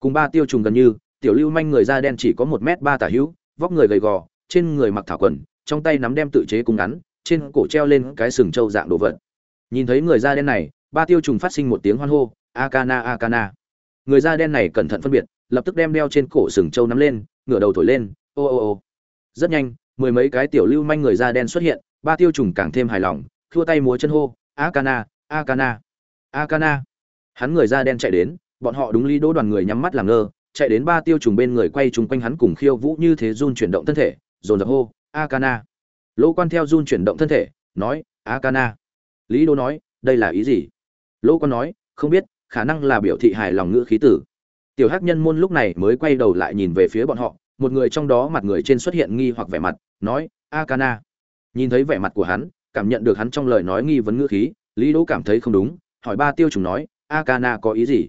cùng ba tiêu trùng gần như, tiểu lưu manh người da đen chỉ có một m ba tả hữu, vóc người gầy gò, trên người mặc thảo quần, trong tay nắm đem tự chế cung ngắn, trên cổ treo lên cái sừng trâu dạng đồ vật. Nhìn thấy người da đen này, ba tiêu trùng phát sinh một tiếng hoan hô, akana akana. Người da đen này cẩn thận phân biệt, lập tức đem đeo trên cổ sừng trâu nắm lên, ngửa đầu thổi lên, ô ô ô. Rất nhanh, mười mấy cái tiểu lưu manh người da đen xuất hiện, ba tiêu trùng càng thêm hài lòng, thua tay múa chân hô, akana akana. Akana. Hắn người da đen chạy đến bọn họ đúng lý đỗ đoàn người nhắm mắt làm ngơ, chạy đến ba tiêu trùng bên người quay trùng quanh hắn cùng khiêu vũ như thế run chuyển động thân thể, dồn dập hô, akana! Lỗ quan theo run chuyển động thân thể, nói, akana! Lý đỗ nói, đây là ý gì? Lỗ quan nói, không biết, khả năng là biểu thị hài lòng ngữ khí tử. Tiểu hắc nhân môn lúc này mới quay đầu lại nhìn về phía bọn họ, một người trong đó mặt người trên xuất hiện nghi hoặc vẻ mặt, nói, akana! Nhìn thấy vẻ mặt của hắn, cảm nhận được hắn trong lời nói nghi vấn ngữ khí, lý đỗ cảm thấy không đúng, hỏi ba tiêu trùng nói, akana có ý gì?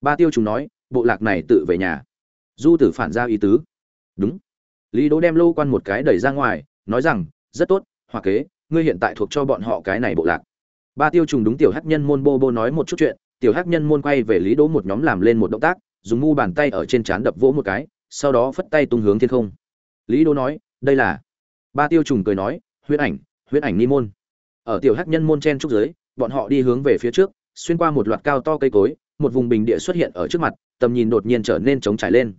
Ba tiêu trùng nói, bộ lạc này tự về nhà. Du tử phản ra ý tứ. Đúng. Lý đỗ đem lô quan một cái đẩy ra ngoài, nói rằng, rất tốt hoặc kế, ngươi hiện tại thuộc cho bọn họ cái này bộ lạc. Ba tiêu trùng đúng tiểu hắc nhân môn bô bô nói một chút chuyện, tiểu hắc nhân môn quay về lý đỗ một nhóm làm lên một động tác, dùng mu bàn tay ở trên trán đập vỗ một cái, sau đó phất tay tung hướng thiên không. Lý đỗ nói, đây là ba tiêu trùng cười nói huyết ảnh huyết ảnh ni môn. Ở tiểu hắc nhân môn chen trúc dưới, bọn họ đi hướng về phía trước, xuyên qua một loạt cao to cây cối một vùng bình địa xuất hiện ở trước mặt tầm nhìn đột nhiên trở nên trống trải lên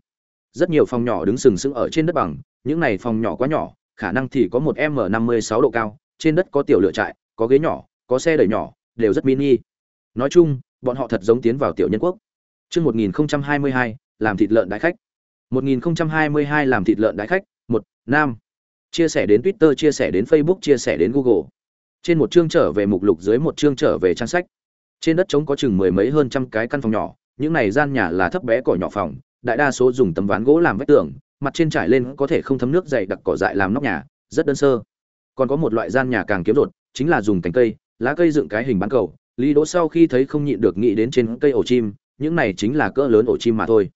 rất nhiều phòng nhỏ đứng sừng sững ở trên đất bằng những này phòng nhỏ quá nhỏ khả năng thì có một m năm mươi sáu độ cao trên đất có tiểu lựa trại có ghế nhỏ có xe đẩy nhỏ đều rất mini nói chung bọn họ thật giống tiến vào tiểu nhân quốc Trước 1022, làm thịt lợn đại khách. 1022 làm thịt lợn đại khách, một Nam. Chia sẻ đến Twitter, chia sẻ đến Facebook, chia sẻ đến Google. Trên một chương trở về mục lục dưới một chương trở về trang sách. Trên đất trống có chừng mười mấy hơn trăm cái căn phòng nhỏ, những này gian nhà là thấp bé cỏ nhỏ phòng, đại đa số dùng tấm ván gỗ làm vách tường, mặt trên trải lên có thể không thấm nước dày đặc cỏ dại làm nóc nhà, rất đơn sơ. Còn có một loại gian nhà càng kiếm rột, chính là dùng cành cây, lá cây dựng cái hình bán cầu. Lý Đỗ sau khi thấy không nhịn được nghĩ đến trên cây ổ chim, những này chính là cỡ lớn ổ chim mà thôi.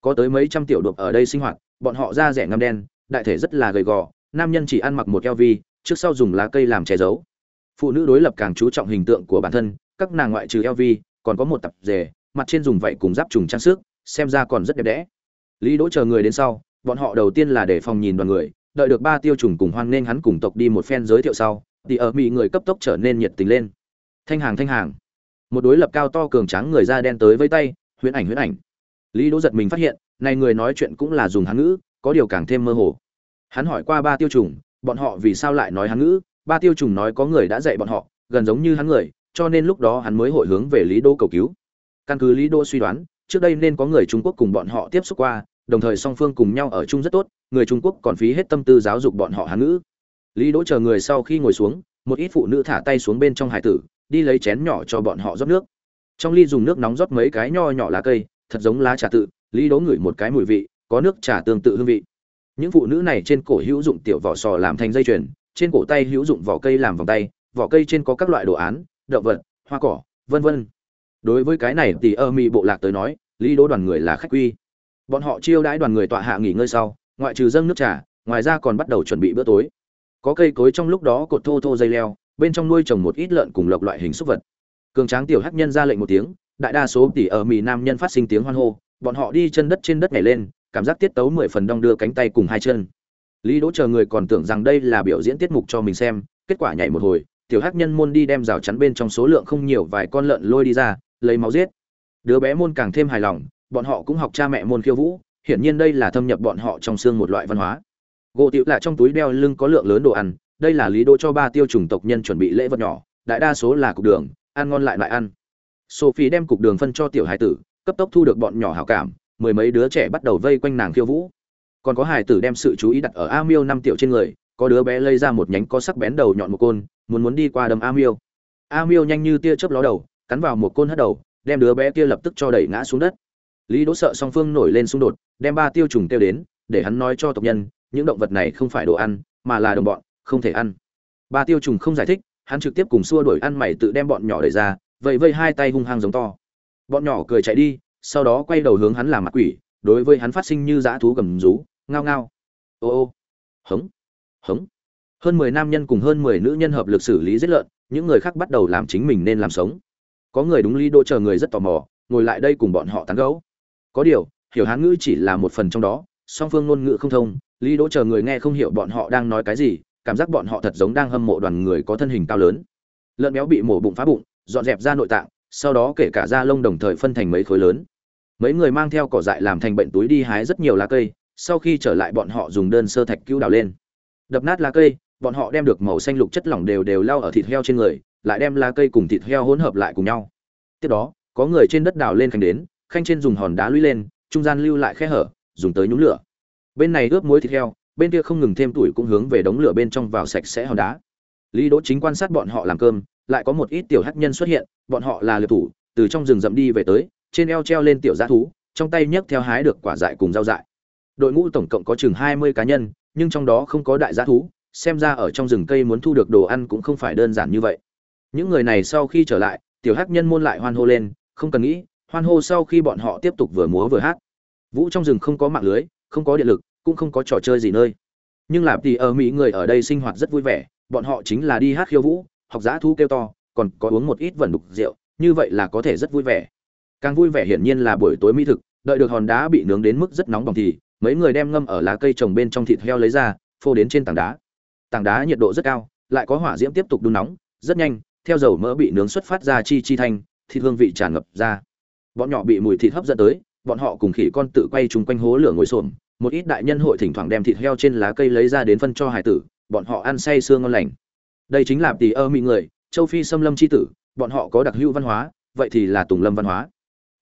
Có tới mấy trăm tiểu đột ở đây sinh hoạt, bọn họ da rẻ ngăm đen, đại thể rất là gầy gò, nam nhân chỉ ăn mặc một eo vi, trước sau dùng lá cây làm che giấu. Phụ nữ đối lập càng chú trọng hình tượng của bản thân, các nàng ngoại trừ lv còn có một tập rể, mặt trên dùng vậy cùng giáp trùng trang sức, xem ra còn rất đẹp đẽ. Lý Đỗ chờ người đến sau, bọn họ đầu tiên là để phòng nhìn đoàn người, đợi được ba tiêu trùng cùng hoan nên hắn cùng tộc đi một phen giới thiệu sau, thì ở mỹ người cấp tốc trở nên nhiệt tình lên. Thanh hàng thanh hàng. Một đối lập cao to cường tráng người da đen tới với tay, huyễn ảnh huyễn ảnh. Lý Đỗ giật mình phát hiện, này người nói chuyện cũng là dùng hán ngữ, có điều càng thêm mơ hồ. Hắn hỏi qua ba tiêu trùng, bọn họ vì sao lại nói hán ngữ, ba tiêu trùng nói có người đã dạy bọn họ, gần giống như hắn người, cho nên lúc đó hắn mới hội hướng về Lý Đô cầu cứu. Căn cứ Lý Đô suy đoán, trước đây nên có người Trung Quốc cùng bọn họ tiếp xúc qua, đồng thời song phương cùng nhau ở chung rất tốt, người Trung Quốc còn phí hết tâm tư giáo dục bọn họ Hán ngữ. Lý Đỗ chờ người sau khi ngồi xuống, một ít phụ nữ thả tay xuống bên trong hải tử, đi lấy chén nhỏ cho bọn họ rót nước. Trong ly dùng nước nóng rót mấy cái nho nhỏ lá cây, thật giống lá trà tự, Lý Đỗ ngửi một cái mùi vị, có nước trà tương tự hương vị. Những phụ nữ này trên cổ hữu dụng tiểu vỏ sò làm thành dây chuyền, trên cổ tay hữu dụng vỏ cây làm vòng tay, vỏ cây trên có các loại đồ án, động vật, hoa cỏ, vân vân. Đối với cái này thì ơ mi bộ lạc tới nói, Lý Đỗ đoàn người là khách quy. Bọn họ chiêu đãi đoàn người tọa hạ nghỉ ngơi sau, ngoại trừ dâng nước trà, ngoài ra còn bắt đầu chuẩn bị bữa tối. Có cây cối trong lúc đó cột thô thô dây leo, bên trong nuôi trồng một ít lợn cùng lộc loại hình súc vật. Cường tráng tiểu hắc nhân ra lệnh một tiếng, đại đa số tỷ ở mì nam nhân phát sinh tiếng hoan hô, bọn họ đi chân đất trên đất nhảy lên, cảm giác tiết tấu mười phần đong đưa cánh tay cùng hai chân. Lý Đỗ chờ người còn tưởng rằng đây là biểu diễn tiết mục cho mình xem, kết quả nhảy một hồi, tiểu hắc nhân môn đi đem rào chắn bên trong số lượng không nhiều vài con lợn lôi đi ra, lấy máu giết. Đứa bé môn càng thêm hài lòng, bọn họ cũng học cha mẹ môn khiêu vũ, hiển nhiên đây là thâm nhập bọn họ trong xương một loại văn hóa. Gỗ tiểu là trong túi đeo lưng có lượng lớn đồ ăn, đây là lý đỗ cho ba tiêu chủng tộc nhân chuẩn bị lễ vật nhỏ, đại đa số là cục đường, ăn ngon lại lại ăn. Sophie đem cục đường phân cho tiểu hải tử, cấp tốc thu được bọn nhỏ hảo cảm, mười mấy đứa trẻ bắt đầu vây quanh nàng khiêu vũ. Còn có hải tử đem sự chú ý đặt ở A Miêu năm tiểu trên người, có đứa bé lây ra một nhánh có sắc bén đầu nhọn một côn, muốn muốn đi qua đâm A Miêu. A Miêu nhanh như tia chớp ló đầu, cắn vào một côn hất đầu, đem đứa bé kia lập tức cho đẩy ngã xuống đất. Lý Đỗ sợ song phương nổi lên xung đột, đem ba tiêu trùng tiêu đến, để hắn nói cho tộc nhân, những động vật này không phải đồ ăn, mà là đồng bọn, không thể ăn. Ba tiêu trùng không giải thích, hắn trực tiếp cùng xua đuổi ăn mày tự đem bọn nhỏ đẩy ra, vậy vây hai tay hung hăng giống to. Bọn nhỏ cười chạy đi, sau đó quay đầu hướng hắn làm mặt quỷ, đối với hắn phát sinh như dã thú gầm rú, ngao ngao. Ô ô. Hống. Hống. Hơn mười nam nhân cùng hơn mười nữ nhân hợp lực xử lý giết lợn, những người khác bắt đầu làm chính mình nên làm sống. Có người đúng lý đỗ chờ người rất tò mò, ngồi lại đây cùng bọn họ tán gẫu. Có điều, hiểu hán ngữ chỉ là một phần trong đó song phương ngôn ngữ không thông lý đỗ chờ người nghe không hiểu bọn họ đang nói cái gì cảm giác bọn họ thật giống đang hâm mộ đoàn người có thân hình cao lớn lợn béo bị mổ bụng phá bụng dọn dẹp ra nội tạng sau đó kể cả da lông đồng thời phân thành mấy khối lớn mấy người mang theo cỏ dại làm thành bệnh túi đi hái rất nhiều lá cây, sau khi trở lại bọn họ dùng đơn sơ thạch cứu đào lên. Đập nát lá cây, bọn họ đem được màu xanh lục chất lỏng đều đều lao ở thịt heo trên người, lại đem lá cây cùng thịt heo hỗn hợp lại cùng nhau. Tiếp đó, có người trên đất đào lên khanh đến, khanh trên dùng hòn đá lũy lên, trung gian lưu lại khe hở, dùng tới nhúng lửa. Bên này ướp muối thịt heo, bên kia không ngừng thêm tuổi cũng hướng về đống lửa bên trong vào sạch sẽ hòn đá. Lý đỗ chính quan sát bọn họ làm cơm, lại có một ít tiểu hắc nhân xuất hiện, bọn họ là liệt thủ, từ trong rừng rậm đi về tới trên eo treo lên tiểu g thú, trong tay nhấc theo hái được quả dại cùng rau dại. Đội ngũ tổng cộng có chừng hai mươi cá nhân, nhưng trong đó không có đại g thú, xem ra ở trong rừng cây muốn thu được đồ ăn cũng không phải đơn giản như vậy. Những người này sau khi trở lại, tiểu hát nhân môn lại hoan hô lên, không cần nghĩ, hoan hô sau khi bọn họ tiếp tục vừa múa vừa hát. Vũ trong rừng không có mạng lưới, không có điện lực, cũng không có trò chơi gì nơi. Nhưng lạp thì ở mỹ người ở đây sinh hoạt rất vui vẻ, bọn họ chính là đi hát khiêu vũ, học giã thu kêu to, còn có uống một ít vẩn đục rượu, như vậy là có thể rất vui vẻ càng vui vẻ hiển nhiên là buổi tối mỹ thực, đợi được hòn đá bị nướng đến mức rất nóng bỏng thì, mấy người đem ngâm ở lá cây trồng bên trong thịt heo lấy ra, phô đến trên tảng đá. Tảng đá nhiệt độ rất cao, lại có hỏa diễm tiếp tục đun nóng, rất nhanh, theo dầu mỡ bị nướng xuất phát ra chi chi thanh, thịt hương vị tràn ngập ra. Bọn nhỏ bị mùi thịt hấp dẫn tới, bọn họ cùng khỉ con tự quay chung quanh hố lửa ngồi xổm, một ít đại nhân hội thỉnh thoảng đem thịt heo trên lá cây lấy ra đến phân cho hải tử, bọn họ ăn say sương ngon lành. Đây chính là tỷ ơ mỹ người, châu phi xâm lâm c h i tử, bọn họ có đặc hữu văn hóa, vậy thì là tùng lâm văn hóa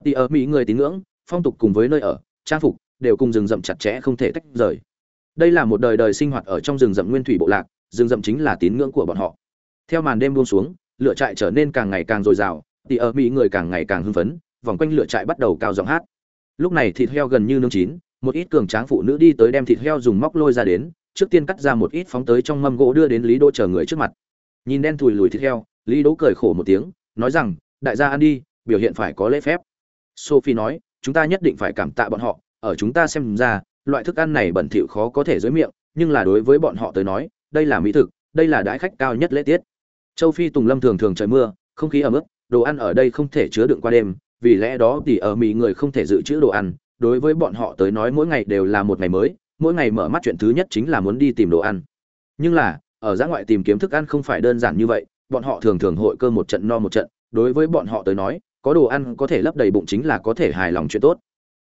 thì ở mỹ người tín ngưỡng, phong tục cùng với nơi ở, trang phục đều cùng rừng rậm chặt chẽ không thể tách rời. Đây là một đời đời sinh hoạt ở trong rừng rậm nguyên thủy bộ lạc, rừng rậm chính là tín ngưỡng của bọn họ. Theo màn đêm buông xuống, lửa trại trở nên càng ngày càng dồi dào thì ở mỹ người càng ngày càng hưng phấn, vòng quanh lửa trại bắt đầu cao giọng hát. Lúc này thịt heo gần như nướng chín, một ít cường tráng phụ nữ đi tới đem thịt heo dùng móc lôi ra đến, trước tiên cắt ra một ít phóng tới trong mâm gỗ đưa đến lý đỗ chờ người trước mặt. Nhìn đen thùi lùi thịt heo, lý đỗ cười khổ một tiếng, nói rằng, đại gia ăn đi, biểu hiện phải có lễ phép sophie nói, chúng ta nhất định phải cảm tạ bọn họ, ở chúng ta xem ra, loại thức ăn này bẩn thỉu khó có thể dưới miệng, nhưng là đối với bọn họ tới nói, đây là mỹ thực, đây là đãi khách cao nhất lễ tiết. Châu phi tùng lâm thường thường trời mưa, không khí ẩm ướt, đồ ăn ở đây không thể chứa đựng qua đêm, vì lẽ đó thì ở mỹ người không thể dự trữ đồ ăn, đối với bọn họ tới nói mỗi ngày đều là một ngày mới, mỗi ngày mở mắt chuyện thứ nhất chính là muốn đi tìm đồ ăn. Nhưng là, ở giã ngoại tìm kiếm thức ăn không phải đơn giản như vậy, bọn họ thường thường hội cơ một trận no một trận, đối với bọn họ tới nói có đồ ăn có thể lấp đầy bụng chính là có thể hài lòng chuyện tốt.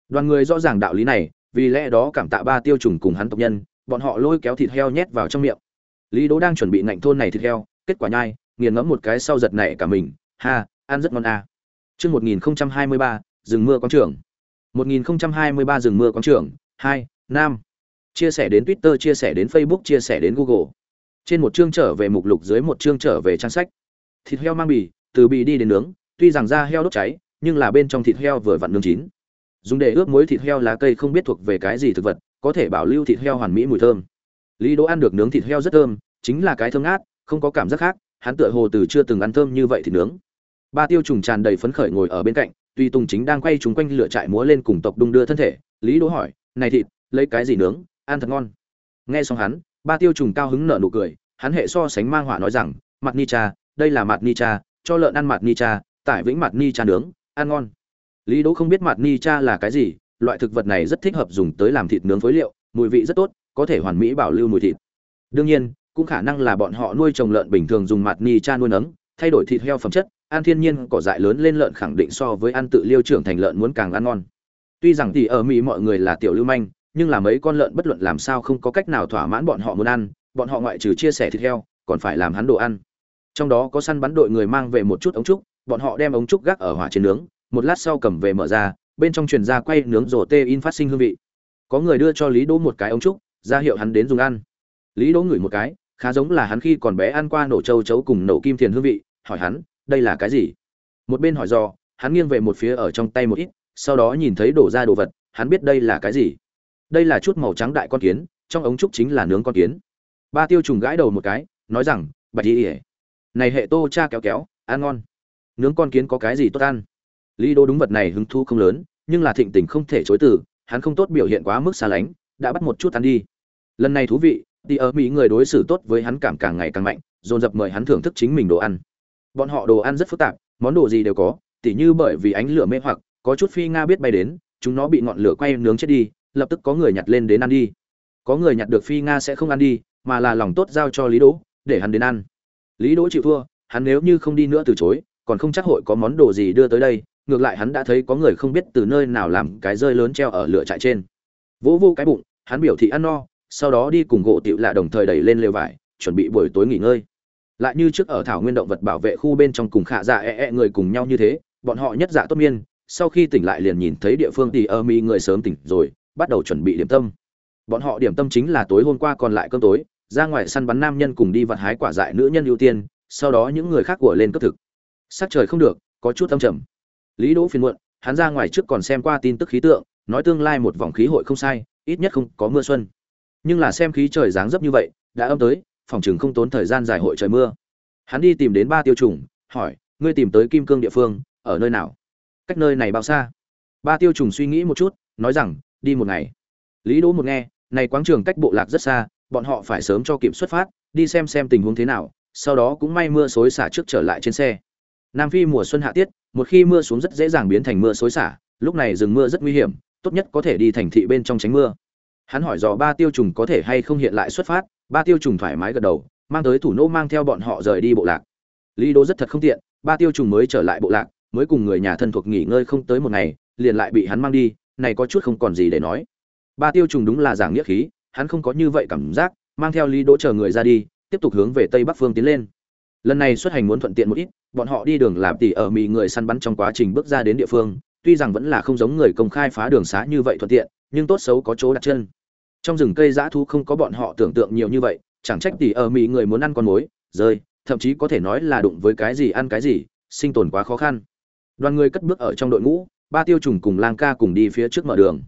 Đoàn người rõ ràng đạo lý này, vì lẽ đó cảm tạ ba tiêu trùng cùng hắn tộc nhân, bọn họ lôi kéo thịt heo nhét vào trong miệng. Lý đỗ đang chuẩn bị ngạnh thôn này thịt heo, kết quả nhai, nghiền ngẫm một cái sau giật này cả mình, ha, ăn rất ngon à. chương một nghìn hai mươi ba, rừng mưa quán trường. một nghìn hai mươi ba, rừng mưa quán trường. Hai, nam. Chia sẻ đến twitter, chia sẻ đến facebook, chia sẻ đến google. Trên một chương trở về mục lục, dưới một chương trở về trang sách. Thịt heo mang bì, từ bì đi đến nướng tuy rằng da heo đốt cháy, nhưng là bên trong thịt heo vừa vặn nướng chín. Dùng để ướp muối thịt heo lá cây không biết thuộc về cái gì thực vật, có thể bảo lưu thịt heo hoàn mỹ mùi thơm. Lý đỗ ăn được nướng thịt heo rất thơm, chính là cái thơm ngát, không có cảm giác khác, hắn tựa hồ từ chưa từng ăn thơm như vậy thì nướng. Ba tiêu trùng tràn đầy phấn khởi ngồi ở bên cạnh tuy tùng chính đang quay chúng quanh lửa trại múa lên cùng tộc đung đưa thân thể. Lý đỗ hỏi, này thịt, lấy cái gì nướng? Ăn thật ngon. Nghe xong hắn, ba tiêu trùng cao hứng nở nụ cười, hắn hệ so sánh mang họa nói rằng mặt ni cha đây là mặt ni cha cho lợn ăn mặt ni cha tải vĩnh mặt ni cha nướng, ăn ngon. Lý đỗ không biết mặt ni cha là cái gì, loại thực vật này rất thích hợp dùng tới làm thịt nướng phối liệu, mùi vị rất tốt, có thể hoàn mỹ bảo lưu mùi thịt. Đương nhiên, cũng khả năng là bọn họ nuôi trồng lợn bình thường dùng mặt ni cha nuôi nấng, thay đổi thịt heo phẩm chất, ăn thiên nhiên cỏ dại lớn lên lợn khẳng định so với ăn tự liêu trưởng thành lợn muốn càng ăn ngon. Tuy rằng thì ở mỹ mọi người là tiểu lưu manh, nhưng là mấy con lợn bất luận làm sao không có cách nào thỏa mãn bọn họ muốn ăn, bọn họ ngoại trừ chia sẻ thịt heo, còn phải làm hắn đồ ăn. Trong đó có săn bắn đội người mang về một chút ống trúc bọn họ đem ống trúc gác ở hỏa trên nướng, một lát sau cầm về mở ra, bên trong truyền ra quay nướng rổ tê in phát sinh hương vị. Có người đưa cho lý đỗ một cái ống trúc, ra hiệu hắn đến dùng ăn. Lý đỗ ngửi một cái, khá giống là hắn khi còn bé ăn qua nổ châu chấu cùng nổ kim thiền hương vị, hỏi hắn, đây là cái gì? Một bên hỏi do hắn nghiêng về một phía ở trong tay một ít, sau đó nhìn thấy đổ ra đồ vật, hắn biết đây là cái gì. Đây là chút màu trắng đại con kiến, trong ống trúc chính là nướng con kiến. Ba tiêu trùng gãi đầu một cái, nói rằng, bạch y ỉa này hệ tô cha kéo kéo, ăn ngon nướng con kiến có cái gì tốt ăn? Lý đô đúng vật này hứng thu không lớn, nhưng là thịnh tình không thể chối từ, hắn không tốt biểu hiện quá mức xa lánh, đã bắt một chút ăn đi. Lần này thú vị đi ở mỹ người đối xử tốt với hắn cảm càng ngày càng mạnh, dồn dập mời hắn thưởng thức chính mình đồ ăn. Bọn họ đồ ăn rất phức tạp, món đồ gì đều có, tỉ như bởi vì ánh lửa mê hoặc, có chút phi nga biết bay đến, chúng nó bị ngọn lửa quay nướng chết đi, lập tức có người nhặt lên đến ăn đi. Có người nhặt được phi nga sẽ không ăn đi, mà là lòng tốt giao cho lý đỗ, để hắn đến ăn. Lý đỗ chịu thua, hắn nếu như không đi nữa từ chối còn không chắc hội có món đồ gì đưa tới đây, ngược lại hắn đã thấy có người không biết từ nơi nào làm cái rơi lớn treo ở lửa trại trên. Vỗ vô cái bụng, hắn biểu thị ăn no, sau đó đi cùng gỗ tiểu lạ đồng thời đẩy lên lều vải, chuẩn bị buổi tối nghỉ ngơi. Lại như trước ở thảo nguyên động vật bảo vệ khu bên trong cùng khả dạ e e người cùng nhau như thế, bọn họ nhất dạ tốt miên, sau khi tỉnh lại liền nhìn thấy địa phương thì ơ mi người sớm tỉnh rồi, bắt đầu chuẩn bị điểm tâm. Bọn họ điểm tâm chính là tối hôm qua còn lại cơm tối, ra ngoài săn bắn nam nhân cùng đi vặt hái quả dại nữ nhân ưu tiên, sau đó những người khác của lên cấp thực sắc trời không được, có chút âm trầm. Lý đỗ phiền muộn, hắn ra ngoài trước còn xem qua tin tức khí tượng, nói tương lai một vòng khí hội không sai, ít nhất không có mưa xuân. Nhưng là xem khí trời dáng dấp như vậy, đã âm tới, phòng chừng không tốn thời gian dài hội trời mưa. Hắn đi tìm đến ba tiêu trùng hỏi, ngươi tìm tới kim cương địa phương, ở nơi nào? Cách nơi này bao xa? Ba tiêu trùng suy nghĩ một chút, nói rằng, đi một ngày. Lý đỗ một nghe, này quáng trường cách bộ lạc rất xa, bọn họ phải sớm cho kịp xuất phát, đi xem xem tình huống thế nào, sau đó cũng may mưa xối xả trước trở lại trên xe nam phi mùa xuân hạ tiết, một khi mưa xuống rất dễ dàng biến thành mưa xối xả, lúc này rừng mưa rất nguy hiểm, tốt nhất có thể đi thành thị bên trong tránh mưa. Hắn hỏi dò ba tiêu trùng có thể hay không hiện lại xuất phát, ba tiêu trùng thoải mái gật đầu, mang tới thủ nô mang theo bọn họ rời đi bộ lạc. Lý đô rất thật không tiện, ba tiêu trùng mới trở lại bộ lạc, mới cùng người nhà thân thuộc nghỉ ngơi không tới một ngày, liền lại bị hắn mang đi, này có chút không còn gì để nói. Ba tiêu trùng đúng là giảng nghĩa khí, hắn không có như vậy cảm giác, mang theo lý đỗ chờ người ra đi, tiếp tục hướng về tây bắc phương tiến lên lần này xuất hành muốn thuận tiện một ít, bọn họ đi đường làm tỉ ở mì người săn bắn trong quá trình bước ra đến địa phương, tuy rằng vẫn là không giống người công khai phá đường xá như vậy thuận tiện, nhưng tốt xấu có chỗ đặt chân. Trong rừng cây dã thu không có bọn họ tưởng tượng nhiều như vậy, chẳng trách tỉ ở mì người muốn ăn con mối rơi, thậm chí có thể nói là đụng với cái gì ăn cái gì, sinh tồn quá khó khăn. Đoàn người cất bước ở trong đội ngũ, ba tiêu trùng cùng lang ca cùng đi phía trước mở đường.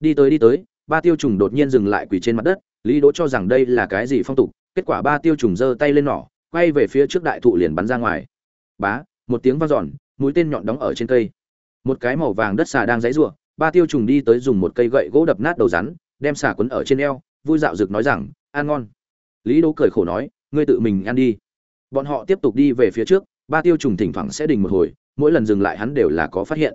Đi tới đi tới, ba tiêu trùng đột nhiên dừng lại quỳ trên mặt đất, lý đỗ cho rằng đây là cái gì phong tục, kết quả ba tiêu trùng giơ tay lên nỏ quay về phía trước đại thụ liền bắn ra ngoài. Bá, một tiếng vang dọn, mũi tên nhọn đóng ở trên cây. Một cái màu vàng đất xà đang dãy rủa ba tiêu trùng đi tới dùng một cây gậy gỗ đập nát đầu rắn, đem xà quấn ở trên eo, vui dạo rực nói rằng, ăn ngon. Lý đỗ cười khổ nói, ngươi tự mình ăn đi. Bọn họ tiếp tục đi về phía trước, ba tiêu trùng thỉnh thoảng sẽ đình một hồi, mỗi lần dừng lại hắn đều là có phát hiện.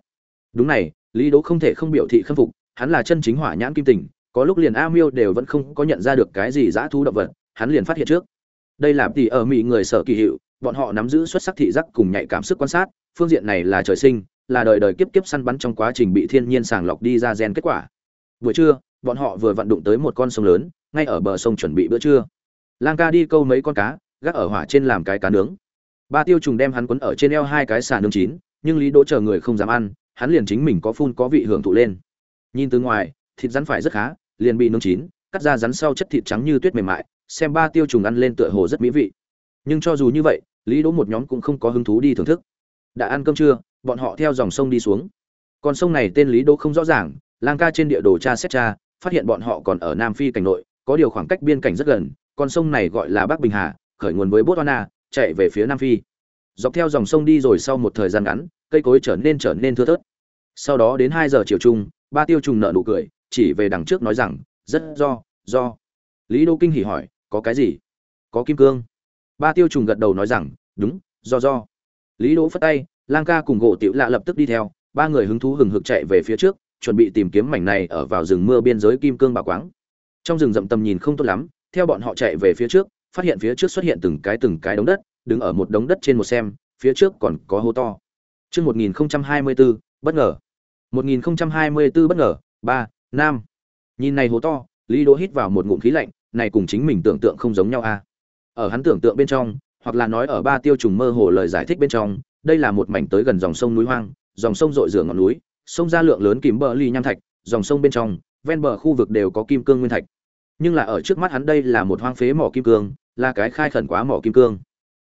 Đúng này, lý đỗ không thể không biểu thị khâm phục, hắn là chân chính hỏa nhãn kim tình, có lúc liền a miêu đều vẫn không có nhận ra được cái gì dã thú động vật, hắn liền phát hiện trước đây là tỷ ở mỹ người sở kỳ hiệu, bọn họ nắm giữ xuất sắc thị giác cùng nhạy cảm sức quan sát, phương diện này là trời sinh, là đời đời kiếp kiếp săn bắn trong quá trình bị thiên nhiên sàng lọc đi ra gen kết quả. Buổi trưa, bọn họ vừa vận động tới một con sông lớn, ngay ở bờ sông chuẩn bị bữa trưa. Lang ca đi câu mấy con cá, gác ở hỏa trên làm cái cá nướng. Ba tiêu trùng đem hắn quấn ở trên eo hai cái xà nướng chín, nhưng lý đỗ chờ người không dám ăn, hắn liền chính mình có phun có vị hưởng thụ lên. Nhìn từ ngoài, thịt rắn phải rất khá, liền bị nướng chín, cắt ra rắn sau chất thịt trắng như tuyết mềm mại xem ba tiêu trùng ăn lên tựa hồ rất mỹ vị. Nhưng cho dù như vậy, lý đỗ một nhóm cũng không có hứng thú đi thưởng thức. Đã ăn cơm trưa, bọn họ theo dòng sông đi xuống. Con sông này tên lý đỗ không rõ ràng, lang ca trên địa đồ tra xét tra, phát hiện bọn họ còn ở nam phi cảnh nội, có điều khoảng cách biên cảnh rất gần, con sông này gọi là bắc bình hà, khởi nguồn với botswana, chạy về phía nam phi. Dọc theo dòng sông đi rồi sau một thời gian ngắn, cây cối trở nên trở nên thưa thớt. Sau đó đến hai giờ chiều chung, ba tiêu trùng nợ nụ cười, chỉ về đằng trước nói rằng, rất do do. Lý đô kinh hỉ hỏi có cái gì? Có kim cương. Ba tiêu trùng gật đầu nói rằng đúng do do. Lý đỗ phất tay lang ca cùng gỗ tiểu lạ lập tức đi theo. Ba người hứng thú hừng hực chạy về phía trước chuẩn bị tìm kiếm mảnh này ở vào rừng mưa biên giới kim cương bảo quáng. Trong rừng rậm tầm nhìn không tốt lắm theo bọn họ chạy về phía trước phát hiện phía trước xuất hiện từng cái từng cái đống đất đứng ở một đống đất trên một xem phía trước còn có hố to. Trước 1024, bất ngờ. 1024 bất ngờ, 3, Nam. Nhìn này hố to, Lý Đỗ hít vào một ngụm khí lạnh, này cùng chính mình tưởng tượng không giống nhau a. À? Ở hắn tưởng tượng bên trong, hoặc là nói ở ba tiêu trùng mơ hồ lời giải thích bên trong, đây là một mảnh tới gần dòng sông núi hoang, dòng sông rội rửa ngọn núi, sông ra lượng lớn kim bờ ly nham thạch, dòng sông bên trong, ven bờ khu vực đều có kim cương nguyên thạch. Nhưng là ở trước mắt hắn đây là một hoang phế mỏ kim cương, là cái khai khẩn quá mỏ kim cương.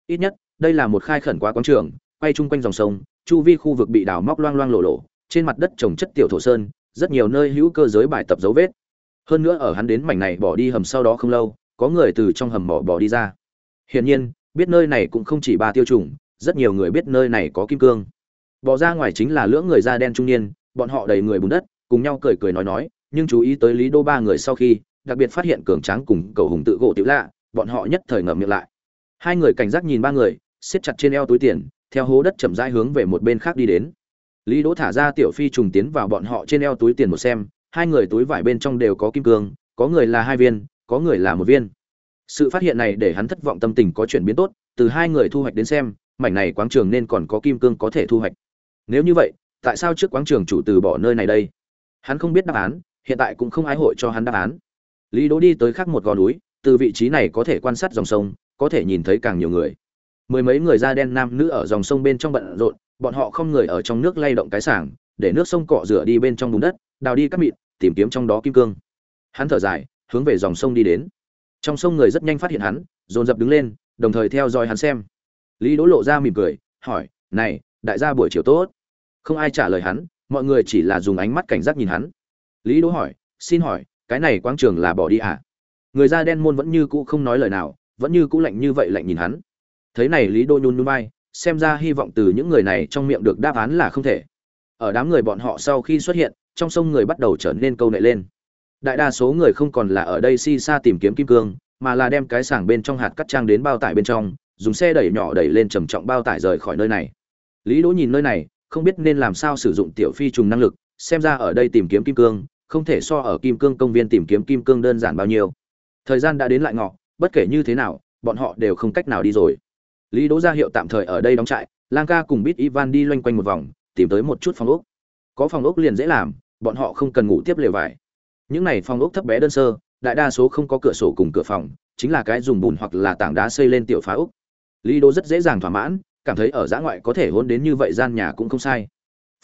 Ít nhất, đây là một khai khẩn quá quán trường, quay chung quanh dòng sông, chu vi khu vực bị đào móc loang loang lộ lộ, trên mặt đất trồng chất tiểu thổ sơn, rất nhiều nơi hữu cơ giới bài tập dấu vết. Hơn nữa ở hắn đến mảnh này bỏ đi hầm sau đó không lâu, có người từ trong hầm mỏ bỏ đi ra. Hiển nhiên, biết nơi này cũng không chỉ ba tiêu trùng, rất nhiều người biết nơi này có kim cương. Bỏ ra ngoài chính là lưỡng người da đen trung niên, bọn họ đầy người bùn đất, cùng nhau cười cười nói nói, nhưng chú ý tới Lý Đô ba người sau khi, đặc biệt phát hiện cường tráng cùng cầu hùng tự gỗ tiểu lạ, bọn họ nhất thời ngậm miệng lại. Hai người cảnh giác nhìn ba người, siết chặt trên eo túi tiền, theo hố đất chậm rãi hướng về một bên khác đi đến. lý đỗ thả ra tiểu phi trùng tiến vào bọn họ trên eo túi tiền một xem hai người túi vải bên trong đều có kim cương, có người là hai viên, có người là một viên. Sự phát hiện này để hắn thất vọng tâm tình có chuyển biến tốt, từ hai người thu hoạch đến xem, mảnh này quáng trường nên còn có kim cương có thể thu hoạch. Nếu như vậy, tại sao trước quáng trường chủ từ bỏ nơi này đây? Hắn không biết đáp án, hiện tại cũng không ai hội cho hắn đáp án. Lý đỗ đi tới khác một gò núi, từ vị trí này có thể quan sát dòng sông, có thể nhìn thấy càng nhiều người. Mười mấy người da đen nam nữ ở dòng sông bên trong bận rộn, bọn họ không người ở trong nước lay động cái sảng, để nước sông cọ rửa đi bên trong bùn đất, đào đi các mịn tìm kiếm trong đó kim cương. Hắn thở dài, hướng về dòng sông đi đến. Trong sông người rất nhanh phát hiện hắn, dồn dập đứng lên, đồng thời theo dõi hắn xem. Lý đỗ lộ ra mỉm cười, hỏi, này, đại gia buổi chiều tốt. Không ai trả lời hắn, mọi người chỉ là dùng ánh mắt cảnh giác nhìn hắn. Lý đỗ hỏi, xin hỏi, cái này quang trường là bỏ đi à? Người da đen môn vẫn như cũ không nói lời nào, vẫn như cũ lạnh như vậy lạnh nhìn hắn. Thấy này lý đỗ nhún nhún vai, xem ra hy vọng từ những người này trong miệng được đáp án là không thể. Ở đám người bọn họ sau khi xuất hiện trong sông người bắt đầu trở nên câu nệ lên. Đại đa số người không còn là ở đây si xa tìm kiếm kim cương, mà là đem cái sảng bên trong hạt cắt trang đến bao tải bên trong, dùng xe đẩy nhỏ đẩy lên trầm trọng bao tải rời khỏi nơi này. Lý đỗ nhìn nơi này, không biết nên làm sao sử dụng tiểu phi trùng năng lực, xem ra ở đây tìm kiếm kim cương, không thể so ở kim cương công viên tìm kiếm kim cương đơn giản bao nhiêu. Thời gian đã đến lại ngọ, bất kể như thế nào, bọn họ đều không cách nào đi rồi. Lý đỗ ra hiệu tạm thời ở đây đóng trại, lang ca cùng bít ivan đi loanh quanh một vòng, tìm tới một chút phòng ốc. Có phòng ốc liền dễ làm bọn họ không cần ngủ tiếp lều vải. Những này phòng ốc thấp bé đơn sơ, đại đa số không có cửa sổ cùng cửa phòng, chính là cái dùng bùn hoặc là tảng đá xây lên tiểu phá ốc. Lý đô rất dễ dàng thỏa mãn, cảm thấy ở giã ngoại có thể hôn đến như vậy gian nhà cũng không sai.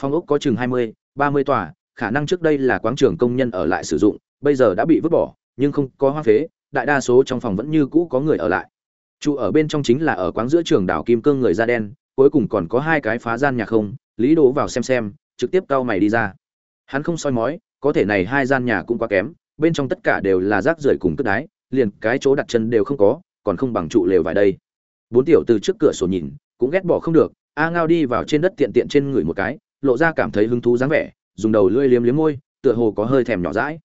Phòng ốc có chừng hai mươi, ba mươi tòa, khả năng trước đây là quán trường công nhân ở lại sử dụng, bây giờ đã bị vứt bỏ, nhưng không có hoa phế, đại đa số trong phòng vẫn như cũ có người ở lại. Trụ ở bên trong chính là ở quán giữa trường đảo kim cương người da đen, cuối cùng còn có hai cái phá gian nhà không, lý đỗ vào xem xem, trực tiếp cau mày đi ra hắn không soi mói, có thể này hai gian nhà cũng quá kém, bên trong tất cả đều là rác rưởi cùng cất đái, liền cái chỗ đặt chân đều không có, còn không bằng trụ lều vài đây. Bốn tiểu từ trước cửa sổ nhìn, cũng ghét bỏ không được, a ngao đi vào trên đất tiện tiện trên người một cái, lộ ra cảm thấy hứng thú dáng vẻ, dùng đầu lưỡi liếm liếm môi, tựa hồ có hơi thèm nhỏ rãi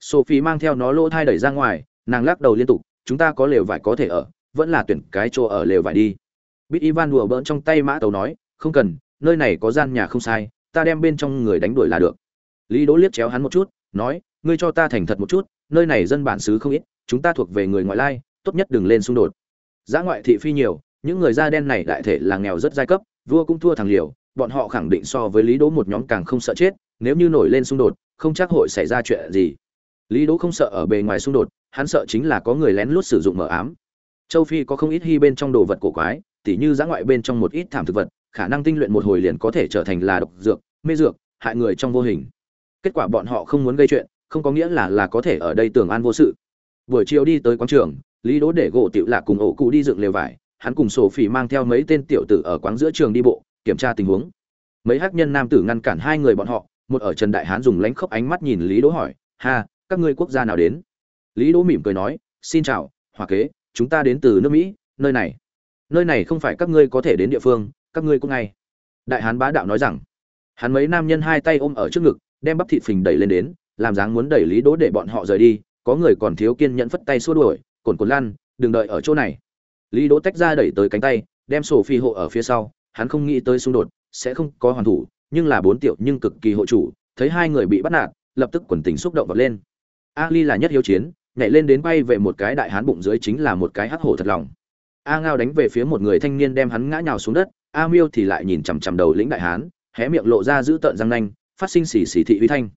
sophie mang theo nó lỗ thai đẩy ra ngoài, nàng lắc đầu liên tục, chúng ta có lều vải có thể ở, vẫn là tuyển cái chỗ ở lều vải đi. Bít ivan đùa bỡn trong tay mã tàu nói, không cần, nơi này có gian nhà không sai, ta đem bên trong người đánh đuổi là được lý đỗ liếc chéo hắn một chút, nói, ngươi cho ta thành thật một chút, nơi này dân bản xứ không ít, chúng ta thuộc về người ngoại lai, tốt nhất đừng lên xung đột. Giá ngoại thị phi nhiều, những người da đen này đại thể là nghèo rất giai cấp, vua cũng thua thằng liều, bọn họ khẳng định so với lý đỗ một nhóm càng không sợ chết, nếu như nổi lên xung đột, không chắc hội xảy ra chuyện gì. Lý đỗ không sợ ở bề ngoài xung đột, hắn sợ chính là có người lén lút sử dụng mở ám. Châu phi có không ít hy bên trong đồ vật cổ quái, tỉ như giã ngoại bên trong một ít thảm thực vật, khả năng tinh luyện một hồi liền có thể trở thành là độc dược, mê dược, hại người trong vô hình kết quả bọn họ không muốn gây chuyện, không có nghĩa là là có thể ở đây tường an vô sự. Buổi chiều đi tới quán trường, lý đỗ để gỗ tiểu lạc cùng ổ cụ đi dựng lều vải, hắn cùng sổ phỉ mang theo mấy tên tiểu tử ở quán giữa trường đi bộ, kiểm tra tình huống. Mấy hắc nhân nam tử ngăn cản hai người bọn họ, một ở trần đại hán dùng lánh khóc ánh mắt nhìn lý đỗ hỏi, ha, các ngươi quốc gia nào đến? Lý đỗ mỉm cười nói, xin chào, hòa kế, chúng ta đến từ nước mỹ, nơi này. Nơi này không phải các ngươi có thể đến địa phương, các ngươi cũng ngay. Đại hán bá đạo nói rằng. Hắn mấy nam nhân hai tay ôm ở trước ngực đem bắp thịt phình đẩy lên đến, làm dáng muốn đẩy lý đỗ để bọn họ rời đi, có người còn thiếu kiên nhẫn phất tay xua đuổi cồn cồn lan đừng đợi ở chỗ này. Lý đỗ tách ra đẩy tới cánh tay, đem sổ phi hộ ở phía sau, hắn không nghĩ tới xung đột sẽ không có hoàn thủ, nhưng là bốn tiểu nhưng cực kỳ hộ chủ, thấy hai người bị bắt nạt, lập tức quần tình xúc động vật lên. Ali là nhất hiếu chiến, nhảy lên đến bay về một cái đại hán bụng dưới chính là một cái hắc hổ thật lòng. A ngao đánh về phía một người thanh niên đem hắn ngã nhào xuống đất, a miêu thì lại nhìn chằm chằm đầu lĩnh đại hán, hé miệng lộ ra giữ tợn răng nanh phát sinh xì xì thị uy thanh.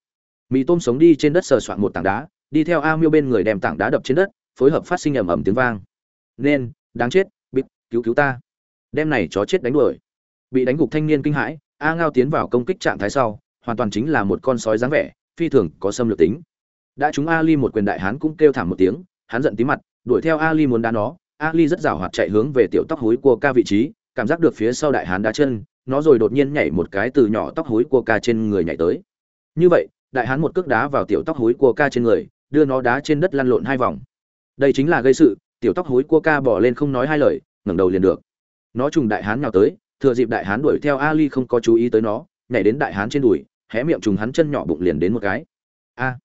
Mì tôm sống đi trên đất sờ soạn một tảng đá, đi theo a miêu bên người đem tảng đá đập trên đất, phối hợp phát sinh ầm ầm tiếng vang. Nên, đáng chết bịt cứu cứu ta. Đem này chó chết đánh đuổi. Bị đánh gục thanh niên kinh hãi, a ngao tiến vào công kích trạng thái sau, hoàn toàn chính là một con sói dáng vẻ, phi thường có xâm lược tính. Đã chúng ali một quyền đại hán cũng kêu thảm một tiếng, hắn giận tí mặt, đuổi theo ali muốn đá nó. Ali rất rào hoạt chạy hướng về tiểu tóc hối của ca vị trí, cảm giác được phía sau đại hán đá chân nó rồi đột nhiên nhảy một cái từ nhỏ tóc hối của ca trên người nhảy tới. Như vậy, đại hán một cước đá vào tiểu tóc hối của ca trên người, đưa nó đá trên đất lăn lộn hai vòng. Đây chính là gây sự, tiểu tóc hối của ca bỏ lên không nói hai lời, ngẩng đầu liền được. Nó trùng đại hán nhào tới, thừa dịp đại hán đuổi theo ali không có chú ý tới nó, nhảy đến đại hán trên đùi, hé miệng trùng hắn chân nhỏ bụng liền đến một cái. A!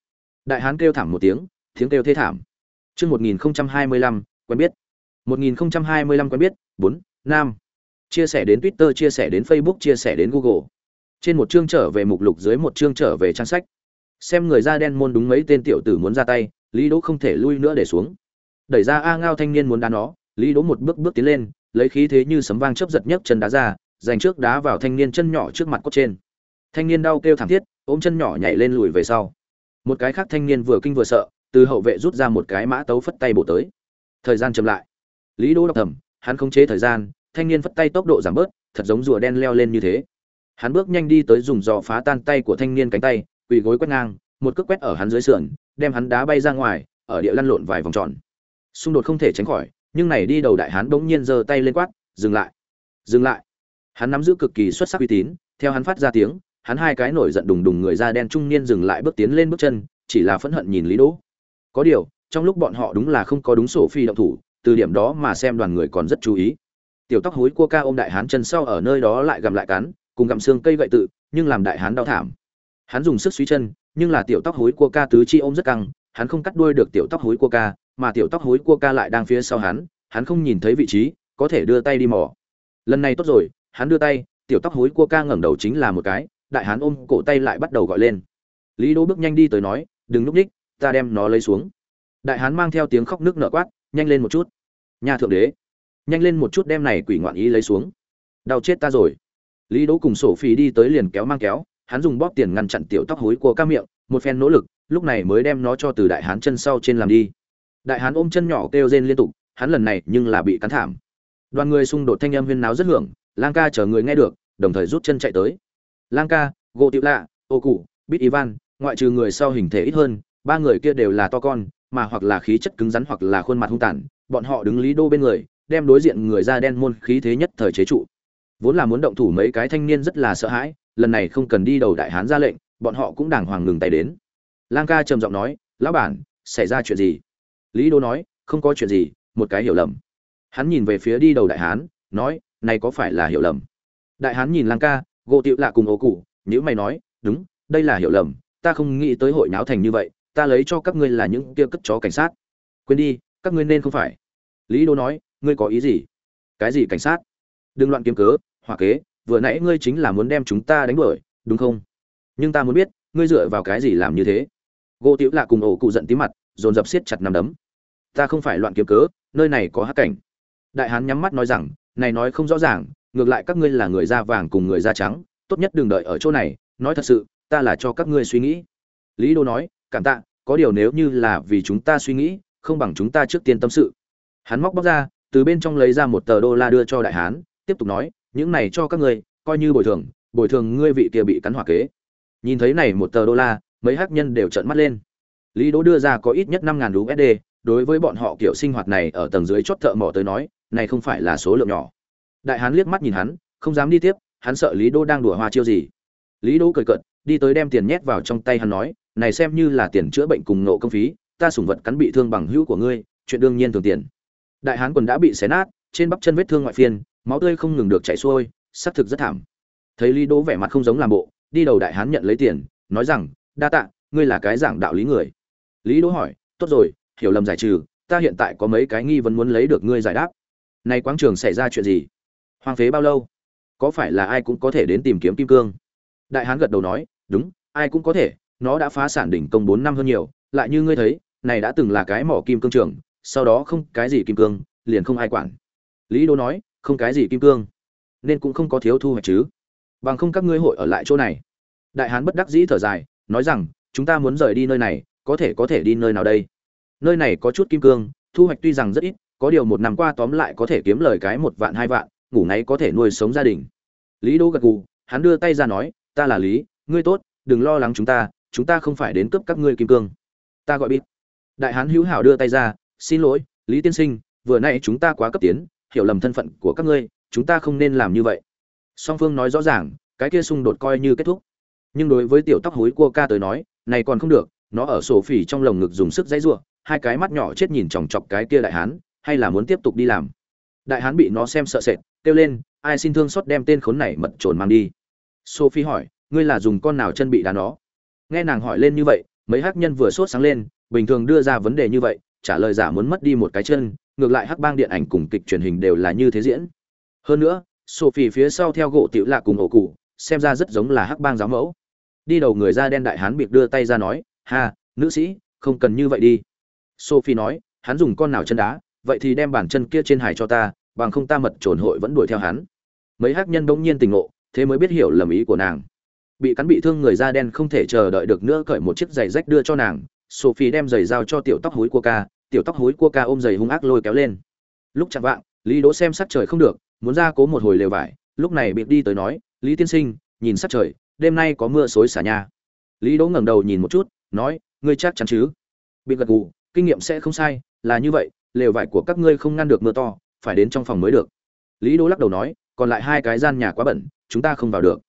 Đại hán kêu thảm một tiếng tiếng kêu thê thảm. Chương một nghìn hai mươi lăm, quen biết. Một nghìn hai mươi lăm quen biết, bốn, nam chia sẻ đến twitter, chia sẻ đến facebook, chia sẻ đến google. Trên một chương trở về mục lục, dưới một chương trở về trang sách. Xem người da đen môn đúng mấy tên tiểu tử muốn ra tay, lý đỗ không thể lui nữa để xuống. Đẩy ra a ngao thanh niên muốn đá nó, lý đỗ một bước bước tiến lên, lấy khí thế như sấm vang chớp giật nhấc chân đá ra, giành trước đá vào thanh niên chân nhỏ trước mặt cốt trên. Thanh niên đau kêu thảm thiết, ôm chân nhỏ nhảy lên lùi về sau. Một cái khác thanh niên vừa kinh vừa sợ, từ hậu vệ rút ra một cái mã tấu phất tay bổ tới. Thời gian chậm lại. Lý đỗ đọc thầm, hắn khống chế thời gian thanh niên phất tay tốc độ giảm bớt, thật giống rùa đen leo lên như thế. Hắn bước nhanh đi tới dùng giò phá tan tay của thanh niên cánh tay, quỳ gối quét ngang, một cước quét ở hắn dưới sườn, đem hắn đá bay ra ngoài, ở địa lăn lộn vài vòng tròn. Xung đột không thể tránh khỏi, nhưng này đi đầu đại hán bỗng nhiên giơ tay lên quát, dừng lại! Dừng lại! Hắn nắm giữ cực kỳ xuất sắc uy tín, theo hắn phát ra tiếng, hắn hai cái nổi giận đùng đùng người da đen trung niên dừng lại bước tiến lên bước chân, chỉ là phẫn hận nhìn lý đỗ. Có điều, trong lúc bọn họ đúng là không có đúng sổ phi động thủ, từ điểm đó mà xem đoàn người còn rất chú ý tiểu tóc hối cua ca ôm đại hán chân sau ở nơi đó lại gầm lại cắn, cùng gặm xương cây gậy tự, nhưng làm đại hán đau thảm. Hắn dùng sức suy chân, nhưng là tiểu tóc hối cua ca tứ chi ôm rất căng, hắn không cắt đuôi được tiểu tóc hối cua ca, mà tiểu tóc hối cua ca lại đang phía sau hắn hắn không nhìn thấy vị trí, có thể đưa tay đi mò. Lần này tốt rồi, hắn đưa tay, tiểu tóc hối cua ca ngẩng đầu chính là một cái, đại hán ôm cổ tay lại bắt đầu gọi lên. Lý đỗ bước nhanh đi tới nói, đừng núp ních, ta đem nó lấy xuống. Đại hán mang theo tiếng khóc nước nở quát, nhanh lên một chút. Nhà thượng đế nhanh lên một chút đem này quỷ ngoạn ý lấy xuống. Đau chết ta rồi. Lý đỗ cùng sổ phi đi tới liền kéo mang kéo, hắn dùng bóp tiền ngăn chặn tiểu tóc hối của ca miệng, một phen nỗ lực, lúc này mới đem nó cho từ đại hán chân sau trên làm đi. Đại hán ôm chân nhỏ kêu rên liên tục, hắn lần này nhưng là bị cắn thảm. Đoàn người xung đột thanh âm huyên náo rất hưởng, lang ca chờ người nghe được, đồng thời rút chân chạy tới. Lang ca gỗ tiểu lạ, ô cụ, bít ivan, ngoại trừ người sau hình thể ít hơn, ba người kia đều là to con, mà hoặc là khí chất cứng rắn hoặc là khuôn mặt hung tàn, bọn họ đứng lý đô bên người đem đối diện người da đen môn khí thế nhất thời chế trụ. Vốn là muốn động thủ mấy cái thanh niên rất là sợ hãi, lần này không cần đi đầu đại hán ra lệnh, bọn họ cũng đàng hoàng ngừng tay đến. Lang ca trầm giọng nói, lão bản, xảy ra chuyện gì? Lý đô nói, không có chuyện gì, một cái hiểu lầm. Hắn nhìn về phía đi đầu đại hán, nói, này có phải là hiểu lầm? Đại hán nhìn lang ca, gỗ tiệu lạ cùng ố cụ nếu mày nói, đúng, đây là hiểu lầm, ta không nghĩ tới hội náo thành như vậy, ta lấy cho các ngươi là những kia cất chó cảnh sát. Quên đi, các ngươi nên không phải. Lý đô nói ngươi có ý gì? Cái gì cảnh sát? Đừng loạn kiếm cớ hoặc kế, vừa nãy ngươi chính là muốn đem chúng ta đánh đuổi, đúng không? Nhưng ta muốn biết, ngươi dựa vào cái gì làm như thế? Gỗ tiểu lạ cùng ổ cụ giận tí mặt, dồn dập siết chặt nằm đấm. Ta không phải loạn kiếm cớ, nơi này có hát cảnh. Đại hán nhắm mắt nói rằng, này nói không rõ ràng, ngược lại các ngươi là người da vàng cùng người da trắng, tốt nhất đừng đợi ở chỗ này, nói thật sự, ta là cho các ngươi suy nghĩ. Lý đô nói, cảm tạ, có điều nếu như là vì chúng ta suy nghĩ, không bằng chúng ta trước tiên tâm sự. Hắn móc bóc ra từ bên trong lấy ra một tờ đô la đưa cho đại hán, tiếp tục nói, những này cho các ngươi, coi như bồi thường bồi thường ngươi vị kia bị cắn hỏa kế. Nhìn thấy này một tờ đô la, mấy hắc nhân đều trợn mắt lên. Lý đỗ đưa ra có ít nhất năm ngàn usd đối với bọn họ kiểu sinh hoạt này ở tầng dưới chót thợ mỏ tới nói, này không phải là số lượng nhỏ. Đại hán liếc mắt nhìn hắn, không dám đi tiếp, hắn sợ lý đỗ đang đùa hoa chiêu gì. Lý đỗ cười cợt, đi tới đem tiền nhét vào trong tay hắn nói, này xem như là tiền chữa bệnh cùng nộ công phí, ta sủng vật cắn bị thương bằng hữu của ngươi, chuyện đương nhiên thường tiền đại hán quần đã bị xé nát, trên bắp chân vết thương ngoại phiên, máu tươi không ngừng được chảy xuôi, xác thực rất thảm. Thấy lý đỗ vẻ mặt không giống làm bộ, đi đầu đại hán nhận lấy tiền, nói rằng, đa tạ, ngươi là cái giảng đạo lý người. Lý đỗ hỏi, tốt rồi, hiểu lầm giải trừ, ta hiện tại có mấy cái nghi vấn muốn lấy được ngươi giải đáp. Này quáng trường xảy ra chuyện gì? Hoang phế bao lâu? Có phải là ai cũng có thể đến tìm kiếm kim cương? Đại hán gật đầu nói, đúng, ai cũng có thể, nó đã phá sản đỉnh công bốn năm hơn nhiều, lại như ngươi thấy, này đã từng là cái mỏ kim cương trường sau đó không cái gì kim cương, liền không ai quản. Lý đô nói, không cái gì kim cương, nên cũng không có thiếu thu hoạch chứ. Bằng không các ngươi hội ở lại chỗ này. Đại hán bất đắc dĩ thở dài, nói rằng, chúng ta muốn rời đi nơi này, có thể có thể đi nơi nào đây? Nơi này có chút kim cương, thu hoạch tuy rằng rất ít, có điều một năm qua tóm lại có thể kiếm lời cái một vạn hai vạn, ngủ ngáy có thể nuôi sống gia đình. Lý đô gật gù, hắn đưa tay ra nói, ta là lý, ngươi tốt, đừng lo lắng chúng ta chúng ta không phải đến cướp các ngươi kim cương. Ta gọi bít. Đại hán hữu hảo đưa tay ra xin lỗi, lý tiên sinh, vừa nãy chúng ta quá cấp tiến, hiểu lầm thân phận của các ngươi, chúng ta không nên làm như vậy. Song phương nói rõ ràng, cái kia xung đột coi như kết thúc. Nhưng đối với tiểu tóc hối cua ca tới nói, này còn không được, nó ở sổ phỉ trong lồng ngực dùng sức dãy giụa, hai cái mắt nhỏ chết nhìn chòng chọc cái kia đại hán, hay là muốn tiếp tục đi làm. Đại hán bị nó xem sợ sệt, kêu lên, ai xin thương xót đem tên khốn này mật trồn mang đi. Sophie hỏi, ngươi là dùng con nào chân bị đá nó? Nghe nàng hỏi lên như vậy, mấy hắc nhân vừa sốt sáng lên, bình thường đưa ra vấn đề như vậy trả lời giả muốn mất đi một cái chân, ngược lại hắc bang điện ảnh cùng kịch truyền hình đều là như thế diễn. Hơn nữa, sophie phía sau theo gỗ tiểu lạ cùng ổ cụ, xem ra rất giống là hắc bang giáo mẫu. Đi đầu người da đen đại hán biệt đưa tay ra nói, ha, nữ sĩ, không cần như vậy đi. Sophie nói, hắn dùng con nào chân đá, vậy thì đem bàn chân kia trên hải cho ta, bằng không ta mật trồn hội vẫn đuổi theo hắn. Mấy hắc nhân bỗng nhiên tình ngộ, thế mới biết hiểu lầm ý của nàng. Bị cắn bị thương người da đen không thể chờ đợi được nữa cởi một chiếc giày rách đưa cho nàng sophie đem giày giao cho tiểu tóc hối Cua ca, tiểu tóc hối Cua ca ôm giày hung ác lôi kéo lên. Lúc chẳng vạng, lý đỗ xem sắc trời không được, muốn ra cố một hồi lều vải, lúc này bị đi tới nói, lý tiên sinh, nhìn sắc trời, đêm nay có mưa xối xả nha. Lý đỗ ngẩng đầu nhìn một chút, nói, ngươi chắc chắn chứ? Bị gật gù, kinh nghiệm sẽ không sai, là như vậy, lều vải của các ngươi không ngăn được mưa to, phải đến trong phòng mới được. Lý đỗ lắc đầu nói, còn lại hai cái gian nhà quá bẩn, chúng ta không vào được.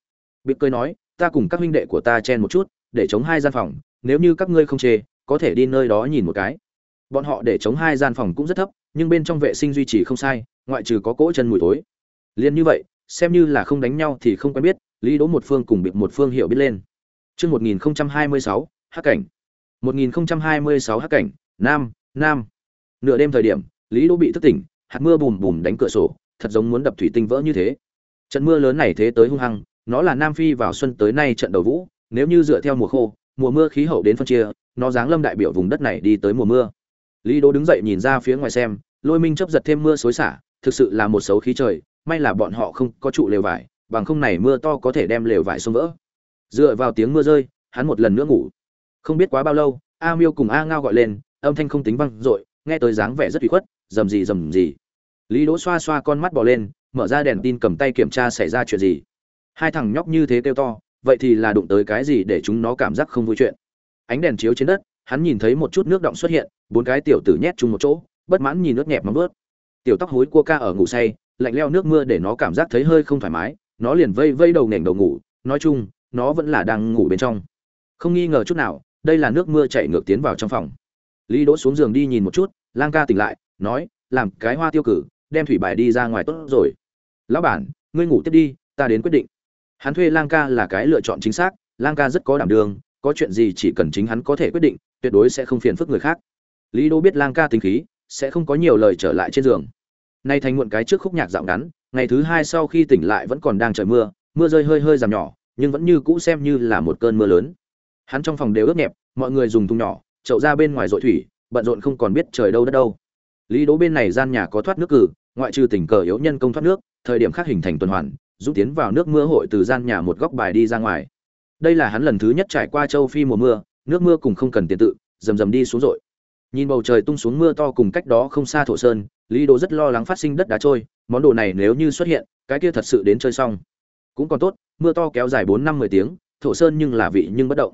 Bị cười nói, ta cùng các huynh đệ của ta chen một chút, để chống hai gian phòng, nếu như các ngươi không chê có thể đi nơi đó nhìn một cái bọn họ để chống hai gian phòng cũng rất thấp nhưng bên trong vệ sinh duy trì không sai ngoại trừ có cỗ chân mùi tối liền như vậy xem như là không đánh nhau thì không quen biết lý đỗ một phương cùng bị một phương hiểu biết lên Chương 1026, Hắc cảnh. 1026 Hắc cảnh, Nam, Nam. Nửa đêm thời điểm, Lý Đỗ bị thức tỉnh, hạt mưa bùm bùm đánh cửa sổ, thật giống muốn đập thủy tinh vỡ như thế. Trận mưa lớn này thế tới hung hăng, nó là Nam Phi vào xuân tới nay trận đầu vũ, nếu như dựa theo mùa khô, mùa mưa khí hậu đến phân chia, nó dáng lâm đại biểu vùng đất này đi tới mùa mưa. Lý Đỗ đứng dậy nhìn ra phía ngoài xem, lôi minh chớp giật thêm mưa xối xả, thực sự là một xấu khí trời, may là bọn họ không có trụ lều vải, bằng không này mưa to có thể đem lều vải xông vỡ. Dựa vào tiếng mưa rơi hắn một lần nữa ngủ. Không biết quá bao lâu a miêu cùng a ngao gọi lên âm thanh không tính văng dội nghe tới dáng vẻ rất bị khuất rầm gì rầm gì lý đỗ xoa xoa con mắt bỏ lên mở ra đèn tin cầm tay kiểm tra xảy ra chuyện gì. Hai thằng nhóc như thế kêu to vậy thì là đụng tới cái gì để chúng nó cảm giác không vui chuyện? Ánh đèn chiếu trên đất, hắn nhìn thấy một chút nước động xuất hiện, bốn cái tiểu tử nhét chung một chỗ, bất mãn nhìn nước nhẹp móng ướt tiểu tóc hối cua ca ở ngủ say, lạnh leo nước mưa để nó cảm giác thấy hơi không thoải mái, nó liền vây vây đầu nền đầu ngủ, nói chung, nó vẫn là đang ngủ bên trong. Không nghi ngờ chút nào, đây là nước mưa chảy ngược tiến vào trong phòng. Lý đỗ xuống giường đi nhìn một chút, lang ca tỉnh lại, nói, làm cái hoa tiêu cử, đem thủy bài đi ra ngoài tốt rồi. Lão bản, ngươi ngủ tiếp đi, ta đến quyết định. Hắn thuê lang ca là cái lựa chọn chính xác, lang ca rất có đảm đường có chuyện gì chỉ cần chính hắn có thể quyết định, tuyệt đối sẽ không phiền phức người khác. Lý đô biết lang ca tính khí, sẽ không có nhiều lời trở lại trên giường. Nay thành muộn cái trước khúc nhạc dạo ngắn, ngày thứ hai sau khi tỉnh lại vẫn còn đang trời mưa mưa rơi hơi hơi giảm nhỏ, nhưng vẫn như cũ xem như là một cơn mưa lớn. Hắn trong phòng đều ướt nhẹp, mọi người dùng thùng nhỏ, chậu ra bên ngoài dội thủy, bận rộn không còn biết trời đâu đất đâu. Lý đố bên này gian nhà có thoát nước cử, ngoại trừ tình cờ yếu nhân công thoát nước, thời điểm khác hình thành tuần hoàn, giúp tiến vào nước mưa hội từ gian nhà một góc bài đi ra ngoài đây là hắn lần thứ nhất trải qua châu phi mùa mưa, nước mưa cùng không cần tiền tự, rầm rầm đi xuống rồi. Nhìn bầu trời tung xuống mưa to cùng cách đó không xa thổ sơn, lý Đồ rất lo lắng phát sinh đất đá trôi, món đồ này nếu như xuất hiện, cái kia thật sự đến chơi xong. Cũng còn tốt, mưa to kéo dài bốn năm mười tiếng, thổ sơn nhưng là vị nhưng bất động.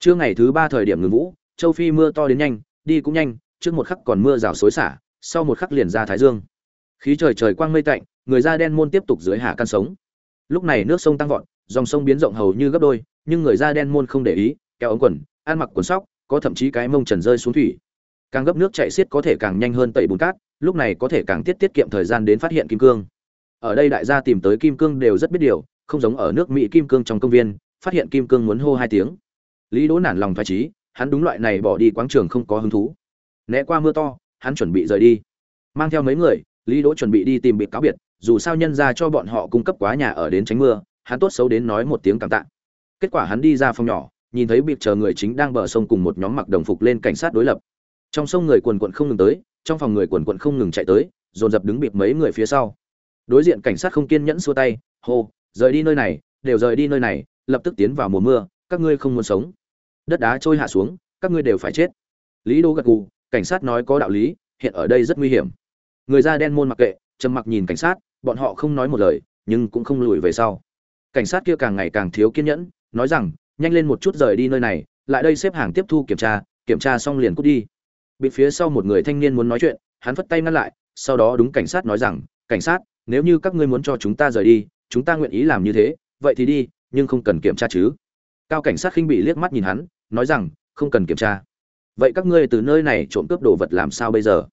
Trưa ngày thứ ba thời điểm ngừng vũ, châu phi mưa to đến nhanh, đi cũng nhanh, trước một khắc còn mưa rào xối xả, sau một khắc liền ra thái dương. Khí trời trời quang mây tạnh, người da đen môn tiếp tục dưới hạ căn sống. Lúc này nước sông tăng vọt dòng sông biến rộng hầu như gấp đôi, nhưng người da đen môn không để ý, kéo ống quần, ăn mặc quần sóc, có thậm chí cái mông trần rơi xuống thủy. Càng gấp nước chạy xiết có thể càng nhanh hơn tẩy bùn cát, lúc này có thể càng tiết tiết kiệm thời gian đến phát hiện kim cương. Ở đây đại gia tìm tới kim cương đều rất biết điều, không giống ở nước mỹ kim cương trong công viên, phát hiện kim cương muốn hô hai tiếng. Lý đỗ nản lòng thoải trí hắn đúng loại này bỏ đi quáng trường không có hứng thú. Né qua mưa to, hắn chuẩn bị rời đi. Mang theo mấy người, lý đỗ chuẩn bị đi tìm biệt cáo biệt, dù sao nhân ra cho bọn họ cung cấp quá nhà ở đến tránh mưa hắn tốt xấu đến nói một tiếng cảm tạ. Kết quả hắn đi ra phòng nhỏ, nhìn thấy biệt chờ người chính đang bờ sông cùng một nhóm mặc đồng phục lên cảnh sát đối lập. Trong sông người quần quận không ngừng tới, trong phòng người quần quận không ngừng chạy tới, dồn dập đứng biệt mấy người phía sau. Đối diện cảnh sát không kiên nhẫn xua tay, hô, rời đi nơi này, đều rời đi nơi này, lập tức tiến vào mùa mưa, các ngươi không muốn sống. Đất đá trôi hạ xuống, các ngươi đều phải chết. Lý đô gật gù, cảnh sát nói có đạo lý, hiện ở đây rất nguy hiểm. Người da đen môn mặc kệ, trầm mặc nhìn cảnh sát, bọn họ không nói một lời, nhưng cũng không lùi về sau cảnh sát kia càng ngày càng thiếu kiên nhẫn, nói rằng, nhanh lên một chút rời đi nơi này, lại đây xếp hàng tiếp thu kiểm tra kiểm tra xong liền cút đi. Bị phía sau một người thanh niên muốn nói chuyện, hắn phất tay ngăn lại, sau đó đúng cảnh sát nói rằng, cảnh sát, nếu như các ngươi muốn cho chúng ta rời đi, chúng ta nguyện ý làm như thế, vậy thì đi, nhưng không cần kiểm tra chứ. Cao cảnh sát khinh bị liếc mắt nhìn hắn, nói rằng, không cần kiểm tra. Vậy các ngươi từ nơi này trộm cướp đồ vật làm sao bây giờ?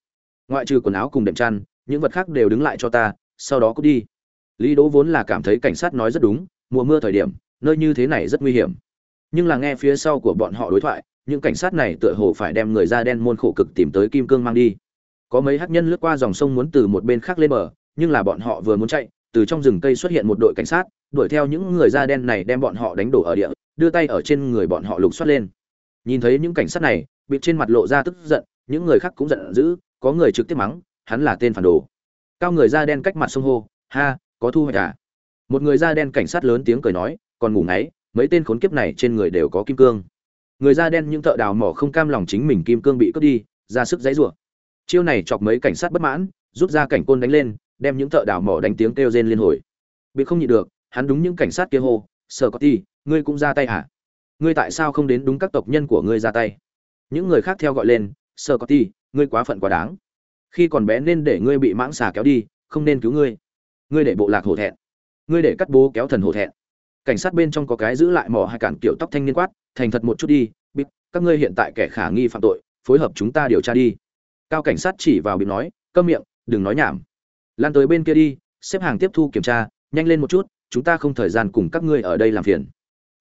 Ngoại trừ quần áo cùng đệm chăn, những vật khác đều đứng lại cho ta, sau đó cút đi lý đỗ vốn là cảm thấy cảnh sát nói rất đúng, mùa mưa thời điểm, nơi như thế này rất nguy hiểm. Nhưng là nghe phía sau của bọn họ đối thoại, những cảnh sát này tựa hồ phải đem người da đen môn khổ cực tìm tới kim cương mang đi. Có mấy hắc nhân lướt qua dòng sông muốn từ một bên khác lên bờ, nhưng là bọn họ vừa muốn chạy, từ trong rừng cây xuất hiện một đội cảnh sát, đuổi theo những người da đen này đem bọn họ đánh đổ ở địa, đưa tay ở trên người bọn họ lục soát lên. Nhìn thấy những cảnh sát này bị trên mặt lộ ra tức giận, những người khác cũng giận dữ, có người trực tiếp mắng, hắn là tên phản đồ. Cao người da đen cách mặt sông hô, ha có thu hoạch à? Một người da đen cảnh sát lớn tiếng cười nói, còn ngủ ngáy, mấy tên khốn kiếp này trên người đều có kim cương. Người da đen những thợ đào mỏ không cam lòng chính mình kim cương bị cướp đi, ra sức dãy rủa. Chiêu này chọc mấy cảnh sát bất mãn, rút ra cảnh côn đánh lên, đem những thợ đào mỏ đánh tiếng kêu rên liên hồi. Bị không nhịn được, hắn đúng những cảnh sát kia hô sợ có ti ngươi cũng ra tay hả? Ngươi tại sao không đến đúng các tộc nhân của ngươi ra tay? Những người khác theo gọi lên sợ có ti ngươi quá phận quá đáng. Khi còn bé nên để ngươi bị mãng xà kéo đi, không nên cứu ngươi ngươi để bộ lạc hổ thẹn, ngươi để cắt bố kéo thần hổ thẹn. Cảnh sát bên trong có cái giữ lại mỏ hai cản kiểu tóc thanh niên quát, thành thật một chút đi bịt các ngươi hiện tại kẻ khả nghi phạm tội, phối hợp chúng ta điều tra đi. Cao cảnh sát chỉ vào bịt nói, câm miệng, đừng nói nhảm. Lan tới bên kia đi, xếp hàng tiếp thu kiểm tra, nhanh lên một chút, chúng ta không thời gian cùng các ngươi ở đây làm phiền.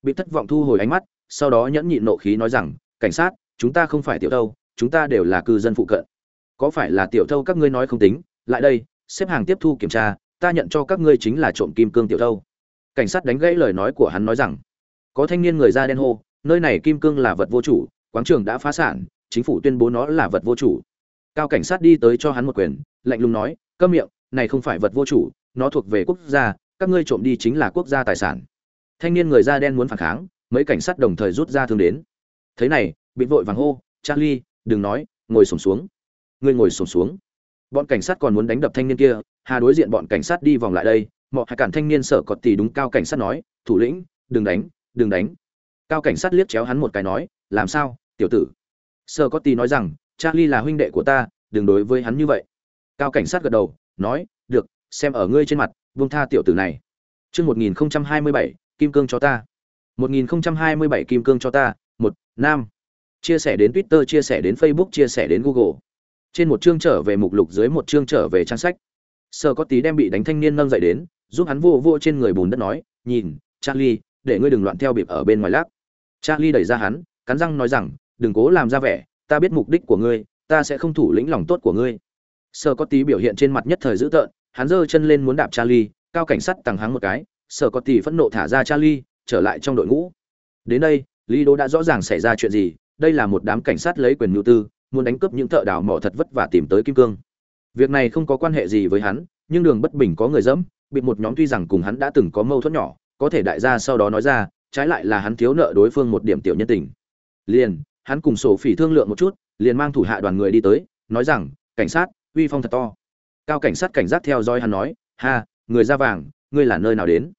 Bị thất vọng thu hồi ánh mắt, sau đó nhẫn nhịn nộ khí nói rằng, cảnh sát, chúng ta không phải tiểu thâu, chúng ta đều là cư dân phụ cận. Có phải là tiểu thâu các ngươi nói không tính, lại đây, xếp hàng tiếp thu kiểm tra ta nhận cho các ngươi chính là trộm kim cương tiểu thâu. Cảnh sát đánh gãy lời nói của hắn nói rằng, có thanh niên người da đen hô, nơi này kim cương là vật vô chủ quán trường đã phá sản, chính phủ tuyên bố nó là vật vô chủ. Cao cảnh sát đi tới cho hắn một quyền, lạnh lùng nói, câm miệng, này không phải vật vô chủ, nó thuộc về quốc gia, các ngươi trộm đi chính là quốc gia tài sản. Thanh niên người da đen muốn phản kháng, mấy cảnh sát đồng thời rút ra thương đến. Thế này bị vội vàng hô, charlie, đừng nói, ngồi sổm xuống. Ngươi ngồi sổm xuống. Bọn cảnh sát còn muốn đánh đập thanh niên kia hà đối diện bọn cảnh sát đi vòng lại đây mọi hạ cản thanh niên sợ cọt tỷ đúng cao cảnh sát nói, thủ lĩnh, đừng đánh đừng đánh. Cao cảnh sát liếc chéo hắn một cái nói, làm sao, tiểu tử? Sợ cọt tỷ nói rằng, charlie là huynh đệ của ta, đừng đối với hắn như vậy. Cao cảnh sát gật đầu, nói, được, xem ở ngươi trên mặt vương tha tiểu tử này. Chương một nghìn hai mươi bảy, kim cương cho ta. một nghìn hai mươi bảy, kim cương cho ta, một, nam. Chia sẻ đến twitter, chia sẻ đến facebook, chia sẻ đến google. Trên một chương trở về mục lục, dưới một chương trở về trang sách sợ có tí đem bị đánh thanh niên nâng dậy đến, giúp hắn vô vô trên người bùn đất nói, nhìn, charlie, để ngươi đừng loạn theo bịp ở bên ngoài lác. Charlie đẩy ra hắn, cắn răng nói rằng, đừng cố làm ra vẻ, ta biết mục đích của ngươi, ta sẽ không thủ lĩnh lòng tốt của ngươi. Sợ có tí biểu hiện trên mặt nhất thời dữ tợn, hắn giơ chân lên muốn đạp charlie, cao cảnh sát tăng hắn một cái sợ có tí phẫn nộ thả ra charlie, trở lại trong đội ngũ. Đến đây, lý đô đã rõ ràng xảy ra chuyện gì, đây là một đám cảnh sát lấy quyền nhu tư, muốn đánh cướp những thợ đào mỏ thật vất vả tìm tới kim cương việc này không có quan hệ gì với hắn, nhưng đường bất bình có người dẫm, bị một nhóm tuy rằng cùng hắn đã từng có mâu thuẫn nhỏ, có thể đại gia sau đó nói ra, trái lại là hắn thiếu nợ đối phương một điểm tiểu nhân tình. Liền, hắn cùng sổ phỉ thương lượng một chút, liền mang thủ hạ đoàn người đi tới, nói rằng, cảnh sát, uy phong thật to. Cao cảnh sát cảnh giác theo dõi hắn nói, ha, người da vàng, ngươi là nơi nào đến?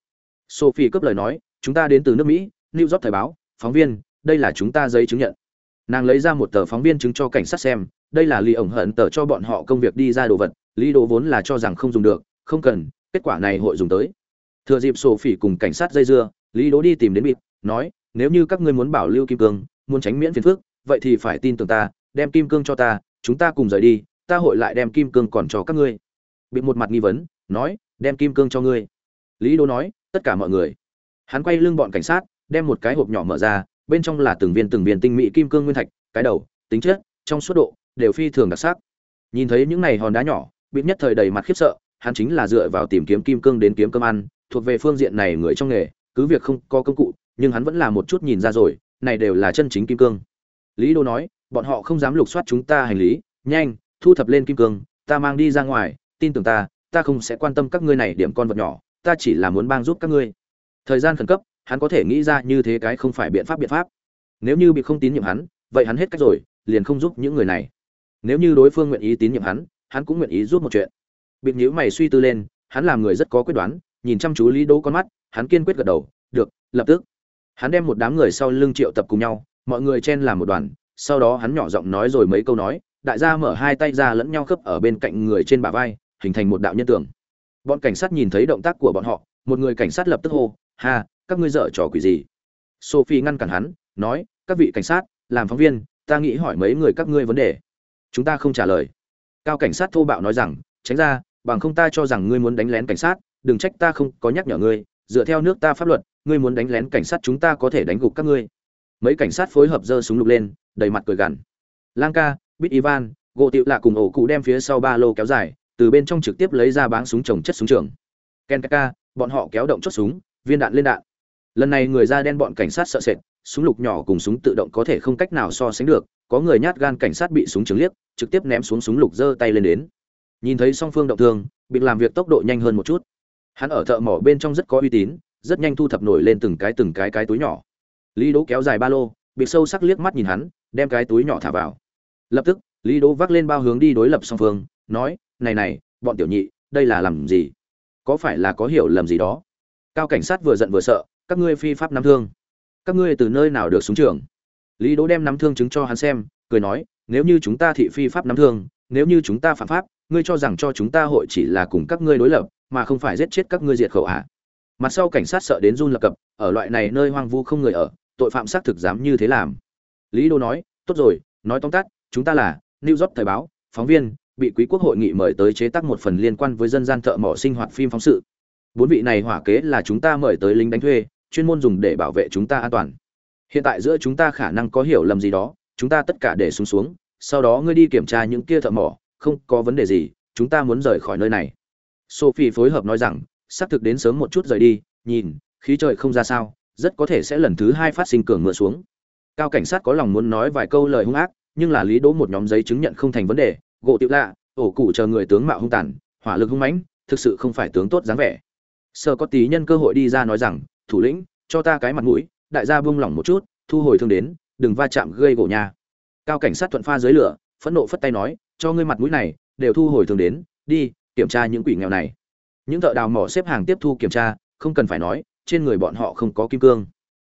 Sophie cướp lời nói, chúng ta đến từ nước mỹ, new york thời báo, phóng viên, đây là chúng ta giấy chứng nhận. Nàng lấy ra một tờ phóng viên chứng cho cảnh sát xem đây là ly ổng hận tờ cho bọn họ công việc đi ra đồ vật lý đồ vốn là cho rằng không dùng được không cần kết quả này hội dùng tới. Thừa dịp sổ phỉ cùng cảnh sát dây dưa lý đố đi tìm đến bịp, nói nếu như các ngươi muốn bảo lưu kim cương muốn tránh miễn phiền phức vậy thì phải tin tưởng ta đem kim cương cho ta chúng ta cùng rời đi ta hội lại đem kim cương còn cho các ngươi. Bị một mặt nghi vấn nói đem kim cương cho ngươi. Lý đố nói tất cả mọi người. Hắn quay lưng bọn cảnh sát đem một cái hộp nhỏ mở ra bên trong là từng viên từng viên tinh mỹ kim cương nguyên thạch cái đầu tính chất trong suốt độ đều phi thường đặc sắc. Nhìn thấy những này hòn đá nhỏ biết nhất thời đầy mặt khiếp sợ, hắn chính là dựa vào tìm kiếm kim cương đến kiếm cơm ăn, thuộc về phương diện này người trong nghề, cứ việc không có công cụ, nhưng hắn vẫn là một chút nhìn ra rồi, này đều là chân chính kim cương. Lý đô nói, bọn họ không dám lục soát chúng ta hành lý, nhanh, thu thập lên kim cương, ta mang đi ra ngoài, tin tưởng ta ta không sẽ quan tâm các ngươi này điểm con vật nhỏ, ta chỉ là muốn bang giúp các ngươi. Thời gian khẩn cấp, hắn có thể nghĩ ra như thế cái không phải biện pháp biện pháp. Nếu như bị không tín nhiệm hắn, vậy hắn hết cách rồi, liền không giúp những người này nếu như đối phương nguyện ý tín nhiệm hắn hắn cũng nguyện ý giúp một chuyện. Bịt nhữ mày suy tư lên, hắn làm người rất có quyết đoán, nhìn chăm chú lý đỗ con mắt, hắn kiên quyết gật đầu, được, lập tức. Hắn đem một đám người sau lưng triệu tập cùng nhau, mọi người chen làm một đoàn, sau đó hắn nhỏ giọng nói rồi mấy câu nói, đại gia mở hai tay ra lẫn nhau khớp ở bên cạnh người trên bả vai, hình thành một đạo nhân tường. Bọn cảnh sát nhìn thấy động tác của bọn họ, một người cảnh sát lập tức hô, ha, các ngươi dở trò quỷ gì? Sophie ngăn cản hắn, nói, các vị cảnh sát, làm phóng viên, ta nghĩ hỏi mấy người các ngươi vấn đề chúng ta không trả lời. Cao cảnh sát thô bạo nói rằng, tránh ra, bằng không ta cho rằng ngươi muốn đánh lén cảnh sát, đừng trách ta không có nhắc nhở ngươi, dựa theo nước ta pháp luật, ngươi muốn đánh lén cảnh sát chúng ta có thể đánh gục các ngươi. Mấy cảnh sát phối hợp giơ súng lục lên, đầy mặt cười gằn. Lang ca, bít ivan, gỗ tiệu lạ cùng ổ cụ đem phía sau ba lô kéo dài, từ bên trong trực tiếp lấy ra báng súng trồng chất súng trường. Ken ka bọn họ kéo động chốt súng, viên đạn lên đạn. Lần này người da đen bọn cảnh sát sợ sệt, súng lục nhỏ cùng súng tự động có thể không cách nào so sánh được có người nhát gan cảnh sát bị súng trứng liếc, trực tiếp ném xuống súng lục giơ tay lên đến. Nhìn thấy song phương động thương, bị làm việc tốc độ nhanh hơn một chút. Hắn ở thợ mỏ bên trong rất có uy tín, rất nhanh thu thập nổi lên từng cái từng cái cái túi nhỏ. Lý đỗ kéo dài ba lô, bị sâu sắc liếc mắt nhìn hắn, đem cái túi nhỏ thả vào. Lập tức, lý đỗ vác lên bao hướng đi đối lập song phương, nói, này này, bọn tiểu nhị, đây là làm gì? Có phải là có hiểu lầm gì đó? Cao cảnh sát vừa giận vừa sợ, các ngươi phi pháp nắm thương. Các ngươi từ nơi nào được súng trường? Lý đỗ đem nắm thương chứng cho hắn xem, cười nói, nếu như chúng ta thị phi pháp nắm thương, nếu như chúng ta phạm pháp, ngươi cho rằng cho chúng ta hội chỉ là cùng các ngươi đối lập, mà không phải giết chết các ngươi diệt khẩu ạ mặt sau cảnh sát sợ đến run lập cập, ở loại này nơi hoang vu không người ở, tội phạm xác thực dám như thế làm. Lý đô nói, tốt rồi, nói tóm tắt, chúng ta là new york thời báo, phóng viên, bị quý quốc hội nghị mời tới chế tác một phần liên quan với dân gian thợ mỏ sinh hoạt phim phóng sự. Bốn vị này hỏa kế là chúng ta mời tới lính đánh thuê, chuyên môn dùng để bảo vệ chúng ta an toàn hiện tại giữa chúng ta khả năng có hiểu lầm gì đó, chúng ta tất cả để xuống xuống, sau đó ngươi đi kiểm tra những kia thợ mỏ, không có vấn đề gì, chúng ta muốn rời khỏi nơi này. Sophie phối hợp nói rằng, sắp thực đến sớm một chút rời đi, nhìn, khí trời không ra sao, rất có thể sẽ lần thứ hai phát sinh cường mưa xuống. Cao cảnh sát có lòng muốn nói vài câu lời hung ác, nhưng là lý đỗ một nhóm giấy chứng nhận không thành vấn đề, gỗ tiểu lạ, ổ cụ chờ người tướng mạo hung tàn, hỏa lực hung mãnh, thực sự không phải tướng tốt dáng vẻ. Sợ có tí nhân cơ hội đi ra nói rằng, thủ lĩnh, cho ta cái mặt mũi đại gia buông lỏng một chút, thu hồi thương đến, đừng va chạm gây gỗ nhà. Cao cảnh sát thuận pha dưới lửa, phẫn nộ phất tay nói, cho ngươi mặt mũi này, đều thu hồi thương đến, đi, kiểm tra những quỷ nghèo này. Những thợ đào mỏ xếp hàng tiếp thu kiểm tra, không cần phải nói, trên người bọn họ không có kim cương.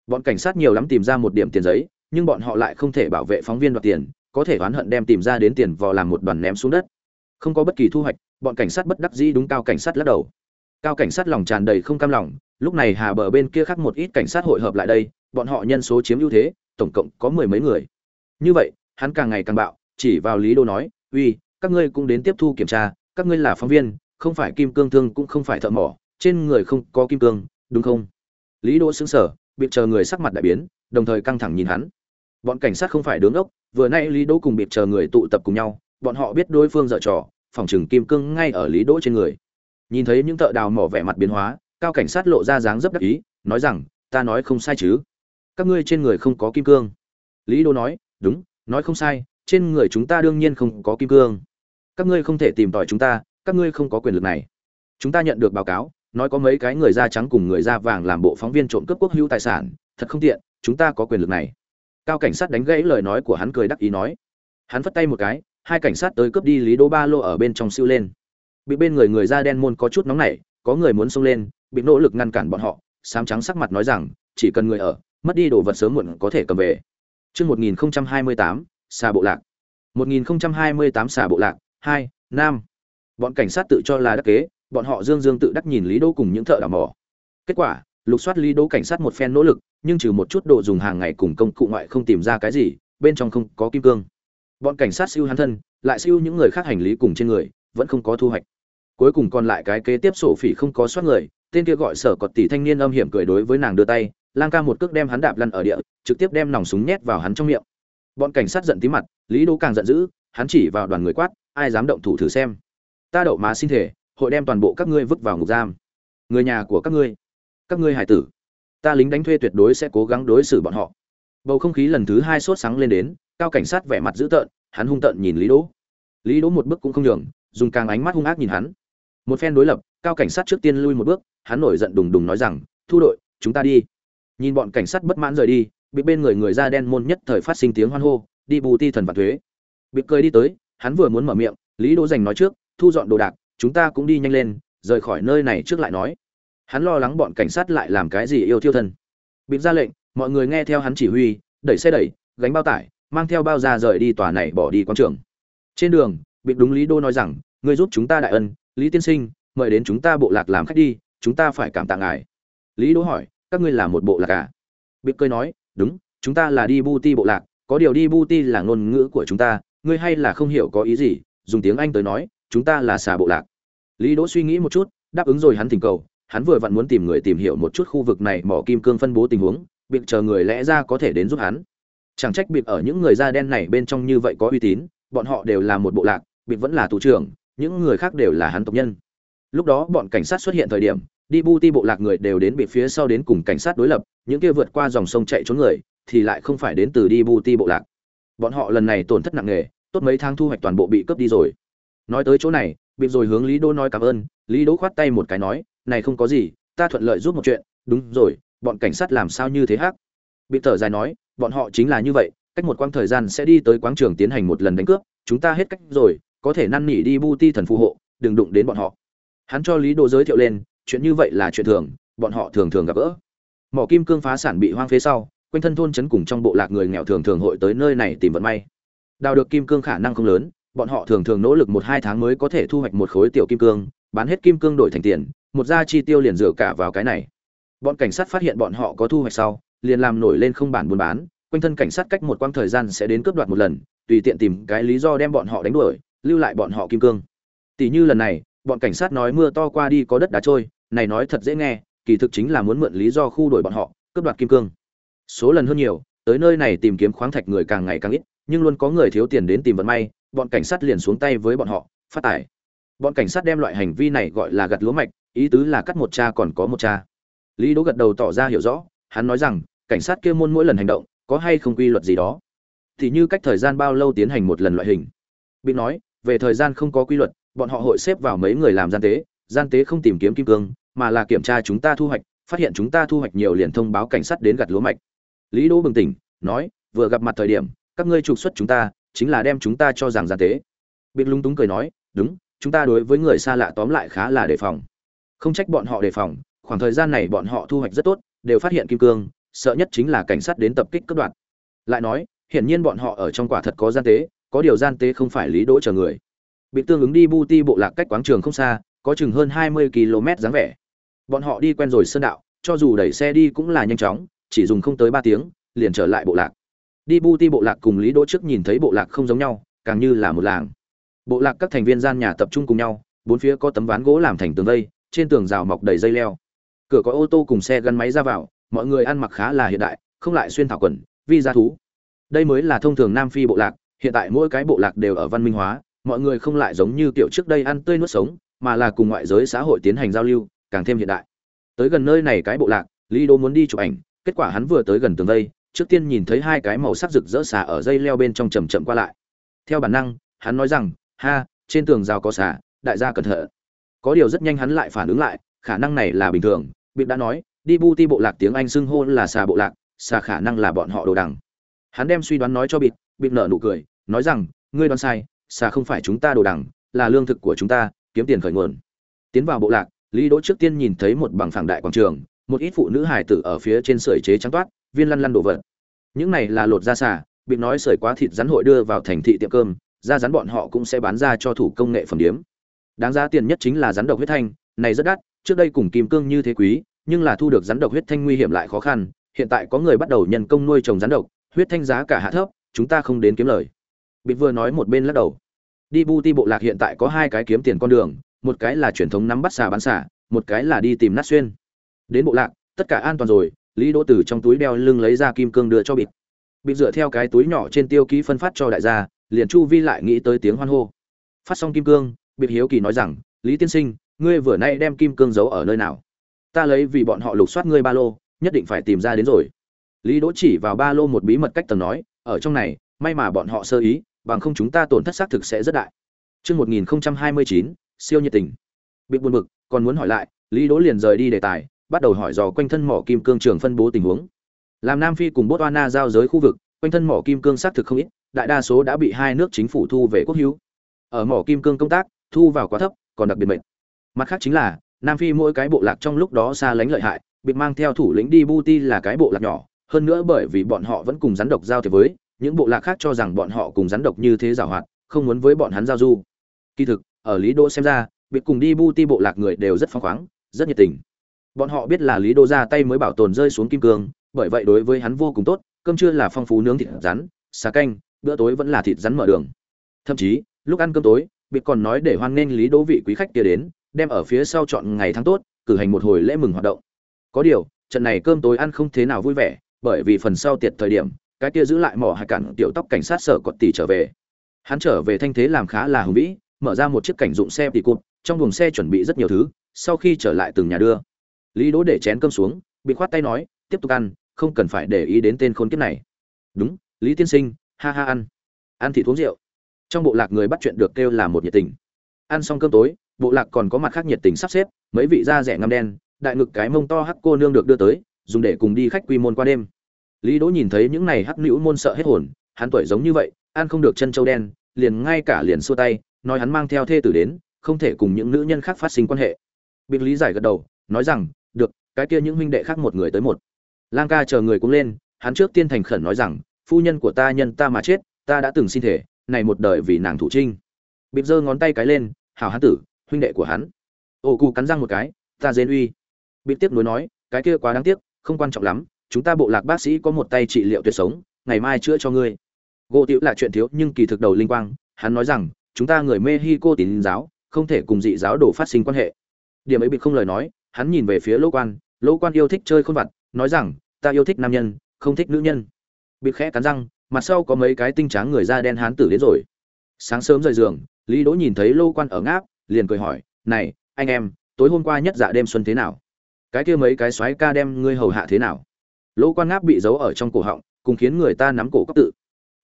Bọn cảnh sát nhiều lắm tìm ra một điểm tiền giấy, nhưng bọn họ lại không thể bảo vệ phóng viên đoạt tiền, có thể oán hận đem tìm ra đến tiền vò làm một đoàn ném xuống đất. Không có bất kỳ thu hoạch, bọn cảnh sát bất đắc dĩ đúng cao cảnh sát lắc đầu. Cao cảnh sát lòng tràn đầy không cam lòng lúc này hà bờ bên kia khác một ít cảnh sát hội hợp lại đây, bọn họ nhân số chiếm ưu thế, tổng cộng có mười mấy người. Như vậy, hắn càng ngày càng bạo, chỉ vào lý đô nói, uy, các ngươi cũng đến tiếp thu kiểm tra, các ngươi là phóng viên, không phải kim cương thương cũng không phải thợ mỏ, trên người không có kim cương, đúng không? Lý đô xứng sở bị chờ người sắc mặt đại biến, đồng thời căng thẳng nhìn hắn. Bọn cảnh sát không phải đứng ốc vừa nay lý đỗ cùng bị chờ người tụ tập cùng nhau, bọn họ biết đối phương dở trò, phòng trừng kim cương ngay ở lý đỗ trên người. Nhìn thấy những thợ đào mỏ vẻ mặt biến hóa cao cảnh sát lộ ra dáng dấp đắc ý, nói rằng, ta nói không sai chứ. Các ngươi trên người không có kim cương. Lý đô nói, đúng, nói không sai, trên người chúng ta đương nhiên không có kim cương. Các ngươi không thể tìm tòi chúng ta, các ngươi không có quyền lực này. Chúng ta nhận được báo cáo, nói có mấy cái người da trắng cùng người da vàng làm bộ phóng viên trộm cướp quốc hữu tài sản, thật không tiện, chúng ta có quyền lực này. Cao cảnh sát đánh gãy lời nói của hắn cười đắc ý nói. Hắn phất tay một cái, hai cảnh sát tới cướp đi lý đô ba lô ở bên trong siêu lên. Bị bên người người da đen môn có chút nóng nảy, có người muốn xông lên bị nỗ lực ngăn cản bọn họ sám trắng sắc mặt nói rằng chỉ cần người ở mất đi đồ vật sớm muộn có thể cầm về Chương 1028, xà bộ lạc. 1028 xà bộ lạc, 2, Nam. Bọn cảnh sát tự cho là đắc kế, bọn họ dương dương tự đắc nhìn Lý đô cùng những thợ đào mỏ. Kết quả, lục soát Lý đô cảnh sát một phen nỗ lực, nhưng trừ một chút đồ dùng hàng ngày cùng công cụ ngoại không tìm ra cái gì, bên trong không có kim cương. Bọn cảnh sát siêu hắn thân, lại siêu những người khác hành lý cùng trên người, vẫn không có thu hoạch. Cuối cùng còn lại cái kế tiếp sổ phỉ không có soát người, tên kia gọi sở cọt tỷ thanh niên âm hiểm cười đối với nàng đưa tay, lang ca một cước đem hắn đạp lăn ở địa, trực tiếp đem nòng súng nhét vào hắn trong miệng. Bọn cảnh sát giận tí mặt, Lý Đỗ càng giận dữ, hắn chỉ vào đoàn người quát, ai dám động thủ thử xem. Ta đậu má xin thể, hội đem toàn bộ các ngươi vứt vào ngục giam. Người nhà của các ngươi, các ngươi hải tử, ta lính đánh thuê tuyệt đối sẽ cố gắng đối xử bọn họ. Bầu không khí lần thứ hai sốt sáng lên đến, cao cảnh sát vẻ mặt dữ tợn, hắn hung tợn nhìn Lý Đỗ. Lý Đỗ một bước cũng không nhường, dùng càng ánh mắt hung ác nhìn hắn. Một phen đối lập, cao cảnh sát trước tiên lui một bước, hắn nổi giận đùng đùng nói rằng, "Thu đội, chúng ta đi." Nhìn bọn cảnh sát bất mãn rời đi, bị bên người người da đen môn nhất thời phát sinh tiếng hoan hô, đi bù ti thần và thuế. Bị cười đi tới, hắn vừa muốn mở miệng, Lý Đỗ Dành nói trước, thu dọn đồ đạc, chúng ta cũng đi nhanh lên, rời khỏi nơi này trước lại nói. Hắn lo lắng bọn cảnh sát lại làm cái gì yêu thiêu thân. Bị ra lệnh, mọi người nghe theo hắn chỉ huy, đẩy xe đẩy, gánh bao tải, mang theo bao ra rời đi tòa này bỏ đi quán trường. Trên đường, bị đúng Lý Đô nói rằng, người giúp chúng ta đại ân, Lý tiên sinh, mời đến chúng ta bộ lạc làm khách đi, chúng ta phải cảm tạ ngài. Lý Đỗ hỏi, các ngươi là một bộ lạc à? Bị cười nói, đúng, chúng ta là đi Bu Ti bộ lạc, có điều đi Bu Ti là ngôn ngữ của chúng ta, ngươi hay là không hiểu có ý gì, dùng tiếng Anh tới nói, chúng ta là xà bộ lạc. Lý Đỗ suy nghĩ một chút, đáp ứng rồi hắn thỉnh cầu, hắn vừa vặn muốn tìm người tìm hiểu một chút khu vực này mỏ kim cương phân bố tình huống, biệt chờ người lẽ ra có thể đến giúp hắn. Chẳng trách biệt ở những người da đen này bên trong như vậy có uy tín, bọn họ đều là một bộ lạc, biệt vẫn là thủ trưởng, những người khác đều là hắn tộc nhân. Lúc đó bọn cảnh sát xuất hiện thời điểm, đi bu ti bộ lạc người đều đến bị phía sau đến cùng cảnh sát đối lập những kia vượt qua dòng sông chạy trốn người thì lại không phải đến từ đi bu ti bộ lạc. Bọn họ lần này tổn thất nặng nề tốt mấy tháng thu hoạch toàn bộ bị cướp đi rồi. Nói tới chỗ này bị rồi hướng lý đỗ nói cảm ơn lý đỗ khoát tay một cái nói này không có gì ta thuận lợi giúp một chuyện. Đúng rồi bọn cảnh sát làm sao như thế hắc? Bị thở dài nói bọn họ chính là như vậy cách một quãng thời gian sẽ đi tới quảng trường tiến hành một lần đánh cướp chúng ta hết cách rồi có thể năn nỉ đi bu ti thần phù hộ đừng đụng đến bọn họ hắn cho lý Đồ giới thiệu lên, chuyện như vậy là chuyện thường, bọn họ thường thường gặp gỡ. Mỏ kim cương phá sản bị hoang phế sau, quanh thân thôn trấn cùng trong bộ lạc người nghèo thường thường hội tới nơi này tìm vận may. Đào được kim cương khả năng không lớn, bọn họ thường thường nỗ lực một hai tháng mới có thể thu hoạch một khối tiểu kim cương, bán hết kim cương đổi thành tiền, một gia chi tiêu liền dựa cả vào cái này. Bọn cảnh sát phát hiện bọn họ có thu hoạch sau, liền làm nổi lên không bản buôn bán, quanh thân cảnh sát cách một quãng thời gian sẽ đến cướp đoạt một lần, tùy tiện tìm cái lý do đem bọn họ đánh đuổi, lưu lại bọn họ kim cương. Tỷ như lần này bọn cảnh sát nói mưa to qua đi có đất đá trôi, này nói thật dễ nghe, kỳ thực chính là muốn mượn lý do khu đổi bọn họ, cướp đoạt kim cương. Số lần hơn nhiều, tới nơi này tìm kiếm khoáng thạch người càng ngày càng ít, nhưng luôn có người thiếu tiền đến tìm vận may, bọn cảnh sát liền xuống tay với bọn họ, phát tài. Bọn cảnh sát đem loại hành vi này gọi là gặt lúa mạch, ý tứ là cắt một cha còn có một cha. Lý đỗ gật đầu tỏ ra hiểu rõ, hắn nói rằng, cảnh sát kia môn mỗi lần hành động, có hay không quy luật gì đó? Thì như cách thời gian bao lâu tiến hành một lần loại hình? Bị nói, về thời gian không có quy luật bọn họ hội xếp vào mấy người làm gian tế gian tế không tìm kiếm kim cương, mà là kiểm tra chúng ta thu hoạch, phát hiện chúng ta thu hoạch nhiều liền thông báo cảnh sát đến gặt lúa mạch. Lý đỗ bừng tỉnh, nói, vừa gặp mặt thời điểm, các ngươi trục xuất chúng ta, chính là đem chúng ta cho rằng gian tế. Biệt lung túng cười nói, đúng, chúng ta đối với người xa lạ tóm lại khá là đề phòng. Không trách bọn họ đề phòng, khoảng thời gian này bọn họ thu hoạch rất tốt, đều phát hiện kim cương, sợ nhất chính là cảnh sát đến tập kích cướp đoạt. Lại nói, hiển nhiên bọn họ ở trong quả thật có gian tế, có điều gian tế không phải lý đỗ chờ người bị tương ứng đi bu ti bộ lạc cách quán trường không xa, có chừng hơn hai mươi km dáng vẻ. Bọn họ đi quen rồi sơn đạo, cho dù đẩy xe đi cũng là nhanh chóng, chỉ dùng không tới ba tiếng, liền trở lại bộ lạc. Đi bu ti bộ lạc cùng lý đỗ trước nhìn thấy bộ lạc không giống nhau, càng như là một làng. Bộ lạc các thành viên gian nhà tập trung cùng nhau, bốn phía có tấm ván gỗ làm thành tường vây, trên tường rào mọc đầy dây leo. Cửa có ô tô cùng xe gắn máy ra vào, mọi người ăn mặc khá là hiện đại, không lại xuyên thảo quần, vi gia thú. Đây mới là thông thường nam phi bộ lạc, hiện tại mỗi cái bộ lạc đều ở văn minh hóa mọi người không lại giống như kiểu trước đây ăn tươi nuốt sống, mà là cùng ngoại giới xã hội tiến hành giao lưu, càng thêm hiện đại. Tới gần nơi này cái bộ lạc, lý đô muốn đi chụp ảnh, kết quả hắn vừa tới gần tường vây, trước tiên nhìn thấy hai cái màu sắc rực rỡ xà ở dây leo bên trong chầm chậm qua lại. Theo bản năng, hắn nói rằng, ha, trên tường rào có xà, đại gia cẩn thận. Có điều rất nhanh hắn lại phản ứng lại, khả năng này là bình thường bịp đã nói, đi bu ti bộ lạc tiếng anh xưng hô là xà bộ lạc, xà khả năng là bọn họ đồ đằng. Hắn đem suy đoán nói cho bịp bịp nở nụ cười, nói rằng, ngươi đoán sai xà không phải chúng ta đồ đằng, là lương thực của chúng ta, kiếm tiền khởi nguồn. Tiến vào bộ lạc, lý đỗ trước tiên nhìn thấy một bằng phẳng đại quảng trường, một ít phụ nữ hài tử ở phía trên sưởi chế trắng toát, viên lăn lăn đồ vật. Những này là lột da xà, bị nói sưởi quá thịt rắn hội đưa vào thành thị tiệm cơm, da rắn bọn họ cũng sẽ bán ra cho thủ công nghệ phẩm điếm. Đáng giá tiền nhất chính là rắn độc huyết thanh, này rất đắt, trước đây cùng kim cương như thế quý, nhưng là thu được rắn độc huyết thanh nguy hiểm lại khó khăn, hiện tại có người bắt đầu nhân công nuôi trồng rắn độc, huyết thanh giá cả hạ thấp, chúng ta không đến kiếm lời bị vừa nói một bên lắc đầu. Đi bu ti bộ lạc hiện tại có hai cái kiếm tiền con đường, một cái là truyền thống nắm bắt xà bán xà, một cái là đi tìm nát xuyên. Đến bộ lạc, tất cả an toàn rồi, lý đỗ từ trong túi đeo lưng lấy ra kim cương đưa cho bịt bịt dựa theo cái túi nhỏ trên tiêu ký phân phát cho đại gia, liền chu vi lại nghĩ tới tiếng hoan hô. Phát xong kim cương bịt hiếu kỳ nói rằng, lý tiên sinh, ngươi vừa nay đem kim cương giấu ở nơi nào? Ta lấy vì bọn họ lục soát ngươi ba lô, nhất định phải tìm ra đến rồi. Lý đỗ chỉ vào ba lô một bí mật cách tầng nói, ở trong này may mà bọn họ sơ ý bằng không chúng ta tổn thất xác thực sẽ rất đại Chương 1029, siêu nhiệt tình. Bị buồn bực, còn muốn hỏi lại, Lý Đỗ liền rời đi đề tài, bắt đầu hỏi dò quanh thân mỏ kim cương trường phân bố tình huống. Làm Nam Phi cùng Botswana giao giới khu vực, quanh thân mỏ kim cương xác thực không ít, đại đa số đã bị hai nước chính phủ thu về quốc hữu. Ở mỏ kim cương công tác, thu vào quá thấp, còn đặc biệt mệt. Mặt khác chính là, Nam Phi mỗi cái bộ lạc trong lúc đó xa lánh lợi hại, bị mang theo thủ lĩnh đi Buti là cái bộ lạc nhỏ, hơn nữa bởi vì bọn họ vẫn cùng rắn độc giao thế với, những bộ lạc khác cho rằng bọn họ cùng rắn độc như thế giảo hoạt, không muốn với bọn hắn giao du. Kỳ thực, ở Lý Đô xem ra, biệt cùng đi bu ti bộ lạc người đều rất phóng khoáng, rất nhiệt tình. Bọn họ biết là Lý Đô ra tay mới bảo tồn rơi xuống kim cương, bởi vậy đối với hắn vô cùng tốt, cơm trưa là phong phú nướng thịt rắn, xà canh, bữa tối vẫn là thịt rắn mở đường. Thậm chí, lúc ăn cơm tối, biệt còn nói để hoan nghênh Lý Đô vị quý khách kia đến, đem ở phía sau chọn ngày tháng tốt, cử hành một hồi lễ mừng hoạt động. Có điều, trận này cơm tối ăn không thế nào vui vẻ, bởi vì phần sau tiệt thời điểm, cái kia giữ lại mỏ hai cản tiểu tóc cảnh sát sở cọt tỷ trở về. Hắn trở về thanh thế làm khá là hùng vĩ, mở ra một chiếc cảnh dụng xe tỷ cụt, trong buồng xe chuẩn bị rất nhiều thứ, sau khi trở lại từng nhà đưa. lý đỗ để chén cơm xuống bị khoát tay nói tiếp tục ăn không cần phải để ý đến tên khốn kiếp này. Đúng lý tiên sinh ha ha ăn. Ăn thì uống rượu. Trong bộ lạc người bắt chuyện được kêu là một nhiệt tình. Ăn xong cơm tối bộ lạc còn có mặt khác nhiệt tình sắp xếp mấy vị da rẻ ngăm đen đại ngực cái mông to hắc cô nương được đưa tới dùng để cùng đi khách quy môn qua đêm lý đỗ nhìn thấy những này hắc nữ môn sợ hết hồn, hắn tuổi giống như vậy, ăn không được chân châu đen, liền ngay cả liền xua tay, nói hắn mang theo thê tử đến, không thể cùng những nữ nhân khác phát sinh quan hệ. Biệt lý giải gật đầu, nói rằng, được, cái kia những huynh đệ khác một người tới một. Lang ca chờ người cũng lên, hắn trước tiên thành khẩn nói rằng, phu nhân của ta nhân ta mà chết, ta đã từng xin thể, này một đời vì nàng thủ trinh. Bịp giơ ngón tay cái lên hào hán tử, huynh đệ của hắn. Ô cụ cắn răng một cái, ta dên uy. Bịp tiếp nối nói, cái kia quá đáng tiếc, không quan trọng lắm chúng ta bộ lạc bác sĩ có một tay trị liệu tuyệt sống, ngày mai chữa cho ngươi. Gỗ tiểu là chuyện thiếu nhưng kỳ thực đầu linh quang, hắn nói rằng, chúng ta người mexico tín giáo, không thể cùng dị giáo đồ phát sinh quan hệ. Điểm ấy bị không lời nói, hắn nhìn về phía lỗ quan lỗ quan yêu thích chơi khôn vặt, nói rằng, ta yêu thích nam nhân, không thích nữ nhân. Bị khẽ cắn răng, mặt sau có mấy cái tinh tráng người da đen hán tử đến rồi. Sáng sớm rời giường, lý đỗ nhìn thấy lô quan ở ngáp, liền cười hỏi, này, anh em, tối hôm qua nhất dạ đêm xuân thế nào? Cái kia mấy cái xoáy ca đem ngươi hầu hạ thế nào? Lỗ quan ngáp bị giấu ở trong cổ họng, cùng khiến người ta nắm cổ cấp tự.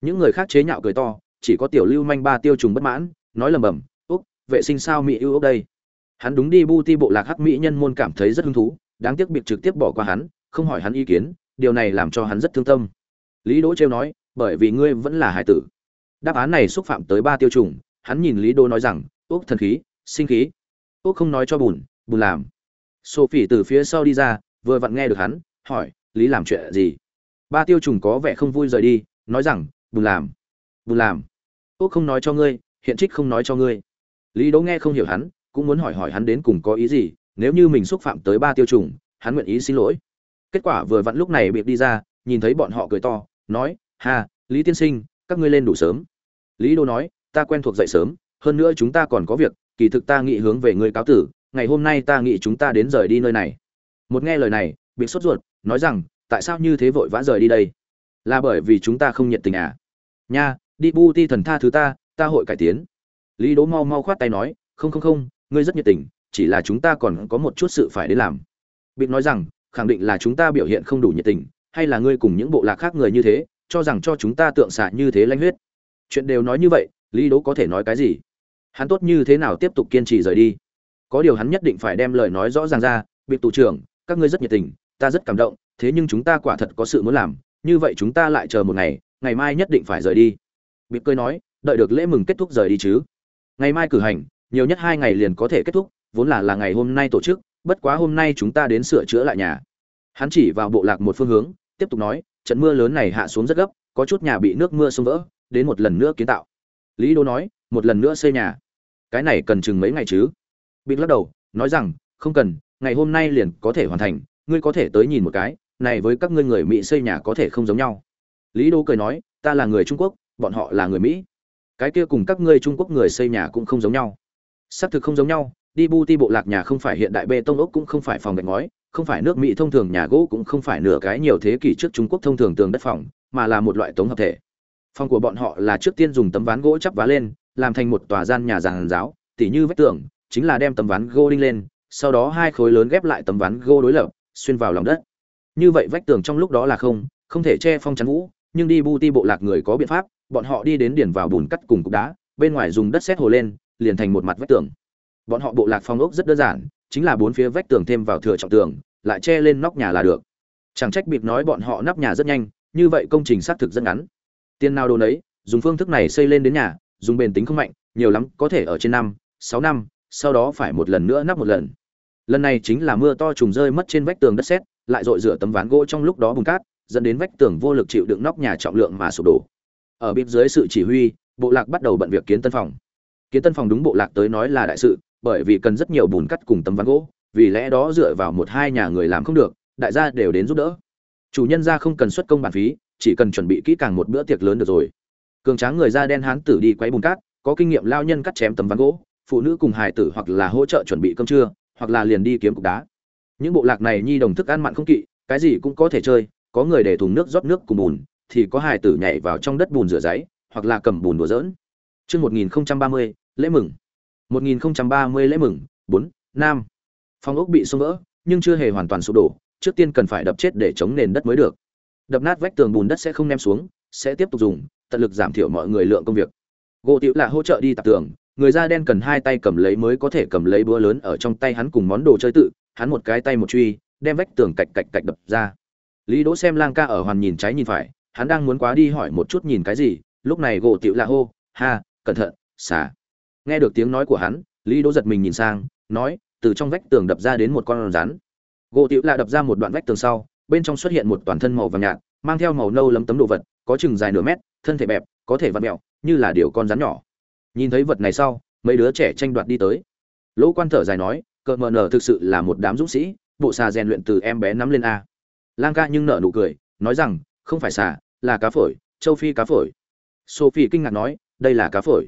Những người khác chế nhạo cười to, chỉ có tiểu lưu manh ba tiêu trùng bất mãn, nói lầm bầm, úc, vệ sinh sao mỹ ưu ốc đây? Hắn đúng đi bu ti bộ lạc hắc mỹ nhân môn cảm thấy rất hứng thú, đáng tiếc biệt trực tiếp bỏ qua hắn, không hỏi hắn ý kiến, điều này làm cho hắn rất thương tâm. Lý đỗ trêu nói, bởi vì ngươi vẫn là hải tử. Đáp án này xúc phạm tới ba tiêu trùng, hắn nhìn lý đỗ nói rằng, úc thần khí, sinh khí. Úc không nói cho bùn bùn làm. Sophie từ phía sau đi ra, vừa vặn nghe được hắn, hỏi lý làm chuyện gì? Ba tiêu trùng có vẻ không vui rời đi, nói rằng, bùn làm bùn làm. Úc không nói cho ngươi, hiện trích không nói cho ngươi. Lý đỗ nghe không hiểu hắn, cũng muốn hỏi hỏi hắn đến cùng có ý gì, nếu như mình xúc phạm tới ba tiêu trùng, hắn nguyện ý xin lỗi. Kết quả vừa vặn lúc này biệt đi ra, nhìn thấy bọn họ cười to, nói, ha, lý tiên sinh, các ngươi lên đủ sớm. Lý đô nói, ta quen thuộc dậy sớm, hơn nữa chúng ta còn có việc, kỳ thực ta nghĩ hướng về ngươi cáo tử, ngày hôm nay ta nghĩ chúng ta đến rời đi nơi này. Một nghe lời này bị sốt ruột nói rằng, tại sao như thế vội vã rời đi đây? Là bởi vì chúng ta không nhiệt tình à? Nha, đi bu ti thần tha thứ ta ta hội cải tiến. Lý đỗ mau mau khoát tay nói, không không không, ngươi rất nhiệt tình, chỉ là chúng ta còn có một chút sự phải đến làm. Bịt nói rằng, khẳng định là chúng ta biểu hiện không đủ nhiệt tình, hay là ngươi cùng những bộ lạc khác người như thế, cho rằng cho chúng ta tượng xạ như thế lanh huyết. Chuyện đều nói như vậy, lý đỗ có thể nói cái gì? Hắn tốt như thế nào tiếp tục kiên trì rời đi? Có điều hắn nhất định phải đem lời nói rõ ràng ra, bịt tù trưởng, các ngươi rất nhiệt tình ta rất cảm động, thế nhưng chúng ta quả thật có sự muốn làm, như vậy chúng ta lại chờ một ngày ngày mai nhất định phải rời đi. Bịp cười nói, đợi được lễ mừng kết thúc rời đi chứ. Ngày mai cử hành, nhiều nhất hai ngày liền có thể kết thúc, vốn là là ngày hôm nay tổ chức, bất quá hôm nay chúng ta đến sửa chữa lại nhà. Hắn chỉ vào bộ lạc một phương hướng, tiếp tục nói, trận mưa lớn này hạ xuống rất gấp, có chút nhà bị nước mưa xông vỡ, đến một lần nữa kiến tạo. Lý đô nói, một lần nữa xây nhà. Cái này cần chừng mấy ngày chứ? Bịt lắc đầu, nói rằng, không cần, ngày hôm nay liền có thể hoàn thành ngươi có thể tới nhìn một cái, này với các ngươi người mỹ xây nhà có thể không giống nhau. Lý đô cười nói, ta là người trung quốc, bọn họ là người mỹ. Cái kia cùng các ngươi trung quốc người xây nhà cũng không giống nhau. Xác thực không giống nhau, đi bu ti bộ lạc nhà không phải hiện đại bê tông ốc cũng không phải phòng gạch ngói, không phải nước mỹ thông thường nhà gỗ cũng không phải nửa cái nhiều thế kỷ trước trung quốc thông thường tường đất phòng, mà là một loại tống hợp thể. Phòng của bọn họ là trước tiên dùng tấm ván gỗ chắp vá lên, làm thành một tòa gian nhà giàn giáo, tỉ như vách tường, chính là đem tấm ván gỗ đinh lên, sau đó hai khối lớn ghép lại tấm ván gỗ đối lập xuyên vào lòng đất. Như vậy vách tường trong lúc đó là không không thể che phong chắn vũ, nhưng đi bu ti bộ lạc người có biện pháp, bọn họ đi đến điển vào bùn cắt cùng cục đá, bên ngoài dùng đất xét hồ lên, liền thành một mặt vách tường. Bọn họ bộ lạc phong ốc rất đơn giản, chính là bốn phía vách tường thêm vào thừa trọng tường, lại che lên nóc nhà là được. Chẳng trách bịp nói bọn họ nắp nhà rất nhanh, như vậy công trình xác thực rất ngắn. Tiền nào đồ nấy, dùng phương thức này xây lên đến nhà, dùng bền tính không mạnh, nhiều lắm có thể ở trên năm, sáu năm, sau đó phải một lần nữa nắp một lần lần này chính là mưa to trùng rơi mất trên vách tường đất sét, lại dội rửa tấm ván gỗ trong lúc đó bùn cát, dẫn đến vách tường vô lực chịu đựng nóc nhà trọng lượng mà sụp đổ. Ở bịp dưới sự chỉ huy, bộ lạc bắt đầu bận việc kiến tân phòng. Kiến tân phòng đúng bộ lạc tới nói là đại sự, bởi vì cần rất nhiều bùn cắt cùng tấm ván gỗ, vì lẽ đó dựa vào một hai nhà người làm không được, đại gia đều đến giúp đỡ. Chủ nhân ra không cần xuất công bản phí, chỉ cần chuẩn bị kỹ càng một bữa tiệc lớn được rồi. Cường tráng người da đen hán tử đi quấy bùn cát, có kinh nghiệm lao nhân cắt chém tấm ván gỗ, phụ nữ cùng hài tử hoặc là hỗ trợ chuẩn bị cơm trưa hoặc là liền đi kiếm cục đá. Những bộ lạc này nhi đồng thức ăn mặn không kỵ cái gì cũng có thể chơi có người để thùng nước rót nước cùng bùn thì có hài tử nhảy vào trong đất bùn rửa giấy hoặc là cầm bùn đùa giỡn. Chương 1030, lễ mừng. 1030 lễ mừng, 4, nam. Phong ốc bị xông vỡ, nhưng chưa hề hoàn toàn sụp đổ trước tiên cần phải đập chết để chống nền đất mới được. Đập nát vách tường bùn đất sẽ không ném xuống sẽ tiếp tục dùng tận lực giảm thiểu mọi người lượng công việc. Gỗ tiểu là hỗ trợ đi tạp tường người da đen cần hai tay cầm lấy mới có thể cầm lấy búa lớn ở trong tay hắn cùng món đồ chơi tự, hắn một cái tay một truy, đem vách tường cạch cạch cạch đập ra. Lý đỗ xem lang ca ở hoàn nhìn trái nhìn phải, hắn đang muốn quá đi hỏi một chút nhìn cái gì, lúc này gỗ tịu la hô, ha, cẩn thận xả nghe được tiếng nói của hắn, lý đỗ giật mình nhìn sang, nói, từ trong vách tường đập ra đến một con rắn. Gỗ tịu la đập ra một đoạn vách tường sau, bên trong xuất hiện một toàn thân màu vàng nhạt, mang theo màu nâu lấm tấm đồ vật, có chừng dài nửa mét, thân thể bẹp, có thể vặn mẹo, như là điều con rắn nhỏ nhìn thấy vật này sau, mấy đứa trẻ tranh đoạt đi tới. Lỗ quan thở dài nói cợt mờ nở thực sự là một đám dũng sĩ, bộ xà rèn luyện từ em bé nắm lên a. Lang ca nhưng nở nụ cười, nói rằng, không phải xà, là cá phổi, châu phi cá phổi. Sophie kinh ngạc nói, đây là cá phổi.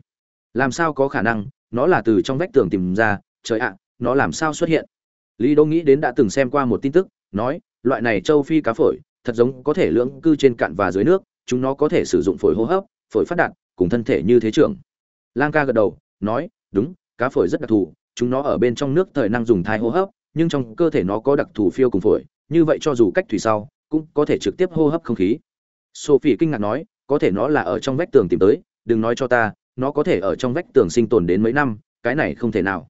Làm sao có khả năng? Nó là từ trong vách tường tìm ra, trời ạ, nó làm sao xuất hiện? Lý đô nghĩ đến đã từng xem qua một tin tức, nói, loại này châu phi cá phổi, thật giống có thể lưỡng cư trên cạn và dưới nước, chúng nó có thể sử dụng phổi hô hấp, phổi phát đạt, cùng thân thể như thế trưởng lang ca gật đầu, nói, đúng, cá phổi rất đặc thù, chúng nó ở bên trong nước thời năng dùng thai hô hấp, nhưng trong cơ thể nó có đặc thù phiêu cùng phổi, như vậy cho dù cách thủy sau, cũng có thể trực tiếp hô hấp không khí. Sophie kinh ngạc nói, có thể nó là ở trong vách tường tìm tới, đừng nói cho ta, nó có thể ở trong vách tường sinh tồn đến mấy năm, cái này không thể nào.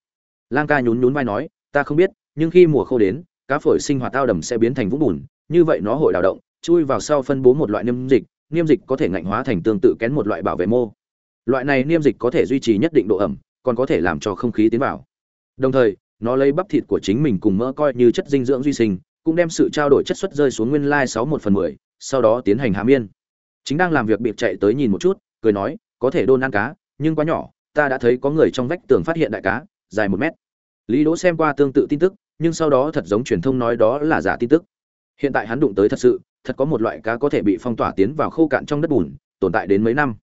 Lang ca nhún nhún vai nói, ta không biết, nhưng khi mùa khô đến, cá phổi sinh hoạt tao đầm sẽ biến thành vũng bùn, như vậy nó hội đào động, chui vào sau phân bố một loại niêm dịch niêm dịch có thể ngạnh hóa thành tương tự kén một loại bảo vệ mô loại này niêm dịch có thể duy trì nhất định độ ẩm, còn có thể làm cho không khí tiến vào. Đồng thời, nó lấy bắp thịt của chính mình cùng mỡ coi như chất dinh dưỡng duy sinh, cũng đem sự trao đổi chất xuất rơi xuống nguyên lai sáu một phần mười, sau đó tiến hành hàm yên chính đang làm việc bịp chạy tới nhìn một chút, cười nói, có thể đôn ăn cá, nhưng quá nhỏ, ta đã thấy có người trong vách tường phát hiện đại cá, dài một mét. Lý đỗ xem qua tương tự tin tức, nhưng sau đó thật giống truyền thông nói đó là giả tin tức. Hiện tại hắn đụng tới thật sự, thật có một loại cá có thể bị phong tỏa tiến vào khô cạn trong đất bùn, tồn tại đến mấy năm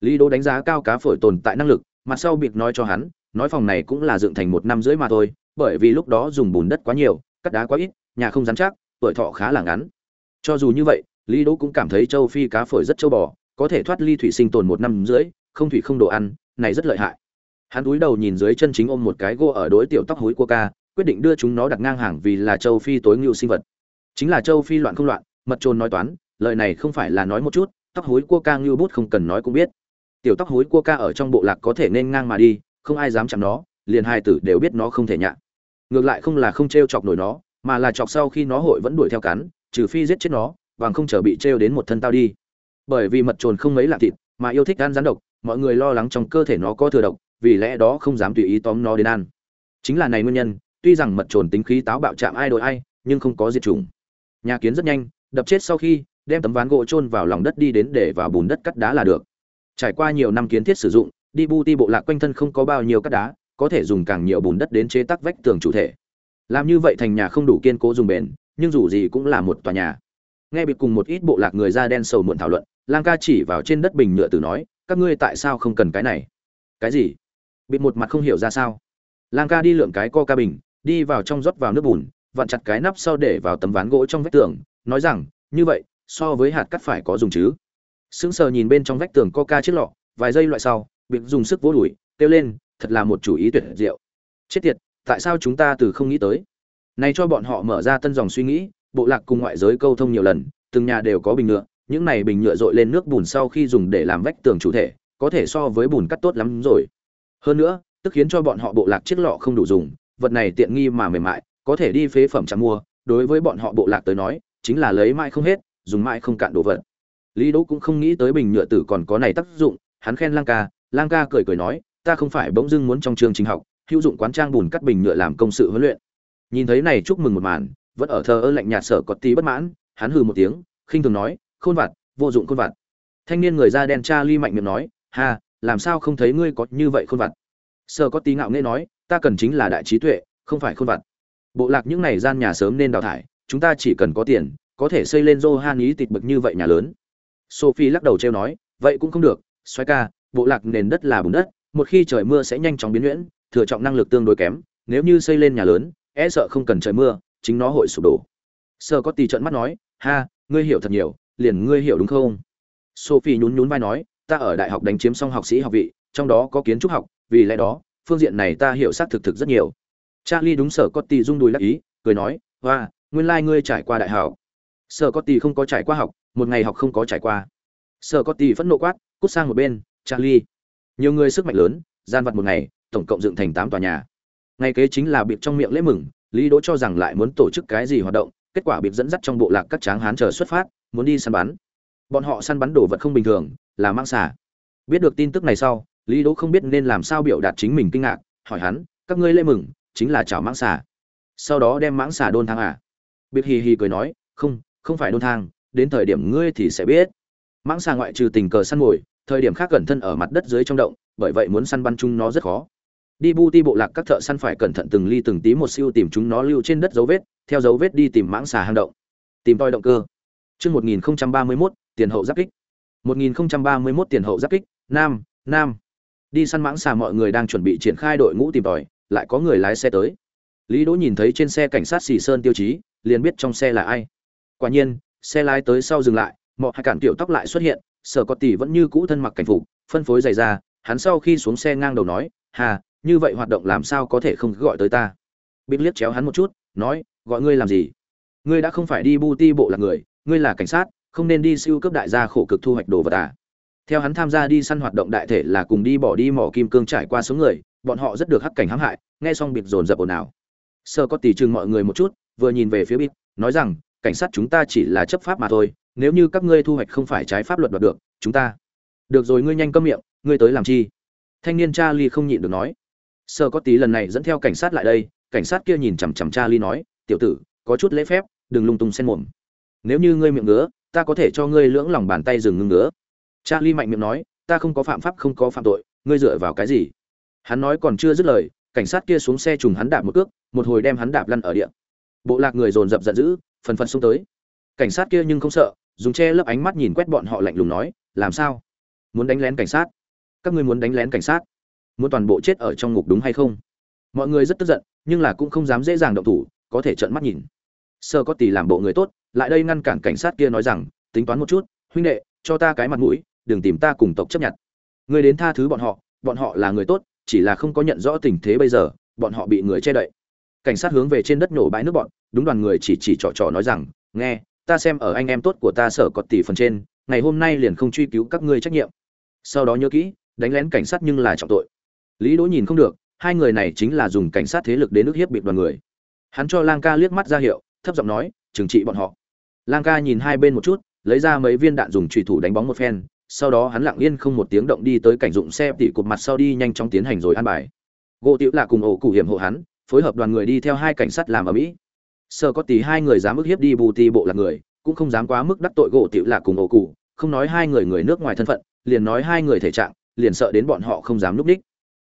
lý đỗ đánh giá cao cá phổi tồn tại năng lực mặt sau bịt nói cho hắn, nói phòng này cũng là dựng thành một năm rưỡi mà thôi, bởi vì lúc đó dùng bùn đất quá nhiều, cắt đá quá ít, nhà không rắn chắc, tuổi thọ khá là ngắn. Cho dù như vậy, lý đỗ cũng cảm thấy châu phi cá phổi rất châu bò, có thể thoát ly thủy sinh tồn một năm rưỡi, không thủy không đồ ăn, này rất lợi hại. Hắn cúi đầu nhìn dưới chân chính ôm một cái gô ở đối tiểu tóc hối của ca, quyết định đưa chúng nó đặt ngang hàng vì là châu phi tối ngưu sinh vật. Chính là châu phi loạn không loạn, mật trồn nói toán, lời này không phải là nói một chút, tóc hối cua ca ngưu bút không cần nói cũng biết tiểu tóc hối cua ca ở trong bộ lạc có thể nên ngang mà đi, không ai dám chạm nó, liền hai tử đều biết nó không thể nhạ. Ngược lại không là không t r e o chọc nổi nó, mà là chọc sau khi nó hội vẫn đuổi theo cắn, trừ phi giết chết nó, và không chờ bị t r e o đến một thân tao đi. Bởi vì mật trồn không mấy lạc thịt, mà yêu thích ăn rắn độc, mọi người lo lắng trong cơ thể nó có thừa độc, vì lẽ đó không dám tùy ý tóm nó đến ăn. Chính là này nguyên nhân, tuy rằng mật trồn tính khí táo bạo chạm ai đội ai, nhưng không có diệt chủng. Nhà kiến rất nhanh, đập chết sau khi, đem tấm ván gỗ chôn vào lòng đất đi đến để vào bùn đất cắt đá là được. Trải qua nhiều năm kiến thiết sử dụng, đi bu ti bộ lạc quanh thân không có bao nhiêu cát đá, có thể dùng càng nhiều bùn đất đến chế tác vách tường chủ thể. Làm như vậy thành nhà không đủ kiên cố dùng bền, nhưng dù gì cũng là một tòa nhà. Nghe bịt cùng một ít bộ lạc người da đen sầu muộn thảo luận, Lang ca chỉ vào trên đất bình nhựa từ nói, các ngươi tại sao không cần cái này? Cái gì? Bịt một mặt không hiểu ra sao. Lang ca đi lượm cái coca bình, đi vào trong rót vào nước bùn, vặn chặt cái nắp sau để vào tấm ván gỗ trong vách tường, nói rằng, như vậy, so với hạt cắt phải có dùng chứ? Sững sờ nhìn bên trong vách tường coca chiếc lọ, vài giây loại sau biệt dùng sức vỗ đùi, kêu lên, thật là một chủ ý tuyệt diệu. Chết tiệt, tại sao chúng ta từ không nghĩ tới? Này cho bọn họ mở ra tân dòng suy nghĩ, bộ lạc cùng ngoại giới câu thông nhiều lần, từng nhà đều có bình nhựa, những này bình nhựa dội lên nước bùn sau khi dùng để làm vách tường chủ thể, có thể so với bùn cắt tốt lắm rồi. Hơn nữa, tức khiến cho bọn họ bộ lạc chiếc lọ không đủ dùng, vật này tiện nghi mà mềm mại, có thể đi phế phẩm chẳng mua, đối với bọn họ bộ lạc tới nói, chính là lấy mãi không hết, dùng mãi không cạn đồ vật lý đỗ cũng không nghĩ tới bình nhựa tử còn có này tác dụng, hắn khen lang ca lang ca cười cười nói, ta không phải bỗng dưng muốn trong trường trình học, hữu dụng quán trang bùn cắt bình nhựa làm công sự huấn luyện. Nhìn thấy này chúc mừng một màn, vẫn ở thờ ơ lạnh nhạt sở có tí bất mãn, hắn hừ một tiếng, khinh thường nói, khôn vặt, vô dụng khôn vặt. Thanh niên người da đen cha mạnh miệng nói, ha, làm sao không thấy ngươi có như vậy khôn vặt? Sở có tí ngạo nghễ nói, ta cần chính là đại trí tuệ, không phải khôn vặt. Bộ lạc những này gian nhà sớm nên đào thải, chúng ta chỉ cần có tiền, có thể xây lên Johan ý tịch bực như vậy nhà lớn sophie lắc đầu trêu nói, vậy cũng không được xoáy ca, bộ lạc nền đất là bùn đất, một khi trời mưa sẽ nhanh chóng biến nhuyễn, thừa trọng năng lực tương đối kém, nếu như xây lên nhà lớn e sợ không cần trời mưa, chính nó hội sụp đổ. Sơ có tì trận mắt nói, ha, ngươi hiểu thật nhiều, liền ngươi hiểu đúng không? Sophie nhún nhún vai nói, ta ở đại học đánh chiếm xong học sĩ học vị, trong đó có kiến trúc học, vì lẽ đó, phương diện này ta hiểu xác thực thực rất nhiều. Charlie đúng sở có tì rung đùi đắc ý, cười nói hoa nguyên lai ngươi trải qua đại học. Sở có tì không có trải qua học một ngày học không có trải qua. Sở có tỷ phẫn nộ quát, cút sang một bên, charlie. Nhiều người sức mạnh lớn, gian vặt một ngày, tổng cộng dựng thành tám tòa nhà. Ngày kế chính là bịp trong miệng lễ mừng, lý đỗ cho rằng lại muốn tổ chức cái gì hoạt động, kết quả bịp dẫn dắt trong bộ lạc các tráng hán chờ xuất phát, muốn đi săn bắn. Bọn họ săn bắn đồ vật không bình thường, là mang xả biết được tin tức này sau, lý đỗ không biết nên làm sao biểu đạt chính mình kinh ngạc, hỏi hắn, các ngươi lễ mừng, chính là chảo mãng xà. Sau đó đem mãng xà đôn thang à? Bịp hì hì cười nói, không không phải đôn thang đến thời điểm ngươi thì sẽ biết mãng xà ngoại trừ tình cờ săn mồi thời điểm khác cẩn thân ở mặt đất dưới trong động bởi vậy muốn săn bắn chúng nó rất khó đi bu ti bộ lạc các thợ săn phải cẩn thận từng ly từng tí một siêu tìm chúng nó lưu trên đất dấu vết theo dấu vết đi tìm mãng xà hang động tìm toi động cơ Chương 1031, tiền hậu giáp kích. 1031 tiền hậu giáp kích, nam, nam. Đi săn mãng xà mọi người đang chuẩn bị triển khai đội ngũ tìm tòi, lại có người lái xe tới. Lý Đỗ nhìn thấy trên xe cảnh sát xì sơn tiêu chí, liền biết trong xe là ai. Quả nhiên, xe lái tới sau dừng lại, mọi hai cản tiểu tóc lại xuất hiện, Sở Có Tỷ vẫn như cũ thân mặc cảnh phục, phân phối giày ra, hắn sau khi xuống xe ngang đầu nói, "Hà, như vậy hoạt động làm sao có thể không gọi tới ta?" Bích liếc chéo hắn một chút, nói, "Gọi ngươi làm gì? Ngươi đã không phải đi bu ti bộ là người, ngươi là cảnh sát không nên đi siêu cấp đại gia khổ cực thu hoạch đồ vật à theo hắn tham gia đi săn hoạt động đại thể là cùng đi bỏ đi mỏ kim cương trải qua số người bọn họ rất được hắc cảnh hãm hại nghe xong bịt dồn dập ồn ào sơ có tỷ chừng mọi người một chút vừa nhìn về phía bịt nói rằng cảnh sát chúng ta chỉ là chấp pháp mà thôi, nếu như các ngươi thu hoạch không phải trái pháp luật đoạt được, chúng ta. Được rồi, ngươi nhanh câm miệng, ngươi tới làm chi? Thanh niên cha ly không nhịn được nói. Sơ có tí lần này dẫn theo cảnh sát lại đây, cảnh sát kia nhìn chằm chằm cha ly nói, tiểu tử, có chút lễ phép, đừng lung tung xen mồm. Nếu như ngươi miệng ngứa, ta có thể cho ngươi lưỡng lòng bàn tay dừng ngưng ngứa. Charlie mạnh miệng nói, ta không có phạm pháp, không có phạm tội, ngươi dựa vào cái gì? Hắn nói còn chưa dứt lời, cảnh sát kia xuống xe trùng hắn đạp một cước, một hồi đem hắn đạp lăn ở địa. Bộ lạc người dồn dập giận dữ phần phần xông tới. Cảnh sát kia nhưng không sợ, dùng che lấp ánh mắt nhìn quét bọn họ lạnh lùng nói, làm sao? Muốn đánh lén cảnh sát? Các ngươi muốn đánh lén cảnh sát? Muốn toàn bộ chết ở trong ngục đúng hay không? Mọi người rất tức giận, nhưng là cũng không dám dễ dàng động thủ, có thể trợn mắt nhìn. Sơ có tỷ làm bộ người tốt, lại đây ngăn cản cảnh sát kia nói rằng, tính toán một chút, huynh đệ, cho ta cái mặt mũi, đừng tìm ta cùng tộc chấp nhận. Người đến tha thứ bọn họ bọn họ là người tốt, chỉ là không có nhận rõ tình thế bây giờ, bọn họ bị người che đậy cảnh sát hướng về trên đất nổ bãi nước bọn, đúng đoàn người chỉ chỉ trò trò nói rằng, nghe, ta xem ở anh em tốt của ta sở có tỷ phần trên, ngày hôm nay liền không truy cứu các ngươi trách nhiệm. Sau đó nhớ kỹ, đánh lén cảnh sát nhưng là trọng tội. Lý đỗ nhìn không được, hai người này chính là dùng cảnh sát thế lực đến nước hiếp bị đoàn người. Hắn cho lang ca liếc mắt ra hiệu, thấp giọng nói, trừng trị bọn họ. Lang ca nhìn hai bên một chút, lấy ra mấy viên đạn dùng trùy thủ đánh bóng một phen, sau đó hắn lặng yên không một tiếng động đi tới cảnh dụng xe tỉ cụt mặt sau đi nhanh chóng tiến hành rồi an bài. Gỗ tiểu là cùng ổ cụ hiểm hộ hắn phối hợp đoàn người đi theo hai cảnh sát làm ở mỹ. Sơ có tỷ hai người dám ức hiếp đi bù ti bộ là người, cũng không dám quá mức đắc tội gỗ tiểu lạ cùng ổ cụ, không nói hai người người nước ngoài thân phận, liền nói hai người thể trạng, liền sợ đến bọn họ không dám núp đích.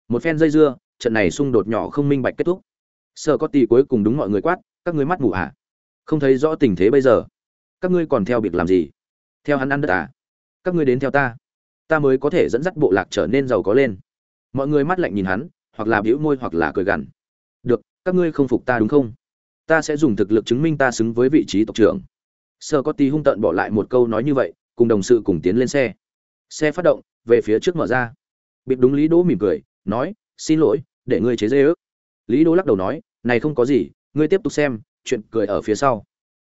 Một phen dây dưa, trận này xung đột nhỏ không minh bạch kết thúc. Sơ có tỷ cuối cùng đúng mọi người quát, các ngươi mắt mù à? Không thấy rõ tình thế bây giờ. Các ngươi còn theo việc làm gì? Theo hắn ăn đất à? Các ngươi đến theo ta. Ta mới có thể dẫn dắt bộ lạc trở nên giàu có lên. Mọi người mắt lạnh nhìn hắn, hoặc là bĩu môi hoặc là cười gằn được, các ngươi không phục ta đúng không? Ta sẽ dùng thực lực chứng minh ta xứng với vị trí tộc trưởng. Sơ có tí hung tợn bỏ lại một câu nói như vậy, cùng đồng sự cùng tiến lên xe. Xe phát động, về phía trước mở ra. Bịp đúng lý đỗ mỉm cười, nói, xin lỗi, để ngươi chế dê ước. Lý đỗ lắc đầu nói, này không có gì, ngươi tiếp tục xem, chuyện cười ở phía sau.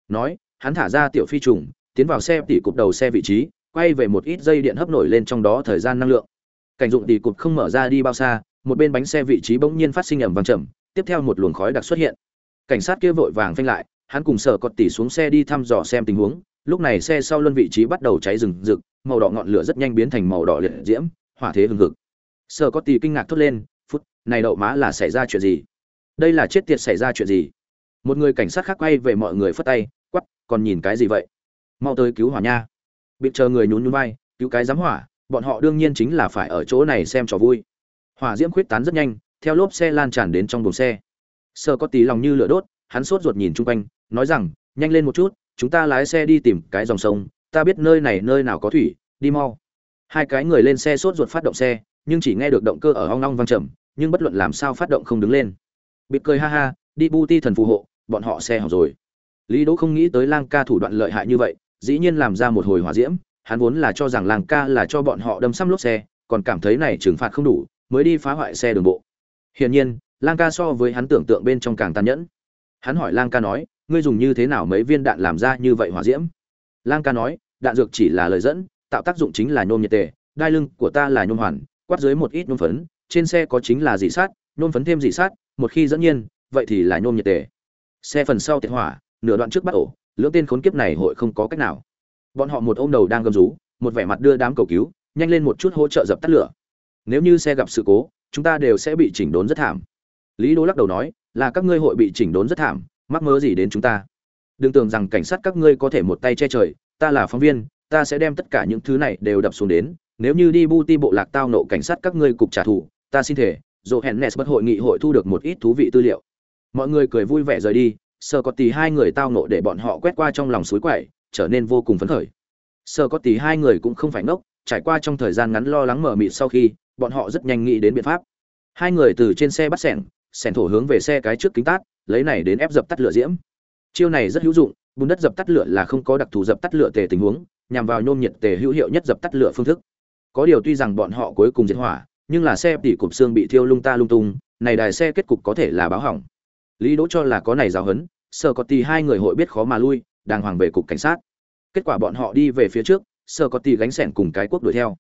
Nói, hắn thả ra tiểu phi trùng, tiến vào xe tỉ cục đầu xe vị trí, quay về một ít dây điện hấp nổi lên trong đó thời gian năng lượng. Cảnh dụng tỉ cục không mở ra đi bao xa, một bên bánh xe vị trí bỗng nhiên phát sinh ẩm vàng chậm tiếp theo một luồng khói đặc xuất hiện. Cảnh sát kia vội vàng phanh lại, hắn cùng sở cọt tỉ xuống xe đi thăm dò xem tình huống. Lúc này xe sau luân vị trí bắt đầu cháy rừng rực, màu đỏ ngọn lửa rất nhanh biến thành màu đỏ liệt diễm, hỏa thế hừng hực. Sở cọt tỉ kinh ngạc thốt lên, phút, này đậu má là xảy ra chuyện gì? Đây là chết tiệt xảy ra chuyện gì? Một người cảnh sát khác quay về mọi người phất tay quắp còn nhìn cái gì vậy? Mau tới cứu hỏa nha. Bị chờ người nhún nhún vai, cứu cái giám hỏa, bọn họ đương nhiên chính là phải ở chỗ này xem trò vui. Hỏa diễm khuyết tán rất nhanh theo lốp xe lan tràn đến trong buồng xe. Sơ có tí lòng như lửa đốt, hắn sốt ruột nhìn chung quanh, nói rằng, nhanh lên một chút, chúng ta lái xe đi tìm cái dòng sông, ta biết nơi này nơi nào có thủy, đi mau. Hai cái người lên xe sốt ruột phát động xe, nhưng chỉ nghe được động cơ ở hoang long vang trầm, nhưng bất luận làm sao phát động không đứng lên. Bịt cười ha ha, đi bu ti thần phù hộ, bọn họ xe hỏng rồi. Lý đỗ không nghĩ tới lang ca thủ đoạn lợi hại như vậy, dĩ nhiên làm ra một hồi hỏa diễm, hắn vốn là cho rằng lang ca là cho bọn họ đâm xăm lốp xe, còn cảm thấy này trừng phạt không đủ, mới đi phá hoại xe đường bộ hiển nhiên, lang ca so với hắn tưởng tượng bên trong càng tàn nhẫn. Hắn hỏi lang ca nói, ngươi dùng như thế nào mấy viên đạn làm ra như vậy hỏa diễm? Lang ca nói, đạn dược chỉ là lời dẫn, tạo tác dụng chính là nhôm nhiệt tề, đai lưng của ta là nhôm hoàn, quát dưới một ít nhôm phấn, trên xe có chính là dị sát, nhôm phấn thêm dị sát, một khi dẫn nhiên, vậy thì là nhôm nhiệt tề. Xe phần sau tiệt hỏa, nửa đoạn trước bắt ổ, lưỡng tên khốn kiếp này hội không có cách nào. Bọn họ một ôm đầu đang gầm rú, một vẻ mặt đưa đám cầu cứu, nhanh lên một chút hỗ trợ dập tắt lửa. Nếu như xe gặp sự cố chúng ta đều sẽ bị chỉnh đốn rất thảm. Lý đô lắc đầu nói, là các ngươi hội bị chỉnh đốn rất thảm, mắc mơ gì đến chúng ta? Đừng tưởng rằng cảnh sát các ngươi có thể một tay che trời, ta là phóng viên, ta sẽ đem tất cả những thứ này đều đập xuống đến. Nếu như đi bu ti bộ lạc tao nộ cảnh sát các ngươi cục trả thù, ta xin thể dỗ hẹn nes bất hội nghị hội thu được một ít thú vị tư liệu. Mọi người cười vui vẻ rời đi sợ có tỷ hai người tao nộ để bọn họ quét qua trong lòng suối quậy, trở nên vô cùng phấn khởi. Sợ có tỷ hai người cũng không phải ngốc trải qua trong thời gian ngắn lo lắng mở mịt sau khi, bọn họ rất nhanh nghĩ đến biện pháp. Hai người từ trên xe bắt sẻng sẻng thổ hướng về xe cái trước kính tát, lấy này đến ép dập tắt lửa diễm. Chiêu này rất hữu dụng, bùn đất dập tắt lửa là không có đặc thù dập tắt lửa tề tình huống, nhằm vào nhôm nhiệt tề hữu hiệu nhất dập tắt lửa phương thức. Có điều tuy rằng bọn họ cuối cùng diệt hỏa, nhưng là xe tỉ cụp xương bị thiêu lung ta lung tung, này đài xe kết cục có thể là báo hỏng. Lý đỗ cho là có này giáo hấn sợ có tì hai người hội biết khó mà lui, đàng hoàng về cục cảnh sát. Kết quả bọn họ đi về phía trước sợ có tỷ gánh sẻn cùng cái quốc đuổi theo.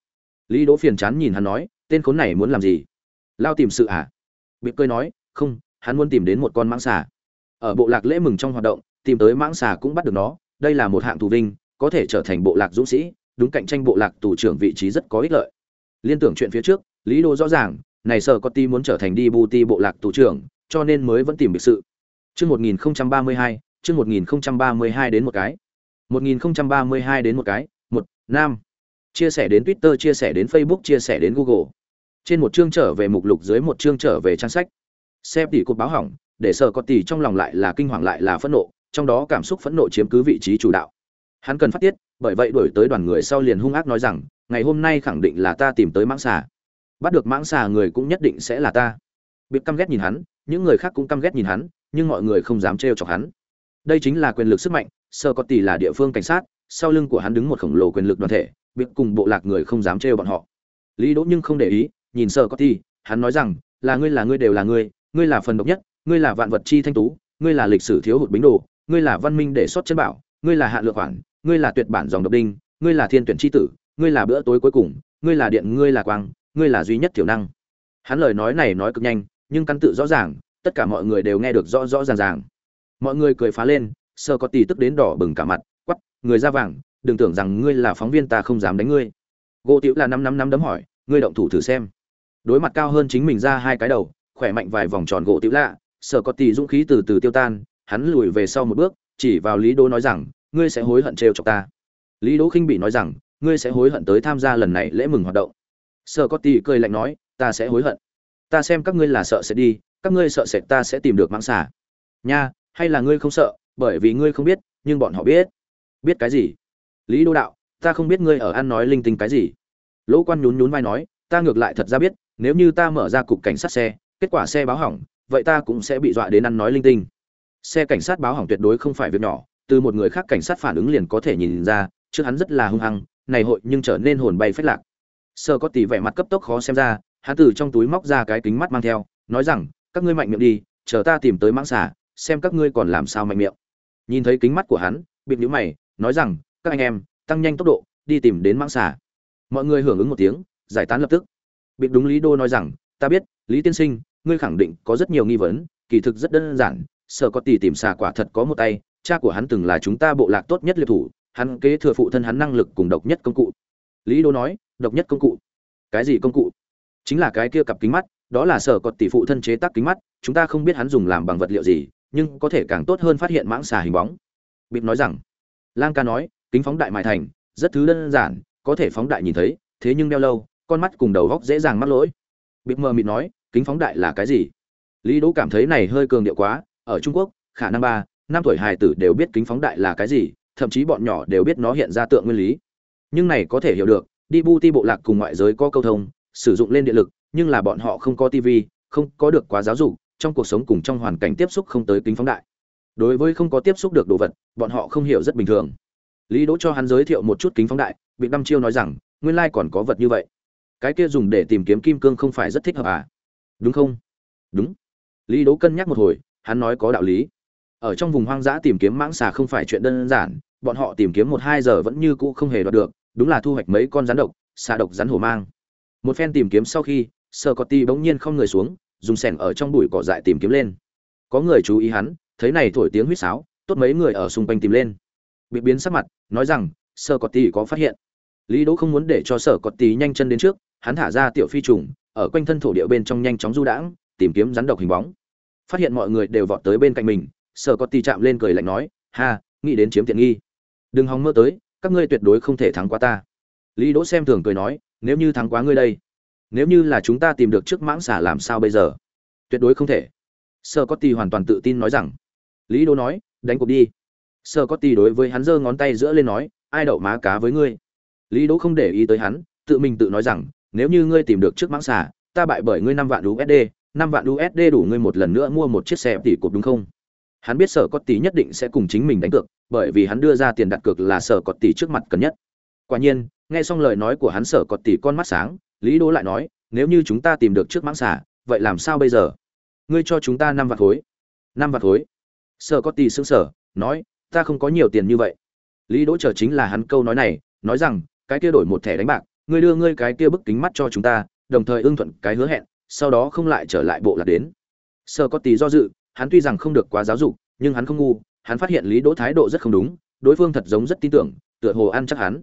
Lý đỗ phiền chán nhìn hắn nói, tên khốn này muốn làm gì? Lao tìm sự à? Bị cười nói, không, hắn muốn tìm đến một con mãng xà. Ở bộ lạc lễ mừng trong hoạt động, tìm tới mãng xà cũng bắt được nó, đây là một hạng tù vinh, có thể trở thành bộ lạc dũng sĩ, đúng cạnh tranh bộ lạc tù trưởng vị trí rất có ích lợi. Liên tưởng chuyện phía trước, lý đô rõ ràng, này sợ có ti muốn trở thành đi bu ti bộ lạc tù trưởng, cho nên mới vẫn tìm được sự. Chương 1032 chương 1032 đến một cái. 1032 đến một cái nam. Chia sẻ đến twitter, chia sẻ đến facebook, chia sẻ đến google. Trên một chương trở về mục lục, dưới một chương trở về trang sách. Xem tỷ cột báo hỏng, để sợ có tỷ trong lòng lại là kinh hoàng, lại là phẫn nộ, trong đó cảm xúc phẫn nộ chiếm cứ vị trí chủ đạo. Hắn cần phát tiết, bởi vậy đuổi tới đoàn người sau liền hung ác nói rằng, ngày hôm nay khẳng định là ta tìm tới mãng xà. Bắt được mãng xà người cũng nhất định sẽ là ta. Biết căm ghét nhìn hắn, những người khác cũng căm ghét nhìn hắn, nhưng mọi người không dám trêu chọc hắn. Đây chính là quyền lực sức mạnh sơ có tỷ là địa phương cảnh sát sau lưng của hắn đứng một khổng lồ quyền lực đoàn thể việc cùng bộ lạc người không dám trêu bọn họ lý đỗ nhưng không để ý nhìn sơ có thi hắn nói rằng là ngươi là ngươi đều là ngươi ngươi là phần độc nhất ngươi là vạn vật chi thanh tú ngươi là lịch sử thiếu hụt bính đồ ngươi là văn minh để xuất chân bảo ngươi là hạ lược khoản ngươi là tuyệt bản dòng độc đinh ngươi là thiên tuyển chi tử ngươi là bữa tối cuối cùng ngươi là điện ngươi là quang ngươi là duy nhất thiểu năng hắn lời nói này nói cực nhanh nhưng căn tự rõ ràng tất cả mọi người đều nghe được rõ rõ ràng ràng mọi người cười phá lên sơ có tì tức đến đỏ bừng cả mặt người da vàng, đừng tưởng rằng ngươi là phóng viên ta không dám đánh ngươi. Gỗ tiểu là năm năm năm đấm hỏi, ngươi động thủ thử xem. Đối mặt cao hơn chính mình ra hai cái đầu, khỏe mạnh vài vòng tròn gỗ tiểu lạ sở có tỷ dũng khí từ từ tiêu tan, hắn lùi về sau một bước, chỉ vào lý đỗ nói rằng, ngươi sẽ hối hận trêu chọc ta. Lý đỗ khinh bị nói rằng, ngươi sẽ hối hận tới tham gia lần này lễ mừng hoạt động. Sở có tỷ cười lạnh nói, ta sẽ hối hận. Ta xem các ngươi là sợ sẽ đi, các ngươi sợ sệt ta sẽ tìm được mãng xà. Nha, hay là ngươi không sợ, bởi vì ngươi không biết, nhưng bọn họ biết biết cái gì? Lý đô đạo, ta không biết ngươi ở ăn nói linh tinh cái gì. Lỗ quan nhún nhún vai nói, ta ngược lại thật ra biết, nếu như ta mở ra cục cảnh sát xe, kết quả xe báo hỏng, vậy ta cũng sẽ bị dọa đến ăn nói linh tinh. Xe cảnh sát báo hỏng tuyệt đối không phải việc nhỏ, từ một người khác cảnh sát phản ứng liền có thể nhìn ra, trước hắn rất là hung hăng, này hội nhưng trở nên hồn bay phách lạc. Sơ có tỷ vẻ mặt cấp tốc khó xem ra, hắn từ trong túi móc ra cái kính mắt mang theo, nói rằng, các ngươi mạnh miệng đi, chờ ta tìm tới mãng xả xem các ngươi còn làm sao mạnh miệng. Nhìn thấy kính mắt của hắn, bịt nhíu mày nói rằng, các anh em, tăng nhanh tốc độ, đi tìm đến mãng xà. Mọi người hưởng ứng một tiếng, giải tán lập tức. Bị đúng lý đô nói rằng, ta biết, lý tiên sinh, ngươi khẳng định có rất nhiều nghi vấn, kỳ thực rất đơn giản, sợ có tỷ tìm xà quả thật có một tay, cha của hắn từng là chúng ta bộ lạc tốt nhất liệt thủ, hắn kế thừa phụ thân hắn năng lực cùng độc nhất công cụ. Lý đô nói, độc nhất công cụ. Cái gì công cụ? Chính là cái kia cặp kính mắt, đó là sở cọt tỷ phụ thân chế tác kính mắt, chúng ta không biết hắn dùng làm bằng vật liệu gì, nhưng có thể càng tốt hơn phát hiện mãng xà hình bóng. Bịp nói rằng lang ca nói, kính phóng đại mại thành, rất thứ đơn giản, có thể phóng đại nhìn thấy, thế nhưng đeo lâu, con mắt cùng đầu góc dễ dàng mắc lỗi. Bịp mờ mịt nói, kính phóng đại là cái gì? Lý đỗ cảm thấy này hơi cường điệu quá, ở trung quốc, khả năng ba, năm tuổi hài tử đều biết kính phóng đại là cái gì, thậm chí bọn nhỏ đều biết nó hiện ra tượng nguyên lý. Nhưng này có thể hiểu được, đi bu ti bộ lạc cùng ngoại giới có câu thông, sử dụng lên điện lực, nhưng là bọn họ không có tivi không có được quá giáo dục, trong cuộc sống cùng trong hoàn cảnh tiếp xúc không tới kính phóng đại đối với không có tiếp xúc được đồ vật, bọn họ không hiểu rất bình thường. Lý đỗ cho hắn giới thiệu một chút kính phóng đại, bị đăm chiêu nói rằng, nguyên lai còn có vật như vậy. Cái kia dùng để tìm kiếm kim cương không phải rất thích hợp à? Đúng không? Đúng. Lý đỗ cân nhắc một hồi, hắn nói có đạo lý. Ở trong vùng hoang dã tìm kiếm mãng xà không phải chuyện đơn giản, bọn họ tìm kiếm một hai giờ vẫn như cũ không hề đoạt được, đúng là thu hoạch mấy con rắn độc, xà độc rắn hổ mang. Một phen tìm kiếm sau khi, sơ có ti bỗng nhiên không người xuống, dùng sẻng ở trong bụi cỏ dại tìm kiếm lên. Có người chú ý hắn thấy này thổi tiếng huýt sáo, tốt mấy người ở xung quanh tìm lên. Bị biến sắc mặt, nói rằng, sở cọt tì có phát hiện. Lý đỗ không muốn để cho sở cọt tì nhanh chân đến trước, hắn thả ra tiểu phi trùng, ở quanh thân thổ địa bên trong nhanh chóng du đãng, tìm kiếm rắn độc hình bóng. Phát hiện mọi người đều vọt tới bên cạnh mình, sở cọt tì chạm lên cười lạnh nói, ha, nghĩ đến chiếm tiện nghi. Đừng hòng mơ tới, các ngươi tuyệt đối không thể thắng qua ta. Lý đỗ xem thường cười nói, nếu như thắng quá ngươi đây, nếu như là chúng ta tìm được trước mãng xả làm sao bây giờ? Tuyệt đối không thể. Sơ có tì hoàn toàn tự tin nói rằng lý đỗ nói, đánh cuộc đi. Sơ có tì đối với hắn giơ ngón tay giữa lên nói, ai đậu má cá với ngươi? Lý đỗ không để ý tới hắn, tự mình tự nói rằng, nếu như ngươi tìm được trước mãng xà, ta bại bởi ngươi năm vạn usd năm vạn usd đủ ngươi một lần nữa mua một chiếc xe tỷ cục đúng không? Hắn biết sở có tỷ nhất định sẽ cùng chính mình đánh cược, bởi vì hắn đưa ra tiền đặt cược là sở có tỷ trước mặt cần nhất. Quả nhiên, nghe xong lời nói của hắn sở có tỷ con mắt sáng, lý đỗ lại nói, nếu như chúng ta tìm được trước mãng xà, vậy làm sao bây giờ? Ngươi cho chúng ta năm vạn khối. Năm vạn khối? Sở có tỷ sững sở nói, ta không có nhiều tiền như vậy. Lý đỗ chờ chính là hắn câu nói này, nói rằng, cái kia đổi một thẻ đánh bạc, ngươi đưa ngươi cái kia bức kính mắt cho chúng ta, đồng thời ưng thuận cái hứa hẹn, sau đó không lại trở lại bộ lạc đến. Sơ có Tỷ do dự, hắn tuy rằng không được quá giáo dục, nhưng hắn không ngu, hắn phát hiện lý đỗ thái độ rất không đúng, đối phương thật giống rất tin tưởng, tựa hồ ăn chắc hắn.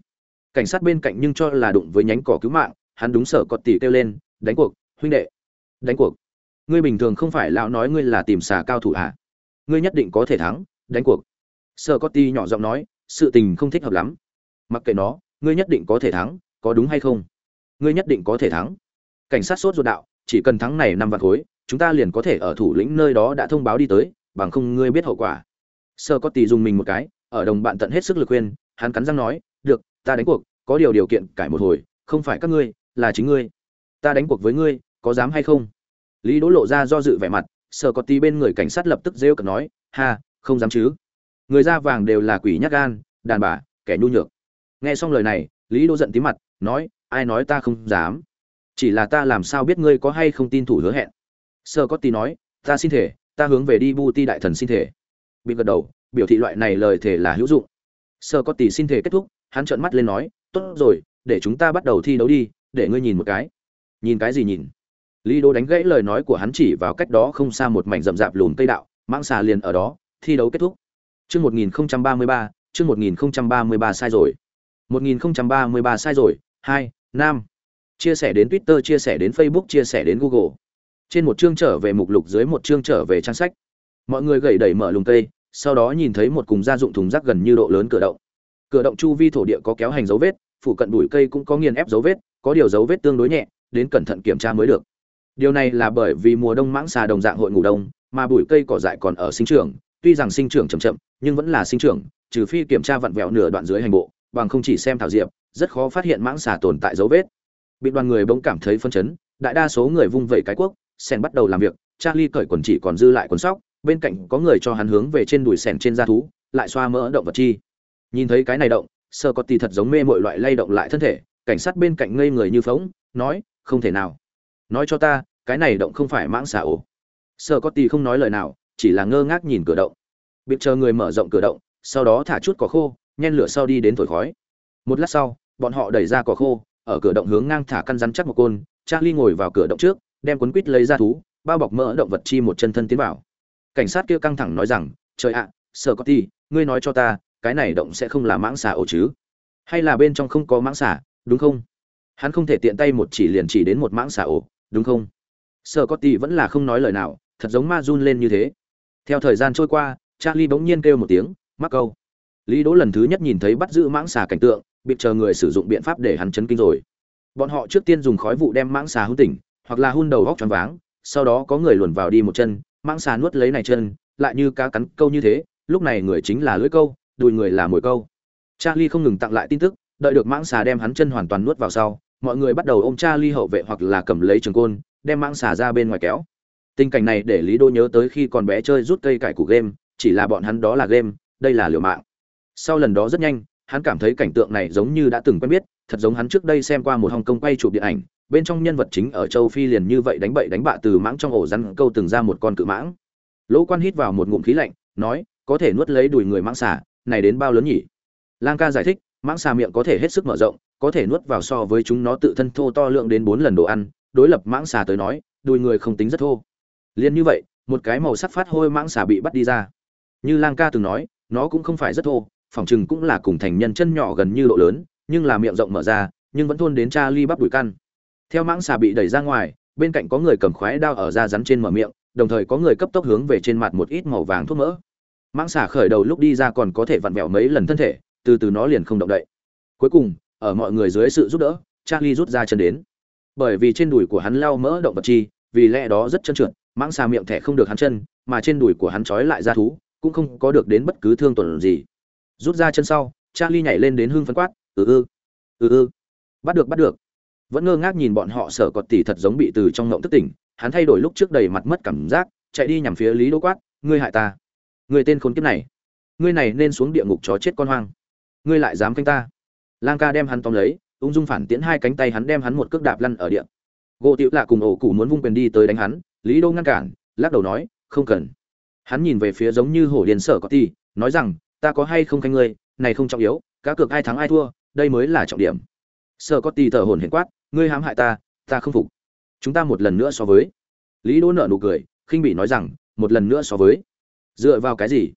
Cảnh sát bên cạnh nhưng cho là đụng với nhánh cỏ cứu mạng, hắn đúng sở cọt Tỷ kêu lên, đánh cuộc, huynh đệ, đánh cuộc. Ngươi bình thường không phải lão nói ngươi là tìm xà cao thủ à? Ngươi nhất định có thể thắng, đánh cuộc. Sở có ti nhỏ giọng nói, sự tình không thích hợp lắm. Mặc kệ nó, ngươi nhất định có thể thắng, có đúng hay không? Ngươi nhất định có thể thắng. Cảnh sát sốt ruột đạo, chỉ cần thắng này năm vạn khối, chúng ta liền có thể ở thủ lĩnh nơi đó đã thông báo đi tới, bằng không ngươi biết hậu quả. Sơ có tỷ dùng mình một cái, ở đồng bạn tận hết sức lực khuyên, hắn cắn răng nói, được, ta đánh cuộc, có điều điều kiện cải một hồi, không phải các ngươi, là chính ngươi. Ta đánh cuộc với ngươi, có dám hay không? Lý đỗ lộ ra do dự vẻ mặt sơ có tí bên người cảnh sát lập tức rêu cợt nói, ha, không dám chứ. Người da vàng đều là quỷ nhát gan, đàn bà, kẻ nhu nhược. Nghe xong lời này, lý Đô giận tí mặt, nói, ai nói ta không dám? Chỉ là ta làm sao biết ngươi có hay không tin thủ hứa hẹn? Sơ có tí nói, ta xin thể, ta hướng về đi bu ti đại thần xin thể. Bị gật đầu, biểu thị loại này lời thể là hữu dụng. Sơ có tí xin thể kết thúc, hắn trợn mắt lên nói, tốt rồi, để chúng ta bắt đầu thi đấu đi, để ngươi nhìn một cái. Nhìn cái gì nhìn? Lý đô đánh gãy lời nói của hắn chỉ vào cách đó không xa một mảnh rậm rạp lùn cây đạo, mãng xà liền ở đó, thi đấu kết thúc. Chương một nghìn ba mươi ba, chương một nghìn ba mươi ba sai rồi. một nghìn ba mươi ba sai rồi, hai nam chia sẻ đến twitter, chia sẻ đến facebook, chia sẻ đến google. Trên một chương trở về mục lục, dưới một chương trở về trang sách. Mọi người gầy đẩy mở lùng cây, sau đó nhìn thấy một cùng gia dụng thùng rác gần như độ lớn cửa động. Cửa động chu vi thổ địa có kéo hành dấu vết, phủ cận bụi cây cũng có nghiền ép dấu vết, có điều dấu vết tương đối nhẹ, đến cẩn thận kiểm tra mới được điều này là bởi vì mùa đông mãng xà đồng dạng hội ngủ đông mà bụi cây cỏ dại còn ở sinh trưởng. Tuy rằng sinh trưởng chậm chậm nhưng vẫn là sinh trưởng trừ phi kiểm tra vặn vẹo nửa đoạn dưới hành bộ bằng không chỉ xem thảo diệp rất khó phát hiện mãng xà tồn tại dấu vết. Bị đoàn người bỗng cảm thấy phân chấn đại đa số người vung vẩy cái quốc sen bắt đầu làm việc. Charlie cởi quần chỉ còn dư lại quần sóc bên cạnh có người cho hắn hướng về trên đùi sen trên da thú lại xoa mỡ động vật chi. Nhìn thấy cái này động sơ có tì thật giống mê mọi loại lay động lại thân thể cảnh sát bên cạnh ngây người như phỗng, nói không thể nào nói cho ta, cái này động không phải mãng xà ổ. Sợ có tì không nói lời nào, chỉ là ngơ ngác nhìn cửa động. Biết chờ người mở rộng cửa động, sau đó thả chút cỏ khô, nhen lửa sau đi đến thổi khói. Một lát sau, bọn họ đẩy ra cỏ khô, ở cửa động hướng ngang thả căn rắn chắc một côn, charlie ngồi vào cửa động trước, đem cuốn quýt lấy ra thú, bao bọc mỡ động vật chi một chân thân tiến vào. Cảnh sát kia căng thẳng nói rằng, trời ạ sợ có tì, ngươi nói cho ta, cái này động sẽ không là mãng xà ổ chứ? Hay là bên trong không có mãng xà, đúng không? Hắn không thể tiện tay một chỉ liền chỉ đến một mãng xà ổ đúng không? Sợ có ti vẫn là không nói lời nào, thật giống ma run lên như thế. Theo thời gian trôi qua, charlie bỗng nhiên kêu một tiếng mắc câu lý đỗ lần thứ nhất nhìn thấy bắt giữ mãng xà cảnh tượng bị chờ người sử dụng biện pháp để hắn chấn kinh rồi. Bọn họ trước tiên dùng khói vụ đem mãng xà hôn tỉnh, hoặc là hun đầu góc choáng váng, sau đó có người luồn vào đi một chân, mãng xà nuốt lấy này chân, lại như cá cắn câu như thế, lúc này người chính là lưỡi câu, đùi người là mồi câu. Charlie không ngừng tặng lại tin tức, đợi được mãng xà đem hắn chân hoàn toàn nuốt vào sau mọi người bắt đầu ôm cha ly hậu vệ hoặc là cầm lấy trường côn, đem mãng xà ra bên ngoài kéo. Tình cảnh này để lý đô nhớ tới khi còn bé chơi rút cây cải của game, chỉ là bọn hắn đó là game, đây là liều mạng. Sau lần đó rất nhanh, hắn cảm thấy cảnh tượng này giống như đã từng quen biết, thật giống hắn trước đây xem qua một hồng kông quay chụp điện ảnh, bên trong nhân vật chính ở châu phi liền như vậy đánh bậy đánh bạ từ mãng trong ổ rắn câu từng ra một con cự mãng. Lỗ quan hít vào một ngụm khí lạnh, nói, có thể nuốt lấy đùi người mãng xà, này đến bao lớn nhỉ? Lang ca giải thích, mãng xà miệng có thể hết sức mở rộng có thể nuốt vào so với chúng nó tự thân thô to lượng đến bốn lần đồ ăn, đối lập mãng xà tới nói, đùi người không tính rất thô. Liền như vậy, một cái màu sắc phát hôi mãng xà bị bắt đi ra. Như lang ca từng nói, nó cũng không phải rất thô phỏng chừng cũng là cùng thành nhân chân nhỏ gần như độ lớn, nhưng là miệng rộng mở ra, nhưng vẫn thôn đến cha ly bắp đùi căn. Theo mãng xà bị đẩy ra ngoài, bên cạnh có người cầm khoái đao ở da rắn trên mở miệng, đồng thời có người cấp tốc hướng về trên mặt một ít màu vàng thuốc mỡ. Mãng xà khởi đầu lúc đi ra còn có thể vặn vẹo mấy lần thân thể, từ từ nó liền không động đậy. Cuối cùng ở mọi người dưới sự giúp đỡ, charlie rút ra chân đến. Bởi vì trên đùi của hắn lao mỡ động vật chi, vì lẽ đó rất chân trượt, mãng xà miệng thẻ không được hắn chân, mà trên đùi của hắn trói lại ra thú, cũng không có được đến bất cứ thương tổn gì. Rút ra chân sau, charlie nhảy lên đến hưng phấn quát ừ ư ừ ư. Bắt được bắt được. Vẫn ngơ ngác nhìn bọn họ sở cọt tỉ thật giống bị từ trong ngộng thức tỉnh, hắn thay đổi lúc trước đầy mặt mất cảm giác, chạy đi nhằm phía lý đỗ quát, ngươi hại ta. Người tên khốn kiếp này. Ngươi này nên xuống địa ngục chó chết con hoang. Ngươi lại dám canh ta lang ca đem hắn tóm lấy, ung dung phản tiễn hai cánh tay hắn đem hắn một cước đạp lăn ở địa. Gỗ tiểu lạ cùng ổ cụ muốn vung quyền đi tới đánh hắn, lý đô ngăn cản, lắc đầu nói, không cần. Hắn nhìn về phía giống như hổ điền sở có ti nói rằng, ta có hay không canh ngươi, này không trọng yếu, cá cược ai thắng ai thua, đây mới là trọng điểm. Sở có ti thở hổn hển quát, ngươi hãm hại ta ta không phục. Chúng ta một lần nữa so với. Lý Đô nợ nụ cười, khinh bị nói rằng, một lần nữa so với. Dựa vào cái gì?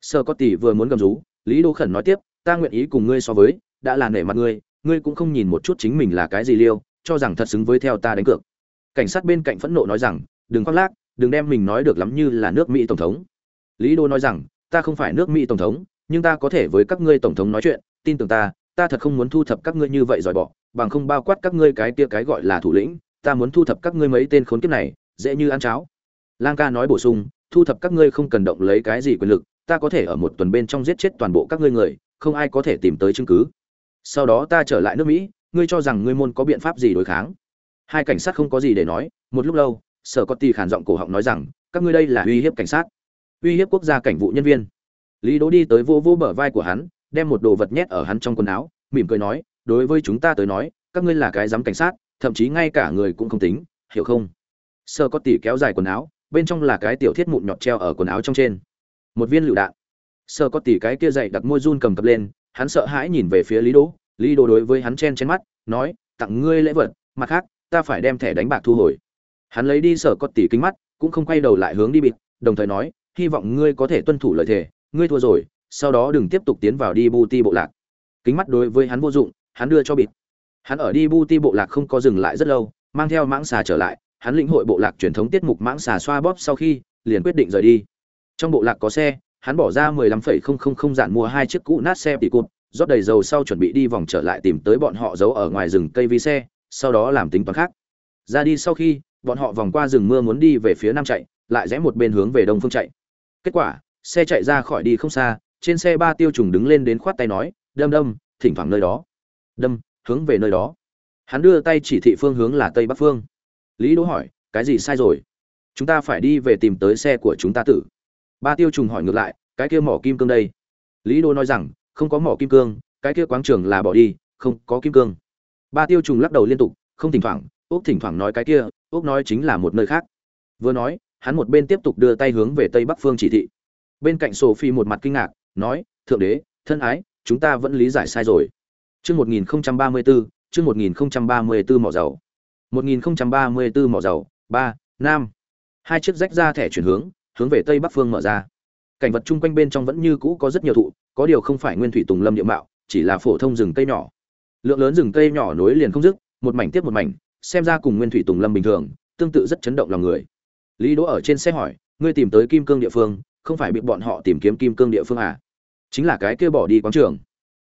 Sở có tỷ vừa muốn gầm rú, lý Đô khẩn nói tiếp, ta nguyện ý cùng ngươi so với đã là nể mặt ngươi ngươi cũng không nhìn một chút chính mình là cái gì liêu, cho rằng thật xứng với theo ta đánh cược. Cảnh sát bên cạnh phẫn nộ nói rằng, đừng khoác lác, đừng đem mình nói được lắm như là nước mỹ tổng thống. Lý đô nói rằng, ta không phải nước mỹ tổng thống, nhưng ta có thể với các ngươi tổng thống nói chuyện, tin tưởng ta ta thật không muốn thu thập các ngươi như vậy giỏi bỏ, bằng không bao quát các ngươi cái kia cái gọi là thủ lĩnh, ta muốn thu thập các ngươi mấy tên khốn kiếp này, dễ như ăn cháo. Lang ca nói bổ sung, thu thập các ngươi không cần động lấy cái gì quyền lực, ta có thể ở một tuần bên trong giết chết toàn bộ các ngươi người, không ai có thể tìm tới chứng cứ sau đó ta trở lại nước mỹ, ngươi cho rằng ngươi môn có biện pháp gì đối kháng? Hai cảnh sát không có gì để nói, một lúc lâu, sở có tì khản giọng cổ họng nói rằng, các ngươi đây là uy hiếp cảnh sát. Uy hiếp quốc gia cảnh vụ nhân viên. Lý đỗ đi tới vô vô bờ vai của hắn, đem một đồ vật nhét ở hắn trong quần áo, mỉm cười nói, đối với chúng ta tới nói, các ngươi là cái giám cảnh sát, thậm chí ngay cả người cũng không tính, hiểu không? Sơ có tỉ kéo dài quần áo, bên trong là cái tiểu thiết mụn nhọt treo ở quần áo trong trên. Một viên lựu đạn. Sơ có tỉ cái kia dậy đặt môi run cầm cập lên hắn sợ hãi nhìn về phía lý đỗ. Lý đỗ đối với hắn chen trên mắt, nói, tặng ngươi lễ vật, mặt khác, ta phải đem thẻ đánh bạc thu hồi. Hắn lấy đi sở có tỷ kính mắt, cũng không quay đầu lại hướng đi bịt, đồng thời nói, hy vọng ngươi có thể tuân thủ lời thề, ngươi thua rồi, sau đó đừng tiếp tục tiến vào đi bu ti bộ lạc. Kính mắt đối với hắn vô dụng, hắn đưa cho bịt. Hắn ở đi bu ti bộ lạc không có dừng lại rất lâu, mang theo mãng xà trở lại, hắn lĩnh hội bộ lạc truyền thống tiết mục mãng xà xoa bóp sau khi, liền quyết định rời đi. Trong bộ lạc có xe hắn bỏ ra mười lăm phẩy không không không dạn mua hai chiếc cũ nát xe tỉ cụt, rót đầy dầu sau chuẩn bị đi vòng trở lại tìm tới bọn họ giấu ở ngoài rừng cây vi xe, sau đó làm tính toán khác. Ra đi sau khi, bọn họ vòng qua rừng mưa muốn đi về phía nam chạy, lại rẽ một bên hướng về đông phương chạy. Kết quả, xe chạy ra khỏi đi không xa, trên xe ba tiêu trùng đứng lên đến khoát tay nói, đâm đâm, thỉnh thoảng nơi đó. Đâm, hướng về nơi đó. Hắn đưa tay chỉ thị phương hướng là tây bắc phương. Lý đỗ hỏi, cái gì sai rồi? Chúng ta phải đi về tìm tới xe của chúng ta tử ba tiêu trùng hỏi ngược lại, cái kia mỏ kim cương đây? Lý Đô nói rằng, không có mỏ kim cương, cái kia quáng trường là bỏ đi, không có kim cương. Ba tiêu trùng lắc đầu liên tục, không thỉnh thoảng, úc thỉnh thoảng nói cái kia, úc nói chính là một nơi khác. Vừa nói, hắn một bên tiếp tục đưa tay hướng về tây bắc phương chỉ thị. Bên cạnh sophie một mặt kinh ngạc, nói, thượng đế, thân ái, chúng ta vẫn lý giải sai rồi. Chương 1034 chương 1034 mỏ dầu. 1034 mỏ dầu, ba, nam. Hai chiếc rách ra thẻ chuyển hướng hướng về tây bắc phương mở ra. Cảnh vật chung quanh bên trong vẫn như cũ có rất nhiều thụ, có điều không phải nguyên thủy tùng lâm địa mạo, chỉ là phổ thông rừng cây nhỏ. Lượng lớn rừng cây nhỏ nối liền không dứt, một mảnh tiếp một mảnh, xem ra cùng nguyên thủy tùng lâm bình thường, tương tự rất chấn động lòng người. Lý đỗ ở trên xe hỏi, ngươi tìm tới kim cương địa phương, không phải bị bọn họ tìm kiếm kim cương địa phương à? Chính là cái kia bỏ đi quán trường.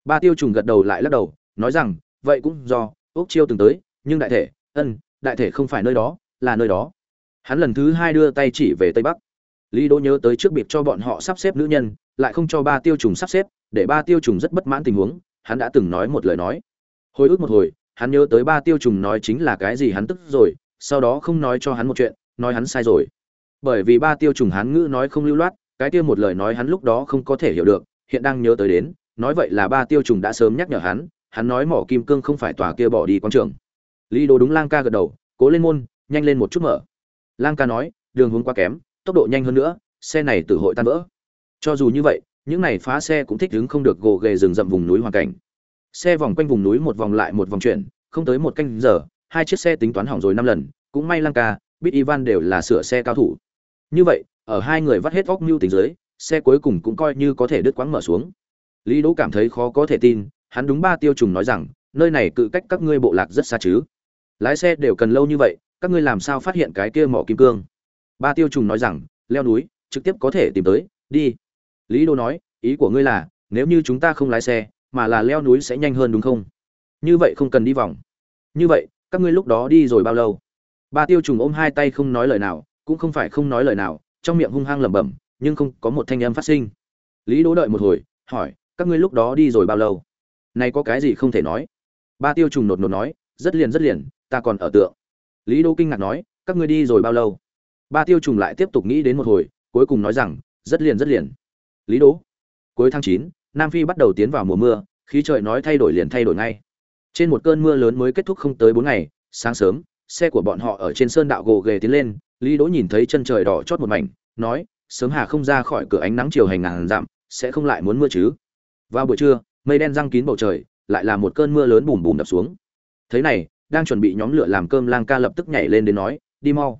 Ba tiêu trùng gật đầu lại lắc đầu, nói rằng, vậy cũng do ốc chiêu từng tới, nhưng đại thể, ân, đại thể không phải nơi đó, là nơi đó. Hắn lần thứ hai đưa tay chỉ về tây bắc lý đỗ nhớ tới trước biệt cho bọn họ sắp xếp nữ nhân, lại không cho ba tiêu trùng sắp xếp, để ba tiêu trùng rất bất mãn tình huống, hắn đã từng nói một lời nói. Hồi ức một hồi, hắn nhớ tới ba tiêu trùng nói chính là cái gì hắn tức rồi, sau đó không nói cho hắn một chuyện, nói hắn sai rồi. Bởi vì ba tiêu trùng hắn ngữ nói không lưu loát, cái kia một lời nói hắn lúc đó không có thể hiểu được, hiện đang nhớ tới đến, nói vậy là ba tiêu trùng đã sớm nhắc nhở hắn hắn nói mỏ kim cương không phải tòa kia bỏ đi quán trường. Lý Đỗ đúng lang ca gật đầu, cố lên môn, nhanh lên một chút mở. Lang ca nói, đường hướng quá kém tốc độ nhanh hơn nữa, xe này tự hội tan vỡ. Cho dù như vậy, những này phá xe cũng thích đứng không được gồ ghề rừng rậm vùng núi hoàn cảnh. Xe vòng quanh vùng núi một vòng lại một vòng chuyển, không tới một canh giờ, hai chiếc xe tính toán hỏng rồi năm lần, cũng may lăng ca bít ivan đều là sửa xe cao thủ. Như vậy, ở hai người vắt hết óc mưu tính dưới, xe cuối cùng cũng coi như có thể đứt quãng mở xuống. Lý đỗ cảm thấy khó có thể tin, hắn đúng ba tiêu trùng nói rằng, nơi này cự cách các ngươi bộ lạc rất xa chứ. Lái xe đều cần lâu như vậy, các ngươi làm sao phát hiện cái kia mỏ kim cương? Ba tiêu trùng nói rằng, leo núi, trực tiếp có thể tìm tới, đi. Lý đô nói, ý của ngươi là, nếu như chúng ta không lái xe, mà là leo núi sẽ nhanh hơn đúng không? Như vậy không cần đi vòng. Như vậy, các ngươi lúc đó đi rồi bao lâu? Ba tiêu trùng ôm hai tay không nói lời nào, cũng không phải không nói lời nào, trong miệng hung hăng lẩm bẩm, nhưng không có một thanh âm phát sinh. Lý đỗ đợi một hồi, hỏi, các ngươi lúc đó đi rồi bao lâu? Này có cái gì không thể nói. Ba tiêu trùng nột nột nói, rất liền rất liền, ta còn ở tượng. Lý đỗ kinh ngạc nói, các ngươi đi rồi bao lâu? Ba tiêu trùng lại tiếp tục nghĩ đến một hồi, cuối cùng nói rằng, rất liền rất liền. Lý đỗ, cuối tháng chín, nam phi bắt đầu tiến vào mùa mưa, khí trời nói thay đổi liền thay đổi ngay. Trên một cơn mưa lớn mới kết thúc không tới bốn ngày, sáng sớm, xe của bọn họ ở trên sơn đạo gồ ghề tiến lên, lý đỗ nhìn thấy chân trời đỏ chót một mảnh, nói, sớm hà không ra khỏi cửa ánh nắng chiều hành ngàn dặm, sẽ không lại muốn mưa chứ? Vào buổi trưa, mây đen răng kín bầu trời, lại là một cơn mưa lớn bùm bùm đập xuống. Thế này, đang chuẩn bị nhóm lửa làm cơm lang ca lập tức nhảy lên đến nói, đi mau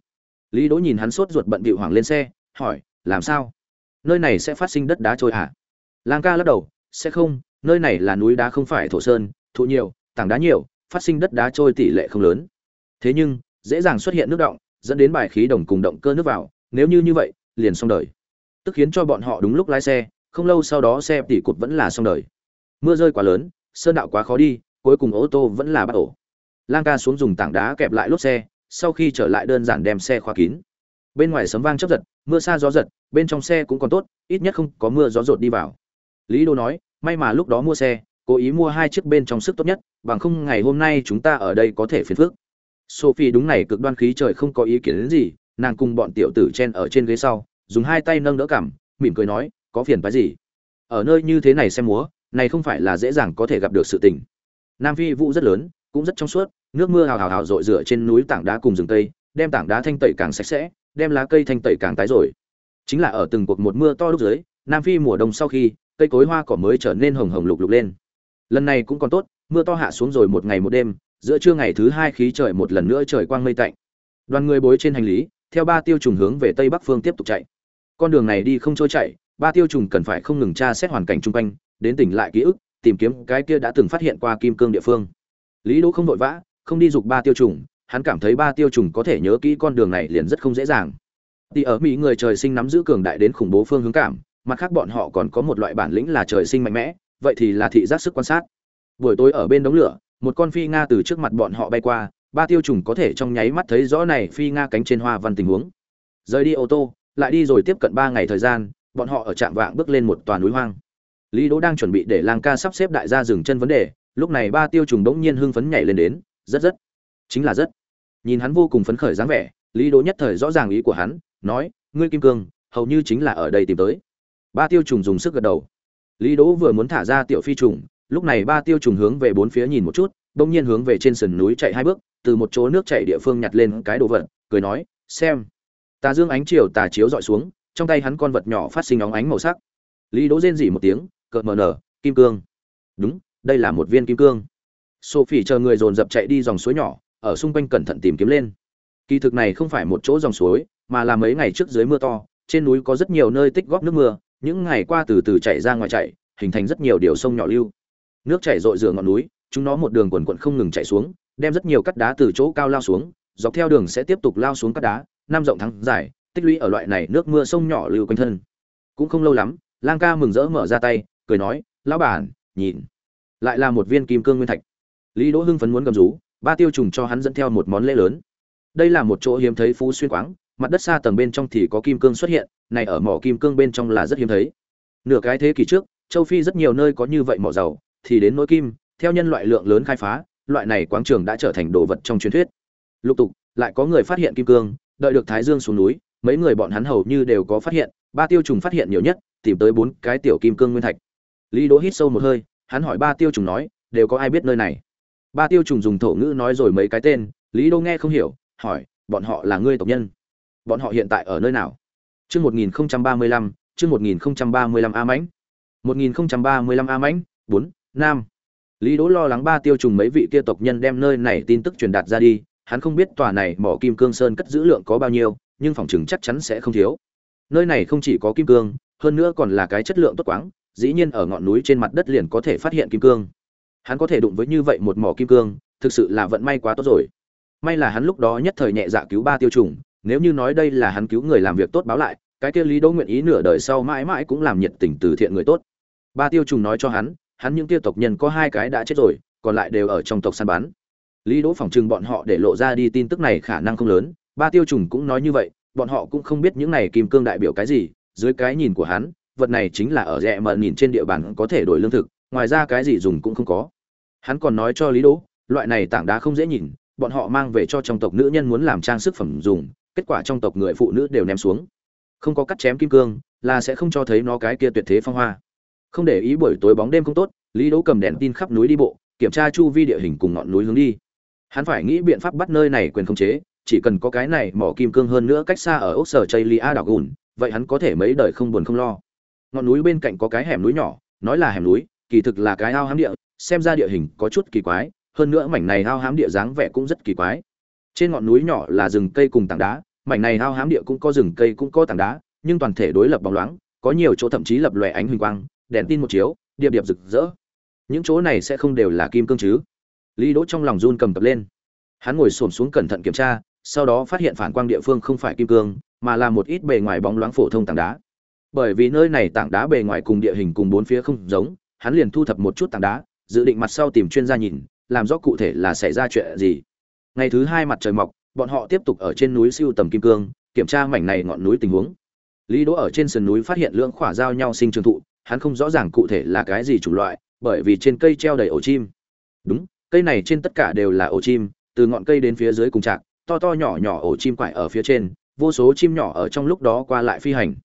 lý đỗ nhìn hắn sốt ruột bận bịu hoảng lên xe, hỏi, làm sao? Nơi này sẽ phát sinh đất đá trôi hả? Lang ca lắc đầu, sẽ không, nơi này là núi đá không phải thổ sơn, thụ nhiều, tảng đá nhiều, phát sinh đất đá trôi tỷ lệ không lớn. Thế nhưng, dễ dàng xuất hiện nước động, dẫn đến bài khí đồng cùng động cơ nước vào, nếu như như vậy, liền xong đời. Tức khiến cho bọn họ đúng lúc lái xe, không lâu sau đó xe tỉ cụt vẫn là xong đời. Mưa rơi quá lớn, sơn đạo quá khó đi, cuối cùng ô tô vẫn là bắt ổ. Lang ca xuống dùng tảng đá kẹp lại lốp xe sau khi trở lại đơn giản đem xe khóa kín. Bên ngoài sấm vang chấp giật, mưa xa gió giật, bên trong xe cũng còn tốt, ít nhất không có mưa gió rột đi vào. Lý đô nói, may mà lúc đó mua xe, cố ý mua hai chiếc bên trong sức tốt nhất, bằng không ngày hôm nay chúng ta ở đây có thể phiền phước sophie đúng này cực đoan khí trời không có ý kiến đến gì, nàng cùng bọn tiểu tử chen ở trên ghế sau, dùng hai tay nâng đỡ cảm mỉm cười nói, có phiền phái gì? Ở nơi như thế này xem múa, này không phải là dễ dàng có thể gặp được sự tình. Nam phi vụ rất lớn cũng rất trong suốt, nước mưa hào hào hào rội rửa trên núi tảng đá cùng rừng tây đem tảng đá thanh tẩy càng sạch sẽ, đem lá cây thanh tẩy càng tái rồi. Chính là ở từng cuộc một mưa to lúc dưới, nam phi mùa đông sau khi, cây cối hoa cỏ mới trở nên hồng hồng lục lục lên. Lần này cũng còn tốt, mưa to hạ xuống rồi một ngày một đêm, giữa trưa ngày thứ hai khí trời một lần nữa trời quang mây tạnh. Đoàn người bối trên hành lý, theo ba tiêu trùng hướng về tây bắc phương tiếp tục chạy. Con đường này đi không trôi chạy ba tiêu trùng cần phải không ngừng tra xét hoàn cảnh chung quanh, đến tỉnh lại ký ức, tìm kiếm cái kia đã từng phát hiện qua kim cương địa phương lý đỗ không vội vã, không đi dục ba tiêu trùng, hắn cảm thấy ba tiêu trùng có thể nhớ kỹ con đường này liền rất không dễ dàng. Thì ở mỹ người trời sinh nắm giữ cường đại đến khủng bố phương hướng cảm, mặt khác bọn họ còn có một loại bản lĩnh là trời sinh mạnh mẽ, vậy thì là thị giác sức quan sát. Buổi tối ở bên đống lửa, một con phi nga từ trước mặt bọn họ bay qua, ba tiêu trùng có thể trong nháy mắt thấy rõ này phi nga cánh trên hoa văn tình huống. Rời đi ô tô, lại đi rồi tiếp cận ba ngày thời gian, bọn họ ở trạm vạng bước lên một tòa núi hoang. Lý đỗ đang chuẩn bị để lang ca sắp xếp đại gia dừng chân vấn đề lúc này ba tiêu trùng đống nhiên hưng phấn nhảy lên đến, rất rất, chính là rất. Nhìn hắn vô cùng phấn khởi dáng vẻ, lý đỗ nhất thời rõ ràng ý của hắn, nói, ngươi kim cương, hầu như chính là ở đây tìm tới. Ba tiêu trùng dùng sức gật đầu. Lý đỗ vừa muốn thả ra tiểu phi trùng, lúc này ba tiêu trùng hướng về bốn phía nhìn một chút, bỗng nhiên hướng về trên sườn núi chạy hai bước, từ một chỗ nước chảy địa phương nhặt lên cái đồ vật, cười nói, xem. Tà dương ánh chiều tà chiếu dọi xuống, trong tay hắn con vật nhỏ phát sinh óng ánh màu sắc. Lý đỗ rên rỉ một tiếng, cợt mờ nở, kim cương. Đúng đây là một viên kim cương. Sophie chờ người dồn dập chạy đi dòng suối nhỏ, ở xung quanh cẩn thận tìm kiếm lên. Kỳ thực này không phải một chỗ dòng suối, mà là mấy ngày trước dưới mưa to, trên núi có rất nhiều nơi tích góp nước mưa, những ngày qua từ từ chảy ra ngoài chảy, hình thành rất nhiều điều sông nhỏ lưu. Nước chảy rội rửa ngọn núi, chúng nó một đường quần quận không ngừng chảy xuống, đem rất nhiều cắt đá từ chỗ cao lao xuống, dọc theo đường sẽ tiếp tục lao xuống cắt đá, năm rộng thắng dài, tích lũy ở loại này nước mưa sông nhỏ lưu quanh thân. Cũng không lâu lắm, lang ca mừng rỡ mở ra tay, cười nói, lão bản, nhìn lại là một viên kim cương nguyên thạch. Lý đỗ hưng phấn muốn cầm rú, ba tiêu trùng cho hắn dẫn theo một món lễ lớn. Đây là một chỗ hiếm thấy phú xuyên quáng, mặt đất xa tầng bên trong thì có kim cương xuất hiện, này ở mỏ kim cương bên trong là rất hiếm thấy. Nửa cái thế kỷ trước, châu phi rất nhiều nơi có như vậy mỏ dầu, thì đến nỗi kim, theo nhân loại lượng lớn khai phá, loại này quáng trường đã trở thành đồ vật trong truyền thuyết. Lục tục, lại có người phát hiện kim cương, đợi được thái dương xuống núi, mấy người bọn hắn hầu như đều có phát hiện, ba tiêu trùng phát hiện nhiều nhất, tìm tới bốn cái tiểu kim cương nguyên thạch. Lý đỗ hít sâu một hơi hắn hỏi ba tiêu trùng nói đều có ai biết nơi này ba tiêu trùng dùng thổ ngữ nói rồi mấy cái tên lý đỗ nghe không hiểu hỏi bọn họ là ngươi tộc nhân bọn họ hiện tại ở nơi nào Chương 1035, chương 1035 A mãnh. 1035 A mãnh, bốn, Nam. Lý Đỗ lo lắng ba tiêu trùng mấy vị kia tộc nhân đem nơi này tin tức truyền đạt ra đi, hắn không biết tòa này mỏ kim cương sơn cất giữ lượng có bao nhiêu, nhưng phòng chừng chắc chắn sẽ không thiếu. Nơi này không chỉ có kim cương, hơn nữa còn là cái chất lượng tốt quáng, dĩ nhiên ở ngọn núi trên mặt đất liền có thể phát hiện kim cương. Hắn có thể đụng với như vậy một mỏ kim cương, thực sự là vận may quá tốt rồi. May là hắn lúc đó nhất thời nhẹ dạ cứu ba tiêu trùng, nếu như nói đây là hắn cứu người làm việc tốt báo lại, cái kia Lý Đỗ nguyện ý nửa đời sau mãi mãi cũng làm nhiệt tình từ thiện người tốt. Ba tiêu trùng nói cho hắn, hắn những tiêu tộc nhân có hai cái đã chết rồi, còn lại đều ở trong tộc săn bắn. Lý Đỗ phỏng chừng bọn họ để lộ ra đi tin tức này khả năng không lớn, ba tiêu trùng cũng nói như vậy, bọn họ cũng không biết những này kim cương đại biểu cái gì, dưới cái nhìn của hắn, vật này chính là ở rẻ mờ nhìn trên địa bàn có thể đổi lương thực, ngoài ra cái gì dùng cũng không có. Hắn còn nói cho Lý Đỗ, loại này tảng đá không dễ nhìn, bọn họ mang về cho trong tộc nữ nhân muốn làm trang sức phẩm dùng, kết quả trong tộc người phụ nữ đều ném xuống. Không có cắt chém kim cương, là sẽ không cho thấy nó cái kia tuyệt thế phong hoa. Không để ý buổi tối bóng đêm không tốt, Lý Đỗ cầm đèn tin khắp núi đi bộ, kiểm tra chu vi địa hình cùng ngọn núi hướng đi. Hắn phải nghĩ biện pháp bắt nơi này quyền khống chế, chỉ cần có cái này mỏ kim cương hơn nữa cách xa ở ốc sở Chaylia đảo gùn, vậy hắn có thể mấy đời không buồn không lo. Ngọn núi bên cạnh có cái hẻm núi nhỏ, nói là hẻm núi, kỳ thực là cái ao hám địa, xem ra địa hình có chút kỳ quái, hơn nữa mảnh này ao hám địa dáng vẻ cũng rất kỳ quái. Trên ngọn núi nhỏ là rừng cây cùng tảng đá, mảnh này ao hám địa cũng có rừng cây cũng có tảng đá, nhưng toàn thể đối lập bóng loáng, có nhiều chỗ thậm chí lập lòe ánh huỳnh quang, đèn tin một chiếu, điệp điệp rực rỡ. Những chỗ này sẽ không đều là kim cương chứ? Lý Đỗ trong lòng run cầm cập lên. Hắn ngồi xổm xuống cẩn thận kiểm tra, sau đó phát hiện phản quang địa phương không phải kim cương, mà là một ít bề ngoài bóng loáng phổ thông tảng đá. Bởi vì nơi này tảng đá bề ngoài cùng địa hình cùng bốn phía không giống, hắn liền thu thập một chút tảng đá, dự định mặt sau tìm chuyên gia nhìn, làm rõ cụ thể là xảy ra chuyện gì. Ngày thứ hai mặt trời mọc, bọn họ tiếp tục ở trên núi siêu tầm kim cương, kiểm tra mảnh này ngọn núi tình huống. Lý Đỗ ở trên sườn núi phát hiện lượng khỏa giao nhau sinh trường thụ, hắn không rõ ràng cụ thể là cái gì chủng loại, bởi vì trên cây treo đầy ổ chim. Đúng, cây này trên tất cả đều là ổ chim, từ ngọn cây đến phía dưới cùng trạc to to nhỏ nhỏ ổ chim quải ở phía trên, vô số chim nhỏ ở trong lúc đó qua lại phi hành.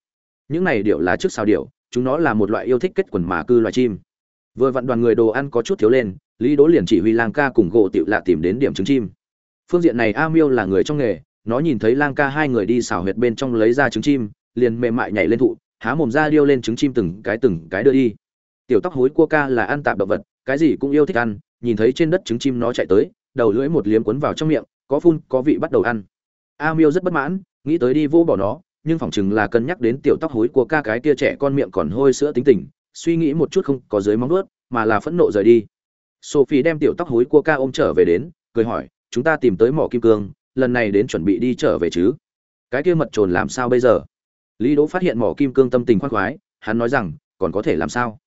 Những này điệu là trước sao điệu, chúng nó là một loại yêu thích kết quần mà cư loài chim. Vừa vặn đoàn người đồ ăn có chút thiếu lên, Lý Đỗ liền chỉ huy Lang Ca cùng gỗ tiểu lạ tìm đến điểm trứng chim. Phương diện này A Miêu là người trong nghề, nó nhìn thấy Lang Ca hai người đi xào huyệt bên trong lấy ra trứng chim, liền mềm mại nhảy lên thụ, há mồm ra điêu lên trứng chim từng cái từng cái đưa đi. Tiểu tóc hối cua ca là ăn tạp động vật, cái gì cũng yêu thích ăn, nhìn thấy trên đất trứng chim nó chạy tới, đầu lưỡi một liếm cuốn vào trong miệng, có phun, có vị bắt đầu ăn. A Miêu rất bất mãn, nghĩ tới đi vô bỏ nó, nhưng phỏng chừng là cân nhắc đến tiểu tóc hối của ca cái kia trẻ con miệng còn hôi sữa tính tình, suy nghĩ một chút không có dưới móng nuốt, mà là phẫn nộ rời đi. Sophie đem tiểu tóc hối của ca ôm trở về đến, cười hỏi, chúng ta tìm tới mỏ kim cương, lần này đến chuẩn bị đi trở về chứ? Cái kia mật trồn làm sao bây giờ? Lý Đỗ phát hiện mỏ kim cương tâm tình khoan khoái, hắn nói rằng, còn có thể làm sao?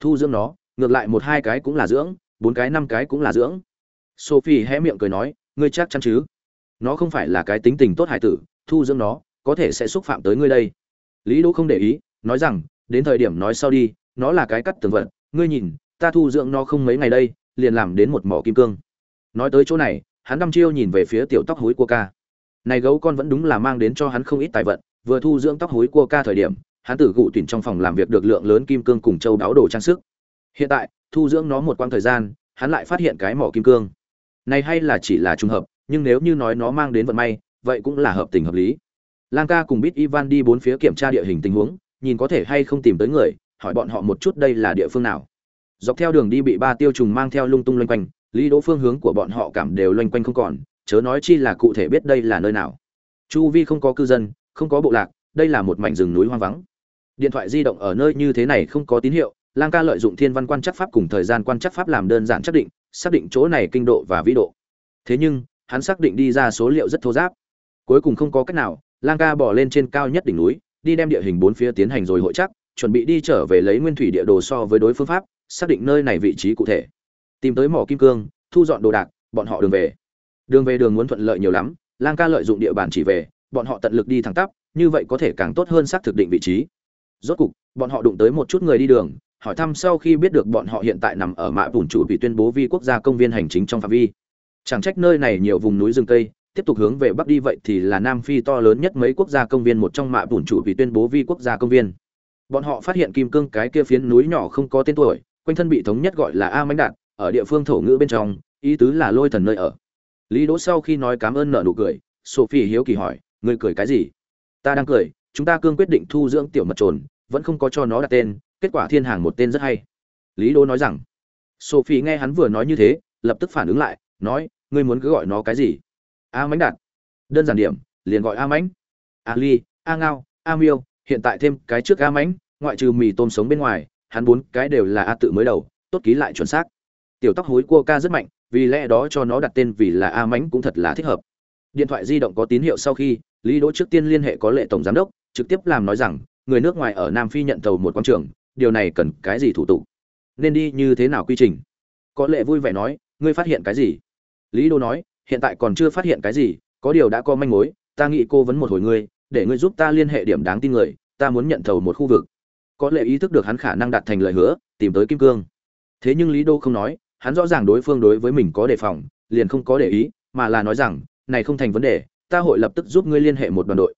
Thu dưỡng nó, ngược lại một hai cái cũng là dưỡng, bốn cái năm cái cũng là dưỡng. Sophie hé miệng cười nói, ngươi chắc chắn chứ? Nó không phải là cái tính tình tốt hải tử, thu dưỡng nó, có thể sẽ xúc phạm tới ngươi đây. Lý Đỗ không để ý, nói rằng, đến thời điểm nói sau đi, nó là cái cắt tường vật, ngươi nhìn, ta thu dưỡng nó không mấy ngày đây, liền làm đến một mỏ kim cương. Nói tới chỗ này, hắn đăm chiêu nhìn về phía tiểu tóc hối cua ca. Này gấu con vẫn đúng là mang đến cho hắn không ít tài vận, vừa thu dưỡng tóc hối cua ca thời điểm, hắn tử gụ tuyển trong phòng làm việc được lượng lớn kim cương cùng châu đáo đồ trang sức. Hiện tại, thu dưỡng nó một quãng thời gian, hắn lại phát hiện cái mỏ kim cương. Này hay là chỉ là trùng hợp, nhưng nếu như nói nó mang đến vận may, vậy cũng là hợp tình hợp lý. Lang ca cùng Bit Ivan đi bốn phía kiểm tra địa hình tình huống, nhìn có thể hay không tìm tới người, hỏi bọn họ một chút đây là địa phương nào. Dọc theo đường đi bị ba tiêu trùng mang theo lung tung loanh quanh, lý đỗ phương hướng của bọn họ cảm đều loanh quanh không còn, chớ nói chi là cụ thể biết đây là nơi nào. Chu vi không có cư dân, không có bộ lạc, đây là một mảnh rừng núi hoang vắng. Điện thoại di động ở nơi như thế này không có tín hiệu, Lang ca lợi dụng thiên văn quan chắc pháp cùng thời gian quan chắc pháp làm đơn giản xác định, xác định chỗ này kinh độ và vĩ độ. Thế nhưng, hắn xác định đi ra số liệu rất thô ráp. Cuối cùng không có cách nào, lang ca bỏ lên trên cao nhất đỉnh núi, đi đem địa hình bốn phía tiến hành rồi hội chắc chuẩn bị đi trở về lấy nguyên thủy địa đồ so với đối phương pháp, xác định nơi này vị trí cụ thể. Tìm tới mỏ kim cương, thu dọn đồ đạc, bọn họ đường về. Đường về đường muốn thuận lợi nhiều lắm, lang ca lợi dụng địa bàn chỉ về, bọn họ tận lực đi thẳng tắp, như vậy có thể càng tốt hơn xác thực định vị trí. Rốt cục, bọn họ đụng tới một chút người đi đường, hỏi thăm sau khi biết được bọn họ hiện tại nằm ở mạ bùn chủ bị tuyên bố vi quốc gia công viên hành chính trong phạm vi. Chẳng trách nơi này nhiều vùng núi rừng cây tiếp tục hướng về bắc đi vậy thì là nam phi to lớn nhất mấy quốc gia công viên, một trong mạ bùn chủ vì tuyên bố vi quốc gia công viên. Bọn họ phát hiện kim cương cái kia phiến núi nhỏ không có tên tuổi, quanh thân bị thống nhất gọi là a mãnh đạt, ở địa phương thổ ngữ bên trong, ý tứ là lôi thần nơi ở. Lý đỗ sau khi nói cảm ơn nợ nụ cười, sophie hiếu kỳ hỏi, ngươi cười cái gì? Ta đang cười, chúng ta cương quyết định thu dưỡng tiểu mật trồn, vẫn không có cho nó đặt tên, kết quả thiên hàng một tên rất hay. Lý đỗ nói rằng. Sophie nghe hắn vừa nói như thế, lập tức phản ứng lại, nói, ngươi muốn cứ gọi nó cái gì? A mãnh đạt. Đơn giản điểm, liền gọi a mãnh. A ly, a ngao, a miêu, hiện tại thêm cái trước a mãnh, ngoại trừ mì tôm sống bên ngoài, hắn bốn cái đều là a tự mới đầu, tốt ký lại chuẩn xác. Tiểu tóc hối cua ca rất mạnh, vì lẽ đó cho nó đặt tên vì là a mãnh cũng thật là thích hợp. Điện thoại di động có tín hiệu sau khi, lý đỗ trước tiên liên hệ có lệ tổng giám đốc, trực tiếp làm nói rằng, người nước ngoài ở nam phi nhận tàu một quán trường, điều này cần cái gì thủ tục? Nên đi như thế nào quy trình? Có lệ vui vẻ nói, ngươi phát hiện cái gì? Lý đô nói hiện tại còn chưa phát hiện cái gì, có điều đã có manh mối, ta nghĩ cô vấn một hồi ngươi, để ngươi giúp ta liên hệ điểm đáng tin người, ta muốn nhận thầu một khu vực. Có lệ ý thức được hắn khả năng đạt thành lời hứa, tìm tới kim cương. Thế nhưng lý đô không nói, hắn rõ ràng đối phương đối với mình có đề phòng, liền không có để ý, mà là nói rằng, này không thành vấn đề, ta hội lập tức giúp ngươi liên hệ một đoàn đội.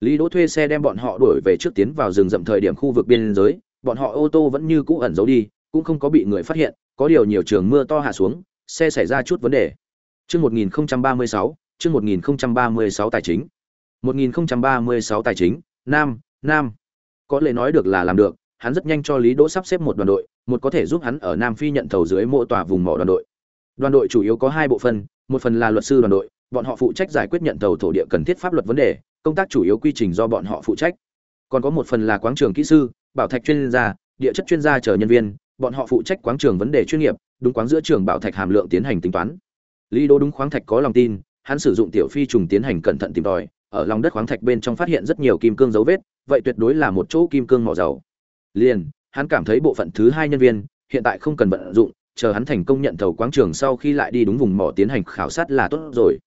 Lý đỗ thuê xe đem bọn họ đuổi về trước tiến vào rừng rậm thời điểm khu vực biên giới, bọn họ ô tô vẫn như cũ ẩn giấu đi, cũng không có bị người phát hiện, có điều nhiều trường mưa to hạ xuống, xe xảy ra chút vấn đề chương 1036 chương 1036 tài chính. 1036 tài chính, nam nam. Có lẽ nói được là làm được, hắn rất nhanh cho lý đỗ sắp xếp một đoàn đội, một có thể giúp hắn ở nam phi nhận thầu dưới mộ tòa vùng mỏ đoàn đội. Đoàn đội chủ yếu có hai bộ phận, một phần là luật sư đoàn đội, bọn họ phụ trách giải quyết nhận thầu thổ địa cần thiết pháp luật vấn đề, công tác chủ yếu quy trình do bọn họ phụ trách. Còn có một phần là quáng trường kỹ sư, bảo thạch chuyên gia, địa chất chuyên gia chờ nhân viên, bọn họ phụ trách quáng trường vấn đề chuyên nghiệp, đúng quáng giữa trường bảo thạch hàm lượng tiến hành tính toán lý Đỗ đúng khoáng thạch có lòng tin, hắn sử dụng tiểu phi trùng tiến hành cẩn thận tìm tòi, ở lòng đất khoáng thạch bên trong phát hiện rất nhiều kim cương dấu vết, vậy tuyệt đối là một chỗ kim cương mỏ dầu. Liền, hắn cảm thấy bộ phận thứ hai nhân viên, hiện tại không cần vận dụng, chờ hắn thành công nhận thầu quáng trường sau khi lại đi đúng vùng mỏ tiến hành khảo sát là tốt rồi.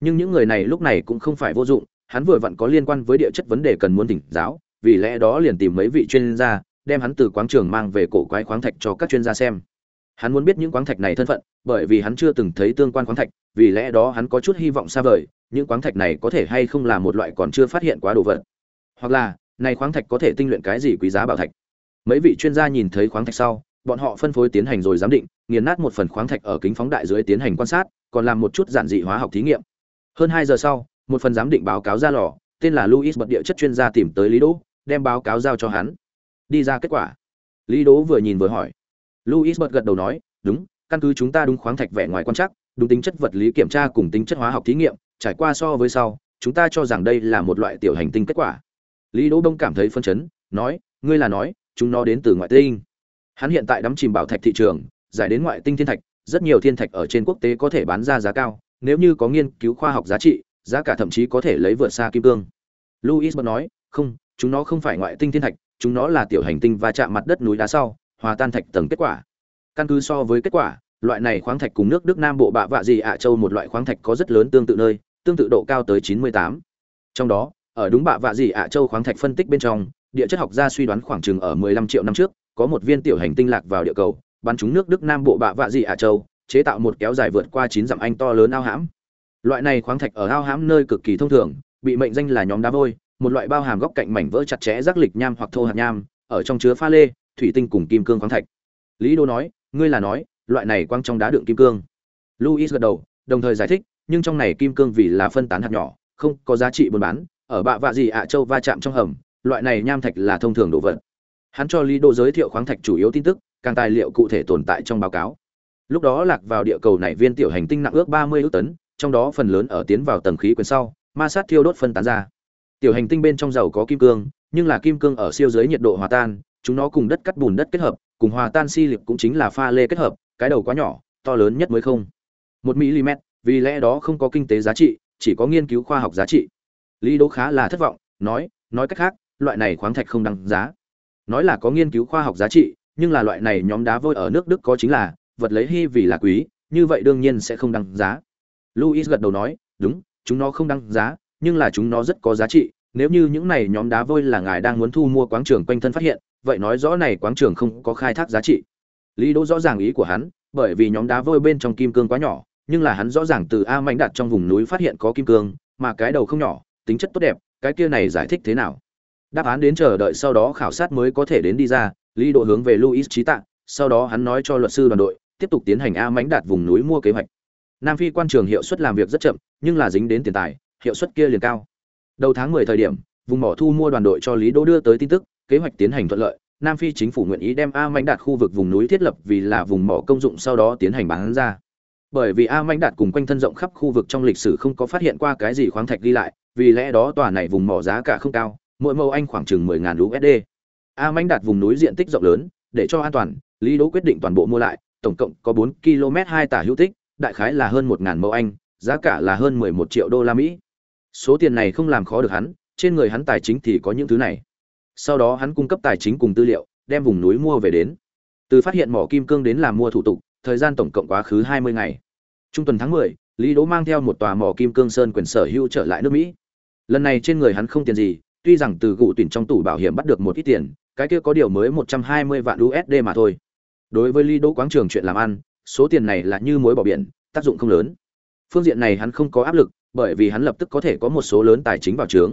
Nhưng những người này lúc này cũng không phải vô dụng, hắn vừa vặn có liên quan với địa chất vấn đề cần muốn tỉnh giáo, vì lẽ đó liền tìm mấy vị chuyên gia, đem hắn từ quáng trường mang về cổ quái khoáng thạch cho các chuyên gia xem hắn muốn biết những khoáng thạch này thân phận, bởi vì hắn chưa từng thấy tương quan khoáng thạch, vì lẽ đó hắn có chút hy vọng xa vời, những khoáng thạch này có thể hay không là một loại còn chưa phát hiện quá đồ vật. Hoặc là, này khoáng thạch có thể tinh luyện cái gì quý giá bảo thạch. Mấy vị chuyên gia nhìn thấy khoáng thạch sau, bọn họ phân phối tiến hành rồi giám định, nghiền nát một phần khoáng thạch ở kính phóng đại dưới tiến hành quan sát, còn làm một chút giản dị hóa học thí nghiệm. Hơn hai giờ sau, một phần giám định báo cáo ra lò, tên là luis bật địa chất chuyên gia tìm tới lý đỗ, đem báo cáo giao cho hắn. Đi ra kết quả. Lý đỗ vừa nhìn vừa hỏi. Louis bật gật đầu nói, đúng, căn cứ chúng ta đúng khoáng thạch vẻ ngoài quan chắc đúng tính chất vật lý kiểm tra cùng tính chất hóa học thí nghiệm, trải qua so với sau, chúng ta cho rằng đây là một loại tiểu hành tinh kết quả. Lý đỗ đông cảm thấy phân chấn, nói, ngươi là nói, chúng nó đến từ ngoại tinh. Hắn hiện tại đắm chìm bảo thạch thị trường, giải đến ngoại tinh thiên thạch, rất nhiều thiên thạch ở trên quốc tế có thể bán ra giá cao, nếu như có nghiên cứu khoa học giá trị, giá cả thậm chí có thể lấy vượt xa kim cương. Louis bật nói, không, chúng nó không phải ngoại tinh thiên thạch, chúng nó là tiểu hành tinh va chạm mặt đất núi đá sau hòa tan thạch tầng kết quả căn cứ so với kết quả, loại này khoáng thạch cùng nước đức nam bộ bạ vạ dị ạ châu một loại khoáng thạch có rất lớn tương tự nơi, tương tự độ cao tới 98. trong đó, ở đúng bạ vạ dị ạ châu khoáng thạch phân tích bên trong, địa chất học gia suy đoán khoảng chừng ở 15 triệu năm trước, có một viên tiểu hành tinh lạc vào địa cầu, bắn trúng nước đức nam bộ bạ vạ dị ạ châu, chế tạo một kéo dài vượt qua 9 dặm anh to lớn ao hãm loại này khoáng thạch ở ao hãm nơi cực kỳ thông thường, bị mệnh danh là nhóm đá vôi, một loại bao hàm góc cạnh mảnh vỡ chặt chẽ rác lịch nham hoặc thô hạt nham, ở trong chứa pha lê thủy tinh cùng kim cương khoáng thạch. Lý đô nói, ngươi là nói, loại này quang trong đá đựng kim cương. Luis gật đầu, đồng thời giải thích, nhưng trong này kim cương vì là phân tán hạt nhỏ, không có giá trị buôn bán, ở bạ vạ gì ạ châu va chạm trong hầm, loại này nham thạch là thông thường đồ vật. Hắn cho lý đô giới thiệu khoáng thạch chủ yếu tin tức, càng tài liệu cụ thể tồn tại trong báo cáo. Lúc đó lạc vào địa cầu này viên tiểu hành tinh nặng ước ba mươi ước tấn, trong đó phần lớn ở tiến vào tầng khí quyển sau, ma sát thiêu đốt phân tán ra. Tiểu hành tinh bên trong dầu có kim cương, nhưng là kim cương ở siêu dưới nhiệt độ hòa tan chúng nó cùng đất cắt bùn đất kết hợp, cùng hòa tan si liệp cũng chính là pha lê kết hợp, cái đầu quá nhỏ, to lớn nhất mới không. Một mm vì lẽ đó không có kinh tế giá trị, chỉ có nghiên cứu khoa học giá trị. Lý đỗ khá là thất vọng, nói nói cách khác, loại này khoáng thạch không đăng giá. Nói là có nghiên cứu khoa học giá trị, nhưng là loại này nhóm đá vôi ở nước đức có chính là, vật lấy hy vì là quý, như vậy đương nhiên sẽ không đăng giá. Luis gật đầu nói, đúng, chúng nó không đăng giá, nhưng là chúng nó rất có giá trị nếu như những này nhóm đá vôi là ngài đang muốn thu mua quáng trường quanh thân phát hiện, vậy nói rõ này quáng trường không có khai thác giá trị. Lý đỗ rõ ràng ý của hắn, bởi vì nhóm đá vôi bên trong kim cương quá nhỏ, nhưng là hắn rõ ràng từ a mạnh đặt trong vùng núi phát hiện có kim cương, mà cái đầu không nhỏ, tính chất tốt đẹp, cái kia này giải thích thế nào? Đáp án đến chờ đợi sau đó khảo sát mới có thể đến đi ra, lý Đỗ hướng về luis trí tạng sau đó hắn nói cho luật sư đoàn đội, tiếp tục tiến hành a mãnh đạt vùng núi mua kế hoạch. Nam phi quan trường hiệu suất làm việc rất chậm, nhưng là dính đến tiền tài, hiệu suất kia liền cao đầu tháng 10 thời điểm vùng mỏ thu mua đoàn đội cho lý đỗ đưa tới tin tức kế hoạch tiến hành thuận lợi nam phi chính phủ nguyện ý đem a Mạnh đạt khu vực vùng núi thiết lập vì là vùng mỏ công dụng sau đó tiến hành bán ra bởi vì a Mạnh đạt cùng quanh thân rộng khắp khu vực trong lịch sử không có phát hiện qua cái gì khoáng thạch đi lại vì lẽ đó tòa này vùng mỏ giá cả không cao mỗi mẫu anh khoảng chừng 10.000 USD. A Mạnh đạt vùng núi diện tích rộng lớn, để cho an toàn, Lý Đỗ quyết định toàn bộ mua lại, tổng cộng có 4 km 2 tả hữu tích, đại khái là hơn 1000 mẫu anh, giá cả là hơn 11 triệu đô la Mỹ. Số tiền này không làm khó được hắn, trên người hắn tài chính thì có những thứ này. Sau đó hắn cung cấp tài chính cùng tư liệu, đem vùng núi mua về đến. Từ phát hiện mỏ kim cương đến làm mua thủ tục, thời gian tổng cộng quá khứ 20 ngày. Trung tuần tháng 10, Lý Đỗ mang theo một tòa mỏ kim cương sơn quyền sở hữu trở lại nước Mỹ. Lần này trên người hắn không tiền gì, tuy rằng từ gụ tuyển trong tủ bảo hiểm bắt được một ít tiền, cái kia có điều mới 120 vạn USD mà thôi. Đối với Lý Đỗ quáng trường chuyện làm ăn, số tiền này là như muối bỏ biển, tác dụng không lớn. Phương diện này hắn không có áp lực, bởi vì hắn lập tức có thể có một số lớn tài chính vào trướng.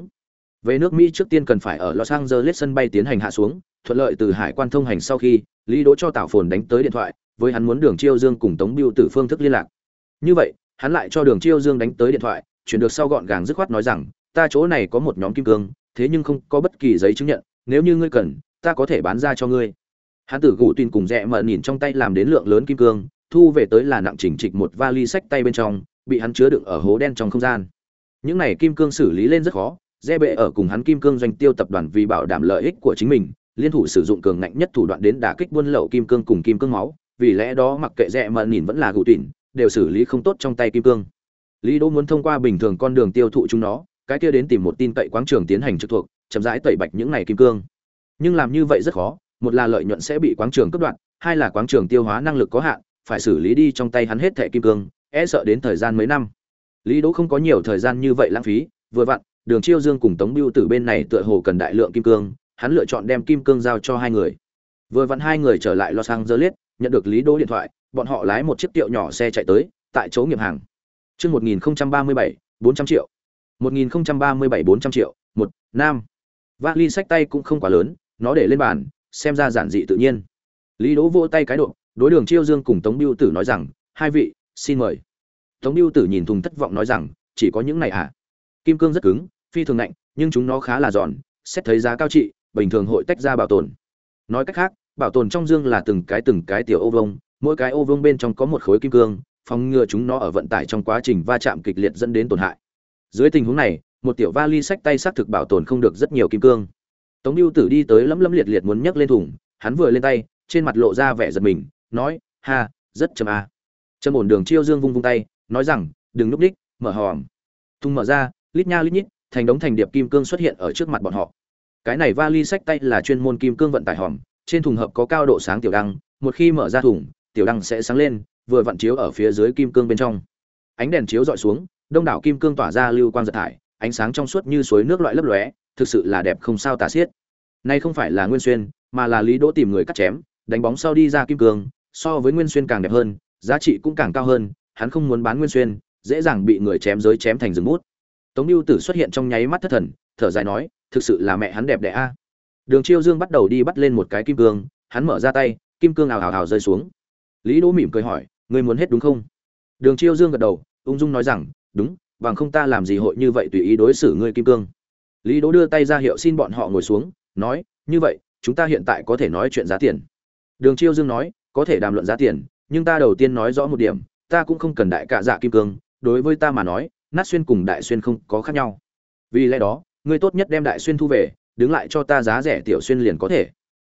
Về nước Mỹ trước tiên cần phải ở Los Angeles sân bay tiến hành hạ xuống, thuận lợi từ hải quan thông hành sau khi, Lý Đỗ cho Tào Phồn đánh tới điện thoại, với hắn muốn Đường Chiêu Dương cùng Tống Biêu Tử phương thức liên lạc. Như vậy, hắn lại cho Đường Chiêu Dương đánh tới điện thoại, chuyển được sau gọn gàng dứt khoát nói rằng, ta chỗ này có một nhóm kim cương, thế nhưng không có bất kỳ giấy chứng nhận nếu như ngươi cần ta có thể bán ra cho ngươi hắn tử gù tin cùng rẽ mở nhìn trong tay làm đến lượng lớn kim cương thu về tới là nặng chỉnh trịch một vali sách tay bên trong bị hắn chứa đựng ở hố đen trong không gian. Những này kim cương xử lý lên rất khó rẽ bệ ở cùng hắn kim cương doanh tiêu tập đoàn vì bảo đảm lợi ích của chính mình, liên thủ sử dụng cường ngạnh nhất thủ đoạn đến đả kích buôn lậu kim cương cùng kim cương máu, vì lẽ đó mặc kệ rẽ mở nhìn vẫn là gù tỉn, đều xử lý không tốt trong tay kim cương. Lý đỗ muốn thông qua bình thường con đường tiêu thụ chúng nó, cái kia đến tìm một tin tẩy quáng trường tiến hành trực thuộc, chậm rãi tẩy bạch những này kim cương. Nhưng làm như vậy rất khó, một là lợi nhuận sẽ bị quáng trường cướp đoạt, hai là quáng trường tiêu hóa năng lực có hạn, phải xử lý đi trong tay hắn hết thẻ kim cương e sợ đến thời gian mấy năm lý đỗ không có nhiều thời gian như vậy lãng phí vừa vặn đường chiêu dương cùng tống biêu tử bên này tựa hồ cần đại lượng kim cương hắn lựa chọn đem kim cương giao cho hai người vừa vặn hai người trở lại los angeles nhận được lý đỗ điện thoại bọn họ lái một chiếc tiệu nhỏ xe chạy tới tại chỗ nghiệp hàng Trước 1037, 400 triệu. 1037 400 triệu, một nam. Vali sách tay cũng không quá lớn, nó để lên bàn, xem ra giản dị tự nhiên. Lý Đỗ vỗ tay cái độ, đối đường Chiêu Dương cùng Tống Bưu Tử nói rằng, hai vị, xin mời. Tống biêu Tử nhìn thùng thất vọng nói rằng, chỉ có những này à? Kim cương rất cứng, phi thường nặng, nhưng chúng nó khá là giòn, xét thấy giá cao trị, bình thường hội tách ra bảo tồn. Nói cách khác, bảo tồn trong dương là từng cái từng cái tiểu ô vông, mỗi cái ô vông bên trong có một khối kim cương, phòng ngừa chúng nó ở vận tải trong quá trình va chạm kịch liệt dẫn đến tổn hại dưới tình huống này một tiểu vali sách tay xác thực bảo tồn không được rất nhiều kim cương tống biêu tử đi tới lấm lấm liệt liệt muốn nhấc lên thùng hắn vừa lên tay trên mặt lộ ra vẻ giật mình nói ha rất chậm a à trầm ổn đường chiêu dương vung vung tay, nói rằng, đừng núp đích, mở hòm. Thùng mở ra, lít nha lít nhít, thành đống thành điệp kim cương xuất hiện ở trước mặt bọn họ. Cái này vali sách tay là chuyên môn kim cương vận tải hòm, trên thùng hợp có cao độ sáng tiểu đăng, một khi mở ra thùng, tiểu đăng sẽ sáng lên, vừa vặn chiếu ở phía dưới kim cương bên trong. Ánh đèn chiếu dọi xuống, đông đảo kim cương tỏa ra lưu quang giật thải, ánh sáng trong suốt như suối nước loại lấp lóe, thực sự là đẹp không sao tả xiết. Nay không phải là nguyên xuyên, mà là lý đỗ tìm người cắt chém, đánh bóng sau đi ra kim cương, so với nguyên xuyên càng đẹp hơn giá trị cũng càng cao hơn, hắn không muốn bán nguyên xuyên, dễ dàng bị người chém giới chém thành rừng mút tống lưu tử xuất hiện trong nháy mắt thất thần, thở dài nói, thực sự là mẹ hắn đẹp đẽ a. Đường chiêu dương bắt đầu đi bắt lên một cái kim cương, hắn mở ra tay, kim cương ào ào ào rơi xuống. Lý đỗ mỉm cười hỏi, ngươi muốn hết đúng không? Đường chiêu dương gật đầu, ung dung nói rằng, đúng, bằng không ta làm gì hội như vậy tùy ý đối xử ngươi kim cương. Lý đỗ đưa tay ra hiệu xin bọn họ ngồi xuống, nói, như vậy, chúng ta hiện tại có thể nói chuyện giá tiền. Đường chiêu dương nói, có thể đàm luận giá tiền nhưng ta đầu tiên nói rõ một điểm, ta cũng không cần đại cạ dạ kim cương, đối với ta mà nói, nát xuyên cùng đại xuyên không có khác nhau. Vì lẽ đó, ngươi tốt nhất đem đại xuyên thu về, đứng lại cho ta giá rẻ tiểu xuyên liền có thể.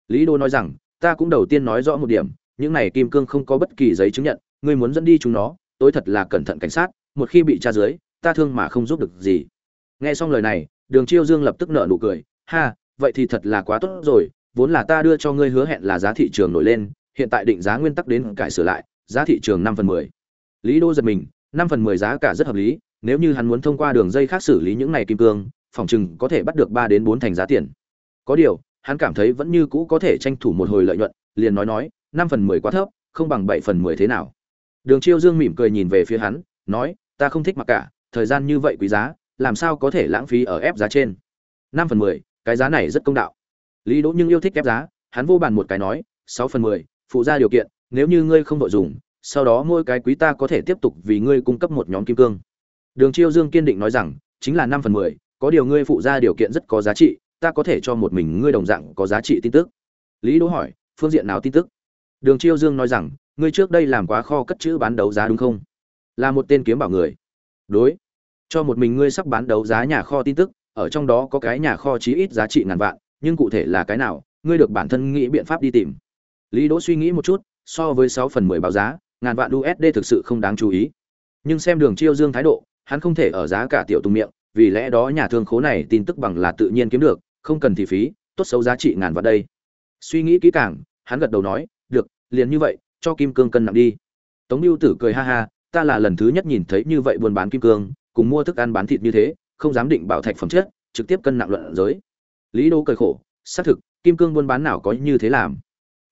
Lý đô nói rằng, ta cũng đầu tiên nói rõ một điểm, những này kim cương không có bất kỳ giấy chứng nhận, ngươi muốn dẫn đi chúng nó, tối thật là cẩn thận cảnh sát, một khi bị tra dưới, ta thương mà không giúp được gì. Nghe xong lời này, đường chiêu dương lập tức nở nụ cười, ha, vậy thì thật là quá tốt rồi, vốn là ta đưa cho ngươi hứa hẹn là giá thị trường nổi lên hiện tại định giá nguyên tắc đến cải sửa lại, giá thị trường năm phần mười. Lý đô giật mình, năm phần mười giá cả rất hợp lý, nếu như hắn muốn thông qua đường dây khác xử lý những này kim cương, phòng trừng có thể bắt được ba đến bốn thành giá tiền. Có điều, hắn cảm thấy vẫn như cũ có thể tranh thủ một hồi lợi nhuận, liền nói nói, năm phần mười quá thấp, không bằng bảy phần mười thế nào. Đường chiêu dương mỉm cười nhìn về phía hắn, nói, ta không thích mặc cả, thời gian như vậy quý giá, làm sao có thể lãng phí ở ép giá trên? Năm phần mười, cái giá này rất công đạo. Lý đỗ nhưng yêu thích ép giá, hắn vô bàn một cái nói, sáu phần mười phụ ra điều kiện, nếu như ngươi không vội dùng, sau đó mỗi cái quý ta có thể tiếp tục vì ngươi cung cấp một nhóm kim cương. Đường chiêu dương kiên định nói rằng, chính là năm phần mười, có điều ngươi phụ ra điều kiện rất có giá trị, ta có thể cho một mình ngươi đồng dạng có giá trị tin tức. Lý đỗ hỏi, phương diện nào tin tức? Đường chiêu dương nói rằng, ngươi trước đây làm quá kho cất chữ bán đấu giá đúng không? Là một tên kiếm bảo người. Đối. Cho một mình ngươi sắp bán đấu giá nhà kho tin tức, ở trong đó có cái nhà kho chí ít giá trị ngàn vạn, nhưng cụ thể là cái nào, ngươi được bản thân nghĩ biện pháp đi tìm lý đỗ suy nghĩ một chút, so với sáu phần mười báo giá, ngàn vạn usd thực sự không đáng chú ý. Nhưng xem đường chiêu dương thái độ, hắn không thể ở giá cả tiểu tùng miệng, vì lẽ đó nhà thương khố này tin tức bằng là tự nhiên kiếm được, không cần thì phí, tốt xấu giá trị ngàn vạn đây. Suy nghĩ kỹ càng, hắn gật đầu nói, được, liền như vậy, cho kim cương cân nặng đi. Tống Bưu tử cười ha ha, ta là lần thứ nhất nhìn thấy như vậy buôn bán kim cương, cùng mua thức ăn bán thịt như thế, không dám định bảo thạch phẩm chất, trực tiếp cân nặng luận giới. Lý Đỗ cười khổ, xác thực, kim cương buôn bán nào có như thế làm?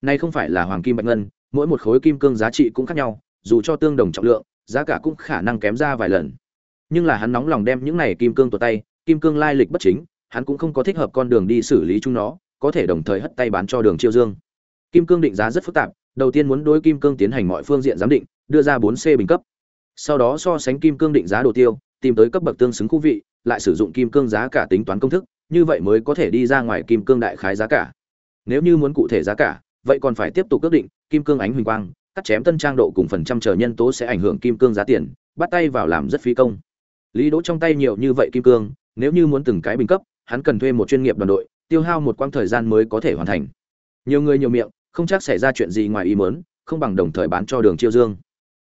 Nay không phải là hoàng kim bạch ngân, mỗi một khối kim cương giá trị cũng khác nhau, dù cho tương đồng trọng lượng, giá cả cũng khả năng kém ra vài lần. Nhưng là hắn nóng lòng đem những này kim cương tuột tay, kim cương lai lịch bất chính, hắn cũng không có thích hợp con đường đi xử lý chúng nó, có thể đồng thời hất tay bán cho đường chiêu dương. Kim cương định giá rất phức tạp, đầu tiên muốn đối kim cương tiến hành mọi phương diện giám định, đưa ra 4 c bình cấp. Sau đó so sánh kim cương định giá đồ tiêu, tìm tới cấp bậc tương xứng khu vị, lại sử dụng kim cương giá cả tính toán công thức, như vậy mới có thể đi ra ngoài kim cương đại khái giá cả. Nếu như muốn cụ thể giá cả vậy còn phải tiếp tục quyết định, kim cương ánh huỳnh quang, cắt chém tân trang độ cùng phần trăm chờ nhân tố sẽ ảnh hưởng kim cương giá tiền, bắt tay vào làm rất phí công. Lý đỗ trong tay nhiều như vậy kim cương, nếu như muốn từng cái bình cấp, hắn cần thuê một chuyên nghiệp đoàn đội, tiêu hao một quãng thời gian mới có thể hoàn thành. Nhiều người nhiều miệng, không chắc xảy ra chuyện gì ngoài ý muốn, không bằng đồng thời bán cho đường chiêu dương.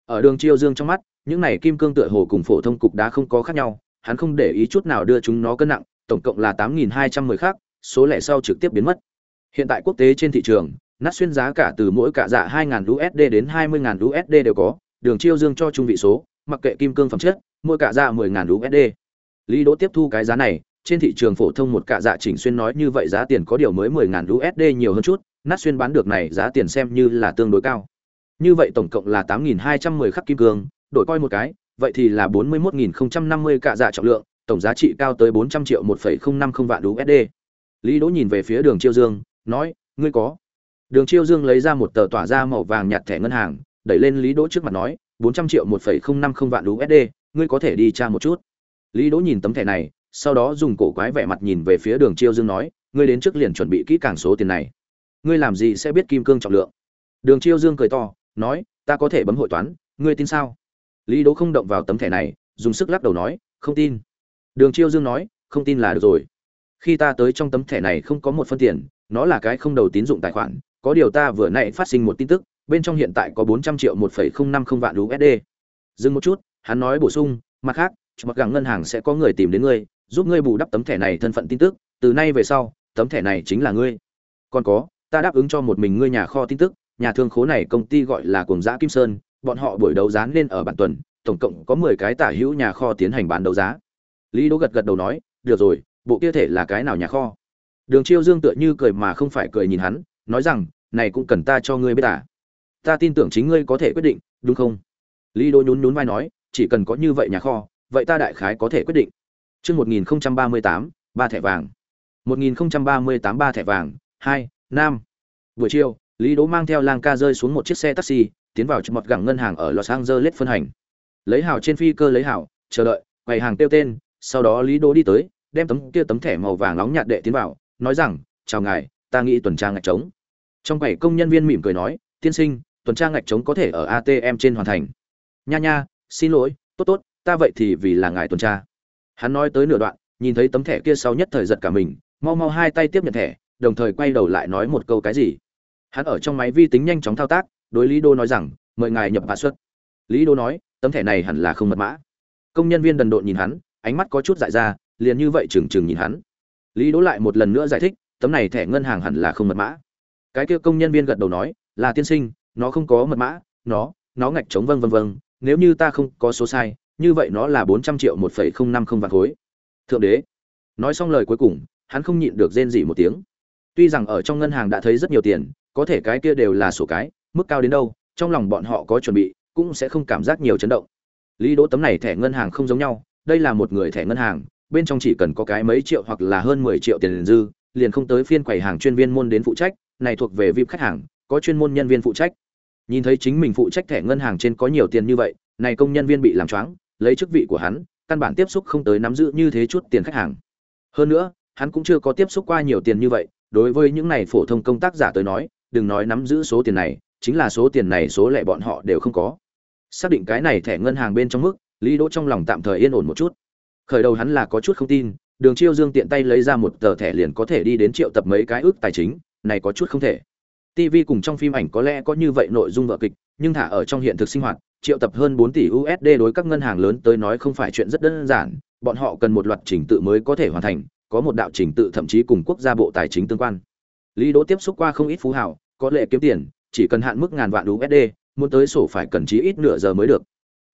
Ở đường chiêu dương trong mắt, những này kim cương tựa hồ cùng phổ thông cục đá không có khác nhau, hắn không để ý chút nào đưa chúng nó cân nặng, tổng cộng là tám nghìn hai trăm mười khác, số lẻ sau trực tiếp biến mất. Hiện tại quốc tế trên thị trường nát xuyên giá cả từ mỗi cả dạ 2000 USD đến 20000 USD đều có, đường chiêu dương cho trung vị số, mặc kệ kim cương phẩm chất, mỗi cả dạ 10000 USD. Lý Đỗ tiếp thu cái giá này, trên thị trường phổ thông một cả dạ chỉnh xuyên nói như vậy giá tiền có điều mới 10000 USD nhiều hơn chút, nát xuyên bán được này giá tiền xem như là tương đối cao. Như vậy tổng cộng là 8210 khắc kim cương, đổi coi một cái, vậy thì là 41050 cả dạ trọng lượng, tổng giá trị cao tới 400 triệu 1,050 vạn USD. Lý Đỗ nhìn về phía Đường Chiêu Dương, nói, ngươi có Đường Chiêu Dương lấy ra một tờ tỏa ra màu vàng nhạt thẻ ngân hàng, đẩy lên Lý Đỗ trước mặt nói, bốn trăm triệu một phẩy không năm không vạn USD, ngươi có thể đi tra một chút. Lý Đỗ nhìn tấm thẻ này, sau đó dùng cổ quái vẻ mặt nhìn về phía Đường Chiêu Dương nói, ngươi đến trước liền chuẩn bị kỹ càng số tiền này. Ngươi làm gì sẽ biết kim cương trọng lượng? Đường Chiêu Dương cười to, nói, ta có thể bấm hội toán, ngươi tin sao? Lý Đỗ không động vào tấm thẻ này, dùng sức lắc đầu nói, không tin. Đường Chiêu Dương nói, không tin là được rồi. Khi ta tới trong tấm thẻ này không có một phân tiền, nó là cái không đầu tín dụng tài khoản, có điều ta vừa nãy phát sinh một tin tức, bên trong hiện tại có 400 triệu 1.050 vạn USD. Dừng một chút, hắn nói bổ sung, mặt khác, mặc gặng ngân hàng sẽ có người tìm đến ngươi, giúp ngươi bù đắp tấm thẻ này thân phận tin tức, từ nay về sau, tấm thẻ này chính là ngươi. Còn có, ta đáp ứng cho một mình ngươi nhà kho tin tức, nhà thương khố này công ty gọi là Cuồng Giá Kim Sơn, bọn họ buổi đấu giá lên ở bản tuần, tổng cộng có 10 cái tả hữu nhà kho tiến hành bán đấu giá. Lý Đỗ gật gật đầu nói, được rồi, bộ kia thể là cái nào nhà kho? Đường Chiêu Dương tựa như cười mà không phải cười nhìn hắn, nói rằng này cũng cần ta cho ngươi biết à ta tin tưởng chính ngươi có thể quyết định đúng không lý đô nhún nhún vai nói chỉ cần có như vậy nhà kho vậy ta đại khái có thể quyết định Trước 1038, ba thẻ vàng. 1038 ba thẻ vàng, 2, Nam. Buổi chiều, Lý Đỗ mang theo Lang Ca rơi xuống một chiếc xe taxi, tiến vào một gẳng ngân hàng ở Los Angeles phân hành. Lấy hào trên phi cơ lấy hào, chờ đợi, quầy hàng tiêu tên, sau đó Lý Đỗ đi tới, đem tấm kia tấm thẻ màu vàng nóng nhạt đệ tiến vào, nói rằng, "Chào ngài, ta nghĩ tuần tra ngạch trống." Trong quầy công nhân viên mỉm cười nói, tiên sinh, tuần tra ngạch trống có thể ở atm trên hoàn thành. Nha nha, xin lỗi, tốt tốt, ta vậy thì vì là ngài tuần tra. Hắn nói tới nửa đoạn, nhìn thấy tấm thẻ kia sau nhất thời giật cả mình, mau mau hai tay tiếp nhận thẻ, đồng thời quay đầu lại nói một câu cái gì. Hắn ở trong máy vi tính nhanh chóng thao tác, đối lý đô nói rằng, mời ngài nhập hạ xuất. Lý đô nói, tấm thẻ này hẳn là không mật mã. Công nhân viên đần độn nhìn hắn, ánh mắt có chút dại ra, liền như vậy trừng trừng nhìn hắn. Lý đỗ lại một lần nữa giải thích, tấm này thẻ ngân hàng hẳn là không mật mã cái kia công nhân viên gật đầu nói, là tiên sinh, nó không có mật mã, nó nó ngạch chống vân vân vân nếu như ta không có số sai, như vậy nó là bốn trăm triệu một phẩy không năm không vạn khối. Thượng đế nói xong lời cuối cùng, hắn không nhịn được rên rỉ một tiếng. Tuy rằng ở trong ngân hàng đã thấy rất nhiều tiền, có thể cái kia đều là sổ cái, mức cao đến đâu, trong lòng bọn họ có chuẩn bị, cũng sẽ không cảm giác nhiều chấn động. Lý đỗ tấm này thẻ ngân hàng không giống nhau, đây là một người thẻ ngân hàng, bên trong chỉ cần có cái mấy triệu hoặc là hơn mười triệu tiền dư, liền không tới phiên quầy hàng chuyên viên môn đến phụ trách này thuộc về VIP khách hàng, có chuyên môn nhân viên phụ trách. Nhìn thấy chính mình phụ trách thẻ ngân hàng trên có nhiều tiền như vậy, này công nhân viên bị làm choáng, lấy chức vị của hắn, căn bản tiếp xúc không tới nắm giữ như thế chút tiền khách hàng. Hơn nữa, hắn cũng chưa có tiếp xúc qua nhiều tiền như vậy đối với những này phổ thông công tác giả tới nói đừng nói nắm giữ số tiền này chính là số tiền này số lẻ bọn họ đều không có xác định cái này thẻ ngân hàng bên trong mức lý đỗ trong lòng tạm thời yên ổn một chút khởi đầu hắn là có chút không tin đường chiêu dương tiện tay lấy ra một tờ thẻ liền có thể đi đến triệu tập mấy cái ước tài chính này có chút không thể. Tv cùng trong phim ảnh có lẽ có như vậy nội dung vở kịch, nhưng thả ở trong hiện thực sinh hoạt, triệu tập hơn 4 tỷ usd đối các ngân hàng lớn tới nói không phải chuyện rất đơn giản, bọn họ cần một loạt trình tự mới có thể hoàn thành, có một đạo trình tự thậm chí cùng quốc gia bộ tài chính tương quan. Lý đỗ tiếp xúc qua không ít phú hào, có lệ kiếm tiền, chỉ cần hạn mức ngàn vạn usd muốn tới sổ phải cần chí ít nửa giờ mới được.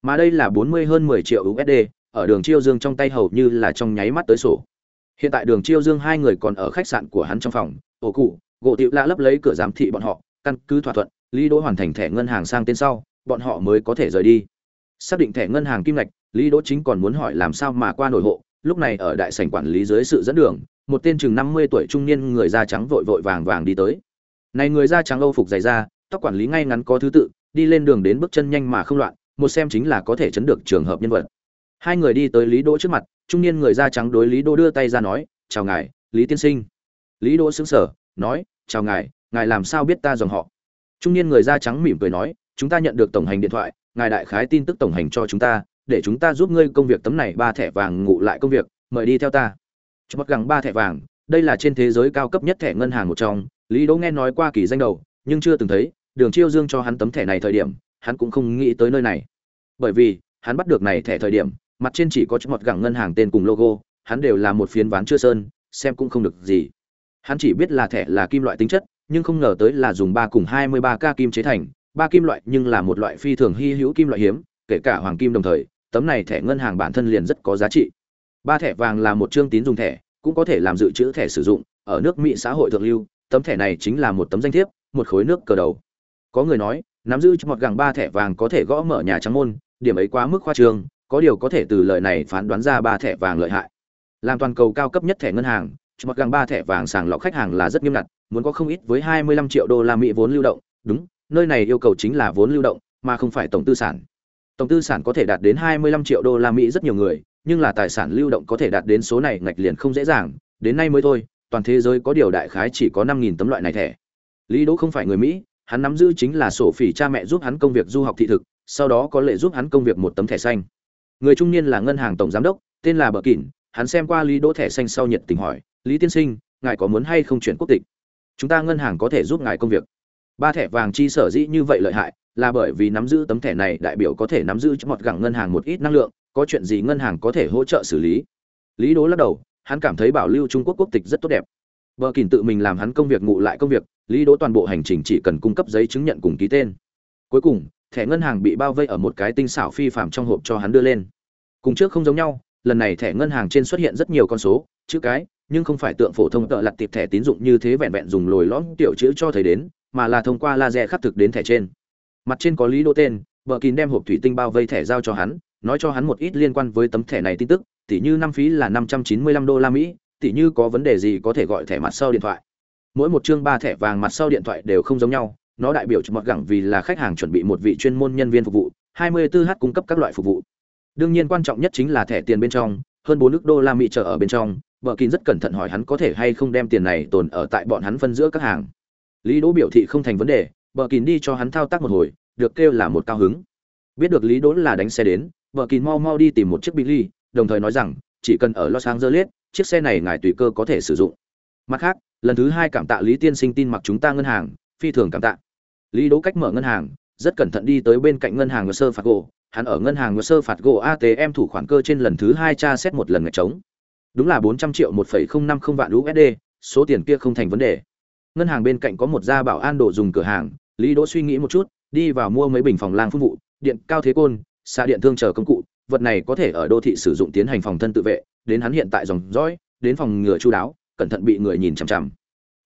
Mà đây là 40 hơn 10 triệu usd ở đường chiêu dương trong tay hầu như là trong nháy mắt tới sổ. Hiện tại đường chiêu dương hai người còn ở khách sạn của hắn trong phòng, ổ cụ gỗ tiệu lạ lấp lấy cửa giám thị bọn họ, căn cứ thỏa thuận, lý đỗ hoàn thành thẻ ngân hàng sang tên sau, bọn họ mới có thể rời đi. Xác định thẻ ngân hàng kim ngạch, lý đỗ chính còn muốn hỏi làm sao mà qua nổi hộ, lúc này ở đại sảnh quản lý dưới sự dẫn đường, một tên chừng 50 tuổi trung niên người da trắng vội vội vàng vàng đi tới. Này người da trắng âu phục dày da, tóc quản lý ngay ngắn có thứ tự, đi lên đường đến bước chân nhanh mà không loạn, một xem chính là có thể chấn được trường hợp nhân vật. Hai người đi tới lý đỗ trước mặt, trung niên người da trắng đối lý đỗ đưa tay ra nói, chào ngài, lý tiên sinh. Lý đỗ sững sờ, nói chào ngài ngài làm sao biết ta dòng họ? Trung niên người da trắng mỉm cười nói, chúng ta nhận được tổng hành điện thoại, ngài đại khái tin tức tổng hành cho chúng ta, để chúng ta giúp ngươi công việc tấm này ba thẻ vàng ngụ lại công việc, mời đi theo ta. Cho mất gắng ba thẻ vàng, đây là trên thế giới cao cấp nhất thẻ ngân hàng một trong, lý đỗ nghe nói qua kỳ danh đầu, nhưng chưa từng thấy, đường chiêu dương cho hắn tấm thẻ này thời điểm, hắn cũng không nghĩ tới nơi này. Bởi vì, hắn bắt được này thẻ thời điểm, mặt trên chỉ có một gẳng ngân hàng tên cùng logo, hắn đều là một phiến ván chưa sơn, xem cũng không được gì hắn chỉ biết là thẻ là kim loại tính chất, nhưng không ngờ tới là dùng ba cùng hai mươi ba k kim chế thành. Ba kim loại nhưng là một loại phi thường hy hữu kim loại hiếm, kể cả hoàng kim đồng thời, tấm này thẻ ngân hàng bản thân liền rất có giá trị. Ba thẻ vàng là một chương tín dùng thẻ, cũng có thể làm dự trữ thẻ sử dụng, ở nước mỹ xã hội thượng lưu, tấm thẻ này chính là một tấm danh thiếp, một khối nước cờ đầu. Có người nói, nắm giữ một gẳng ba thẻ vàng có thể gõ mở nhà trắng môn, điểm ấy quá mức khoa trương, có điều có thể từ lời này phán đoán ra ba thẻ vàng lợi hại. Làm toàn cầu cao cấp nhất thẻ ngân hàng một găng ba thẻ vàng sàng lọc khách hàng là rất nghiêm ngặt, muốn có không ít với 25 triệu đô la mỹ vốn lưu động. Đúng, nơi này yêu cầu chính là vốn lưu động, mà không phải tổng tư sản. Tổng tư sản có thể đạt đến 25 triệu đô la mỹ rất nhiều người, nhưng là tài sản lưu động có thể đạt đến số này ngạch liền không dễ dàng. Đến nay mới thôi, toàn thế giới có điều đại khái chỉ có 5.000 tấm loại này thẻ. Lý đỗ không phải người mỹ, hắn nắm giữ chính là sổ phỉ cha mẹ giúp hắn công việc du học thị thực, sau đó có lệ giúp hắn công việc một tấm thẻ xanh. Người trung niên là ngân hàng tổng giám đốc, tên là bờ kỉn, hắn xem qua lý đỗ thẻ xanh sau nhiệt tình hỏi lý tiên sinh, ngài có muốn hay không chuyển quốc tịch? Chúng ta ngân hàng có thể giúp ngài công việc. Ba thẻ vàng chi sở dĩ như vậy lợi hại là bởi vì nắm giữ tấm thẻ này đại biểu có thể nắm giữ cho một gẳng ngân hàng một ít năng lượng, có chuyện gì ngân hàng có thể hỗ trợ xử lý? Lý đố lắc đầu, hắn cảm thấy bảo lưu trung quốc quốc tịch rất tốt đẹp. Vợ kỳn tự mình làm hắn công việc, ngụ lại công việc, lý đố toàn bộ hành trình chỉ cần cung cấp giấy chứng nhận cùng ký tên. Cuối cùng, thẻ ngân hàng bị bao vây ở một cái tinh xảo phi phạm trong hộp cho hắn đưa lên. Cùng trước không giống nhau, lần này thẻ ngân hàng trên xuất hiện rất nhiều con số, chữ cái nhưng không phải tượng phổ thông tợ lặt tiệp thẻ tín dụng như thế vẹn vẹn dùng lồi lõm tiểu chữ cho thấy đến, mà là thông qua laser khắc thực đến thẻ trên. Mặt trên có lý đỗ tên vợ kín đem hộp thủy tinh bao vây thẻ giao cho hắn, nói cho hắn một ít liên quan với tấm thẻ này tin tức, tỉ như năm phí là năm trăm chín mươi lăm đô la mỹ, tỉ như có vấn đề gì có thể gọi thẻ mặt sau điện thoại. Mỗi một chương ba thẻ vàng mặt sau điện thoại đều không giống nhau, nó đại biểu cho mọt gẳng vì là khách hàng chuẩn bị một vị chuyên môn nhân viên phục vụ 24h cung cấp các loại phục vụ. Đương nhiên quan trọng nhất chính là thẻ tiền bên trong, hơn bốn nước đô la mỹ chở ở bên trong vợ kín rất cẩn thận hỏi hắn có thể hay không đem tiền này tồn ở tại bọn hắn phân giữa các hàng. Lý đỗ biểu thị không thành vấn đề vợ kín đi cho hắn thao tác một hồi, được kêu là một cao hứng. Biết được lý đỗ là đánh xe đến vợ kín mau mau đi tìm một chiếc billy đồng thời nói rằng, chỉ cần ở los angeles, chiếc xe này ngài tùy cơ có thể sử dụng. Mặt khác, lần thứ hai cảm tạ lý tiên sinh tin mặc chúng ta ngân hàng, phi thường cảm tạ. Lý đỗ cách mở ngân hàng, rất cẩn thận đi tới bên cạnh ngân hàng sơ phạt gỗ. Hắn ở ngân hàng sơ phạt gỗ atm thủ khoản cơ trên lần thứ hai tra xét một lần ngạch trống đúng là bốn trăm triệu một phẩy không năm không vạn usd số tiền kia không thành vấn đề ngân hàng bên cạnh có một gia bảo an đồ dùng cửa hàng lý đỗ suy nghĩ một chút đi vào mua mấy bình phòng lang phun vụ điện cao thế côn xa điện thương chờ công cụ vật này có thể ở đô thị sử dụng tiến hành phòng thân tự vệ đến hắn hiện tại dòng dõi đến phòng ngừa chu đáo cẩn thận bị người nhìn chằm chằm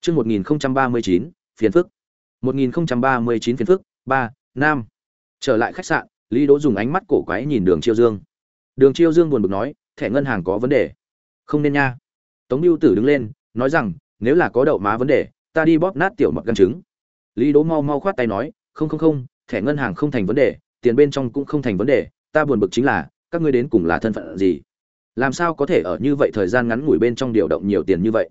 Trước 1039, phiền phức. 1039 phiền phức, 3, Nam. Trở lại khách sạn, Lý Đỗ dùng ánh mắt cổ quái nhìn Đường Chiêu Dương. Đường Chiêu Dương buồn bực nói, thẻ ngân hàng có vấn đề. Không nên nha. Tống Biêu Tử đứng lên, nói rằng, nếu là có đậu má vấn đề, ta đi bóp nát tiểu mật căn trứng. Lý Đỗ mau mau khoát tay nói, không không không, thẻ ngân hàng không thành vấn đề, tiền bên trong cũng không thành vấn đề, ta buồn bực chính là, các ngươi đến cùng là thân phận gì? làm sao có thể ở như vậy thời gian ngắn ngủi bên trong điều động nhiều tiền như vậy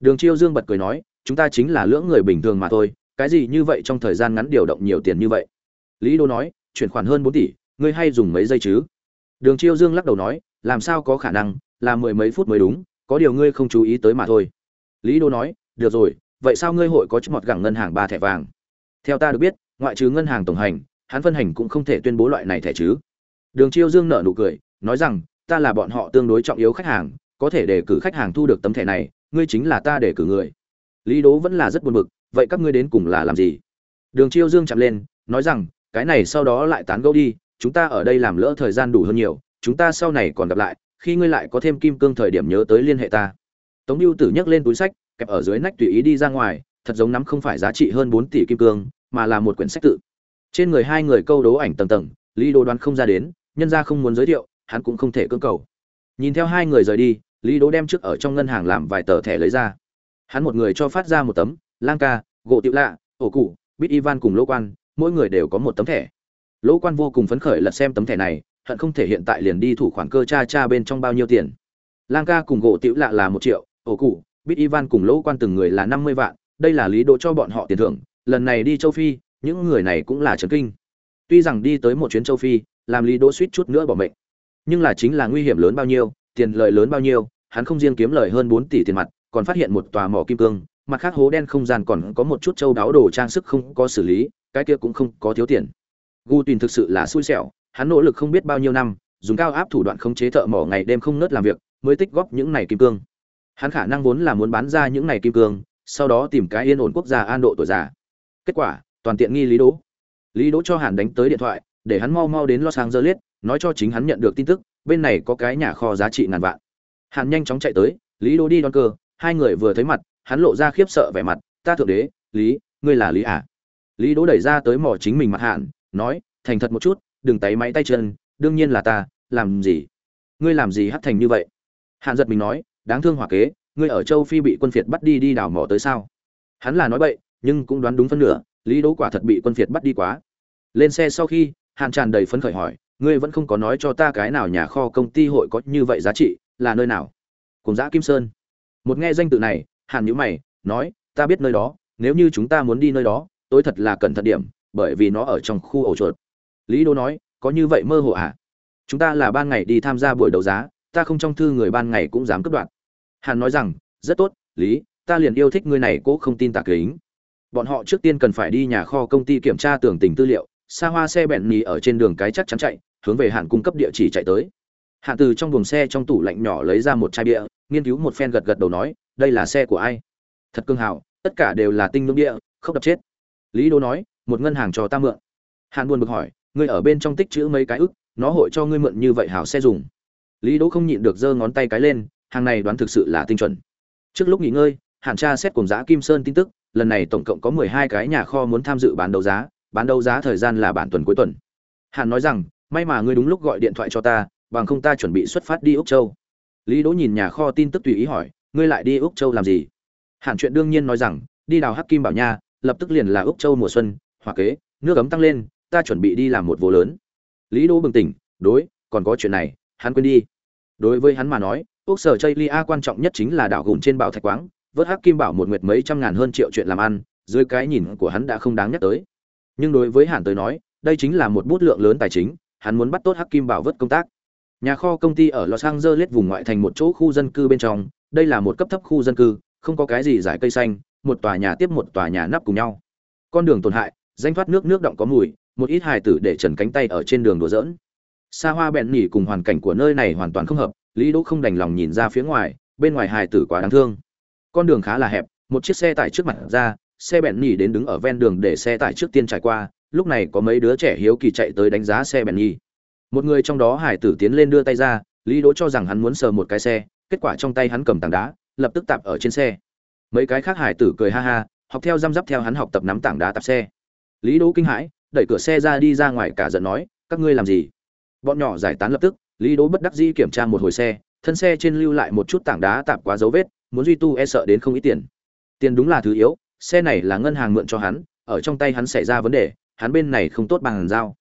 đường chiêu dương bật cười nói chúng ta chính là lưỡng người bình thường mà thôi cái gì như vậy trong thời gian ngắn điều động nhiều tiền như vậy lý đô nói chuyển khoản hơn bốn tỷ ngươi hay dùng mấy giây chứ đường chiêu dương lắc đầu nói làm sao có khả năng là mười mấy phút mới đúng, có điều ngươi không chú ý tới mà thôi. Lý đô nói, được rồi, vậy sao ngươi hội có chút mọt gẳng ngân hàng ba thẻ vàng? Theo ta được biết, ngoại trừ ngân hàng tổng hành, hắn phân hành cũng không thể tuyên bố loại này thẻ chứ. Đường chiêu dương nở nụ cười, nói rằng, ta là bọn họ tương đối trọng yếu khách hàng, có thể để cử khách hàng thu được tấm thẻ này, ngươi chính là ta để cử người. Lý đố vẫn là rất buồn bực, vậy các ngươi đến cùng là làm gì? Đường chiêu dương chạm lên, nói rằng, cái này sau đó lại tán gẫu đi, chúng ta ở đây làm lỡ thời gian đủ hơn nhiều, chúng ta sau này còn gặp lại khi ngươi lại có thêm kim cương thời điểm nhớ tới liên hệ ta. Tống biêu tử nhấc lên túi sách, kẹp ở dưới nách tùy ý đi ra ngoài, thật giống nắm không phải giá trị hơn bốn tỷ kim cương, mà là một quyển sách tự. Trên người hai người câu đố ảnh tầng tầng, lý Đô đoán không ra đến, nhân ra không muốn giới thiệu, hắn cũng không thể cưỡng cầu. Nhìn theo hai người rời đi, lý Đô đem trước ở trong ngân hàng làm vài tờ thẻ lấy ra. Hắn một người cho phát ra một tấm, lang ca, gỗ tiệu lạ, ổ cụ, bít ivan cùng lỗ quan, mỗi người đều có một tấm thẻ. Lỗ quan vô cùng phấn khởi lật xem tấm thẻ này hận không thể hiện tại liền đi thủ khoản cơ cha cha bên trong bao nhiêu tiền. Lang ca cùng gỗ tiểu lạ là một triệu, ổ cụ, bít ivan cùng lỗ quan từng người là năm mươi vạn, đây là lý đỗ cho bọn họ tiền thưởng. Lần này đi châu phi, những người này cũng là trấn kinh. Tuy rằng đi tới một chuyến châu phi, làm lý đỗ suýt chút nữa bỏ mệnh. Nhưng là chính là nguy hiểm lớn bao nhiêu, tiền lợi lớn bao nhiêu, hắn không riêng kiếm lời hơn bốn tỷ tiền mặt, còn phát hiện một tòa mỏ kim cương, mặt khác hố đen không gian còn có một chút châu đáo đồ trang sức không có xử lý, cái kia cũng không có thiếu tiền. Gu tùy thực sự là xui xẻo hắn nỗ lực không biết bao nhiêu năm, dùng cao áp thủ đoạn khống chế thợ mỏ ngày đêm không ngớt làm việc, mới tích góp những này kim cương. Hắn khả năng vốn là muốn bán ra những này kim cương, sau đó tìm cái yên ổn quốc gia an độ tuổi già. Kết quả, toàn tiện nghi lý đỗ. Lý đỗ cho hàn đánh tới điện thoại, để hắn mau mau đến los angeles, nói cho chính hắn nhận được tin tức, bên này có cái nhà kho giá trị ngàn vạn. Hàn nhanh chóng chạy tới, lý đỗ đi đón cơ, hai người vừa thấy mặt, hắn lộ ra khiếp sợ vẻ mặt, ta thượng đế, lý, ngươi là lý à? Lý đỗ đẩy ra tới mỏ chính mình mặt hạn nói, thành thật một chút đừng tay máy tay chân, đương nhiên là ta, làm gì? Ngươi làm gì hắt thành như vậy? Hạn giật mình nói, đáng thương hỏa kế, ngươi ở châu phi bị quân phiệt bắt đi đi đào mỏ tới sao? Hắn là nói bậy, nhưng cũng đoán đúng phân nửa, lý đỗ quả thật bị quân phiệt bắt đi quá. Lên xe sau khi hạn tràn đầy phấn khởi hỏi, ngươi vẫn không có nói cho ta cái nào nhà kho công ty hội có như vậy giá trị, là nơi nào? Cùng giã kim sơn. Một nghe danh tự này, hàn nhữ mày, nói, ta biết nơi đó, nếu như chúng ta muốn đi nơi đó tôi thật là cẩn thận điểm, bởi vì nó ở trong khu ổ chuột lý đô nói, có như vậy mơ hồ à? Chúng ta là ban ngày đi tham gia buổi đấu giá, ta không trong thư người ban ngày cũng dám cướp đoạt. Hàn nói rằng, rất tốt, lý, ta liền yêu thích ngươi này, cố không tin tạc kính. Bọn họ trước tiên cần phải đi nhà kho công ty kiểm tra tường tình tư liệu, xa hoa xe bẹn mì ở trên đường cái chắc chắn chạy, hướng về hạn cung cấp địa chỉ chạy tới. Hạn từ trong buồng xe trong tủ lạnh nhỏ lấy ra một chai bia, nghiên cứu một phen gật gật đầu nói, đây là xe của ai? Thật cương hào, tất cả đều là tinh ngưỡng địa không đập chết. Lý đô nói, một ngân hàng cho ta mượn. Hạn buồn bực hỏi ngươi ở bên trong tích chữ mấy cái ức, nó hội cho ngươi mượn như vậy hảo xe dùng. Lý đỗ không nhịn được giơ ngón tay cái lên, hàng này đoán thực sự là tinh chuẩn. Trước lúc nghỉ ngơi hạn tra xét cùng giá kim sơn tin tức, lần này tổng cộng có mười hai cái nhà kho muốn tham dự bán đấu giá, bán đấu giá thời gian là bản tuần cuối tuần. Hàn nói rằng, may mà ngươi đúng lúc gọi điện thoại cho ta, bằng không ta chuẩn bị xuất phát đi úc châu. Lý đỗ nhìn nhà kho tin tức tùy ý hỏi, ngươi lại đi úc châu làm gì? Hàn chuyện đương nhiên nói rằng, đi đào hắc kim bảo nha, lập tức liền là úc châu mùa xuân, hỏa kế, nước ấm tăng lên ta chuẩn bị đi làm một vô lớn. Lý đỗ bừng tỉnh, đối, còn có chuyện này, hắn quên đi. Đối với hắn mà nói, quốc sở chây lia quan trọng nhất chính là đảo gùn trên bảo thạch quáng, vớt hắc kim bảo một nguyệt mấy trăm ngàn hơn triệu chuyện làm ăn, dưới cái nhìn của hắn đã không đáng nhắc tới. Nhưng đối với hàn tới nói, đây chính là một bút lượng lớn tài chính, hắn muốn bắt tốt hắc kim bảo vớt công tác. Nhà kho công ty ở los angeles vùng ngoại thành một chỗ khu dân cư bên trong, đây là một cấp thấp khu dân cư, không có cái gì giải cây xanh, một tòa nhà tiếp một tòa nhà nắp cùng nhau. Con đường tổn hại, danh thoát nước nước động có mùi một ít hài tử để trần cánh tay ở trên đường đùa giỡn. Xa hoa bẹn nhỉ cùng hoàn cảnh của nơi này hoàn toàn không hợp, lý đỗ không đành lòng nhìn ra phía ngoài, bên ngoài hài tử quá đáng thương. Con đường khá là hẹp, một chiếc xe tải trước mặt ra, xe bẹn nhỉ đến đứng ở ven đường để xe tải trước tiên trải qua, lúc này có mấy đứa trẻ hiếu kỳ chạy tới đánh giá xe bẹn nhỉ. Một người trong đó hải tử tiến lên đưa tay ra, lý đỗ cho rằng hắn muốn sờ một cái xe, kết quả trong tay hắn cầm tảng đá, lập tức tạp ở trên xe. Mấy cái khác hải tử cười ha ha, học theo răm rắp theo hắn học tập nắm tảng đá tạp xe. Lý đỗ kinh hãi đẩy cửa xe ra đi ra ngoài cả giận nói, các ngươi làm gì? Bọn nhỏ giải tán lập tức, lý đỗ bất đắc dĩ kiểm tra một hồi xe, thân xe trên lưu lại một chút tảng đá tạp quá dấu vết, muốn duy tu e sợ đến không ít tiền. Tiền đúng là thứ yếu, xe này là ngân hàng mượn cho hắn, ở trong tay hắn xảy ra vấn đề, hắn bên này không tốt bằng giao.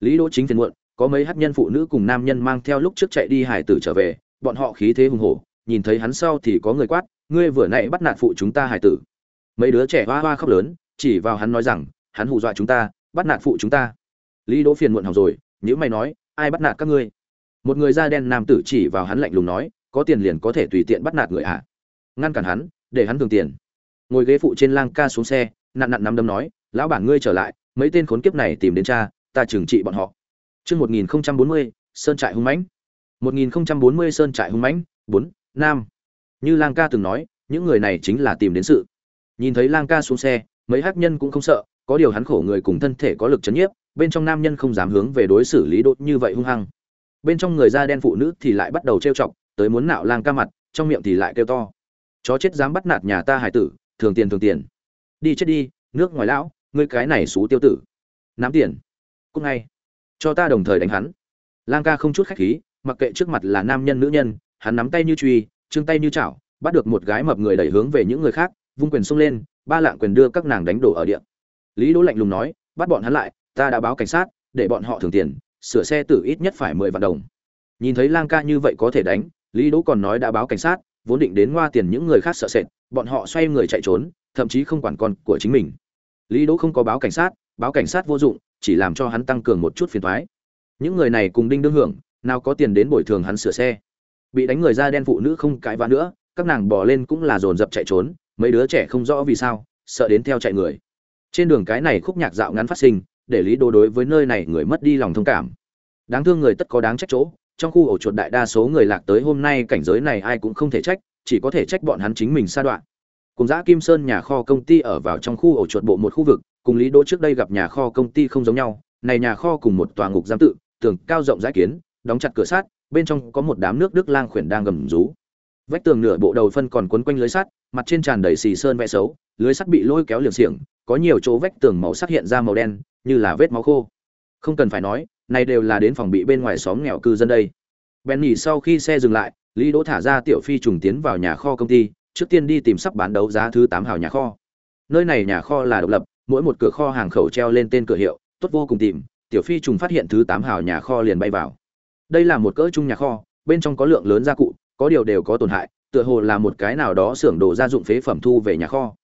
Lý đỗ chính phiền muộn, có mấy hát nhân phụ nữ cùng nam nhân mang theo lúc trước chạy đi hải tử trở về, bọn họ khí thế hùng hổ, nhìn thấy hắn sau thì có người quát, ngươi vừa nãy bắt nạt phụ chúng ta hải tử. Mấy đứa trẻ hoa hoa khóc lớn, chỉ vào hắn nói rằng, hắn hù dọa chúng ta bắt nạt phụ chúng ta lý đỗ phiền muộn hỏng rồi nhữ mày nói ai bắt nạt các ngươi một người da đen nam tử chỉ vào hắn lạnh lùng nói có tiền liền có thể tùy tiện bắt nạt người ạ à. ngăn cản hắn để hắn thường tiền ngồi ghế phụ trên lang ca xuống xe nặn nặn nắm đấm nói lão bản ngươi trở lại mấy tên khốn kiếp này tìm đến cha ta trừng trị bọn họ Chương 1040, Sơn trại hung mãnh. 1040 Sơn trại hung mãnh, 4, Nam. Như Lang ca từng nói, những người này chính là tìm đến sự. Nhìn thấy Lang ca xuống xe, mấy hắc nhân cũng không sợ, có điều hắn khổ người cùng thân thể có lực chấn nhiếp, bên trong nam nhân không dám hướng về đối xử lý đốt như vậy hung hăng. Bên trong người da đen phụ nữ thì lại bắt đầu trêu chọc, tới muốn nạo Lang ca mặt, trong miệng thì lại kêu to. Chó chết dám bắt nạt nhà ta hải tử, thường tiền thường tiền. Đi chết đi, nước ngoài lão, ngươi cái này xú tiêu tử. Nắm tiền. cúc ngay cho ta đồng thời đánh hắn lang ca không chút khách khí mặc kệ trước mặt là nam nhân nữ nhân hắn nắm tay như truy trương tay như chảo bắt được một gái mập người đẩy hướng về những người khác vung quyền xông lên ba lạng quyền đưa các nàng đánh đổ ở địa lý đỗ lạnh lùng nói bắt bọn hắn lại ta đã báo cảnh sát để bọn họ thưởng tiền sửa xe tử ít nhất phải mười vạn đồng nhìn thấy lang ca như vậy có thể đánh lý đỗ còn nói đã báo cảnh sát vốn định đến ngoa tiền những người khác sợ sệt bọn họ xoay người chạy trốn thậm chí không quản con của chính mình lý đỗ không có báo cảnh sát báo cảnh sát vô dụng chỉ làm cho hắn tăng cường một chút phiền toái. Những người này cùng đinh đương hưởng, nào có tiền đến bồi thường hắn sửa xe. Bị đánh người da đen phụ nữ không cãi vã nữa, các nàng bỏ lên cũng là dồn dập chạy trốn, mấy đứa trẻ không rõ vì sao, sợ đến theo chạy người. Trên đường cái này khúc nhạc dạo ngắn phát sinh, để Lý Đô đối với nơi này người mất đi lòng thông cảm. Đáng thương người tất có đáng trách chỗ, trong khu ổ chuột đại đa số người lạc tới hôm nay cảnh giới này ai cũng không thể trách, chỉ có thể trách bọn hắn chính mình sa đoạn. Cùng Giã Kim Sơn nhà kho công ty ở vào trong khu ổ chuột bộ một khu vực, cùng lý đỗ trước đây gặp nhà kho công ty không giống nhau này nhà kho cùng một tòa ngục giam tự tường cao rộng rãi kiến đóng chặt cửa sát bên trong có một đám nước đức lang khuyển đang gầm rú vách tường nửa bộ đầu phân còn quấn quanh lưới sắt mặt trên tràn đầy xì sơn vẽ xấu lưới sắt bị lôi kéo liều xiềng có nhiều chỗ vách tường màu sắc hiện ra màu đen, như là vết máu khô. Không cần phải nói, này đều là đến phòng bị bên ngoài xóm nghèo cư dân đây. Bèn nhỉ sau khi xe dừng lại, lý đỗ thả ra tiểu phi trùng tiến vào nhà kho công ty, trước tiên đi tìm sắp bán đấu giá thứ tám hào nhà kho. Nơi này nhà kho là độc lập, mỗi một cửa kho hàng khẩu treo lên tên cửa hiệu, tốt vô cùng tìm, tiểu phi trùng phát hiện thứ tám hào nhà kho liền bay vào. Đây là một cỡ chung nhà kho, bên trong có lượng lớn gia cụ, có điều đều có tổn hại, tựa hồ là một cái nào đó xưởng đồ gia dụng phế phẩm thu về nhà kho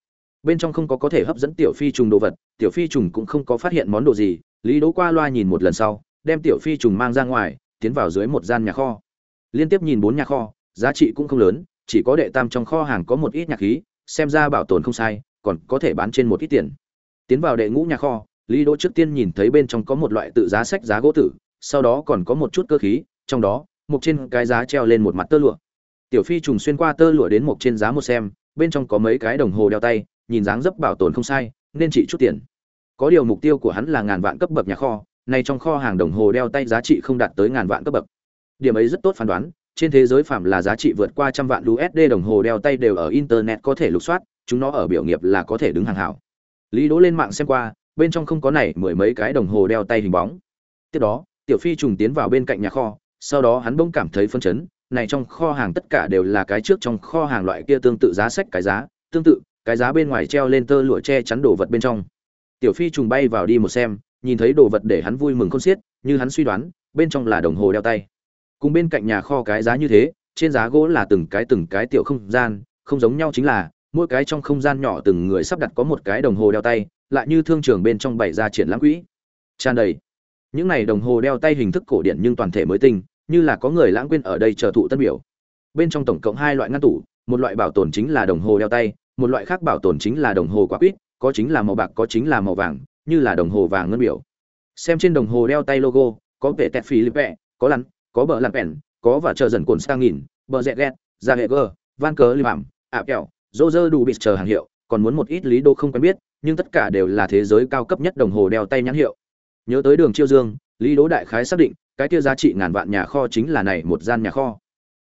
bên trong không có có thể hấp dẫn tiểu phi trùng đồ vật, tiểu phi trùng cũng không có phát hiện món đồ gì, lý đỗ qua loa nhìn một lần sau, đem tiểu phi trùng mang ra ngoài, tiến vào dưới một gian nhà kho. Liên tiếp nhìn bốn nhà kho, giá trị cũng không lớn, chỉ có đệ tam trong kho hàng có một ít nhạc khí, xem ra bảo tồn không sai, còn có thể bán trên một ít tiền. Tiến vào đệ ngũ nhà kho, lý đỗ trước tiên nhìn thấy bên trong có một loại tự giá sách giá gỗ tử, sau đó còn có một chút cơ khí, trong đó một trên cái giá treo lên một mặt tơ lụa. Tiểu phi trùng xuyên qua tơ lụa đến một trên giá một xem, bên trong có mấy cái đồng hồ đeo tay nhìn dáng dấp bảo tồn không sai, nên chỉ chút tiền. Có điều mục tiêu của hắn là ngàn vạn cấp bậc nhà kho này trong kho hàng đồng hồ đeo tay giá trị không đạt tới ngàn vạn cấp bậc. Điểm ấy rất tốt phán đoán, trên thế giới phạm là giá trị vượt qua trăm vạn USD đồng hồ đeo tay đều ở internet có thể lục soát, chúng nó ở biểu nghiệp là có thể đứng hàng hảo. Lý đỗ lên mạng xem qua, bên trong không có này mười mấy cái đồng hồ đeo tay hình bóng. Tiếp đó, tiểu phi trùng tiến vào bên cạnh nhà kho, sau đó hắn bỗng cảm thấy phân chấn, này trong kho hàng tất cả đều là cái trước trong kho hàng loại kia tương tự giá sách cái giá, tương tự cái giá bên ngoài treo lên tơ lụa che chắn đồ vật bên trong. Tiểu phi trùng bay vào đi một xem, nhìn thấy đồ vật để hắn vui mừng khôn xiết, như hắn suy đoán, bên trong là đồng hồ đeo tay. Cùng bên cạnh nhà kho cái giá như thế, trên giá gỗ là từng cái từng cái tiểu không gian, không giống nhau chính là, mỗi cái trong không gian nhỏ từng người sắp đặt có một cái đồng hồ đeo tay, lại như thương trường bên trong bày ra triển lãm quỹ. Tràn đầy. Những này đồng hồ đeo tay hình thức cổ điển nhưng toàn thể mới tinh, như là có người lãng quên ở đây chờ thụ tân biểu. Bên trong tổng cộng hai loại ngăn tủ, một loại bảo tồn chính là đồng hồ đeo tay một loại khác bảo tồn chính là đồng hồ quả quýt có chính là màu bạc có chính là màu vàng như là đồng hồ vàng ngân biểu. Xem trên đồng hồ đeo tay logo có vẻ tẹt philippe có lăn, có bờ lăn pèn có và chờ dần cồn sang nghìn bờ dẹt ghét ra hệ gơ van cờ li mảm ạ kẹo dô dơ đủ bị chờ hàng hiệu còn muốn một ít lý đô không quen biết nhưng tất cả đều là thế giới cao cấp nhất đồng hồ đeo tay nhãn hiệu. Nhớ tới đường chiêu dương lý đỗ đại khái xác định cái kia giá trị ngàn vạn nhà kho chính là này một gian nhà kho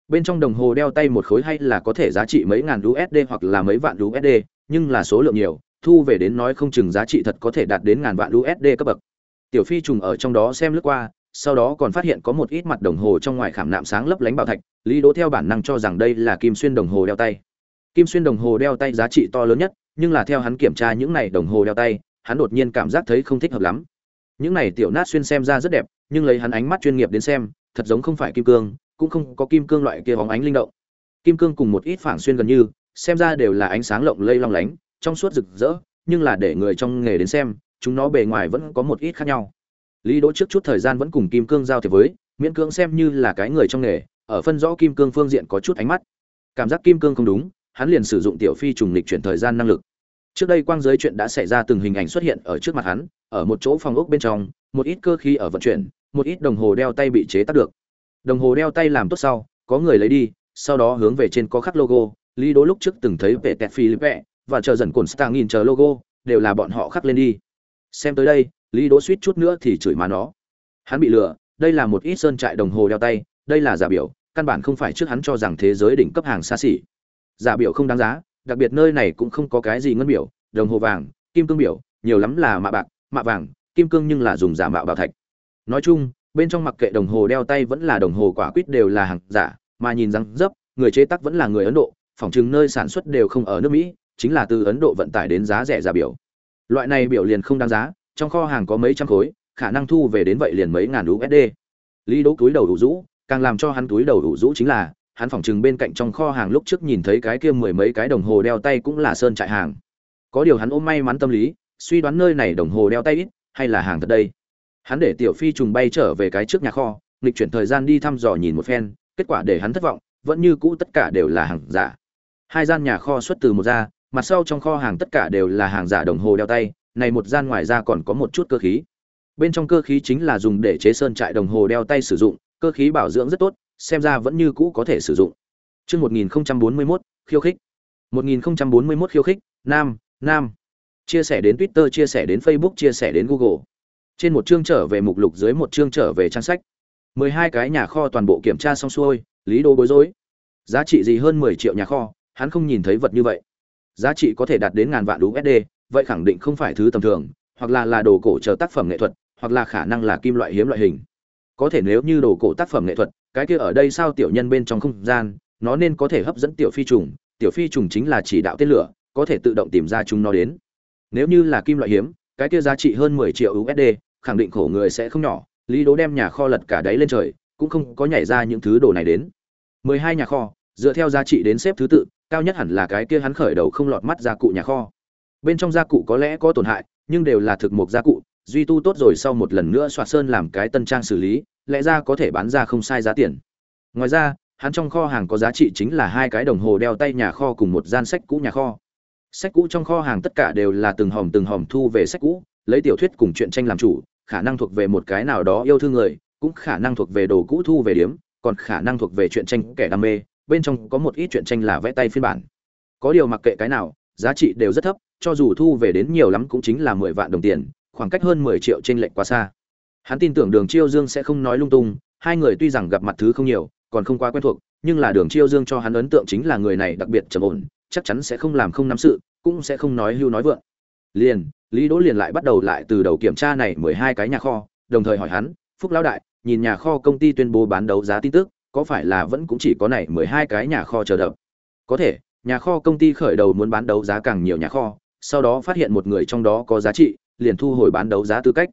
bên trong đồng hồ đeo tay một khối hay là có thể giá trị mấy ngàn usd hoặc là mấy vạn usd nhưng là số lượng nhiều, thu về đến nói không chừng giá trị thật có thể đạt đến ngàn vạn usd cấp bậc. Tiểu phi trùng ở trong đó xem lướt qua, sau đó còn phát hiện có một ít mặt đồng hồ trong ngoài khảm nạm sáng lấp lánh bảo thạch, lý đỗ theo bản năng cho rằng đây là kim xuyên đồng hồ đeo tay. Kim xuyên đồng hồ đeo tay giá trị to lớn nhất, nhưng là theo hắn kiểm tra những này đồng hồ đeo tay, hắn đột nhiên cảm giác thấy không thích hợp lắm. Những này tiểu nát xuyên xem ra rất đẹp, nhưng lấy hắn ánh mắt chuyên nghiệp đến xem, thật giống không phải kim cương cũng không có kim cương loại kia bóng ánh linh động. Kim cương cùng một ít phảng xuyên gần như, xem ra đều là ánh sáng lộng lây long lánh, trong suốt rực rỡ, nhưng là để người trong nghề đến xem, chúng nó bề ngoài vẫn có một ít khác nhau. Lý đỗ trước chút thời gian vẫn cùng kim cương giao thiệp với, miễn cưỡng xem như là cái người trong nghề, ở phân rõ kim cương phương diện có chút ánh mắt. Cảm giác kim cương không đúng, hắn liền sử dụng tiểu phi trùng lịch chuyển thời gian năng lực. Trước đây quang giới chuyện đã xảy ra từng hình ảnh xuất hiện ở trước mặt hắn, ở một chỗ phòng ốc bên trong, một ít cơ khí ở vận chuyển, một ít đồng hồ đeo tay bị chế tác được đồng hồ đeo tay làm tốt sau, có người lấy đi, sau đó hướng về trên có khắc logo, lý đố lúc trước từng thấy vệ tẹt philippe và chờ dần cồn stang nhìn chờ logo, đều là bọn họ khắc lên đi. Xem tới đây, lý đố suýt chút nữa thì chửi má nó. Hắn bị lừa, đây là một ít sơn trại đồng hồ đeo tay, đây là giả biểu, căn bản không phải trước hắn cho rằng thế giới đỉnh cấp hàng xa xỉ. Giả biểu không đáng giá, đặc biệt nơi này cũng không có cái gì ngân biểu, đồng hồ vàng, kim cương biểu, nhiều lắm là mạ bạc, mạ vàng, kim cương nhưng là dùng giả mạo bảo thạch. Nói chung bên trong mặc kệ đồng hồ đeo tay vẫn là đồng hồ quả quýt đều là hàng giả, mà nhìn răng dấp, người chế tác vẫn là người ấn độ, phỏng chừng nơi sản xuất đều không ở nước mỹ, chính là từ ấn độ vận tải đến giá rẻ giả biểu. Loại này biểu liền không đáng giá, trong kho hàng có mấy trăm khối, khả năng thu về đến vậy liền mấy ngàn usd lý đỗ túi đầu đủ rũ, càng làm cho hắn túi đầu đủ rũ chính là, hắn phỏng chừng bên cạnh trong kho hàng lúc trước nhìn thấy cái kia mười mấy cái đồng hồ đeo tay cũng là sơn trại hàng. Có điều hắn ôm may mắn tâm lý, suy đoán nơi này đồng hồ đeo tay ít hay là hàng thật đây hắn để tiểu phi trùng bay trở về cái trước nhà kho nghịch chuyển thời gian đi thăm dò nhìn một phen kết quả để hắn thất vọng vẫn như cũ tất cả đều là hàng giả hai gian nhà kho xuất từ một ra mặt sau trong kho hàng tất cả đều là hàng giả đồng hồ đeo tay này một gian ngoài ra còn có một chút cơ khí bên trong cơ khí chính là dùng để chế sơn trại đồng hồ đeo tay sử dụng cơ khí bảo dưỡng rất tốt xem ra vẫn như cũ có thể sử dụng Trước 1041, khiêu khích. 1041 khiêu khích, nam, nam. Chia sẻ đến Twitter, chia sẻ đến Facebook, chia sẻ đến Google. Trên một chương trở về mục lục dưới một chương trở về trang sách. 12 cái nhà kho toàn bộ kiểm tra xong xuôi, Lý Đô bối rối. Giá trị gì hơn 10 triệu nhà kho, hắn không nhìn thấy vật như vậy. Giá trị có thể đạt đến ngàn vạn USD, vậy khẳng định không phải thứ tầm thường, hoặc là là đồ cổ chờ tác phẩm nghệ thuật, hoặc là khả năng là kim loại hiếm loại hình. Có thể nếu như đồ cổ tác phẩm nghệ thuật, cái kia ở đây sao tiểu nhân bên trong không gian, nó nên có thể hấp dẫn tiểu phi trùng, tiểu phi trùng chính là chỉ đạo tên lửa, có thể tự động tìm ra chúng nó đến. Nếu như là kim loại hiếm, cái kia giá trị hơn 10 triệu USD, khẳng định khổ người sẽ không nhỏ, Lý Đỗ đem nhà kho lật cả đáy lên trời, cũng không có nhảy ra những thứ đồ này đến. 12 nhà kho, dựa theo giá trị đến xếp thứ tự, cao nhất hẳn là cái kia hắn khởi đầu không lọt mắt gia cụ nhà kho. Bên trong gia cụ có lẽ có tổn hại, nhưng đều là thực mục gia cụ, duy tu tốt rồi sau một lần nữa soạt sơn làm cái tân trang xử lý, lẽ ra có thể bán ra không sai giá tiền. Ngoài ra, hắn trong kho hàng có giá trị chính là hai cái đồng hồ đeo tay nhà kho cùng một gian sách cũ nhà kho. Sách cũ trong kho hàng tất cả đều là từng hòm từng hòm thu về sách cũ, lấy tiểu thuyết cùng truyện tranh làm chủ, khả năng thuộc về một cái nào đó yêu thương người, cũng khả năng thuộc về đồ cũ thu về điểm, còn khả năng thuộc về truyện tranh kẻ đam mê, bên trong có một ít truyện tranh là vẽ tay phiên bản. Có điều mặc kệ cái nào, giá trị đều rất thấp, cho dù thu về đến nhiều lắm cũng chính là mười vạn đồng tiền, khoảng cách hơn mười triệu trên lệnh quá xa. Hắn tin tưởng Đường Chiêu Dương sẽ không nói lung tung, hai người tuy rằng gặp mặt thứ không nhiều, còn không quá quen thuộc, nhưng là Đường Chiêu Dương cho hắn ấn tượng chính là người này đặc biệt trầm ổn, chắc chắn sẽ không làm không nắm sự, cũng sẽ không nói hưu nói vượng. Liền, Lý Đỗ liền lại bắt đầu lại từ đầu kiểm tra này mười hai cái nhà kho, đồng thời hỏi hắn, "Phúc lão đại, nhìn nhà kho công ty tuyên bố bán đấu giá tin tức, có phải là vẫn cũng chỉ có này mười hai cái nhà kho chờ đợi?" Có thể, nhà kho công ty khởi đầu muốn bán đấu giá càng nhiều nhà kho, sau đó phát hiện một người trong đó có giá trị, liền thu hồi bán đấu giá tư cách.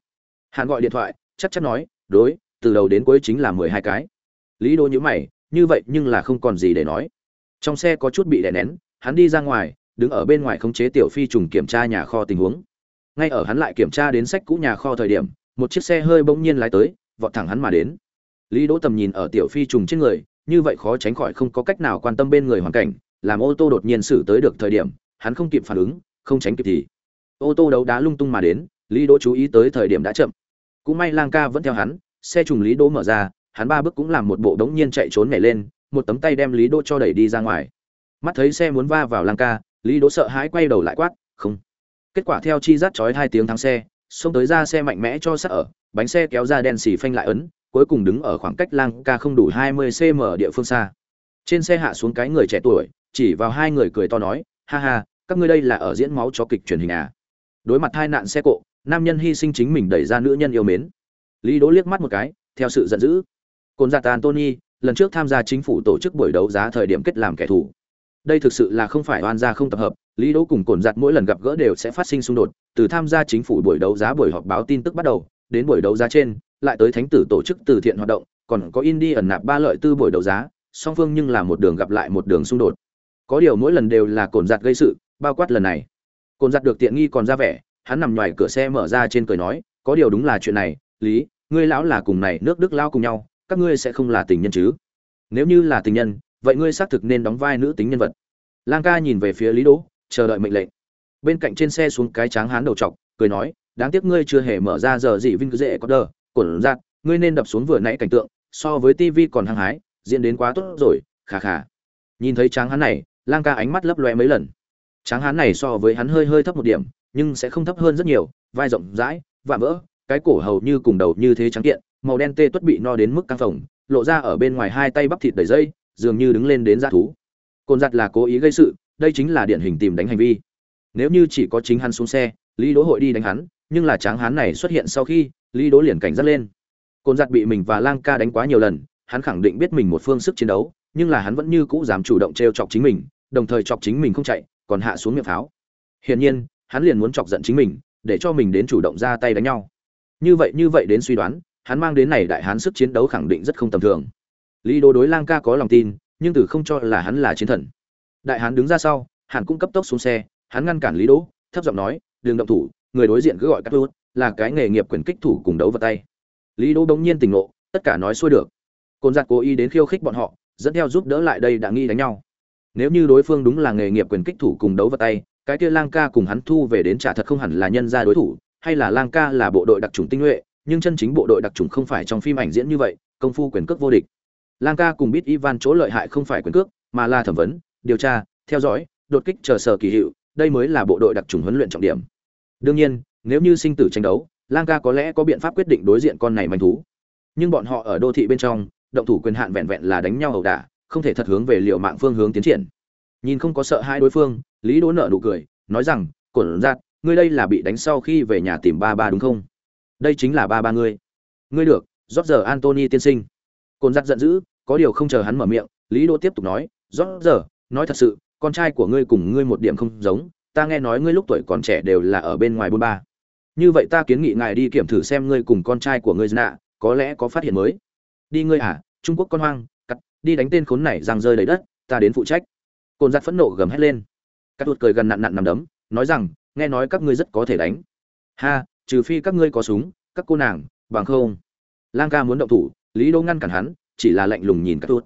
Hắn gọi điện thoại, chắc chắn nói, "Đối, từ đầu đến cuối chính là mười hai cái." Lý Đỗ nhíu mày, như vậy nhưng là không còn gì để nói. Trong xe có chút bị đè nén, hắn đi ra ngoài, đứng ở bên ngoài khống chế tiểu phi trùng kiểm tra nhà kho tình huống. Ngay ở hắn lại kiểm tra đến sách cũ nhà kho thời điểm một chiếc xe hơi bỗng nhiên lái tới vọt thẳng hắn mà đến. Lý đỗ tầm nhìn ở tiểu phi trùng trên người như vậy khó tránh khỏi không có cách nào quan tâm bên người hoàn cảnh làm ô tô đột nhiên xử tới được thời điểm hắn không kịp phản ứng không tránh kịp thì. Ô tô đấu đá lung tung mà đến lý đỗ chú ý tới thời điểm đã chậm. Cũng may lang ca vẫn theo hắn xe trùng lý đỗ mở ra hắn ba bước cũng làm một bộ đống nhiên chạy trốn nhảy lên một tấm tay đem lý đỗ cho đẩy đi ra ngoài mắt thấy xe muốn va vào lang ca, lý đỗ sợ hãi quay đầu lại quát, không. Kết quả theo chi rát chói hai tiếng thắng xe, xông tới ra xe mạnh mẽ cho sát ở, bánh xe kéo ra đen xì phanh lại ấn, cuối cùng đứng ở khoảng cách lang ca không đủ hai mươi cm địa phương xa. Trên xe hạ xuống cái người trẻ tuổi, chỉ vào hai người cười to nói, ha ha, các ngươi đây là ở diễn máu cho kịch truyền hình à? Đối mặt hai nạn xe cộ, nam nhân hy sinh chính mình đẩy ra nữ nhân yêu mến. Lý đỗ liếc mắt một cái, theo sự giận dữ. Cồn giặt tony lần trước tham gia chính phủ tổ chức buổi đấu giá thời điểm kết làm kẻ thù đây thực sự là không phải oan gia không tập hợp lý đỗ cùng cồn giặt mỗi lần gặp gỡ đều sẽ phát sinh xung đột từ tham gia chính phủ buổi đấu giá buổi họp báo tin tức bắt đầu đến buổi đấu giá trên lại tới thánh tử tổ chức từ thiện hoạt động còn có Indi ẩn nạp ba lợi tư buổi đấu giá, song phương nhưng là một đường gặp lại một đường xung đột. Có điều mỗi lần đều là cồn giặt gây sự, bao quát lần này. Cồn giặt được tiện nghi còn ra vẻ, hắn nằm ngoài cửa xe mở ra trên cười nói, có điều đúng là chuyện này, lý, ngươi lão là cùng này nước Đức lao cùng nhau, các ngươi sẽ không là tình nhân chứ? Nếu như là tình nhân, vậy ngươi xác thực nên đóng vai nữ tính nhân vật. Lang ca nhìn về phía Lý Đỗ, chờ đợi mệnh lệnh. Bên cạnh trên xe xuống cái tráng hán đầu trọc, cười nói, đáng tiếc ngươi chưa hề mở ra giờ gì vinh cứ dễ có đờ, cổn giặt, ngươi nên đập xuống vừa nãy cảnh tượng, so với TV còn hăng hái, diễn đến quá tốt rồi, khà khà. Nhìn thấy tráng hán này, Lang ca ánh mắt lấp loe mấy lần. Tráng hán này so với hắn hơi hơi thấp một điểm, nhưng sẽ không thấp hơn rất nhiều, vai rộng rãi, vạm vỡ, cái cổ hầu như cùng đầu như thế trắng kiện, màu đen tê tuất bị no đến mức căng phồng, lộ ra ở bên ngoài hai tay bắp thịt đầy dây, dường như đứng lên đến dã thú. Côn giặt là cố ý gây sự, đây chính là điển hình tìm đánh hành vi. Nếu như chỉ có chính hắn xuống xe, Lý Đỗ hội đi đánh hắn, nhưng là tráng hán này xuất hiện sau khi, Lý Đỗ liền cảnh giác lên. Côn giặt bị mình và Lang Ca đánh quá nhiều lần, hắn khẳng định biết mình một phương sức chiến đấu, nhưng là hắn vẫn như cũ dám chủ động trêu chọc chính mình, đồng thời chọc chính mình không chạy, còn hạ xuống miệng pháo. Hiển nhiên, hắn liền muốn chọc giận chính mình, để cho mình đến chủ động ra tay đánh nhau. Như vậy như vậy đến suy đoán, hắn mang đến này đại hán sức chiến đấu khẳng định rất không tầm thường. Lý Đô đối Lang Ca có lòng tin, nhưng từ không cho là hắn là chiến thần. Đại hán đứng ra sau, hắn cũng cấp tốc xuống xe, hắn ngăn cản Lý Đỗ, thấp giọng nói, Đường động thủ, người đối diện cứ gọi các tốt, là cái nghề nghiệp quyền kích thủ cùng đấu vật tay." Lý Đỗ đống nhiên tỉnh ngộ, tất cả nói xuôi được. Côn giặc cố ý đến khiêu khích bọn họ, dẫn theo giúp đỡ lại đây đã nghi đánh nhau. Nếu như đối phương đúng là nghề nghiệp quyền kích thủ cùng đấu vật tay, cái kia Lang Ca cùng hắn thu về đến trả thật không hẳn là nhân gia đối thủ, hay là Lang Ca là bộ đội đặc chủng tinh nhuệ, nhưng chân chính bộ đội đặc chủng không phải trong phim ảnh diễn như vậy, công phu quyền cước vô địch. Lang Ca cùng biết Ivan chỗ lợi hại không phải quyền cước, mà là thẩm vấn, điều tra, theo dõi, đột kích chờ sở kỳ hiệu, đây mới là bộ đội đặc chủng huấn luyện trọng điểm. Đương nhiên, nếu như sinh tử tranh đấu, Lang Ca có lẽ có biện pháp quyết định đối diện con này manh thú. Nhưng bọn họ ở đô thị bên trong, động thủ quyền hạn vẹn vẹn là đánh nhau ẩu đả, không thể thật hướng về liệu mạng phương hướng tiến triển. Nhìn không có sợ hai đối phương, Lý Đỗ nợ nụ cười, nói rằng, "Cổn giạt, ngươi đây là bị đánh sau khi về nhà tìm ba ba đúng không? Đây chính là ba ba ngươi." "Ngươi được, rót giờ Anthony tiên sinh." Cổn giạt giận dữ, có điều không chờ hắn mở miệng, Lý Đỗ tiếp tục nói, rõ giờ, nói thật sự, con trai của ngươi cùng ngươi một điểm không giống, ta nghe nói ngươi lúc tuổi còn trẻ đều là ở bên ngoài buôn ba. Như vậy ta kiến nghị ngài đi kiểm thử xem ngươi cùng con trai của ngươi nạ, có lẽ có phát hiện mới. Đi ngươi à, Trung Quốc con hoang, cắt, đi đánh tên khốn này rằng rơi đầy đất, ta đến phụ trách." Côn giật phẫn nộ gầm hét lên. Cắt tuột cười gần nặn nặn nằm đấm, nói rằng, nghe nói các ngươi rất có thể đánh. Ha, trừ phi các ngươi có súng, các cô nàng, bằng không. Lang ca muốn động thủ, Lý Đô ngăn cản hắn, chỉ là lạnh lùng nhìn Cắt tuột.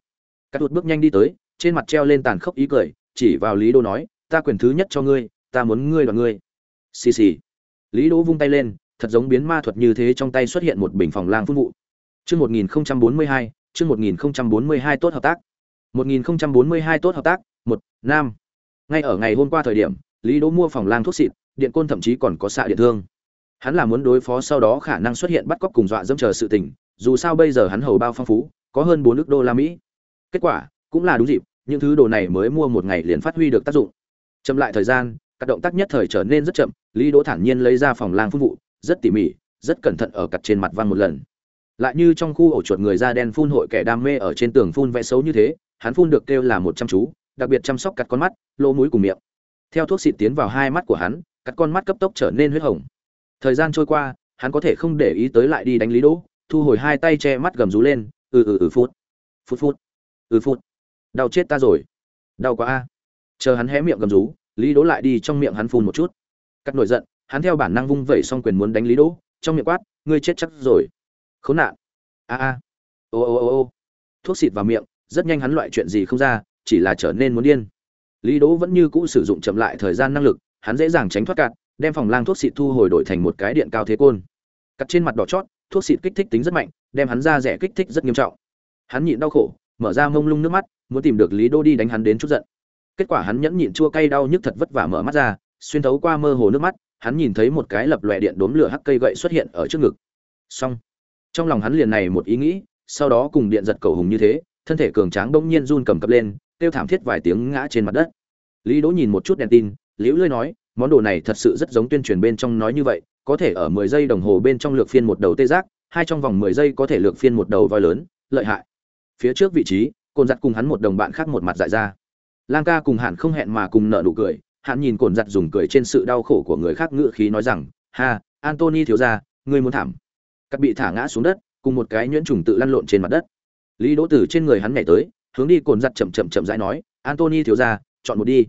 Cắt tuột bước nhanh đi tới, trên mặt treo lên tàn khốc ý cười, chỉ vào Lý Đô nói, ta quyền thứ nhất cho ngươi, ta muốn ngươi đoạt ngươi. Xì xì. Lý Đô vung tay lên, thật giống biến ma thuật như thế trong tay xuất hiện một bình phòng lang phun vụ. Chương 1042, chương 1042 tốt hợp tác. 1042 tốt hợp tác, một nam. Ngay ở ngày hôm qua thời điểm, Lý Đỗ mua phòng lang thuốc xịt, điện côn thậm chí còn có xạ điện thương. Hắn là muốn đối phó sau đó khả năng xuất hiện bắt cóc cùng dọa dẫm chờ sự tình, dù sao bây giờ hắn hầu bao phong phú, có hơn 4 nước đô la Mỹ. Kết quả, cũng là đúng dịp, những thứ đồ này mới mua một ngày liền phát huy được tác dụng. Chậm lại thời gian, các động tác nhất thời trở nên rất chậm, Lý Đỗ thản nhiên lấy ra phòng lang phun vụ, rất tỉ mỉ, rất cẩn thận ở cặt trên mặt văn một lần. Lại như trong khu ổ chuột người da đen phun hội kẻ đam mê ở trên tường phun vẽ xấu như thế, hắn phun được kêu là một trăm chú, đặc biệt chăm sóc cắt con mắt, lỗ mũi cùng miệng. Theo thuốc xịt tiến vào hai mắt của hắn, cắt con mắt cấp tốc trở nên huyết hồng. Thời gian trôi qua, hắn có thể không để ý tới lại đi đánh Lý Đỗ, thu hồi hai tay che mắt gầm rú lên, ừ ừ ừ phút. Phút phút. Ừ phút. Đau chết ta rồi. Đau quá a. Chờ hắn hé miệng gầm rú, Lý Đỗ lại đi trong miệng hắn phun một chút. Cắt nổi giận, hắn theo bản năng vung vẩy xong quyền muốn đánh Lý Đỗ, trong miệng quát, ngươi chết chắc rồi. Khốn nạn. A a. Ô ô ô ô. Thuốc xịt vào miệng, rất nhanh hắn loại chuyện gì không ra, chỉ là trở nên muốn điên. Lý Đỗ vẫn như cũ sử dụng chậm lại thời gian năng lực, hắn dễ dàng tránh thoát cạn, đem phòng lang thuốc xịt thu hồi đổi thành một cái điện cao thế côn. Cắt trên mặt đỏ chót, thuốc xịt kích thích tính rất mạnh, đem hắn ra rẻ kích thích rất nghiêm trọng. Hắn nhịn đau khổ, mở ra mông lung nước mắt, muốn tìm được Lý Đỗ đi đánh hắn đến chút giận. Kết quả hắn nhẫn nhịn chua cay đau nhức thật vất vả mở mắt ra, xuyên thấu qua mơ hồ nước mắt, hắn nhìn thấy một cái lập lòe điện đốm lửa hắc cây gậy xuất hiện ở trước ngực. Xong. Trong lòng hắn liền này một ý nghĩ, sau đó cùng điện giật cầu hùng như thế, thân thể cường tráng bỗng nhiên run cầm cập lên, kêu thảm thiết vài tiếng ngã trên mặt đất. Lý Đỗ nhìn một chút đèn tin, liễu lưỡi nói, món đồ này thật sự rất giống tuyên truyền bên trong nói như vậy, có thể ở 10 giây đồng hồ bên trong lược phiên một đầu tê giác, hai trong vòng 10 giây có thể lược phiên một đầu voi lớn, lợi hại. Phía trước vị trí, cồn giặt cùng hắn một đồng bạn khác một mặt dại ra. Lang ca cùng Hàn không hẹn mà cùng nở nụ cười, Hạn nhìn cồn giặt dùng cười trên sự đau khổ của người khác ngựa khí nói rằng, "Ha, Anthony thiếu gia, ngươi muốn thảm." Cắt bị thả ngã xuống đất, cùng một cái nhuyễn trùng tự lăn lộn trên mặt đất. lý đỗ tử trên người hắn nhảy tới hướng đi cồn giặt chậm chậm chậm rãi nói antony thiếu gia, chọn một đi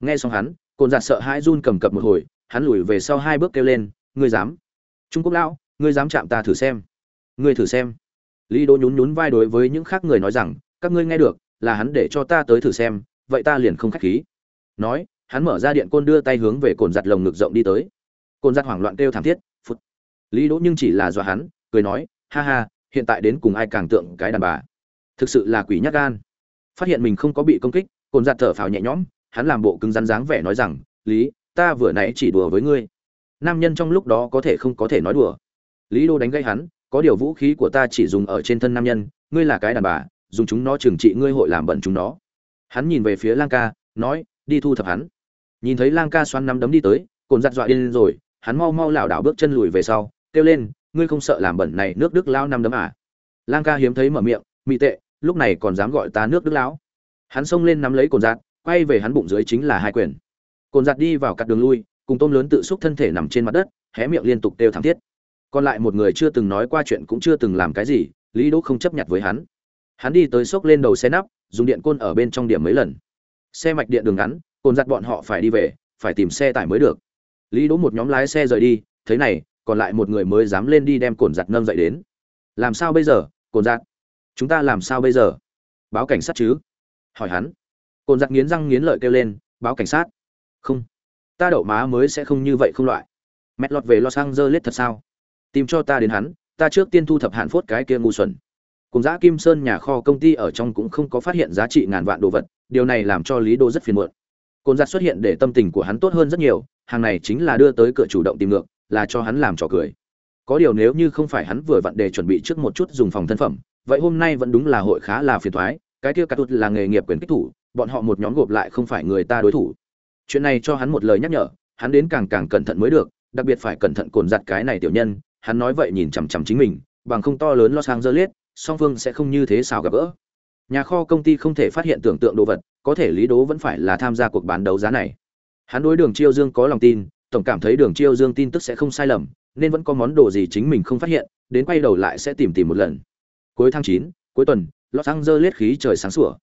nghe xong hắn cồn giặt sợ hãi run cầm cập một hồi hắn lùi về sau hai bước kêu lên ngươi dám. Trung quốc lão, ngươi dám chạm ta thử xem. Ngươi thử xem. Lý đỗ nhún nhún vai đối với những khác người nói rằng, các ngươi nghe được, là hắn để cho ta tới thử xem, vậy ta liền không khách khí. Nói, hắn mở ra điện côn đưa tay hướng về cồn giặt lồng ngực rộng đi tới. Cồn giặt hoảng loạn kêu thảm thiết phút lý đỗ nhưng chỉ là dọa hắn, cười nói, ha ha, hiện tại đến cùng ai càng tượng cái đàn bà. Thực sự là quỷ nhát gan. Phát hiện mình không có bị công kích, cồn giặt thở phào nhẹ nhõm, hắn làm bộ cứng rắn dáng vẻ nói rằng, lý, ta vừa nãy chỉ đùa với ngươi nam nhân trong lúc đó có thể không có thể nói đùa. Lý đô đánh gây hắn, có điều vũ khí của ta chỉ dùng ở trên thân nam nhân, ngươi là cái đàn bà, dùng chúng nó trừng trị ngươi hội làm bẩn chúng nó. Hắn nhìn về phía lang ca, nói, đi thu thập hắn. Nhìn thấy lang ca xoắn nắm đấm đi tới, cồn giặt dọa điên rồi, hắn mau mau lảo đảo bước chân lùi về sau, kêu lên, ngươi không sợ làm bẩn này nước đức lao năm đấm à? Lang ca hiếm thấy mở miệng mỹ tệ, lúc này còn dám gọi ta nước đức lão? Hắn xông lên nắm lấy cồn giặt, quay về hắn bụng dưới chính là hai quyền. Cồn giặt đi vào cắt đường lui cùng tôm lớn tự xúc thân thể nằm trên mặt đất, hé miệng liên tục kêu thảm thiết. Còn lại một người chưa từng nói qua chuyện cũng chưa từng làm cái gì, lý đỗ không chấp nhận với hắn. Hắn đi tới xốc lên đầu xe nắp, dùng điện côn ở bên trong điểm mấy lần. Xe mạch điện đường ngắn, cồn giặt bọn họ phải đi về, phải tìm xe tải mới được. Lý đỗ một nhóm lái xe rời đi thế này, còn lại một người mới dám lên đi đem cồn giặt nâng dậy đến. Làm sao bây giờ, cồn giặt? Chúng ta làm sao bây giờ? Báo cảnh sát chứ? Hỏi hắn. Cồn giặt nghiến răng nghiến lợi kêu lên, báo cảnh sát. Không ta đậu má mới sẽ không như vậy không loại. Mẹt lọt về los angeles thật sao? Tìm cho ta đến hắn, ta trước tiên thu thập hạn phốt cái kia ngu xuẩn. Cùng giã kim sơn nhà kho công ty ở trong cũng không có phát hiện giá trị ngàn vạn đồ vật, điều này làm cho lý đô rất phiền muộn. Cồn giặt xuất hiện để tâm tình của hắn tốt hơn rất nhiều, hàng này chính là đưa tới cửa chủ động tìm ngược, là cho hắn làm trò cười. Có điều nếu như không phải hắn vừa vặn để chuẩn bị trước một chút dùng phòng thân phẩm, vậy hôm nay vẫn đúng là hội khá là phiền thoái, cái kia cà tụt là nghề nghiệp quyền kích thủ, bọn họ một nhóm gộp lại không phải người ta đối thủ chuyện này cho hắn một lời nhắc nhở, hắn đến càng càng cẩn thận mới được, đặc biệt phải cẩn thận cồn giặt cái này tiểu nhân, hắn nói vậy nhìn chằm chằm chính mình, bằng không to lớn lo sang dơ liết song phương sẽ không như thế sao gặp gỡ. Nhà kho công ty không thể phát hiện tưởng tượng đồ vật, có thể lý đố vẫn phải là tham gia cuộc bán đấu giá này. Hắn đối đường chiêu dương có lòng tin, tổng cảm thấy đường chiêu dương tin tức sẽ không sai lầm, nên vẫn có món đồ gì chính mình không phát hiện, đến quay đầu lại sẽ tìm tìm một lần. Cuối tháng chín, cuối tuần, los angeles khí trời sáng sủa.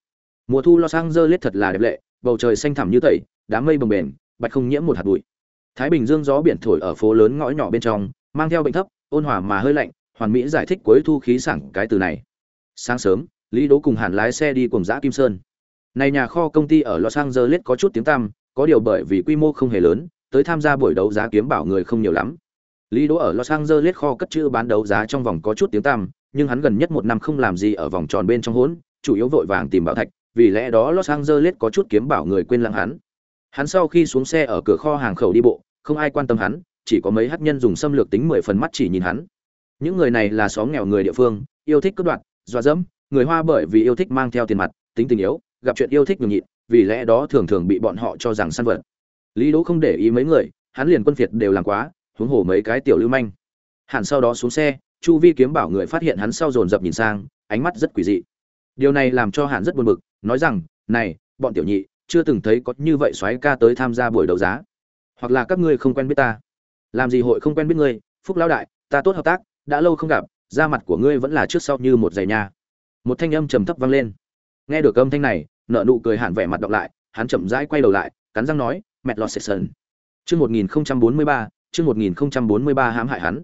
Mùa thu los angeles thật là đẹp lệ, bầu trời xanh thẳm như tẩy đám mây bồng bềnh, bạch không nhiễm một hạt bụi. Thái bình dương gió biển thổi ở phố lớn ngõ nhỏ bên trong, mang theo bệnh thấp, ôn hòa mà hơi lạnh, hoàn mỹ giải thích cuối thu khí sảng cái từ này. Sáng sớm, lý đố cùng hàn lái xe đi cùng giã kim sơn. Này nhà kho công ty ở los angeles có chút tiếng tăm, có điều bởi vì quy mô không hề lớn, tới tham gia buổi đấu giá kiếm bảo người không nhiều lắm. Lý đố ở los angeles kho cất chữ bán đấu giá trong vòng có chút tiếng tăm, nhưng hắn gần nhất một năm không làm gì ở vòng tròn bên trong hỗn, chủ yếu vội vàng tìm bảo thạch, vì lẽ đó los angeles có chút kiếm bảo người quên lặng hắn hắn sau khi xuống xe ở cửa kho hàng khẩu đi bộ, không ai quan tâm hắn, chỉ có mấy hắc nhân dùng xâm lược tính mười phần mắt chỉ nhìn hắn. Những người này là xóm nghèo người địa phương, yêu thích cướp đoạt, dọa dẫm, người hoa bởi vì yêu thích mang theo tiền mặt, tính tình yếu, gặp chuyện yêu thích nhường nhịn, vì lẽ đó thường thường bị bọn họ cho rằng săn vật. Lý đỗ không để ý mấy người, hắn liền quân phiệt đều làm quá, huống hồ mấy cái tiểu lưu manh. Hẳn sau đó xuống xe, chu vi kiếm bảo người phát hiện hắn sau dồn dập nhìn sang, ánh mắt rất quỷ dị. Điều này làm cho hàn rất buồn bực, nói rằng, này, bọn tiểu nhị chưa từng thấy có như vậy xoáy ca tới tham gia buổi đấu giá. Hoặc là các ngươi không quen biết ta. Làm gì hội không quen biết ngươi? Phúc lão đại, ta tốt hợp tác, đã lâu không gặp, da mặt của ngươi vẫn là trước sau như một giày nha. Một thanh âm trầm thấp vang lên. Nghe được âm thanh này, nợ nụ cười hẳn vẻ mặt đọc lại, hắn chậm rãi quay đầu lại, cắn răng nói, mẹt lọt session chương một nghìn bốn mươi ba, chương một nghìn bốn mươi ba hãm hại hắn.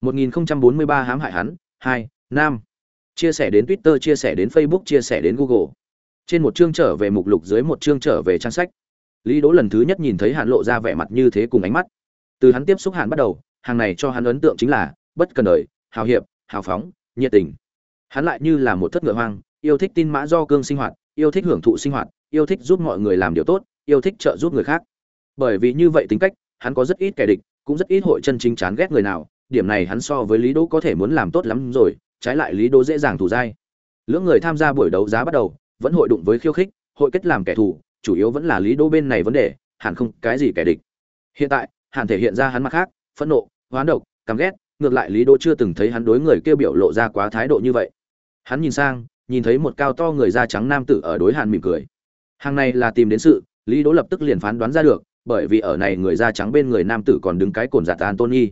một nghìn bốn mươi ba hãm hại hắn, hai, nam. Chia sẻ đến twitter, chia sẻ đến facebook, chia sẻ đến google trên một chương trở về mục lục dưới một chương trở về trang sách. Lý đỗ lần thứ nhất nhìn thấy Hàn lộ ra vẻ mặt như thế cùng ánh mắt. Từ hắn tiếp xúc hàn bắt đầu, hàng này cho hắn ấn tượng chính là bất cần đời, hào hiệp, hào phóng, nhiệt tình. Hắn lại như là một thất ngựa hoang, yêu thích tin mã do cương sinh hoạt, yêu thích hưởng thụ sinh hoạt, yêu thích giúp mọi người làm điều tốt, yêu thích trợ giúp người khác. Bởi vì như vậy tính cách, hắn có rất ít kẻ địch, cũng rất ít hội chân chính chán ghét người nào, điểm này hắn so với lý đỗ có thể muốn làm tốt lắm rồi, trái lại lý đỗ dễ dàng thủ dai. Lưỡng người tham gia buổi đấu giá bắt đầu vẫn hội đụng với khiêu khích, hội kết làm kẻ thù, chủ yếu vẫn là lý đỗ bên này vấn đề, hẳn không cái gì kẻ địch. Hiện tại, hẳn thể hiện ra hắn mặt khác, phẫn nộ, hoán độc, căm ghét, ngược lại lý đỗ chưa từng thấy hắn đối người kia biểu lộ ra quá thái độ như vậy. Hắn nhìn sang, nhìn thấy một cao to người da trắng nam tử ở đối hàn mỉm cười. Hàng này là tìm đến sự, lý đỗ lập tức liền phán đoán ra được, bởi vì ở này người da trắng bên người nam tử còn đứng cái cồn giặt antony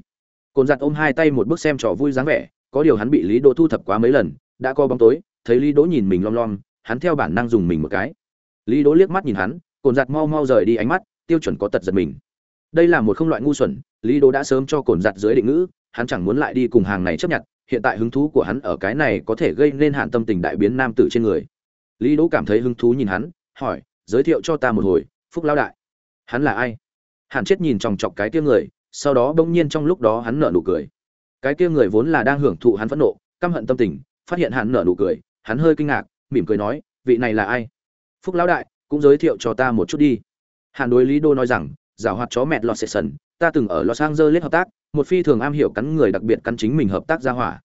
cồn giặt ôm hai tay một bước xem trò vui dáng vẻ, có điều hắn bị lý đỗ thu thập quá mấy lần, đã có bóng tối, thấy lý đỗ nhìn mình lom lom hắn theo bản năng dùng mình một cái. Lý đỗ liếc mắt nhìn hắn, cồn giặt mau mau rời đi ánh mắt, tiêu chuẩn có tật giật mình. Đây là một không loại ngu xuẩn, lý đỗ đã sớm cho cồn giặt dưới định ngữ, hắn chẳng muốn lại đi cùng hàng này chấp nhận, hiện tại hứng thú của hắn ở cái này có thể gây nên hạn tâm tình đại biến nam tử trên người. Lý đỗ cảm thấy hứng thú nhìn hắn, hỏi, giới thiệu cho ta một hồi, phúc lão đại. Hắn là ai? Hàn chết nhìn chòng chọc cái kia người, sau đó bỗng nhiên trong lúc đó hắn nở nụ cười. Cái kia người vốn là đang hưởng thụ hắn phẫn nộ, căm hận tâm tình, phát hiện hắn nở nụ cười, hắn hơi kinh ngạc mỉm cười nói, vị này là ai? Phúc lão đại, cũng giới thiệu cho ta một chút đi. Hàn đối lý đô nói rằng giảo hoạt chó mẹt lọt sệt sần, ta từng ở los angeles hợp tác, một phi thường am hiểu cắn người đặc biệt cắn chính mình hợp tác ra hỏa.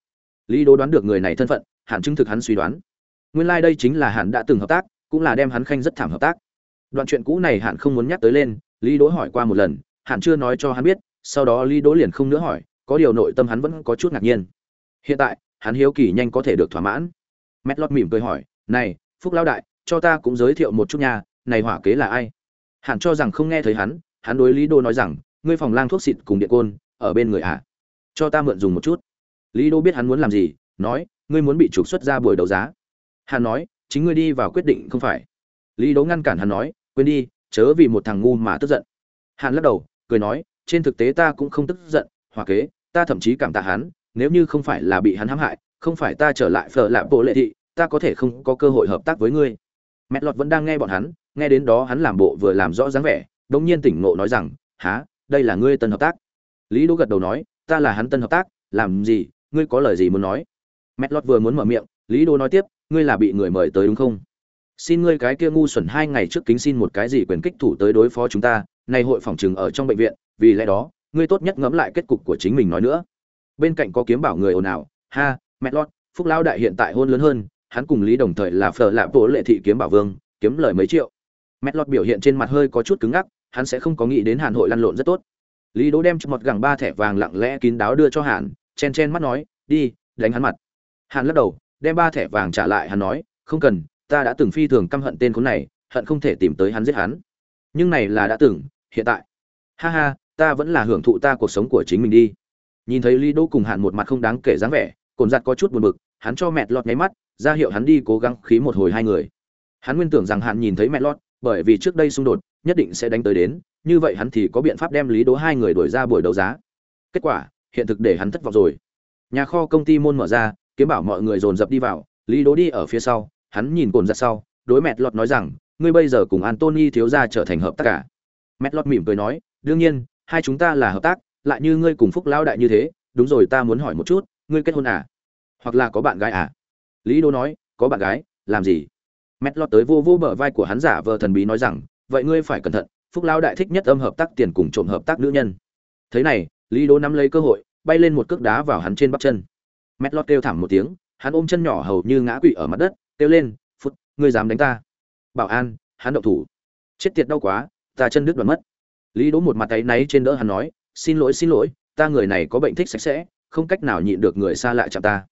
Lý đô đoán được người này thân phận hàn chứng thực hắn suy đoán. Nguyên lai、like、đây chính là hàn đã từng hợp tác, cũng là đem hắn khanh rất thảm hợp tác. Đoạn chuyện cũ này hàn không muốn nhắc tới lên, lý đỗ hỏi qua một lần hàn chưa nói cho hắn biết, sau đó lý đỗ liền không nữa hỏi, có điều nội tâm hắn vẫn có chút ngạc nhiên. Hiện tại, hắn hiếu kỳ nhanh có thể được thỏa mãn. Mét lót mỉm cười hỏi này, phúc lão đại, cho ta cũng giới thiệu một chút nha, này hỏa kế là ai? Hàn cho rằng không nghe thấy hắn hắn đối lý đô nói rằng, ngươi phòng lang thuốc xịt cùng điện côn, ở bên người ạ à? cho ta mượn dùng một chút. Lý đô biết hắn muốn làm gì, nói, ngươi muốn bị trục xuất ra buổi đấu giá. Hàn nói, chính ngươi đi vào quyết định không phải. Lý đô ngăn cản hắn nói, quên đi, chớ vì một thằng ngu mà tức giận. Hàn lắc đầu, cười nói, trên thực tế ta cũng không tức giận, hỏa kế, ta thậm chí cảm tạ hắn, nếu như không phải là bị hắn hãm hại, không phải ta trở lại phở lạ bộ lệ thị ta có thể không có cơ hội hợp tác với ngươi. Mẹ lọt vẫn đang nghe bọn hắn, nghe đến đó hắn làm bộ vừa làm rõ dáng vẻ đung nhiên tỉnh ngộ nói rằng há đây là ngươi tân hợp tác? Lý đỗ gật đầu nói, ta là hắn tân hợp tác, làm gì? Ngươi có lời gì muốn nói? Mẹ lọt vừa muốn mở miệng, lý đỗ nói tiếp, ngươi là bị người mời tới đúng không? Xin ngươi cái kia ngu xuẩn hai ngày trước kính xin một cái gì quyền kích thủ tới đối phó chúng ta nay hội phòng trừng ở trong bệnh viện, vì lẽ đó, ngươi tốt nhất ngẫm lại kết cục của chính mình nói nữa. Bên cạnh có kiếm bảo người ồn ào, ha, mẹ lọt, phúc lão đại hiện tại hôn lớn hơn hắn cùng lý đồng thời là phở lạ bộ lệ thị kiếm bảo vương, kiếm lời mấy triệu. Mẹ lót biểu hiện trên mặt hơi có chút cứng ngắc, hắn sẽ không có nghĩ đến hàn hội lăn lộn rất tốt. Lý đỗ đem cho một gẳng ba thẻ vàng lặng lẽ kín đáo đưa cho hàn, chen chen mắt nói, đi, đánh hắn mặt. Hàn lắc đầu, đem ba thẻ vàng trả lại, hắn nói, không cần, ta đã từng phi thường căm hận tên khốn này, hận không thể tìm tới hắn giết hắn. Nhưng này là đã từng, hiện tại. Ha ha, ta vẫn là hưởng thụ ta cuộc sống của chính mình đi. Nhìn thấy lý đỗ cùng hàn một mặt không đáng kể dáng vẻ, cồn giặt có chút buồn bực, hắn cho mệt lọt nháy mắt ra hiệu hắn đi cố gắng khí một hồi hai người. Hắn nguyên tưởng rằng hắn nhìn thấy mẹ lót, bởi vì trước đây xung đột, nhất định sẽ đánh tới đến, như vậy hắn thì có biện pháp đem lý đỗ hai người đuổi ra buổi đấu giá. Kết quả, hiện thực để hắn thất vọng rồi. Nhà kho công ty môn mở ra, kiếm bảo mọi người dồn dập đi vào, lý đỗ đi ở phía sau, hắn nhìn cồn giặt sau, đối mẹ lọt nói rằng, ngươi bây giờ cùng antony thiếu gia trở thành hợp tác cả. Mẹ lọt mỉm cười nói, đương nhiên, hai chúng ta là hợp tác, lại như ngươi cùng phúc lão đại như thế, đúng rồi ta muốn hỏi một chút, ngươi kết hôn à? Hoặc là có bạn gái à? Lý đô nói, có bạn gái, làm gì? Mét lọt tới vô vô bờ vai của hắn giả vờ thần bí nói rằng, vậy ngươi phải cẩn thận, phúc lão đại thích nhất âm hợp tác tiền cùng trộm hợp tác nữ nhân. Thế này, lý đô nắm lấy cơ hội, bay lên một cước đá vào hắn trên bắp chân. Mét lọt kêu thảm một tiếng, hắn ôm chân nhỏ hầu như ngã quỵ ở mặt đất, kêu lên phút ngươi dám đánh ta? Bảo an, hắn động thủ. Chết tiệt đau quá, ta chân đứt đoạn mất. Lý đỗ một mặt tay náy trên đỡ hắn nói, xin lỗi xin lỗi, ta người này có bệnh thích sạch sẽ, không cách nào nhịn được người xa lạ chạm ta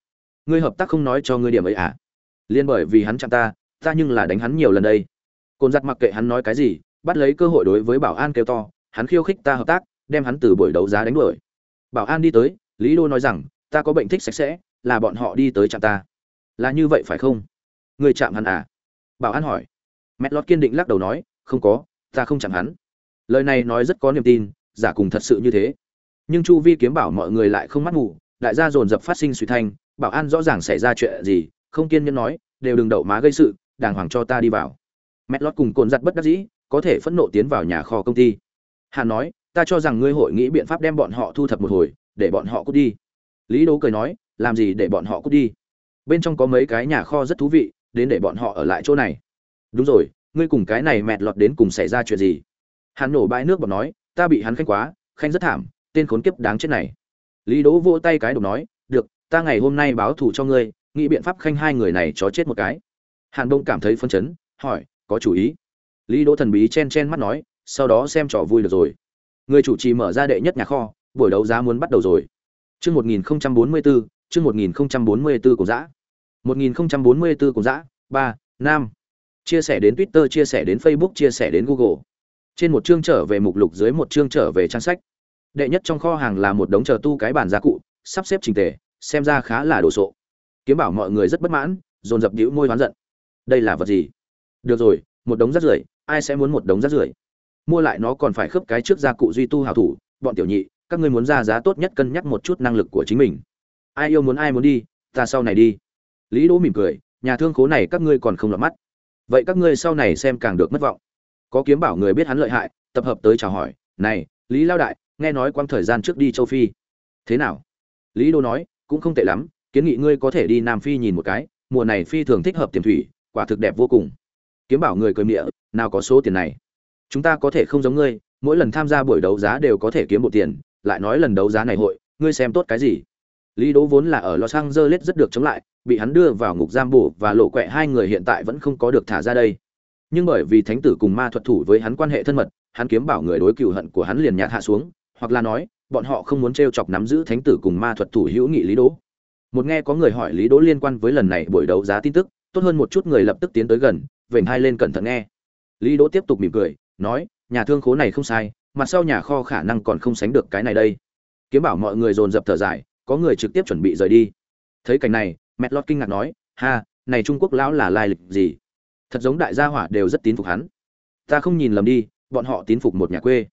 ngươi hợp tác không nói cho ngươi điểm ấy à? Liên bởi vì hắn chạm ta ta nhưng là đánh hắn nhiều lần đây. Côn giặt mặc kệ hắn nói cái gì, bắt lấy cơ hội đối với bảo an kêu to, hắn khiêu khích ta hợp tác, đem hắn từ buổi đấu giá đánh đuổi. Bảo an đi tới, lý đô nói rằng, ta có bệnh thích sạch sẽ, là bọn họ đi tới chạm ta. Là như vậy phải không? Người chạm hắn à? Bảo an hỏi. Mẹ lót kiên định lắc đầu nói, không có, ta không chạm hắn. Lời này nói rất có niềm tin, giả cùng thật sự như thế. Nhưng chu vi kiếm bảo mọi người lại không mắt ngủ đại gia dồn dập phát sinh suy thanh bảo an rõ ràng xảy ra chuyện gì, không kiên nhẫn nói, đều đừng đậu má gây sự, đàng hoàng cho ta đi vào. Mẹ lót cùng cồn giặt bất đắc dĩ, có thể phẫn nộ tiến vào nhà kho công ty. Hàn nói, ta cho rằng ngươi hội nghĩ biện pháp đem bọn họ thu thập một hồi, để bọn họ cút đi. Lý đố cười nói, làm gì để bọn họ cút đi? Bên trong có mấy cái nhà kho rất thú vị, đến để bọn họ ở lại chỗ này. Đúng rồi, ngươi cùng cái này mẹt lọt đến cùng xảy ra chuyện gì? Hắn nổ bãi nước bọt nói, ta bị hắn khanh quá, khanh rất thảm, tên khốn kiếp đáng chết này. Lý đố vỗ tay cái độc nói, được ta ngày hôm nay báo thù cho ngươi, nghĩ biện pháp khanh hai người này chó chết một cái. Hàn đông cảm thấy phân chấn, hỏi, có chủ ý. Lý đỗ thần bí chen chen mắt nói, sau đó xem trò vui được rồi. Người chủ trì mở ra đệ nhất nhà kho, buổi đấu giá muốn bắt đầu rồi. Chương 1044 chương 1044 của dã. 1044 của dã, ba nam chia sẻ đến twitter, chia sẻ đến facebook, chia sẻ đến google. Trên một chương trở về mục lục, dưới một chương trở về trang sách. Đệ nhất trong kho hàng là một đống chờ tu cái bàn gia cụ, sắp xếp trình tề xem ra khá là đồ sộ. Kiếm bảo mọi người rất bất mãn, dồn dập đĩu môi hoán giận. Đây là vật gì? Được rồi, một đống rác rưởi, ai sẽ muốn một đống rác rưởi? Mua lại nó còn phải khớp cái trước gia cụ duy tu hảo thủ, bọn tiểu nhị, các ngươi muốn ra giá tốt nhất cân nhắc một chút năng lực của chính mình. Ai yêu muốn ai muốn đi, ta sau này đi. Lý đỗ mỉm cười, nhà thương khố này các ngươi còn không lọt mắt. Vậy các ngươi sau này xem càng được mất vọng. Có kiếm bảo người biết hắn lợi hại, tập hợp tới chào hỏi, này, lý lao đại, nghe nói quang thời gian trước đi châu phi. Thế nào? Lý đô nói cũng không tệ lắm, kiến nghị ngươi có thể đi nam phi nhìn một cái, mùa này phi thường thích hợp tiềm thủy, quả thực đẹp vô cùng. Kiếm bảo người cười mịa nào có số tiền này. Chúng ta có thể không giống ngươi, mỗi lần tham gia buổi đấu giá đều có thể kiếm một tiền, lại nói lần đấu giá này hội, ngươi xem tốt cái gì. Lý đỗ vốn là ở los angeles rất được chống lại, bị hắn đưa vào ngục giam bổ và lộ quẹ hai người hiện tại vẫn không có được thả ra đây. Nhưng bởi vì thánh tử cùng ma thuật thủ với hắn quan hệ thân mật, hắn kiếm bảo người đối cựu hận của hắn liền nhạt hạ xuống, hoặc là nói bọn họ không muốn t chọc nắm giữ thánh tử cùng ma thuật thủ hữu nghị lý đỗ. Một nghe có người hỏi lý đỗ liên quan với lần này buổi đấu giá tin tức, tốt hơn một chút người lập tức tiến tới gần, vểnh hai lên cẩn thận nghe. Lý đỗ tiếp tục mỉm cười, nói, nhà thương khố này không sai mặt sau nhà kho khả năng còn không sánh được cái này đây. Kiếm bảo mọi người dồn dập thở dài, có người trực tiếp chuẩn bị rời đi. Thấy cảnh này mẹ lót kinh ngạc nói, ha, này trung quốc lão là lai lịch gì? Thật giống đại gia hỏa đều rất tín phục hắn. Ta không nhìn lầm đi, bọn họ tín phục một nhà quê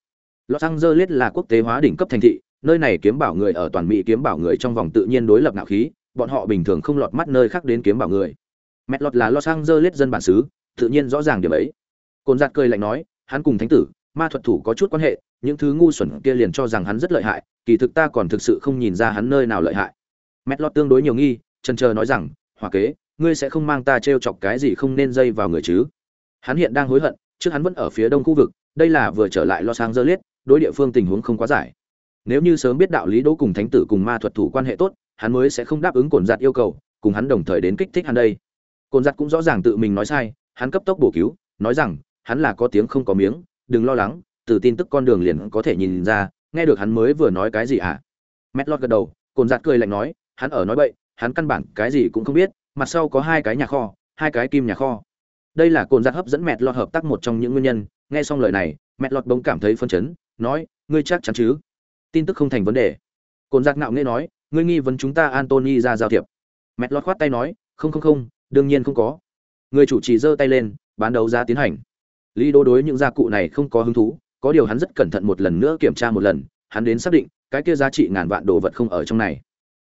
los angeles là quốc tế hóa đỉnh cấp thành thị, nơi này kiếm bảo người ở toàn mỹ kiếm bảo người trong vòng tự nhiên đối lập nạo khí, bọn họ bình thường không lọt mắt nơi khác đến kiếm bảo người. Mẹt lọt là los angeles dân bản xứ, tự nhiên rõ ràng điểm ấy. Côn giạt cười lạnh nói, hắn cùng thánh tử, ma thuật thủ có chút quan hệ, những thứ ngu xuẩn kia liền cho rằng hắn rất lợi hại, kỳ thực ta còn thực sự không nhìn ra hắn nơi nào lợi hại. Mẹt lọt tương đối nhiều nghi chân chờ nói rằng hòa kế, ngươi sẽ không mang ta treo chọc cái gì không nên dây vào người chứ? Hắn hiện đang hối hận, trước hắn vẫn ở phía đông khu vực, đây là vừa trở lại lo sang dơ đối địa phương tình huống không quá giải. Nếu như sớm biết đạo lý đỗ cùng thánh tử cùng ma thuật thủ quan hệ tốt, hắn mới sẽ không đáp ứng cồn giặt yêu cầu, cùng hắn đồng thời đến kích thích hắn đây. Cồn giặt cũng rõ ràng tự mình nói sai, hắn cấp tốc bổ cứu, nói rằng, hắn là có tiếng không có miếng, đừng lo lắng, từ tin tức con đường liền có thể nhìn ra, nghe được hắn mới vừa nói cái gì ạ? À? mét lót gật đầu cồn giặt cười lạnh nói, hắn ở nói bậy, hắn căn bản cái gì cũng không biết, mặt sau có hai cái nhà kho, hai cái kim nhà kho. Đây là cồn giặt hấp dẫn mẹt lọt hợp tác một trong những nguyên nhân, nghe xong lời này mẹt lọt bỗng cảm thấy phân chấn nói, ngươi chắc chắn chứ? Tin tức không thành vấn đề. Cồn giác ngạo nghễ nói, ngươi nghi vấn chúng ta antony ra giao thiệp. Mẹt lọt khoát tay nói, không không không, đương nhiên không có. Người chủ trì giơ tay lên, bán đấu giá tiến hành. Lý đô đối những gia cụ này không có hứng thú, có điều hắn rất cẩn thận một lần nữa kiểm tra một lần, hắn đến xác định, cái kia giá trị ngàn vạn đồ vật không ở trong này.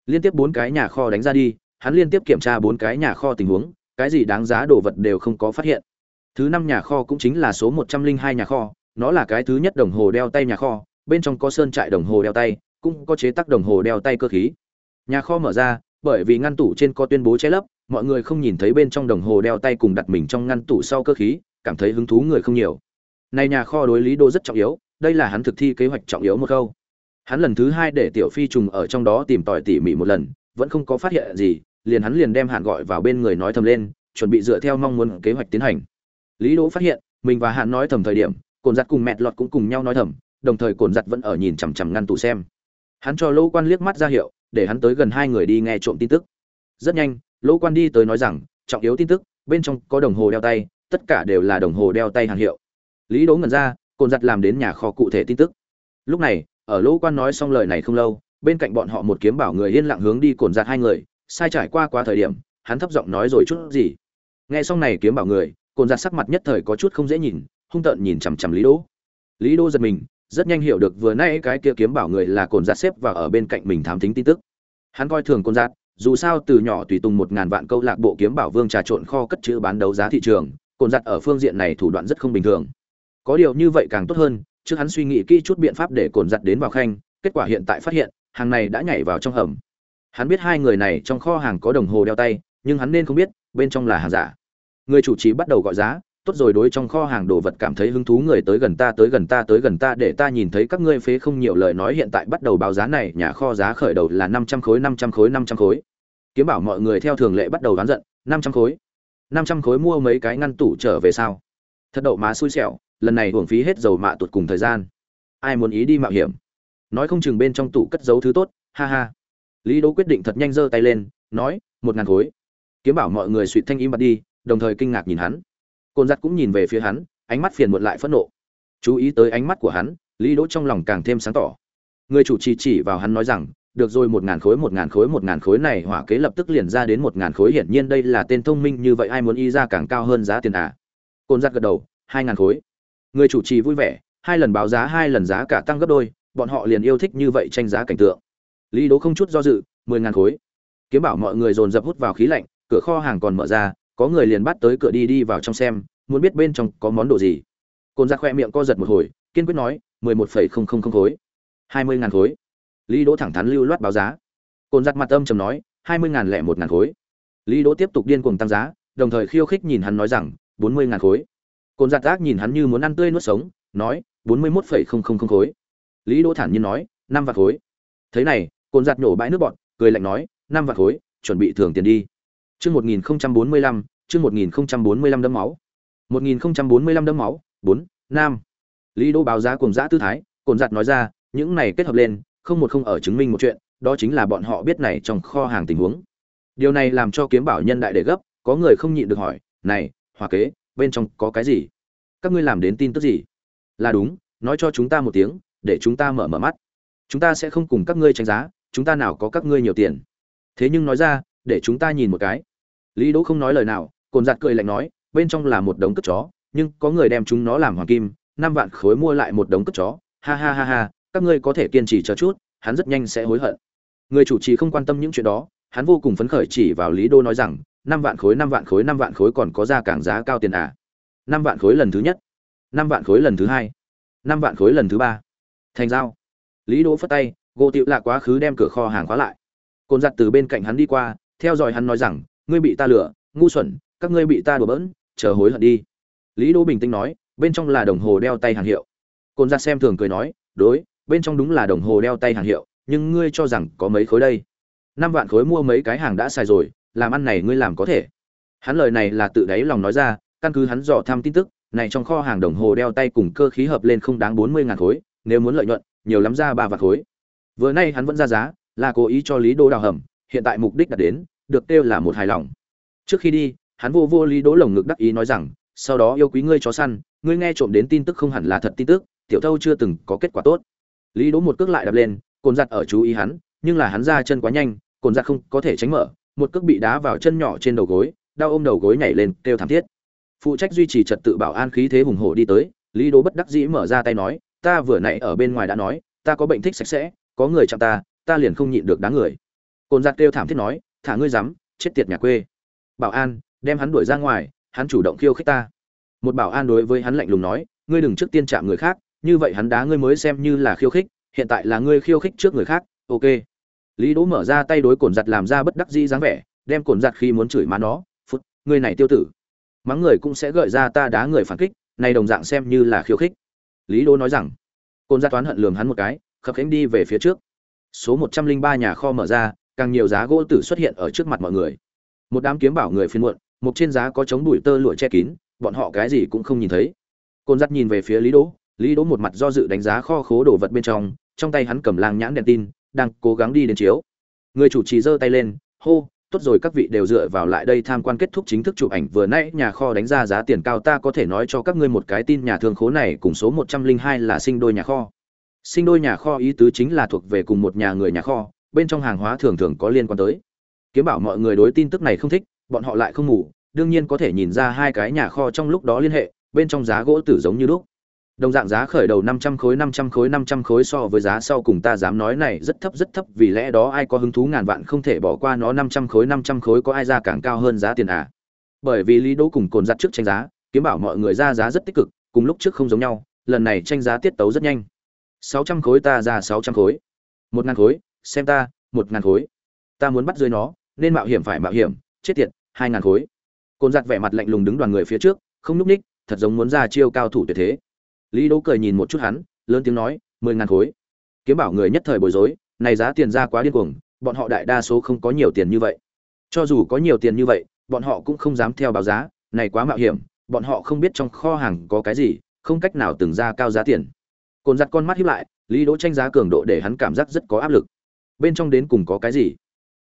Liên tiếp bốn cái nhà kho đánh ra đi, hắn liên tiếp kiểm tra bốn cái nhà kho tình huống, cái gì đáng giá đồ vật đều không có phát hiện. Thứ năm nhà kho cũng chính là số một trăm linh hai nhà kho nó là cái thứ nhất đồng hồ đeo tay nhà kho, bên trong có sơn trại đồng hồ đeo tay, cũng có chế tác đồng hồ đeo tay cơ khí. Nhà kho mở ra, bởi vì ngăn tủ trên có tuyên bố che lấp, mọi người không nhìn thấy bên trong đồng hồ đeo tay cùng đặt mình trong ngăn tủ sau cơ khí, cảm thấy hứng thú người không nhiều. Này nhà kho đối lý đô rất trọng yếu, đây là hắn thực thi kế hoạch trọng yếu một câu. Hắn lần thứ hai để tiểu phi trùng ở trong đó tìm tòi tỉ mỉ một lần, vẫn không có phát hiện gì, liền hắn liền đem hạn gọi vào bên người nói thầm lên, chuẩn bị dựa theo mong muốn kế hoạch tiến hành. Lý đỗ phát hiện, mình và hạn nói thầm thời điểm cồn giặt cùng mẹt lọt cũng cùng nhau nói thầm, đồng thời cồn giặt vẫn ở nhìn chằm chằm ngăn tủ xem. Hắn cho lỗ quan liếc mắt ra hiệu, để hắn tới gần hai người đi nghe trộm tin tức. Rất nhanh lỗ quan đi tới nói rằng, trọng yếu tin tức, bên trong có đồng hồ đeo tay, tất cả đều là đồng hồ đeo tay hàng hiệu. Lý đỗ ngẩn ra cồn giặt làm đến nhà kho cụ thể tin tức. Lúc này, ở lỗ quan nói xong lời này không lâu, bên cạnh bọn họ một kiếm bảo người yên lặng hướng đi cồn giặt hai người, sai trải qua qua thời điểm, hắn thấp giọng nói rồi chút gì. Nghe xong này kiếm bảo người cồn giặt sắc mặt nhất thời có chút không dễ nhìn hung tợn nhìn chằm chằm lý đỗ. Lý đỗ giật mình, rất nhanh hiểu được vừa nay cái kia kiếm bảo người là cồn giặt xếp và ở bên cạnh mình thám thính tin tức. Hắn coi thường cồn giặt dù sao từ nhỏ tùy tùng một ngàn vạn câu lạc bộ kiếm bảo vương trà trộn kho cất chữ bán đấu giá thị trường, cồn giặt ở phương diện này thủ đoạn rất không bình thường. Có điều như vậy càng tốt hơn, trước hắn suy nghĩ kỹ chút biện pháp để cồn giặt đến vào khanh, kết quả hiện tại phát hiện, hàng này đã nhảy vào trong hầm. Hắn biết hai người này trong kho hàng có đồng hồ đeo tay, nhưng hắn nên không biết, bên trong là hàng giả. Người chủ trì bắt đầu gọi giá tốt rồi đối trong kho hàng đồ vật cảm thấy hứng thú người tới gần ta, tới gần ta, tới gần ta, để ta nhìn thấy các ngươi phế không nhiều lời nói hiện tại bắt đầu báo giá này, nhà kho giá khởi đầu là năm trăm khối, năm trăm khối, năm trăm khối. Kiếm bảo mọi người theo thường lệ bắt đầu đoán giận, năm trăm khối. Năm trăm khối mua mấy cái ngăn tủ trở về sao? Thật đậu má xui xẻo, lần này hưởng phí hết dầu mạ tuột cùng thời gian. Ai muốn ý đi mạo hiểm? Nói không chừng bên trong tủ cất giấu thứ tốt, ha ha. Lý đỗ quyết định thật nhanh giơ tay lên, nói, một ngàn khối. Kiếm bảo mọi người suy thanh im bặt đi, đồng thời kinh ngạc nhìn hắn côn giặt cũng nhìn về phía hắn ánh mắt phiền muộn lại phẫn nộ. Chú ý tới ánh mắt của hắn lý đỗ trong lòng càng thêm sáng tỏ. Người chủ trì chỉ, chỉ vào hắn nói rằng được rồi một ngàn khối một ngàn khối một ngàn khối này hỏa kế lập tức liền ra đến một ngàn khối hiển nhiên đây là tên thông minh như vậy ai muốn y ra càng cao hơn giá tiền à? Côn giặt gật đầu hai ngàn khối. Người chủ trì vui vẻ hai lần báo giá hai lần giá cả tăng gấp đôi bọn họ liền yêu thích như vậy tranh giá cảnh tượng. Lý đố không chút do dự mười ngàn khối. Kiếm bảo mọi người dồn dập hút vào khí lạnh cửa kho hàng còn mở ra có người liền bắt tới cửa đi đi vào trong xem, muốn biết bên trong có món đồ gì. Côn dạ ra khoe miệng co giật một hồi, kiên quyết nói, mười một phẩy không không không khối. Hai mươi ngàn khối. Lý đỗ thẳng thắn lưu loát báo giá. Côn giặt mặt âm trầm nói, hai mươi ngàn lẻ một ngàn khối. Lý đỗ tiếp tục điên cuồng tăng giá, đồng thời khiêu khích nhìn hắn nói rằng, bốn mươi ngàn khối. Côn giặt ác nhìn hắn như muốn ăn tươi nuốt sống, nói, bốn mươi mốt phẩy không không không khối. Lý đỗ thản nhiên nói, năm vạn khối. Thế này, côn giặt nhổ bãi nước bọn cười lạnh nói, năm vạn khối, chuẩn bị thưởng tiền đi chương một nghìn bốn mươi lăm, chương một nghìn bốn mươi lăm đấm máu. một nghìn bốn mươi lăm đấm máu, bốn, nam. Lý Đô báo giá cùng giá tư thái cồn giặt nói ra, những này kết hợp lên, không một không ở chứng minh một chuyện, đó chính là bọn họ biết này trong kho hàng tình huống. Điều này làm cho kiếm bảo nhân đại để gấp, có người không nhịn được hỏi, này, hòa kế, bên trong có cái gì? Các ngươi làm đến tin tức gì? Là đúng, nói cho chúng ta một tiếng, để chúng ta mở mở mắt. Chúng ta sẽ không cùng các ngươi tranh giá, chúng ta nào có các ngươi nhiều tiền. Thế nhưng nói ra để chúng ta nhìn một cái. Lý đỗ không nói lời nào, cồn giặt cười lạnh nói, bên trong là một đống cất chó, nhưng có người đem chúng nó làm hoàng kim, năm vạn khối mua lại một đống cất chó. Ha ha ha ha, các ngươi có thể kiên trì chờ chút, hắn rất nhanh sẽ hối hận. Người chủ trì không quan tâm những chuyện đó, hắn vô cùng phấn khởi chỉ vào lý đô nói rằng, năm vạn khối, năm vạn khối, năm vạn khối còn có ra cảng giá cao tiền à? Năm vạn khối lần thứ nhất, năm vạn khối lần thứ hai, năm vạn khối lần thứ ba. Thành giao. Lý đỗ phất tay, gỗ tịu lạ quá khứ đem cửa kho hàng khóa lại. Cồn giặt từ bên cạnh hắn đi qua theo dõi hắn nói rằng, ngươi bị ta lừa, ngu xuẩn, các ngươi bị ta đùa bỡn, chờ hối hận đi. Lý đỗ bình tĩnh nói, bên trong là đồng hồ đeo tay hàng hiệu. Cồn ra dạ xem thường cười nói, đối, bên trong đúng là đồng hồ đeo tay hàng hiệu, nhưng ngươi cho rằng có mấy khối đây? Năm vạn khối mua mấy cái hàng đã xài rồi, làm ăn này ngươi làm có thể. Hắn lời này là tự đáy lòng nói ra, căn cứ hắn dò thăm tin tức, này trong kho hàng đồng hồ đeo tay cùng cơ khí hợp lên không đáng bốn mươi ngàn khối, nếu muốn lợi nhuận, nhiều lắm ra ba vạn khối. Vừa nay hắn vẫn ra giá, là cố ý cho lý Đô đào hầm, hiện tại mục đích đạt đến được kêu là một hài lòng. Trước khi đi, hắn vô vô lý đỗ lồng ngực đắc ý nói rằng, sau đó yêu quý ngươi chó săn, ngươi nghe trộm đến tin tức không hẳn là thật tin tức, tiểu thâu chưa từng có kết quả tốt. Lý đỗ một cước lại đập lên, cồn giặt ở chú ý hắn, nhưng là hắn ra chân quá nhanh, cồn giặt không có thể tránh mở, một cước bị đá vào chân nhỏ trên đầu gối, đau ôm đầu gối nhảy lên, kêu thảm thiết. Phụ trách duy trì trật tự bảo an khí thế hùng hổ đi tới, lý đỗ bất đắc dĩ mở ra tay nói, ta vừa nãy ở bên ngoài đã nói, ta có bệnh thích sạch sẽ, có người chạm ta ta liền không nhịn được đáng người. Cồn giặt kêu thảm thiết nói thả ngươi dám, chết tiệt nhà quê. Bảo an, đem hắn đuổi ra ngoài, hắn chủ động khiêu khích ta. Một bảo an đối với hắn lạnh lùng nói, ngươi đừng trước tiên chạm người khác, như vậy hắn đá ngươi mới xem như là khiêu khích, hiện tại là ngươi khiêu khích trước người khác, ok. Lý đỗ mở ra tay đối cồn giặt làm ra bất đắc dĩ dáng vẻ, đem cồn giặt khi muốn chửi má nó, phút, ngươi này tiêu tử. Mắng người cũng sẽ gợi ra ta đá người phản kích, này đồng dạng xem như là khiêu khích. Lý đỗ nói rằng cồn giặt toán hận lường hắn một cái, khập khánh đi về phía trước. Số một trăm linh ba nhà kho mở ra càng nhiều giá gỗ tử xuất hiện ở trước mặt mọi người. Một đám kiếm bảo người phiên muộn, một trên giá có chống đùi tơ lụa che kín, bọn họ cái gì cũng không nhìn thấy. Côn giắt nhìn về phía lý đỗ lý đỗ một mặt do dự đánh giá kho khố đồ vật bên trong trong tay hắn cầm lang nhãn đèn tin, đang cố gắng đi đến chiếu. Người chủ trì giơ tay lên, hô, tốt rồi, các vị đều dựa vào lại đây tham quan kết thúc chính thức chụp ảnh. Vừa nãy nhà kho đánh ra giá tiền cao, ta có thể nói cho các ngươi một cái tin nhà thương khố này cùng số một trăm linh hai là sinh đôi nhà kho. Sinh đôi nhà kho ý tứ chính là thuộc về cùng một nhà người nhà kho bên trong hàng hóa thường thường có liên quan tới. Kiếm bảo mọi người đối tin tức này không thích, bọn họ lại không ngủ, đương nhiên có thể nhìn ra hai cái nhà kho trong lúc đó liên hệ, bên trong giá gỗ tử giống như lúc. Đồng dạng giá khởi đầu năm trăm khối, năm trăm khối, năm trăm khối so với giá sau cùng ta dám nói này rất thấp rất thấp, vì lẽ đó ai có hứng thú ngàn vạn không thể bỏ qua nó, năm trăm khối, năm trăm khối có ai ra càng cao hơn giá tiền à? Bởi vì lý đỗ cùng cồn giặt trước tranh giá, kiếm bảo mọi người ra giá rất tích cực, cùng lúc trước không giống nhau, lần này tranh giá tiết tấu rất nhanh. Sáu trăm khối ta ra sáu trăm khối. Một ngàn khối xem ta, một ngàn khối. Ta muốn bắt dưới nó, nên mạo hiểm phải mạo hiểm, chết tiệt, hai ngàn khối. Cồn giặt vẻ mặt lạnh lùng đứng đoàn người phía trước, không núp ních, thật giống muốn ra chiêu cao thủ tuyệt thế. Lý đỗ cười nhìn một chút hắn, lớn tiếng nói, mười ngàn khối. Kiếm bảo người nhất thời bối rối, này giá tiền ra quá điên cuồng, bọn họ đại đa số không có nhiều tiền như vậy. Cho dù có nhiều tiền như vậy, bọn họ cũng không dám theo báo giá, này quá mạo hiểm, bọn họ không biết trong kho hàng có cái gì, không cách nào từng ra cao giá tiền. Cồn giặt con mắt hiếp lại, lý đỗ tranh giá cường độ để hắn cảm giác rất có áp lực bên trong đến cùng có cái gì?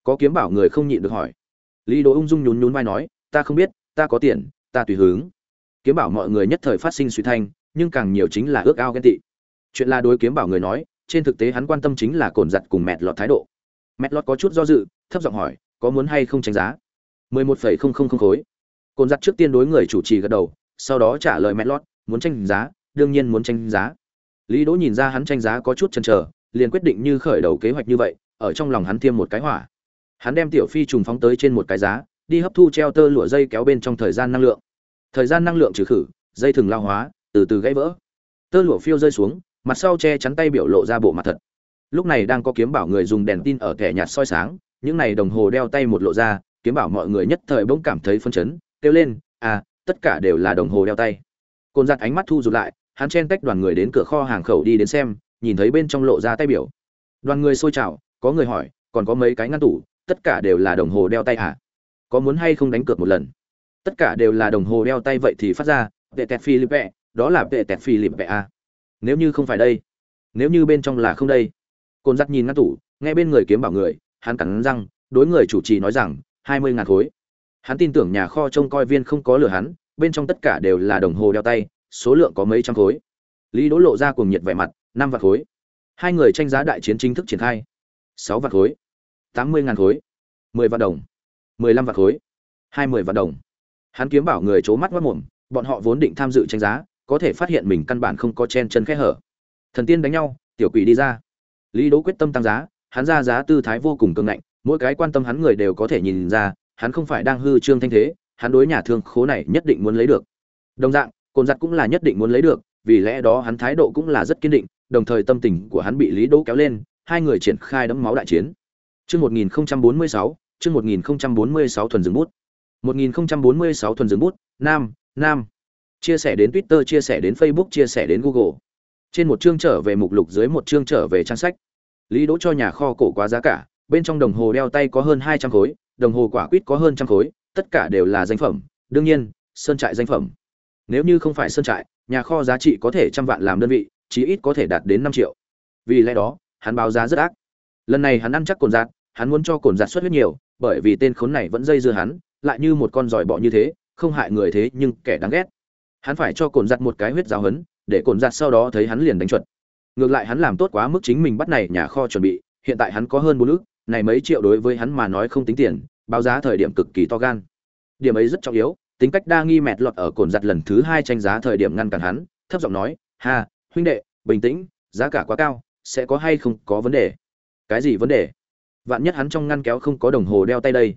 Có kiếm bảo người không nhịn được hỏi. Lý đỗ ung dung nhún nhún vai nói, ta không biết, ta có tiền, ta tùy hướng kiếm bảo mọi người nhất thời phát sinh suy thanh, nhưng càng nhiều chính là ước ao ghen tị. Chuyện là đối kiếm bảo người nói, trên thực tế hắn quan tâm chính là cồn giặt cùng mẹt lọt thái độ. Mét lót có chút do dự, thấp giọng hỏi, có muốn hay không tranh giá? mười một phẩy không không không khối. Cồn giặt trước tiên đối người chủ trì gật đầu, sau đó trả lời mét lót muốn tranh giá, đương nhiên muốn tranh giá. Lý đỗ nhìn ra hắn tranh giá có chút chần chờ liền quyết định như khởi đầu kế hoạch như vậy, ở trong lòng hắn thêm một cái hỏa. Hắn đem tiểu phi trùng phóng tới trên một cái giá, đi hấp thu treo tơ lụa dây kéo bên trong thời gian năng lượng. Thời gian năng lượng trừ khử, dây thường lao hóa, từ từ gãy vỡ. Tơ lụa phiêu rơi xuống, mặt sau che chắn tay biểu lộ ra bộ mặt thật. Lúc này đang có kiếm bảo người dùng đèn tin ở thẻ nhạt soi sáng, những này đồng hồ đeo tay một lộ ra, kiếm bảo mọi người nhất thời bỗng cảm thấy phấn chấn, kêu lên à tất cả đều là đồng hồ đeo tay. Cồn giặt ánh mắt thu rụt lại, hắn chen tách đoàn người đến cửa kho hàng khẩu đi đến xem nhìn thấy bên trong lộ ra tay biểu. Đoàn người xôi chào, có người hỏi, còn có mấy cái ngăn tủ, tất cả đều là đồng hồ đeo tay à có muốn hay không đánh cược một lần? Tất cả đều là đồng hồ đeo tay vậy thì phát ra vệ tẹt philippe đó là vệ tẹt philippe a à. nếu như không phải đây, nếu như bên trong là không đây. Cồn giặt nhìn ngăn tủ, nghe bên người kiếm bảo người, hắn cắn răng, đối người chủ trì nói rằng, hai mươi ngàn khối. Hắn tin tưởng nhà kho trông coi viên không có lừa hắn, bên trong tất cả đều là đồng hồ đeo tay, số lượng có mấy trăm khối. Lý đỗ lộ ra cùng nhiệt vẻ mặt năm vạn khối. Hai người tranh giá đại chiến chính thức triển khai. Sáu vạn khối. Tám mươi ngàn khối. Mười vạn đồng. Mười lăm vạn khối. Hai mươi vạn đồng. Hắn kiếm bảo người c mắt mất mồm, bọn họ vốn định tham dự tranh giá, có thể phát hiện mình căn bản không có chen chân khẽ hở. Thần tiên đánh nhau, tiểu quỷ đi ra. Lý đỗ quyết tâm tăng giá, hắn ra giá tư thái vô cùng cương ngạnh, mỗi cái quan tâm hắn người đều có thể nhìn ra, hắn không phải đang hư trương thanh thế, hắn đối nhà thương khố này nhất định muốn lấy được. Đồng dạng, cồn giặt cũng là nhất định muốn lấy được, vì lẽ đó hắn thái độ cũng là rất kiên định đồng thời tâm tình của hắn bị lý đỗ kéo lên hai người triển khai đẫm máu đại chiến Chương 1046, chương 1046 thuần dừng bút. 1046 thuần dừng bút, nam, nam. Chia sẻ đến Twitter, chia sẻ đến Facebook, chia sẻ đến Google. Trên một chương trở về mục lục dưới một chương trở về trang sách. Lý Đỗ cho nhà kho cổ quá giá cả, bên trong đồng hồ đeo tay có hơn 200 khối, đồng hồ quả quýt có hơn trăm khối, tất cả đều là danh phẩm, đương nhiên, sơn trại danh phẩm. Nếu như không phải sơn trại, nhà kho giá trị có thể trăm vạn làm đơn vị, chí ít có thể đạt đến 5 triệu. Vì lẽ đó, hắn báo giá rất ác. Lần này hắn ăn chắc cồn giạt, hắn muốn cho cồn giạt xuất huyết nhiều, bởi vì tên khốn này vẫn dây dưa hắn, lại như một con giỏi bọ như thế, không hại người thế nhưng kẻ đáng ghét. Hắn phải cho cồn giạt một cái huyết giáo hấn, để cồn giạt sau đó thấy hắn liền đánh chuẩn. Ngược lại hắn làm tốt quá mức chính mình bắt này nhà kho chuẩn bị, hiện tại hắn có hơn bốn ức, này mấy triệu đối với hắn mà nói không tính tiền, báo giá thời điểm cực kỳ to gan. Điểm ấy rất trọng yếu, tính cách đa nghi mệt lọt ở cồn giặt lần thứ hai tranh giá thời điểm ngăn cản hắn, thấp giọng nói, "Ha, huynh đệ, bình tĩnh, giá cả quá cao, sẽ có hay không có vấn đề?" "Cái gì vấn đề?" vạn nhất hắn trong ngăn kéo không có đồng hồ đeo tay đây.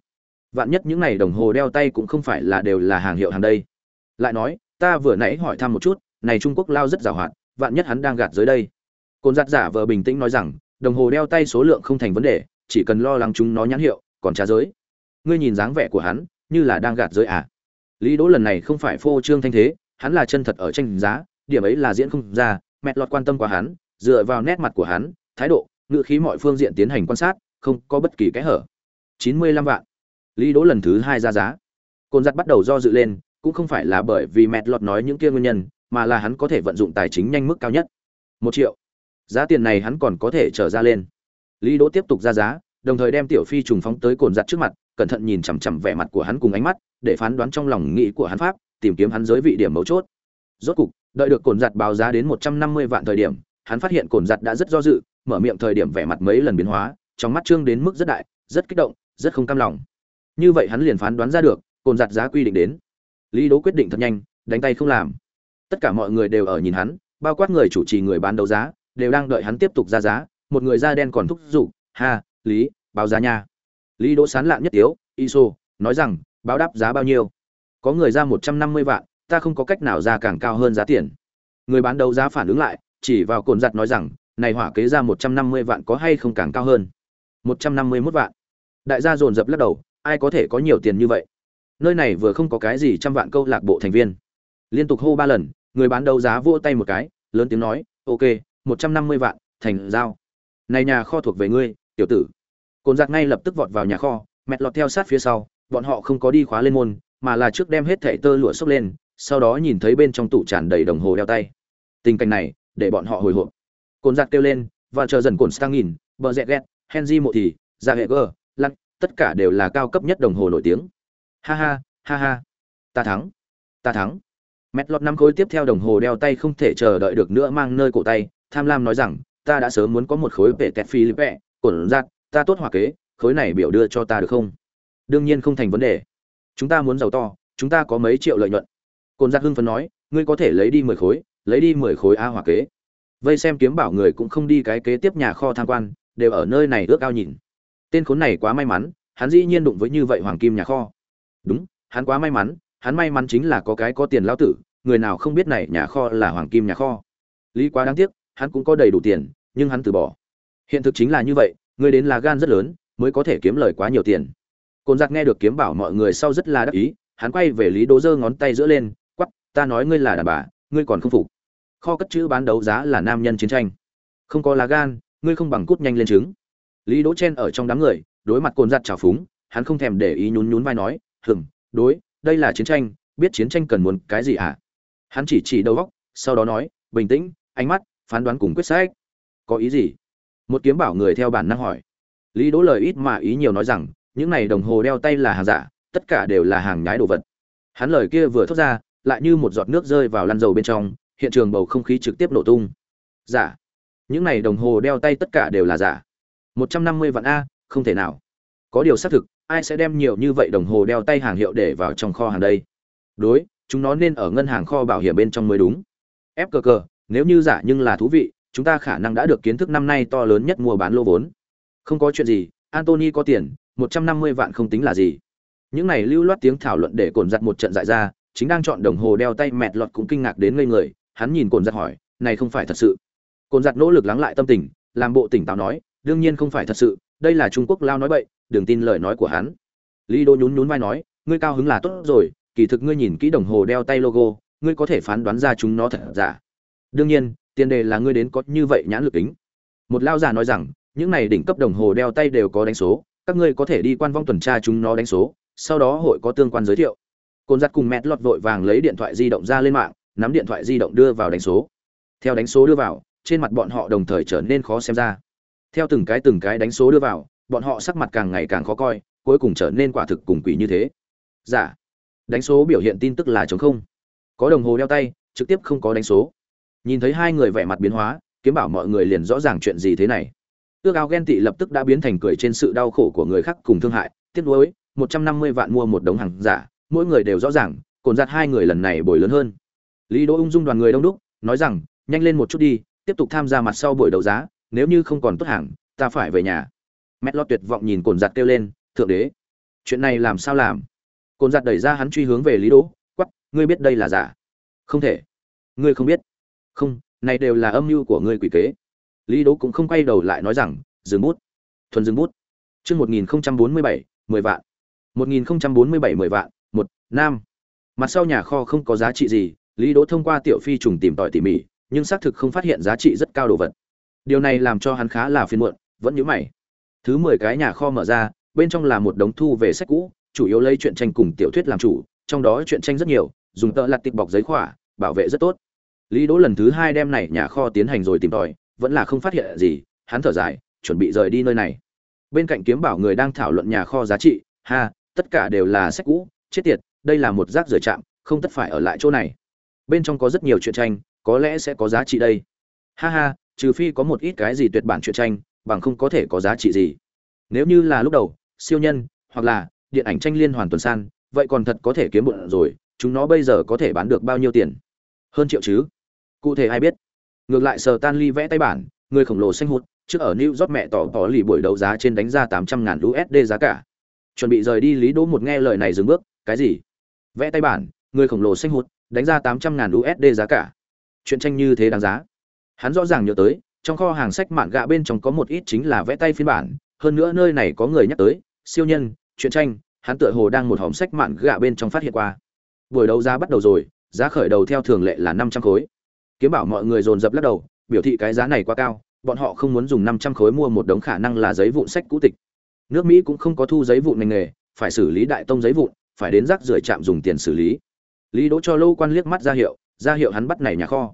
Vạn nhất những này đồng hồ đeo tay cũng không phải là đều là hàng hiệu hàng đây. Lại nói ta vừa nãy hỏi thăm một chút này trung quốc lao rất giàu hạn vạn nhất hắn đang gạt dưới đây. Cồn giặt giả vờ bình tĩnh nói rằng đồng hồ đeo tay số lượng không thành vấn đề chỉ cần lo lắng chúng nó nhãn hiệu còn trả giới. Ngươi nhìn dáng vẻ của hắn như là đang gạt giới à? Lý đỗ lần này không phải phô trương thanh thế hắn là chân thật ở tranh giá điểm ấy là diễn không ra, mẹ lọt quan tâm quá hắn, dựa vào nét mặt của hắn, thái độ, ngữ khí mọi phương diện tiến hành quan sát, không có bất kỳ cái hở. Chín mươi lăm vạn. Lý đỗ lần thứ hai ra giá. Côn giặt bắt đầu do dự lên, cũng không phải là bởi vì mẹ lọt nói những kia nguyên nhân, mà là hắn có thể vận dụng tài chính nhanh mức cao nhất. Một triệu. Giá tiền này hắn còn có thể trở ra lên. Lý đỗ tiếp tục ra giá, đồng thời đem tiểu phi trùng phóng tới cồn giặt trước mặt, cẩn thận nhìn chằm chằm vẻ mặt của hắn cùng ánh mắt, để phán đoán trong lòng nghĩ của hắn pháp, tìm kiếm hắn giới vị điểm mấu chốt. Rốt cục đợi được cồn giặt báo giá đến một trăm năm mươi vạn thời điểm, hắn phát hiện cồn giặt đã rất do dự, mở miệng thời điểm vẻ mặt mấy lần biến hóa, trong mắt trương đến mức rất đại, rất kích động, rất không cam lòng. Như vậy hắn liền phán đoán ra được, cồn giặt giá quy định đến. Lý đố quyết định thật nhanh, đánh tay không làm. Tất cả mọi người đều ở nhìn hắn, bao quát người chủ trì người bán đấu giá, đều đang đợi hắn tiếp tục ra giá, một người da đen còn thúc giục, ha, lý, báo giá nha. Lý đỗ sán lạn nhất tiếu, iso, nói rằng, báo đáp giá bao nhiêu? Có người ra một trăm năm mươi vạn ta không có cách nào ra càng cao hơn giá tiền. Người bán đấu giá phản ứng lại, chỉ vào cồn giặt nói rằng, này hỏa kế ra một trăm năm mươi vạn có hay không càng cao hơn? Một trăm năm mươi mốt vạn. Đại gia dồn dập lắc đầu, ai có thể có nhiều tiền như vậy? Nơi này vừa không có cái gì trăm vạn câu lạc bộ thành viên. Liên tục hô ba lần, người bán đấu giá vỗ tay một cái, lớn tiếng nói, ok, một trăm năm mươi vạn, thành giao. Này nhà kho thuộc về ngươi, tiểu tử. Cồn giặc ngay lập tức vọt vào nhà kho, mẹt lọt theo sát phía sau, bọn họ không có đi khóa lên môn, mà là trước đem hết thẻ tơ lụa xốc lên sau đó nhìn thấy bên trong tủ tràn đầy đồng hồ đeo tay. Tình cảnh này, để bọn họ hồi hộp. Cồn giặt kêu lên, và chờ dần cồn stang nhìn bờ dẹt ghét, henry mộ thì ra hệ gơ lắc tất cả đều là cao cấp nhất đồng hồ nổi tiếng. Ha ha ha ha. Ta thắng ta thắng. Mét lọt năm khối tiếp theo đồng hồ đeo tay không thể chờ đợi được nữa mang nơi cổ tay. Tham lam nói rằng, ta đã sớm muốn có một khối vệ tẹt philippe, cồn giặt ta tốt hòa kế, khối này biểu đưa cho ta được không? Đương nhiên không thành vấn đề. Chúng ta muốn giàu to, chúng ta có mấy triệu lợi nhuận cồn giặc hưng phấn nói, ngươi có thể lấy đi mười khối, lấy đi mười khối a hỏa kế. Vây xem kiếm bảo người cũng không đi cái kế tiếp nhà kho tham quan, đều ở nơi này ước ao nhìn. Tên khốn này quá may mắn, hắn dĩ nhiên đụng với như vậy hoàng kim nhà kho. Đúng, hắn quá may mắn, hắn may mắn chính là có cái có tiền lão tử, người nào không biết này nhà kho là hoàng kim nhà kho. Lý quá đáng tiếc, hắn cũng có đầy đủ tiền, nhưng hắn từ bỏ. Hiện thực chính là như vậy, người đến là gan rất lớn, mới có thể kiếm lời quá nhiều tiền. Cồn giặc nghe được kiếm bảo mọi người sau rất là đắc ý, hắn quay về lý đỗ giơ ngón tay giữa lên ta nói ngươi là đàn bà, ngươi còn không phục. Kho cất chữ bán đấu giá là nam nhân chiến tranh. Không có lá gan, ngươi không bằng cút nhanh lên trứng. Lý đỗ chen ở trong đám người, đối mặt cồn giặt trào phúng, hắn không thèm để ý nhún nhún vai nói, hừm, đối, đây là chiến tranh, biết chiến tranh cần muốn cái gì à? Hắn chỉ chỉ đầu góc sau đó nói, bình tĩnh, ánh mắt, phán đoán cùng quyết sách. Có ý gì? Một kiếm bảo người theo bản năng hỏi. Lý đỗ lời ít mà ý nhiều nói rằng, những này đồng hồ đeo tay là hàng giả, tất cả đều là hàng nhái đồ vật. Hắn lời kia vừa thốt ra lại như một giọt nước rơi vào lăn dầu bên trong, hiện trường bầu không khí trực tiếp nổ tung. Giả. Những này đồng hồ đeo tay tất cả đều là giả. Một trăm năm mươi vạn a, không thể nào. Có điều xác thực, ai sẽ đem nhiều như vậy đồng hồ đeo tay hàng hiệu để vào trong kho hàng đây? Đối, chúng nó nên ở ngân hàng kho bảo hiểm bên trong mới đúng. Ép cờ cờ nếu như giả nhưng là thú vị, chúng ta khả năng đã được kiến thức năm nay to lớn nhất mua bán lô vốn. Không có chuyện gì antony có tiền, một trăm năm mươi vạn không tính là gì. Những này lưu loát tiếng thảo luận để cồn giặt một trận dại ra chính đang chọn đồng hồ đeo tay mẹt lọt cũng kinh ngạc đến ngây người, hắn nhìn cồn giặt hỏi, này không phải thật sự? Cồn giặt nỗ lực lắng lại tâm tình, làm bộ tỉnh táo nói, đương nhiên không phải thật sự, đây là trung quốc lao nói bậy, đừng tin lời nói của hắn. Lý đô nhún nhún vai nói, ngươi cao hứng là tốt rồi, kỳ thực ngươi nhìn kỹ đồng hồ đeo tay logo, ngươi có thể phán đoán ra chúng nó thật giả. Đương nhiên, tiền đề là ngươi đến có như vậy nhãn lực tính một lao già nói rằng, những này đỉnh cấp đồng hồ đeo tay đều có đánh số, các ngươi có thể đi quan vong tuần tra chúng nó đánh số, sau đó hội có tương quan giới thiệu côn giặt cùng mẹt lọt vội vàng lấy điện thoại di động ra lên mạng, nắm điện thoại di động đưa vào đánh số. Theo đánh số đưa vào, trên mặt bọn họ đồng thời trở nên khó xem ra. Theo từng cái từng cái đánh số đưa vào, bọn họ sắc mặt càng ngày càng khó coi, cuối cùng trở nên quả thực cùng quỷ như thế. Giả dạ. đánh số biểu hiện tin tức là chống không. Có đồng hồ đeo tay, trực tiếp không có đánh số. Nhìn thấy hai người vẻ mặt biến hóa, kiếm bảo mọi người liền rõ ràng chuyện gì thế này. Ước ao ghen tị lập tức đã biến thành cười trên sự đau khổ của người khác cùng thương hại, tiếc nuối, một trăm năm mươi vạn mua một đống hàng giả mỗi người đều rõ ràng, cồn giặt hai người lần này bồi lớn hơn. Lý đỗ ung dung đoàn người đông đúc, nói rằng, nhanh lên một chút đi, tiếp tục tham gia mặt sau buổi đấu giá, nếu như không còn tốt hàng, ta phải về nhà. Mẹ lo tuyệt vọng nhìn cồn giặt kêu lên, thượng đế, chuyện này làm sao làm? Cồn giặt đẩy ra hắn truy hướng về lý đỗ quắp ngươi biết đây là giả? Không thể. Ngươi không biết? Không, này đều là âm mưu của ngươi quỷ kế. Lý đỗ cũng không quay đầu lại nói rằng, dừng bút. Thuần dừng bút. Chương một nghìn bốn mươi bảy, mười vạn. Một nghìn bốn mươi bảy, mười vạn một nam mặt sau nhà kho không có giá trị gì, lý đỗ thông qua tiểu phi trùng tìm tòi tỉ mỉ, nhưng xác thực không phát hiện giá trị rất cao đồ vật. Điều này làm cho hắn khá là phiền muộn, vẫn nhớ mày. Thứ mười cái nhà kho mở ra, bên trong là một đống thu về sách cũ, chủ yếu lấy chuyện tranh cùng tiểu thuyết làm chủ, trong đó chuyện tranh rất nhiều, dùng tợ lặt tịch bọc giấy khỏa, bảo vệ rất tốt. Lý đỗ lần thứ hai đem này nhà kho tiến hành rồi tìm tòi, vẫn là không phát hiện gì, hắn thở dài, chuẩn bị rời đi nơi này. Bên cạnh kiếm bảo người đang thảo luận nhà kho giá trị, ha, tất cả đều là sách cũ chết tiệt đây là một rác rời chạm không tất phải ở lại chỗ này. Bên trong có rất nhiều truyện tranh có lẽ sẽ có giá trị đây. Ha ha trừ phi có một ít cái gì tuyệt bản truyện tranh bằng không có thể có giá trị gì. Nếu như là lúc đầu siêu nhân hoặc là điện ảnh tranh liên hoàn tuần san vậy còn thật có thể kiếm bụng rồi chúng nó bây giờ có thể bán được bao nhiêu tiền? Hơn triệu chứ? Cụ thể ai biết? Ngược lại sờ tan ly vẽ tay bản người khổng lồ xanh hụt, trước ở new york mẹ tỏ tỏ lì buổi đấu giá trên đánh ra tám trăm ngàn usd giá cả. Chuẩn bị rời đi lý đỗ một nghe lời này dừng bước cái gì? Vẽ tay bản, người khổng lồ xanh hụt đánh ra tám trăm ngàn usd giá cả. Chuyện tranh như thế đáng giá. Hắn rõ ràng nhớ tới, trong kho hàng sách mạn gạ bên trong có một ít chính là vẽ tay phiên bản. Hơn nữa nơi này có người nhắc tới, siêu nhân, chuyện tranh, hắn tựa hồ đang một hòm sách mạn gạ bên trong phát hiện qua. Buổi đấu giá bắt đầu rồi, giá khởi đầu theo thường lệ là năm trăm khối. Kiếm bảo mọi người dồn dập lắc đầu, biểu thị cái giá này quá cao, bọn họ không muốn dùng năm trăm khối mua một đống khả năng là giấy vụn sách cũ tịch. Nước mỹ cũng không có thu giấy vụn ngành nghề, phải xử lý đại tông giấy vụn phải đến rác rưởi trạm dùng tiền xử lý. Lý đỗ cho lâu quan liếc mắt ra hiệu ra hiệu hắn bắt này nhà kho.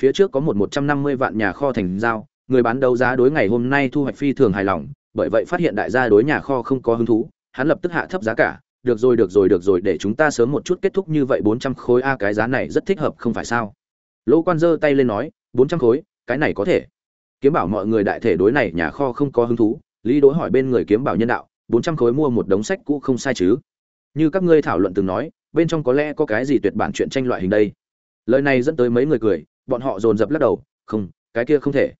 Phía trước có một một trăm năm mươi vạn nhà kho thành giao, người bán đấu giá đối ngày hôm nay thu hoạch phi thường hài lòng, bởi vậy phát hiện đại gia đối nhà kho không có hứng thú, hắn lập tức hạ thấp giá cả, được rồi được rồi được rồi, để chúng ta sớm một chút kết thúc như vậy bốn trăm khối a, cái giá này rất thích hợp, không phải sao? Lỗ quan giơ tay lên nói, bốn trăm khối, cái này có thể. Kiếm bảo mọi người đại thể đối này nhà kho không có hứng thú, lý đỗ hỏi bên người kiếm bảo nhân đạo, bốn trăm khối mua một đống sách cũ không sai chứ? Như các ngươi thảo luận từng nói, bên trong có lẽ có cái gì tuyệt bản chuyện tranh loại hình đây. Lời này dẫn tới mấy người cười, bọn họ dồn dập lắc đầu, không, cái kia không thể.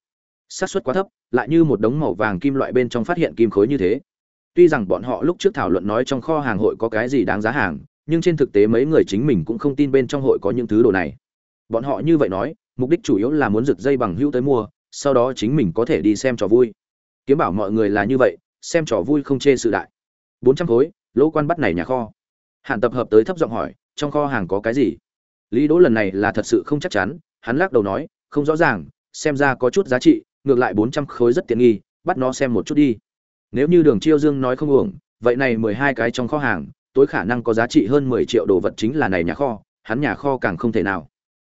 Xác suất quá thấp, lại như một đống màu vàng kim loại bên trong phát hiện kim khối như thế. Tuy rằng bọn họ lúc trước thảo luận nói trong kho hàng hội có cái gì đáng giá hàng, nhưng trên thực tế mấy người chính mình cũng không tin bên trong hội có những thứ đồ này. Bọn họ như vậy nói, mục đích chủ yếu là muốn rực dây bằng hữu tới mua, sau đó chính mình có thể đi xem trò vui. Kiếm bảo mọi người là như vậy, xem trò vui không chê sự đại. Bốn trăm khối lỗ quan bắt này nhà kho. Hạn tập hợp tới thấp giọng hỏi, trong kho hàng có cái gì? Lý đỗ lần này là thật sự không chắc chắn, hắn lắc đầu nói, không rõ ràng, xem ra có chút giá trị, ngược lại bốn trăm khối rất tiện nghi, bắt nó xem một chút đi. Nếu như đường chiêu dương nói không uổng, vậy này mười hai cái trong kho hàng, tối khả năng có giá trị hơn mười triệu đồ vật chính là này nhà kho, hắn nhà kho càng không thể nào.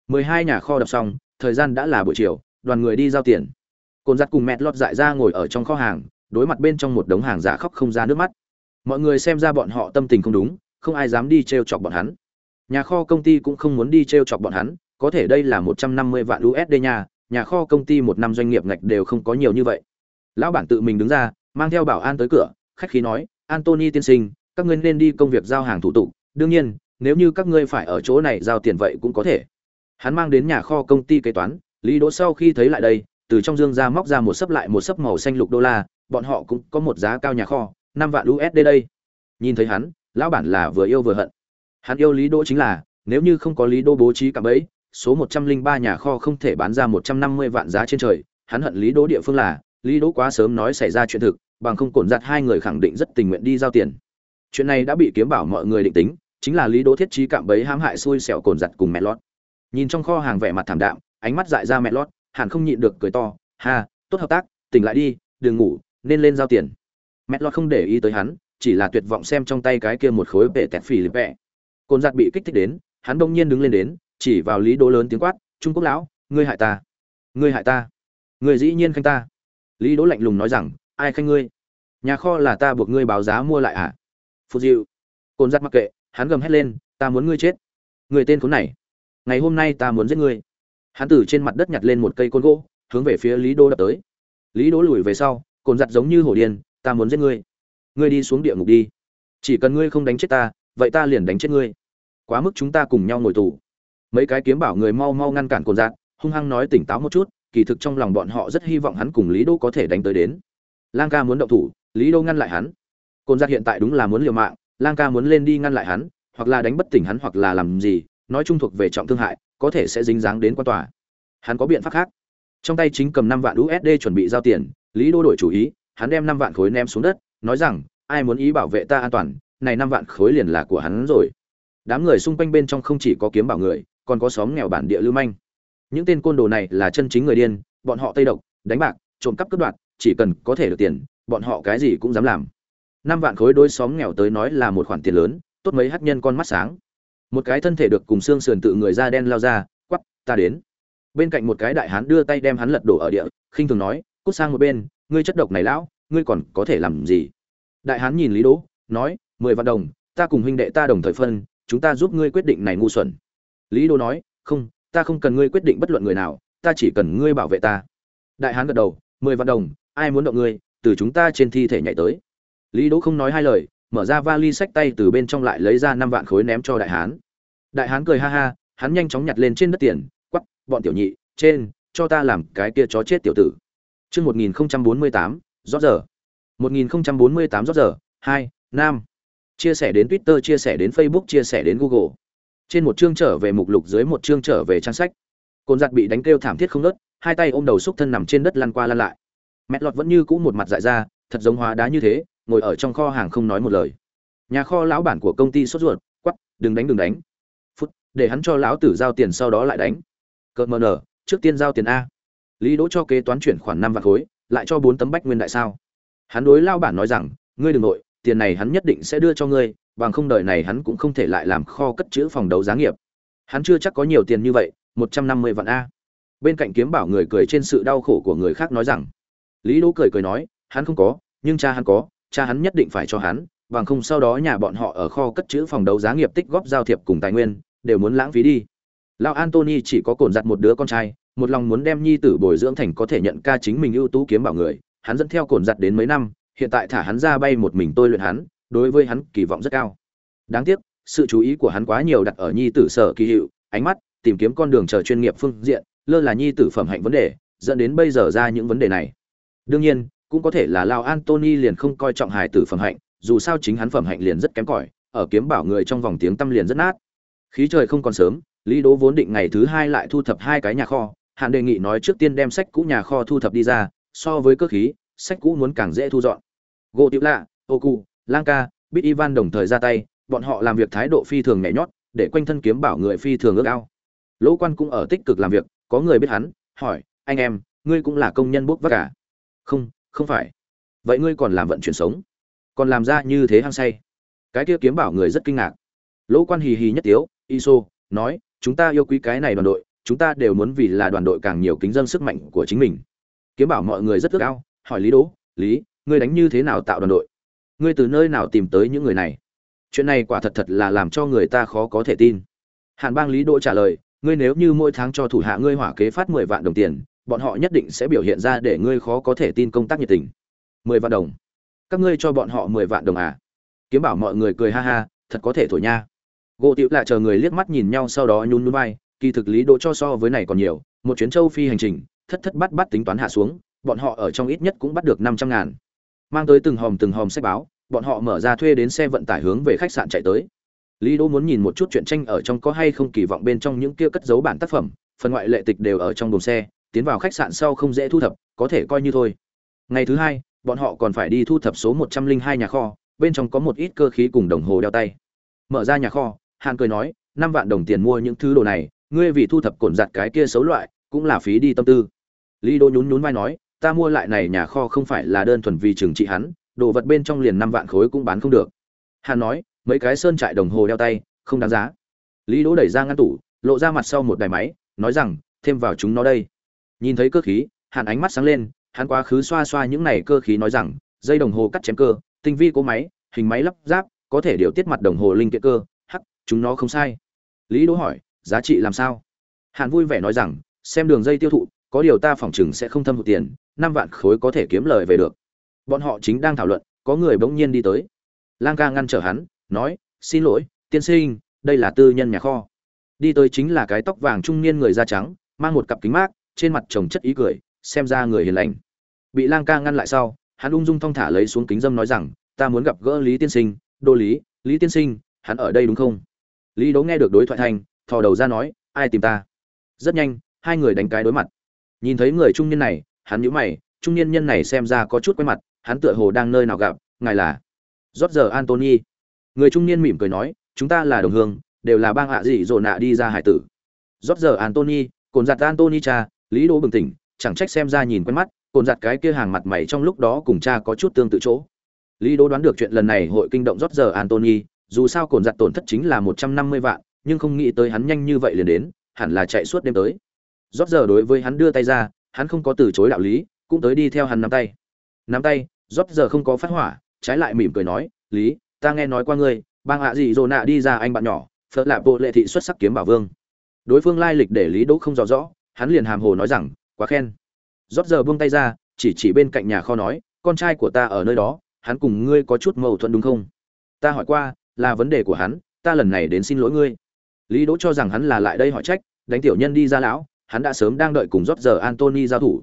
Mười hai nhà kho đọc xong, thời gian đã là buổi chiều, đoàn người đi giao tiền. Cồn giặt cùng mẹ lót dại ra ngồi ở trong kho hàng, đối mặt bên trong một đống hàng giả khóc không ra nước mắt mọi người xem ra bọn họ tâm tình không đúng, không ai dám đi t r e o chọc bọn hắn. Nhà kho công ty cũng không muốn đi t r e o chọc bọn hắn, có thể đây là một trăm năm mươi vạn usd nha, nhà kho công ty một năm doanh nghiệp ngạch đều không có nhiều như vậy. Lão bản tự mình đứng ra, mang theo bảo an tới cửa, khách khí nói antony tiên sinh, các ngươi nên đi công việc giao hàng thủ tục, đương nhiên, nếu như các ngươi phải ở chỗ này giao tiền vậy cũng có thể. Hắn mang đến nhà kho công ty kế toán, lý đỗ sau khi thấy lại đây, từ trong dương ra móc ra một sấp lại một sấp màu xanh lục đô la, bọn họ cũng có một giá cao nhà kho năm vạn usd đây. Nhìn thấy hắn, lão bản là vừa yêu vừa hận. Hắn yêu lý đỗ chính là, nếu như không có lý đỗ bố trí cả bẫy, số một trăm linh ba nhà kho không thể bán ra một trăm năm mươi vạn giá trên trời. Hắn hận lý đỗ địa phương là, lý đỗ quá sớm nói xảy ra chuyện thực, bằng không cổn giặt hai người khẳng định rất tình nguyện đi giao tiền. Chuyện này đã bị kiếm bảo mọi người định tính, chính là lý đỗ thiết trí cạm bẫy hãm hại xui xẻo cồn giặt cùng mẹ lót. Nhìn trong kho hàng vẻ mặt thảm đạm, ánh mắt dại ra mẹ lót, hẳn không nhịn được cười to, ha, tốt hợp tác, tỉnh lại đi, đừng ngủ, nên lên giao tiền mẹ lọt không để ý tới hắn, chỉ là tuyệt vọng xem trong tay cái kia một khối bệ tẹt phì lịp vẹ cồn giặt bị kích thích đến, hắn đông nhiên đứng lên đến, chỉ vào lý đỗ lớn tiếng quát, trung quốc lão, ngươi hại ta. Ngươi hại ta. Ngươi dĩ nhiên khanh ta. Lý đỗ lạnh lùng nói rằng, ai khanh ngươi? Nhà kho là ta buộc ngươi báo giá mua lại à? Phụ diệu. Cồn giặt mặc kệ, hắn gầm hét lên, ta muốn ngươi chết. Người tên khốn này. Ngày hôm nay ta muốn giết ngươi. Hắn từ trên mặt đất nhặt lên một cây côn gỗ, hướng về phía lý đỗ đập tới. Lý đỗ lùi về sau cồn giặt giống như hổ điên ta muốn giết ngươi. Ngươi đi xuống địa ngục đi. Chỉ cần ngươi không đánh chết ta, vậy ta liền đánh chết ngươi. Quá mức chúng ta cùng nhau ngồi tù. Mấy cái kiếm bảo người mau mau ngăn cản cồn giặt hung hăng nói tỉnh táo một chút, kỳ thực trong lòng bọn họ rất hy vọng hắn cùng lý Đô có thể đánh tới đến. Lang ca muốn động thủ, lý Đô ngăn lại hắn. Cồn giặt hiện tại đúng là muốn liều mạng, lang ca muốn lên đi ngăn lại hắn, hoặc là đánh bất tỉnh hắn hoặc là làm gì, nói chung thuộc về trọng thương hại, có thể sẽ dính dáng đến quan tòa. Hắn có biện pháp khác. Trong tay chính cầm năm vạn usd chuẩn bị giao tiền, lý đô đổi chủ ý hắn đem năm vạn khối ném xuống đất, nói rằng, ai muốn ý bảo vệ ta an toàn, này năm vạn khối liền là của hắn rồi. Đám người xung quanh bên trong không chỉ có kiếm bảo người, còn có xóm nghèo bản địa lưu manh. Những tên côn đồ này là chân chính người điên, bọn họ tây độc, đánh bạc, trộm cắp cướp đoạt, chỉ cần có thể được tiền, bọn họ cái gì cũng dám làm. Năm vạn khối đôi xóm nghèo tới nói là một khoản tiền lớn, tốt mấy hát nhân con mắt sáng. Một cái thân thể được cùng xương sườn tự người da đen lao ra, quắp, ta đến. Bên cạnh một cái đại hán đưa tay đem hắn lật đổ ở địa, khinh thường nói, cút sang một bên ngươi chất độc này lão, ngươi còn có thể làm gì? Đại hán nhìn lý đỗ, nói, mười vạn đồng, ta cùng huynh đệ ta đồng thời phân, chúng ta giúp ngươi quyết định này ngu xuẩn. Lý đỗ nói, không, ta không cần ngươi quyết định bất luận người nào, ta chỉ cần ngươi bảo vệ ta. Đại hán gật đầu, mười vạn đồng, ai muốn động ngươi, từ chúng ta trên thi thể nhảy tới. Lý đỗ không nói hai lời, mở ra vali sách tay từ bên trong lại lấy ra năm vạn khối ném cho đại hán. Đại hán cười ha ha, hắn nhanh chóng nhặt lên trên đất tiền quắp bọn tiểu nhị, trên, cho ta làm cái kia chó chết tiểu tử chương một nghìn bốn mươi tám rót giờ. một nghìn bốn mươi tám rót giờ. Hai nam. Chia sẻ đến twitter chia sẻ đến facebook chia sẻ đến google. Trên một chương trở về mục lục dưới một chương trở về trang sách. Cồn giặt bị đánh kêu thảm thiết không ngớt, hai tay ôm đầu xúc thân nằm trên đất lăn qua lăn lại. Mẹt lọt vẫn như cũ một mặt dại ra thật giống hóa đá như thế ngồi ở trong kho hàng không nói một lời. Nhà kho lão bản của công ty sốt ruột quắc, đừng đánh đừng đánh. Phút để hắn cho lão tử giao tiền sau đó lại đánh. Cợt mờ nở trước tiên giao tiền a lý đỗ cho kế toán chuyển khoản năm vạn khối, lại cho bốn tấm bách nguyên đại sao. Hắn đối lao bản nói rằng, ngươi đừng nội, tiền này hắn nhất định sẽ đưa cho ngươi, bằng không đời này hắn cũng không thể lại làm kho cất trữ phòng đấu giá nghiệp. Hắn chưa chắc có nhiều tiền như vậy, một trăm năm mươi vạn a. Bên cạnh kiếm bảo người cười trên sự đau khổ của người khác nói rằng, lý đỗ cười cười nói, hắn không có, nhưng cha hắn có, cha hắn nhất định phải cho hắn, bằng không sau đó nhà bọn họ ở kho cất trữ phòng đấu giá nghiệp tích góp giao thiệp cùng tài nguyên, đều muốn lãng phí đi. Lão Anthony chỉ có cồn giặt một đứa con trai một lòng muốn đem nhi tử bồi dưỡng thành có thể nhận ca chính mình ưu tú kiếm bảo người, hắn dẫn theo cồn giặt đến mấy năm, hiện tại thả hắn ra bay một mình tôi luyện hắn, đối với hắn kỳ vọng rất cao. Đáng tiếc, sự chú ý của hắn quá nhiều đặt ở nhi tử sở kỳ hiệu, ánh mắt, tìm kiếm con đường chờ chuyên nghiệp phương diện, lơ là nhi tử phẩm hạnh vấn đề, dẫn đến bây giờ ra những vấn đề này. Đương nhiên, cũng có thể là lao antony liền không coi trọng hài tử phẩm hạnh, dù sao chính hắn phẩm hạnh liền rất kém cỏi, ở kiếm bảo người trong vòng tiếng tâm liền rất nát. Khí trời không còn sớm, lý đố vốn định ngày thứ hai lại thu thập hai cái nhà kho hạn đề nghị nói trước tiên đem sách cũ nhà kho thu thập đi ra, so với cơ khí, sách cũ muốn càng dễ thu dọn. Gỗ tiểu lạ ô cụ lang ca bít ivan đồng thời ra tay, bọn họ làm việc thái độ phi thường nhẹ nhót, để quanh thân kiếm bảo người phi thường ước ao. Lỗ quan cũng ở tích cực làm việc, có người biết hắn, hỏi, anh em, ngươi cũng là công nhân bốc vác cả không không phải. Vậy ngươi còn làm vận chuyển sống? Còn làm ra như thế hăng say? Cái kia kiếm bảo người rất kinh ngạc. Lỗ quan hì hì nhất tiếu, iso, nói, chúng ta yêu quý cái này đoàn đội chúng ta đều muốn vì là đoàn đội càng nhiều kính dân sức mạnh của chính mình. Kiếm bảo mọi người rất ước ao, hỏi lý đỗ, lý, ngươi đánh như thế nào tạo đoàn đội? Ngươi từ nơi nào tìm tới những người này? Chuyện này quả thật thật là làm cho người ta khó có thể tin. Hàn bang lý đỗ trả lời, ngươi nếu như mỗi tháng cho thủ hạ ngươi hỏa kế phát mười vạn đồng tiền, bọn họ nhất định sẽ biểu hiện ra để ngươi khó có thể tin công tác nhiệt tình. Mười vạn đồng? Các ngươi cho bọn họ mười vạn đồng à? Kiếm bảo mọi người cười ha ha, thật có thể thổi nha. Gỗ tiểu lại chờ người liếc mắt nhìn nhau sau đó nhún nhún vai kỳ thực lý đỗ cho so với này còn nhiều, một chuyến châu phi hành trình, thất thất bắt bắt tính toán hạ xuống, bọn họ ở trong ít nhất cũng bắt được năm trăm ngàn. Mang tới từng hòm từng hòm sách báo, bọn họ mở ra thuê đến xe vận tải hướng về khách sạn chạy tới. Lý đỗ muốn nhìn một chút chuyện tranh ở trong có hay không kỳ vọng bên trong những kia cất giấu bản tác phẩm, phần ngoại lệ tịch đều ở trong đồn xe, tiến vào khách sạn sau không dễ thu thập, có thể coi như thôi. Ngày thứ hai, bọn họ còn phải đi thu thập số một trăm linh hai nhà kho, bên trong có một ít cơ khí cùng đồng hồ đeo tay. Mở ra nhà kho, hàn cười nói, năm vạn đồng tiền mua những thứ đồ này ngươi vì thu thập cồn giặt cái kia xấu loại, cũng là phí đi tâm tư. Lý đỗ nhún nhún vai nói, ta mua lại này nhà kho không phải là đơn thuần vì trừng trị hắn, đồ vật bên trong liền năm vạn khối cũng bán không được. Hàn nói, mấy cái sơn trại đồng hồ đeo tay, không đáng giá. Lý đỗ đẩy ra ngăn tủ, lộ ra mặt sau một đài máy, nói rằng, thêm vào chúng nó đây. Nhìn thấy cơ khí hàn ánh mắt sáng lên, hắn quá khứ xoa xoa những này cơ khí nói rằng, dây đồng hồ cắt chém cơ, tinh vi cố máy, hình máy lắp ráp, có thể điều tiết mặt đồng hồ linh kiện cơ. Hắc, chúng nó không sai. Lý đỗ hỏi giá trị làm sao? Hàn vui vẻ nói rằng, xem đường dây tiêu thụ, có điều ta phỏng chừng sẽ không thâm hụt tiền, năm vạn khối có thể kiếm lời về được. Bọn họ chính đang thảo luận, có người bỗng nhiên đi tới. Lang ca ngăn trở hắn, nói, xin lỗi, tiên sinh, đây là tư nhân nhà kho. Đi tới chính là cái tóc vàng trung niên người da trắng, mang một cặp kính mát, trên mặt trồng chất ý cười, xem ra người hiền lành. Bị lang ca ngăn lại sau, hắn ung dung thong thả lấy xuống kính dâm nói rằng, ta muốn gặp gỡ lý tiên sinh đô lý lý tiên sinh, hắn ở đây đúng không? Lý đố nghe được đối thoại thành thò đầu ra nói, ai tìm ta? Rất nhanh, hai người đánh cái đối mặt. Nhìn thấy người trung niên này, hắn nhíu mày, trung niên nhân này xem ra có chút quen mặt, hắn tựa hồ đang nơi nào gặp, ngài là rót giờ antony người trung niên mỉm cười nói, chúng ta là đồng hương, đều là bang hạ dị dỗ nạ đi ra hải tử. Rót giờ antony cồn giặt antony cha, lý đỗ bừng tỉnh, chẳng trách xem ra nhìn quen mắt, cồn giặt cái kia hàng mặt mày trong lúc đó cùng cha có chút tương tự chỗ. Lý đỗ đoán được chuyện lần này hội kinh động rót giờ antony dù sao cồn giặt tổn thất chính là một trăm năm mươi vạn nhưng không nghĩ tới hắn nhanh như vậy liền đến, hẳn là chạy suốt đêm tới. Rót giờ đối với hắn đưa tay ra, hắn không có từ chối đạo lý, cũng tới đi theo hắn nắm tay. Nắm tay, rót giờ không có phát hỏa, trái lại mỉm cười nói, lý, ta nghe nói qua ngươi, bang hạ gì dồ nạ đi ra anh bạn nhỏ, phật lạ bộ lệ thị xuất sắc kiếm bảo vương. Đối phương lai lịch để lý đỗ không rõ rõ, hắn liền hàm hồ nói rằng, quá khen. Rót giờ buông tay ra, chỉ chỉ bên cạnh nhà kho nói, con trai của ta ở nơi đó, hắn cùng ngươi có chút mâu thuẫn đúng không? Ta hỏi qua, là vấn đề của hắn, ta lần này đến xin lỗi ngươi lý đỗ cho rằng hắn là lại đây hỏi trách, đánh tiểu nhân đi ra lão, hắn đã sớm đang đợi cùng rót giờ Anthony giao thủ.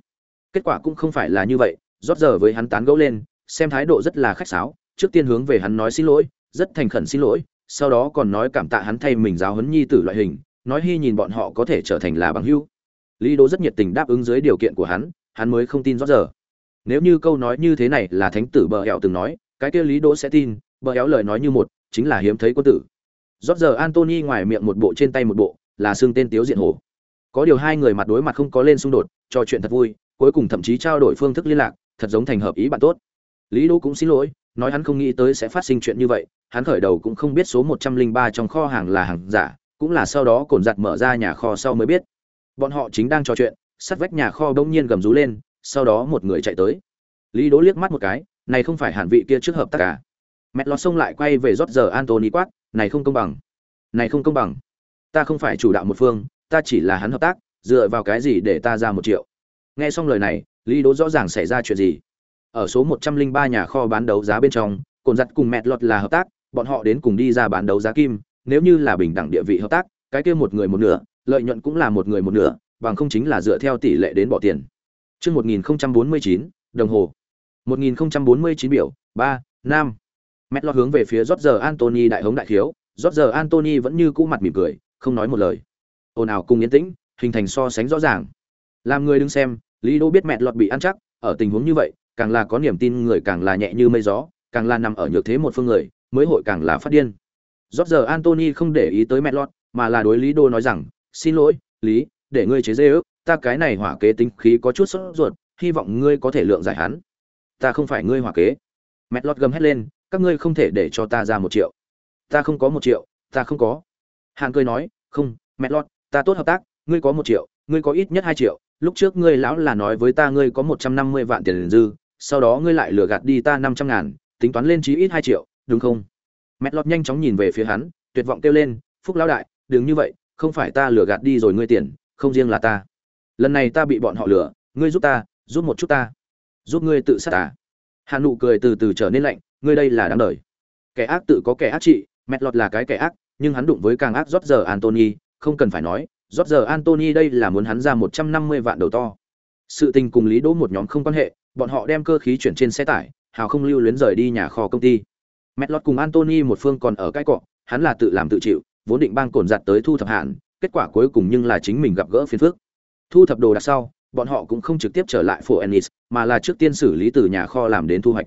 Kết quả cũng không phải là như vậy rót giờ với hắn tán gẫu lên, xem thái độ rất là khách sáo, trước tiên hướng về hắn nói xin lỗi, rất thành khẩn xin lỗi, sau đó còn nói cảm tạ hắn thay mình giáo huấn nhi tử loại hình, nói hy nhìn bọn họ có thể trở thành là bằng hữu. Lý đỗ rất nhiệt tình đáp ứng dưới điều kiện của hắn hắn mới không tin rót giờ. Nếu như câu nói như thế này là thánh tử bờ hẹo từng nói, cái kia lý đỗ sẽ tin, bờ hẹo lời nói như một, chính là hiếm thấy quân tử rót giờ antony ngoài miệng một bộ trên tay một bộ, là xương tên tiếu diện hổ. Có điều hai người mặt đối mặt không có lên xung đột, trò chuyện thật vui, cuối cùng thậm chí trao đổi phương thức liên lạc, thật giống thành hợp ý bạn tốt. Lý đỗ cũng xin lỗi, nói hắn không nghĩ tới sẽ phát sinh chuyện như vậy, hắn khởi đầu cũng không biết số một trăm linh ba trong kho hàng là hàng giả, cũng là sau đó cồn giặt mở ra nhà kho sau mới biết. Bọn họ chính đang trò chuyện, sắt vách nhà kho bỗng nhiên gầm rú lên, sau đó một người chạy tới. Lý đỗ liếc mắt một cái, này không phải hẳn vị kia trước hợp tất cả à. mẹ lọt sông lại quay về rót giờ antony quát này không công bằng. Này không công bằng. Ta không phải chủ đạo một phương ta chỉ là hắn hợp tác dựa vào cái gì để ta ra một triệu? Nghe xong lời này lý Đố rõ ràng xảy ra chuyện gì? Ở số 103 nhà kho bán đấu giá bên trong cồn giặt cùng mẹt lọt là hợp tác bọn họ đến cùng đi ra bán đấu giá kim nếu như là bình đẳng địa vị hợp tác cái kia một người một nửa lợi nhuận cũng là một người một nửa bằng không chính là dựa theo tỷ lệ đến bỏ tiền. Trước 1049, đồng hồ. 1049 biểu, 3, nam. Mét lo hướng về phía Roger Anthony đại hống đại thiếu, Roger Anthony vẫn như cũ mặt mỉm cười, không nói một lời. Ồn ào cùng yên tĩnh, hình thành so sánh rõ ràng. Làm người đứng xem, Lý Đô biết mẹ lọt bị ăn chắc, ở tình huống như vậy, càng là có niềm tin người càng là nhẹ như mây gió, càng là nằm ở nhược thế một phương người, mới hội càng là phát điên. Roger Anthony không để ý tới mẹ lọt, mà là đối Lý Đô nói rằng, "Xin lỗi, Lý, để ngươi chế giễu, ta cái này hỏa kế tính khí có chút sốt ruột, hy vọng ngươi có thể lượng giải hắn." "Ta không phải ngươi hỏa kế." Mẹ lọt gầm hét lên, "Các ngươi không thể để cho ta ra một triệu." "Ta không có một triệu, ta không có." Hàn cười nói, "Không, mẹ lọt, ta tốt hợp tác, ngươi có một triệu, ngươi có ít nhất hai triệu, lúc trước ngươi lão là nói với ta ngươi có một trăm năm mươi vạn tiền dư, sau đó ngươi lại lừa gạt đi ta năm trăm ngàn, tính toán lên chí ít hai triệu, đúng không?" Mẹ lọt nhanh chóng nhìn về phía hắn, tuyệt vọng kêu lên, "Phúc lão đại, đừng như vậy, không phải ta lừa gạt đi rồi ngươi tiền, không riêng là ta. Lần này ta bị bọn họ lừa, ngươi giúp ta, giúp một chút ta. Giúp ngươi tự sát ta." Hàn nụ cười từ từ trở nên lạnh, ngươi đây là đáng đời. Kẻ ác tự có kẻ ác trị, mẹ lọt là cái kẻ ác, nhưng hắn đụng với càng ác rốt giờ Anthony, không cần phải nói, rốt giờ Anthony đây là muốn hắn ra 150 vạn đầu to. Sự tình cùng Lý Đỗ một nhóm không quan hệ, bọn họ đem cơ khí chuyển trên xe tải, hào không lưu luyến rời đi nhà kho công ty. Lọt cùng Anthony một phương còn ở cái cọ, hắn là tự làm tự chịu, vốn định bang cồn giặt tới thu thập hạn, kết quả cuối cùng nhưng là chính mình gặp gỡ phiền phức. Thu thập đồ đạc sau, bọn họ cũng không trực tiếp trở lại phố Ennis, mà là trước tiên xử lý từ nhà kho làm đến thu hoạch.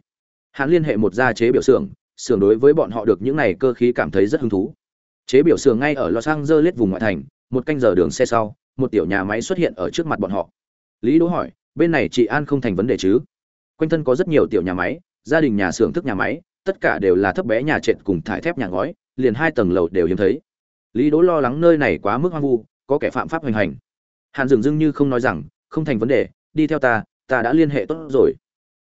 Hắn liên hệ một gia chế biểu xưởng, xưởng đối với bọn họ được những này cơ khí cảm thấy rất hứng thú. Chế biểu xưởng ngay ở Los Angeles vùng ngoại thành, một canh giờ đường xe sau, một tiểu nhà máy xuất hiện ở trước mặt bọn họ. Lý Đỗ hỏi, bên này chị An không thành vấn đề chứ? Quanh thân có rất nhiều tiểu nhà máy, gia đình nhà xưởng thức nhà máy, tất cả đều là thấp bé nhà trệt cùng thải thép nhà ngói, liền hai tầng lầu đều hiếm thấy. Lý Đỗ lo lắng nơi này quá mức hoang vu, có kẻ phạm pháp hoành hành. Hàn Dừng dưng như không nói rằng, không thành vấn đề, đi theo ta, ta đã liên hệ tốt rồi.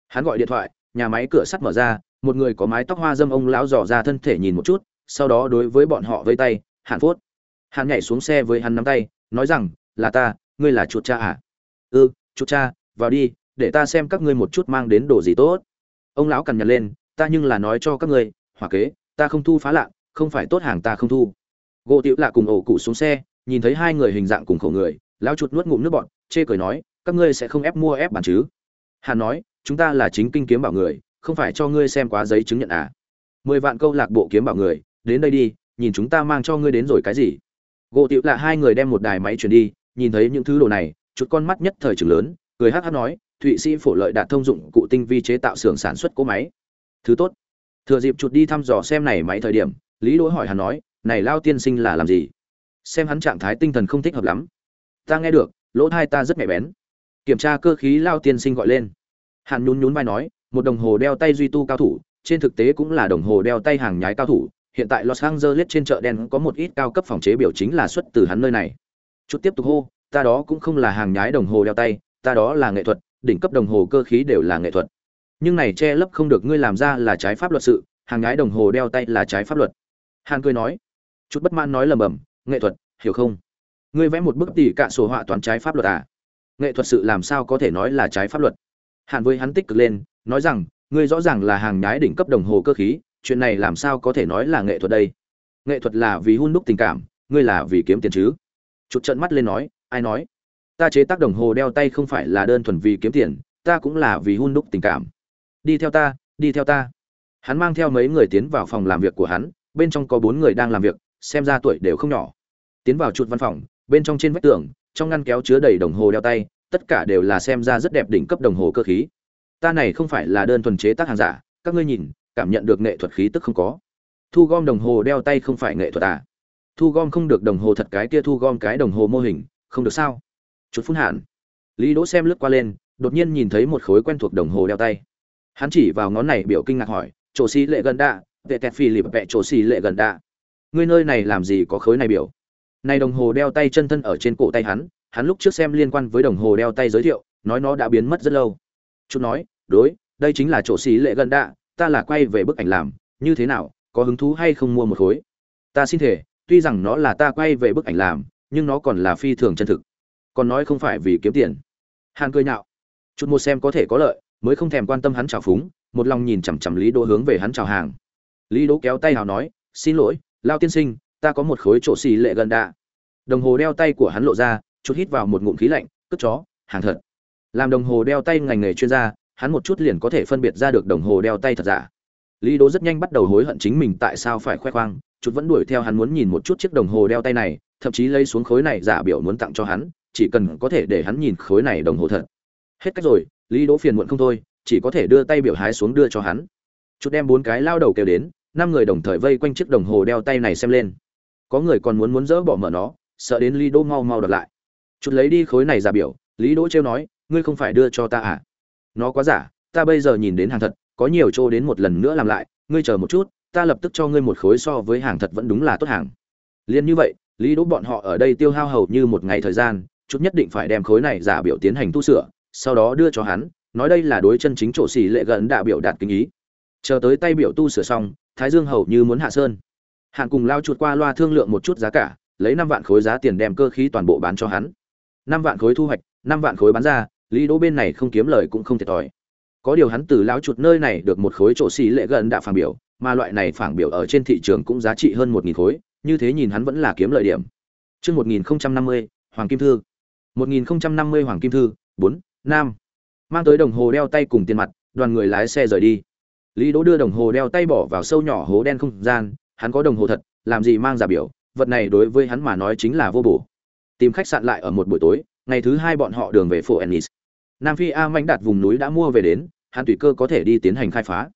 Hắn gọi điện thoại, nhà máy cửa sắt mở ra, một người có mái tóc hoa dâm ông lão dò ra thân thể nhìn một chút, sau đó đối với bọn họ vây tay, Hàn Phốt. Hàn nhảy xuống xe với hắn nắm tay, nói rằng, là ta, ngươi là chuột cha à? Ừ, chuột cha, vào đi, để ta xem các ngươi một chút mang đến đồ gì tốt. Ông lão cằn nhằn lên, ta nhưng là nói cho các ngươi, hỏa kế, ta không thu phá lạ, không phải tốt hàng ta không thu. Gỗ Tiểu Lạ cùng ổ cụ xuống xe, nhìn thấy hai người hình dạng cùng khổ người, lão chuột nuốt ngụm nước bọt, chê cười nói, các ngươi sẽ không ép mua ép bản chứ? Hàn nói, chúng ta là chính kinh kiếm bảo người, không phải cho ngươi xem quá giấy chứng nhận à? Mười vạn câu lạc bộ kiếm bảo người, đến đây đi, nhìn chúng ta mang cho ngươi đến rồi cái gì? Gỗ Tiểu là hai người đem một đài máy chuyển đi, nhìn thấy những thứ đồ này, chút con mắt nhất thời trưởng lớn, cười hắc hắc nói, Thụy Sĩ phổ lợi đạt thông dụng cụ tinh vi chế tạo xưởng sản xuất cỗ máy. Thứ tốt. Thừa dịp chuột đi thăm dò xem này máy thời điểm, Lý Đỗ hỏi hắn nói, này lao tiên sinh là làm gì? Xem hắn trạng thái tinh thần không thích hợp lắm. Ta nghe được, lỗ tai ta rất nhạy bén. Kiểm tra cơ khí lao tiên sinh gọi lên. Hàn nhún nhún vai nói, một đồng hồ đeo tay duy tu cao thủ, trên thực tế cũng là đồng hồ đeo tay hàng nhái cao thủ, hiện tại Los Angeles trên chợ đen có một ít cao cấp phòng chế biểu chính là xuất từ hắn nơi này. Chút tiếp tục hô, ta đó cũng không là hàng nhái đồng hồ đeo tay, ta đó là nghệ thuật, đỉnh cấp đồng hồ cơ khí đều là nghệ thuật. Nhưng này che lấp không được ngươi làm ra là trái pháp luật sự, hàng nhái đồng hồ đeo tay là trái pháp luật. Hàn cười nói, chút bất mãn nói lầm bầm, nghệ thuật, hiểu không? Ngươi vẽ một bức tỷ cả sổ họa toán trái pháp luật à? Nghệ thuật sự làm sao có thể nói là trái pháp luật? Hàn với hắn tích cực lên, nói rằng, ngươi rõ ràng là hàng nhái đỉnh cấp đồng hồ cơ khí, chuyện này làm sao có thể nói là nghệ thuật đây? Nghệ thuật là vì hun đúc tình cảm, ngươi là vì kiếm tiền chứ? Chụt trận mắt lên nói, ai nói? Ta chế tác đồng hồ đeo tay không phải là đơn thuần vì kiếm tiền, ta cũng là vì hun đúc tình cảm. Đi theo ta, đi theo ta. Hắn mang theo mấy người tiến vào phòng làm việc của hắn, bên trong có bốn người đang làm việc, xem ra tuổi đều không nhỏ. Tiến vào chuột văn phòng, bên trong trên vách tường, trong ngăn kéo chứa đầy đồng hồ đeo tay, tất cả đều là xem ra rất đẹp đỉnh cấp đồng hồ cơ khí. Ta này không phải là đơn thuần chế tác hàng giả, các ngươi nhìn, cảm nhận được nghệ thuật khí tức không có. Thu gom đồng hồ đeo tay không phải nghệ thuật à? Thu gom không được đồng hồ thật cái kia thu gom cái đồng hồ mô hình, không được sao? Chút phun hạn. Lý Đỗ xem lướt qua lên, đột nhiên nhìn thấy một khối quen thuộc đồng hồ đeo tay. Hắn chỉ vào ngón này biểu kinh ngạc hỏi, "Chỗ xí lệ gần đạ, vệ tẹt phi lịp vẹ chỗ xí lệ gần đạ. Ngươi nơi này làm gì có khối này biểu?" Này đồng hồ đeo tay chân thân ở trên cổ tay hắn, hắn lúc trước xem liên quan với đồng hồ đeo tay giới thiệu, nói nó đã biến mất rất lâu. Chút nói, "Đối, đây chính là chỗ xí lệ gần đạ, ta là quay về bức ảnh làm, như thế nào, có hứng thú hay không mua một khối?" Ta xin thể, tuy rằng nó là ta quay về bức ảnh làm, nhưng nó còn là phi thường chân thực. Còn nói không phải vì kiếm tiền. Hàn cười nhạo. Chút mua xem có thể có lợi, mới không thèm quan tâm hắn chào phúng một lòng nhìn chằm chằm lý đỗ hướng về hắn chào hàng lý đỗ kéo tay hào nói xin lỗi lao tiên sinh ta có một khối chỗ xì lệ gần đạ đồng hồ đeo tay của hắn lộ ra chút hít vào một ngụm khí lạnh, cất chó, hàng thật. Làm đồng hồ đeo tay ngành nghề chuyên gia, hắn một chút liền có thể phân biệt ra được đồng hồ đeo tay thật giả. Lý đỗ rất nhanh bắt đầu hối hận chính mình tại sao phải khoe khoang chút vẫn đuổi theo hắn muốn nhìn một chút chiếc đồng hồ đeo tay này, thậm chí lấy xuống khối này giả biểu muốn tặng cho hắn, chỉ cần có thể để hắn nhìn khối này đồng hồ thật. Hết cách rồi, lý đỗ phiền muộn không thôi, chỉ có thể đưa tay biểu hái xuống đưa cho hắn. Chút đem bốn cái lao đầu kêu đến, năm người đồng thời vây quanh chiếc đồng hồ đeo tay này xem lên. Có người còn muốn muốn dỡ bỏ mở nó, sợ đến lý đỗ mau mau đợt lại chút lấy đi khối này giả biểu, lý đỗ trêu nói, ngươi không phải đưa cho ta à? Nó quá giả, ta bây giờ nhìn đến hàng thật, có nhiều chỗ đến một lần nữa làm lại, ngươi chờ một chút, ta lập tức cho ngươi một khối so với hàng thật vẫn đúng là tốt hàng. Liên như vậy, lý đỗ bọn họ ở đây tiêu hao hầu như một ngày thời gian, chút nhất định phải đem khối này giả biểu tiến hành tu sửa, sau đó đưa cho hắn, nói đây là đối chân chính chỗ xỉ lệ gần đã biểu đạt kinh ý. Chờ tới tay biểu tu sửa xong, thái dương hầu như muốn hạ sơn. Hạng cùng lao chuột qua loa thương lượng một chút giá cả, lấy năm vạn khối giá tiền đem cơ khí toàn bộ bán cho hắn năm vạn khối thu hoạch năm vạn khối bán ra lý đỗ bên này không kiếm lời cũng không thiệt thòi có điều hắn từ lão chuột nơi này được một khối chỗ xì lệ gần đã phản biểu mà loại này phản biểu ở trên thị trường cũng giá trị hơn một nghìn khối như thế nhìn hắn vẫn là kiếm lợi điểm Trước 1050, Hoàng Kim Thư. 1050 Hoàng Kim Thư, 4, Nam. Mang tới đồng hồ đeo tay cùng tiền mặt, đoàn người lái xe rời đi. Lý Đỗ đưa đồng hồ đeo tay bỏ vào sâu nhỏ hố đen không gian, hắn có đồng hồ thật, làm gì mang giả biểu, vật này đối với hắn mà nói chính là vô bổ. Tìm khách sạn lại ở một buổi tối, ngày thứ hai bọn họ đường về phố Ennis. Nam Phi A mãnh đạt vùng núi đã mua về đến, hắn tùy cơ có thể đi tiến hành khai phá.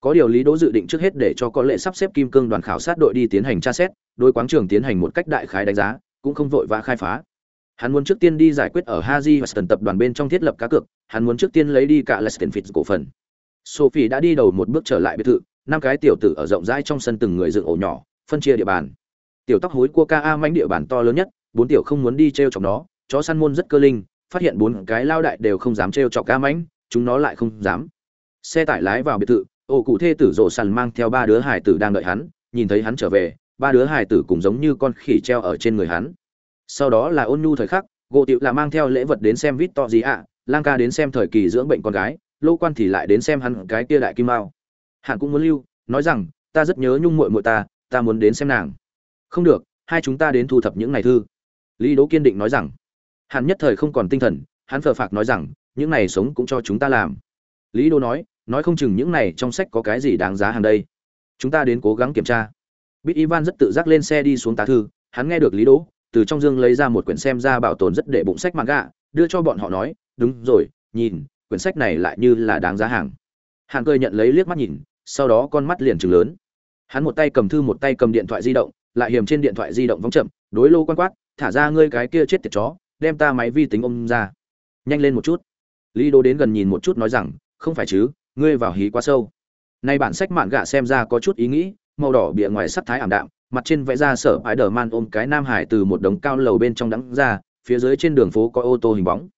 Có điều Lý Đỗ dự định trước hết để cho có lệ sắp xếp kim cương đoàn khảo sát đội đi tiến hành tra xét, đối quáng trường tiến hành một cách đại khái đánh giá, cũng không vội vã khai phá. Hắn muốn trước tiên đi giải quyết ở Haji Weston tập đoàn bên trong thiết lập cá cược, hắn muốn trước tiên lấy đi cả Leicester Fitz cổ phần. Sophie đã đi đầu một bước trở lại biệt thự, năm cái tiểu tử ở rộng rãi trong sân từng người dựng ổ nhỏ, phân chia địa bàn. Tiểu tóc hối cua ca a manh địa bàn to lớn nhất, bốn tiểu không muốn đi treo chọc nó, chó săn môn rất cơ linh, phát hiện bốn cái lao đại đều không dám treo chọc ca mãnh, chúng nó lại không dám. Xe tải lái vào biệt thự, ổ cụ thê tử rồ săn mang theo ba đứa hải tử đang đợi hắn, nhìn thấy hắn trở về, ba đứa hải tử cũng giống như con khỉ treo ở trên người hắn. Sau đó là ôn nhu thời khắc gỗ tiểu là mang theo lễ vật đến xem vít to gì ạ lang ca đến xem thời kỳ dưỡng bệnh con gái lô quan thì lại đến xem hắn cái kia đại kim mao. Hắn cũng muốn lưu nói rằng ta rất nhớ nhung muội muội ta ta muốn đến xem nàng. Không được hai chúng ta đến thu thập những này thư lý đỗ kiên định nói rằng hắn nhất thời không còn tinh thần hắn phờ phạc nói rằng những này sống cũng cho chúng ta làm lý đỗ nói nói không chừng những này trong sách có cái gì đáng giá hàng đây chúng ta đến cố gắng kiểm tra bít ivan rất tự giác lên xe đi xuống tá thư hắn nghe được lý đỗ từ trong dương lấy ra một quyển xem ra bảo tồn rất để bụng sách manga, đưa cho bọn họ nói, "Đúng rồi, nhìn, quyển sách này lại như là đáng giá hàng." Hàn Cười nhận lấy liếc mắt nhìn, sau đó con mắt liền trừng lớn. Hắn một tay cầm thư một tay cầm điện thoại di động, lại hiểm trên điện thoại di động vóng chậm, đối lô quan quát, "Thả ra ngươi cái kia chết tiệt chó, đem ta máy vi tính ôm ra." Nhanh lên một chút. Lý Đô đến gần nhìn một chút nói rằng, "Không phải chứ, ngươi vào hí quá sâu." Nay bản sách mạn gạ xem ra có chút ý nghĩ, màu đỏ bìa ngoài sắc thái ảm đạm, mặt trên vẽ ra sở ái đờ man ôm cái nam hải từ một đống cao lầu bên trong đắng ra phía dưới trên đường phố có ô tô hình bóng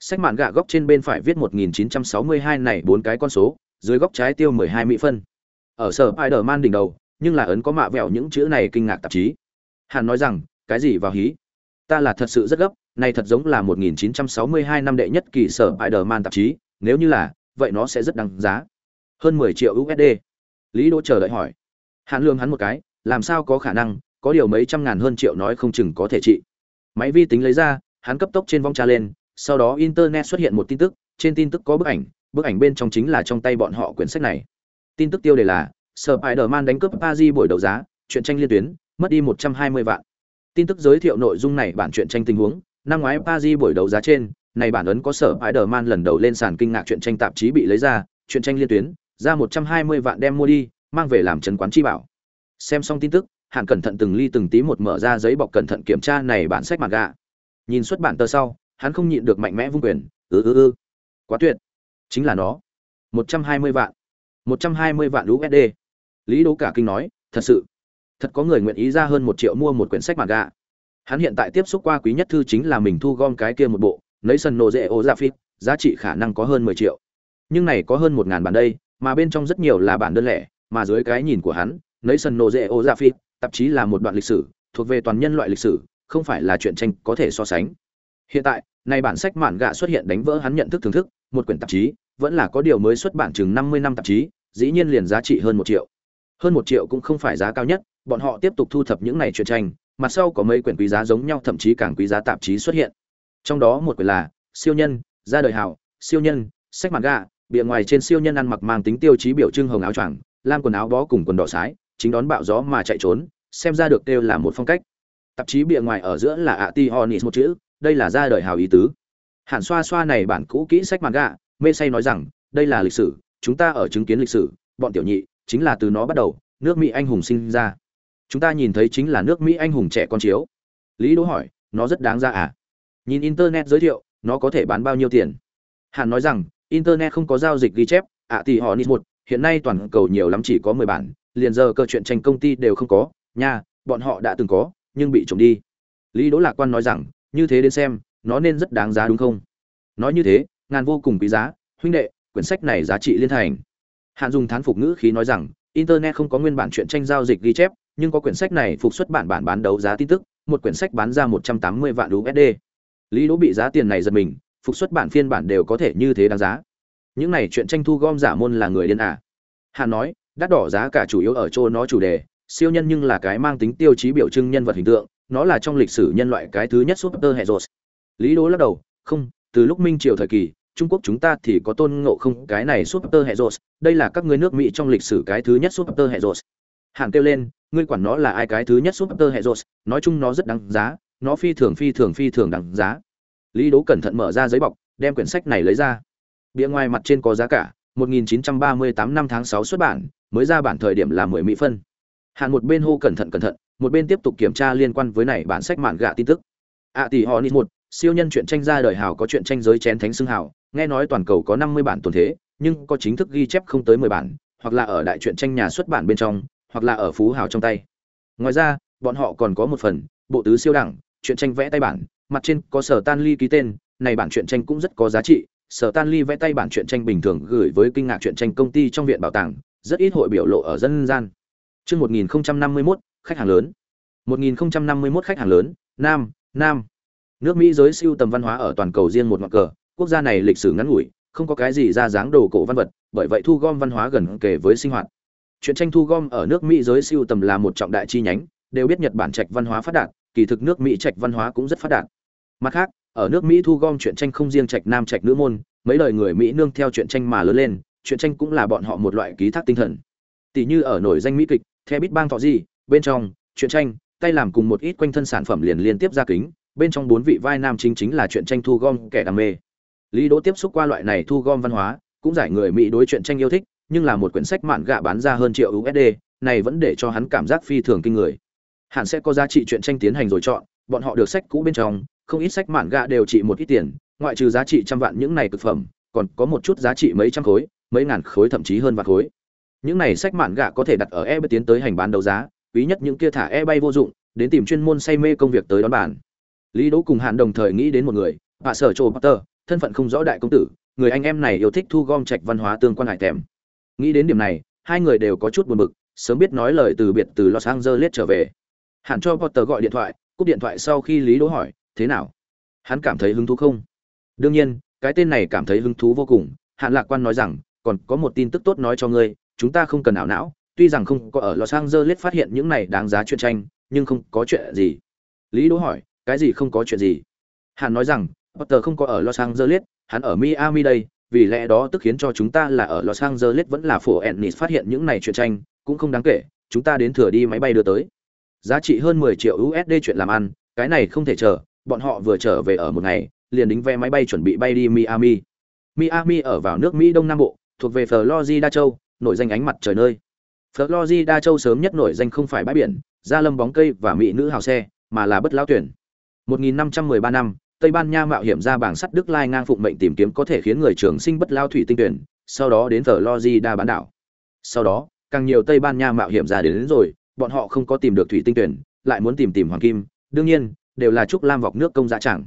sách mạn gạ góc trên bên phải viết 1962 này bốn cái con số dưới góc trái tiêu 12 mỹ phân ở sở ái đờ man đỉnh đầu nhưng là ấn có mạ vẹo những chữ này kinh ngạc tạp chí hàn nói rằng cái gì vào hí ta là thật sự rất gấp này thật giống là 1962 năm đệ nhất kỳ sở bại đờ man tạp chí nếu như là vậy nó sẽ rất đáng giá. Hơn 10 triệu usd lý đỗ chờ đợi hỏi. Hàn lương hắn một cái làm sao có khả năng có điều mấy trăm ngàn hơn triệu nói không chừng có thể trị. Máy vi tính lấy ra hắn cấp tốc trên vong tra lên sau đó internet xuất hiện một tin tức trên tin tức có bức ảnh bức ảnh bên trong chính là trong tay bọn họ quyển sách này. Tin tức tiêu đề là Spider-Man đánh cướp Paris buổi đấu giá, chuyện tranh liên tuyến, mất đi 120 vạn. Tin tức giới thiệu nội dung này bản truyện tranh tình huống, năm ngoái Paris buổi đấu giá trên, này bản ấn có sở Spider-Man lần đầu lên sàn kinh ngạc chuyện tranh tạp chí bị lấy ra, chuyện tranh liên tuyến, ra 120 vạn đem mua đi, mang về làm trấn quán chi bảo. Xem xong tin tức hạn cẩn thận từng ly từng tí một mở ra giấy bọc cẩn thận kiểm tra này bản sách mặt gạ. Nhìn xuất bản tờ sau hắn không nhịn được mạnh mẽ vung quyền ư ư ư quá tuyệt. Chính là nó. Một trăm hai mươi vạn. Một trăm hai mươi vạn usd lý đỗ cả kinh nói thật sự thật có người nguyện ý ra hơn một triệu mua một quyển sách mặt gạ hắn hiện tại tiếp xúc qua quý nhất thư chính là mình thu gom cái kia một bộ lấy sân nổ dễ ô ra phít giá trị khả năng có hơn mười triệu. Nhưng này có hơn một ngàn bản đây mà bên trong rất nhiều là bản đơn lẻ mà dưới cái nhìn của hắn nấy sân nổ dễ ô dạ ra phi tạp chí là một đoạn lịch sử thuộc về toàn nhân loại lịch sử không phải là chuyện tranh có thể so sánh. Hiện tại nay bản sách mạn gạ xuất hiện đánh vỡ hắn nhận thức thưởng thức một quyển tạp chí vẫn là có điều mới xuất bản chừng 50 năm tạp chí, dĩ nhiên liền giá trị hơn một triệu. Hơn một triệu cũng không phải giá cao nhất, bọn họ tiếp tục thu thập những này truyện tranh, mặt sau có mấy quyển quý giá giống nhau thậm chí càng quý giá tạp chí xuất hiện. Trong đó một quyển là Siêu nhân, ra đời hào, Siêu nhân, sách mặt gà bìa ngoài trên siêu nhân ăn mặc mang tính tiêu chí biểu trưng hồng áo choàng, lam quần áo bó cùng quần đỏ sái, chính đón bạo gió mà chạy trốn, xem ra được đều là một phong cách. Tạp chí bìa ngoài ở giữa là Ationis một chữ, đây là ra đời hào ý tứ. hẳn xoa xoa này bản cũ kỹ sách mặt gà mê say nói rằng, đây là lịch sử, chúng ta ở chứng kiến lịch sử, bọn tiểu nhị chính là từ nó bắt đầu, nước Mỹ anh hùng sinh ra. Chúng ta nhìn thấy chính là nước Mỹ anh hùng trẻ con chiếu. Lý Đỗ hỏi, nó rất đáng ra à? Nhìn internet giới thiệu, nó có thể bán bao nhiêu tiền? Hàn nói rằng, internet không có giao dịch ghi chép, ạ à thì họ nít một, hiện nay toàn cầu nhiều lắm chỉ có 10 bản, liền giờ cơ chuyện tranh công ty đều không có, nha, bọn họ đã từng có, nhưng bị trộm đi. Lý Đỗ Lạc Quan nói rằng, như thế đến xem, nó nên rất đáng giá đúng không? Nói như thế, ngàn vô cùng quý giá, huynh đệ, quyển sách này giá trị liên thành. Hàn dùng thán phục ngữ khí nói rằng, internet không có nguyên bản chuyện tranh giao dịch ghi chép, nhưng có quyển sách này phục xuất bản bản bán đấu giá tin tức, một quyển sách bán ra 180 vạn USD. Lý Đỗ bị giá tiền này giật mình, phục xuất bản phiên bản đều có thể như thế đáng giá. Những này chuyện tranh thu gom giả môn là người điên à? Hàn nói, đắt đỏ giá cả chủ yếu ở chỗ nó chủ đề, siêu nhân nhưng là cái mang tính tiêu chí biểu trưng nhân vật hình tượng, nó là trong lịch sử nhân loại cái thứ nhất Super Heroes. Lý Đỗ lắc đầu, không, từ lúc Minh triều thời kỳ, Trung Quốc chúng ta thì có tôn ngộ không cái này Super Heroes, đây là các ngươi nước Mỹ trong lịch sử cái thứ nhất Super Heroes. Hàn kêu lên, ngươi quản nó là ai cái thứ nhất Super Heroes, nói chung nó rất đáng giá, nó phi thường phi thường phi thường đáng giá. Lý Đỗ cẩn thận mở ra giấy bọc, đem quyển sách này lấy ra. Bìa ngoài mặt trên có giá cả, 1938 năm tháng 6 xuất bản, mới ra bản thời điểm là 10 mỹ phân. Hàn một bên hô cẩn thận cẩn thận, một bên tiếp tục kiểm tra liên quan với này bản sách mạn gạ tin tức. À tỷ họ một, siêu nhân truyện tranh ra đời hào có truyện tranh giới chén thánh xưng hào, nghe nói toàn cầu có 50 bản tồn thế, nhưng có chính thức ghi chép không tới 10 bản, hoặc là ở đại truyện tranh nhà xuất bản bên trong, hoặc là ở phú hào trong tay. Ngoài ra, bọn họ còn có một phần bộ tứ siêu đẳng, truyện tranh vẽ tay bản, mặt trên có sở tan ly ký tên, này bản truyện tranh cũng rất có giá trị, sở tan ly vẽ tay bản truyện tranh bình thường gửi với kinh ngạc truyện tranh công ty trong viện bảo tàng, rất ít hội biểu lộ ở dân gian. Chương 1051, khách hàng lớn. 1051 khách hàng lớn, Nam, Nam. Nước Mỹ giới siêu tầm văn hóa ở toàn cầu riêng một ngọn cờ, quốc gia này lịch sử ngắn ngủi, không có cái gì ra dáng đồ cổ văn vật, bởi vậy thu gom văn hóa gần kề với sinh hoạt. Chuyện tranh thu gom ở nước Mỹ giới siêu tầm là một trọng đại chi nhánh, đều biết Nhật Bản trạch văn hóa phát đạt, kỳ thực nước Mỹ trạch văn hóa cũng rất phát đạt. Mặt khác, ở nước Mỹ thu gom chuyện tranh không riêng trạch nam trạch nữ môn, mấy đời người Mỹ nương theo chuyện tranh mà lớn lên, chuyện tranh cũng là bọn họ một loại ký thác tinh thần. Tỷ như ở nổi danh mỹ kịch, theo bít bang thọ gì, bên trong, chuyện tranh, tay làm cùng một ít quanh thân sản phẩm liền liên tiếp ra kính, bên trong bốn vị vai nam chính chính là chuyện tranh thu gom kẻ đam mê. Lý Đỗ tiếp xúc qua loại này thu gom văn hóa, cũng giải người Mỹ đối chuyện tranh yêu thích, nhưng là một quyển sách mạn gạ bán ra hơn triệu USD, này vẫn để cho hắn cảm giác phi thường kinh người. Hẳn sẽ có giá trị chuyện tranh tiến hành rồi chọn, bọn họ được sách cũ bên trong, không ít sách mạn gạ đều trị một ít tiền, ngoại trừ giá trị trăm vạn những này cực phẩm, còn có một chút giá trị mấy trăm khối, mấy ngàn khối thậm chí hơn vạn khối. Những này sách mạn gạ có thể đặt ở eBay tiến tới hành bán đấu giá, quý nhất những kia thả eBay vô dụng, đến tìm chuyên môn say mê công việc tới đón bản. Lý Đỗ cùng Hàn đồng thời nghĩ đến một người, bà sở Trồ Potter, thân phận không rõ đại công tử, người anh em này yêu thích thu gom trạch văn hóa tương quan hải thèm. Nghĩ đến điểm này, hai người đều có chút buồn bực, sớm biết nói lời từ biệt từ Los Angeles trở về. hẳn cho Potter gọi điện thoại, cúp điện thoại sau khi Lý Đỗ hỏi, thế nào? Hắn cảm thấy hứng thú không? Đương nhiên, cái tên này cảm thấy hứng thú vô cùng, hạn Lạc Quan nói rằng, còn có một tin tức tốt nói cho ngươi, chúng ta không cần ảo não, tuy rằng không có ở Los Angeles phát hiện những này đáng giá chuyện tranh, nhưng không có chuyện gì. Lý Đỗ hỏi, cái gì không có chuyện gì? Hàn nói rằng, Potter không có ở Los Angeles, hắn ở Miami đây, vì lẽ đó tức khiến cho chúng ta là ở Los Angeles vẫn là phổ Ennis phát hiện những này chuyện tranh, cũng không đáng kể, chúng ta đến thừa đi máy bay đưa tới. Giá trị hơn 10 triệu USD chuyện làm ăn, cái này không thể chờ, bọn họ vừa trở về ở một ngày, liền đính vé máy bay chuẩn bị bay đi Miami. Miami ở vào nước Mỹ Đông Nam Bộ, thuộc về Florida châu, nổi danh ánh mặt trời nơi. Florida châu sớm nhất nổi danh không phải bãi biển, gia lâm bóng cây và mỹ nữ hào xe, mà là bất lão tuyển. 1513 năm, Tây Ban Nha mạo hiểm ra bảng sắt Đức Lai ngang phụng mệnh tìm kiếm có thể khiến người trường sinh bất lao thủy tinh tuyển, sau đó đến Florida bán đảo. Sau đó, càng nhiều Tây Ban Nha mạo hiểm ra đến, đến rồi, bọn họ không có tìm được thủy tinh tuyển, lại muốn tìm tìm hoàng kim, đương nhiên, đều là trúc lam vọc nước công giá chẳng.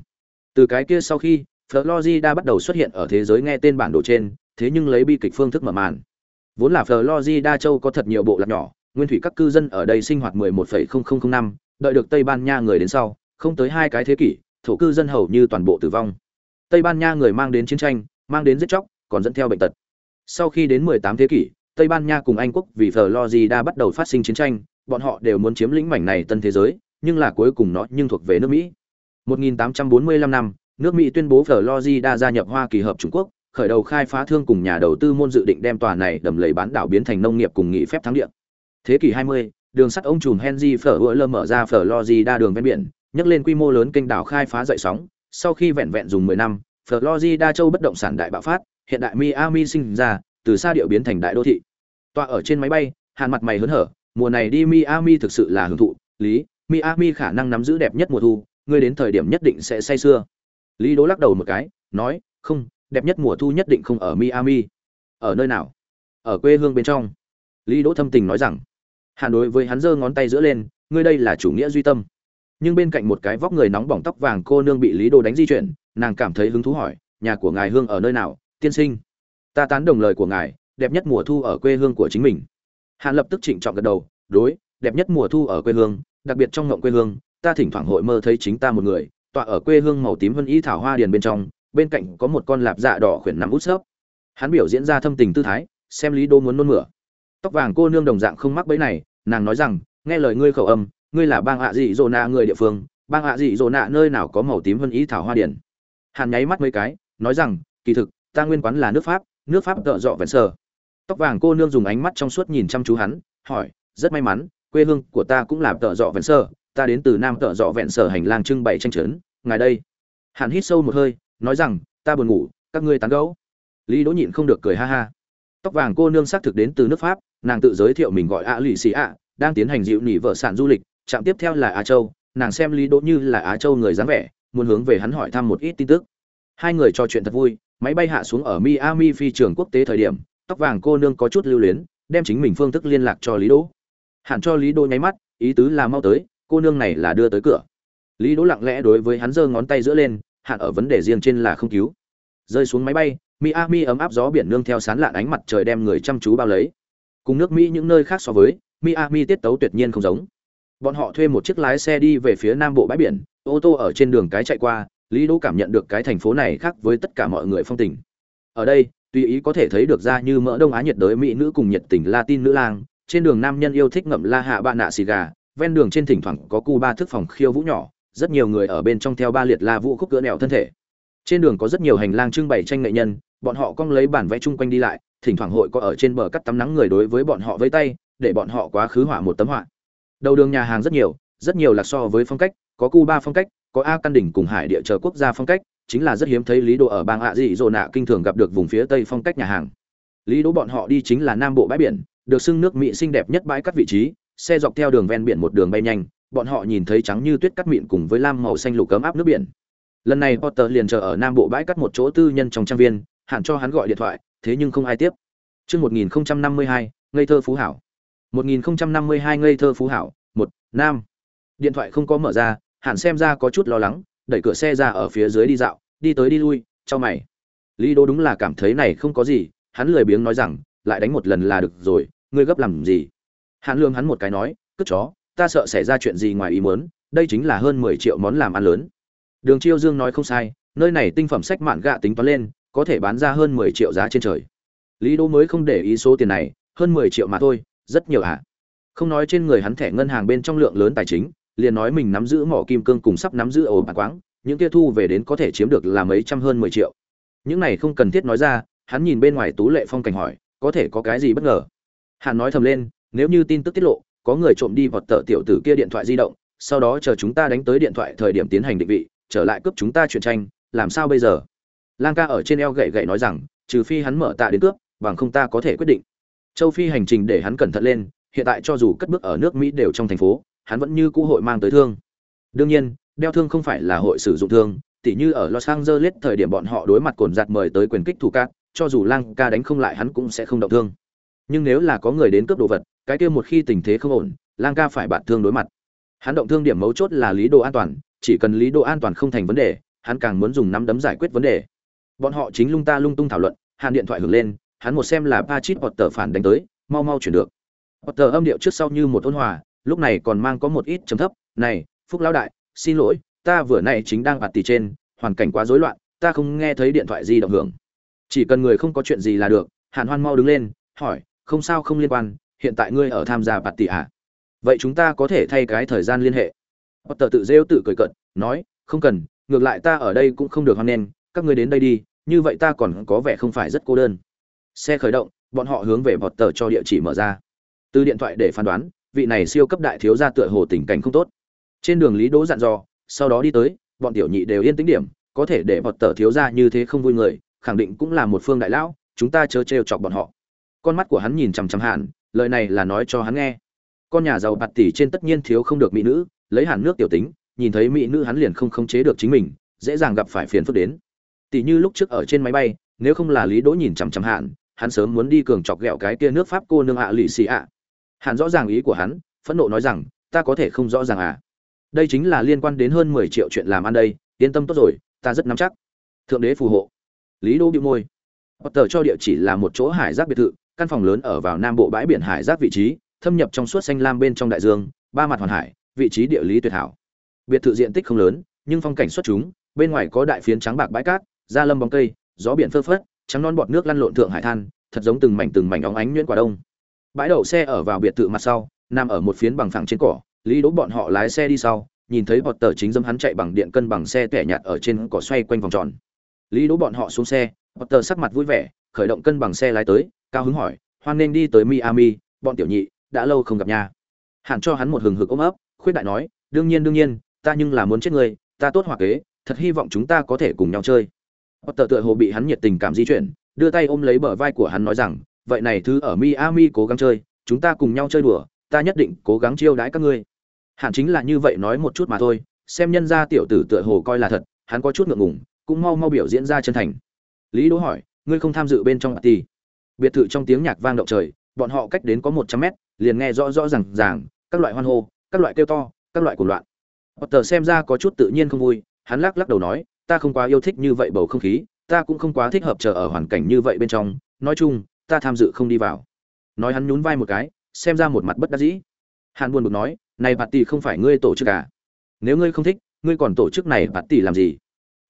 Từ cái kia sau khi, Florida bắt đầu xuất hiện ở thế giới nghe tên bản đồ trên, thế nhưng lấy bi kịch phương thức mở màn. Vốn là Florida châu có thật nhiều bộ lạc nhỏ, nguyên thủy các cư dân ở đây sinh hoạt 11,0005 năm, đợi được Tây Ban Nha người đến sau, không tới hai cái thế kỷ, thổ cư dân hầu như toàn bộ tử vong. Tây Ban Nha người mang đến chiến tranh, mang đến giết chóc, còn dẫn theo bệnh tật sau khi đến 18 thế kỷ tây ban nha cùng anh quốc vì florida bắt đầu phát sinh chiến tranh bọn họ đều muốn chiếm lĩnh mảnh này tân thế giới nhưng là cuối cùng nó nhưng thuộc về nước mỹ 1845 năm nước mỹ tuyên bố florida gia nhập hoa kỳ hợp trung quốc khởi đầu khai phá thương cùng nhà đầu tư môn dự định đem tòa này đầm lầy bán đảo biến thành nông nghiệp cùng nghị phép thắng địa. Thế kỷ 20, đường sắt ông trùm Henry Fleur mở ra Florida đường ven biển, nhấc lên quy mô lớn kênh đảo khai phá dậy sóng, sau khi vẹn vẹn dùng 10 năm, Florida châu bất động sản đại bạo phát, hiện đại Miami sinh ra, từ xa điệu biến thành đại đô thị. Tọa ở trên máy bay, hàn mặt mày hớn hở, mùa này đi Miami thực sự là hưởng thụ, lý, Miami khả năng nắm giữ đẹp nhất mùa thu, ngươi đến thời điểm nhất định sẽ say sưa. Lý Đỗ lắc đầu một cái, nói, không, đẹp nhất mùa thu nhất định không ở Miami. Ở nơi nào? Ở quê hương bên trong. Lý Đỗ thâm tình nói rằng, Hàn đối với hắn giơ ngón tay giữa lên, ngươi đây là chủ nghĩa duy tâm. Nhưng bên cạnh một cái vóc người nóng bỏng tóc vàng cô nương bị Lý đồ đánh di chuyển, nàng cảm thấy hứng thú hỏi, nhà của ngài hương ở nơi nào, tiên sinh? Ta tán đồng lời của ngài, đẹp nhất mùa thu ở quê hương của chính mình. Hàn lập tức trịnh trọng gật đầu, đối, đẹp nhất mùa thu ở quê hương, đặc biệt trong ngộng quê hương, ta thỉnh thoảng hội mơ thấy chính ta một người, tọa ở quê hương màu tím vân y thảo hoa điền bên trong, bên cạnh có một con lạp dạ đỏ khuyển nằm út xớp hắn biểu diễn ra thâm tình tư thái xem lý đô muốn nôn mửa tóc vàng cô nương đồng dạng không mắc bẫy này nàng nói rằng nghe lời ngươi khẩu âm ngươi là bang ạ dị dỗ nạ người địa phương, bang ạ dị dỗ nạ nơi nào có màu tím vân ý thảo hoa điển. Hàn nháy mắt mấy cái, nói rằng, kỳ thực, ta nguyên quán là nước pháp nước pháp tợ dọ vẹn sờ. Tóc vàng cô nương dùng ánh mắt trong suốt nhìn chăm chú hắn, hỏi, rất may mắn, quê hương của ta cũng là tợ dọ vẹn sờ, ta đến từ nam tợ dọ vẹn sở hành lang trưng bày tranh trấn ngài đây. Hàn hít sâu một hơi, nói rằng, ta buồn ngủ, các ngươi tán gẫu. Lý đỗ nhịn không được cười ha ha. Tóc vàng cô nương xác thực đến từ nước pháp, nàng tự giới thiệu mình gọi ạ lì xì ạ, đang tiến hành dịu nỉ vợ sản du lịch trạm tiếp theo là á châu, nàng xem lý đỗ như là á châu người dáng vẻ, muốn hướng về hắn hỏi thăm một ít tin tức. Hai người trò chuyện thật vui, máy bay hạ xuống ở miami phi trường quốc tế thời điểm, tóc vàng cô nương có chút lưu luyến, đem chính mình phương thức liên lạc cho lý đỗ. Hẳn cho lý đỗ nháy mắt, ý tứ là mau tới, cô nương này là đưa tới cửa. Lý đỗ lặng lẽ đối với hắn giơ ngón tay giữa lên hạn ở vấn đề riêng trên là không cứu. Rơi xuống máy bay, miami ấm áp gió biển nương theo sán lạn ánh mặt trời đem người chăm chú bao lấy. Cùng nước mỹ những nơi khác so với, miami tiết tấu tuyệt nhiên không giống bọn họ thuê một chiếc lái xe đi về phía nam bộ bãi biển, ô tô ở trên đường cái chạy qua, lý đỗ cảm nhận được cái thành phố này khác với tất cả mọi người phong tình. Ở đây, tùy ý có thể thấy được ra như mỡ đông á nhiệt đới mỹ nữ cùng nhiệt tình latin nữ lang, trên đường nam nhân yêu thích ngậm la hạ bạn nạ xì gà, ven đường trên thỉnh thoảng có cu ba thức phòng khiêu vũ nhỏ, rất nhiều người ở bên trong theo ba liệt la vũ khúc cỡ nẹo thân thể. Trên đường có rất nhiều hành lang trưng bày tranh nghệ nhân, bọn họ cong lấy bản vẽ chung quanh đi lại, thỉnh thoảng hội có ở trên bờ cắt tắm nắng người đối với bọn họ với tay, để bọn họ quá khứ họa một tấm họa đầu đường nhà hàng rất nhiều rất nhiều là so với phong cách có cuba phong cách có a căn đỉnh cùng hải địa chờ quốc gia phong cách chính là rất hiếm thấy lý đồ ở bang ạ dị dỗ nạ kinh thường gặp được vùng phía tây phong cách nhà hàng. Lý đỗ bọn họ đi chính là nam bộ bãi biển được xưng nước mỹ xinh đẹp nhất bãi cắt vị trí xe dọc theo đường ven biển một đường bay nhanh bọn họ nhìn thấy trắng như tuyết cắt mịn cùng với lam màu xanh lục cấm áp nước biển. Lần này potter liền chờ ở nam bộ bãi cắt một chỗ tư nhân trong trang viên hạn cho hắn gọi điện thoại thế nhưng không ai tiếp. Trước 1052, ngây thơ phú hảo. 1052 ngây thơ phú hảo, 1 nam. Điện thoại không có mở ra, Hàn xem ra có chút lo lắng, đẩy cửa xe ra ở phía dưới đi dạo, đi tới đi lui, cho mày. Lý Đô đúng là cảm thấy này không có gì, hắn lười biếng nói rằng, lại đánh một lần là được rồi, ngươi gấp làm gì? Hàn lương hắn một cái nói, cất chó, ta sợ xảy ra chuyện gì ngoài ý muốn, đây chính là hơn 10 triệu món làm ăn lớn. Đường Chiêu Dương nói không sai, nơi này tinh phẩm sách mạn gạ tính toán lên, có thể bán ra hơn 10 triệu giá trên trời. Lý Đô mới không để ý số tiền này, hơn 10 triệu mà thôi, rất nhiều ạ. À. Không nói trên người hắn thẻ ngân hàng bên trong lượng lớn tài chính, liền nói mình nắm giữ mỏ kim cương cùng sắp nắm giữ ổ bạc quáng, những kia thu về đến có thể chiếm được là mấy trăm hơn 10 triệu. Những này không cần thiết nói ra, hắn nhìn bên ngoài tú lệ phong cảnh hỏi, có thể có cái gì bất ngờ. Hắn nói thầm lên, nếu như tin tức tiết lộ, có người trộm đi vọt tờ tiểu tử kia điện thoại di động, sau đó chờ chúng ta đánh tới điện thoại thời điểm tiến hành định vị, trở lại cướp chúng ta chuyện tranh, làm sao bây giờ? Lang ca ở trên eo gậy gậy nói rằng, trừ phi hắn mở tạ đến cướp, bằng không ta có thể quyết định. Châu Phi hành trình để hắn cẩn thận lên, hiện tại cho dù cất bước ở nước Mỹ đều trong thành phố, hắn vẫn như cũ hội mang tới thương. Đương nhiên, đeo thương không phải là hội sử dụng thương, tỉ như ở Los Angeles thời điểm bọn họ đối mặt cồn giặt mời tới quyền kích thủ cát, cho dù Lang ca đánh không lại hắn cũng sẽ không động thương. Nhưng nếu là có người đến cướp đồ vật, cái kia một khi tình thế không ổn, Lang ca phải bạn thương đối mặt. Hắn động thương điểm mấu chốt là lý đồ an toàn, chỉ cần lý đồ an toàn không thành vấn đề, hắn càng muốn dùng nắm đấm giải quyết vấn đề. Bọn họ chính lung ta lung tung thảo luận, hàn điện thoại hưởng lên, hắn một xem là Patrick Potter phản đánh tới, mau mau chuyển được. Potter âm điệu trước sau như một ôn hòa, lúc này còn mang có một ít trầm thấp, "Này, Phúc lão đại, xin lỗi, ta vừa nãy chính đang bạt tỷ trên, hoàn cảnh quá rối loạn, ta không nghe thấy điện thoại di động hưởng." chỉ cần người không có chuyện gì là được hàn hoan mau đứng lên hỏi không sao không liên quan hiện tại ngươi ở tham gia bạt tỷ à? vậy chúng ta có thể thay cái thời gian liên hệ potter tự rêu tự cười cận nói không cần ngược lại ta ở đây cũng không được hoan nghênh các ngươi đến đây đi như vậy ta còn có vẻ không phải rất cô đơn xe khởi động, bọn họ hướng về potter cho địa chỉ mở ra. Từ điện thoại để phán đoán, vị này siêu cấp đại thiếu gia tựa hồ tình cảnh không tốt. Trên đường lý đỗ dặn dò, sau đó đi tới, bọn tiểu nhị đều yên tĩnh điểm, có thể để bọt tờ thiếu gia như thế không vui người, khẳng định cũng là một phương đại lão, chúng ta chớ trêu chọc bọn họ. Con mắt của hắn nhìn chằm chằm hạn lời này là nói cho hắn nghe. Con nhà giàu bạt tỷ trên tất nhiên thiếu không được mỹ nữ, lấy hẳn nước tiểu tính, nhìn thấy mỹ nữ hắn liền không khống chế được chính mình, dễ dàng gặp phải phiền phức đến. Tỷ như lúc trước ở trên máy bay, nếu không là lý đỗ nhìn chằm chằm hạn hắn sớm muốn đi cường chọc ghẹo cái kia nước pháp cô nương ạ lì xì ạ. Hắn rõ ràng ý của hắn, phẫn nộ nói rằng, ta có thể không rõ ràng à. Đây chính là liên quan đến hơn mười triệu chuyện làm ăn đây, yên tâm tốt rồi, ta rất nắm chắc. Thượng đế phù hộ. Lý đô bị môi. Potter cho địa chỉ là một chỗ hải giác biệt thự, căn phòng lớn ở vào nam bộ bãi biển hải giác vị trí, thâm nhập trong suốt xanh lam bên trong đại dương, ba mặt hoàn hải, vị trí địa lý tuyệt hảo. Biệt thự diện tích không lớn, nhưng phong cảnh xuất chúng, bên ngoài có đại phiến trắng bạc bãi cát, da lâm bóng cây, gió biển phơ phất trắng non bọt nước lăn lộn thượng hải than, thật giống từng mảnh từng mảnh óng ánh nhuyễn quả đông. Bãi đậu xe ở vào biệt thự mặt sau, nằm ở một phiến bằng phẳng trên cỏ, lý đỗ bọn họ lái xe đi sau, nhìn thấy bọt tờ chính dâm hắn chạy bằng điện cân bằng xe tẻ nhạt ở trên cỏ xoay quanh vòng tròn. Lý đỗ bọn họ xuống xe, bọt tờ sắc mặt vui vẻ, khởi động cân bằng xe lái tới, cao hứng hỏi, hoan nên đi tới miami, bọn tiểu nhị, đã lâu không gặp nha. Hẳn cho hắn một hừng hực ôm ấp khuyết đại nói, đương nhiên đương nhiên, ta nhưng là muốn chết người, ta tốt hoặc kế, thật hy vọng chúng ta có thể cùng nhau chơi bọt tựa hồ bị hắn nhiệt tình cảm di chuyển, đưa tay ôm lấy bờ vai của hắn nói rằng, vậy này thứ ở miami cố gắng chơi, chúng ta cùng nhau chơi đùa, ta nhất định cố gắng chiêu đãi các ngươi. Hẳn chính là như vậy nói một chút mà thôi, xem nhân gia tiểu tử tựa hồ coi là thật, hắn có chút ngượng ngùng, cũng mau mau biểu diễn ra chân thành. Lý đỗ hỏi, ngươi không tham dự bên trong party? Biệt thự trong tiếng nhạc vang động trời, bọn họ cách đến có một trăm mét, liền nghe rõ rõ ràng ràng, các loại hoan hô, các loại kêu to, các loại cuồng loạn. Potter xem ra có chút tự nhiên không vui, hắn lắc lắc đầu nói ta không quá yêu thích như vậy bầu không khí, ta cũng không quá thích hợp chờ ở hoàn cảnh như vậy bên trong. Nói chung, ta tham dự không đi vào. Nói hắn nhún vai một cái, xem ra một mặt bất đắc dĩ. Hàn buồn bực nói, này bạt tỷ không phải ngươi tổ chức à? Nếu ngươi không thích, ngươi còn tổ chức này bạt tỷ làm gì?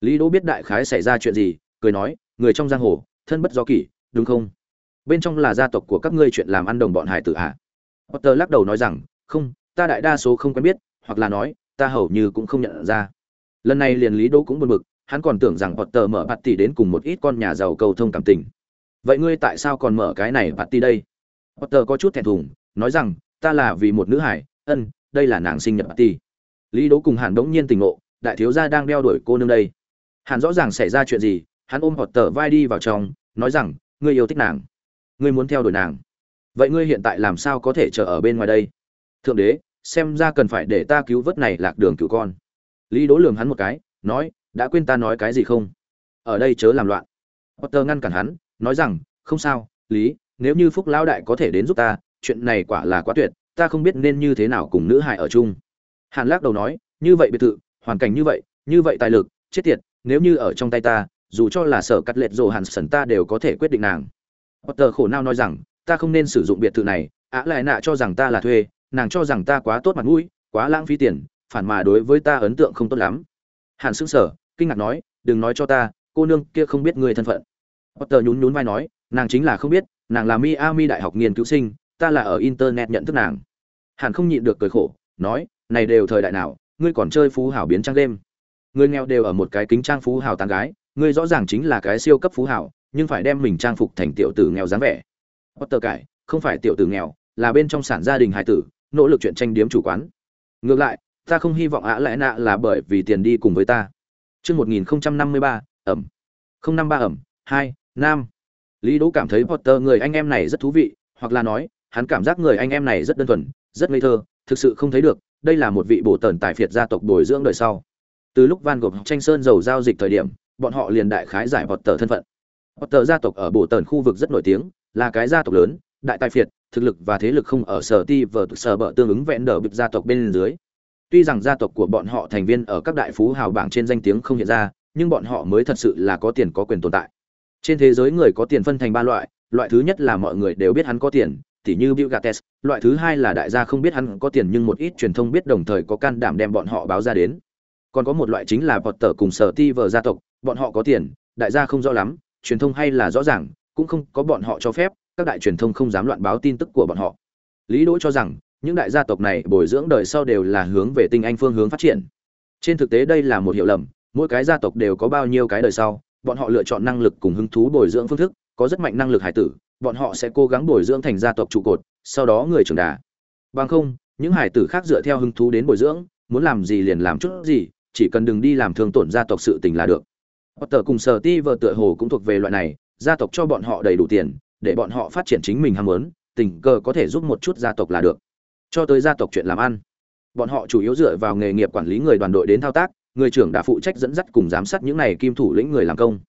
Lý đỗ biết đại khái xảy ra chuyện gì, cười nói, người trong giang hồ, thân bất do kỷ, đúng không? Bên trong là gia tộc của các ngươi chuyện làm ăn đồng bọn hải tử à? Potter lắc đầu nói rằng, không, ta đại đa số không quen biết, hoặc là nói, ta hầu như cũng không nhận ra lần này liền lý đỗ cũng buồn bực, hắn còn tưởng rằng potter mở bạt tỷ đến cùng một ít con nhà giàu cầu thông cảm tình. Vậy ngươi tại sao còn mở cái này bạt tỷ đây? Potter có chút thẹn thùng, nói rằng, ta là vì một nữ hải, ân, đây là nàng sinh nhật bạt tỷ. lý đỗ cùng hàn đống nhiên tình ngộ, đại thiếu gia đang đeo đuổi cô nương đây. Hàn rõ ràng xảy ra chuyện gì, hắn ôm họt tờ vai đi vào trong, nói rằng, ngươi yêu thích nàng. Ngươi muốn theo đuổi nàng. Vậy ngươi hiện tại làm sao có thể chờ ở bên ngoài đây? Thượng đế, xem ra cần phải để ta cứu vớt này lạc đường cứu con lý đỗ lườm hắn một cái, nói, đã quên ta nói cái gì không? Ở đây chớ làm loạn. Potter ngăn cản hắn, nói rằng, không sao, lý, nếu như phúc lão đại có thể đến giúp ta, chuyện này quả là quá tuyệt, ta không biết nên như thế nào cùng nữ hài ở chung. Hàn lắc đầu nói, như vậy biệt thự, hoàn cảnh như vậy như vậy tài lực, chết tiệt, nếu như ở trong tay ta, dù cho là sở cắt lệt rồ hàn sần ta đều có thể quyết định nàng. Potter khổ não nói rằng, ta không nên sử dụng biệt thự này, á lại nạ cho rằng ta là thuê, nàng cho rằng ta quá tốt mặt mũi, quá lãng phí tiền phản mà đối với ta ấn tượng không tốt lắm. Hàn sững sờ kinh ngạc nói, đừng nói cho ta, cô nương kia không biết người thân phận. Potter nhún nhún vai nói, nàng chính là không biết, nàng là miami đại học nghiên cứu sinh, ta là ở internet nhận thức nàng. Hàn không nhịn được cười khổ, nói, này đều thời đại nào, ngươi còn chơi phú hảo biến trang đêm ngươi nghèo đều ở một cái kính trang phú hảo tán gái, ngươi rõ ràng chính là cái siêu cấp phú hảo nhưng phải đem mình trang phục thành tiểu tử nghèo dáng vẻ. Potter cải không phải tiểu tử nghèo, là bên trong sản gia đình hải tử, nỗ lực chuyện tranh điếm chủ quán. Ngược lại ta không hy vọng ạ lẽ nạ là bởi vì tiền đi cùng với ta. Chương một nghìn không trăm năm mươi ba, ẩm. không năm ba ẩm, hai, nam. Lý đỗ cảm thấy potter người anh em này rất thú vị, hoặc là nói, hắn cảm giác người anh em này rất đơn thuần, rất ngây thơ, thực sự không thấy được, đây là một vị bổ tần tài phiệt gia tộc bồi dưỡng đời sau. Từ lúc van gộp tranh sơn dầu giao dịch thời điểm, bọn họ liền đại khái giải potter thân phận. Potter gia tộc ở bổ tần khu vực rất nổi tiếng, là cái gia tộc lớn, đại tài phiệt, thực lực và thế lực không ở sở ti vờ sở bợ tương ứng vẹn đờ bịp gia tộc bên dưới tuy rằng gia tộc của bọn họ thành viên ở các đại phú hào bảng trên danh tiếng không hiện ra nhưng bọn họ mới thật sự là có tiền có quyền tồn tại trên thế giới người có tiền phân thành ba loại loại thứ nhất là mọi người đều biết hắn có tiền tỉ như Bill Gates, loại thứ hai là đại gia không biết hắn có tiền nhưng một ít truyền thông biết đồng thời có can đảm đem bọn họ báo ra đến. Còn có một loại chính là Potter cùng Sở Ti vợ gia tộc, bọn họ có tiền, đại gia không rõ lắm, truyền thông hay là rõ ràng cũng không có bọn họ cho phép các đại truyền thông không dám loạn báo tin tức của bọn họ lý đỗ cho rằng những đại gia tộc này bồi dưỡng đời sau đều là hướng về tinh anh phương hướng phát triển. Trên thực tế đây là một hiểu lầm mỗi cái gia tộc đều có bao nhiêu cái đời sau bọn họ lựa chọn năng lực cùng hứng thú bồi dưỡng phương thức có rất mạnh năng lực hải tử bọn họ sẽ cố gắng bồi dưỡng thành gia tộc trụ cột sau đó người trưởng đà. Bằng không những hải tử khác dựa theo hứng thú đến bồi dưỡng muốn làm gì liền làm chút gì chỉ cần đừng đi làm thương tổn gia tộc sự tình là được. Potter cùng Sở Ti vợ tựa hồ cũng thuộc về loại này, gia tộc cho bọn họ đầy đủ tiền, để bọn họ phát triển chính mình ham muốn, tình cờ có thể giúp một chút gia tộc là được. Cho tới gia tộc chuyện làm ăn, bọn họ chủ yếu dựa vào nghề nghiệp quản lý người đoàn đội đến thao tác, người trưởng đã phụ trách dẫn dắt cùng giám sát những này kim thủ lĩnh người làm công.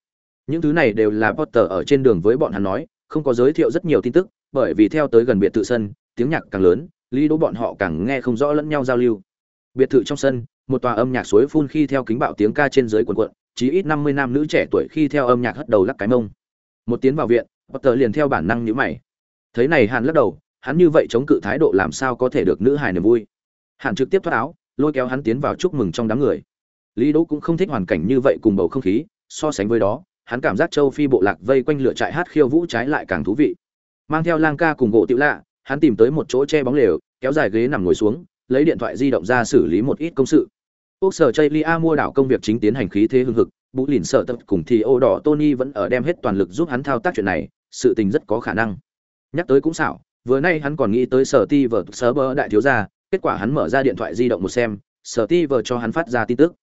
Những thứ này đều là Potter ở trên đường với bọn hắn nói, không có giới thiệu rất nhiều tin tức, bởi vì theo tới gần biệt thự sân, tiếng nhạc càng lớn, lý đố bọn họ càng nghe không rõ lẫn nhau giao lưu. Biệt thự trong sân, một tòa âm nhạc suối phun khi theo kính bạo tiếng ca trên dưới quần quận, chí ít năm mươi nam nữ trẻ tuổi khi theo âm nhạc hất đầu lắc cái mông. Một tiến vào viện, Potter liền theo bản năng nhíu mày. Thấy này Hàn lắc đầu, hắn như vậy chống cự thái độ làm sao có thể được nữ hài niềm vui. hạn trực tiếp thoát áo, lôi kéo hắn tiến vào chúc mừng trong đám người. Lý Đỗ cũng không thích hoàn cảnh như vậy cùng bầu không khí, so sánh với đó, hắn cảm giác châu phi bộ lạc vây quanh lửa trại hát khiêu vũ trái lại càng thú vị. Mang theo lang ca cùng gỗ tiểu lạ, hắn tìm tới một chỗ che bóng lều, kéo dài ghế nằm ngồi xuống, lấy điện thoại di động ra xử lý một ít công sự. Quốc sở Chaylia mua đảo công việc chính tiến hành khí thế hưng hực, Bú Lìn sợ tập cùng thì ô đỏ Tony vẫn ở đem hết toàn lực giúp hắn thao tác chuyện này, sự tình rất có khả năng. Nhắc tới cũng xảo, vừa nay hắn còn nghĩ tới sở ti vợ sớ bơ đại thiếu gia, kết quả hắn mở ra điện thoại di động một xem, sở ti vợ cho hắn phát ra tin tức.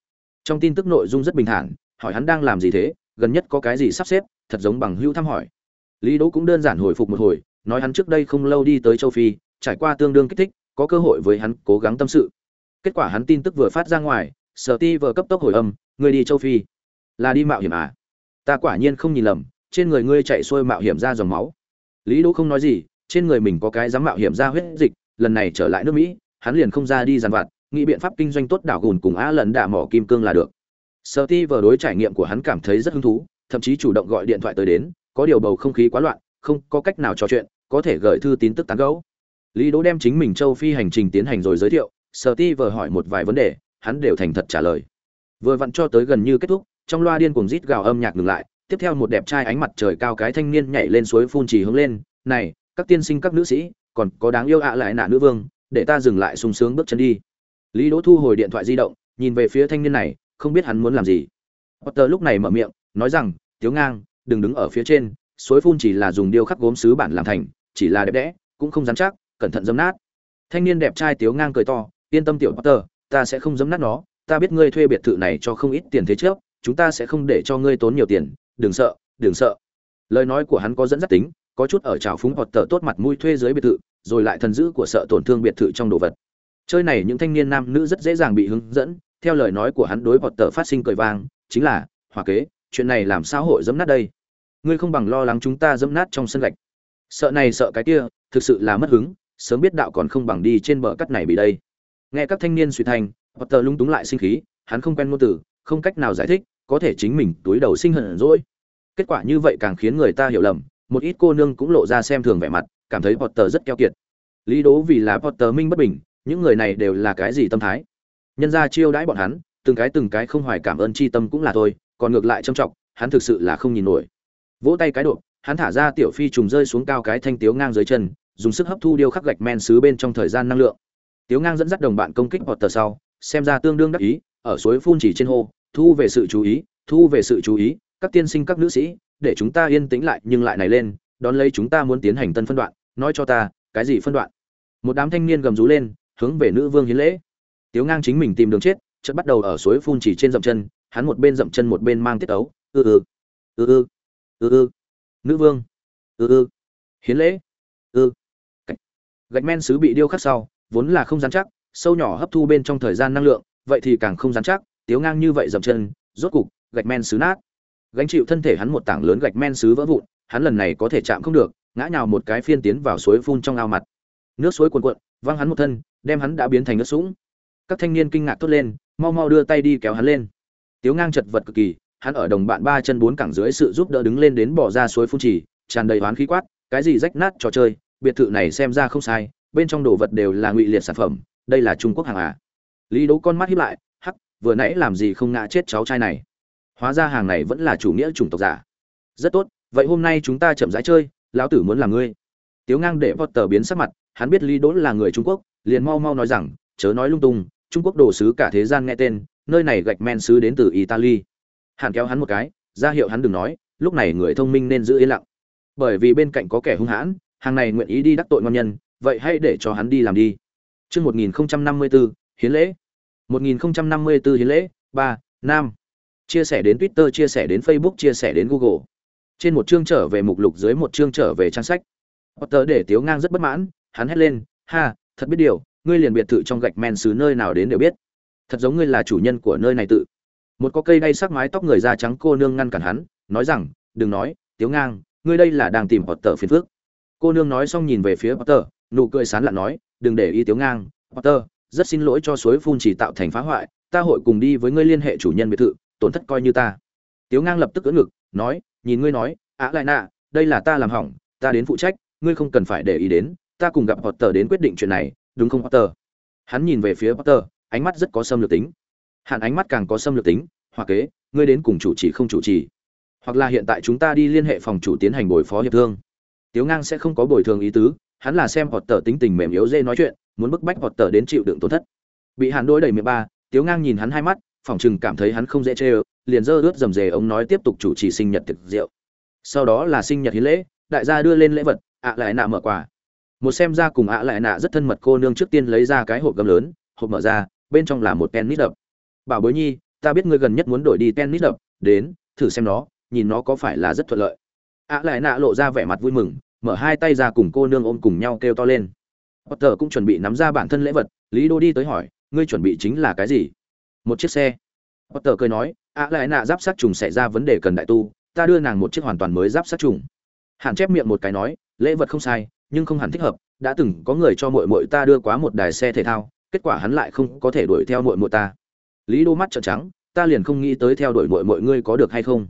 Trong tin tức nội dung rất bình thản, hỏi hắn đang làm gì thế, gần nhất có cái gì sắp xếp, thật giống bằng hữu thăm hỏi. Lý Đỗ cũng đơn giản hồi phục một hồi, nói hắn trước đây không lâu đi tới châu Phi, trải qua tương đương kích thích, có cơ hội với hắn cố gắng tâm sự kết quả hắn tin tức vừa phát ra ngoài sở ti vờ cấp tốc hồi âm người đi châu phi là đi mạo hiểm à ta quả nhiên không nhìn lầm trên người ngươi chạy xuôi mạo hiểm ra dòng máu lý đỗ không nói gì trên người mình có cái dám mạo hiểm ra huyết dịch, lần này trở lại nước mỹ, hắn liền không ra đi dàn vặt, nghĩ biện pháp kinh doanh tốt đảo gùn cùng á lần đả mỏ kim cương là được sở ti vừa đối trải nghiệm của hắn cảm thấy rất hứng thú, thậm chí chủ động gọi điện thoại tới đến, có điều bầu không khí quá loạn, không có cách nào trò chuyện, có thể gửi thư tin tức tán gẫu. lý đỗ đem chính mình châu phi hành trình tiến hành rồi giới thiệu sở ti vừa hỏi một vài vấn đề, hắn đều thành thật trả lời vừa vặn cho tới gần như kết thúc, trong loa điên cuồng rít gào âm nhạc ngừng lại, tiếp theo một đẹp trai ánh mặt trời cao cái thanh niên nhảy lên suối phun trì hướng lên, này các tiên sinh các nữ sĩ còn có đáng yêu ạ lại nạ nữ vương để ta dừng lại sung sướng bước chân đi. Lý đỗ thu hồi điện thoại di động nhìn về phía thanh niên này không biết hắn muốn làm gì. Potter lúc này mở miệng nói rằng tiếu ngang đừng đứng ở phía trên suối phun chỉ là dùng điêu khắc gốm sứ bản làm thành chỉ là đẹp đẽ cũng không dám chắc cẩn thận dấm nát. Thanh niên đẹp trai tiếu ngang cười to yên tâm tiểu Potter, ta sẽ không dấm nát nó, ta biết ngươi thuê biệt thự này cho không ít tiền thế trước, chúng ta sẽ không để cho ngươi tốn nhiều tiền, đừng sợ, đừng sợ. Lời nói của hắn có dẫn dắt tính, có chút ở trào phúng hoặc tờ tốt mặt mũi thuê dưới biệt thự, rồi lại thần dữ của sợ tổn thương biệt thự trong đồ vật. Chơi này những thanh niên nam nữ rất dễ dàng bị hướng dẫn, theo lời nói của hắn đối hoặc tờ phát sinh cười vang, chính là, hòa kế, chuyện này làm sao hội dẫm nát đây? Ngươi không bằng lo lắng chúng ta dẫm nát trong sân gạch. Sợ này sợ cái kia, thực sự là mất hứng, sớm biết đạo còn không bằng đi trên bờ cắt này bị đây nghe các thanh niên suy thành hoặc tờ lung túng lại sinh khí hắn không quen ngôn từ không cách nào giải thích có thể chính mình túi đầu sinh hận rồi kết quả như vậy càng khiến người ta hiểu lầm một ít cô nương cũng lộ ra xem thường vẻ mặt cảm thấy potter rất keo kiệt. Lý đố vì là potter minh bất bình những người này đều là cái gì tâm thái? Nhân ra chiêu đãi bọn hắn từng cái từng cái không hoài cảm ơn chi tâm cũng là thôi còn ngược lại trâm trọng hắn thực sự là không nhìn nổi. Vỗ tay cái độ hắn thả ra tiểu phi trùng rơi xuống cao cái thanh tiếu ngang dưới chân dùng sức hấp thu điêu khắc gạch men xứ bên trong thời gian năng lượng. Tiếu Ngang dẫn dắt đồng bạn công kích Potter sau, xem ra tương đương đắc ý, ở suối phun chỉ trên hồ, thu về sự chú ý, thu về sự chú ý, các tiên sinh các nữ sĩ, để chúng ta yên tĩnh lại nhưng lại này lên, đón lấy chúng ta muốn tiến hành tân phân đoạn, nói cho ta, cái gì phân đoạn? Một đám thanh niên gầm rú lên, hướng về nữ vương hiến lễ. Tiếu Ngang chính mình tìm đường chết, chất bắt đầu ở suối phun chỉ trên dậm chân, hắn một bên dậm chân một bên mang tiết ấu, ư ư, ư ư, ư ư, nữ vương, ư ư, hiến lễ, ư. Gạch men sứ bị điêu khắc sau, vốn là không dán chắc sâu nhỏ hấp thu bên trong thời gian năng lượng vậy thì càng không dán chắc tiếu ngang như vậy dậm chân rốt cục gạch men sứ nát gánh chịu thân thể hắn một tảng lớn gạch men sứ vỡ vụn, hắn lần này có thể chạm không được, ngã nhào một cái phiên tiến vào suối phun trong ao mặt. Nước suối cuồn cuộn, văng hắn một thân, đem hắn đã biến thành nước sũng. Các thanh niên kinh ngạc thốt lên, mau mau đưa tay đi kéo hắn lên. Tiếu ngang chật vật cực kỳ, hắn ở đồng bạn ba chân bốn cẳng dưới sự giúp đỡ đứng lên đến bỏ ra suối phun trì tràn đầy hoán khí quát, cái gì rách nát trò chơi, biệt thự này xem ra không sai, bên trong đồ vật đều là ngụy liệt sản phẩm, đây là trung quốc hàng à. Lý Đấu con mắt hiếp lại, hắc, vừa nãy làm gì không ngã chết cháu trai này hóa ra hàng này vẫn là chủ nghĩa chủng tộc giả. Rất tốt vậy hôm nay chúng ta chậm rãi chơi lão tử muốn làm ngươi. Tiếu ngang để potter biến sắc mặt hắn biết lý Đốn là người trung quốc liền mau mau nói rằng chớ nói lung tung trung quốc đồ sứ cả thế gian nghe tên nơi này gạch men sứ đến từ italy. Hàn kéo hắn một cái ra hiệu hắn đừng nói lúc này người thông minh nên giữ yên lặng. Bởi vì bên cạnh có kẻ hung hãn hàng này nguyện ý đi đắc tội ngon nhân vậy hãy để cho hắn đi làm đi. Trước 1054, hiến lễ. 1054 hiến lễ, 3, nam. Chia sẻ đến Twitter, chia sẻ đến Facebook, chia sẻ đến Google. Trên một chương trở về mục lục dưới một chương trở về trang sách. Potter để Tiếu Ngang rất bất mãn, hắn hét lên, "Ha, thật biết điều, ngươi liền biệt thự trong gạch men xứ nơi nào đến đều biết. Thật giống ngươi là chủ nhân của nơi này tự." Một có cây đay sắc mái tóc người da trắng cô nương ngăn cản hắn, nói rằng, "Đừng nói, Tiếu Ngang, ngươi đây là đang tìm Potter phiền phước Cô nương nói xong nhìn về phía Potter, nụ cười sán lạn nói, đừng để ý Tiếu Ngang, Potter, rất xin lỗi cho suối phun chỉ tạo thành phá hoại, ta hội cùng đi với ngươi liên hệ chủ nhân biệt thự, tổn thất coi như ta. Tiếu Ngang lập tức ưỡn ngực, nói, nhìn ngươi nói, ạ lại nạ, đây là ta làm hỏng, ta đến phụ trách, ngươi không cần phải để ý đến, ta cùng gặp Potter đến quyết định chuyện này, đúng không Potter? Hắn nhìn về phía Potter, ánh mắt rất có xâm lược tính. Hàn ánh mắt càng có xâm lược tính, hoặc kế, ngươi đến cùng chủ trì không chủ trì, hoặc là hiện tại chúng ta đi liên hệ phòng chủ tiến hành bồi phó hiệp thương. Tiếu Ngang sẽ không có bồi thường ý tứ, hắn là xem Potter tính tình mềm yếu dễ nói chuyện, muốn bức bách Potter đến chịu đựng tổn thất. Bị Hàn đối đầy miệng ba, Tiếu Ngang nhìn hắn hai mắt, phỏng chừng cảm thấy hắn không dễ chơi, liền dơ ướt dầm dề ông nói tiếp tục chủ trì sinh nhật tiệc rượu. Sau đó là sinh nhật hiến lễ, đại gia đưa lên lễ vật, ạ lại nạ mở quà. Một xem ra cùng ạ lại nạ rất thân mật cô nương trước tiên lấy ra cái hộp gấm lớn, hộp mở ra, bên trong là một tennis đập. Bảo bối nhi, ta biết ngươi gần nhất muốn đổi đi tennis đập, đến, thử xem nó, nhìn nó có phải là rất thuận lợi. ạ lại nạ lộ ra vẻ mặt vui mừng, mở hai tay ra cùng cô nương ôm cùng nhau kêu to lên potter cũng chuẩn bị nắm ra bản thân lễ vật lý đô đi tới hỏi ngươi chuẩn bị chính là cái gì một chiếc xe. Potter cười nói ạ lại nạ giáp sát trùng xảy ra vấn đề cần đại tu, ta đưa nàng một chiếc hoàn toàn mới giáp sát trùng. Hạn chép miệng một cái nói, lễ vật không sai, nhưng không hẳn thích hợp, đã từng có người cho muội muội ta đưa quá một đài xe thể thao, kết quả hắn lại không có thể đuổi theo muội muội ta. Lý đô mắt trợn trắng, ta liền không nghĩ tới theo đuổi muội muội ngươi có được hay không?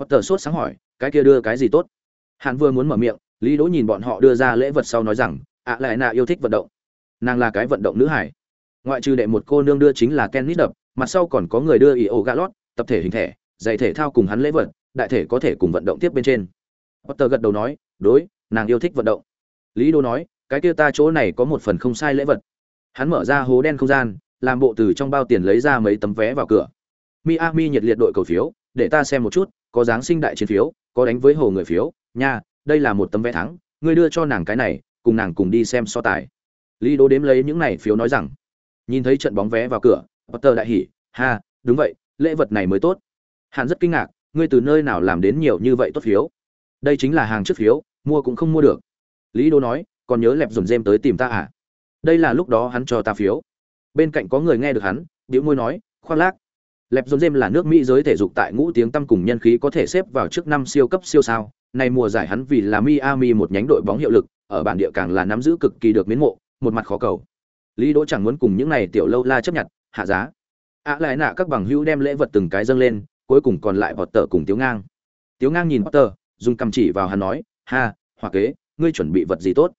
Potter sốt sáng hỏi, cái kia đưa cái gì tốt? Hạn vừa muốn mở miệng, lý đỗ nhìn bọn họ đưa ra lễ vật sau nói rằng ạ lại nạ yêu thích vận động. Nàng là cái vận động nữ hải. Ngoại trừ đệ một cô nương đưa chính là tennis đập mặt sau còn có người đưa ý ổ lót, tập thể hình thể dạy thể thao cùng hắn lễ vật đại thể có thể cùng vận động tiếp bên trên. Potter gật đầu nói đối nàng yêu thích vận động. Lý đô nói cái kia ta chỗ này có một phần không sai lễ vật. Hắn mở ra hố đen không gian làm bộ từ trong bao tiền lấy ra mấy tấm vé vào cửa. Miami nhiệt liệt đội cầu phiếu để ta xem một chút có giáng sinh đại chiến phiếu có đánh với hồ người phiếu. Nha đây là một tấm vé thắng ngươi đưa cho nàng cái này cùng nàng cùng đi xem so tài. Lý Đô đếm lấy những này phiếu nói rằng nhìn thấy trận bóng vé vào cửa potter đại hỉ ha đúng vậy lễ vật này mới tốt. Hàn rất kinh ngạc ngươi từ nơi nào làm đến nhiều như vậy tốt phiếu? Đây chính là hàng trước phiếu mua cũng không mua được. Lý Đô nói còn nhớ lẹp dồn dêm tới tìm ta à? Đây là lúc đó hắn cho ta phiếu. Bên cạnh có người nghe được hắn bĩu môi nói khoan lác. Lẹp dồn dêm là nước mỹ giới thể dục tại ngũ tiếng tăm cùng nhân khí có thể xếp vào trước năm siêu cấp siêu sao. Này mùa giải hắn vì là Miami một nhánh đội bóng hiệu lực, ở bản địa càng là nắm giữ cực kỳ được miến mộ, một mặt khó cầu. Lý Đỗ chẳng muốn cùng những này tiểu lâu la chấp nhận, hạ giá. ạ lại nạ các bằng hữu đem lễ vật từng cái dâng lên, cuối cùng còn lại Potter cùng Tiếu Ngang. Tiếu Ngang nhìn Potter, dùng cầm chỉ vào hắn nói, "Ha, hoặc kế, ngươi chuẩn bị vật gì tốt?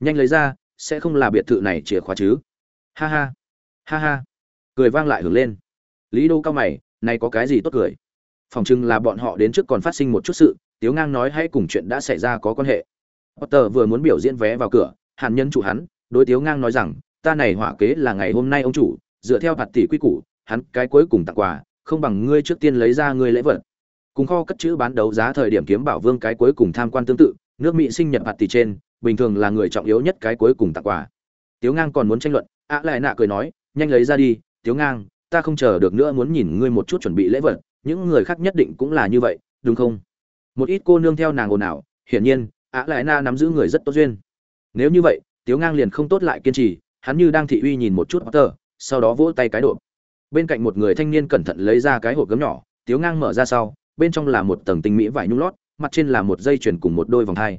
Nhanh lấy ra, sẽ không là biệt thự này chìa khóa chứ?" Ha ha. Ha ha. Cười vang lại hưởng lên. Lý đô cao mày, này có cái gì tốt cười? Phòng trưng là bọn họ đến trước còn phát sinh một chút sự, Tiếu Ngang nói hãy cùng chuyện đã xảy ra có quan hệ. Potter vừa muốn biểu diễn vé vào cửa, Hàn Nhân chủ hắn, đối Tiếu Ngang nói rằng, ta này hỏa kế là ngày hôm nay ông chủ, dựa theo phạt tỷ quy củ, hắn cái cuối cùng tặng quà, không bằng ngươi trước tiên lấy ra ngươi lễ vật. Cùng kho cất chữ bán đấu giá thời điểm kiếm bảo vương cái cuối cùng tham quan tương tự, nước Mỹ sinh nhật phạt tỷ trên, bình thường là người trọng yếu nhất cái cuối cùng tặng quà. Tiếu Ngang còn muốn tranh luận, ạ lại nạ cười nói, nhanh lấy ra đi, Tiếu Ngang, ta không chờ được nữa muốn nhìn ngươi một chút chuẩn bị lễ vật, những người khác nhất định cũng là như vậy, đúng không? một ít cô nương theo nàng ồn ào hiển nhiên ạ lại na nắm giữ người rất tốt duyên nếu như vậy tiếu ngang liền không tốt lại kiên trì hắn như đang thị uy nhìn một chút potter sau đó vỗ tay cái độ. Bên cạnh một người thanh niên cẩn thận lấy ra cái hộp gấm nhỏ, tiếu ngang mở ra sau, bên trong là một tầng tinh mỹ vải nhung lót, mặt trên là một dây chuyền cùng một đôi vòng thai.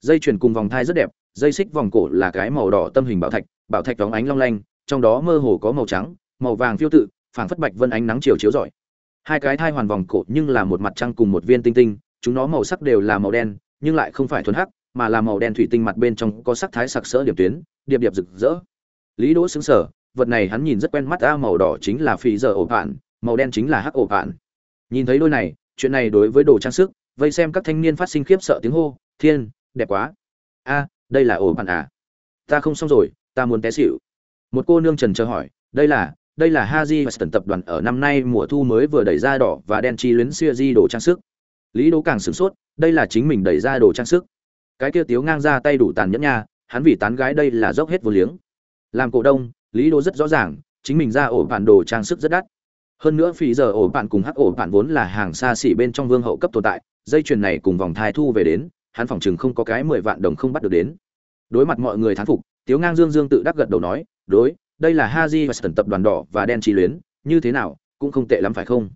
Dây chuyền cùng vòng thai rất đẹp, dây xích vòng cổ là cái màu đỏ tâm hình bảo thạch bảo thạch đóng ánh long lanh, trong đó mơ hồ có màu trắng, màu vàng phiêu tự, phảng phất bạch vân ánh nắng chiều chiếu rọi. Hai cái thai hoàn vòng cổ nhưng là một mặt trăng cùng một viên tinh tinh, chúng nó màu sắc đều là màu đen, nhưng lại không phải thuần hắc, mà là màu đen thủy tinh mặt bên trong có sắc thái sặc sỡ điểm tuyến, điệp điệp rực rỡ. Lý đỗ xứng sở vật này hắn nhìn rất quen mắt a màu đỏ chính là phì giờ ổ bạn màu đen chính là hắc ổ bạn nhìn thấy đôi này chuyện này đối với đồ trang sức vây xem các thanh niên phát sinh khiếp sợ tiếng hô thiên đẹp quá a đây là ổ bạn à ta không xong rồi ta muốn té xỉu một cô nương trần chờ hỏi đây là đây là Haji và Sutton tập đoàn ở năm nay mùa thu mới vừa đẩy ra đỏ và đen chi luyến xưa di đồ trang sức. Lý Đỗ càng sửng sốt, đây là chính mình đẩy ra đồ trang sức. Cái kia tiếu ngang ra tay đủ tàn nhẫn nha, hắn vì tán gái đây là dốc hết vô liếng. Làm cổ đông, Lý đô rất rõ ràng, chính mình ra ổ bản đồ trang sức rất đắt. Hơn nữa phí giờ ổ bản cùng hắc ổ bản vốn là hàng xa xỉ bên trong vương hậu cấp tồn tại, dây chuyền này cùng vòng thai thu về đến, hắn phòng chừng không có cái mười vạn đồng không bắt được đến. Đối mặt mọi người thán phục, Tiếu Ngang Dương Dương tự đắc gật đầu nói, "Đối, đây là Haji Weston tập đoàn đỏ và đen chi luyến, như thế nào, cũng không tệ lắm phải không?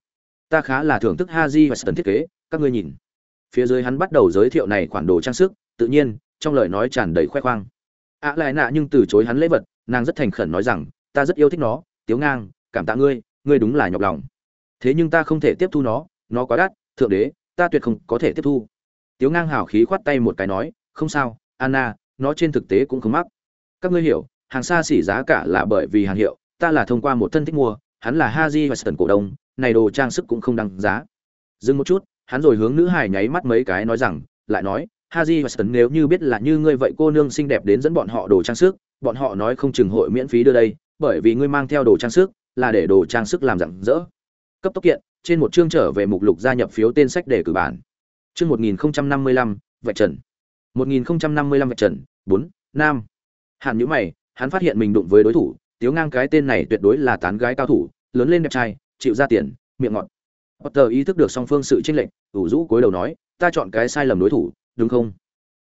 Ta khá là thưởng thức Haji Weston thiết kế, các ngươi nhìn." Phía dưới hắn bắt đầu giới thiệu này khoản đồ trang sức, tự nhiên, trong lời nói tràn đầy khoe khoang. ạ lại nạ nhưng từ chối hắn lễ vật, nàng rất thành khẩn nói rằng, "Ta rất yêu thích nó, Tiếu Ngang, cảm tạ ngươi, ngươi đúng là nhọc lòng. Thế nhưng ta không thể tiếp thu nó, nó quá đắt, thượng đế, ta tuyệt không có thể tiếp thu." Tiếu Ngang hào khí khoát tay một cái nói, "Không sao, Anna, nó trên thực tế cũng không mắc. Các ngươi hiểu, hàng xa xỉ giá cả là bởi vì hàng hiệu ta là thông qua một thân thích mua hắn là haji và sân cổ đông này đồ trang sức cũng không đăng giá dừng một chút hắn rồi hướng nữ hải nháy mắt mấy cái nói rằng lại nói haji và sân nếu như biết là như ngươi vậy cô nương xinh đẹp đến dẫn bọn họ đồ trang sức bọn họ nói không chừng hội miễn phí đưa đây bởi vì ngươi mang theo đồ trang sức là để đồ trang sức làm rạng rỡ. Cấp tốc kiện trên một chương trở về mục lục gia nhập phiếu tên sách để cử bản. Chương 1055, vạch trần. 1055 vạch trần 4, nam. Hàn nhíu mày hắn phát hiện mình đụng với đối thủ tiếu ngang cái tên này tuyệt đối là tán gái cao thủ lớn lên đẹp trai chịu ra tiền miệng ngọt. Potter ý thức được song phương sự chênh lệch ủ rũ cúi đầu nói ta chọn cái sai lầm đối thủ đúng không?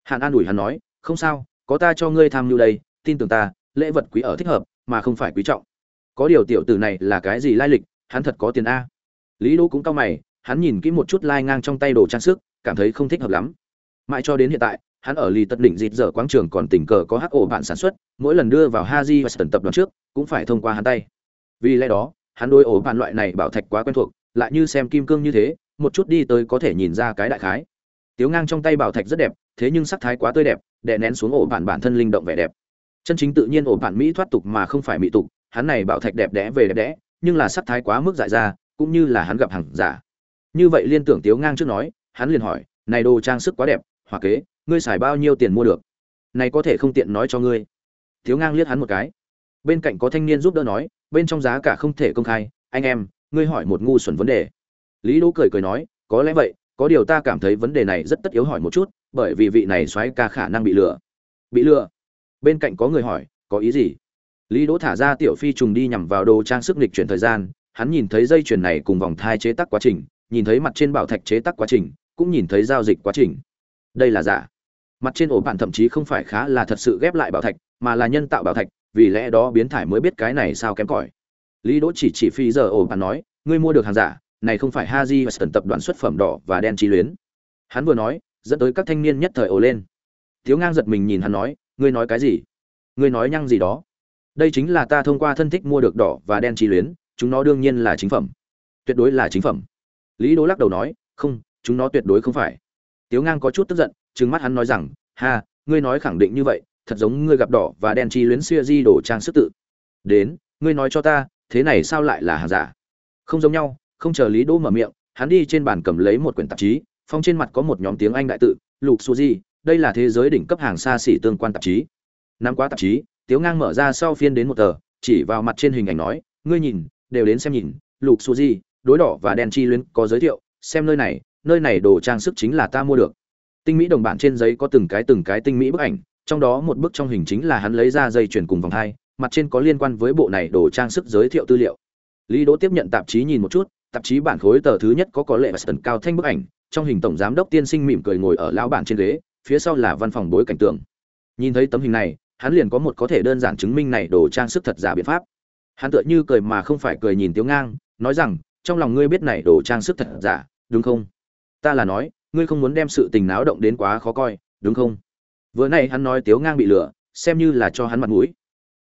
Hàn an ủi hắn nói không sao có ta cho ngươi tham mưu đây tin tưởng ta, lễ vật quý ở thích hợp, mà không phải quý trọng. Có điều tiểu tử này là cái gì lai lịch, hắn thật có tiền a. Lý đỗ cũng cao mày, hắn nhìn kỹ một chút lai ngang trong tay đồ trang sức, cảm thấy không thích hợp lắm. Mãi cho đến hiện tại, hắn ở lì tất đỉnh dịt dở quảng trường còn tình cờ có hắc ổ bạn sản xuất, mỗi lần đưa vào haji và tần tập đoàn trước, cũng phải thông qua hắn tay. Vì lẽ đó, hắn đôi ổ bạn loại này bảo thạch quá quen thuộc, lại như xem kim cương như thế, một chút đi tới có thể nhìn ra cái đại khái. Tiếu ngang trong tay bảo thạch rất đẹp, thế nhưng sắc thái quá tươi đẹp, đè nén xuống ổ bạn bản thân linh động vẻ đẹp chân chính tự nhiên ổ bản mỹ thoát tục mà không phải mỹ tục, hắn này bảo thạch đẹp đẽ về đẹp đẽ, nhưng là sắc thái quá mức dại ra, cũng như là hắn gặp hàng giả. Như vậy liên tưởng tiếu ngang trước nói, hắn liền hỏi, này đồ trang sức quá đẹp hòa kế, ngươi xài bao nhiêu tiền mua được? Này có thể không tiện nói cho ngươi. Thiếu ngang liếc hắn một cái. Bên cạnh có thanh niên giúp đỡ nói, bên trong giá cả không thể công khai, anh em, ngươi hỏi một ngu xuẩn vấn đề. Lý đỗ cười cười nói, có lẽ vậy, có điều ta cảm thấy vấn đề này rất tất yếu hỏi một chút, bởi vì vị này xoáy ca khả năng bị lừa. Bị lừa? Bên cạnh có người hỏi, có ý gì? Lý đỗ thả ra tiểu phi trùng đi nhằm vào đồ trang sức lịch chuyển thời gian, hắn nhìn thấy dây chuyền này cùng vòng thai chế tác quá trình, nhìn thấy mặt trên bảo thạch chế tác quá trình, cũng nhìn thấy giao dịch quá trình. Đây là giả. Mặt trên ổ bản thậm chí không phải khá là thật sự ghép lại bảo thạch, mà là nhân tạo bảo thạch, vì lẽ đó biến thải mới biết cái này sao kém cỏi. Lý đỗ chỉ chỉ phi giờ ổ bản nói, ngươi mua được hàng giả, này không phải haji và tập đoàn xuất phẩm đỏ và đen chi luyến. Hắn vừa nói, dẫn tới các thanh niên nhất thời ồ lên. Thiếu ngang giật mình nhìn hắn nói ngươi nói cái gì? Ngươi nói nhăng gì đó? Đây chính là ta thông qua thân thích mua được đỏ và đen chi luyến, chúng nó đương nhiên là chính phẩm. Tuyệt đối là chính phẩm. Lý đỗ lắc đầu nói, không, chúng nó tuyệt đối không phải. Tiếu ngang có chút tức giận, trừng mắt hắn nói rằng, ha, ngươi nói khẳng định như vậy, thật giống ngươi gặp đỏ và đen chi luyến xuya di đồ trang sức tự. Đến, ngươi nói cho ta, thế này sao lại là hàng giả? Không giống nhau, không chờ lý đỗ mở miệng, hắn đi trên bàn cầm lấy một quyển tạp chí, phong trên mặt có một nhóm tiếng anh đại tự lục su di đây là thế giới đỉnh cấp hàng xa xỉ tương quan tạp chí. Năm qua tạp chí, tiếu ngang mở ra sau phiên đến một tờ, chỉ vào mặt trên hình ảnh nói, ngươi nhìn, đều đến xem nhìn, lục su di, đối đỏ và đen chi luyến có giới thiệu, xem nơi này nơi này đồ trang sức chính là ta mua được. Tinh mỹ đồng bản trên giấy có từng cái từng cái tinh mỹ bức ảnh, trong đó một bức trong hình chính là hắn lấy ra dây chuyền cùng vòng hai, mặt trên có liên quan với bộ này đồ trang sức giới thiệu tư liệu. Lý đỗ tiếp nhận tạp chí nhìn một chút, tạp chí bản khối tờ thứ nhất có có lệ và sân cao thanh bức ảnh, trong hình tổng giám đốc tiên sinh mỉm cười ngồi ở lão bản trên ghế phía sau là văn phòng bối cảnh tường nhìn thấy tấm hình này, hắn liền có một có thể đơn giản chứng minh này đồ trang sức thật giả biện pháp. Hắn tựa như cười mà không phải cười nhìn tiếu ngang, nói rằng, trong lòng ngươi biết này đồ trang sức thật giả, đúng không? Ta là nói, ngươi không muốn đem sự tình náo động đến quá khó coi, đúng không? Vừa nay hắn nói tiếu ngang bị lừa, xem như là cho hắn mặt mũi.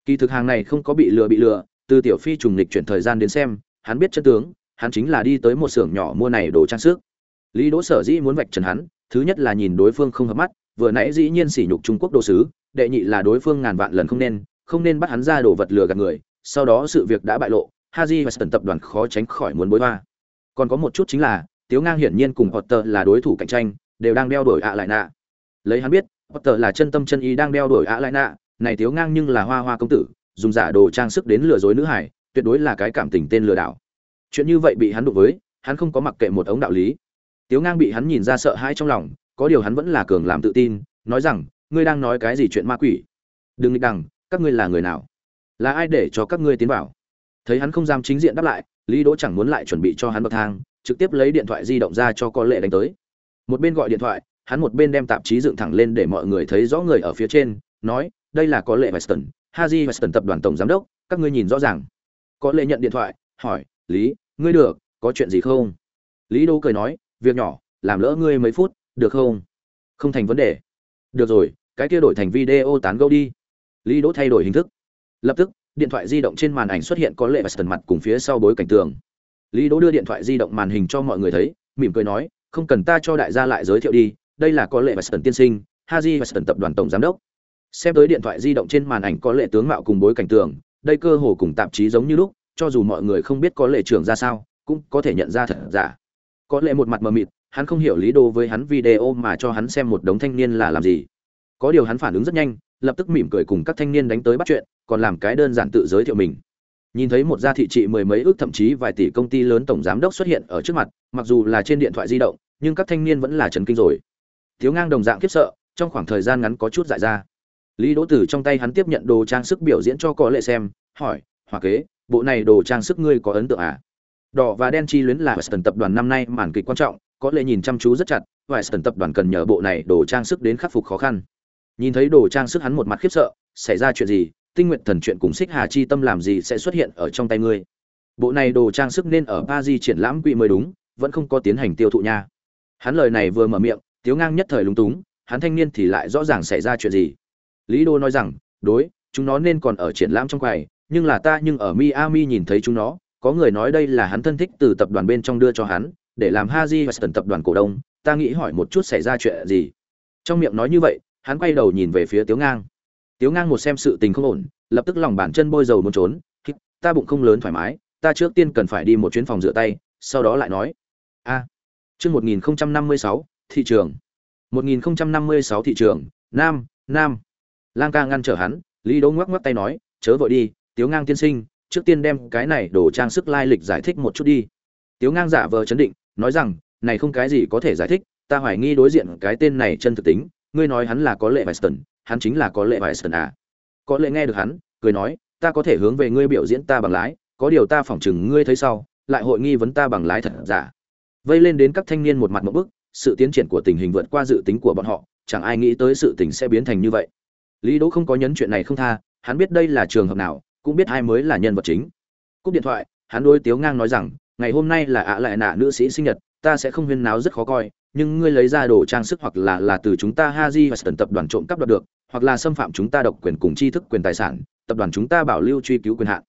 Kỳ thực hàng này không có bị lừa bị lừa, từ tiểu phi trùng lịch chuyển thời gian đến xem, hắn biết chân tướng, hắn chính là đi tới một xưởng nhỏ mua này đồ trang sức. Lý đỗ sở dĩ muốn vạch trần hắn thứ nhất là nhìn đối phương không hợp mắt vừa nãy dĩ nhiên sỉ nhục trung quốc đồ sứ đệ nhị là đối phương ngàn vạn lần không nên không nên bắt hắn ra đồ vật lừa gạt người sau đó sự việc đã bại lộ haji và sân tập đoàn khó tránh khỏi muốn bối hoa còn có một chút chính là Tiếu Ngang hiển nhiên cùng Potter là đối thủ cạnh tranh, đều đang đeo đuổi ạ lại nạ. Lấy hắn biết, Potter là chân tâm chân ý đang đeo đuổi ạ lại nạ, này Tiếu Ngang nhưng là hoa hoa công tử, dùng giả đồ trang sức đến lừa dối nữ hải, tuyệt đối là cái cảm tình tên lừa đảo. Chuyện như vậy bị hắn đụng với, hắn không có mặc kệ một ống đạo lý. Tiếu Ngang bị hắn nhìn ra sợ hãi trong lòng, có điều hắn vẫn là cường làm tự tin, nói rằng, ngươi đang nói cái gì chuyện ma quỷ? Đừng nghịch đằng, các ngươi là người nào? Là ai để cho các ngươi tiến vào? Thấy hắn không dám chính diện đáp lại, Lý Đỗ chẳng muốn lại chuẩn bị cho hắn bậc thang, trực tiếp lấy điện thoại di động ra cho có lệ đánh tới. Một bên gọi điện thoại, hắn một bên đem tạp chí dựng thẳng lên để mọi người thấy rõ người ở phía trên, nói, đây là có lệ Weston, Haji Weston tập đoàn tổng giám đốc, các ngươi nhìn rõ ràng. Có lệ nhận điện thoại, hỏi, "Lý, ngươi được, có chuyện gì không?" Lý Đỗ cười nói, "Việc nhỏ, làm lỡ ngươi mấy phút, được không?" "Không thành vấn đề." "Được rồi, cái kia đổi thành video tán gẫu đi." Lý Đỗ thay đổi hình thức. Lập tức, điện thoại di động trên màn ảnh xuất hiện có lệ và sần mặt cùng phía sau bối cảnh tường. Lý Đỗ đưa điện thoại di động màn hình cho mọi người thấy, mỉm cười nói, "Không cần ta cho đại gia lại giới thiệu đi, đây là có lệ và sần tiên sinh, Haji Weston tập đoàn tổng giám đốc." Xem tới điện thoại di động trên màn ảnh có lệ tướng mạo cùng bối cảnh tường, đây cơ hồ cùng tạp chí giống như lúc, cho dù mọi người không biết có lệ trưởng ra sao, cũng có thể nhận ra thật giả. Có lẽ một mặt mờ mịt, hắn không hiểu lý đồ với hắn video mà cho hắn xem một đống thanh niên là làm gì. Có điều hắn phản ứng rất nhanh, lập tức mỉm cười cùng các thanh niên đánh tới bắt chuyện, còn làm cái đơn giản tự giới thiệu mình. Nhìn thấy một gia thị trị mười mấy ước thậm chí vài tỷ công ty lớn tổng giám đốc xuất hiện ở trước mặt mặc dù là trên điện thoại di động nhưng các thanh niên vẫn là trần kinh rồi. Thiếu ngang đồng dạng khiếp sợ trong khoảng thời gian ngắn có chút dại ra. Lý đỗ tử trong tay hắn tiếp nhận đồ trang sức biểu diễn cho có lệ xem hỏi hòa kế bộ này đồ trang sức ngươi có ấn tượng à? Đỏ và đen chi luyến là western tập đoàn năm nay màn kịch quan trọng, có lẽ nhìn chăm chú rất chặt, western tập đoàn cần nhờ bộ này đồ trang sức đến khắc phục khó khăn. Nhìn thấy đồ trang sức hắn một mặt khiếp sợ, xảy ra chuyện gì, tinh nguyện thần chuyện cùng xích hà chi tâm làm gì sẽ xuất hiện ở trong tay ngươi. Bộ này đồ trang sức nên ở Paris triển lãm quỹ mới đúng, vẫn không có tiến hành tiêu thụ nha. Hắn lời này vừa mở miệng, tiếu ngang nhất thời lúng túng, hắn thanh niên thì lại rõ ràng xảy ra chuyện gì. Lý đô nói rằng, đối, chúng nó nên còn ở triển lãm trong quầy, nhưng là ta nhưng ở miami nhìn thấy chúng nó có người nói đây là hắn thân thích từ tập đoàn bên trong đưa cho hắn, để làm haji weston tập đoàn cổ đông, ta nghĩ hỏi một chút xảy ra chuyện gì. Trong miệng nói như vậy, hắn quay đầu nhìn về phía tiếu ngang. Tiếu ngang một xem sự tình không ổn, lập tức lòng bàn chân bôi dầu muốn trốn ta bụng không lớn thoải mái, ta trước tiên cần phải đi một chuyến phòng rửa tay, sau đó lại nói. A. Chương một nghìn năm mươi sáu, thị trường. một nghìn năm mươi sáu, thị trường. Nam nam. Lang ca ngăn trở hắn, lý đỗ ngoắc ngoắc tay nói, chớ vội đi, tiếu ngang tiên sinh trước tiên đem cái này đổ trang sức lai lịch giải thích một chút đi tiếu ngang giả vờ chấn định nói rằng này không cái gì có thể giải thích ta hoài nghi đối diện cái tên này chân thực tính ngươi nói hắn là có lệ Weston, hắn chính là có lệ Weston à? Có lệ nghe được hắn, cười nói, ta có thể hướng về ngươi biểu diễn ta bằng lái, có điều ta phỏng chừng ngươi thấy sau, lại hội nghi vấn ta bằng lái thật giả. Vây lên đến các thanh niên một mặt một bức, sự tiến triển của tình hình vượt qua dự tính của bọn họ, chẳng ai nghĩ tới sự tình sẽ biến thành như vậy. Lý Đỗ không có nhấn chuyện này không tha, hắn biết đây là trường hợp nào, cũng biết ai mới là nhân vật chính. Cúp điện thoại, hắn đối Tiếu Ngang nói rằng, ngày hôm nay là ạ lại nạ nữ sĩ sinh nhật, ta sẽ không huyên náo rất khó coi, nhưng ngươi lấy ra đồ trang sức hoặc là là từ chúng ta Haji Weston tập đoàn trộm cắp đoạt được, hoặc là xâm phạm chúng ta độc quyền cùng tri thức quyền tài sản, tập đoàn chúng ta bảo lưu truy cứu quyền hạn.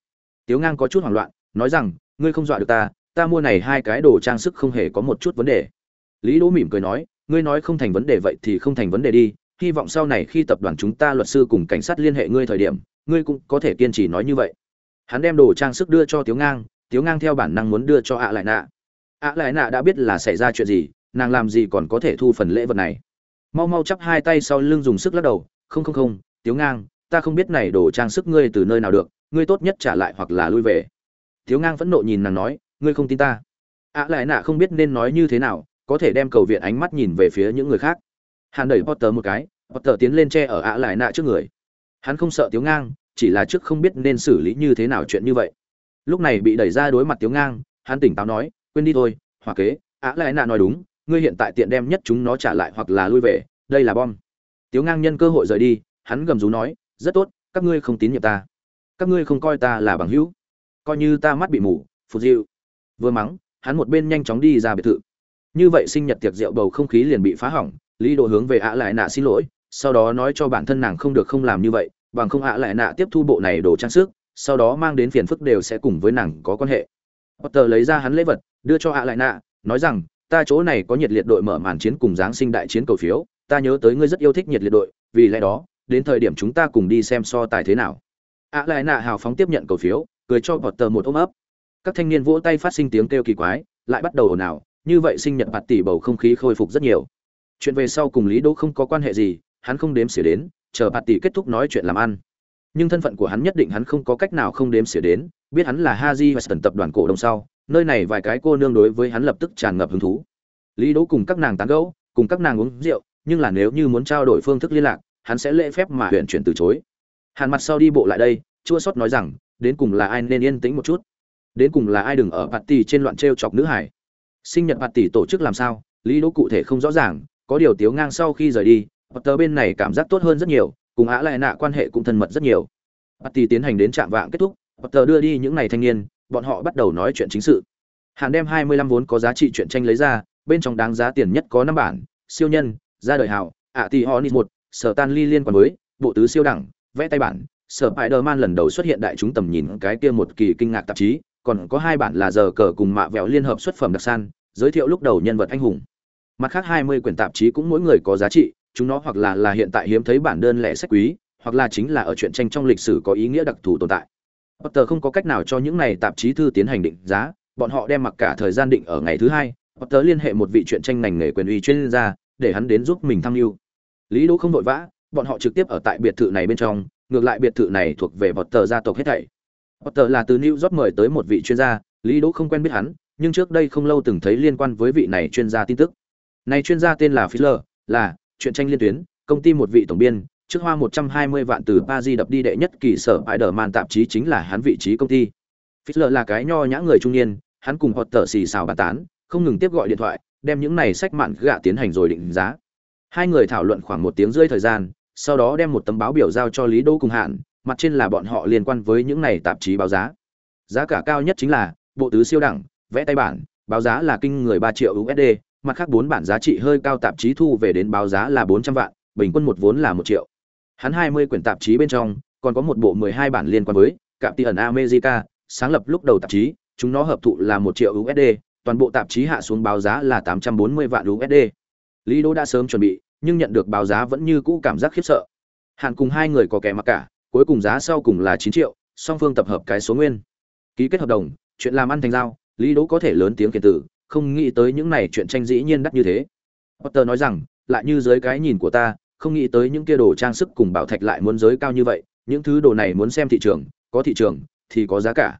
Tiếu Ngang có chút hoảng loạn, nói rằng, ngươi không dọa được ta, ta mua này hai cái đồ trang sức không hề có một chút vấn đề. Lý Đỗ mỉm cười nói, ngươi nói không thành vấn đề vậy thì không thành vấn đề đi, hy vọng sau này khi tập đoàn chúng ta luật sư cùng cảnh sát liên hệ ngươi thời điểm, ngươi cũng có thể kiên trì nói như vậy. Hắn đem đồ trang sức đưa cho Tiếu Ngang, Tiếu Ngang theo bản năng muốn đưa cho ạ lại nạ. ạ lại nạ đã biết là xảy ra chuyện gì, nàng làm gì còn có thể thu phần lễ vật này. Mau mau chắp hai tay sau lưng dùng sức lắc đầu không không không tiếu ngang ta không biết này đồ trang sức ngươi từ nơi nào được ngươi tốt nhất trả lại hoặc là lui về. Tiếu ngang phẫn nộ nhìn nàng nói ngươi không tin ta. Ạ à lại nạ không biết nên nói như thế nào có thể đem cầu viện ánh mắt nhìn về phía những người khác. Hàn đẩy potter một cái potter tiến lên che ở ạ lại nạ trước người hắn không sợ tiếu ngang, chỉ là trước không biết nên xử lý như thế nào chuyện như vậy. Lúc này bị đẩy ra đối mặt tiếu ngang, hắn tỉnh táo nói, quên đi thôi hoặc kế, ạ lại nạ nói đúng, ngươi hiện tại tiện đem nhất chúng nó trả lại hoặc là lui về, đây là bom. Tiếu ngang nhân cơ hội rời đi, hắn gầm rú nói, rất tốt, các ngươi không tín nhiệm ta. Các ngươi không coi ta là bằng hữu. Coi như ta mắt bị mù phụt dịu. Vừa mắng, hắn một bên nhanh chóng đi ra biệt thự. Như vậy sinh nhật tiệc rượu bầu không khí liền bị phá hỏng, lý độ hướng về ạ lại nạ xin lỗi sau đó nói cho bản thân nàng không được không làm như vậy, bằng không ạ lại nạ tiếp thu bộ này đồ trang sức, sau đó mang đến phiền phức đều sẽ cùng với nàng có quan hệ. Potter lấy ra hắn lễ vật, đưa cho ạ lại nạ, nói rằng, ta chỗ này có nhiệt liệt đội mở màn chiến cùng giáng sinh đại chiến cầu phiếu, ta nhớ tới ngươi rất yêu thích nhiệt liệt đội, vì lẽ đó, đến thời điểm chúng ta cùng đi xem so tài thế nào. Ạ lại nạ hào phóng tiếp nhận cầu phiếu, cười cho vọt tờ một ôm ấp. Các thanh niên vỗ tay phát sinh tiếng kêu kỳ quái, lại bắt đầu ồn ào, như vậy sinh nhật bạt tỷ bầu không khí khôi phục rất nhiều. Chuyện về sau cùng lý đỗ không có quan hệ gì hắn không đếm xỉa đến, chờ bạt tỷ kết thúc nói chuyện làm ăn. Nhưng thân phận của hắn nhất định hắn không có cách nào không đếm xỉa đến, biết hắn là haji weston tập đoàn cổ đông sau, nơi này vài cái cô nương đối với hắn lập tức tràn ngập hứng thú. Lý đỗ cùng các nàng tán gẫu, cùng các nàng uống rượu, nhưng là nếu như muốn trao đổi phương thức liên lạc, hắn sẽ lễ phép mà huyện chuyển từ chối. Hàn mặt sau đi bộ lại đây, chua sót nói rằng, đến cùng là ai nên yên tĩnh một chút? Đến cùng là ai đừng ở party trên loạn trêu chọc nữ hải? Sinh nhật party tổ chức làm sao? Lý đỗ cụ thể không rõ ràng, có điều tiếu ngang sau khi rời đi tờ bên này cảm giác tốt hơn rất nhiều cùng á lại nạ quan hệ cũng thân mật rất nhiều party tiến hành đến trạm vạng kết thúc tờ đưa đi những này thanh niên bọn họ bắt đầu nói chuyện chính sự hàn đem hai mươi lăm vốn có giá trị chuyện tranh lấy ra bên trong đáng giá tiền nhất có năm bản siêu nhân ra đời hào ạ tỷ họ một sở tan ly liên quan mới, bộ tứ siêu đẳng vẽ tay bản sở Spider-Man lần đầu xuất hiện đại chúng tầm nhìn cái kia một kỳ kinh ngạc tạp chí, còn có hai bản là giờ cờ cùng mạ vẹo liên hợp xuất phẩm đặc san, giới thiệu lúc đầu nhân vật anh hùng. Mặt khác 20 quyển tạp chí cũng mỗi người có giá trị, chúng nó hoặc là là hiện tại hiếm thấy bản đơn lẻ sách quý, hoặc là chính là ở truyện tranh trong lịch sử có ý nghĩa đặc thù tồn tại. Potter không có cách nào cho những này tạp chí thư tiến hành định giá, bọn họ đem mặc cả thời gian định ở ngày thứ hai, Potter liên hệ một vị truyện tranh ngành nghề quyền uy chuyên gia, để hắn đến giúp mình tham lưu. Lý Đỗ không vội vã, bọn họ trực tiếp ở tại biệt thự này bên trong, ngược lại biệt thự này thuộc về Potter gia tộc hết thảy. Potter là từ New York mời tới một vị chuyên gia, Lý Đỗ không quen biết hắn, nhưng trước đây không lâu từng thấy liên quan với vị này chuyên gia tin tức. Này chuyên gia tên là Fisher, là chuyện tranh liên tuyến, công ty một vị tổng biên, trước hoa 120 vạn từ Paris đập đi đệ nhất kỳ sở Spider-Man tạp chí chính là hắn vị trí công ty. Fisher là cái nho nhã người trung niên, hắn cùng Potter xì xào bàn tán, không ngừng tiếp gọi điện thoại, đem những này sách mạn gạ tiến hành rồi định giá. Hai người thảo luận khoảng một tiếng rưỡi thời gian, sau đó đem một tấm báo biểu giao cho Lý Đỗ cùng hạn, mặt trên là bọn họ liên quan với những này tạp chí báo giá. Giá cả cao nhất chính là bộ tứ siêu đẳng, vẽ tay bản, báo giá là kinh người 3 triệu USD, mặt khác bốn bản giá trị hơi cao tạp chí thu về đến báo giá là 400 vạn, bình quân một vốn là 1 triệu. Hắn 20 quyển tạp chí bên trong, còn có một bộ 12 bản liên quan với Captain America, sáng lập lúc đầu tạp chí, chúng nó hợp thụ là 1 triệu USD, toàn bộ tạp chí hạ xuống báo giá là 840 vạn USD. Lý Đỗ đã sớm chuẩn bị, nhưng nhận được báo giá vẫn như cũ cảm giác khiếp sợ hạn cùng hai người có kẻ mặc cả cuối cùng giá sau cùng là chín triệu song phương tập hợp cái số nguyên ký kết hợp đồng chuyện làm ăn thành giao lý đỗ có thể lớn tiếng kiện tử không nghĩ tới những này chuyện tranh dĩ nhiên đắt như thế. Potter nói rằng lại như dưới cái nhìn của ta không nghĩ tới những kia đồ trang sức cùng bảo thạch lại muốn giới cao như vậy những thứ đồ này muốn xem thị trường có thị trường thì có giá cả.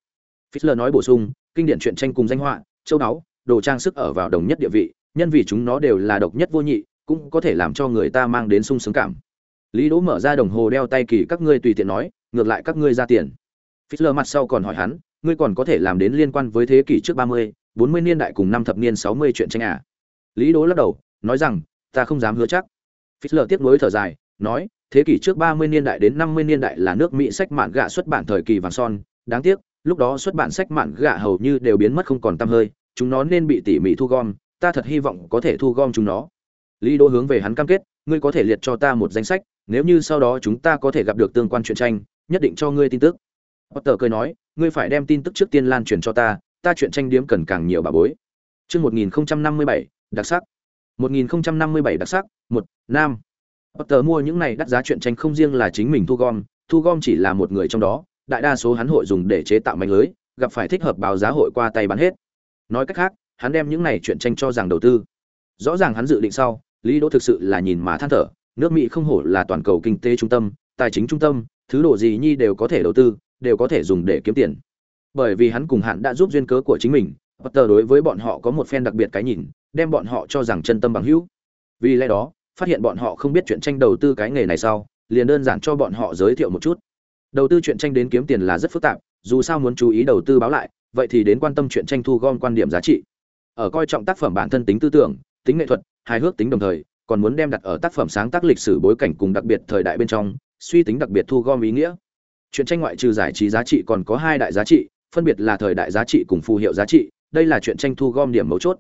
Fitzler nói bổ sung kinh điển chuyện tranh cùng danh họa châu báu đồ trang sức ở vào đồng nhất địa vị nhân vì chúng nó đều là độc nhất vô nhị cũng có thể làm cho người ta mang đến sung sướng cảm. Lý đỗ mở ra đồng hồ đeo tay kỳ các ngươi tùy tiện nói ngược lại các ngươi ra tiền. Fitzler mặt sau còn hỏi hắn ngươi còn có thể làm đến liên quan với thế kỷ trước ba mươi, bốn mươi niên đại cùng năm thập niên sáu mươi chuyện tranh à. Lý đỗ lắc đầu, nói rằng, ta không dám hứa chắc. Fitzler tiếp nối thở dài, nói, thế kỷ trước ba mươi niên đại đến năm mươi niên đại là nước mỹ sách mạn gạ xuất bản thời kỳ vàng son. Đáng tiếc, lúc đó xuất bản sách mạn gạ hầu như đều biến mất không còn tăm hơi, chúng nó nên bị tỉ mỉ thu gom, ta thật hy vọng có thể thu gom chúng nó. Lý đỗ hướng về hắn cam kết, ngươi có thể liệt cho ta một danh sách, nếu như sau đó chúng ta có thể gặp được tương quan chuyện tranh, nhất định cho ngươi tin tức. Potter cười nói, ngươi phải đem tin tức trước tiên lan truyền cho ta ta chuyện tranh điếm cần càng nhiều bà bối Chương 1057, đặc sắc. 1057 đặc sắc, một nam. Potter mua những này đắt giá chuyện tranh không riêng là chính mình thu gom, thu gom chỉ là một người trong đó, đại đa số hắn hội dùng để chế tạo manh lưới, gặp phải thích hợp báo giá hội qua tay bán hết. Nói cách khác, hắn đem những này chuyện tranh cho rằng đầu tư rõ ràng hắn dự định sau lý đỗ thực sự là nhìn mà than thở nước mỹ không hổ là toàn cầu kinh tế trung tâm tài chính trung tâm thứ đồ gì nhi đều có thể đầu tư đều có thể dùng để kiếm tiền bởi vì hắn cùng hạn đã giúp duyên cớ của chính mình, Potter đối với bọn họ có một phen đặc biệt cái nhìn, đem bọn họ cho rằng chân tâm bằng hữu. Vì lẽ đó, phát hiện bọn họ không biết chuyện tranh đầu tư cái nghề này sau, liền đơn giản cho bọn họ giới thiệu một chút. Đầu tư chuyện tranh đến kiếm tiền là rất phức tạp, dù sao muốn chú ý đầu tư báo lại, vậy thì đến quan tâm chuyện tranh thu gom quan điểm giá trị. Ở coi trọng tác phẩm bản thân tính tư tưởng, tính nghệ thuật, hài hước tính đồng thời, còn muốn đem đặt ở tác phẩm sáng tác lịch sử bối cảnh cùng đặc biệt thời đại bên trong, suy tính đặc biệt thu gom ý nghĩa. Chuyện tranh ngoại trừ giải trí giá trị còn có hai đại giá trị phân biệt là thời đại giá trị cùng phù hiệu giá trị, đây là chuyện tranh thu gom điểm mấu chốt.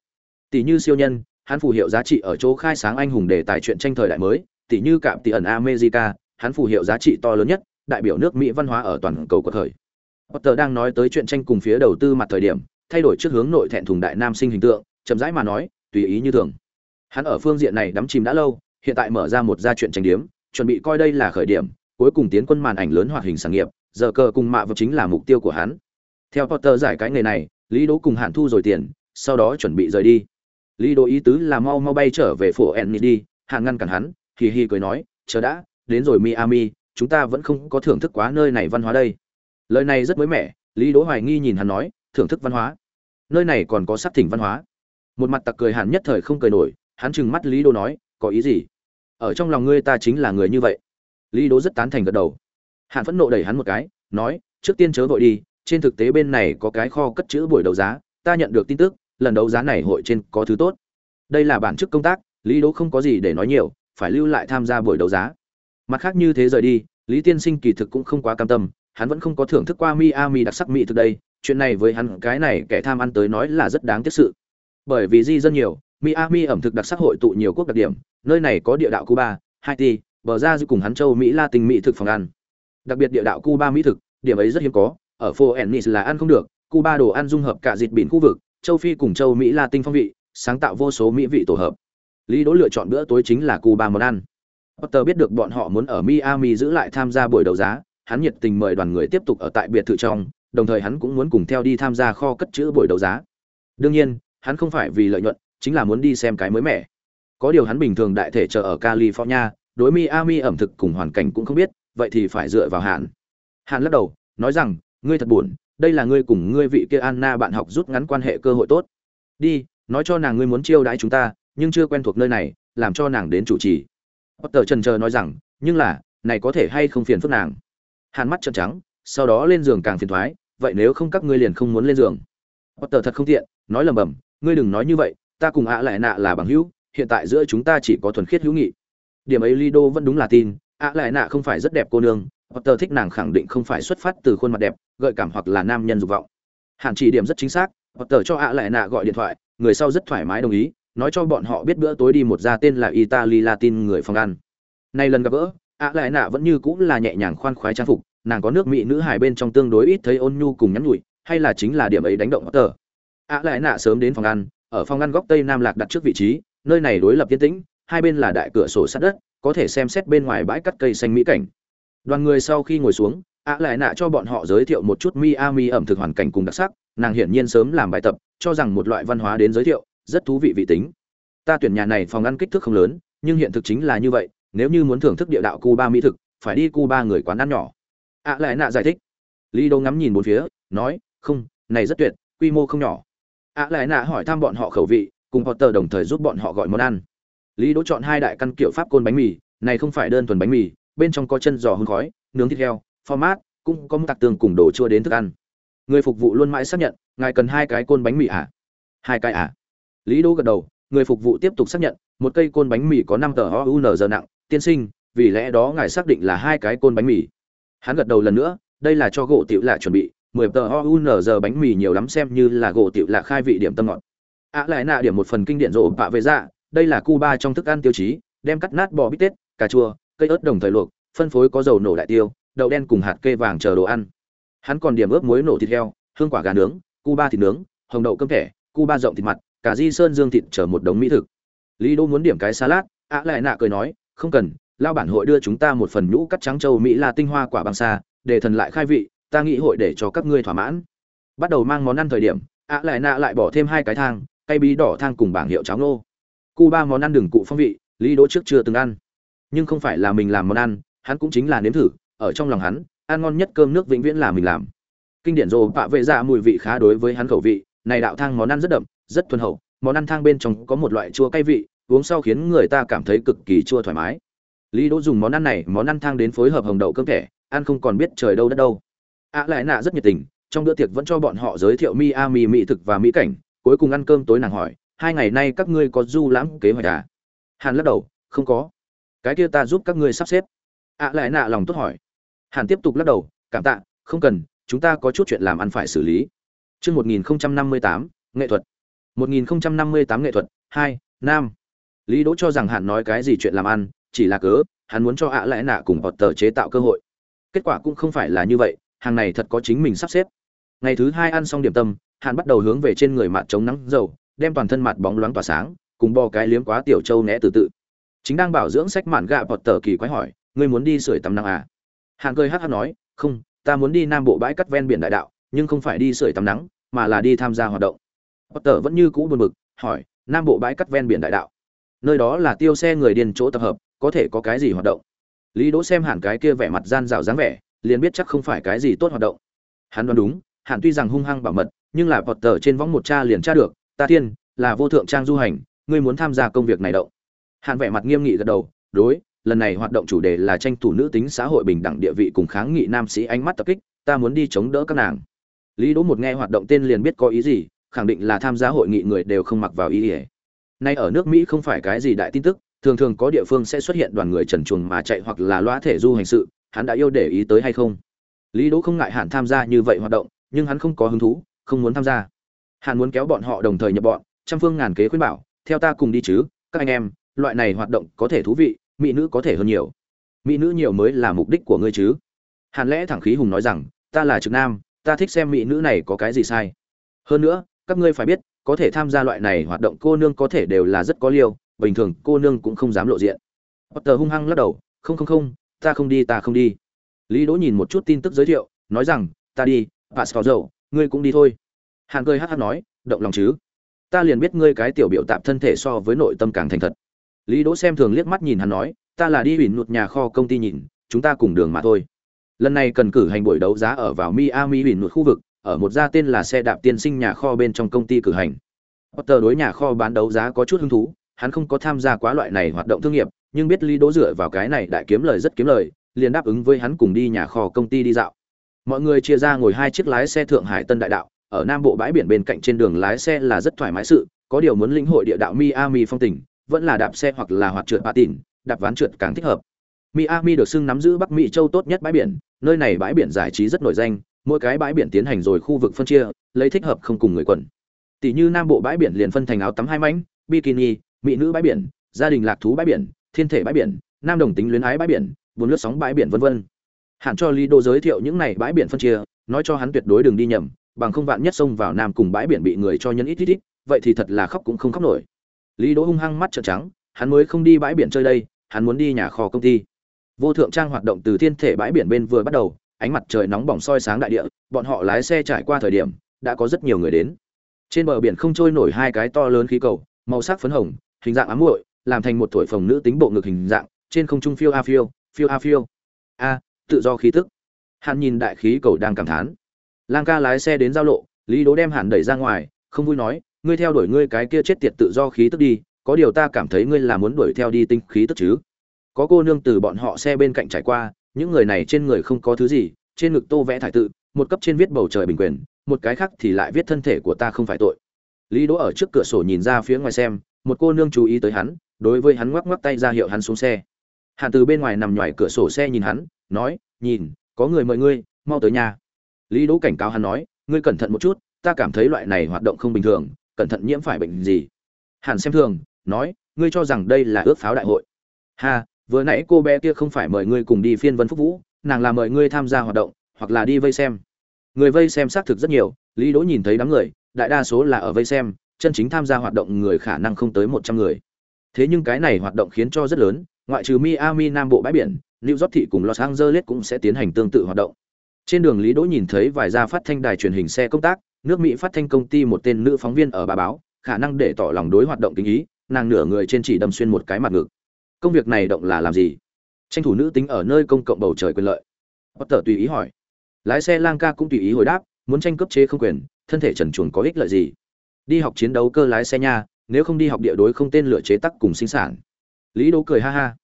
Tỷ như siêu nhân, hắn phù hiệu giá trị ở chỗ khai sáng anh hùng đề tài chuyện tranh thời đại mới, tỷ như cạm tỷ ẩn america, hắn phù hiệu giá trị to lớn nhất, đại biểu nước mỹ văn hóa ở toàn cầu của thời potter đang nói tới chuyện tranh cùng phía đầu tư mặt thời điểm, thay đổi trước hướng nội thẹn thùng đại nam sinh hình tượng, chậm rãi mà nói, tùy ý như thường. Hắn ở phương diện này đắm chìm đã lâu, hiện tại mở ra một gia chuyện tranh điếm, chuẩn bị coi đây là khởi điểm, cuối cùng tiến quân màn ảnh lớn hoạt hình sản nghiệp, giờ cờ cùng mạ vật chính là mục tiêu của hắn theo potter giải cái nghề này, lý đỗ cùng hạn thu rồi tiền, sau đó chuẩn bị rời đi. Lý đỗ ý tứ là mau mau bay trở về phủ ennis đi hàn ngăn cản hắn, hì hì cười nói, chờ đã, đến rồi miami, chúng ta vẫn không có thưởng thức quá nơi này văn hóa đây. Lời này rất mới mẻ, lý đỗ hoài nghi nhìn hắn nói, thưởng thức văn hóa? Nơi này còn có sắp thỉnh văn hóa? Một mặt tặc cười hàn nhất thời không cười nổi, hắn trừng mắt lý đỗ nói, có ý gì? Ở trong lòng ngươi ta chính là người như vậy. Lý đỗ rất tán thành gật đầu. Hàn phẫn nộ đẩy hắn một cái, nói, trước tiên chớ vội đi trên thực tế bên này có cái kho cất chữ buổi đấu giá, ta nhận được tin tức, lần đấu giá này hội trên có thứ tốt. Đây là bản chức công tác, lý đỗ không có gì để nói nhiều, phải lưu lại tham gia buổi đấu giá. Mặt khác như thế rời đi, lý tiên sinh kỳ thực cũng không quá cam tâm, hắn vẫn không có thưởng thức qua miami đặc sắc mỹ thực đây, chuyện này với hắn, cái này kẻ tham ăn tới nói là rất đáng tiếc sự. Bởi vì di dân nhiều, miami ẩm thực đặc sắc hội tụ nhiều quốc đặc điểm, nơi này có địa đạo cuba, haiti, bờ ra dư cùng hắn châu mỹ la tình mỹ thực phòng ăn. Đặc biệt địa đạo cuba mỹ thực, điểm ấy rất hiếm có ở phố ennis là ăn không được, cuba đồ ăn dung hợp cả dịt biển khu vực, châu phi cùng châu mỹ la tinh phong vị, sáng tạo vô số mỹ vị tổ hợp. Lý đỗ lựa chọn bữa tối chính là cuba món ăn. Potter biết được bọn họ muốn ở miami giữ lại tham gia buổi đấu giá, hắn nhiệt tình mời đoàn người tiếp tục ở tại biệt thự trong, đồng thời hắn cũng muốn cùng theo đi tham gia kho cất chữ buổi đấu giá. Đương nhiên, hắn không phải vì lợi nhuận, chính là muốn đi xem cái mới mẻ. Có điều hắn bình thường đại thể chờ ở california, đối miami ẩm thực cùng hoàn cảnh cũng không biết, vậy thì phải dựa vào hạn hạn lắc đầu, nói rằng ngươi thật buồn, đây là ngươi cùng ngươi vị kia anna bạn học rút ngắn quan hệ cơ hội tốt. Đi, nói cho nàng ngươi muốn chiêu đãi chúng ta, nhưng chưa quen thuộc nơi này, làm cho nàng đến chủ trì. Potter trần chờ nói rằng, nhưng là, này có thể hay không phiền phức nàng? Hàn mắt trợn trắng, sau đó lên giường càng phiền thoái, vậy nếu không các ngươi liền không muốn lên giường. Potter thật không tiện, nói lầm bầm, ngươi đừng nói như vậy, ta cùng ạ lại nạ là bằng hữu, hiện tại giữa chúng ta chỉ có thuần khiết hữu nghị. Điểm ấy lido vẫn đúng là tin, ạ lại nạ không phải rất đẹp cô nương potter thích nàng khẳng định không phải xuất phát từ khuôn mặt đẹp, gợi cảm hoặc là nam nhân dục vọng. Hàn chỉ điểm rất chính xác, potter cho ạ lại nạ gọi điện thoại, người sau rất thoải mái đồng ý, nói cho bọn họ biết bữa tối đi một gia tên là italy latin người phòng ăn. Nay lần gặp gỡ, ạ lại nạ vẫn như cũng là nhẹ nhàng khoan khoái trang phục, nàng có nước mỹ nữ hài bên trong tương đối ít thấy ôn nhu cùng nhắn nhủi, hay là chính là điểm ấy đánh động potter. Ạ lại nạ sớm đến phòng ăn, ở phòng ăn góc tây nam lạc đặt trước vị trí, nơi này đối lập yên tĩnh, hai bên là đại cửa sổ sát đất, có thể xem xét bên ngoài bãi cắt cây xanh mỹ cảnh đoàn người sau khi ngồi xuống, ạ lại nạ cho bọn họ giới thiệu một chút miami ẩm thực hoàn cảnh cùng đặc sắc, nàng hiển nhiên sớm làm bài tập, cho rằng một loại văn hóa đến giới thiệu, rất thú vị vị tính. Ta tuyển nhà này phòng ăn kích thước không lớn, nhưng hiện thực chính là như vậy, nếu như muốn thưởng thức địa đạo cuba mỹ thực, phải đi cuba người quán ăn nhỏ. Ạ lại nạ giải thích. Lý đô ngắm nhìn bốn phía, nói, không, này rất tuyệt, quy mô không nhỏ. Ạ lại nạ hỏi thăm bọn họ khẩu vị, cùng họ tờ đồng thời giúp bọn họ gọi món ăn. Lý đỗ chọn hai đại căn kiểu pháp côn bánh mì, này không phải đơn thuần bánh mì bên trong có chân giò hương khói, nướng thịt heo, format, cũng có một tạc tường cùng đồ chua đến thức ăn. Người phục vụ luôn mãi xác nhận, ngài cần hai cái côn bánh mì à? Hai cái à? Lý đỗ gật đầu, người phục vụ tiếp tục xác nhận, một cây côn bánh mì có năm tờ oun giờ nặng, tiên sinh, vì lẽ đó ngài xác định là hai cái côn bánh mì. Hắn gật đầu lần nữa, đây là cho gỗ tiểu lạ chuẩn bị, mười tờ oun giờ bánh mì nhiều lắm xem như là gỗ tiểu lạ khai vị điểm tâm ngọt. Ạ lại nạ điểm một phần kinh điển rộ bạ về dạ đây là cuba trong thức ăn tiêu chí, đem cắt nát bò bít tết, cà chua cây ớt đồng thời luộc, phân phối có dầu nổ đại tiêu, đậu đen cùng hạt kê vàng chờ đồ ăn. Hắn còn điểm ướp muối nổ thịt heo, hương quả gà nướng cuba thịt nướng, hồng đậu cơm thẻ cuba rộng thịt mặt cả di sơn dương thịt chờ một đống mỹ thực. Lý đô muốn điểm cái salad, ạ lại nạ cười nói, không cần, lao bản hội đưa chúng ta một phần nhũ cắt trắng châu mỹ là tinh hoa quả bằng xa để thần lại khai vị, ta nghĩ hội để cho các ngươi thỏa mãn. Bắt đầu mang món ăn thời điểm, ạ lại nạ lại bỏ thêm hai cái thang cây bí đỏ thang cùng bảng hiệu cháo nô Cuba món ăn đừng cụ phong vị, lý đỗ trước chưa từng ăn nhưng không phải là mình làm món ăn, hắn cũng chính là nếm thử, ở trong lòng hắn, ăn ngon nhất cơm nước vĩnh viễn là mình làm. Kinh điển rồ bạ vệ dạ mùi vị khá đối với hắn khẩu vị, này đạo thang món ăn rất đậm, rất thuần hậu, món ăn thang bên trong có một loại chua cay vị, uống sau khiến người ta cảm thấy cực kỳ chua thoải mái. Lý đỗ dùng món ăn này, món ăn thang đến phối hợp hồng đậu cơm thẻ, ăn không còn biết trời đâu đất đâu. Ạ lại nạ rất nhiệt tình, trong bữa tiệc vẫn cho bọn họ giới thiệu miami mỹ thực và mỹ cảnh, cuối cùng ăn cơm tối nàng hỏi, hai ngày nay các ngươi có du lãm kế hoạch à? Hàn lắc đầu, không có cái kia ta giúp các ngươi sắp xếp ạ lại nạ lòng tốt hỏi hàn tiếp tục lắc đầu cảm tạ không cần chúng ta có chút chuyện làm ăn phải xử lý Chương 1058, nghệ thuật. 1058 nghệ thuật, hai, nam. Lý Đỗ cho rằng Hàn nói cái gì chuyện làm ăn, chỉ là cớ, hắn muốn cho ạ lẽ nạ cùng tờ chế tạo cơ hội. Kết quả cũng không phải là như vậy, hàng này thật có chính mình sắp xếp. Ngày thứ hai ăn xong điểm tâm, Hàn bắt đầu hướng về trên người mặt chống nắng dầu, đem toàn thân mặt bóng loáng tỏa sáng, cùng bò cái liếm quá tiểu châu né từ tự. Chính đang bảo dưỡng sách mạn gạ tờ kỳ quái hỏi, ngươi muốn đi sưởi tắm nắng à? Hàn cười hh nói, không, ta muốn đi nam bộ bãi cắt ven biển đại đạo, nhưng không phải đi sưởi tắm nắng, mà là đi tham gia hoạt động. Potter vẫn như cũ buồn bực, hỏi, nam bộ bãi cắt ven biển đại đạo nơi đó là tiêu xe người điền chỗ tập hợp có thể có cái gì hoạt động lý đỗ xem hẳn cái kia vẻ mặt gian rào dáng vẻ liền biết chắc không phải cái gì tốt hoạt động hắn đoán đúng hẳn tuy rằng hung hăng bảo mật nhưng là bọt tờ trên võng một cha liền tra được ta thiên là vô thượng trang du hành ngươi muốn tham gia công việc này động hàn vẻ mặt nghiêm nghị gật đầu, đối, lần này hoạt động chủ đề là tranh thủ nữ tính xã hội bình đẳng địa vị cùng kháng nghị nam sĩ ánh mắt tập kích, ta muốn đi chống đỡ các nàng. Lý đỗ một nghe hoạt động tên liền biết có ý gì, khẳng định là tham gia hội nghị người đều không mặc vào ý ỉa nay ở nước mỹ không phải cái gì đại tin tức, thường thường có địa phương sẽ xuất hiện đoàn người trần truồng mà chạy hoặc là loa thể du hành sự, hắn đã yêu để ý tới hay không? Lý đỗ không ngại hạn tham gia như vậy hoạt động, nhưng hắn không có hứng thú, không muốn tham gia. Hàn muốn kéo bọn họ đồng thời nhập bọn, trăm phương ngàn kế khuyên bảo, theo ta cùng đi chứ, các anh em loại này hoạt động có thể thú vị, mỹ nữ có thể hơn nhiều. Mỹ nữ nhiều mới là mục đích của ngươi chứ. Hàn lẽ thẳng khí hùng nói rằng, ta là trực nam, ta thích xem mỹ nữ này có cái gì sai. Hơn nữa, các ngươi phải biết, có thể tham gia loại này hoạt động cô nương có thể đều là rất có liêu, bình thường cô nương cũng không dám lộ diện. Potter hung hăng lắc đầu, không không không, ta không đi, ta không đi. Lý đỗ nhìn một chút tin tức giới thiệu, nói rằng, ta đi, pascal dầu ngươi cũng đi thôi. Hàn cười hắc hắc nói, động lòng chứ. Ta liền biết ngươi cái tiểu biểu tạp thân thể so với nội tâm càng thành thật lý đỗ xem thường liếc mắt nhìn hắn nói, ta là đi ủy nụt nhà kho công ty nhìn, chúng ta cùng đường mà thôi. Lần này cần cử hành buổi đấu giá ở vào miami ủy nụt khu vực, ở một gia tên là xe đạp tiên sinh nhà kho bên trong công ty cử hành. Potter đối nhà kho bán đấu giá có chút hứng thú, hắn không có tham gia quá loại này hoạt động thương nghiệp, nhưng biết lý đỗ dựa vào cái này đại kiếm lời rất kiếm lời, liền đáp ứng với hắn cùng đi nhà kho công ty đi dạo. Mọi người chia ra ngồi hai chiếc lái xe thượng hải tân đại đạo, ở nam bộ bãi biển bên cạnh trên đường lái xe là rất thoải mái sự, có điều muốn lĩnh hội địa đạo miami phong tình vẫn là đạp xe hoặc là hoạt trượt bạ tỉn, đạp ván trượt càng thích hợp. Miami được xưng nắm giữ bắc mỹ châu tốt nhất bãi biển, nơi này bãi biển giải trí rất nổi danh, mỗi cái bãi biển tiến hành rồi khu vực phân chia, lấy thích hợp không cùng người quần. Tỷ như nam bộ bãi biển liền phân thành áo tắm hai mảnh, bikini, mỹ nữ bãi biển, gia đình lạc thú bãi biển, thiên thể bãi biển, nam đồng tính luyến ái bãi biển buồn lướt sóng bãi biển vân vân. Hẳn cho lý đô giới thiệu những này bãi biển phân chia, nói cho hắn tuyệt đối đừng đi nhầm, bằng không vạn nhất xông vào nam cùng bãi biển bị người cho nhân ít ít ít, vậy thì thật là khóc cũng không khóc nổi lý đỗ hung hăng mắt trợn trắng, hắn mới không đi bãi biển chơi đây, hắn muốn đi nhà kho công ty. Vô thượng trang hoạt động từ thiên thể bãi biển bên vừa bắt đầu, ánh mặt trời nóng bỏng soi sáng đại địa, bọn họ lái xe trải qua thời điểm, đã có rất nhiều người đến. Trên bờ biển không trôi nổi hai cái to lớn khí cầu, màu sắc phấn hồng, hình dạng ám muội, làm thành một tuổi phồng nữ tính bộ ngực hình dạng, trên không trung phiêu a phiêu phiêu a phiêu. A, tự do khí tức. Hắn nhìn đại khí cầu đang cảm thán. Lang ca lái xe đến giao lộ, lý Đỗ đem hắn đẩy ra ngoài, không vui nói ngươi theo đuổi ngươi cái kia chết tiệt tự do khí tức đi, có điều ta cảm thấy ngươi là muốn đuổi theo đi tinh khí tức chứ. Có cô nương từ bọn họ xe bên cạnh trải qua, những người này trên người không có thứ gì, trên ngực tô vẽ thải tự, một cấp trên viết bầu trời bình quyền, một cái khác thì lại viết thân thể của ta không phải tội. Lý đỗ ở trước cửa sổ nhìn ra phía ngoài xem, một cô nương chú ý tới hắn, đối với hắn ngoắc ngoắc tay ra hiệu hắn xuống xe. Hàn từ bên ngoài nằm ngoài cửa sổ xe nhìn hắn, nói, nhìn, có người mời ngươi, mau tới nhà. Lý đỗ cảnh cáo hắn nói, ngươi cẩn thận một chút, ta cảm thấy loại này hoạt động không bình thường cẩn thận nhiễm phải bệnh gì? Hàn xem thường nói, ngươi cho rằng đây là ước pháo đại hội. Ha, vừa nãy cô bé kia không phải mời ngươi cùng đi phiên vân phúc vũ, nàng là mời ngươi tham gia hoạt động, hoặc là đi vây xem. Người vây xem xác thực rất nhiều, lý đỗ nhìn thấy đám người, đại đa số là ở vây xem, chân chính tham gia hoạt động người khả năng không tới một trăm người. Thế nhưng cái này hoạt động khiến cho rất lớn, ngoại trừ miami, nam bộ bãi biển, new york thị cùng los angeles cũng sẽ tiến hành tương tự hoạt động. Trên đường lý đỗ nhìn thấy vài gia phát thanh đài truyền hình xe công tác nước mỹ phát thanh công ty một tên nữ phóng viên ở bà báo, khả năng để tỏ lòng đối hoạt động kinh ý, nàng nửa người trên chỉ đâm xuyên một cái mặt ngực. Công việc này động là làm gì? Tranh thủ nữ tính ở nơi công cộng bầu trời quyền lợi. Potter tùy ý hỏi. Lái xe lang ca cũng tùy ý hồi đáp, muốn tranh cấp chế không quyền, thân thể trần chuồn có ích lợi gì? Đi học chiến đấu cơ lái xe nha, nếu không đi học địa đối không tên lửa chế tắc cùng sinh sản. Lý đỗ cười ha ha.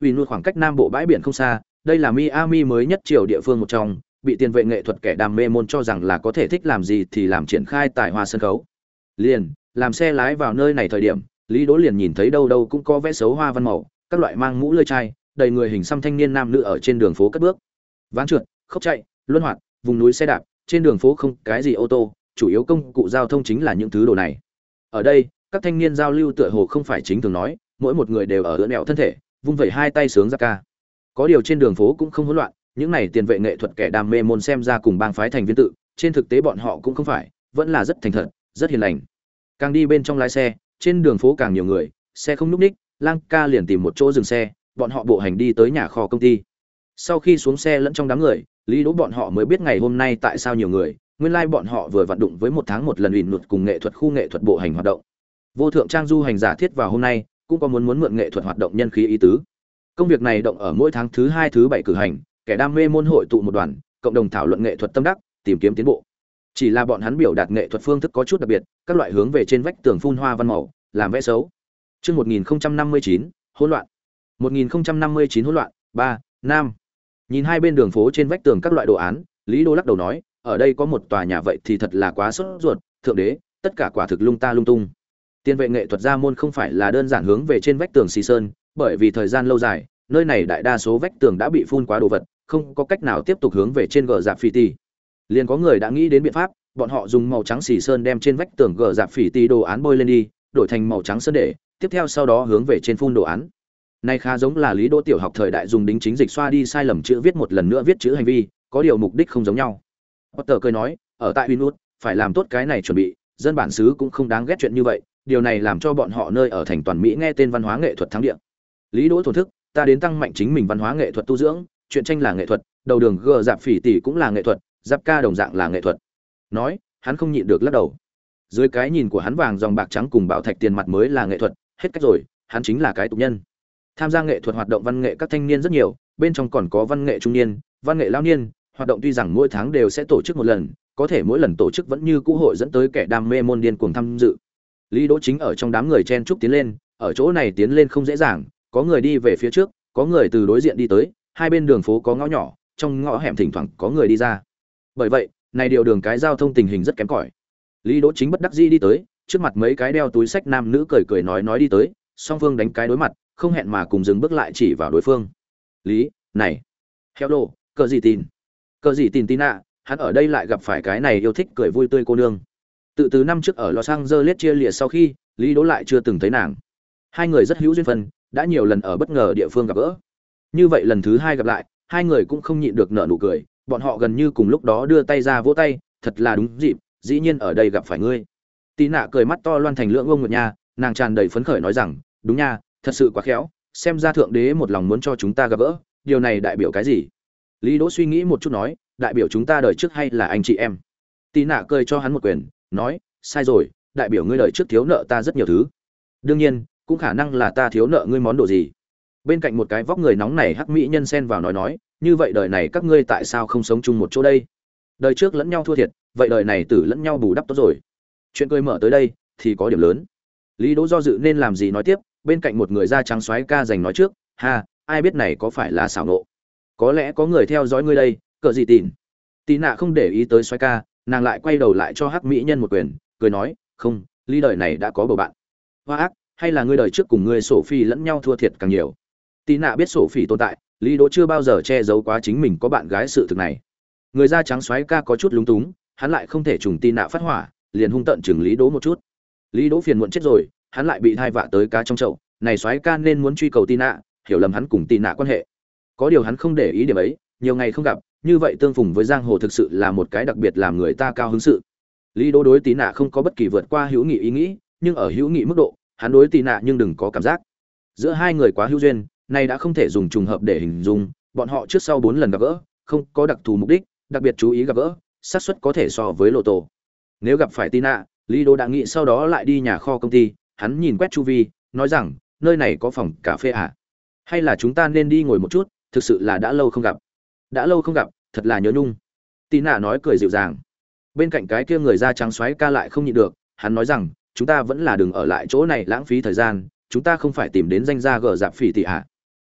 Vì nuôi khoảng cách nam bộ bãi biển không xa, đây là miami mới nhất triều địa phương một trong bị tiền vệ nghệ thuật kẻ đam mê môn cho rằng là có thể thích làm gì thì làm triển khai tài hoa sân khấu. Liền, làm xe lái vào nơi này thời điểm, lý đỗ liền nhìn thấy đâu đâu cũng có vẽ xấu hoa văn màu, các loại mang mũ lơi chai, đầy người hình xăm thanh niên nam nữ ở trên đường phố cất bước. Ván trượt khốc chạy, luân hoạt, vùng núi xe đạp, trên đường phố không cái gì ô tô, chủ yếu công cụ giao thông chính là những thứ đồ này. Ở đây, các thanh niên giao lưu tựa hồ không phải chính thường nói, mỗi một người đều ở ưỡn ẹo thân thể, vung vẩy hai tay sướng ra ca. Có điều trên đường phố cũng không hỗn loạn những này tiền vệ nghệ thuật kẻ đam mê môn xem ra cùng bang phái thành viên tự, trên thực tế bọn họ cũng không phải, vẫn là rất thành thật, rất hiền lành. Càng đi bên trong lái xe, trên đường phố càng nhiều người, xe không núp ních, lang ca liền tìm một chỗ dừng xe, bọn họ bộ hành đi tới nhà kho công ty. Sau khi xuống xe lẫn trong đám người, lý đỗ bọn họ mới biết ngày hôm nay tại sao nhiều người, nguyên lai like bọn họ vừa vận đụng với một tháng một lần ủy nụt cùng nghệ thuật khu nghệ thuật bộ hành hoạt động. Vô thượng trang du hành giả thiết vào hôm nay, cũng có muốn muốn mượn nghệ thuật hoạt động nhân khí ý tứ. Công việc này động ở mỗi tháng thứ hai, thứ bảy cử hành kẻ đam mê môn hội tụ một đoàn cộng đồng thảo luận nghệ thuật tâm đắc tìm kiếm tiến bộ chỉ là bọn hắn biểu đạt nghệ thuật phương thức có chút đặc biệt các loại hướng về trên vách tường phun hoa văn màu làm vẽ xấu Trước 1059, hỗn loạn. 1059 hỗn loạn, 3, Nam. Nhìn hai bên đường phố trên vách tường các loại đồ án, Lý Đô lắc đầu nói, ở đây có một tòa nhà vậy thì thật là quá sốt ruột, thượng đế, tất cả quả thực lung ta lung tung. Tiên vệ nghệ thuật gia môn không phải là đơn giản hướng về trên vách tường xì sơn, bởi vì thời gian lâu dài, nơi này đại đa số vách tường đã bị phun quá đồ vật, không có cách nào tiếp tục hướng về trên gờ dạp phỉ tì. Liền có người đã nghĩ đến biện pháp, bọn họ dùng màu trắng xì sơn đem trên vách tường gờ dạp phỉ tì đồ án bôi lên đi, đổi thành màu trắng sơn để, tiếp theo sau đó hướng về trên phun đồ án. Này khá giống là Lý Đỗ tiểu học thời đại dùng đính chính dịch xoa đi sai lầm chữ viết một lần nữa viết chữ hành vi, có điều mục đích không giống nhau. Potter cười nói, ở tại Winwood, phải làm tốt cái này chuẩn bị, dân bản xứ cũng không đáng ghét chuyện như vậy, điều này làm cho bọn họ nơi ở thành toàn Mỹ nghe tên văn hóa nghệ thuật thắng địa. Lý Đỗ thổn thức, ta đến tăng mạnh chính mình văn hóa nghệ thuật tu dưỡng, chuyện tranh là nghệ thuật, đầu đường gờ dạp phỉ tỷ cũng là nghệ thuật, giáp ca đồng dạng là nghệ thuật. Nói, hắn không nhịn được lắc đầu. Dưới cái nhìn của hắn vàng dòng bạc trắng cùng bảo thạch tiền mặt mới là nghệ thuật, hết cách rồi, hắn chính là cái tục nhân. Tham gia nghệ thuật hoạt động văn nghệ các thanh niên rất nhiều, bên trong còn có văn nghệ trung niên, văn nghệ lão niên, hoạt động tuy rằng mỗi tháng đều sẽ tổ chức một lần, có thể mỗi lần tổ chức vẫn như cũ hội dẫn tới kẻ đam mê môn điên cuồng tham dự. Lý Đỗ chính ở trong đám người chen chúc tiến lên, ở chỗ này tiến lên không dễ dàng, có người đi về phía trước, có người từ đối diện đi tới, hai bên đường phố có ngõ nhỏ, trong ngõ hẻm thỉnh thoảng có người đi ra. Bởi vậy, này điều đường cái giao thông tình hình rất kém cỏi. Lý Đỗ chính bất đắc dĩ đi tới, trước mặt mấy cái đeo túi sách nam nữ cười cười nói nói đi tới, song phương đánh cái đối mặt, không hẹn mà cùng dừng bước lại chỉ vào đối phương. "Lý, này, heo đồ, cờ gì tin?" Cờ gì tin tin ạ, hắn ở đây lại gặp phải cái này yêu thích cười vui tươi cô nương. Tự từ năm trước ở Los Angeles chia lìa sau khi, Lý Đỗ lại chưa từng thấy nàng. Hai người rất hữu duyên phân, đã nhiều lần ở bất ngờ địa phương gặp gỡ. Như vậy lần thứ hai gặp lại, hai người cũng không nhịn được nở nụ cười, bọn họ gần như cùng lúc đó đưa tay ra vỗ tay, thật là đúng dịp, dĩ nhiên ở đây gặp phải ngươi. Tì nạ cười mắt to loan thành lưỡng ông nguyệt nha, nàng tràn đầy phấn khởi nói rằng, đúng nha, thật sự quá khéo, xem ra thượng đế một lòng muốn cho chúng ta gặp gỡ, điều này đại biểu cái gì? Lý Đỗ suy nghĩ một chút nói, đại biểu chúng ta đời trước hay là anh chị em? Tì nạ cười cho hắn một quyền, nói, sai rồi, đại biểu ngươi đời trước thiếu nợ ta rất nhiều thứ. Đương nhiên, cũng khả năng là ta thiếu nợ ngươi món đồ gì bên cạnh một cái vóc người nóng này hắc mỹ nhân xen vào nói nói, như vậy đời này các ngươi tại sao không sống chung một chỗ đây? Đời trước lẫn nhau thua thiệt, vậy đời này tử lẫn nhau bù đắp tốt rồi. Chuyện cười mở tới đây thì có điểm lớn. Lý đỗ do dự nên làm gì nói tiếp, bên cạnh một người da trắng xoáy ca dành nói trước, ha, ai biết này có phải là xảo nộ? Có lẽ có người theo dõi ngươi đây, cờ gì tìn tì nạ không để ý tới xoáy ca, nàng lại quay đầu lại cho hắc mỹ nhân một quyền, cười nói, không, lý đời này đã có bầu bạn. Hoa ác, hay là ngươi đời trước cùng ngươi sổ phi lẫn nhau thua thiệt càng nhiều? Tì nạ biết sổ phỉ tồn tại, lý đỗ chưa bao giờ che giấu quá chính mình có bạn gái sự thực này. Người da trắng xoáy ca có chút lúng túng, hắn lại không thể trùng tì nạ phát hỏa, liền hung tận chừng lý đỗ một chút. Lý đỗ phiền muộn chết rồi, hắn lại bị thai vạ tới cá trong chậu, này xoáy ca nên muốn truy cầu tì nạ, hiểu lầm hắn cùng tì nạ quan hệ. Có điều hắn không để ý điểm ấy, nhiều ngày không gặp, như vậy tương phùng với giang hồ thực sự là một cái đặc biệt làm người ta cao hứng sự. Lý đỗ đối tì nạ không có bất kỳ vượt qua hữu nghị ý nghĩ, nhưng ở hữu nghị mức độ, hắn đối tì nạ nhưng đừng có cảm giác. Giữa hai người quá hữu duyên nay đã không thể dùng trùng hợp để hình dung, bọn họ trước sau bốn lần gặp gỡ, không có đặc thù mục đích, đặc biệt chú ý gặp gỡ, xác suất có thể so với lộ tổ nếu gặp phải tina, lý đô đã nghĩ sau đó lại đi nhà kho công ty, hắn nhìn quét chu vi, nói rằng, nơi này có phòng cà phê à? hay là chúng ta nên đi ngồi một chút, thực sự là đã lâu không gặp đã lâu không gặp, thật là nhớ nhung tina nói cười dịu dàng bên cạnh cái kia người da trắng xoáy ca lại không nhịn được, hắn nói rằng, chúng ta vẫn là đừng ở lại chỗ này lãng phí thời gian, chúng ta không phải tìm đến danh gia gở dạp phỉ tị ạ à.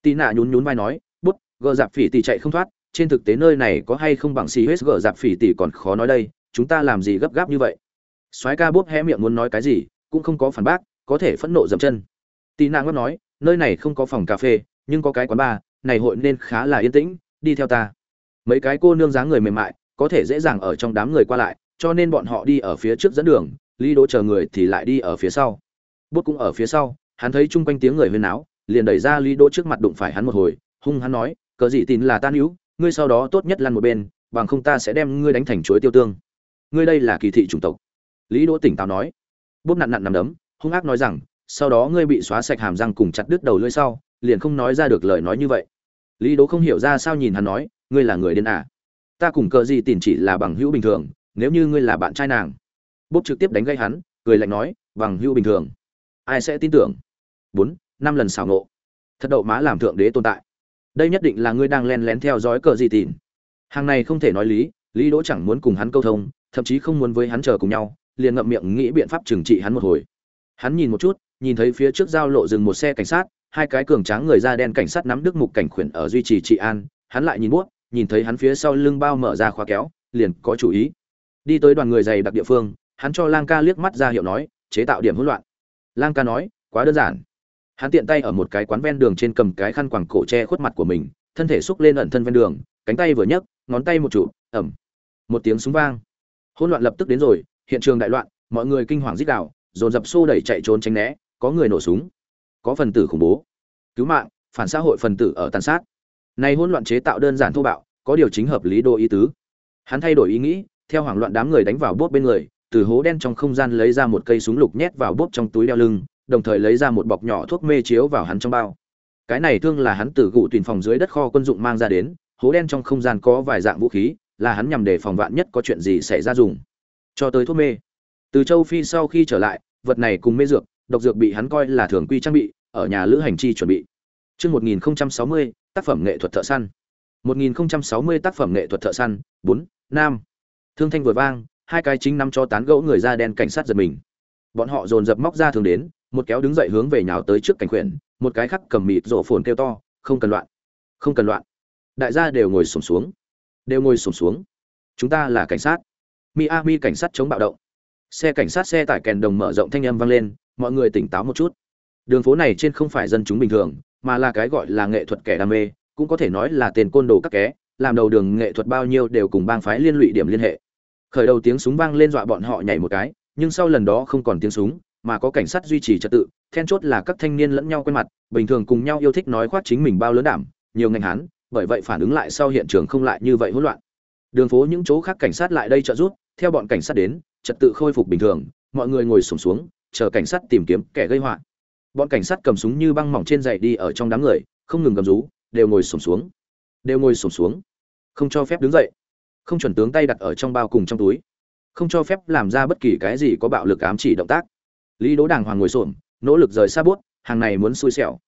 Tì nạ nhún nhún vai nói, bút, gờ dạp phỉ tị chạy không thoát, trên thực tế nơi này có hay không bằng xì hết gờ dạp phỉ tị còn khó nói đây, chúng ta làm gì gấp gáp như vậy? Soái ca bút hé miệng muốn nói cái gì, cũng không có phản bác, có thể phẫn nộ dậm chân. Tì nạ ngất nói, nơi này không có phòng cà phê, nhưng có cái quán bar, này hội nên khá là yên tĩnh, đi theo ta. Mấy cái cô nương dáng người mềm mại, có thể dễ dàng ở trong đám người qua lại, cho nên bọn họ đi ở phía trước dẫn đường, lý đỗ chờ người thì lại đi ở phía sau. Bút cũng ở phía sau, hắn thấy chung quanh tiếng người huyên náo liền đẩy ra lý đỗ trước mặt đụng phải hắn một hồi hung hắn nói cớ gì tin là ta níu, ngươi sau đó tốt nhất lăn một bên bằng không ta sẽ đem ngươi đánh thành chuối tiêu tương. Ngươi đây là kỳ thị chủng tộc. Lý đỗ tỉnh táo nói. Bút nặn nặn nằm đấm hung ác nói rằng sau đó ngươi bị xóa sạch hàm răng cùng chặt đứt đầu lưỡi sau liền không nói ra được lời nói như vậy. Lý đỗ không hiểu ra sao nhìn hắn nói ngươi là người điên à? Ta cùng cờ gì tin chỉ là bằng hữu bình thường nếu như ngươi là bạn trai nàng. Bốp trực tiếp đánh gãy hắn cười lạnh nói bằng hữu bình thường. Ai sẽ tin tưởng? Bốn năm lần xảo nộ thật đậu má làm thượng đế tồn tại. Đây nhất định là ngươi đang len lén theo dõi cờ gì tìm hàng này không thể nói lý lý đỗ chẳng muốn cùng hắn câu thông, thậm chí không muốn với hắn chờ cùng nhau, liền ngậm miệng nghĩ biện pháp trừng trị hắn một hồi. Hắn nhìn một chút, nhìn thấy phía trước giao lộ dừng một xe cảnh sát, hai cái cường tráng người da đen cảnh sát nắm đức mục cảnh khuyển ở duy trì trị an, hắn lại nhìn buốt nhìn thấy hắn phía sau lưng bao mở ra khóa kéo, liền có chủ ý. Đi tới đoàn người dày đặc địa phương, hắn cho lang ca liếc mắt ra hiệu nói, chế tạo điểm hỗn loạn. Lang ca nói, quá đơn giản hắn tiện tay ở một cái quán ven đường trên cầm cái khăn quàng cổ che khuất mặt của mình, thân thể xúc lên ẩn thân ven đường, cánh tay vừa nhấc, ngón tay một trụ ẩm. Một tiếng súng vang. Hỗn loạn lập tức đến rồi, hiện trường đại loạn, mọi người kinh hoàng rít đảo dồn dập xô đẩy chạy trốn tránh né, có người nổ súng, có phần tử khủng bố. Cứu mạng, phản xã hội phần tử ở tàn sát. Nay hỗn loạn chế tạo đơn giản thô bạo, có điều chính hợp lý đô ý tứ. Hắn thay đổi ý nghĩ, theo hoảng loạn đám người đánh vào bốt bên người, từ hố đen trong không gian lấy ra một cây súng lục nhét vào bốt trong túi đeo lưng đồng thời lấy ra một bọc nhỏ thuốc mê chiếu vào hắn trong bao cái này thương là hắn từ gụ tuyển phòng dưới đất kho quân dụng mang ra đến hố đen trong không gian có vài dạng vũ khí là hắn nhằm để phòng vạn nhất có chuyện gì xảy ra dùng cho tới thuốc mê từ châu phi sau khi trở lại vật này cùng mê dược độc dược bị hắn coi là thường quy trang bị ở nhà lữ hành chi chuẩn bị Trước 1060, tác phẩm nghệ thuật thợ săn. 1060 tác phẩm nghệ thuật thợ săn, 4, Nam. Thương thanh vừa vang, hai cái chính năm cho tán gẫu người da đen cảnh sát giật mình. Bọn họ dồn dập móc ra thường đến, một kéo đứng dậy hướng về nhào tới trước cảnh khuyển, một cái khắc cầm mịt rộ phồn kêu to, không cần loạn, không cần loạn. Đại gia đều ngồi sổm xuống, đều ngồi sổm xuống. Chúng ta là cảnh sát. Miami cảnh sát chống bạo động. Xe cảnh sát xe tải kèn đồng mở rộng thanh âm vang lên, mọi người tỉnh táo một chút. Đường phố này trên không phải dân chúng bình thường, mà là cái gọi là nghệ thuật kẻ đam mê, cũng có thể nói là tên côn đồ các ké, làm đầu đường nghệ thuật bao nhiêu đều cùng bang phái liên lụy điểm liên hệ. Khởi đầu tiếng súng vang lên dọa bọn họ nhảy một cái, nhưng sau lần đó không còn tiếng súng, mà có cảnh sát duy trì trật tự, then chốt là các thanh niên lẫn nhau quen mặt, bình thường cùng nhau yêu thích nói khoác chính mình bao lớn đảm, nhiều ngành hán, bởi vậy phản ứng lại sau hiện trường không lại như vậy hỗn loạn. Đường phố những chỗ khác cảnh sát lại đây trợ giúp, theo bọn cảnh sát đến, trật tự khôi phục bình thường, mọi người ngồi sùng xuống, chờ cảnh sát tìm kiếm kẻ gây họa. Bọn cảnh sát cầm súng như băng mỏng trên dậy đi ở trong đám người không ngừng gầm rú đều ngồi sùng xuống. Đều ngồi sổm xuống. Không cho phép đứng dậy. Không chuẩn tướng tay đặt ở trong bao cùng trong túi. Không cho phép làm ra bất kỳ cái gì có bạo lực ám chỉ động tác lý đỗ đàng hoàng ngồi xổm nỗ lực rời xa buốt. hàng này muốn xui xẻo.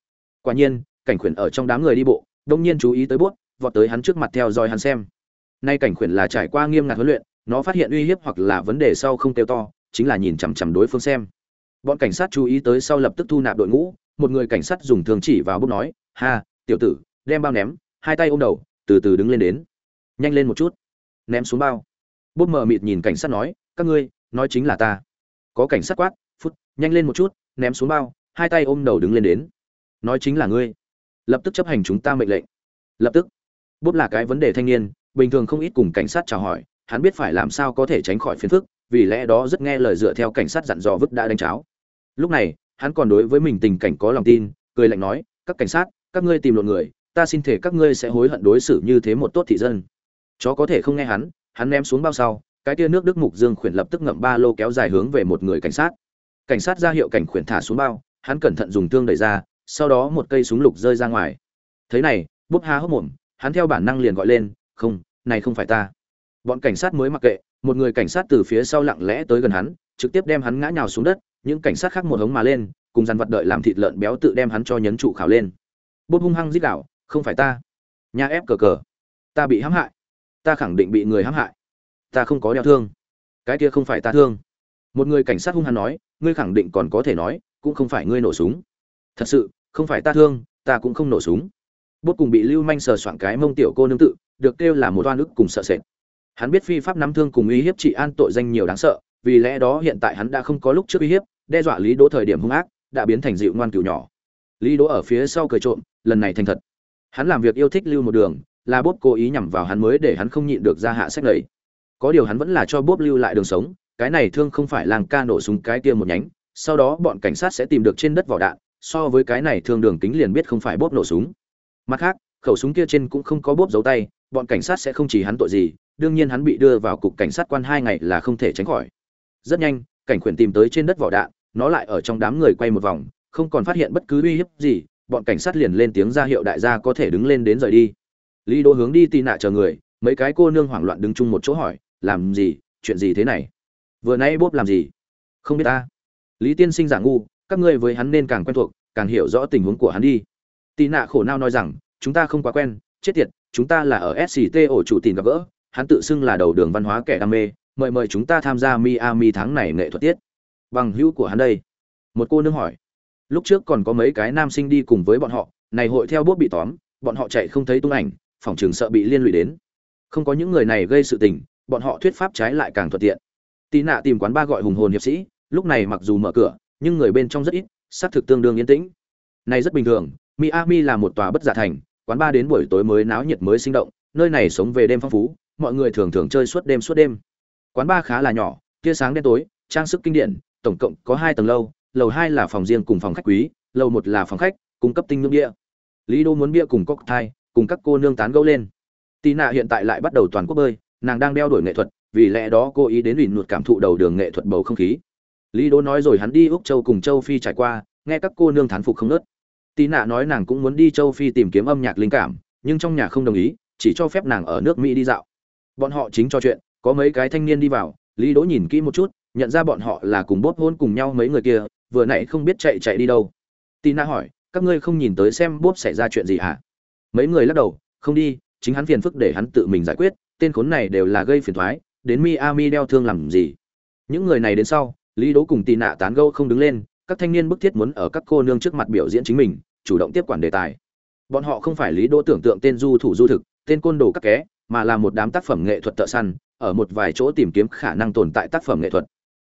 Quả nhiên cảnh khuyển ở trong đám người đi bộ đông nhiên chú ý tới buốt, vọt tới hắn trước mặt theo dõi hắn xem. Nay cảnh khuyển là trải qua nghiêm ngặt huấn luyện nó phát hiện uy hiếp hoặc là vấn đề sau không kêu to chính là nhìn chằm chằm đối phương xem. Bọn cảnh sát chú ý tới sau lập tức thu nạp đội ngũ một người cảnh sát dùng thương chỉ vào bút nói ha tiểu tử đem bao ném hai tay ôm đầu từ từ đứng lên đến. Nhanh lên một chút. Ném xuống bao. Bút mờ mịt nhìn cảnh sát nói các ngươi nói chính là ta. Có cảnh sát quát nhanh lên một chút, ném xuống bao, hai tay ôm đầu đứng lên đến. Nói chính là ngươi. Lập tức chấp hành chúng ta mệnh lệnh. Lập tức. Bốp là cái vấn đề thanh niên, bình thường không ít cùng cảnh sát chào hỏi, hắn biết phải làm sao có thể tránh khỏi phiền phức, vì lẽ đó rất nghe lời dựa theo cảnh sát dặn dò vứt đã đánh cháo. Lúc này, hắn còn đối với mình tình cảnh có lòng tin, cười lạnh nói, các cảnh sát, các ngươi tìm lộn người, ta xin thể các ngươi sẽ hối hận đối xử như thế một tốt thị dân. Chó có thể không nghe hắn hắn ném xuống bao sau, cái tia nước đức mục dương khuyển lập tức ngậm ba lô kéo dài hướng về một người cảnh sát cảnh sát ra hiệu cảnh khuyển thả xuống bao, hắn cẩn thận dùng thương đẩy ra, sau đó một cây súng lục rơi ra ngoài. Thế này, búp Há hốc mồm, hắn theo bản năng liền gọi lên, không, này không phải ta. Bọn cảnh sát mới mặc kệ, một người cảnh sát từ phía sau lặng lẽ tới gần hắn, trực tiếp đem hắn ngã nhào xuống đất, những cảnh sát khác một hống mà lên, cùng dàn vật đợi làm thịt lợn béo tự đem hắn cho nhấn trụ khảo lên. Bút hung hăng dít đảo không phải ta. Nhà ép cờ cờ. Ta bị hãm hại. Ta khẳng định bị người hãm hại. Ta không có đeo thương. Cái kia không phải ta thương một người cảnh sát hung hăng nói, ngươi khẳng định còn có thể nói, cũng không phải ngươi nổ súng. Thật sự, không phải ta thương, ta cũng không nổ súng. Bút cùng bị lưu manh sờ soạn cái mông tiểu cô nương tự, được kêu là một oan ức cùng sợ sệt. Hắn biết phi pháp nắm thương cùng uy hiếp trị an tội danh nhiều đáng sợ, vì lẽ đó hiện tại hắn đã không có lúc trước uy hiếp, đe dọa lý đỗ thời điểm hung ác, đã biến thành dịu ngoan cửu nhỏ. Lý đỗ ở phía sau cười trộm, lần này thành thật. Hắn làm việc yêu thích lưu một đường, là bốp cố ý nhằm vào hắn mới để hắn không nhịn được ra hạ sách lầy có điều hắn vẫn là cho bốp lưu lại đường sống cái này thương không phải làng ca nổ súng cái kia một nhánh, sau đó bọn cảnh sát sẽ tìm được trên đất vỏ đạn, so với cái này thương đường kính liền biết không phải bốp nổ súng. Mặt khác, khẩu súng kia trên cũng không có bốp dấu tay, bọn cảnh sát sẽ không chỉ hắn tội gì, đương nhiên hắn bị đưa vào cục cảnh sát quan hai ngày là không thể tránh khỏi. Rất nhanh, cảnh khuyển tìm tới trên đất vỏ đạn, nó lại ở trong đám người quay một vòng, không còn phát hiện bất cứ uy hiếp gì, bọn cảnh sát liền lên tiếng ra hiệu đại gia có thể đứng lên đến rời đi. Lý đỗ hướng đi tì nạ chờ người, mấy cái cô nương hoảng loạn đứng chung một chỗ hỏi, làm gì? Chuyện gì thế này? Vừa nãy bốp làm gì? Không biết ta. Lý tiên sinh giả ngu, các ngươi với hắn nên càng quen thuộc, càng hiểu rõ tình huống của hắn đi. Tị nạ khổ nao nói rằng, chúng ta không quá quen, chết tiệt, chúng ta là ở sct ổ chủ tìm gặp gỡ, hắn tự xưng là đầu đường văn hóa kẻ đam mê, mời mời chúng ta tham gia miami tháng này nghệ thuật tiết. Bằng hữu của hắn đây. Một cô nương hỏi. Lúc trước còn có mấy cái nam sinh đi cùng với bọn họ, này hội theo bốt bị tóm, bọn họ chạy không thấy tung ảnh, phòng trường sợ bị liên lụy đến. Không có những người này gây sự tình, bọn họ thuyết pháp trái lại càng thuận tiện tì nạ tìm quán ba gọi hùng hồn hiệp sĩ, lúc này mặc dù mở cửa, nhưng người bên trong rất ít, xác thực tương đương yên tĩnh. Này rất bình thường, miami là một tòa bất giả thành, quán ba đến buổi tối mới náo nhiệt mới sinh động, nơi này sống về đêm phong phú, mọi người thường thường chơi suốt đêm suốt đêm. Quán ba khá là nhỏ, tia sáng đen tối, trang sức kinh điển, tổng cộng có hai tầng lâu lầu hai là phòng riêng cùng phòng khách quý, lầu một là phòng khách, cung cấp tinh nước bia. Lý đô muốn bia cùng cocktail, cùng các cô nương tán gẫu lên. Tì nạ hiện tại lại bắt đầu toàn quốc bơi, nàng đang đeo đuổi nghệ thuật vì lẽ đó cô ý đến ủy nuột cảm thụ đầu đường nghệ thuật bầu không khí. Lý đô nói rồi hắn đi úc châu cùng châu phi trải qua, nghe các cô nương thán phục không nớt. Tí nạ nói nàng cũng muốn đi châu phi tìm kiếm âm nhạc linh cảm, nhưng trong nhà không đồng ý, chỉ cho phép nàng ở nước mỹ đi dạo. Bọn họ chính cho chuyện, có mấy cái thanh niên đi vào, lý đỗ nhìn kỹ một chút, nhận ra bọn họ là cùng bốp hôn cùng nhau mấy người kia, vừa nãy không biết chạy chạy đi đâu. Tina hỏi, các ngươi không nhìn tới xem bốp xảy ra chuyện gì hả? Mấy người lắc đầu, không đi, chính hắn phiền phức để hắn tự mình giải quyết, tên khốn này đều là gây phiền thoái đến miami đeo thương làm gì? Những người này đến sau lý đỗ cùng tì nạ tán gẫu không đứng lên các thanh niên bức thiết muốn ở các cô nương trước mặt biểu diễn chính mình chủ động tiếp quản đề tài. Bọn họ không phải lý đỗ tưởng tượng tên du thủ du thực tên côn đồ các ké mà là một đám tác phẩm nghệ thuật thợ săn ở một vài chỗ tìm kiếm khả năng tồn tại tác phẩm nghệ thuật.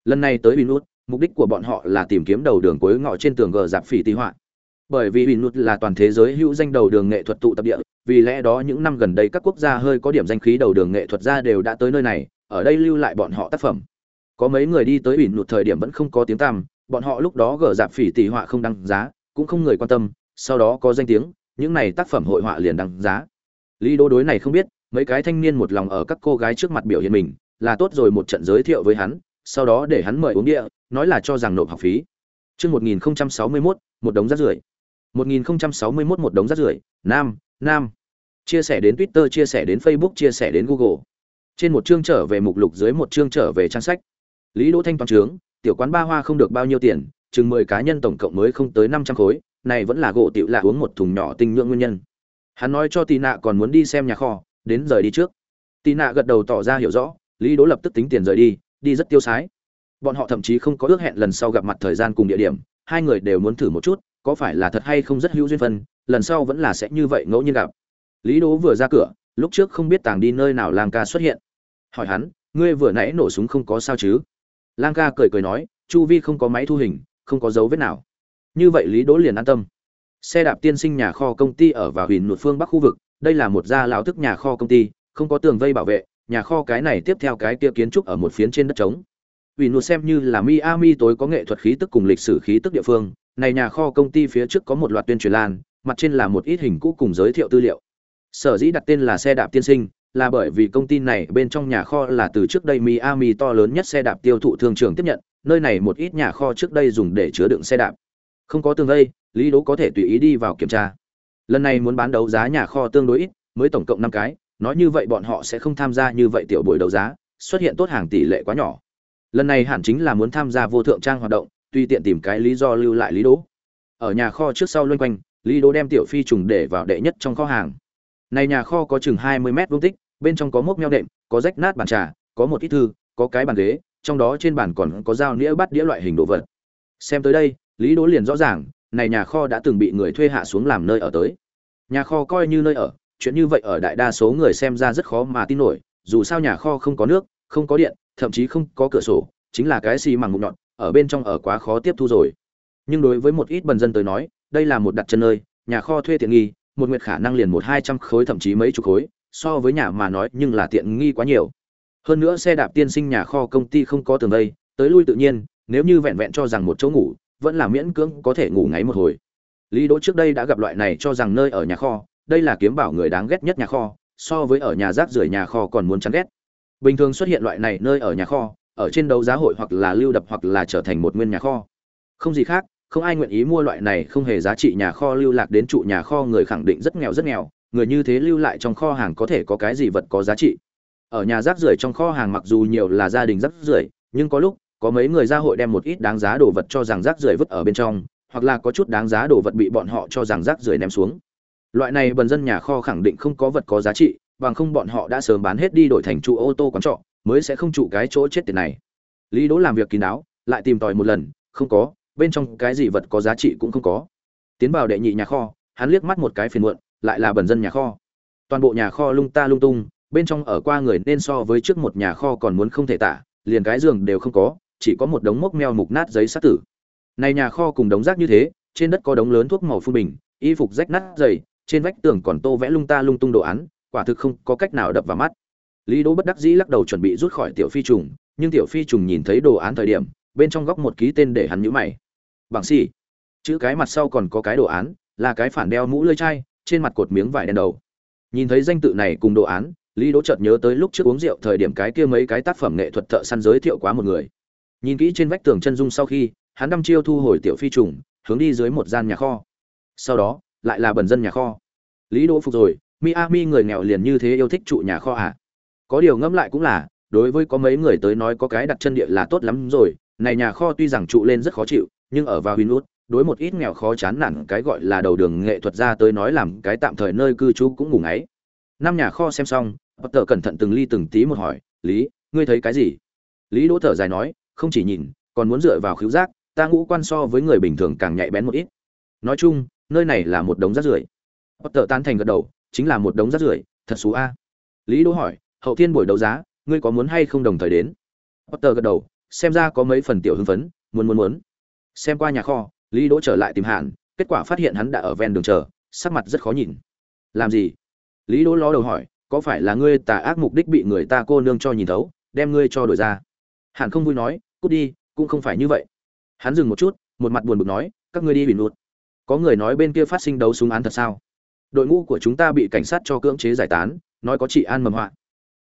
Lần này tới Vinut, mục đích của bọn họ là tìm kiếm đầu đường cuối ngõ trên tường gờ giáp phỉ tí họa. Bởi vì Vinut là toàn thế giới hữu danh đầu đường nghệ thuật tụ tập địa vì lẽ đó những năm gần đây các quốc gia hơi có điểm danh khí đầu đường nghệ thuật ra đều đã tới nơi này ở đây lưu lại bọn họ tác phẩm. Có mấy người đi tới Vinut thời điểm vẫn không có tiếng tăm bọn họ lúc đó gờ dạp phỉ tỷ họa không đăng giá cũng không người quan tâm sau đó có danh tiếng những này tác phẩm hội họa liền đăng giá. Lý đô đối này không biết mấy cái thanh niên một lòng ở các cô gái trước mặt biểu hiện mình là tốt rồi một trận giới thiệu với hắn sau đó để hắn mời uống địa nói là cho rằng nộp học phí. Trước 1061, một đống rác rưởi. một nghìn sáu mươi mốt một đống rác rưởi. Nam nam. Chia sẻ đến twitter chia sẻ đến facebook chia sẻ đến google trên một chương trở về mục lục dưới một chương trở về trang sách. Lý đỗ thanh toàn trướng, tiểu quán ba hoa không được bao nhiêu tiền, chừng mười cá nhân tổng cộng mới không tới năm trăm khối, này vẫn là gỗ tiểu lạ uống một thùng nhỏ tinh nhượng nguyên nhân. Hắn nói cho tì nạ còn muốn đi xem nhà kho, đến rời đi trước. Tì nạ gật đầu tỏ ra hiểu rõ, lý đỗ lập tức tính tiền rời đi đi rất tiêu sái. Bọn họ thậm chí không có ước hẹn lần sau gặp mặt thời gian cùng địa điểm, hai người đều muốn thử một chút, có phải là thật hay không rất hữu duyên phân, lần sau vẫn là sẽ như vậy ngẫu nhiên gặp. Lý đỗ vừa ra cửa lúc trước không biết tàng đi nơi nào lang ca xuất hiện. Hỏi hắn, ngươi vừa nãy nổ súng không có sao chứ? Lang ca cười cười nói, chu vi không có máy thu hình, không có dấu vết nào. Như vậy lý đỗ liền an tâm. Xe đạp tiên sinh nhà kho công ty ở vào huyện nội phương bắc khu vực, đây là một gia lão thức nhà kho công ty, không có tường vây bảo vệ, nhà kho cái này tiếp theo cái kia kiến trúc ở một phiến trên đất trống. Vì nụt xem như là miami tối có nghệ thuật khí tức cùng lịch sử khí tức địa phương, này nhà kho công ty phía trước có một loạt tuyên truyền lan, mặt trên là một ít hình cũ cùng giới thiệu tư liệu sở dĩ đặt tên là xe đạp tiên sinh, là bởi vì công ty này bên trong nhà kho là từ trước đây miami to lớn nhất xe đạp tiêu thụ thương trường tiếp nhận, nơi này một ít nhà kho trước đây dùng để chứa đựng xe đạp. Không có tường vây, lý đố có thể tùy ý đi vào kiểm tra. Lần này muốn bán đấu giá nhà kho tương đối ít, mới tổng cộng năm cái, nói như vậy bọn họ sẽ không tham gia như vậy tiểu buổi đấu giá, xuất hiện tốt hàng tỷ lệ quá nhỏ. Lần này hẳn chính là muốn tham gia vô thượng trang hoạt động tuy tiện tìm cái lý do lưu lại lý đố ở nhà kho trước sau loanh quanh, lý đố đem tiểu phi trùng để vào đệ nhất trong kho hàng này nhà kho có chừng hai mươi mét vuông tích, bên trong có mốc meo đệm, có rách nát bàn trà, có một ít thư, có cái bàn ghế, trong đó trên bàn còn có dao nĩa bắt đĩa loại hình đồ vật. Xem tới đây, lý Đỗ liền rõ ràng, này nhà kho đã từng bị người thuê hạ xuống làm nơi ở tới. Nhà kho coi như nơi ở, chuyện như vậy ở đại đa số người xem ra rất khó mà tin nổi, dù sao nhà kho không có nước, không có điện, thậm chí không có cửa sổ, chính là cái xi măng ngụm nhọn ở bên trong ở quá khó tiếp thu rồi. Nhưng đối với một ít bần dân tới nói, đây là một đặt chân nơi, nhà kho thuê tiện nghi một nguyệt khả năng liền một hai trăm khối, thậm chí mấy chục khối, so với nhà mà nói nhưng là tiện nghi quá nhiều. Hơn nữa xe đạp tiên sinh nhà kho công ty không có tường đây tới lui tự nhiên, nếu như vẹn vẹn cho rằng một chỗ ngủ, vẫn là miễn cưỡng có thể ngủ ngáy một hồi. Lý đỗ trước đây đã gặp loại này cho rằng nơi ở nhà kho, đây là kiếm bảo người đáng ghét nhất nhà kho, so với ở nhà rác rưởi nhà kho còn muốn chán ghét. Bình thường xuất hiện loại này nơi ở nhà kho, ở trên đấu giá hội hoặc là lưu đập hoặc là trở thành một nguyên nhà kho. Không gì khác không ai nguyện ý mua loại này không hề giá trị nhà kho lưu lạc đến trụ nhà kho người khẳng định rất nghèo rất nghèo, người như thế lưu lại trong kho hàng có thể có cái gì vật có giá trị. Ở nhà rác rưởi trong kho hàng mặc dù nhiều là gia đình rác rưởi, nhưng có lúc, có mấy người ra hội đem một ít đáng giá đồ vật cho rằng rác rưởi vứt ở bên trong, hoặc là có chút đáng giá đồ vật bị bọn họ cho rằng rác rưởi ném xuống. Loại này bần dân nhà kho khẳng định không có vật có giá trị, bằng không bọn họ đã sớm bán hết đi đổi thành trụ ô tô quán trọ, mới sẽ không trụ cái chỗ chết tiền này. Lý đỗ làm việc kín đáo, lại tìm tòi một lần, không có bên trong cái gì vật có giá trị cũng không có. Tiến vào đệ nhị nhà kho, hắn liếc mắt một cái phiền muộn, lại là bần dân nhà kho. Toàn bộ nhà kho lung ta lung tung, bên trong ở qua người nên so với trước một nhà kho còn muốn không thể tả, liền cái giường đều không có, chỉ có một đống mốc meo mục nát giấy sát tử. Này nhà kho cùng đống rác như thế, trên đất có đống lớn thuốc màu phun bình, y phục rách nát dày, trên vách tường còn tô vẽ lung ta lung tung đồ án, quả thực không có cách nào đập vào mắt. Lý đỗ bất đắc dĩ lắc đầu chuẩn bị rút khỏi tiểu phi trùng, nhưng tiểu phi trùng nhìn thấy đồ án thời điểm bên trong góc một ký tên để hắn nhíu mày. Bằng xì chữ cái mặt sau còn có cái đồ án, là cái phản đeo mũ lưỡi chai, trên mặt cột miếng vải đen đầu. Nhìn thấy danh tự này cùng đồ án, lý đỗ chợt nhớ tới lúc trước uống rượu thời điểm cái kia mấy cái tác phẩm nghệ thuật thợ săn giới thiệu quá một người. Nhìn kỹ trên vách tường chân dung sau khi, hắn đăm chiêu thu hồi tiểu phi trùng, hướng đi dưới một gian nhà kho. Sau đó, lại là bần dân nhà kho. Lý đỗ phục rồi, miami người nghèo liền như thế yêu thích trụ nhà kho à? Có điều ngẫm lại cũng là, đối với có mấy người tới nói có cái đặt chân địa là tốt lắm rồi này nhà kho tuy rằng trụ lên rất khó chịu nhưng ở vào Winwood, đối một ít nghèo khó chán nản cái gọi là đầu đường nghệ thuật ra tới nói làm cái tạm thời nơi cư trú cũng ngủ ngáy. Năm nhà kho xem xong, Potter cẩn thận từng ly từng tí một hỏi, "Lý, ngươi thấy cái gì?" Lý Đỗ thở dài nói, "Không chỉ nhìn, còn muốn dựa vào khiếu giác, ta ngũ quan so với người bình thường càng nhạy bén một ít." Nói chung, nơi này là một đống rác rưởi. Potter tán thành gật đầu, chính là một đống rác rưởi, thật xú a. Lý Đỗ hỏi, "Hậu thiên buổi đấu giá, ngươi có muốn hay không đồng thời đến?" Potter gật đầu, xem ra có mấy phần tiểu hưng phấn, muốn muốn muốn. Xem qua nhà kho, Lý Đỗ trở lại tìm Hàn, kết quả phát hiện hắn đã ở ven đường chờ, sắc mặt rất khó nhìn. "Làm gì?" Lý Đỗ ló đầu hỏi, "Có phải là ngươi tà ác mục đích bị người ta cô nương cho nhìn thấu, đem ngươi cho đổi ra?" Hàn không vui nói, "Cút đi, cũng không phải như vậy." Hắn dừng một chút, một mặt buồn bực nói, "Các ngươi đi bị nuốt Có người nói bên kia phát sinh đấu súng án thật sao? Đội ngũ của chúng ta bị cảnh sát cho cưỡng chế giải tán, nói có chị an mầm họa."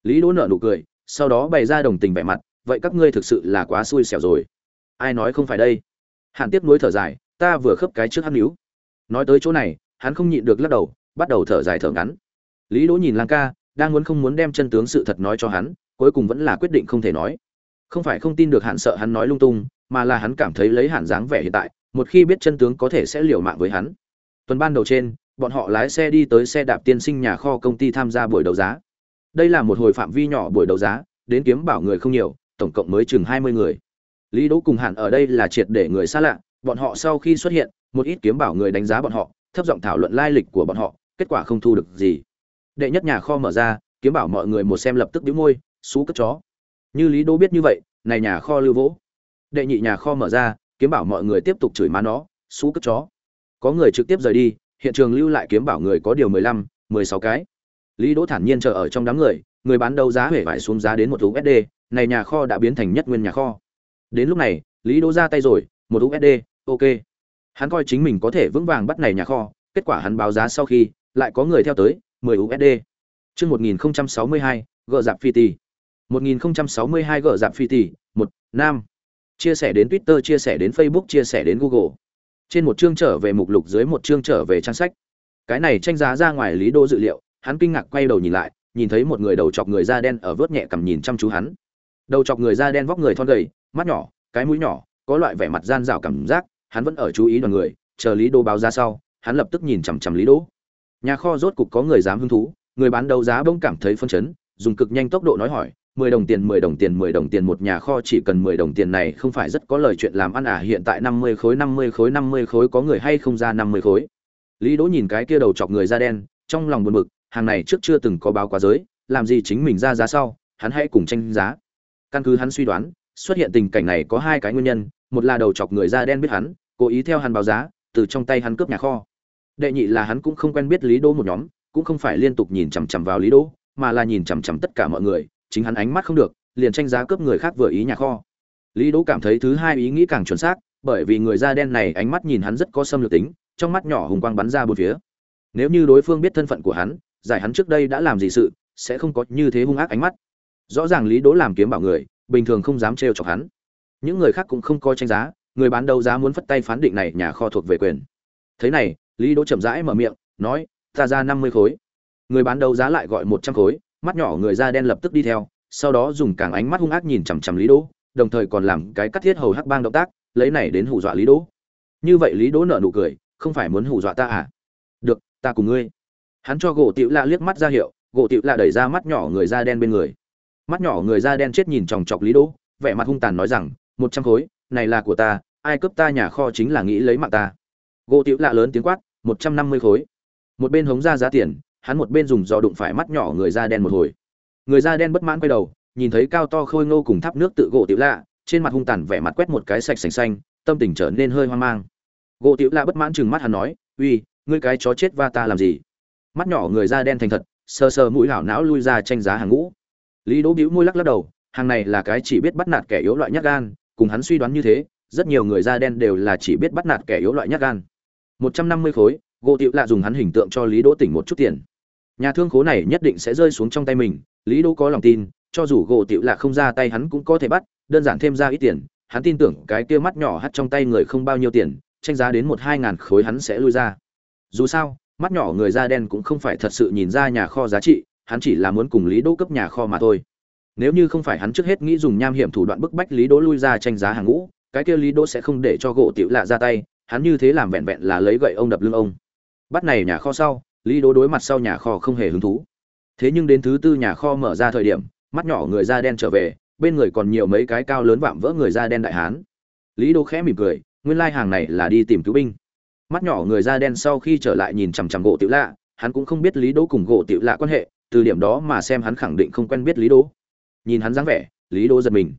Lý Đỗ nở nụ cười, sau đó bày ra đồng tình vẻ mặt, "Vậy các ngươi thực sự là quá xui xẻo rồi." Ai nói không phải đây? Hàn tiếp nối thở dài, ta vừa khớp cái trước hắc níu. Nói tới chỗ này, hắn không nhịn được lắc đầu, bắt đầu thở dài thở ngắn. Lý Đỗ nhìn Lang Ca, đang muốn không muốn đem chân tướng sự thật nói cho hắn, cuối cùng vẫn là quyết định không thể nói. Không phải không tin được Hàn sợ hắn nói lung tung, mà là hắn cảm thấy lấy Hàn dáng vẻ hiện tại, một khi biết chân tướng có thể sẽ liều mạng với hắn. Tuần ban đầu trên, bọn họ lái xe đi tới xe đạp tiên sinh nhà kho công ty tham gia buổi đấu giá. Đây là một hồi phạm vi nhỏ buổi đấu giá, đến kiếm bảo người không nhiều, tổng cộng mới chừng 20 người. Lý Đỗ cùng Hàn ở đây là triệt để người xa lạ, bọn họ sau khi xuất hiện, một ít kiếm bảo người đánh giá bọn họ, thấp giọng thảo luận lai lịch của bọn họ, kết quả không thu được gì. Đệ nhất nhà kho mở ra, kiếm bảo mọi người một xem lập tức bĩu môi, xú cất chó. Như Lý Đỗ biết như vậy, này nhà kho lưu vỗ. Đệ nhị nhà kho mở ra, kiếm bảo mọi người tiếp tục chửi má nó, xú cất chó. Có người trực tiếp rời đi, hiện trường lưu lại kiếm bảo người có điều 15, 16 cái. Lý Đỗ thản nhiên chờ ở trong đám người, người bán đấu giá hể vải xuống giá đến một USD, này nhà kho đã biến thành nhất nguyên nhà kho. Đến lúc này, Lý Đỗ ra tay rồi, một USD, ok. Hắn coi chính mình có thể vững vàng bắt này nhà kho, kết quả hắn báo giá sau khi, lại có người theo tới, 10 USD. Chương 1062, gỡ giảm phi tỷ. 1062 gỡ giảm phi tỷ, 1, nam. Chia sẻ đến Twitter, chia sẻ đến Facebook, chia sẻ đến Google. Trên một chương trở về mục lục dưới một chương trở về trang sách. Cái này tranh giá ra ngoài Lý Đỗ dự liệu, hắn kinh ngạc quay đầu nhìn lại, nhìn thấy một người đầu chọc người da đen ở vớt nhẹ cầm nhìn chăm chú hắn. Đầu chọc người da đen vóc người thon gầy, mắt nhỏ, cái mũi nhỏ, có loại vẻ mặt gian rảo cảm giác, hắn vẫn ở chú ý đoàn người, chờ Lý Đỗ báo ra sau, hắn lập tức nhìn chằm chằm Lý Đỗ. Nhà kho rốt cục có người dám hứng thú, người bán đấu giá bỗng cảm thấy phân chấn, dùng cực nhanh tốc độ nói hỏi, 10 đồng tiền 10 đồng tiền 10 đồng tiền một nhà kho chỉ cần 10 đồng tiền này không phải rất có lời chuyện làm ăn à hiện tại 50 khối 50 khối 50 khối có người hay không ra 50 khối. Lý Đỗ nhìn cái kia đầu chọc người da đen, trong lòng buồn bực, hàng này trước chưa từng có báo quá giới, làm gì chính mình ra giá sau, hắn hãy cùng tranh giá. Căn cứ hắn suy đoán, xuất hiện tình cảnh này có hai cái nguyên nhân một là đầu chọc người da đen biết hắn cố ý theo hắn báo giá từ trong tay hắn cướp nhà kho. Đệ nhị là hắn cũng không quen biết lý đỗ một nhóm cũng không phải liên tục nhìn chằm chằm vào lý đỗ mà là nhìn chằm chằm tất cả mọi người chính hắn ánh mắt không được liền tranh giá cướp người khác vừa ý nhà kho. Lý đỗ cảm thấy thứ hai ý nghĩ càng chuẩn xác bởi vì người da đen này ánh mắt nhìn hắn rất có xâm lược tính trong mắt nhỏ hùng quang bắn ra bốn phía. Nếu như đối phương biết thân phận của hắn giải hắn trước đây đã làm gì sự sẽ không có như thế hung ác ánh mắt rõ ràng lý đỗ làm kiếm bảo người bình thường không dám trêu chọc hắn. Những người khác cũng không coi tranh giá, người bán đấu giá muốn phất tay phán định này nhà kho thuộc về quyền. Thế này, Lý Đỗ chậm rãi mở miệng, nói, "Ta ra 50 khối." Người bán đấu giá lại gọi 100 khối, mắt nhỏ người da đen lập tức đi theo, sau đó dùng càng ánh mắt hung ác nhìn chằm chằm Lý Đỗ, đồng thời còn làm cái cắt thiết hầu hắc bang động tác lấy này đến hù dọa lý đỗ như vậy lý đỗ nợ nụ cười không phải muốn hù dọa ta à được ta cùng ngươi hắn cho gỗ tiểu lạ liếc mắt ra hiệu, gỗ tiểu lạ đẩy ra mắt nhỏ người da đen bên người. Mắt nhỏ người da đen chết nhìn chòng chọc lý đỗ, vẻ mặt hung tàn nói rằng, một trăm khối, này là của ta, ai cướp ta nhà kho chính là nghĩ lấy mạng ta. Gỗ tiểu lạ lớn tiếng quát, một trăm năm mươi khối. Một bên hống ra giá tiền, hắn một bên dùng dò đụng phải mắt nhỏ người da đen một hồi. Người da đen bất mãn quay đầu, nhìn thấy cao to khôi ngô cùng tháp nước tự gỗ tiểu lạ, trên mặt hung tàn vẻ mặt quét một cái sạch sành xanh, tâm tình trở nên hơi hoang mang. Gỗ tiểu lạ bất mãn chừng mắt hắn nói, uy, ngươi cái chó chết va ta làm gì? Mắt nhỏ người da đen thành thật, sờ sờ mũi hảo não lui ra tranh giá hàng ngũ. Lý đỗ bĩu môi lắc lắc đầu, hàng này là cái chỉ biết bắt nạt kẻ yếu loại nhát gan, cùng hắn suy đoán như thế, rất nhiều người da đen đều là chỉ biết bắt nạt kẻ yếu loại nhát gan. Một trăm năm mươi khối gỗ Tiệu lạ dùng hắn hình tượng cho lý đỗ tỉnh một chút tiền. Nhà thương khố này nhất định sẽ rơi xuống trong tay mình, lý đỗ có lòng tin, cho dù gỗ Tiệu lạ không ra tay hắn cũng có thể bắt, đơn giản thêm ra ít tiền, hắn tin tưởng cái kia mắt nhỏ hắt trong tay người không bao nhiêu tiền, tranh giá đến một hai ngàn khối hắn sẽ lui ra. Dù sao mắt nhỏ người da đen cũng không phải thật sự nhìn ra nhà kho giá trị, hắn chỉ là muốn cùng lý đỗ cấp nhà kho mà thôi. Nếu như không phải hắn trước hết nghĩ dùng nham hiểm thủ đoạn bức bách lý đỗ lui ra tranh giá hàng ngũ, cái kia lý đỗ sẽ không để cho gỗ tiểu lạ ra tay, hắn như thế làm vẹn vẹn là lấy gậy ông đập lưng ông. Bắt này nhà kho sau, lý đỗ đối mặt sau nhà kho không hề hứng thú. Thế nhưng đến thứ tư nhà kho mở ra thời điểm, mắt nhỏ người da đen trở về, bên người còn nhiều mấy cái cao lớn vạm vỡ người da đen đại hán. Lý đỗ khẽ mỉm cười, nguyên lai hàng này là đi tìm cứu binh mắt nhỏ người da đen sau khi trở lại nhìn chằm chằm gỗ tiểu lạ, hắn cũng không biết lý đỗ cùng gỗ tiểu lạ quan hệ, từ điểm đó mà xem hắn khẳng định không quen biết lý đỗ. Nhìn hắn dáng vẻ, lý đỗ giật mình.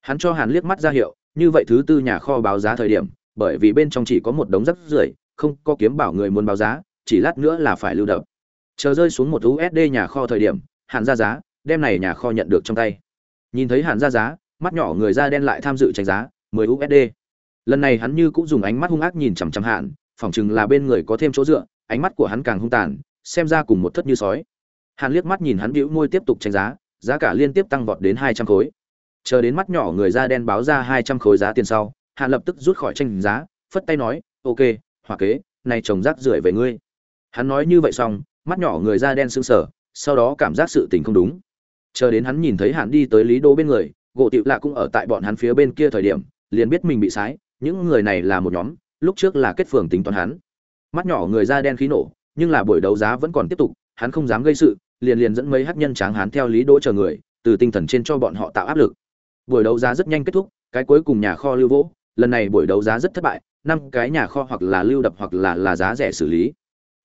Hắn cho hàn liếc mắt ra hiệu, như vậy thứ tư nhà kho báo giá thời điểm, bởi vì bên trong chỉ có một đống rắc rưởi, không có kiếm bảo người muốn báo giá, chỉ lát nữa là phải lưu đập. Chờ rơi xuống một usd nhà kho thời điểm, hàn ra giá, đem này nhà kho nhận được trong tay. Nhìn thấy hàn ra giá, mắt nhỏ người da đen lại tham dự tranh giá 10 usd lần này hắn như cũng dùng ánh mắt hung ác nhìn chằm chằm hạn phỏng chừng là bên người có thêm chỗ dựa, ánh mắt của hắn càng hung tàn, xem ra cùng một thất như sói. Hàn liếc mắt nhìn hắn bĩu môi tiếp tục tranh giá giá cả liên tiếp tăng vọt đến hai trăm khối. Chờ đến mắt nhỏ người da đen báo ra hai trăm khối giá tiền sau, hàn lập tức rút khỏi tranh giá, phất tay nói, ok hòa kế, này chồng rác rưởi về ngươi. Hắn nói như vậy xong, mắt nhỏ người da đen sững sờ, sau đó cảm giác sự tình không đúng. Chờ đến hắn nhìn thấy Hàn đi tới lý đô bên người, gỗ tiệu lạ cũng ở tại bọn hắn phía bên kia thời điểm, liền biết mình bị sái, những người này là một nhóm lúc trước là kết phường tính toán hắn. Mắt nhỏ người da đen khí nổ, nhưng là buổi đấu giá vẫn còn tiếp tục, hắn không dám gây sự, liền liền dẫn mấy hát nhân tráng hắn theo lý đỗ chờ người, từ tinh thần trên cho bọn họ tạo áp lực. Buổi đấu giá rất nhanh kết thúc, cái cuối cùng nhà kho lưu vỗ, lần này buổi đấu giá rất thất bại, năm cái nhà kho hoặc là lưu đập hoặc là là giá rẻ xử lý.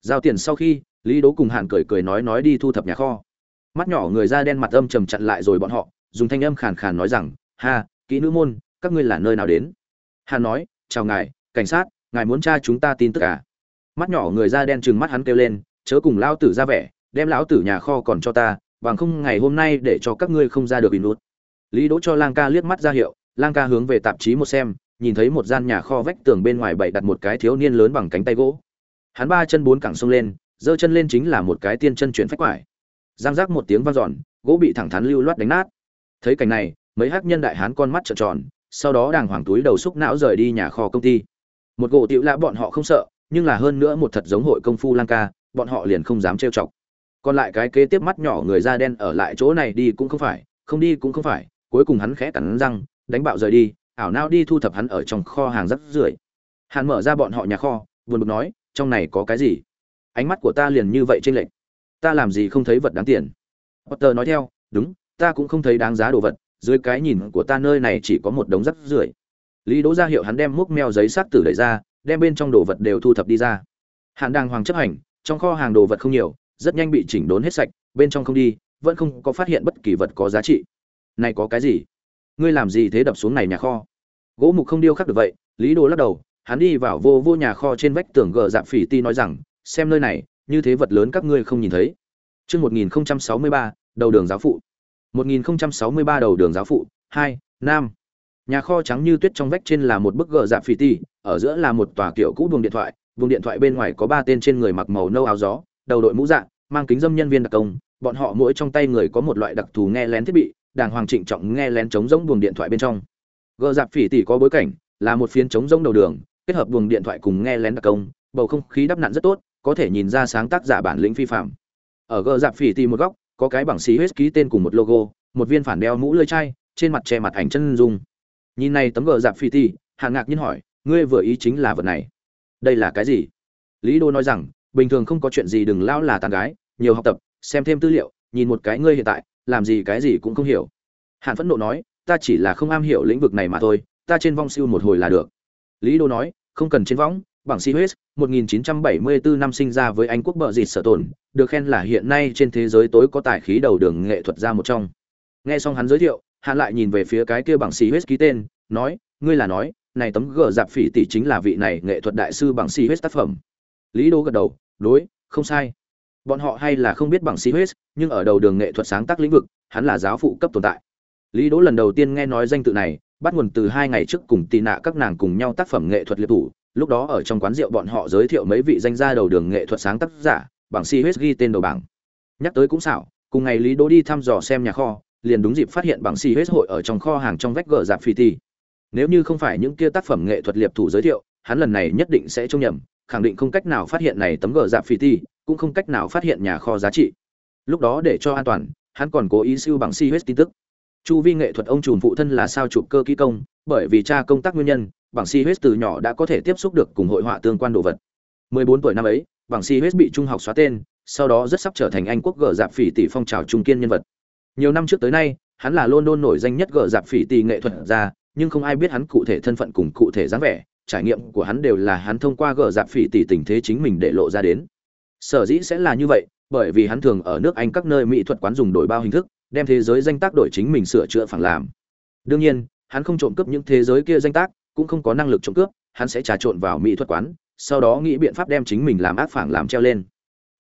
Giao tiền sau khi, lý đỗ cùng hàn cười cười nói nói đi thu thập nhà kho. Mắt nhỏ người da đen mặt âm trầm chặn lại rồi bọn họ, dùng thanh âm khàn khàn nói rằng, ha, kỹ nữ môn, các ngươi là nơi nào đến? Hàn nói, chào ngài cảnh sát, ngài muốn tra chúng ta tin tức à? Mắt nhỏ người da đen chừng mắt hắn kêu lên, chớ cùng lão tử ra vẻ, đem lão tử nhà kho còn cho ta, bằng không ngày hôm nay để cho các ngươi không ra được bình nút lý đỗ cho lang ca liếc mắt ra hiệu, lang ca hướng về tạp chí một xem, nhìn thấy một gian nhà kho vách tường bên ngoài bậy đặt một cái thiếu niên lớn bằng cánh tay gỗ. Hắn ba chân bốn cẳng xông lên, giơ chân lên chính là một cái tiên chân chuyển phách quải. Giang giác một tiếng vang dọn, gỗ bị thẳng thắn lưu loát đánh nát. Thấy cảnh này, mấy hắc nhân đại hán con mắt trợn tròn, sau đó đàng hoàng túi đầu xúc não rời đi nhà kho công ty một gỗ tiểu lạ bọn họ không sợ, nhưng là hơn nữa một thật giống hội công phu lang ca, bọn họ liền không dám trêu chọc. Còn lại cái kế tiếp mắt nhỏ người da đen ở lại chỗ này đi cũng không phải, không đi cũng không phải, cuối cùng hắn khẽ cắn răng, đánh bạo rời đi, ảo nao đi thu thập hắn ở trong kho hàng rắc rưởi. Hắn mở ra bọn họ nhà kho, buồn bực nói, trong này có cái gì? Ánh mắt của ta liền như vậy trên lệnh ta làm gì không thấy vật đáng tiền? Potter nói theo, đúng, ta cũng không thấy đáng giá đồ vật, dưới cái nhìn của ta nơi này chỉ có một đống rắc rưởi lý đỗ ra hiệu hắn đem múc meo giấy xác tử đẩy ra đem bên trong đồ vật đều thu thập đi ra. Hạn đang hoàng chấp hành trong kho hàng đồ vật không nhiều rất nhanh bị chỉnh đốn hết sạch bên trong không đi vẫn không có phát hiện bất kỳ vật có giá trị. Này có cái gì? Ngươi làm gì thế đập xuống này nhà kho? Gỗ mục không điêu khắc được vậy lý đồ lắc đầu hắn đi vào vô vô nhà kho trên vách tường gờ dạp phỉ ti nói rằng xem nơi này như thế vật lớn các ngươi không nhìn thấy. Chương 1063, đầu đường giáo phụ. 1063 đầu đường giáo phụ, 2, Nam. Nhà kho trắng như tuyết trong vách trên là một bức gờ dạp phỉ ti, ở giữa là một tòa kiểu cũ buồng điện thoại, buồng điện thoại bên ngoài có ba tên trên người mặc màu nâu áo gió, đầu đội mũ dạng, mang kính dâm nhân viên đặc công, bọn họ mỗi trong tay người có một loại đặc thù nghe lén thiết bị, đàng hoàng trịnh trọng nghe lén chống rỗng buồng điện thoại bên trong. Gờ dạp phỉ tỷ có bối cảnh, là một phiến chống rỗng đầu đường, kết hợp buồng điện thoại cùng nghe lén đặc công, bầu không khí đắp nặn rất tốt, có thể nhìn ra sáng tác giả bản lĩnh phi phạm. Ở gờ dạp phỉ tỷ một góc, có cái bảng xí huyết ký tên cùng một logo, một viên phản đeo mũ lưỡi chai, trên mặt che mặt ảnh chân dung nhìn này tấm gờ dạp phi ti hạ ngạc nhiên hỏi, ngươi vừa ý chính là vật này. Đây là cái gì? Lý đô nói rằng, bình thường không có chuyện gì, đừng lao là tàn gái, nhiều học tập, xem thêm tư liệu, nhìn một cái ngươi hiện tại, làm gì cái gì cũng không hiểu. Hạn phẫn nộ nói, ta chỉ là không am hiểu lĩnh vực này mà thôi, ta trên vong siêu một hồi là được. Lý đô nói, không cần trên võng bảng si huyết 1974 năm sinh ra với anh quốc bợ dịt sở tồn được khen là hiện nay trên thế giới tối có tài khí đầu đường nghệ thuật ra một trong. Nghe xong hắn giới thiệu hắn lại nhìn về phía cái kia bảng xì huyết ký tên, nói, ngươi là nói, này tấm gờ dạp phỉ tỷ chính là vị này nghệ thuật đại sư bảng xì huyết tác phẩm. Lý đô gật đầu, đối, không sai. Bọn họ hay là không biết bằng xì huyết, nhưng ở đầu đường nghệ thuật sáng tác lĩnh vực, hắn là giáo phụ cấp tồn tại. Lý đỗ lần đầu tiên nghe nói danh tự này, bắt nguồn từ hai ngày trước cùng tì nạ các nàng cùng nhau tác phẩm nghệ thuật liệt thủ. Lúc đó ở trong quán rượu bọn họ giới thiệu mấy vị danh gia đầu đường nghệ thuật sáng tác giả, bằng si huyết ghi tên đầu bảng. Nhắc tới cũng xảo, cùng ngày lý đỗ đi thăm dò xem nhà kho liền đúng dịp phát hiện bằng xì hết hội ở trong kho hàng trong vách gờ dạp phi ti. Nếu như không phải những kia tác phẩm nghệ thuật liệt thủ giới thiệu, hắn lần này nhất định sẽ trông nhầm, khẳng định không cách nào phát hiện này tấm gờ dạp phi ti, cũng không cách nào phát hiện nhà kho giá trị. Lúc đó để cho an toàn, hắn còn cố ý siêu bằng si hết tin tức. Chu vi nghệ thuật ông trùm phụ thân là sao chụp cơ kỹ công, bởi vì cha công tác nguyên nhân, bằng si hết từ nhỏ đã có thể tiếp xúc được cùng hội họa tương quan đồ vật. 14 tuổi năm ấy, bằng si hết bị trung học xóa tên, sau đó rất sắp trở thành anh quốc gờ dạp phỉ tỷ phong trào trung kiên nhân vật nhiều năm trước tới nay, hắn là london nổi danh nhất gờ dạp phỉ tỷ nghệ thuật ra nhưng không ai biết hắn cụ thể thân phận cùng cụ thể dáng vẻ. Trải nghiệm của hắn đều là hắn thông qua gờ dạp phỉ tỷ tình thế chính mình để lộ ra đến. Sở dĩ sẽ là như vậy, bởi vì hắn thường ở nước anh các nơi mỹ thuật quán dùng đổi bao hình thức, đem thế giới danh tác đổi chính mình sửa chữa phẳng làm. Đương nhiên, hắn không trộm cướp những thế giới kia danh tác, cũng không có năng lực trộm cướp, hắn sẽ trà trộn vào mỹ thuật quán, sau đó nghĩ biện pháp đem chính mình làm ác phản làm treo lên.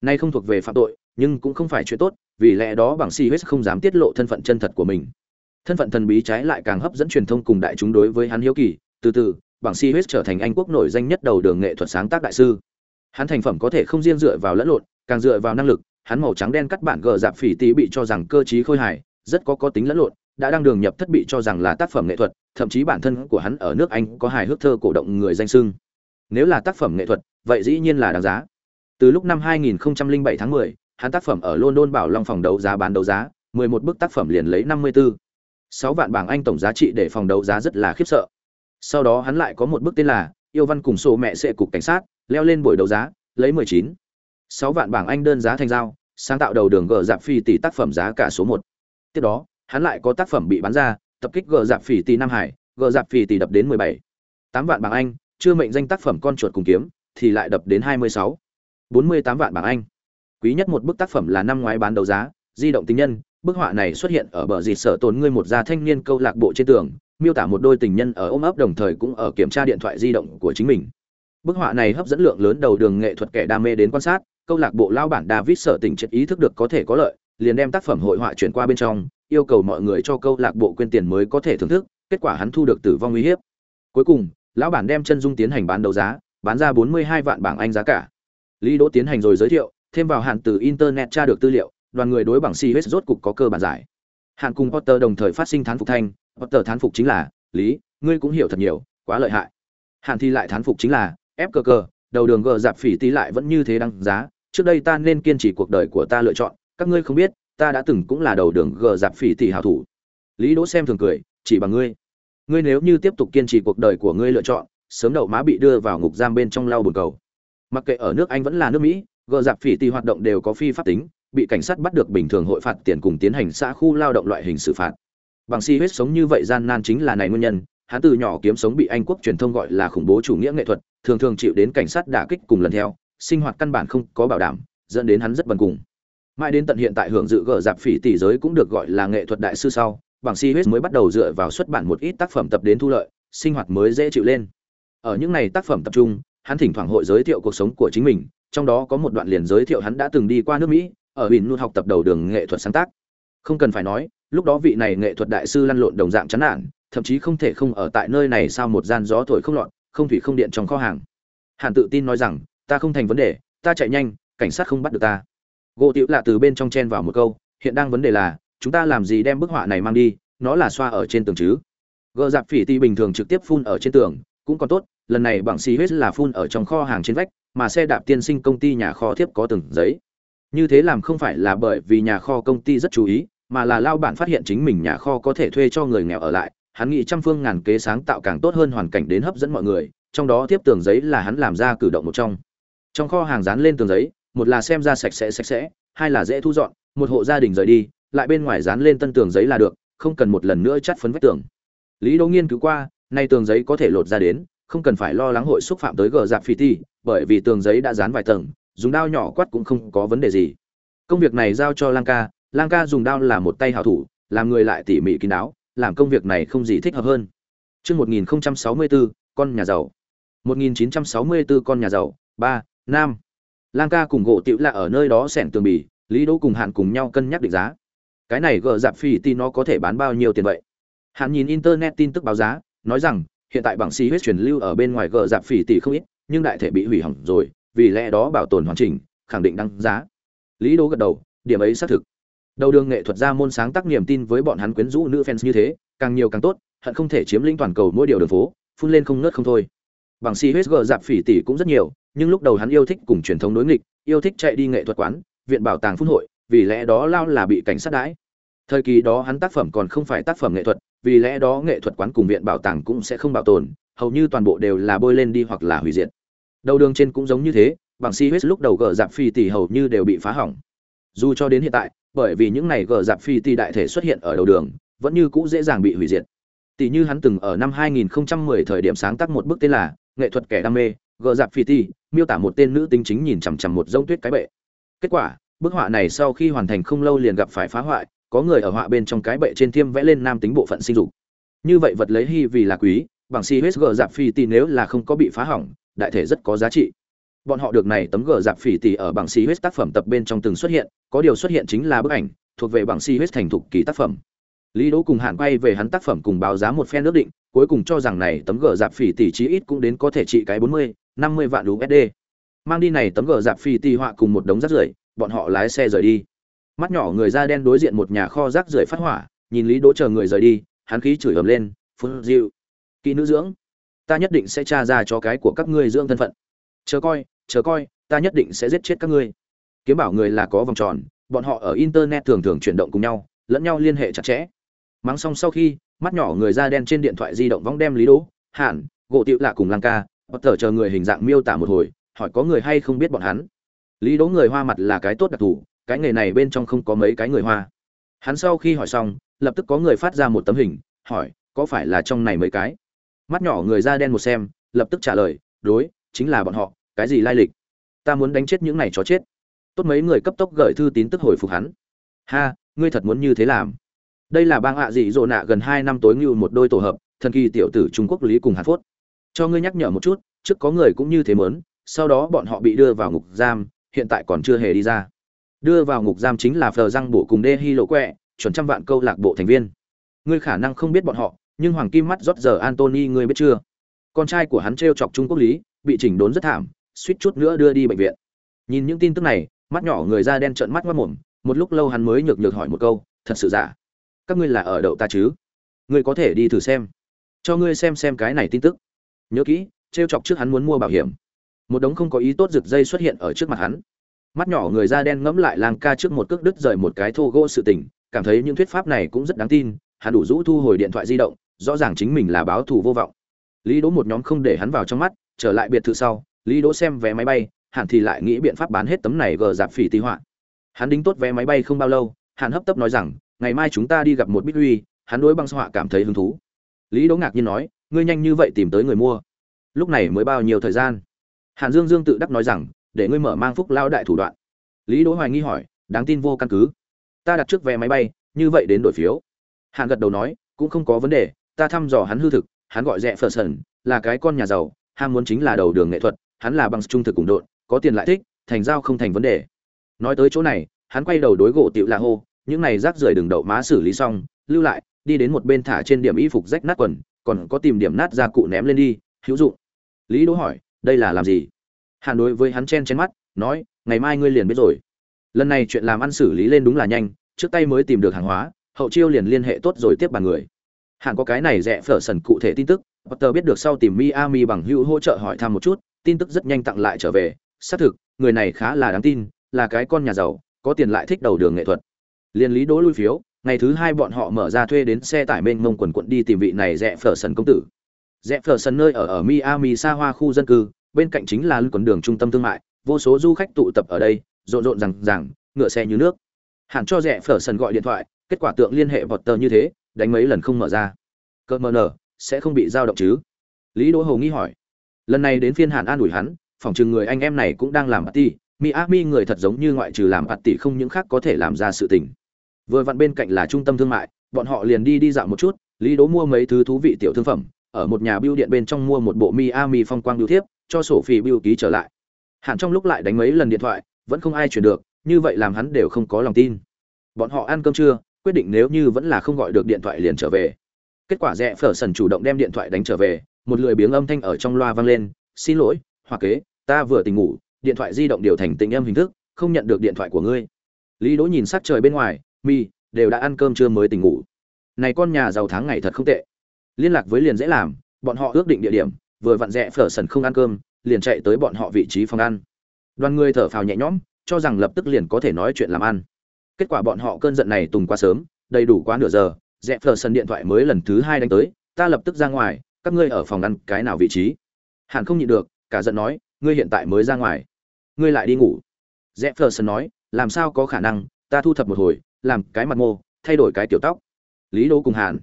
Nay không thuộc về phạm tội, nhưng cũng không phải chuyện tốt vì lẽ đó bằng si huyết không dám tiết lộ thân phận chân thật của mình. Thân phận thần bí trái lại càng hấp dẫn truyền thông cùng đại chúng đối với hắn hiếu kỳ. Từ từ bằng si huyết trở thành anh quốc nổi danh nhất đầu đường nghệ thuật sáng tác đại sư. Hắn thành phẩm có thể không riêng dựa vào lẫn lộn càng dựa vào năng lực hắn màu trắng đen cắt bản gờ dạp phỉ tí bị cho rằng cơ trí khôi hài rất có có tính lẫn lộn đã đang đường nhập thất bị cho rằng là tác phẩm nghệ thuật thậm chí bản thân của hắn ở nước anh có hài hước thơ cổ động người danh sưng. Nếu là tác phẩm nghệ thuật vậy dĩ nhiên là đáng giá. Từ lúc năm 2007 tháng 10, hắn tác phẩm ở london bảo long phòng đấu giá bán đấu giá 11 bức tác phẩm liền lấy 54. 6 vạn bảng anh tổng giá trị để phòng đấu giá rất là khiếp sợ sau đó hắn lại có một bức tên là yêu văn cùng sổ mẹ sẽ cục cảnh sát, leo lên buổi đấu giá, lấy 19. 6 vạn bảng anh đơn giá thành giao, sáng tạo đầu đường gờ dạp phi tỷ tác phẩm giá cả số 1. tiếp đó, hắn lại có tác phẩm bị bán ra, tập kích gờ dạp phỉ tỷ nam hải, gờ dạp phỉ tỷ đập đến 17. 8 vạn bảng anh, chưa mệnh danh tác phẩm con chuột cùng kiếm, thì lại đập đến 26. 48 vạn bảng anh quý nhất một bức tác phẩm là năm ngoái bán đấu giá, di động tình nhân. Bức họa này xuất hiện ở bờ dịt sở tồn ngươi một gia thanh niên câu lạc bộ trên tường, miêu tả một đôi tình nhân ở ôm ấp đồng thời cũng ở kiểm tra điện thoại di động của chính mình. Bức họa này hấp dẫn lượng lớn đầu đường nghệ thuật kẻ đam mê đến quan sát, câu lạc bộ lao bản david sở tỉnh triệt ý thức được có thể có lợi, liền đem tác phẩm hội họa chuyển qua bên trong, yêu cầu mọi người cho câu lạc bộ quên tiền mới có thể thưởng thức, kết quả hắn thu được tử vong uy hiếp. Cuối cùng, lão bản đem chân dung tiến hành bán đấu giá, bán ra 42 vạn bảng anh giá cả. Lý đỗ tiến hành rồi giới thiệu thêm vào hạn từ internet tra được tư liệu, đoàn người đối bằng si hết rốt cục có cơ bản giải. Hạn cùng potter đồng thời phát sinh thán phục thanh. Potter thán phục chính là, lý, ngươi cũng hiểu thật nhiều, quá lợi hại. Hạn thì lại thán phục chính là ép cơ cơ đầu đường gờ dạp phỉ tí lại vẫn như thế đăng giá. Trước đây ta nên kiên trì cuộc đời của ta lựa chọn. Các ngươi không biết, ta đã từng cũng là đầu đường gờ dạp phỉ tỷ hảo thủ. Lý đỗ xem thường cười, chỉ bằng ngươi. Ngươi nếu như tiếp tục kiên trì cuộc đời của ngươi lựa chọn, sớm đậu má bị đưa vào ngục giam bên trong lau bồn cầu. Mặc kệ ở nước anh vẫn là nước mỹ gờ dạp phỉ tỷ hoạt động đều có phi pháp tính, bị cảnh sát bắt được bình thường hội phạt tiền cùng tiến hành xã khu lao động loại hình xử phạt. Bằng si huyết sống như vậy gian nan chính là này nguyên nhân, hắn từ nhỏ kiếm sống bị anh quốc truyền thông gọi là khủng bố chủ nghĩa nghệ thuật, thường thường chịu đến cảnh sát đả kích cùng lần theo, sinh hoạt căn bản không có bảo đảm, dẫn đến hắn rất bần cùng. Mãi đến tận hiện tại hưởng dự gỡ dạp phỉ tỷ giới cũng được gọi là nghệ thuật đại sư sau, bằng si huyết mới bắt đầu dựa vào xuất bản một ít tác phẩm tập đến thu lợi, sinh hoạt mới dễ chịu lên. Ở những này tác phẩm tập trung, hắn thỉnh thoảng hội giới thiệu cuộc sống của chính mình trong đó có một đoạn liền giới thiệu hắn đã từng đi qua nước mỹ, ở bình luôn học tập đầu đường nghệ thuật sáng tác. Không cần phải nói, lúc đó vị này nghệ thuật đại sư lăn lộn đồng dạng chán nản, thậm chí không thể không ở tại nơi này sao một gian gió thổi không lọt, không thủy không điện trong kho hàng. Hàn tự tin nói rằng, ta không thành vấn đề, ta chạy nhanh, cảnh sát không bắt được ta. Gỗ tiểu lạ từ bên trong chen vào một câu, hiện đang vấn đề là, chúng ta làm gì đem bức họa này mang đi, nó là xoa ở trên tường chứ? Gờ dạp phỉ ti bình thường trực tiếp phun ở trên tường cũng còn tốt, lần này bằng xì huyết là phun ở trong kho hàng trên vách, mà xe đạp tiên sinh công ty nhà kho thiếp có từng giấy. Như thế làm không phải là bởi vì nhà kho công ty rất chú ý, mà là lao bản phát hiện chính mình nhà kho có thể thuê cho người nghèo ở lại. Hắn nghĩ trăm phương ngàn kế sáng tạo càng tốt hơn hoàn cảnh đến hấp dẫn mọi người, trong đó tiếp tường giấy là hắn làm ra cử động một trong. Trong kho hàng dán lên tường giấy, một là xem ra sạch sẽ sạch sẽ, hai là dễ thu dọn, một hộ gia đình rời đi, lại bên ngoài dán lên tân tường giấy là được, không cần một lần nữa chắt phấn vách tường. Lý đỗ nghiên cứu qua nay tường giấy có thể lột ra đến không cần phải lo lắng hội xúc phạm tới gờ dạp phi ti bởi vì tường giấy đã dán vài tầng dùng dao nhỏ quát cũng không có vấn đề gì công việc này giao cho lang ca lang ca dùng dao là một tay hảo thủ làm người lại tỉ mỉ kín đáo làm công việc này không gì thích hợp hơn Trước 1064, con nhà giàu. 1964 con nhà giàu, 3, Nam. Lang ca cùng gỗ tiểu là ở nơi đó sẻn tường bì, Lý Đỗ cùng Hàn cùng nhau cân nhắc định giá. Cái này gờ dạp phi ti nó có thể bán bao nhiêu tiền vậy? Hàn nhìn internet tin tức báo giá, nói rằng hiện tại bảng si huyết truyền lưu ở bên ngoài gờ dạp phỉ tỷ không ít, nhưng đại thể bị hủy hỏng rồi, vì lẽ đó bảo tồn hoàn chỉnh, khẳng định đăng giá. Lý Đỗ gật đầu, điểm ấy xác thực. Đầu đường nghệ thuật ra môn sáng tác niềm tin với bọn hắn quyến rũ nữ fans như thế, càng nhiều càng tốt, hận không thể chiếm lĩnh toàn cầu mỗi điều đường phố, phun lên không nớt không thôi. Bằng si huyết gờ dạp phỉ tỷ cũng rất nhiều, nhưng lúc đầu hắn yêu thích cùng truyền thống đối nghịch, yêu thích chạy đi nghệ thuật quán, viện bảo tàng phun hội, vì lẽ đó lao là bị cảnh sát đãi. Thời kỳ đó hắn tác phẩm còn không phải tác phẩm nghệ thuật, vì lẽ đó nghệ thuật quán cùng viện bảo tàng cũng sẽ không bảo tồn, hầu như toàn bộ đều là bôi lên đi hoặc là hủy diệt. Đầu đường trên cũng giống như thế, bằng si huyết lúc đầu gờ dạp phi tỷ hầu như đều bị phá hỏng. Dù cho đến hiện tại, bởi vì những này gờ dạp phi tỷ đại thể xuất hiện ở đầu đường, vẫn như cũ dễ dàng bị hủy diệt. Tỷ như hắn từng ở năm 2010 thời điểm sáng tác một bức tên là nghệ thuật kẻ đam mê, gờ dạp phi tỷ, miêu tả một tên nữ tính chính nhìn chằm chằm một giống tuyết cái bệ. Kết quả, bức họa này sau khi hoàn thành không lâu liền gặp phải phá hoại, có người ở họa bên trong cái bệ trên thiêm vẽ lên nam tính bộ phận sinh dục. Như vậy vật lấy hy vì là quý, bằng si hết gờ dạp phi tỷ nếu là không có bị phá hỏng, đại thể rất có giá trị. Bọn họ được này tấm gờ dạp phỉ tỷ ở bằng si hết tác phẩm tập bên trong từng xuất hiện, có điều xuất hiện chính là bức ảnh thuộc về bằng si hết thành thục kỳ tác phẩm. Lý Đỗ cùng hạn quay về hắn tác phẩm cùng báo giá một phen ước định, cuối cùng cho rằng này tấm gờ dạp phỉ tỷ chí ít cũng đến có thể trị cái 40, 50 vạn USD. Mang đi này tấm gờ dạp phỉ tỷ họa cùng một đống rác rưởi, bọn họ lái xe rời đi mắt nhỏ người da đen đối diện một nhà kho rác rưởi phát hỏa, nhìn lý đỗ chờ người rời đi, hắn khí chửi ầm lên, phun dịu kỹ nữ dưỡng, ta nhất định sẽ tra ra cho cái của các ngươi dưỡng thân phận. Chờ coi chờ coi, ta nhất định sẽ giết chết các ngươi. Kiếm bảo người là có vòng tròn, bọn họ ở internet thường thường chuyển động cùng nhau, lẫn nhau liên hệ chặt chẽ. Mắng xong sau khi, mắt nhỏ người da đen trên điện thoại di động vong đem lý đỗ hạn gỗ tiệu lạ cùng lang ca, bất tờ chờ người hình dạng miêu tả một hồi, hỏi có người hay không biết bọn hắn. Lý đỗ người hoa mặt là cái tốt đặc thù cái nghề này bên trong không có mấy cái người hoa. Hắn sau khi hỏi xong, lập tức có người phát ra một tấm hình, hỏi, có phải là trong này mấy cái? Mắt nhỏ người da đen một xem, lập tức trả lời, đối, chính là bọn họ, cái gì lai lịch? Ta muốn đánh chết những này chó chết. Tốt mấy người cấp tốc gửi thư tín tức hồi phục hắn. Ha, ngươi thật muốn như thế làm? Đây là bang hạ dị dỗ nạ gần hai năm tối ngưu một đôi tổ hợp, thần kỳ tiểu tử trung quốc lý cùng hàn phốt. Cho ngươi nhắc nhở một chút, trước có người cũng như thế mớn sau đó bọn họ bị đưa vào ngục giam, hiện tại còn chưa hề đi ra đưa vào ngục giam chính là phờ răng bổ cùng đê hi lộ quẹ, chuẩn trăm vạn câu lạc bộ thành viên. Ngươi khả năng không biết bọn họ, nhưng hoàng kim mắt rót giờ antony ngươi biết chưa? Con trai của hắn t chọc trung quốc lý, bị chỉnh đốn rất thảm, suýt chút nữa đưa đi bệnh viện. Nhìn những tin tức này, mắt nhỏ người da đen trợn mắt mất mồm, một lúc lâu hắn mới nhược nhược hỏi một câu, thật sự giả? Các ngươi là ở đậu ta chứ? Ngươi có thể đi thử xem. Cho ngươi xem xem cái này tin tức. Nhớ kỹ t chọc trước hắn muốn mua bảo hiểm. Một đống không có ý tốt rực dây xuất hiện ở trước mặt hắn mắt nhỏ người da đen ngẫm lại lang ca trước một cước đứt rời một cái thô gỗ sự tình, cảm thấy những thuyết pháp này cũng rất đáng tin, hắn đủ rũ thu hồi điện thoại di động, rõ ràng chính mình là báo thù vô vọng. Lý đỗ một nhóm không để hắn vào trong mắt, trở lại biệt thự sau, lý đỗ xem vé máy bay, hẳn thì lại nghĩ biện pháp bán hết tấm này gờ dạp phỉ tí họa. Hắn đính tốt vé máy bay không bao lâu, hắn hấp tấp nói rằng, ngày mai chúng ta đi gặp một bích uy hắn đối băng họa cảm thấy hứng thú. Lý đỗ ngạc nhiên nói, ngươi nhanh như vậy tìm tới người mua. Lúc này mới bao nhiêu thời gian? Hàn dương dương tự đắc nói rằng để ngươi mở mang phúc lao đại thủ đoạn. Lý đỗ hoài nghi hỏi đáng tin vô căn cứ. Ta đặt trước vé máy bay như vậy đến đổi phiếu. Hàn gật đầu nói cũng không có vấn đề ta thăm dò hắn hư thực hắn gọi rẻ phờ sần là cái con nhà giàu ham muốn chính là đầu đường nghệ thuật hắn là bằng trung thực cùng đội, có tiền lại thích thành giao không thành vấn đề. Nói tới chỗ này hắn quay đầu đối gỗ tiểu la hô những này rác rưởi đường đậu má xử lý xong lưu lại đi đến một bên thả trên điểm y phục rách nát quần còn có tìm điểm nát ra cụ ném lên đi hữu dụng. Lý đỗ hỏi đây là làm gì? Hàn đối với hắn chen chén mắt, nói, ngày mai ngươi liền biết rồi. Lần này chuyện làm ăn xử lý lên đúng là nhanh, trước tay mới tìm được hàng hóa, hậu chiêu liền liên hệ tốt rồi tiếp bàn người. Hàn có cái này rẻ phở sần cụ thể tin tức, potter biết được sau tìm miami bằng hữu hỗ trợ hỏi thăm một chút, tin tức rất nhanh tặng lại trở về. Xác thực, người này khá là đáng tin, là cái con nhà giàu, có tiền lại thích đầu đường nghệ thuật. Liên lý đỗ lui phiếu, ngày thứ hai bọn họ mở ra thuê đến xe tải mênh mông quần quận đi tìm vị này rẽ phở sần công tử. Rẽ phở sần nơi ở ở miami xa hoa khu dân cư bên cạnh chính là lưu quần đường trung tâm thương mại, vô số du khách tụ tập ở đây, rộn rộn rằng rằng ngựa xe như nước. Hẳn cho rẻ phở sần gọi điện thoại, kết quả tượng liên hệ vọt tờ như thế, đánh mấy lần không mở ra. Cơ mờ nở, sẽ không bị giao động chứ? Lý đỗ hầu nghi hỏi. Lần này đến phiên hàn an ủi hắn phòng chừng người anh em này cũng đang làm party. Miami người thật giống như ngoại trừ làm party không những khác có thể làm ra sự tình. Vừa vặn bên cạnh là trung tâm thương mại, bọn họ liền đi đi dạo một chút. Lý đỗ mua mấy thứ thú vị tiểu thương phẩm, ở một nhà bưu điện bên trong mua một bộ miami phong quang bưu thiếp cho sổ phi bưu ký trở lại. Hạn trong lúc lại đánh mấy lần điện thoại, vẫn không ai chuyển được, như vậy làm hắn đều không có lòng tin. Bọn họ ăn cơm trưa, quyết định nếu như vẫn là không gọi được điện thoại liền trở về. Kết quả rẽ phở sần chủ động đem điện thoại đánh trở về, một lười biếng âm thanh ở trong loa vang lên, xin lỗi, hoa kế, ta vừa tỉnh ngủ, điện thoại di động điều thành tình em hình thức, không nhận được điện thoại của ngươi. Lý đỗ nhìn sắc trời bên ngoài, mi, đều đã ăn cơm trưa mới tỉnh ngủ. Này con nhà giàu tháng ngày thật không tệ. Liên lạc với liền dễ làm, bọn họ ước định địa điểm vừa vặn rẽ phở sần không ăn cơm, liền chạy tới bọn họ vị trí phòng ăn. Đoàn người thở phào nhẹ nhõm, cho rằng lập tức liền có thể nói chuyện làm ăn. Kết quả bọn họ cơn giận này tùng quá sớm, đầy đủ quá nửa giờ, rẽ phở sần điện thoại mới lần thứ hai đánh tới, ta lập tức ra ngoài, các ngươi ở phòng ăn cái nào vị trí? Hàn không nhịn được, cả giận nói, ngươi hiện tại mới ra ngoài, ngươi lại đi ngủ. Rẽ phở sần nói, làm sao có khả năng, ta thu thập một hồi, làm cái mặt mô, thay đổi cái tiểu tóc. Lý đô cùng hàn.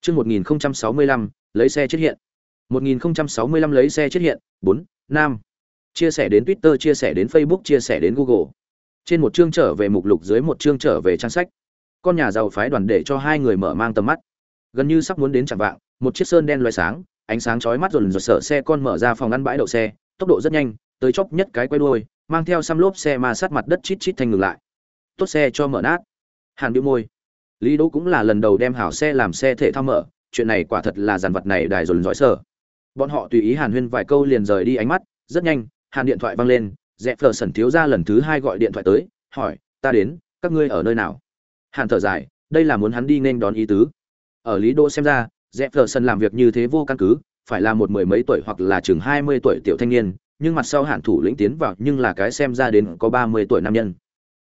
Chương một nghìn sáu mươi lăm, lấy xe chết hiện một nghìn sáu mươi lăm lấy xe chết hiện, bốn nam chia sẻ đến twitter, chia sẻ đến facebook, chia sẻ đến google. Trên một chương trở về mục lục, dưới một chương trở về trang sách. Con nhà giàu phái đoàn để cho hai người mở mang tầm mắt. Gần như sắp muốn đến chẳng vạng, một chiếc sơn đen loé sáng, ánh sáng chói mắt rồn rợn sợ xe con mở ra phòng ngăn bãi đậu xe, tốc độ rất nhanh, tới chốc nhất cái quay đuôi, mang theo xăm lốp xe mà sát mặt đất chít chít thành ngừng lại. Tốt xe cho mở nát. Hàn biếu môi. Lý đỗ cũng là lần đầu đem hảo xe làm xe thể thao mở, chuyện này quả thật là dàn vật này đài rồn dõi sở bọn họ tùy ý hàn huyên vài câu liền rời đi ánh mắt, rất nhanh, hàn điện thoại văng lên, rẽ phờ sẩn thiếu ra lần thứ hai gọi điện thoại tới, hỏi, ta đến, các ngươi ở nơi nào? Hàn thở dài, đây là muốn hắn đi nên đón ý tứ. Ở lý đô xem ra, rẽ phờ sẩn làm việc như thế vô căn cứ, phải là một mười mấy tuổi hoặc là chừng hai mươi tuổi tiểu thanh niên, nhưng mặt sau hàn thủ lĩnh tiến vào nhưng là cái xem ra đến có ba mươi tuổi nam nhân.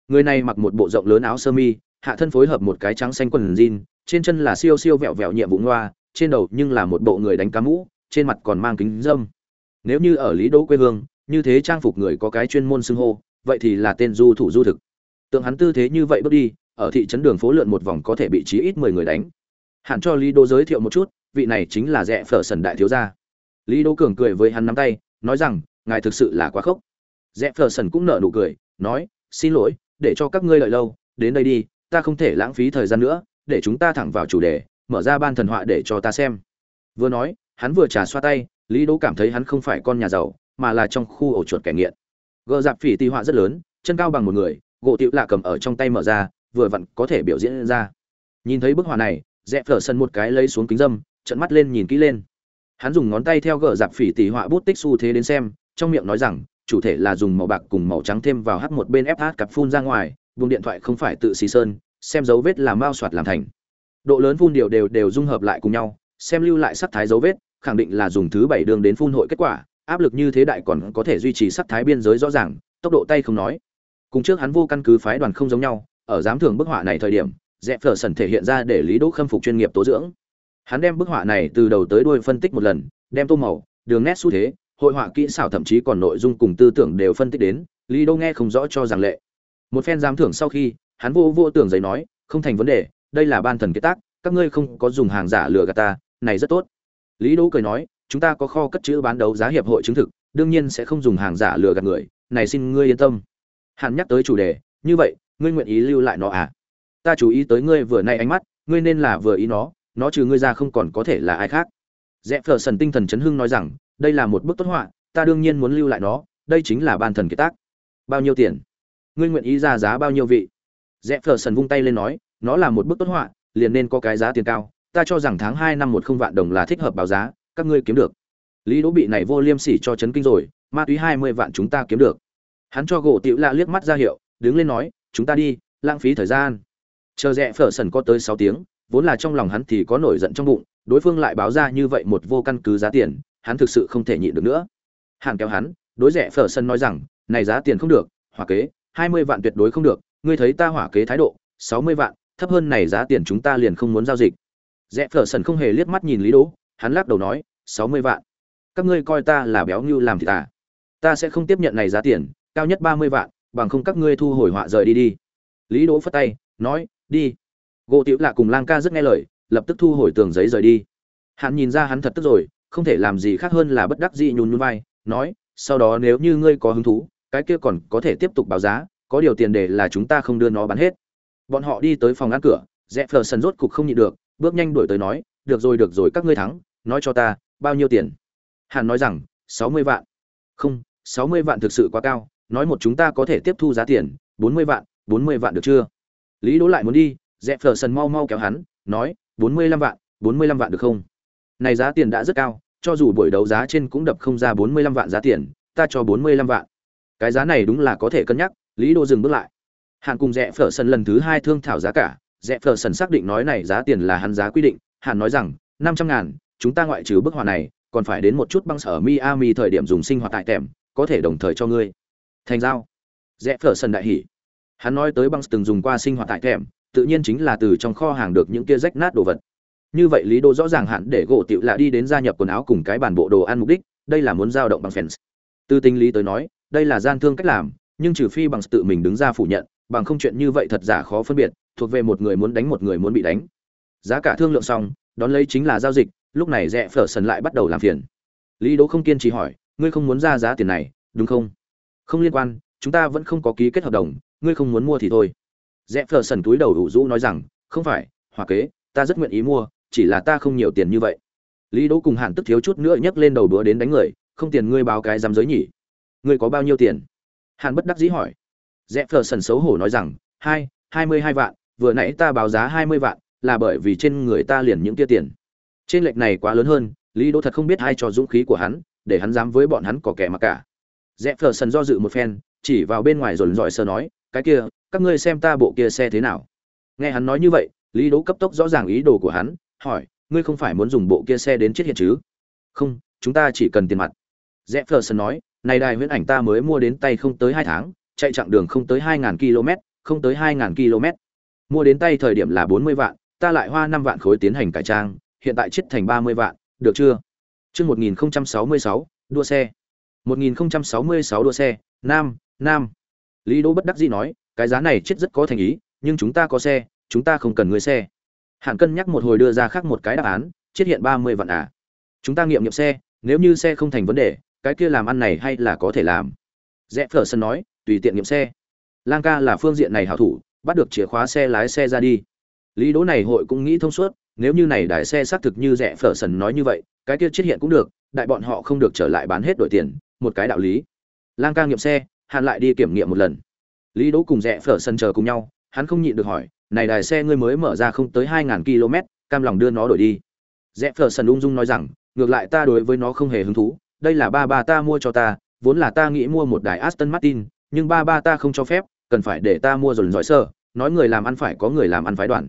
Người này mặc một bộ rộng lớn áo sơ mi, hạ thân phối hợp một cái trắng xanh quần jean, trên chân là siêu siêu vẹo vẹo nhiệm vụ ngoa, trên đầu nhưng là một bộ người đánh cá mũ trên mặt còn mang kính dâm. Nếu như ở lý đỗ quê hương, như thế trang phục người có cái chuyên môn xưng hô, vậy thì là tên du thủ du thực. Tượng hắn tư thế như vậy bước đi, ở thị trấn đường phố lượn một vòng có thể bị chí ít mười người đánh. Hạn cho lý đỗ giới thiệu một chút, vị này chính là rẽ phở sần đại thiếu gia. Lý đỗ cường cười với hắn nắm tay, nói rằng, ngài thực sự là quá khốc. Rẽ phở sần cũng nở nụ cười, nói, xin lỗi, để cho các ngươi đợi lâu, đến đây đi, ta không thể lãng phí thời gian nữa, để chúng ta thẳng vào chủ đề, mở ra ban thần họa để cho ta xem. Vừa nói hắn vừa trà xoa tay, lý đỗ cảm thấy hắn không phải con nhà giàu, mà là trong khu ổ chuột kẻ nghiện. Gờ dạp phỉ tì họa rất lớn, chân cao bằng một người, gỗ tiệu lạ cầm ở trong tay mở ra, vừa vặn có thể biểu diễn ra. Nhìn thấy bức họa này, rẽ phở sân một cái lấy xuống kính dâm trận mắt lên nhìn kỹ lên. Hắn dùng ngón tay theo gờ dạp phỉ tỉ họa bút tích xu thế đến xem, trong miệng nói rằng, chủ thể là dùng màu bạc cùng màu trắng thêm vào h một bên fh cặp phun ra ngoài vùng điện thoại không phải tự xì sơn, xem dấu vết làm mao soạt làm thành. Độ lớn phun điều đều đều dung hợp lại cùng nhau, xem lưu lại sắc thái dấu vết khẳng định là dùng thứ bảy đường đến phun hội kết quả, áp lực như thế đại còn có thể duy trì sắc thái biên giới rõ ràng, tốc độ tay không nói. Cùng trước hắn vô căn cứ phái đoàn không giống nhau, ở giám thưởng bức họa này thời điểm dẹp phở sần thể hiện ra để lý đỗ khâm phục chuyên nghiệp tố dưỡng. Hắn đem bức họa này từ đầu tới đuôi phân tích một lần, đem tô màu, đường nét xu thế, hội họa kỹ xảo thậm chí còn nội dung cùng tư tưởng đều phân tích đến, lý đỗ nghe không rõ cho rằng lệ. Một phen giám thưởng sau khi, hắn vô vô tưởng giấy nói, không thành vấn đề, đây là ban thần kế tác, các ngươi không có dùng hàng giả lừa gạt ta, này rất tốt lý đỗ cười nói, chúng ta có kho cất chữ bán đấu giá hiệp hội chứng thực, đương nhiên sẽ không dùng hàng giả lừa gạt người, này xin ngươi yên tâm. Hắn nhắc tới chủ đề, như vậy, ngươi nguyện ý lưu lại nó à? Ta chú ý tới ngươi vừa nay ánh mắt, ngươi nên là vừa ý nó nó trừ ngươi ra không còn có thể là ai khác. Rẽ Phở sần tinh thần chấn hưng nói rằng, đây là một bức tốt họa, ta đương nhiên muốn lưu lại nó, đây chính là ban thần kiệt tác. Bao nhiêu tiền? Ngươi nguyện ý ra giá bao nhiêu vị? Rẽ Phở sần vung tay lên nói, nó là một bức tốt họa, liền nên có cái giá tiền cao ta cho rằng tháng hai năm một không vạn đồng là thích hợp báo giá, các ngươi kiếm được. Lý đỗ bị này vô liêm sỉ cho chấn kinh rồi, ma túy hai mươi vạn chúng ta kiếm được. Hắn cho gỗ tiểu lạ liếc mắt ra hiệu, đứng lên nói, chúng ta đi, lãng phí thời gian. Chờ rẽ phở sần có tới sáu tiếng, vốn là trong lòng hắn thì có nổi giận trong bụng, đối phương lại báo ra như vậy một vô căn cứ giá tiền, hắn thực sự không thể nhịn được nữa. Hàng kéo hắn, đối rẽ phở sân nói rằng, này giá tiền không được, hỏa kế, hai mươi vạn tuyệt đối không được, ngươi thấy ta hỏa kế thái độ, sáu mươi vạn, thấp hơn này giá tiền chúng ta liền không muốn giao dịch rẽ phở sần không hề liếc mắt nhìn lý đỗ, hắn lắc đầu nói, sáu mươi vạn. Các ngươi coi ta là béo như làm thì ta à? ta sẽ không tiếp nhận này giá tiền, cao nhất ba mươi vạn, bằng không các ngươi thu hồi họa rời đi đi. Lý đỗ phất tay, nói, đi. Gỗ tiểu lạ cùng lang ca rất nghe lời, lập tức thu hồi tường giấy rời đi. Hắn nhìn ra hắn thật tức rồi, không thể làm gì khác hơn là bất đắc dĩ nhún nhún vai, nói, sau đó nếu như ngươi có hứng thú, cái kia còn có thể tiếp tục báo giá, có điều tiền đề là chúng ta không đưa nó bán hết. Bọn họ đi tới phòng ăn cửa, rẽ phờ sần rốt cục không nhịn được bước nhanh đuổi tới nói, được rồi được rồi, các ngươi thắng, nói cho ta, bao nhiêu tiền? Hàn nói rằng, sáu mươi vạn. Không, sáu mươi vạn thực sự quá cao, nói một chúng ta có thể tiếp thu giá tiền, bốn mươi vạn, bốn mươi vạn được chưa? Lý đỗ lại muốn đi, dẹp phờ sần mau mau kéo hắn, nói, bốn mươi lăm vạn, bốn mươi lăm vạn được không? Này giá tiền đã rất cao, cho dù buổi đấu giá trên cũng đập không ra bốn mươi lăm vạn giá tiền, ta cho bốn mươi lăm vạn. Cái giá này đúng là có thể cân nhắc, lý đỗ dừng bước lại. Hạng cùng rẽ phở sần lần thứ hai thương thảo giá cả rẽ phở sần xác định nói này giá tiền là hắn giá quy định hạn nói rằng, năm trăm ngàn, chúng ta ngoại trừ bức họa này, còn phải đến một chút băng sở miami thời điểm dùng sinh hoạt tại tèm, có thể đồng thời cho ngươi. Thành giao. Rẽ phở sần đại hỉ. Hắn nói tới băng từng dùng qua sinh hoạt tại tèm, tự nhiên chính là từ trong kho hàng được những kia rách nát đồ vật. Như vậy lý đô rõ ràng hạn để gỗ tiểu lạ đi đến gia nhập quần áo cùng cái bản bộ đồ ăn mục đích, đây là muốn giao động bằng fans. Từ tình lý tới nói, đây là gian thương cách làm, nhưng trừ phi bằng tự mình đứng ra phủ nhận bằng không chuyện như vậy thật giả khó phân biệt, thuộc về một người muốn đánh một người muốn bị đánh. Giá cả thương lượng xong, đón lấy chính là giao dịch, lúc này rẽ phở sần lại bắt đầu làm phiền. Lý đỗ không kiên trì hỏi, ngươi không muốn ra giá tiền này, đúng không? Không liên quan, chúng ta vẫn không có ký kết hợp đồng, ngươi không muốn mua thì thôi. Rẽ phở sần túi đầu đủ rũ nói rằng, không phải, hòa kế, ta rất nguyện ý mua, chỉ là ta không nhiều tiền như vậy. Lý đỗ cùng hàn tức thiếu chút nữa nhấc lên đầu đũa đến đánh người, không tiền ngươi báo cái dám giới nhỉ? Ngươi có bao nhiêu tiền? Hàn bất đắc dĩ hỏi rẽ phờ sần xấu hổ nói rằng, hai hai mươi hai vạn, vừa nãy ta báo giá hai mươi vạn, là bởi vì trên người ta liền những tia tiền. Trên lệch này quá lớn hơn, lý đỗ thật không biết ai cho dũng khí của hắn, để hắn dám với bọn hắn có kẻ mà cả. Rẽ phờ sần do dự một phen, chỉ vào bên ngoài rồi dọi sơ nói, cái kia, các ngươi xem ta bộ kia xe thế nào? Nghe hắn nói như vậy, lý đỗ cấp tốc rõ ràng ý đồ của hắn, hỏi, ngươi không phải muốn dùng bộ kia xe đến chết hiện chứ? Không, chúng ta chỉ cần tiền mặt. Rẽ phờ sần nói, này đài huyễn ảnh ta mới mua đến tay không tới hai tháng chạy chặng đường không tới hai ngàn km, không tới hai ngàn km. Mua đến tay thời điểm là bốn mươi vạn, ta lại hoa năm vạn khối tiến hành cải trang, hiện tại chết thành ba mươi vạn, được chưa? Chương một nghìn sáu mươi sáu, đua xe. Một nghìn sáu mươi sáu đua xe, nam nam. Lý đỗ bất đắc dĩ nói, cái giá này chết rất có thành ý, nhưng chúng ta có xe, chúng ta không cần người xe. Hàn cân nhắc một hồi đưa ra khác một cái đáp án, chết hiện ba mươi vạn à? Chúng ta nghiệm nghiệm xe, nếu như xe không thành vấn đề, cái kia làm ăn này hay là có thể làm? Rẽ phở sân nói tùy tiện nghiệm xe. Lang ca là phương diện này hảo thủ, bắt được chìa khóa xe lái xe ra đi. Lý đỗ này hội cũng nghĩ thông suốt, nếu như này đại xe xác thực như rẻ phở sần nói như vậy, cái kia chết hiện cũng được, đại bọn họ không được trở lại bán hết đổi tiền, một cái đạo lý. Lang ca nghiệm xe, hắn lại đi kiểm nghiệm một lần. Lý đỗ cùng rẻ phở Sần chờ cùng nhau, hắn không nhịn được hỏi, này đài xe ngươi mới mở ra không tới hai ngàn km, cam lòng đưa nó đổi đi? Rẽ phở Sần ung dung nói rằng, ngược lại ta đối với nó không hề hứng thú, đây là ba ba ta mua cho ta, vốn là ta nghĩ mua một đài aston martin nhưng ba ba ta không cho phép, cần phải để ta mua dồn dõi sơ, nói người làm ăn phải có người làm ăn phái đoàn.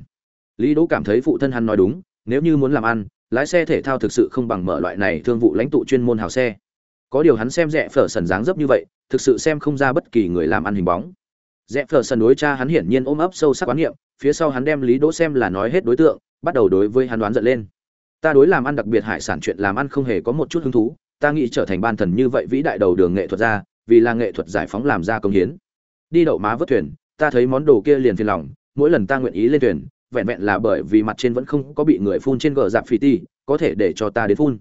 Lý đỗ cảm thấy phụ thân hắn nói đúng, nếu như muốn làm ăn, lái xe thể thao thực sự không bằng mở loại này thương vụ lãnh tụ chuyên môn hào xe. Có điều hắn xem rẽ phở sần dáng dấp như vậy, thực sự xem không ra bất kỳ người làm ăn hình bóng. Rẽ phở sần đối cha hắn hiển nhiên ôm ấp sâu sắc quán niệm, phía sau hắn đem lý đỗ xem là nói hết đối tượng, bắt đầu đối với hắn đoán giận lên. Ta đối làm ăn đặc biệt hải sản chuyện làm ăn không hề có một chút hứng thú, ta nghĩ trở thành ban thần như vậy vĩ đại đầu đường nghệ thuật ra vì là nghệ thuật giải phóng làm ra công hiến. Đi đậu má vớt thuyền, ta thấy món đồ kia liền phiền lòng, mỗi lần ta nguyện ý lên thuyền, vẹn vẹn là bởi vì mặt trên vẫn không có bị người phun trên gờ dạp phi ti, có thể để cho ta đến phun.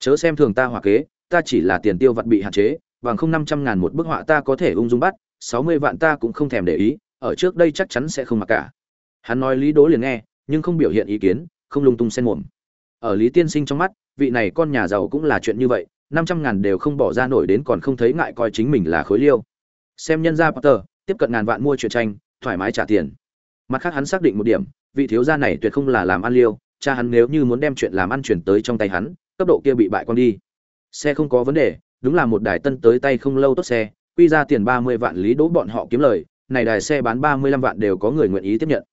Chớ xem thường ta hòa kế, ta chỉ là tiền tiêu vật bị hạn chế, bằng không năm trăm ngàn một bức họa ta có thể ung dung bắt, sáu mươi vạn ta cũng không thèm để ý, ở trước đây chắc chắn sẽ không mặc cả. Hắn nói lý đố liền nghe, nhưng không biểu hiện ý kiến, không lung tung xen mồm. Ở lý tiên sinh trong mắt, vị này con nhà giàu cũng là chuyện như vậy năm trăm ngàn đều không bỏ ra nổi đến còn không thấy ngại coi chính mình là khối liêu. Xem nhân gia potter, tiếp cận ngàn vạn mua truyện tranh, thoải mái trả tiền. Mặt khác hắn xác định một điểm, vị thiếu gia này tuyệt không là làm ăn liêu, cha hắn nếu như muốn đem chuyện làm ăn chuyển tới trong tay hắn, cấp độ kia bị bại con đi. Xe không có vấn đề, đúng là một đài tân tới tay không lâu tốt xe, quy ra tiền ba mươi vạn lý đỗ bọn họ kiếm lời, này đài xe bán ba mươi lăm vạn đều có người nguyện ý tiếp nhận.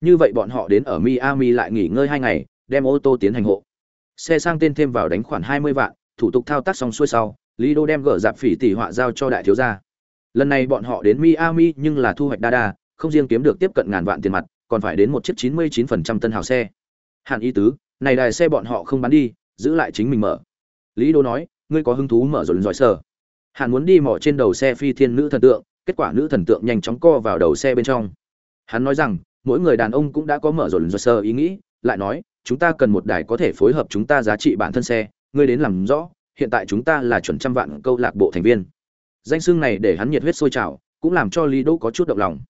Như vậy bọn họ đến ở miami lại nghỉ ngơi hai ngày, đem ô tô tiến hành hộ. Xe sang tên thêm vào đánh khoản hai mươi vạn thủ tục thao tác xong xuôi sau lý đô đem gỡ dạp phỉ tỷ họa giao cho đại thiếu gia lần này bọn họ đến miami nhưng là thu hoạch đa đa không riêng kiếm được tiếp cận ngàn vạn tiền mặt còn phải đến một chiếc 99% tân hào xe. Hàn ý tứ, này đài xe bọn họ không bán đi, giữ lại chính mình mở. Lý Đô nói, ngươi có hứng thú mở rồi giỏi sở. Hàn muốn đi mỏ trên đầu xe phi thiên nữ thần tượng, kết quả nữ thần tượng nhanh chóng co vào đầu xe bên trong. Hắn nói rằng, mỗi người đàn ông cũng đã có mở rồi giỏi sở ý nghĩ, lại nói, chúng ta cần một đài có thể phối hợp chúng ta giá trị bản thân xe, ngươi đến làm rõ, hiện tại chúng ta là chuẩn trăm vạn câu lạc bộ thành viên. Danh xưng này để hắn nhiệt huyết sôi trào, cũng làm cho Lý Đỗ có chút động lòng.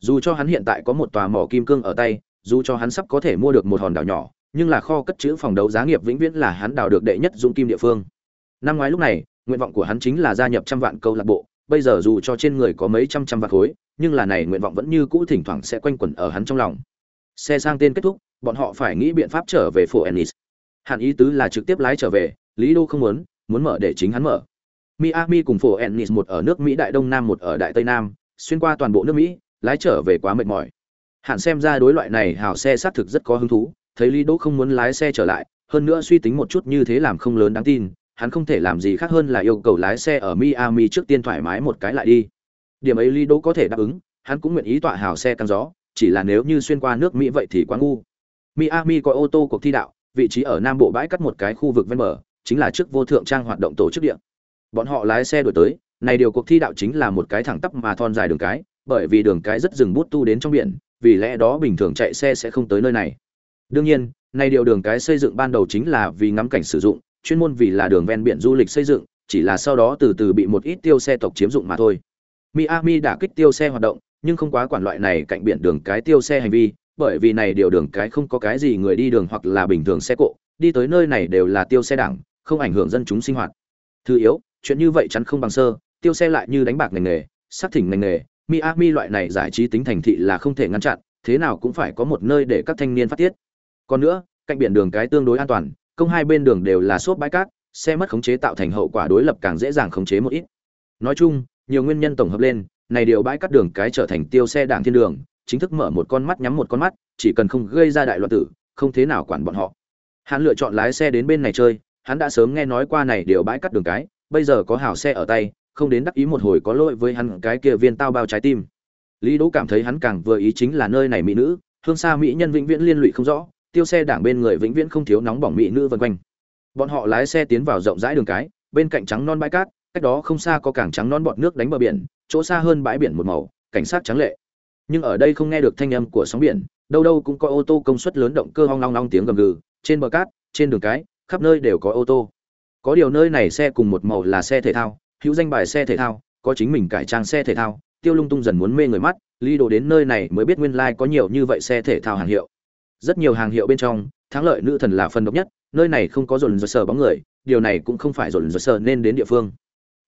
Dù cho hắn hiện tại có một tòa mỏ kim cương ở tay, dù cho hắn sắp có thể mua được một hòn đảo nhỏ, nhưng là kho cất trữ phòng đấu giá nghiệp vĩnh viễn là hắn đào được đệ nhất dũng kim địa phương. Năm ngoái lúc này, nguyện vọng của hắn chính là gia nhập trăm vạn câu lạc bộ, bây giờ dù cho trên người có mấy trăm trăm vạn khối, nhưng là này nguyện vọng vẫn như cũ thỉnh thoảng sẽ quanh quẩn ở hắn trong lòng. Xe sang tên kết thúc, bọn họ phải nghĩ biện pháp trở về phố Ennis. Hàn ý tứ là trực tiếp lái trở về, Lý Đô không muốn, muốn mở để chính hắn mở. Miami cùng phố Ennis một ở nước Mỹ Đại Đông Nam một ở Đại Tây Nam, xuyên qua toàn bộ nước Mỹ, lái trở về quá mệt mỏi. Hạn xem ra đối loại này hào xe xác thực rất có hứng thú, thấy Lý Đô không muốn lái xe trở lại, hơn nữa suy tính một chút như thế làm không lớn đáng tin, hắn không thể làm gì khác hơn là yêu cầu lái xe ở Miami trước tiên thoải mái một cái lại đi. Điểm ấy Lý Đô có thể đáp ứng, hắn cũng nguyện ý tọa hào xe căng gió, chỉ là nếu như xuyên qua nước Mỹ vậy thì quá ngu. Miami có ô tô cuộc thi đạo, vị trí ở nam bộ bãi cắt một cái khu vực ven bờ, chính là trước vô thượng trang hoạt động tổ chức địa. Bọn họ lái xe đuổi tới, này điều cuộc thi đạo chính là một cái thẳng tắp mà thon dài đường cái, bởi vì đường cái rất rừng bút tu đến trong biển, vì lẽ đó bình thường chạy xe sẽ không tới nơi này. Đương nhiên, này điều đường cái xây dựng ban đầu chính là vì ngắm cảnh sử dụng, chuyên môn vì là đường ven biển du lịch xây dựng, chỉ là sau đó từ từ bị một ít tiêu xe tộc chiếm dụng mà thôi. Miami đã kích tiêu xe hoạt động, nhưng không quá quản loại này cạnh biển đường cái tiêu xe hành vi, bởi vì này điều đường cái không có cái gì người đi đường hoặc là bình thường xe cộ, đi tới nơi này đều là tiêu xe đảng, không ảnh hưởng dân chúng sinh hoạt. Thứ yếu, chuyện như vậy chắn không bằng sơ, tiêu xe lại như đánh bạc ngành nghề, sát thỉnh ngành nghề, Miami loại này giải trí tính thành thị là không thể ngăn chặn, thế nào cũng phải có một nơi để các thanh niên phát tiết. Còn nữa, cạnh biển đường cái tương đối an toàn, công hai bên đường đều là xốp bãi cát, xe mất khống chế tạo thành hậu quả đối lập càng dễ dàng khống chế một ít. Nói chung, nhiều nguyên nhân tổng hợp lên, này điều bãi cát đường cái trở thành tiêu xe đảng thiên đường, chính thức mở một con mắt nhắm một con mắt, chỉ cần không gây ra đại loạn tử, không thế nào quản bọn họ. Hắn lựa chọn lái xe đến bên này chơi, hắn đã sớm nghe nói qua này điều bãi cát đường cái, bây giờ có hảo xe ở tay, không đến đắc ý một hồi có lỗi với hắn cái kia viên tao bao trái tim. Lý đỗ cảm thấy hắn càng vừa ý chính là nơi này mỹ nữ hương xa mỹ nhân vĩnh viễn liên lụy không rõ tiêu xe đảng bên người vĩnh viễn không thiếu nóng bỏng mỹ nữ vân quanh. Bọn họ lái xe tiến vào rộng rãi đường cái bên cạnh trắng non bãi cát cách đó không xa có cảng trắng non bọt nước đánh bờ biển chỗ xa hơn bãi biển một màu cảnh sát trắng lệ nhưng ở đây không nghe được thanh âm của sóng biển, đâu đâu cũng có ô tô công suất lớn động cơ hoang long long tiếng gầm gừ, trên bờ cát, trên đường cái, khắp nơi đều có ô tô. Có điều nơi này xe cùng một màu là xe thể thao, hữu danh bài xe thể thao, có chính mình cải trang xe thể thao, tiêu lung tung dần muốn mê người mắt ly đồ đến nơi này mới biết nguyên lai có nhiều như vậy xe thể thao hàng hiệu. Rất nhiều hàng hiệu bên trong, thắng lợi nữ thần là phần độc nhất, nơi này không có dồn dơ sờ bóng người, điều này cũng không phải dồn dơ sờ nên đến địa phương.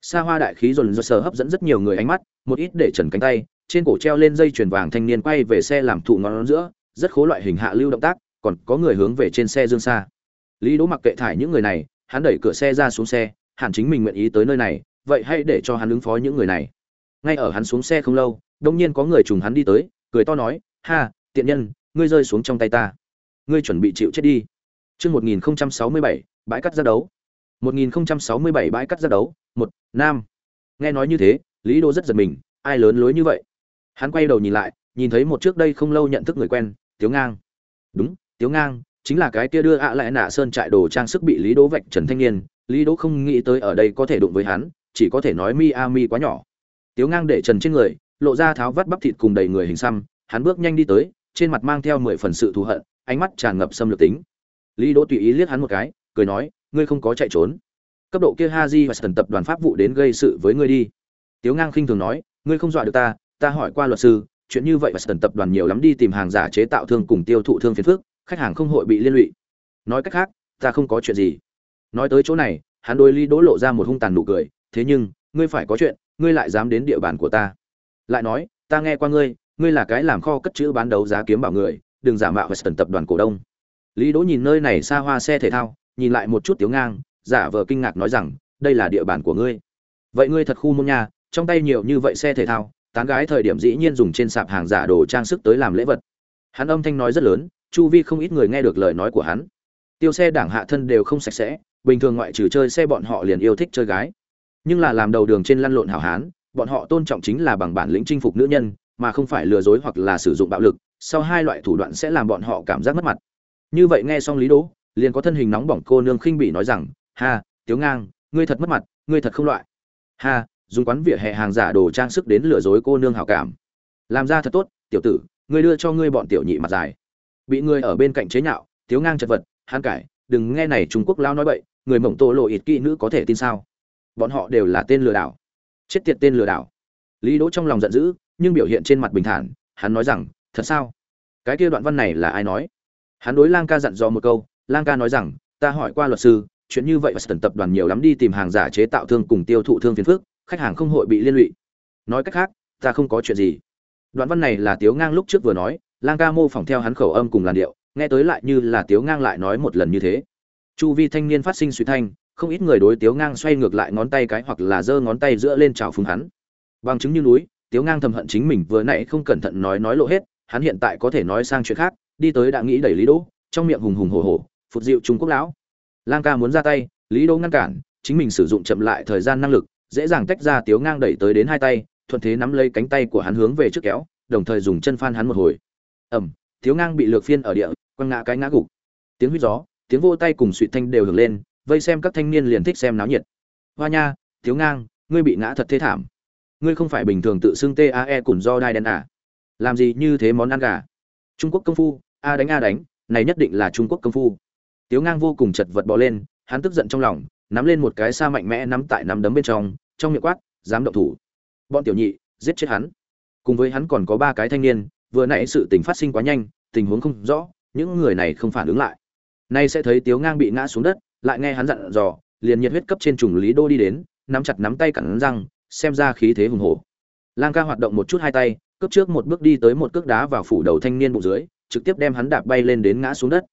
Xa hoa đại khí dồn dơ sờ hấp dẫn rất nhiều người ánh mắt, một ít để trần cánh tay trên cổ treo lên dây chuyền vàng thanh niên quay về xe làm thụ ngón giữa rất khố loại hình hạ lưu động tác còn có người hướng về trên xe dương xa lý đỗ mặc kệ thải những người này hắn đẩy cửa xe ra xuống xe hẳn chính mình nguyện ý tới nơi này vậy hãy để cho hắn ứng phó những người này ngay ở hắn xuống xe không lâu đông nhiên có người trùng hắn đi tới cười to nói ha tiện nhân ngươi rơi xuống trong tay ta ngươi chuẩn bị chịu chết đi Chương 1067, bãi cắt ra đấu. 1067 bãi cắt ra đấu, một nam. Nghe nói như thế, Lý đỗ rất giật mình, ai lớn lối như vậy? Hắn quay đầu nhìn lại, nhìn thấy một trước đây không lâu nhận thức người quen, Tiếu Ngang. Đúng, Tiếu Ngang, chính là cái kia đưa ạ lại nạ sơn trại đồ trang sức bị Lý Đỗ vạch trần thanh niên, Lý Đỗ không nghĩ tới ở đây có thể đụng với hắn, chỉ có thể nói Mi Ami quá nhỏ. Tiếu ngang để trần trên người, lộ ra tháo vắt bắp thịt cùng đầy người hình xăm, hắn bước nhanh đi tới, trên mặt mang theo mười phần sự thù hận, ánh mắt tràn ngập xâm lược tính. Lý Đỗ tùy ý liếc hắn một cái, cười nói, ngươi không có chạy trốn. Cấp độ kia Haji và Sần tập đoàn pháp vụ đến gây sự với ngươi đi. Tiếu ngang khinh thường nói, ngươi không dọa được ta, ta hỏi qua luật sư, chuyện như vậy và Sần tập đoàn nhiều lắm đi tìm hàng giả chế tạo thương cùng tiêu thụ thương phiền phức, khách hàng không hội bị liên lụy. Nói cách khác, ta không có chuyện gì. Nói tới chỗ này, hắn đôi ly Đỗ lộ ra một hung tàn nụ cười, thế nhưng, ngươi phải có chuyện, ngươi lại dám đến địa bàn của ta lại nói ta nghe qua ngươi ngươi là cái làm kho cất chữ bán đấu giá kiếm bảo người đừng giả mạo Western tập đoàn cổ đông lý đỗ nhìn nơi này xa hoa xe thể thao nhìn lại một chút tiếu ngang giả vờ kinh ngạc nói rằng đây là địa bàn của ngươi vậy ngươi thật khu môn nhà trong tay nhiều như vậy xe thể thao tán gái thời điểm dĩ nhiên dùng trên sạp hàng giả đồ trang sức tới làm lễ vật. Hắn âm thanh nói rất lớn, chu vi không ít người nghe được lời nói của hắn. Tiêu xe đảng hạ thân đều không sạch sẽ, bình thường ngoại trừ chơi xe bọn họ liền yêu thích chơi gái. Nhưng là làm đầu đường trên lăn lộn hảo hán, bọn họ tôn trọng chính là bằng bản lĩnh chinh phục nữ nhân, mà không phải lừa dối hoặc là sử dụng bạo lực, sau hai loại thủ đoạn sẽ làm bọn họ cảm giác mất mặt. Như vậy nghe xong lý đỗ, liền có thân hình nóng bỏng cô nương khinh bỉ nói rằng, ha, tiếu ngang, ngươi thật mất mặt, ngươi thật không loại. Ha dùng quán vỉa hè hàng giả đồ trang sức đến lừa dối cô nương hảo cảm. Làm ra thật tốt, tiểu tử, ngươi đưa cho ngươi bọn tiểu nhị mặt dài. Bị người ở bên cạnh chế nhạo, thiếu ngang chật vật, hắn cải đừng nghe này trung quốc lao nói bậy, người mộng tô lộ ít kỹ nữ có thể tin sao? Bọn họ đều là tên lừa đảo. Chết tiệt tên lừa đảo. Lý đỗ trong lòng giận dữ, nhưng biểu hiện trên mặt bình thản, hắn nói rằng, thật sao? Cái kia đoạn văn này là ai nói? Hắn đối lang ca dặn dò một câu, lang ca nói rằng, ta hỏi qua luật sư, chuyện như vậy và tần tập đoàn nhiều lắm đi tìm hàng giả chế tạo thương cùng tiêu thụ thương phiền phức khách hàng không hội bị liên lụy. Nói cách khác, ta không có chuyện gì. Đoạn văn này là tiếu ngang lúc trước vừa nói, lang ca mô phỏng theo hắn khẩu âm cùng làn điệu, nghe tới lại như là tiếu ngang lại nói một lần như thế. Chu vi thanh niên phát sinh suy thanh, không ít người đối tiếu ngang xoay ngược lại ngón tay cái hoặc là giơ ngón tay giữa lên chào phúng hắn. Bằng chứng như núi, tiếu ngang thầm hận chính mình vừa nãy không cẩn thận nói nói lộ hết, hắn hiện tại có thể nói sang chuyện khác, đi tới đã nghĩ đẩy lý đỗ, trong miệng hùng hùng hổ hổ, phụt dịu trung quốc lão. Lang ca muốn ra tay, lý đỗ ngăn cản, chính mình sử dụng chậm lại thời gian năng lực dễ dàng tách ra tiếu ngang đẩy tới đến hai tay, thuận thế nắm lấy cánh tay của hắn hướng về trước kéo, đồng thời dùng chân phan hắn một hồi. Ẩm tiếu ngang bị lược phiên ở địa, quăng ngã cái ngã gục. Tiếng huýt gió, tiếng vô tay cùng suy thanh đều hưởng lên, vây xem các thanh niên liền thích xem náo nhiệt. Hoa nha, tiếu ngang, ngươi bị ngã thật thế thảm. Ngươi không phải bình thường tự xưng tae cùng do đai đen à? Làm gì như thế món ăn gà? Trung quốc công phu, a đánh a đánh, này nhất định là trung quốc công phu. Tiếu ngang vô cùng chật vật bò lên, hắn tức giận trong lòng nắm lên một cái xa mạnh mẽ nắm tại nắm đấm bên trong trong miệng quát, dám động thủ. Bọn tiểu nhị, giết chết hắn. Cùng với hắn còn có ba cái thanh niên, vừa nãy sự tình phát sinh quá nhanh, tình huống không rõ, những người này không phản ứng lại. Nay sẽ thấy tiếu ngang bị ngã xuống đất, lại nghe hắn dặn dò, liền nhiệt huyết cấp trên trùng lý đô đi đến, nắm chặt nắm tay cẳng răng, xem ra khí thế hùng hổ. Lang ca hoạt động một chút hai tay, cướp trước một bước đi tới một cước đá vào phủ đầu thanh niên bụng dưới, trực tiếp đem hắn đạp bay lên đến ngã xuống đất.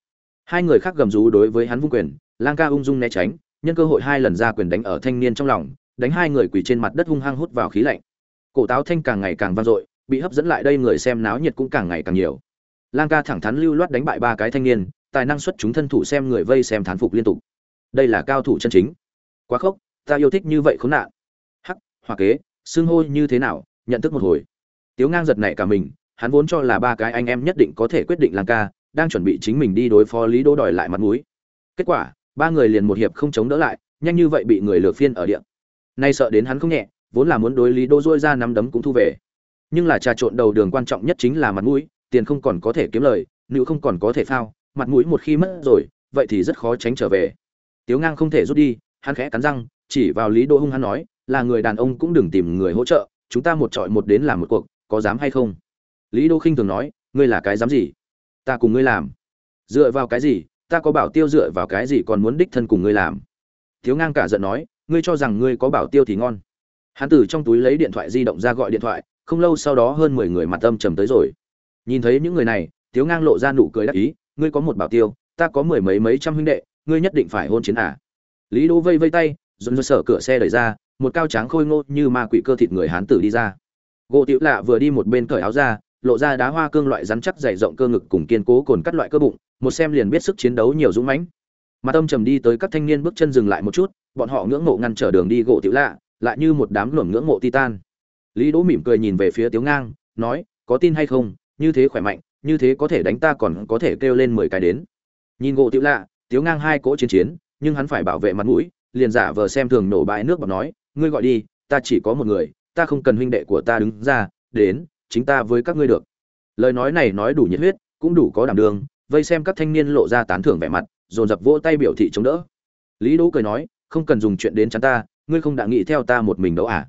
Hai người khác gầm rú đối với hắn vung quyền, lang ca ung dung né tránh nhân cơ hội hai lần ra quyền đánh ở thanh niên trong lòng, đánh hai người quỳ trên mặt đất hung hăng hút vào khí lạnh. Cổ táo thanh càng ngày càng vang dội, bị hấp dẫn lại đây người xem náo nhiệt cũng càng ngày càng nhiều. Lang ca thẳng thắn lưu loát đánh bại ba cái thanh niên, tài năng xuất chúng thân thủ xem người vây xem thán phục liên tục. Đây là cao thủ chân chính. Quá khốc, ta yêu thích như vậy khốn nạn. Hắc, hòa kế xương hô như thế nào, nhận thức một hồi. Tiếu ngang giật nảy cả mình, hắn vốn cho là ba cái anh em nhất định có thể quyết định lang ca, đang chuẩn bị chính mình đi đối phó lý đỗ đòi lại mặt mũi. Kết quả ba người liền một hiệp không chống đỡ lại, nhanh như vậy bị người lừa phiên ở địa. Nay sợ đến hắn không nhẹ, vốn là muốn đối lý Đô dôi ra nắm đấm cũng thu về. Nhưng là trà trộn đầu đường quan trọng nhất chính là mặt mũi, tiền không còn có thể kiếm lời, nữ không còn có thể phao, mặt mũi một khi mất rồi, vậy thì rất khó tránh trở về. Tiếu ngang không thể rút đi, hắn khẽ cắn răng, chỉ vào lý Đô hung hắn nói, là người đàn ông cũng đừng tìm người hỗ trợ, chúng ta một trọi một đến làm một cuộc, có dám hay không? Lý Đô khinh thường nói, ngươi là cái dám gì? Ta cùng ngươi làm. Dựa vào cái gì? Ta có bảo tiêu dựa vào cái gì còn muốn đích thân cùng ngươi làm? Thiếu ngang cả giận nói, ngươi cho rằng ngươi có bảo tiêu thì ngon. Hắn từ trong túi lấy điện thoại di động ra gọi điện thoại, không lâu sau đó hơn mười người mặt âm trầm tới rồi. Nhìn thấy những người này, thiếu ngang lộ ra nụ cười đắc ý, ngươi có một bảo tiêu, ta có mười mấy mấy trăm huynh đệ, ngươi nhất định phải hôn chiến à. lý đỗ vây vây tay, dồn dơ sở cửa xe đẩy ra, một cao tráng khôi ngô như ma quỷ cơ thịt người hán tử đi ra. Gỗ tiểu lạ vừa đi một bên cởi áo ra lộ ra đá hoa cương loại rắn chắc dày rộng cơ ngực cùng kiên cố cồn cắt loại cơ bụng, một xem liền biết sức chiến đấu nhiều dũng mãnh. Mà tâm trầm đi tới các thanh niên bước chân dừng lại một chút, bọn họ ngưỡng mộ ngăn trở đường đi gỗ tiểu lạ, lại như một đám luồng ngưỡng mộ titan. Lý đỗ mỉm cười nhìn về phía tiếu ngang, nói, có tin hay không? Như thế khỏe mạnh, như thế có thể đánh ta còn có thể kêu lên mười cái đến. Nhìn gỗ tiểu lạ, tiếu ngang hai cỗ chiến chiến, nhưng hắn phải bảo vệ mặt mũi, liền giả vờ xem thường nổ bãi nước bọc nói, ngươi gọi đi, ta chỉ có một người, ta không cần huynh đệ của ta đứng ra, đến chính ta với các ngươi được. Lời nói này nói đủ nhiệt huyết, cũng đủ có đảm đường, vây xem các thanh niên lộ ra tán thưởng vẻ mặt, dồn dập vỗ tay biểu thị chống đỡ. Lý đỗ cười nói, không cần dùng chuyện đến chắn ta, ngươi không đã nghĩ theo ta một mình đấu à?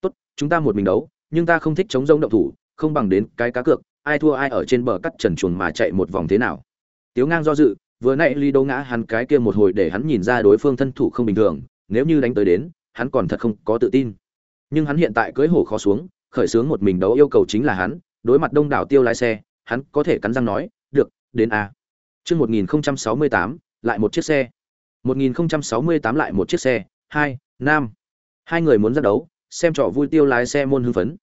Tốt, chúng ta một mình đấu, nhưng ta không thích chống rông động thủ, không bằng đến cái cá cược, ai thua ai ở trên bờ cắt trần chuồn mà chạy một vòng thế nào. Tiếu ngang do dự, vừa nãy lý đỗ ngã hắn cái kia một hồi để hắn nhìn ra đối phương thân thủ không bình thường, nếu như đánh tới đến, hắn còn thật không có tự tin. Nhưng hắn hiện tại cưỡi hổ khó xuống khởi xướng một mình đấu yêu cầu chính là hắn, đối mặt đông đảo tiêu lái xe, hắn có thể cắn răng nói, được, đến a. Chương một nghìn sáu mươi tám, lại một chiếc xe. một nghìn sáu mươi tám lại một chiếc xe. Hai, nam. Hai người muốn ra đấu, xem trò vui tiêu lái xe môn hưng phấn.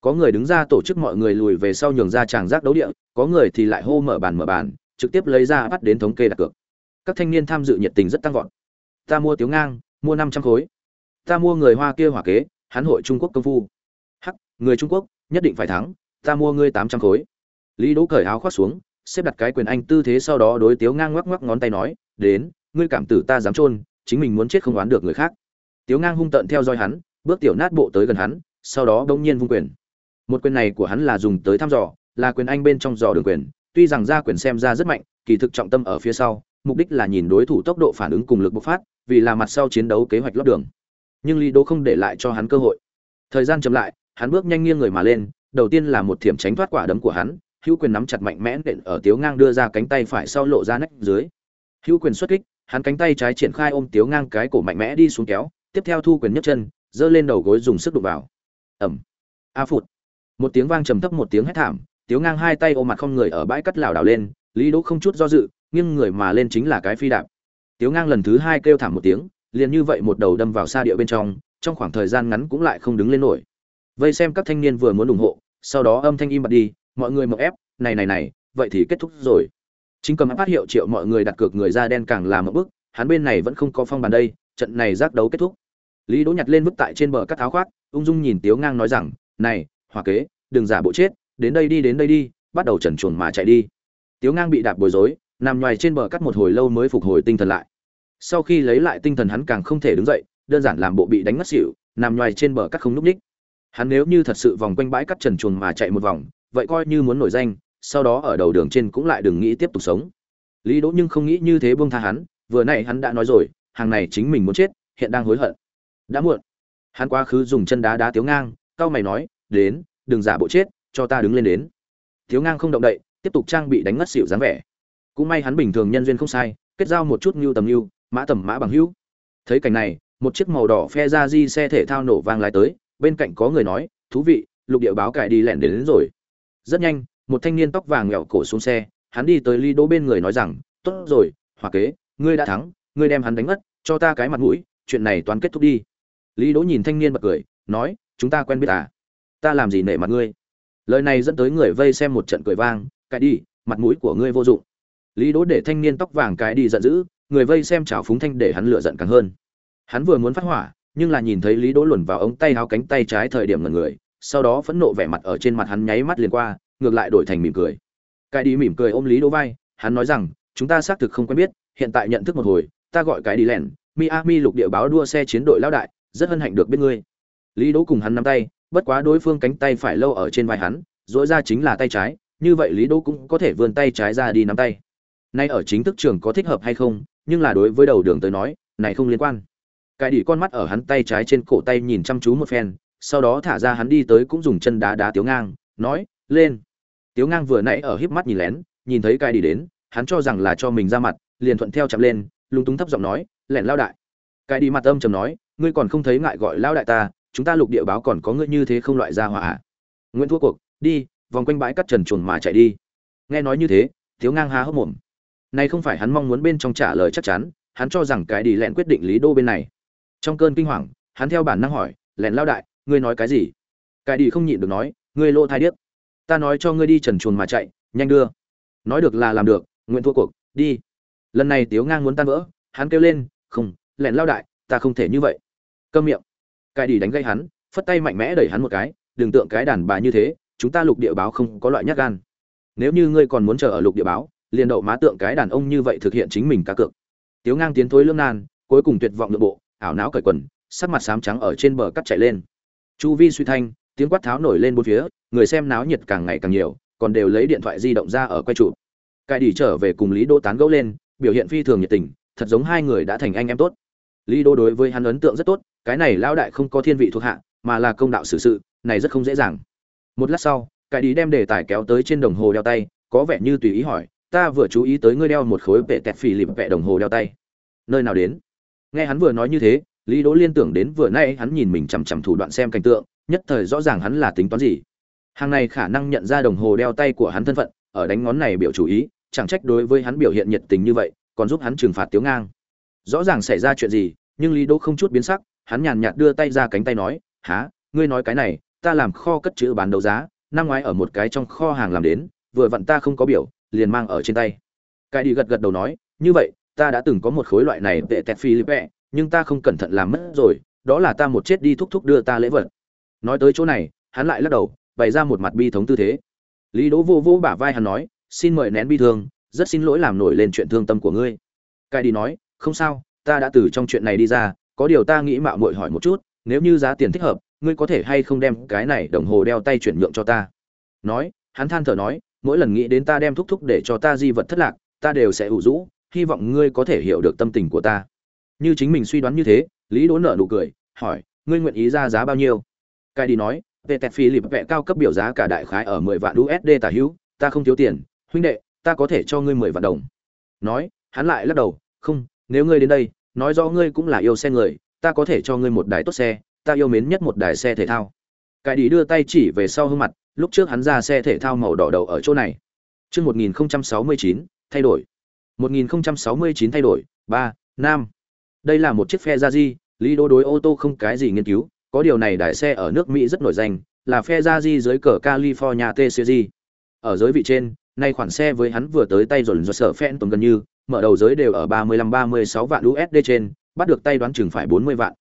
Có người đứng ra tổ chức mọi người lùi về sau nhường ra tràng giác đấu địa, có người thì lại hô mở bàn mở bàn, trực tiếp lấy ra bắt đến thống kê đặt cược. Các thanh niên tham dự nhiệt tình rất tăng vọt. Ta mua tiếu ngang, mua năm trăm khối. Ta mua người hoa kia hỏa kế, hắn hội trung quốc công phu người trung quốc, nhất định phải thắng, ta mua ngươi tám trăm khối. Lý đỗ cởi áo khoác xuống, xếp đặt cái quyền anh tư thế sau đó đối tiếu ngang ngoắc ngoắc ngón tay nói, đến, ngươi cảm tử ta dám trôn chính mình muốn chết không oán được người khác. Tiếu ngang hung tận theo dõi hắn, bước tiểu nát bộ tới gần hắn, sau đó đông nhiên vung quyền. Một quyền này của hắn là dùng tới thăm dò, là quyền anh bên trong dò đường quyền, tuy rằng ra quyền xem ra rất mạnh, kỳ thực trọng tâm ở phía sau, mục đích là nhìn đối thủ tốc độ phản ứng cùng lực bộc phát, vì là mặt sau chiến đấu kế hoạch lót đường. Nhưng lý đỗ không để lại cho hắn cơ hội. Thời gian chậm lại hắn bước nhanh nghiêng người mà lên, đầu tiên là một thiểm tránh thoát quả đấm của hắn, hữu quyền nắm chặt mạnh mẽ nện ở tiếu ngang đưa ra cánh tay phải sau lộ ra nách dưới. Hữu quyền xuất kích, hắn cánh tay trái triển khai ôm tiếu ngang cái cổ mạnh mẽ đi xuống kéo, tiếp theo thu quyền nhấc chân, giơ lên đầu gối dùng sức đụng vào. Ẩm a phụt. Một tiếng vang trầm thấp một tiếng hét thảm, tiếu ngang hai tay ôm mặt không người ở bãi cắt lảo đảo lên, lý đỗ không chút do dự nhưng người mà lên chính là cái phi đạp. Tiếu ngang lần thứ hai kêu thảm một tiếng, liền như vậy một đầu đâm vào xa địa bên trong trong khoảng thời gian ngắn cũng lại không đứng lên nổi vây xem các thanh niên vừa muốn ủng hộ sau đó âm thanh im bặt đi mọi người mộng ép này này này vậy thì kết thúc rồi. Chính cầm phát hiệu triệu mọi người đặt cược người da đen càng làm một bước hắn bên này vẫn không có phong bàn đây trận này giác đấu kết thúc. Lý đỗ nhặt lên vứt tại trên bờ cắt áo khoác ung dung nhìn tiếu ngang nói rằng này hòa kế đừng giả bộ chết đến đây đi đến đây đi bắt đầu trần chuồn mà chạy đi. Tiếu ngang bị đạp bồi dối, nằm nhoài trên bờ cắt một hồi lâu mới phục hồi tinh thần lại. Sau khi lấy lại tinh thần hắn càng không thể đứng dậy đơn giản làm bộ bị đánh ngất xỉu nằm nhoài trên bờ cắt không núp ních hắn nếu như thật sự vòng quanh bãi cắt trần chuồng mà chạy một vòng, vậy coi như muốn nổi danh, sau đó ở đầu đường trên cũng lại đừng nghĩ tiếp tục sống. Lý đỗ nhưng không nghĩ như thế buông tha hắn, vừa nãy hắn đã nói rồi, hàng này chính mình muốn chết, hiện đang hối hận. Đã muộn. Hắn quá khứ dùng chân đá đá tiếu ngang cao mày nói, đến, đừng giả bộ chết, cho ta đứng lên đến. Tiếu ngang không động đậy, tiếp tục trang bị đánh ngất xỉu dáng vẻ. Cũng may hắn bình thường nhân duyên không sai, kết giao một chút ngưu tầm ngưu, mã tầm mã bằng hữu. Thấy cảnh này, một chiếc màu đỏ phe ra di xe thể thao nổ vang lái tới bên cạnh có người nói thú vị lục địa báo cải đi lẹn đến, đến rồi. Rất nhanh một thanh niên tóc vàng nghẹo cổ xuống xe hắn đi tới ly đỗ bên người nói rằng tốt rồi hòa kế ngươi đã thắng ngươi đem hắn đánh mất cho ta cái mặt mũi chuyện này toán kết thúc đi. Lý đỗ nhìn thanh niên bật cười nói chúng ta quen biết à? Ta làm gì nể mặt ngươi? Lời này dẫn tới người vây xem một trận cười vang cãi đi mặt mũi của ngươi vô dụng. Lý đỗ để thanh niên tóc vàng cái đi giận dữ người vây xem chảo phúng thanh để hắn lựa giận càng hơn. Hắn vừa muốn phát hỏa nhưng là nhìn thấy lý đỗ luồn vào ống tay áo cánh tay trái thời điểm ngần người, sau đó phẫn nộ vẻ mặt ở trên mặt hắn nháy mắt liền qua, ngược lại đổi thành mỉm cười. Cái đi mỉm cười ôm lý đỗ vai, hắn nói rằng, chúng ta xác thực không quen biết, hiện tại nhận thức một hồi, ta gọi cái đi lẻn miami lục địa báo đua xe chiến đội lão đại, rất hân hạnh được biết ngươi. Lý đỗ cùng hắn nắm tay, bất quá đối phương cánh tay phải lâu ở trên vai hắn dỗi ra chính là tay trái, như vậy lý đỗ cũng có thể vươn tay trái ra đi nắm tay. Nay ở chính thức trường có thích hợp hay không, nhưng là đối với đầu đường tới nói, này không liên quan cái đỉ con mắt ở hắn tay trái trên cổ tay nhìn chăm chú một phen, sau đó thả ra hắn đi tới cũng dùng chân đá đá tiếu ngang, nói, lên. Tiếu ngang vừa nãy ở híp mắt nhìn lén, nhìn thấy cái đi đến, hắn cho rằng là cho mình ra mặt, liền thuận theo chậm lên, lúng túng thấp giọng nói, lẹn lao đại. Cái đi mặt âm trầm nói, ngươi còn không thấy ngại gọi lao đại ta, chúng ta lục địa báo còn có ngươi như thế không loại ra hỏa ạ nguyễn thua cuộc, đi, vòng quanh bãi cắt trần chuồn mà chạy đi. Nghe nói như thế thiếu ngang há hốc mồm. Này không phải hắn mong muốn bên trong trả lời chắc chắn, hắn cho rằng cái đi lẹn quyết định lý đô bên này trong cơn kinh hoàng, hắn theo bản năng hỏi, lẹn lao đại, ngươi nói cái gì? Cải đi không nhịn được nói, ngươi lộ thai điếc. Ta nói cho ngươi đi trần chuồn mà chạy, nhanh đưa. Nói được là làm được, nguyện thua cuộc, đi. Lần này tiếu ngang muốn tan vỡ, hắn kêu lên, không, lẹn lao đại, ta không thể như vậy. Câm miệng. Cải đi đánh gây hắn, phất tay mạnh mẽ đẩy hắn một cái, đừng tượng cái đàn bà như thế, chúng ta lục địa báo không có loại nhát gan. Nếu như ngươi còn muốn chờ ở lục địa báo, liền đậu má tượng cái đàn ông như vậy thực hiện chính mình cá cược. Tiếu ngang tiến thối lương nan, cuối cùng tuyệt vọng nội bộ ảo não cởi quần, sắc mặt xám trắng ở trên bờ cắt chạy lên. Chu vi suy thanh, tiếng quát tháo nổi lên bốn phía, người xem náo nhiệt càng ngày càng nhiều, còn đều lấy điện thoại di động ra ở quay trụ cài đi trở về cùng lý đô tán gẫu lên, biểu hiện phi thường nhiệt tình, thật giống hai người đã thành anh em tốt. Lý đô đối với hắn ấn tượng rất tốt, cái này lão đại không có thiên vị thuộc hạ, mà là công đạo xử sự, này rất không dễ dàng. Một lát sau cài đi đem đề tài kéo tới trên đồng hồ đeo tay, có vẻ như tùy ý hỏi, ta vừa chú ý tới ngươi đeo một khối vệ tẹt phì lịp vẹ đồng hồ đeo tay. Nơi nào đến? Nghe hắn vừa nói như thế, lý đỗ liên tưởng đến vừa nay hắn nhìn mình chằm chằm thủ đoạn xem cảnh tượng, nhất thời rõ ràng hắn là tính toán gì. Hàng này khả năng nhận ra đồng hồ đeo tay của hắn thân phận, ở đánh ngón này biểu chú ý, chẳng trách đối với hắn biểu hiện nhiệt tình như vậy, còn giúp hắn trừng phạt tiếu ngang. Rõ ràng xảy ra chuyện gì, nhưng lý đỗ không chút biến sắc, hắn nhàn nhạt đưa tay ra cánh tay nói há ngươi nói cái này, ta làm kho cất chữ bán đấu giá, năm ngoái ở một cái trong kho hàng làm đến, vừa vặn ta không có biểu, liền mang ở trên tay. Cái đi gật gật đầu nói, như vậy ta đã từng có một khối loại này tệ tẹt philippe, nhưng ta không cẩn thận làm mất rồi, đó là ta một chết đi thúc thúc đưa ta lễ vật. Nói tới chỗ này, hắn lại lắc đầu, bày ra một mặt bi thống tư thế. Lý đỗ vô vô bả vai hắn nói, xin mời nén bi thương, rất xin lỗi làm nổi lên chuyện thương tâm của ngươi. Cai đi nói, không sao, ta đã từ trong chuyện này đi ra, có điều ta nghĩ mạo muội hỏi một chút, nếu như giá tiền thích hợp, ngươi có thể hay không đem cái này đồng hồ đeo tay chuyển nhượng cho ta? Nói, hắn than thở nói, mỗi lần nghĩ đến ta đem thúc thúc để cho ta di vật thất lạc, ta đều sẽ ủ rũ hy vọng ngươi có thể hiểu được tâm tình của ta. Như chính mình suy đoán như thế lý đỗ nợ nụ cười hỏi ngươi nguyện ý ra giá bao nhiêu? Cai đi nói về tẹt phi lịp vẹ cao cấp biểu giá cả đại khái ở mười vạn usd tả hữu ta không thiếu tiền huynh đệ ta có thể cho ngươi mười vạn đồng. Nói hắn lại lắc đầu không nếu ngươi đến đây nói rõ ngươi cũng là yêu xe người ta có thể cho ngươi một đài tốt xe ta yêu mến nhất một đài xe thể thao. Cai đi đưa tay chỉ về sau hương mặt lúc trước hắn ra xe thể thao màu đỏ đầu ở chỗ này. Trước 1069, thay đổi. 1069 thay đổi, 3, Nam. Đây là một chiếc phe gia di, Lý Đô đối ô tô không cái gì nghiên cứu, có điều này đại xe ở nước Mỹ rất nổi danh, là phe gia di dưới cờ California T Series. Ở giới vị trên, nay khoản xe với hắn vừa tới tay rồi do sở phen tuần gần như, mở đầu giới đều ở 35-36 vạn USD trên, bắt được tay đoán chừng phải 40 vạn.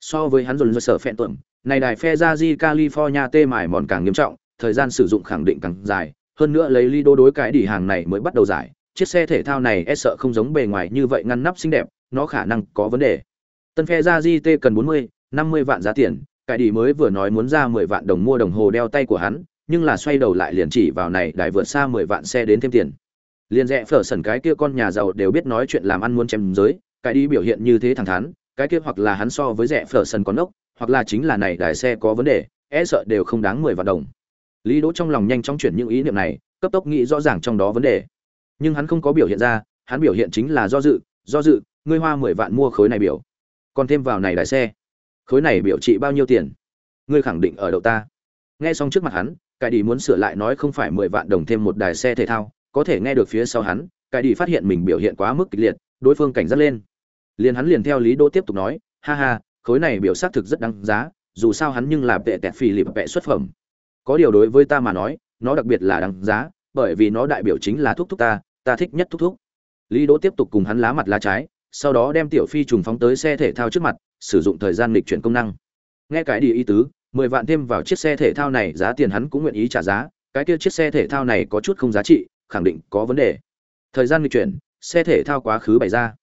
So với hắn rồi do sở phen tuần, này đài phe gia di California T mải mòn càng nghiêm trọng, thời gian sử dụng khẳng định càng dài, hơn nữa lấy Lido đối cái đỉ hàng này mới bắt đầu giải, chiếc xe thể thao này e sợ không giống bề ngoài như vậy ngăn nắp xinh đẹp, nó khả năng có vấn đề. Tân phe ra di T cần 40, 50 vạn giá tiền, cải đi mới vừa nói muốn ra 10 vạn đồng mua đồng hồ đeo tay của hắn, nhưng là xoay đầu lại liền chỉ vào này đài vượt xa 10 vạn xe đến thêm tiền. Liên rẽ phở sần cái kia con nhà giàu đều biết nói chuyện làm ăn muốn chém giới, cái đi biểu hiện như thế thẳng thắn, cái kia hoặc là hắn so với rẻ phở sần con ốc, hoặc là chính là này đài xe có vấn đề, e sợ đều không đáng 10 vạn đồng. Lý Đỗ trong lòng nhanh chóng chuyển những ý niệm này, cấp tốc nghĩ rõ ràng trong đó vấn đề. Nhưng hắn không có biểu hiện ra, hắn biểu hiện chính là do dự, do dự, ngươi hoa 10 vạn mua khối này biểu. Còn thêm vào này đài xe. Khối này biểu trị bao nhiêu tiền? Ngươi khẳng định ở đậu ta. Nghe xong trước mặt hắn, cải đi muốn sửa lại nói không phải 10 vạn đồng thêm một đài xe thể thao, có thể nghe được phía sau hắn, cải đi phát hiện mình biểu hiện quá mức kịch liệt, đối phương cảnh giác lên. Liền hắn liền theo Lý Đỗ tiếp tục nói, ha ha, khối này biểu xác thực rất đáng giá, dù sao hắn nhưng là vệ tẹt phì lịp vệ xuất phẩm. Có điều đối với ta mà nói, nó đặc biệt là đáng giá, bởi vì nó đại biểu chính là thúc thúc ta, ta thích nhất thúc thúc. Lý Đỗ tiếp tục cùng hắn lá mặt lá trái, sau đó đem tiểu phi trùng phóng tới xe thể thao trước mặt, sử dụng thời gian lịch chuyển công năng. Nghe cái đi ý tứ, mười vạn thêm vào chiếc xe thể thao này giá tiền hắn cũng nguyện ý trả giá cái kia chiếc xe thể thao này có chút không giá trị khẳng định có vấn đề thời gian lịch chuyển xe thể thao quá khứ bày ra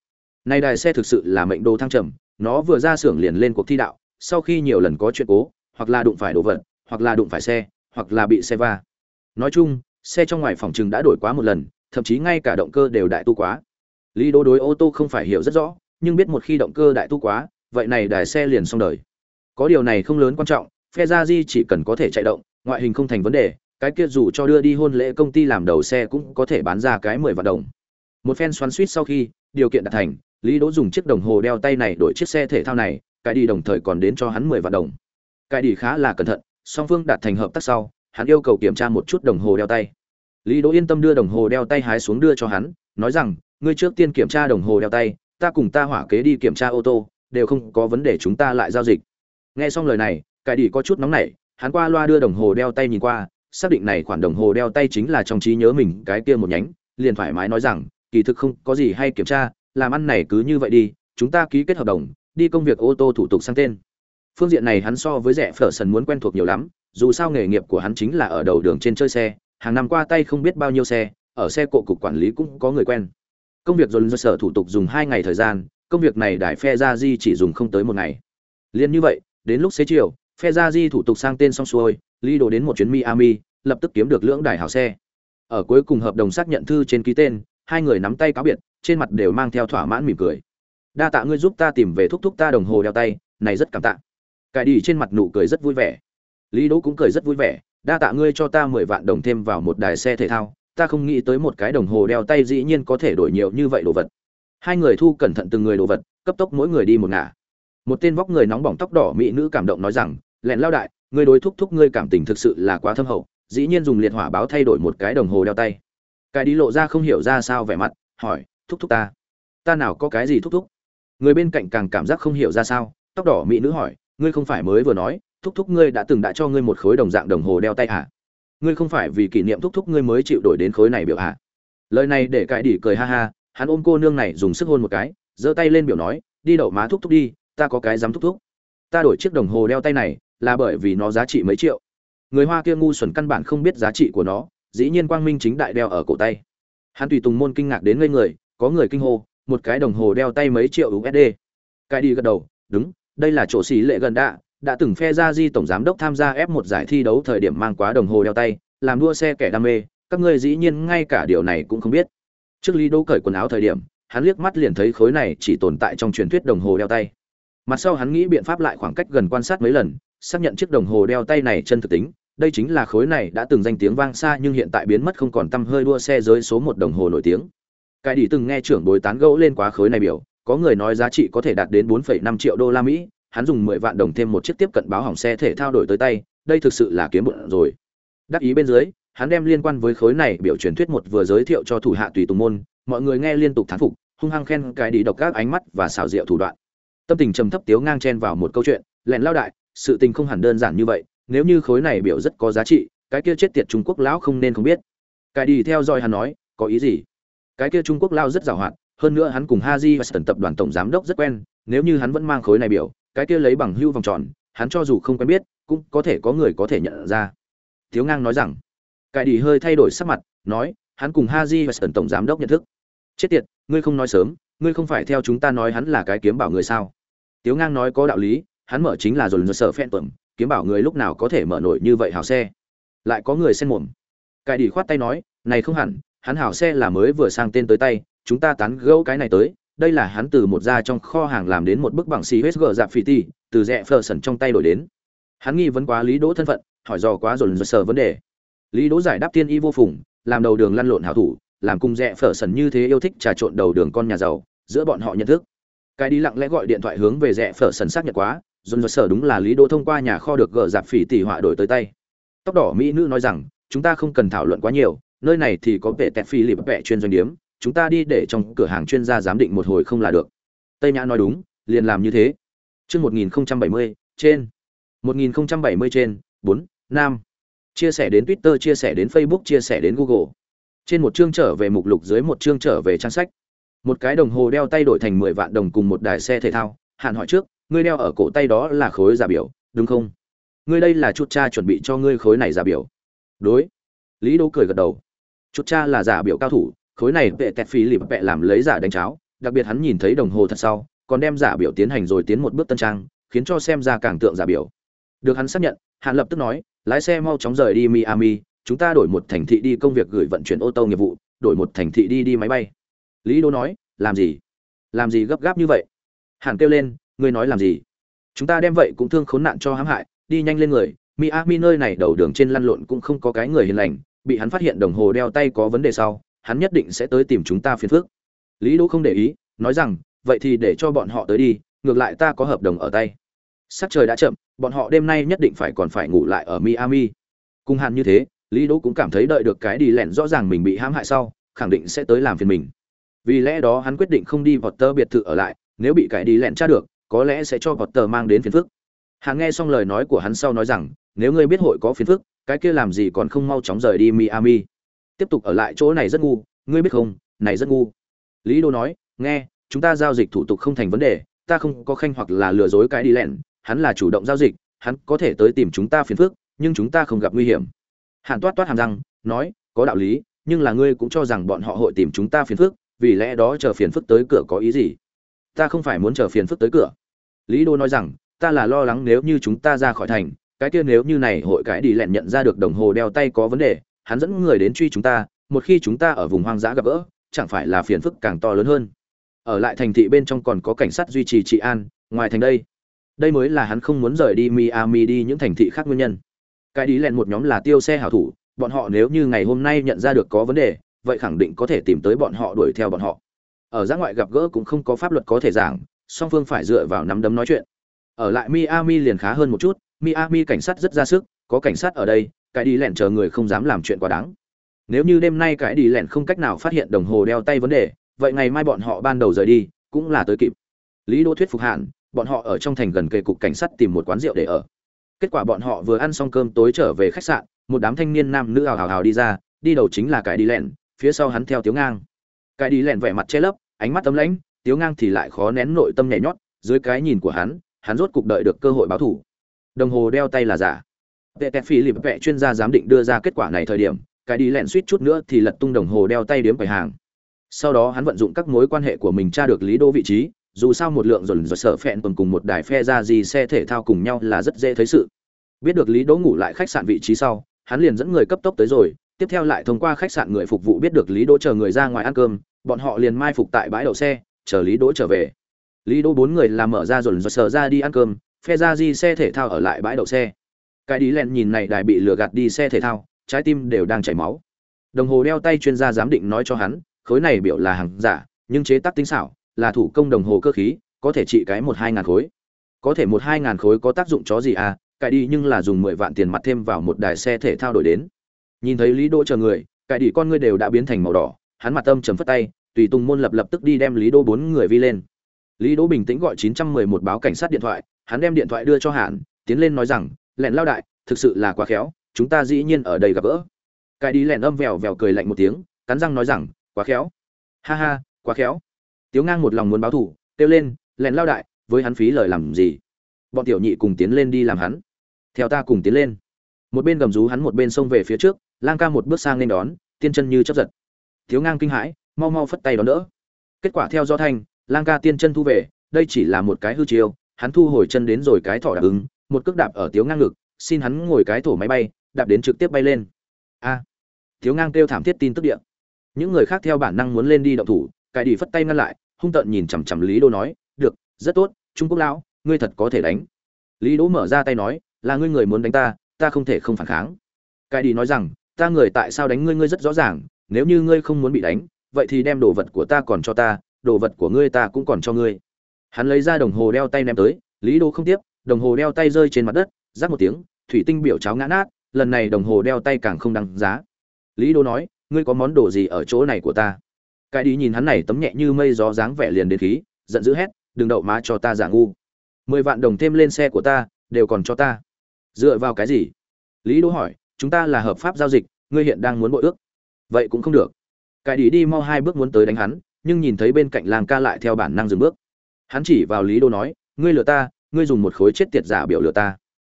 nay đài xe thực sự là mệnh đồ thăng trầm nó vừa ra xưởng liền lên cuộc thi đạo sau khi nhiều lần có chuyện cố hoặc là đụng phải đồ vật hoặc là đụng phải xe hoặc là bị xe va nói chung xe trong ngoài phòng chừng đã đổi quá một lần thậm chí ngay cả động cơ đều đại tu quá. Lý đô đối ô tô không phải hiểu rất rõ, nhưng biết một khi động cơ đại tu quá, vậy này đài xe liền xong đời. Có điều này không lớn quan trọng phe di chỉ cần có thể chạy động, ngoại hình không thành vấn đề, cái kia dù cho đưa đi hôn lễ công ty làm đầu xe cũng có thể bán ra cái mười vạn đồng. Một phen xoắn suýt sau khi, điều kiện đạt thành, lý đỗ dùng chiếc đồng hồ đeo tay này đổi chiếc xe thể thao này, cái đi đồng thời còn đến cho hắn mười vạn đồng. Cái đi khá là cẩn thận, song phương đạt thành hợp tác sau, hắn yêu cầu kiểm tra một chút đồng hồ đeo tay lý đỗ yên tâm đưa đồng hồ đeo tay hái xuống đưa cho hắn, nói rằng, ngươi trước tiên kiểm tra đồng hồ đeo tay, ta cùng ta hỏa kế đi kiểm tra ô tô, đều không có vấn đề chúng ta lại giao dịch. Nghe xong lời này cải Đỉ có chút nóng nảy, hắn qua loa đưa đồng hồ đeo tay nhìn qua, xác định này khoản đồng hồ đeo tay chính là trong trí nhớ mình, cái kia một nhánh, liền thoải mái nói rằng, kỳ thực không có gì hay kiểm tra, làm ăn này cứ như vậy đi, chúng ta ký kết hợp đồng, đi công việc ô tô thủ tục sang tên. Phương diện này hắn so với rẻ phở sần muốn quen thuộc nhiều lắm, dù sao nghề nghiệp của hắn chính là ở đầu đường trên chơi xe hàng năm qua tay không biết bao nhiêu xe, ở xe cộ cục quản lý cũng có người quen. Công việc dồn dơ sở thủ tục dùng hai ngày thời gian, công việc này đài phe gia di chỉ dùng không tới một ngày. Liền như vậy, đến lúc xế chiều, phe gia di thủ tục sang tên xong xuôi ly đồ đến một chuyến miami, lập tức kiếm được lưỡng đài hảo xe. Ở cuối cùng hợp đồng xác nhận thư trên ký tên, hai người nắm tay cáo biệt, trên mặt đều mang theo thỏa mãn mỉm cười. Đa tạ ngươi giúp ta tìm về thúc thúc ta đồng hồ đeo tay, này rất cảm tạ. Cải đi trên mặt nụ cười rất vui vẻ. Lý đỗ cũng cười rất vui vẻ đa tạ ngươi cho ta mười vạn đồng thêm vào một đài xe thể thao, ta không nghĩ tới một cái đồng hồ đeo tay dĩ nhiên có thể đổi nhiều như vậy đồ vật. Hai người thu cẩn thận từng người đồ vật, cấp tốc mỗi người đi một ngả. Một tên vóc người nóng bỏng tóc đỏ mỹ nữ cảm động nói rằng, lẹn lao đại, ngươi đối thúc thúc ngươi cảm tình thực sự là quá thâm hậu, dĩ nhiên dùng liệt hỏa báo thay đổi một cái đồng hồ đeo tay. Cái đi lộ ra không hiểu ra sao vẻ mặt, hỏi, thúc thúc ta ta nào có cái gì thúc thúc? Người bên cạnh càng cảm giác không hiểu ra sao, tóc đỏ mỹ nữ hỏi, ngươi không phải mới vừa nói thúc thúc ngươi đã từng đã cho ngươi một khối đồng dạng đồng hồ đeo tay à? ngươi không phải vì kỷ niệm thúc thúc ngươi mới chịu đổi đến khối này biểu à? lời này để cãi đỉ cười ha ha, hắn ôm cô nương này dùng sức hôn một cái, giơ tay lên biểu nói, đi đậu má thúc thúc đi, ta có cái dám thúc thúc ta đổi chiếc đồng hồ đeo tay này là bởi vì nó giá trị mấy triệu người hoa kia ngu xuẩn căn bản không biết giá trị của nó, dĩ nhiên quang minh chính đại đeo ở cổ tay hắn tùy tùng môn kinh ngạc đến ngây người, có người kinh hô, một cái đồng hồ đeo tay mấy triệu usd cái đi gật đầu, đúng, đây là chỗ xí lệ gần đạ đã từng phe ra di tổng giám đốc tham gia ép một giải thi đấu thời điểm mang quá đồng hồ đeo tay làm đua xe kẻ đam mê các ngươi dĩ nhiên ngay cả điều này cũng không biết. Trước lý đỗ cởi quần áo thời điểm hắn liếc mắt liền thấy khối này chỉ tồn tại trong truyền thuyết đồng hồ đeo tay. Mặt sau hắn nghĩ biện pháp lại khoảng cách gần quan sát mấy lần xác nhận chiếc đồng hồ đeo tay này chân thực tính. Đây chính là khối này đã từng danh tiếng vang xa nhưng hiện tại biến mất không còn tăm hơi đua xe giới số một đồng hồ nổi tiếng. Cái đi từng nghe trưởng bối tán gẫu lên quá khối này biểu có người nói giá trị có thể đạt đến 4,5 triệu đô la mỹ hắn dùng 10 vạn đồng thêm một chiếc tiếp cận báo hỏng xe thể thao đổi tới tay, đây thực sự là kiếm bộn rồi. Đắc ý bên dưới, hắn đem liên quan với khối này biểu truyền thuyết một vừa giới thiệu cho thủ hạ tùy tùng môn, mọi người nghe liên tục thán phục, hung hăng khen cái đi độc các ánh mắt và xảo diệu thủ đoạn. Tâm tình trầm thấp tiếu ngang chen vào một câu chuyện, lẹn lao đại, sự tình không hẳn đơn giản như vậy, nếu như khối này biểu rất có giá trị, cái kia chết tiệt trung quốc lão không nên không biết. Cái đi theo dõi hắn nói, có ý gì? Cái kia trung quốc lão rất giàu hoạt hơn nữa hắn cùng haji và tập đoàn tổng giám đốc rất quen, nếu như hắn vẫn mang khối này biểu cái kia lấy bằng hưu vòng tròn, hắn cho dù không quen biết, cũng có thể có người có thể nhận ra. Thiếu ngang nói rằng cái đi hơi thay đổi sắc mặt, nói, hắn cùng haji và sần tổng giám đốc nhận thức. Chết tiệt, ngươi không nói sớm, ngươi không phải theo chúng ta nói hắn là cái kiếm bảo người sao? Tiếu ngang nói có đạo lý, hắn mở chính là dồn dồn sợ phen tuẩm kiếm bảo người lúc nào có thể mở nổi như vậy hào xe? Lại có người xen mồm. Cải đi khoát tay nói, này không hẳn, hắn hào xe là mới vừa sang tên tới tay, chúng ta tán gẫu cái này tới đây là hắn từ một gia trong kho hàng làm đến một bức bằng xì hết gờ dạp phỉ ti từ rẽ phờ sần trong tay đổi đến. Hắn nghi vấn quá lý đỗ thân phận, hỏi dò quá dồn dồn sờ vấn đề. Lý đỗ giải đáp tiên y vô phùng, làm đầu đường lăn lộn hảo thủ, làm cùng rẽ phở sần như thế yêu thích trà trộn đầu đường con nhà giàu, giữa bọn họ nhận thức. Cái đi lặng lẽ gọi điện thoại hướng về rẽ phở sần xác nhận quá, dồn dồn sở đúng là lý đỗ thông qua nhà kho được gờ dạp phỉ tỷ họa đổi tới tay. Tóc đỏ mỹ nữ nói rằng, chúng ta không cần thảo luận quá nhiều, nơi này thì có vẻ tẹt phi lịp vẹ chuyên doanh điếm chúng ta đi để trong cửa hàng chuyên gia giám định một hồi không là được. Tây nhã nói đúng, liền làm như thế. Chương một nghìn bảy mươi, trên. một nghìn bảy mươi trên, bốn, nam. Chia sẻ đến twitter, chia sẻ đến facebook, chia sẻ đến google. Trên một chương trở về mục lục, dưới một chương trở về trang sách. Một cái đồng hồ đeo tay đổi thành mười vạn đồng cùng một đài xe thể thao. Hạn hỏi trước, ngươi đeo ở cổ tay đó là khối giả biểu, đúng không? Ngươi đây là chút cha chuẩn bị cho ngươi khối này giả biểu. Đối. Lý đỗ cười gật đầu. Chút cha là giả biểu cao thủ khối này vệ tẹt phí lịp vệ làm lấy giả đánh cháo, đặc biệt hắn nhìn thấy đồng hồ thật sau, còn đem giả biểu tiến hành rồi tiến một bước tân trang, khiến cho xem ra càng tượng giả biểu. Được hắn xác nhận hạn lập tức nói, lái xe mau chóng rời đi miami, chúng ta đổi một thành thị đi công việc gửi vận chuyển ô tô nghiệp vụ, đổi một thành thị đi đi máy bay. Lý đô nói, làm gì? Làm gì gấp gáp như vậy? Hàn kêu lên, ngươi nói làm gì? Chúng ta đem vậy cũng thương khốn nạn cho hãm hại, đi nhanh lên người. Miami nơi này đầu đường trên lăn lộn cũng không có cái người hiền lành, bị hắn phát hiện đồng hồ đeo tay có vấn đề sau hắn nhất định sẽ tới tìm chúng ta phiền phức. Lý đỗ không để ý, nói rằng, vậy thì để cho bọn họ tới đi, ngược lại ta có hợp đồng ở tay. Sắc trời đã chậm, bọn họ đêm nay nhất định phải còn phải ngủ lại ở miami. Cùng hẳn như thế, lý đỗ cũng cảm thấy đợi được cái đi lẹn rõ ràng mình bị hãm hại sau, khẳng định sẽ tới làm phiền mình. Vì lẽ đó hắn quyết định không đi vọt tơ biệt thự ở lại, nếu bị cái đi lẹn tra được, có lẽ sẽ cho vọt tờ mang đến phiền phức. Hắn nghe xong lời nói của hắn sau nói rằng, nếu ngươi biết hội có phiền phức, cái kia làm gì còn không mau chóng rời đi miami tiếp tục ở lại chỗ này rất ngu, ngươi biết không, này rất ngu. Lý đô nói, nghe, chúng ta giao dịch thủ tục không thành vấn đề, ta không có khanh hoặc là lừa dối cái đi lẹn, hắn là chủ động giao dịch, hắn có thể tới tìm chúng ta phiền phức, nhưng chúng ta không gặp nguy hiểm. Hàn toát toát hàm răng, nói, có đạo lý, nhưng là ngươi cũng cho rằng bọn họ hội tìm chúng ta phiền phức, vì lẽ đó chờ phiền phức tới cửa có ý gì? Ta không phải muốn chờ phiền phức tới cửa. Lý đô nói rằng, ta là lo lắng nếu như chúng ta ra khỏi thành, cái kia nếu như này hội cái đi lẹn nhận ra được đồng hồ đeo tay có vấn đề hắn dẫn người đến truy chúng ta, một khi chúng ta ở vùng hoang dã gặp gỡ, chẳng phải là phiền phức càng to lớn hơn. Ở lại thành thị bên trong còn có cảnh sát duy trì trị an, ngoài thành đây đây mới là hắn không muốn rời đi miami đi những thành thị khác nguyên nhân. Cái đi lẹn một nhóm là tiêu xe hảo thủ, bọn họ nếu như ngày hôm nay nhận ra được có vấn đề, vậy khẳng định có thể tìm tới bọn họ đuổi theo bọn họ. Ở giã ngoại gặp gỡ cũng không có pháp luật có thể giảng, song phương phải dựa vào nắm đấm nói chuyện. Ở lại miami liền khá hơn một chút, miami cảnh sát rất ra sức, có cảnh sát ở đây cái đi lẹn chờ người không dám làm chuyện quá đáng. Nếu như đêm nay cái đi lẹn không cách nào phát hiện đồng hồ đeo tay vấn đề, vậy ngày mai bọn họ ban đầu rời đi, cũng là tới kịp. Lý đỗ thuyết phục hạn bọn họ ở trong thành gần kề cục cảnh sát tìm một quán rượu để ở. Kết quả bọn họ vừa ăn xong cơm tối trở về khách sạn, một đám thanh niên nam nữ hào hào hào đi ra, đi đầu chính là cái đi lẹn, phía sau hắn theo tiếu ngang. Cái đi lẹn vẻ mặt che lấp, ánh mắt tấm lãnh, tiếu ngang thì lại khó nén nội tâm nhảy nhót, dưới cái nhìn của hắn hắn rốt cục đợi được cơ hội báo thủ. Đồng hồ đeo tay là giả vệ tẹt phi lịp vẹ chuyên gia giám định đưa ra kết quả này thời điểm, cái đi lẹn suýt chút nữa thì lật tung đồng hồ đeo tay điếm quầy hàng. Sau đó hắn vận dụng các mối quan hệ của mình tra được lý đô vị trí, dù sao một lượng dồn dồn sợ phẹn tuần cùng một đài phe ra gì xe thể thao cùng nhau là rất dễ thấy sự. Biết được lý đỗ ngủ lại khách sạn vị trí sau, hắn liền dẫn người cấp tốc tới rồi, tiếp theo lại thông qua khách sạn người phục vụ biết được lý đỗ chờ người ra ngoài ăn cơm, bọn họ liền mai phục tại bãi đậu xe, chờ lý đỗ trở về. Lý đỗ bốn người làm mở ra dồn dồn sợ ra đi ăn cơm, phe ra di xe thể thao ở lại bãi đậu xe cái đi len nhìn này đài bị lừa gạt đi xe thể thao, trái tim đều đang chảy máu. Đồng hồ đeo tay chuyên gia giám định nói cho hắn, khối này biểu là hàng giả, nhưng chế tác tính xảo, là thủ công đồng hồ cơ khí, có thể trị cái một hai ngàn khối. Có thể một hai ngàn khối có tác dụng chó gì à Cái đi nhưng là dùng mười vạn tiền mặt thêm vào một đài xe thể thao đổi đến. Nhìn thấy lý đỗ chờ người, Cái đi con ngươi đều đã biến thành màu đỏ, hắn mặt tâm chấm phất tay, tùy tùng môn lập lập tức đi đem lý đỗ bốn người vi lên. Lý đỗ bình tĩnh gọi chín trăm mười một báo cảnh sát điện thoại, hắn đem điện thoại đưa cho hạn tiến lên nói rằng lẹn lao đại, thực sự là quá khéo, chúng ta dĩ nhiên ở đây gặp gỡ. Cái đi lẹn âm vèo vèo cười lạnh một tiếng, cắn răng nói rằng, quá khéo. Ha ha, quá khéo. Tiếu ngang một lòng muốn báo thủ kêu lên, lẹn lao đại, với hắn phí lời làm gì? Bọn tiểu nhị cùng tiến lên đi làm hắn. Theo ta cùng tiến lên. Một bên gầm rú hắn một bên xông về phía trước, lang ca một bước sang nên đón, tiên chân như chấp giật. Thiếu ngang kinh hãi, mau mau phất tay đón đỡ. Kết quả theo do thanh, lang ca tiên chân thu về, đây chỉ là một cái hư chiêu, hắn thu hồi chân đến rồi cái thỏ đáp ứng một cước đạp ở tiếu ngang ngực xin hắn ngồi cái thổ máy bay đạp đến trực tiếp bay lên. A. À, thiếu ngang kêu thảm thiết tin tức điện. Những người khác theo bản năng muốn lên đi động thủ cài đi phất tay ngăn lại hung tợn nhìn chằm chằm lý đô nói được rất tốt trung quốc lão ngươi thật có thể đánh. Lý đỗ mở ra tay nói là ngươi người muốn đánh ta ta không thể không phản kháng. Cái đi nói rằng ta người tại sao đánh ngươi ngươi rất rõ ràng nếu như ngươi không muốn bị đánh vậy thì đem đồ vật của ta còn cho ta đồ vật của ngươi ta cũng còn cho ngươi. Hắn lấy ra đồng hồ đeo tay ném tới lý Đô không tiếp đồng hồ đeo tay rơi trên mặt đất rác một tiếng, thủy tinh biểu cháo ngã nát, lần này đồng hồ đeo tay càng không đăng giá. Lý Đô nói, ngươi có món đồ gì ở chỗ này của ta? Cái đi nhìn hắn này tấm nhẹ như mây gió dáng vẻ liền đến khí, giận dữ hét, đừng đậu má cho ta giả ngu. Mười vạn đồng thêm lên xe của ta, đều còn cho ta. Dựa vào cái gì? Lý đỗ hỏi, chúng ta là hợp pháp giao dịch, ngươi hiện đang muốn bội ước. Vậy cũng không được. Cái đi đi mau hai bước muốn tới đánh hắn, nhưng nhìn thấy bên cạnh làng ca lại theo bản năng dừng bước. Hắn chỉ vào lý Đô nói, ngươi lừa ta ngươi dùng một khối chết tiệt giả biểu lừa ta.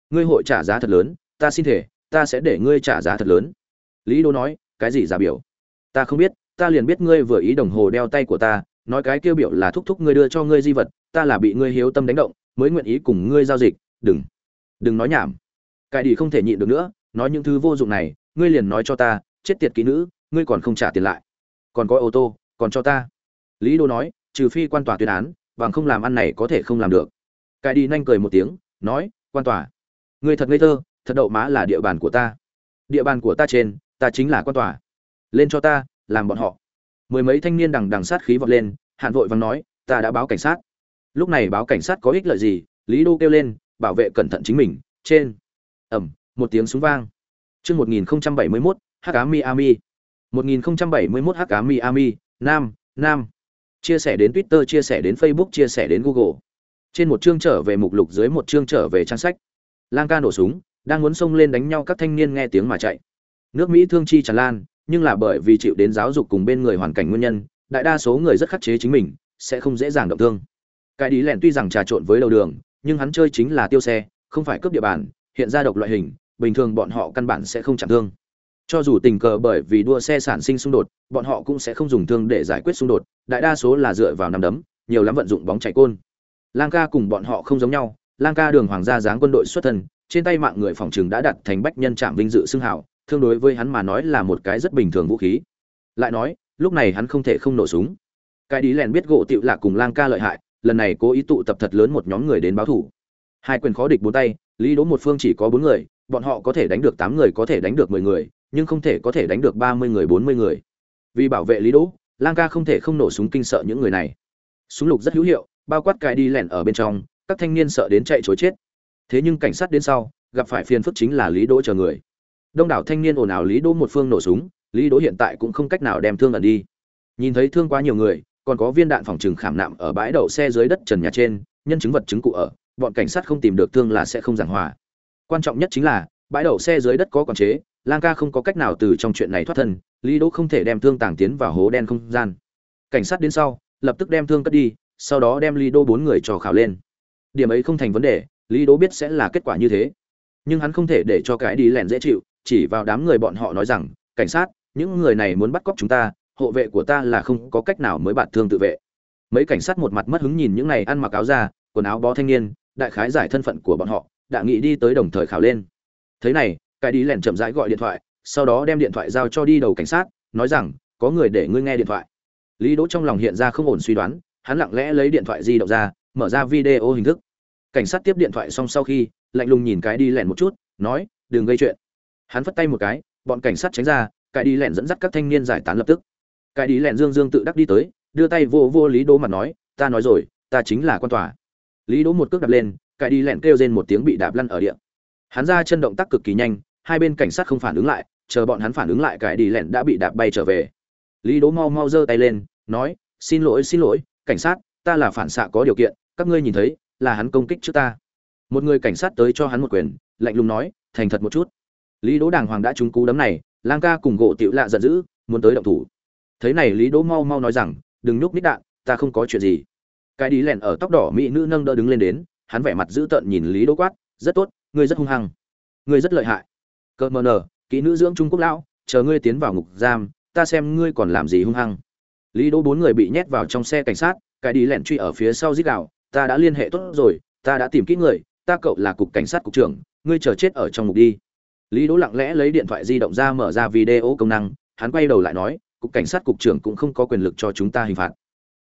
Ngươi hội trả giá thật lớn, ta xin thể, ta sẽ để ngươi trả giá thật lớn. Lý Đô nói, cái gì giả biểu? Ta không biết, ta liền biết ngươi vừa ý đồng hồ đeo tay của ta, nói cái kêu biểu là thúc thúc ngươi đưa cho ngươi di vật, ta là bị ngươi hiếu tâm đánh động, mới nguyện ý cùng ngươi giao dịch, đừng đừng nói nhảm. Cải đi không thể nhịn được nữa, nói những thứ vô dụng này, ngươi liền nói cho ta, chết tiệt kỹ nữ, ngươi còn không trả tiền lại. Còn có ô tô, còn cho ta. Lý đô nói, trừ phi quan tòa tuyên án, bằng không làm ăn này có thể không làm được cái đi nhanh cười một tiếng, nói, quan tòa, ngươi thật ngây thơ, thật đậu má là địa bàn của ta. Địa bàn của ta trên, ta chính là quan tòa. Lên cho ta, làm bọn họ. Mười mấy thanh niên đằng đằng sát khí vọt lên, hạn vội vàng nói, ta đã báo cảnh sát. Lúc này báo cảnh sát có ích lợi gì, lý đô kêu lên, bảo vệ cẩn thận chính mình, trên. Ẩm, một tiếng súng vang. Chương một nghìn bảy mươi mốt, hắc cá miami. một nghìn bảy mươi mốt, hắc cá miami, nam nam. Chia sẻ đến twitter, chia sẻ đến facebook, chia sẻ đến google trên một chương trở về mục lục dưới một chương trở về trang sách. Lang ca nổ súng, đang muốn xông lên đánh nhau các thanh niên nghe tiếng mà chạy. Nước mỹ thương chi tràn lan, nhưng là bởi vì chịu đến giáo dục cùng bên người hoàn cảnh nguyên nhân, đại đa số người rất khắc chế chính mình, sẽ không dễ dàng động thương. Cái đi lẻn tuy rằng trà trộn với đầu đường, nhưng hắn chơi chính là tiêu xe, không phải cướp địa bàn, hiện ra độc loại hình, bình thường bọn họ căn bản sẽ không chạm thương. Cho dù tình cờ bởi vì đua xe sản sinh xung đột, bọn họ cũng sẽ không dùng thương để giải quyết xung đột, đại đa số là dựa vào nắm đấm, nhiều lắm vận dụng bóng chạy côn lang ca cùng bọn họ không giống nhau, lang ca đường hoàng gia dáng quân đội xuất thân, trên tay mạng người phòng trường đã đặt thành bách nhân trạm vinh dự xưng hào, thương đối với hắn mà nói là một cái rất bình thường vũ khí. Lại nói, lúc này hắn không thể không nổ súng. Cái đi lèn biết gỗ tựu lạc cùng lang ca lợi hại, lần này cố ý tụ tập thật lớn một nhóm người đến báo thủ. Hai quyền khó địch bốn tay, lý đỗ một phương chỉ có bốn người, bọn họ có thể đánh được tám người có thể đánh được mười người, nhưng không thể có thể đánh được ba mươi người, bốn mươi người. Vì bảo vệ lý đỗ, lang ca không thể không nổ súng kinh sợ những người này. Súng lục rất hữu hiệu bao quát cài đi lẻn ở bên trong, các thanh niên sợ đến chạy chối chết. Thế nhưng cảnh sát đến sau, gặp phải phiền phức chính là lý đỗ chờ người. Đông đảo thanh niên ồn ào lý đỗ một phương nổ súng, lý đỗ hiện tại cũng không cách nào đem thương ẩn đi. Nhìn thấy thương quá nhiều người, còn có viên đạn phòng trừng khảm nạm ở bãi đậu xe dưới đất trần nhà trên, nhân chứng vật chứng cụ ở, bọn cảnh sát không tìm được thương là sẽ không giảng hòa. Quan trọng nhất chính là, bãi đậu xe dưới đất có quản chế, lang ca không có cách nào từ trong chuyện này thoát thân, lý đỗ không thể đem thương tàng tiến vào hố đen không gian. Cảnh sát đến sau, lập tức đem thương cất đi sau đó đem lý Đô bốn người trò khảo lên. Điểm ấy không thành vấn đề, lý Đô biết sẽ là kết quả như thế. Nhưng hắn không thể để cho cái đi lẻn dễ chịu, chỉ vào đám người bọn họ nói rằng, cảnh sát, những người này muốn bắt cóc chúng ta, hộ vệ của ta là không có cách nào mới bạt thương tự vệ. Mấy cảnh sát một mặt mất hứng nhìn những này ăn mặc áo da, quần áo bó thanh niên, đại khái giải thân phận của bọn họ, đã nghĩ đi tới đồng thời khảo lên. Thế này, cái đi lẻn chậm rãi gọi điện thoại, sau đó đem điện thoại giao cho đi đầu cảnh sát, nói rằng, có người để ngươi nghe điện thoại. Lý đỗ trong lòng hiện ra không ổn suy đoán hắn lặng lẽ lấy điện thoại di động ra, mở ra video hình thức. Cảnh sát tiếp điện thoại xong sau khi, lạnh lùng nhìn cái đi lẻn một chút, nói, đừng gây chuyện. Hắn phất tay một cái, bọn cảnh sát tránh ra, cái đi lẻn dẫn dắt các thanh niên giải tán lập tức. Cái đi lẻn dương dương tự đắc đi tới, đưa tay vô vô lý đỗ mặt nói, ta nói rồi, ta chính là quan tòa. Lý đỗ một cước đạp lên, cái đi lẻn kêu rên một tiếng bị đạp lăn ở địa. Hắn ra chân động tác cực kỳ nhanh, hai bên cảnh sát không phản ứng lại, chờ bọn hắn phản ứng lại, cái đi lẻn đã bị đạp bay trở về. Lý đỗ mau mau giơ tay lên, nói, xin lỗi xin lỗi cảnh sát, ta là phản xạ có điều kiện, các ngươi nhìn thấy, là hắn công kích trước ta. Một người cảnh sát tới cho hắn một quyền, lạnh lùng nói, thành thật một chút. Lý đỗ đàng hoàng đã trúng cú đấm này, lang ca cùng gỗ tiểu lạ giận dữ, muốn tới động thủ. Thấy này lý đỗ mau mau nói rằng, đừng nhúc nít đạn, ta không có chuyện gì. Cái đi lẹn ở tóc đỏ mỹ nữ nâng đỡ đứng lên đến, hắn vẻ mặt dữ tợn nhìn lý đỗ quát, rất tốt, ngươi rất hung hăng. Ngươi rất lợi hại. Cợt mờ nờ, kỹ nữ dưỡng trung quốc lão, chờ ngươi tiến vào ngục giam, ta xem ngươi còn làm gì hung hăng lý đỗ bốn người bị nhét vào trong xe cảnh sát, cái đi lẻn truy ở phía sau giết gào, ta đã liên hệ tốt rồi, ta đã tìm kỹ người, ta cậu là cục cảnh sát cục trưởng, ngươi chờ chết ở trong ngục đi. Lý đỗ lặng lẽ lấy điện thoại di động ra mở ra video công năng, hắn quay đầu lại nói, cục cảnh sát cục trưởng cũng không có quyền lực cho chúng ta hình phạt.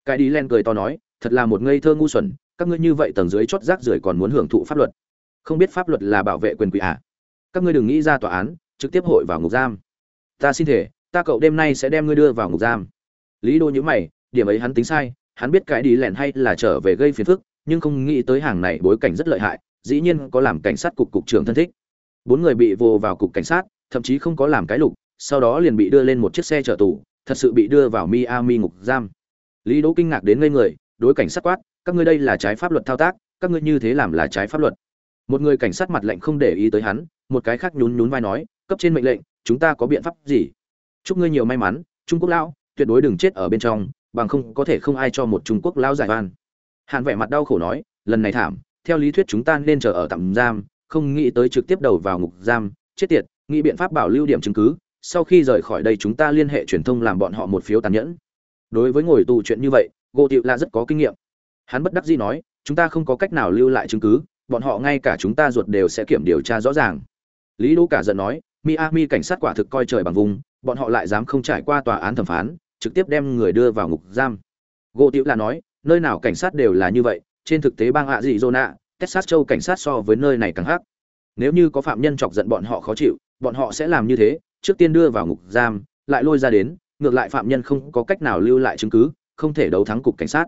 Cái đi len cười to nói, thật là một ngây thơ ngu xuẩn, các ngươi như vậy tầng dưới chót rác rưởi còn muốn hưởng thụ pháp luật. Không biết pháp luật là bảo vệ quyền quỷ à? Các ngươi đừng nghĩ ra tòa án, trực tiếp hội vào ngục giam. Ta xin thể ta cậu đêm nay sẽ đem ngươi đưa vào ngục giam lý đô nhữ mày, điểm ấy hắn tính sai, hắn biết cái đi lẻn hay là trở về gây phiền phức, nhưng không nghĩ tới hàng này bối cảnh rất lợi hại, dĩ nhiên có làm cảnh sát cục cục trưởng thân thích. Bốn người bị vô vào cục cảnh sát, thậm chí không có làm cái lục, sau đó liền bị đưa lên một chiếc xe chở tù, thật sự bị đưa vào miami ngục giam. Lý đỗ kinh ngạc đến ngây người, đối cảnh sát quát, các ngươi đây là trái pháp luật thao tác, các ngươi như thế làm là trái pháp luật. Một người cảnh sát mặt lệnh không để ý tới hắn, một cái khác nhún nhún vai nói, cấp trên mệnh lệnh, chúng ta có biện pháp gì? Chúc ngươi nhiều may mắn, trung quốc lão tuyệt đối đừng chết ở bên trong, bằng không có thể không ai cho một trung quốc lão giải van hàn vẻ mặt đau khổ nói, lần này thảm, theo lý thuyết chúng ta nên chờ ở tạm giam, không nghĩ tới trực tiếp đầu vào ngục giam, chết tiệt, nghĩ biện pháp bảo lưu điểm chứng cứ, sau khi rời khỏi đây chúng ta liên hệ truyền thông làm bọn họ một phiếu tàn nhẫn. Đối với ngồi tù chuyện như vậy gỗ tiệu là rất có kinh nghiệm. Hắn bất đắc dĩ nói, chúng ta không có cách nào lưu lại chứng cứ, bọn họ ngay cả chúng ta ruột đều sẽ kiểm điều tra rõ ràng. Lý đỗ cả giận nói miami cảnh sát quả thực coi trời bằng vùng, bọn họ lại dám không trải qua tòa án thẩm phán trực tiếp đem người đưa vào ngục giam. Gỗ tiệu là nói, nơi nào cảnh sát đều là như vậy, trên thực tế bang ạ dị zona texas châu cảnh sát so với nơi này càng hắc. Nếu như có phạm nhân chọc giận bọn họ khó chịu, bọn họ sẽ làm như thế, trước tiên đưa vào ngục giam, lại lôi ra đến, ngược lại phạm nhân không có cách nào lưu lại chứng cứ, không thể đấu thắng cục cảnh sát.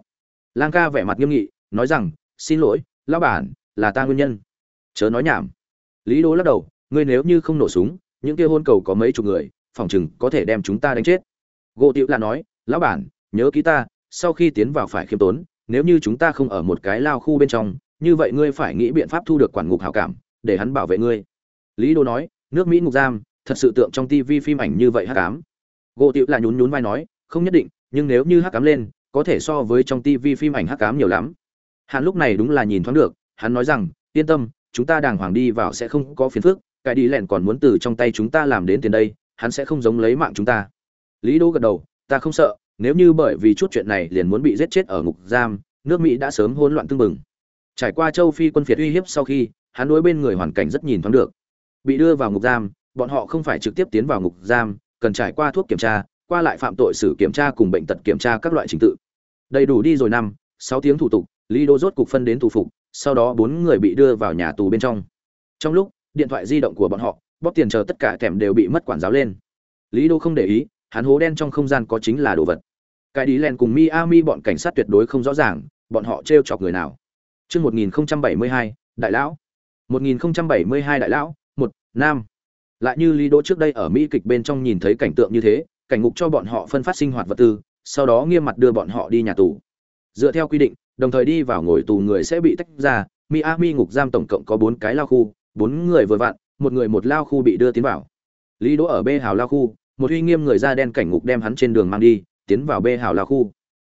Lang ca vẻ mặt nghiêm nghị, nói rằng, xin lỗi, lão bản, là ta nguyên nhân. Chớ nói nhảm. Lý đỗ lắc đầu, ngươi nếu như không nổ súng, những kia hôn cầu có mấy chục người, phòng chừng có thể đem chúng ta đánh chết gỗ tiểu là nói, lão bản, nhớ ký ta, sau khi tiến vào phải khiêm tốn, nếu như chúng ta không ở một cái lao khu bên trong, như vậy ngươi phải nghĩ biện pháp thu được quản ngục hảo cảm, để hắn bảo vệ ngươi. Lý đô nói, nước mỹ ngục giam, thật sự tượng trong tivi phim ảnh như vậy hắc ám. Gỗ tiểu là nhún nhún vai nói, không nhất định, nhưng nếu như hắc ám lên, có thể so với trong tivi phim ảnh hắc ám nhiều lắm. Hắn lúc này đúng là nhìn thoáng được, hắn nói rằng, yên tâm, chúng ta đàng hoàng đi vào sẽ không có phiền phức, cái đi lẹn còn muốn từ trong tay chúng ta làm đến tiền đây, hắn sẽ không giống lấy mạng chúng ta lý đô gật đầu, ta không sợ, nếu như bởi vì chút chuyện này liền muốn bị giết chết ở ngục giam, nước mỹ đã sớm hỗn loạn tương bừng. Trải qua châu phi quân phiệt uy hiếp sau khi, hắn đối bên người hoàn cảnh rất nhìn thoáng được. Bị đưa vào ngục giam, bọn họ không phải trực tiếp tiến vào ngục giam, cần trải qua thuốc kiểm tra, qua lại phạm tội xử kiểm tra cùng bệnh tật kiểm tra các loại trình tự. Đầy đủ đi rồi năm, sáu tiếng thủ tục, lý đô rốt cục phân đến tù phục, sau đó bốn người bị đưa vào nhà tù bên trong. Trong lúc, điện thoại di động của bọn họ, bóp tiền chờ tất cả kèm đều bị mất quản giáo lên. Lý đô không để ý hắn hố đen trong không gian có chính là đồ vật cái đi len cùng miami bọn cảnh sát tuyệt đối không rõ ràng bọn họ t chọc người nào Chương 1072, đại lão. 1072 đại lão, một nam. Lại như Lý Đỗ trước đây ở Mỹ kịch bên trong nhìn thấy cảnh tượng như thế, cảnh ngục cho bọn họ phân phát sinh hoạt vật tư, sau đó nghiêm mặt đưa bọn họ đi nhà tù. Dựa theo quy định, đồng thời đi vào ngồi tù người sẽ bị tách ra, Miami ngục giam tổng cộng có 4 cái lao khu, 4 người vừa vặn, một người một lao khu bị đưa tiến vào. Lý Đỗ ở B hào lao khu, một uy nghiêm người da đen cảnh ngục đem hắn trên đường mang đi, tiến vào bê hào lao khu.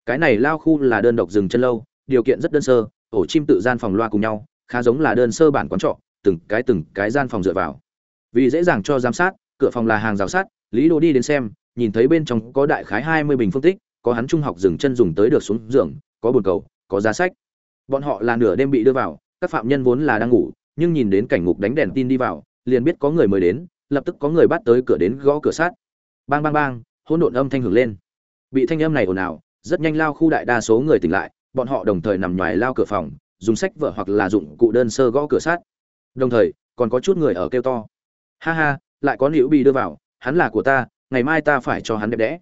Cái này lao khu là đơn độc rừng chân lâu, điều kiện rất đơn sơ, ổ chim tự gian phòng loa cùng nhau khá giống là đơn sơ bản quán trọ từng cái từng cái gian phòng dựa vào. Vì dễ dàng cho giám sát cửa phòng là hàng rào sắt lý Đô đi đến xem nhìn thấy bên trong có đại khái hai mươi bình phương tích có hắn trung học dừng chân dùng tới được xuống giường có bồn cầu có giá sách. Bọn họ là nửa đêm bị đưa vào các phạm nhân vốn là đang ngủ nhưng nhìn đến cảnh ngục đánh đèn tin đi vào liền biết có người mới đến lập tức có người bắt tới cửa đến gõ cửa sát bang bang bang, hỗn độn âm thanh hưởng lên. Bị thanh âm này ồn ào, rất nhanh lao khu đại đa số người tỉnh lại, bọn họ đồng thời nằm ngoài lao cửa phòng, dùng sách vở hoặc là dụng cụ đơn sơ gõ cửa sát đồng thời, còn có chút người ở kêu to. Ha ha, lại có liễu bị đưa vào, hắn là của ta, ngày mai ta phải cho hắn đẹp đẽ.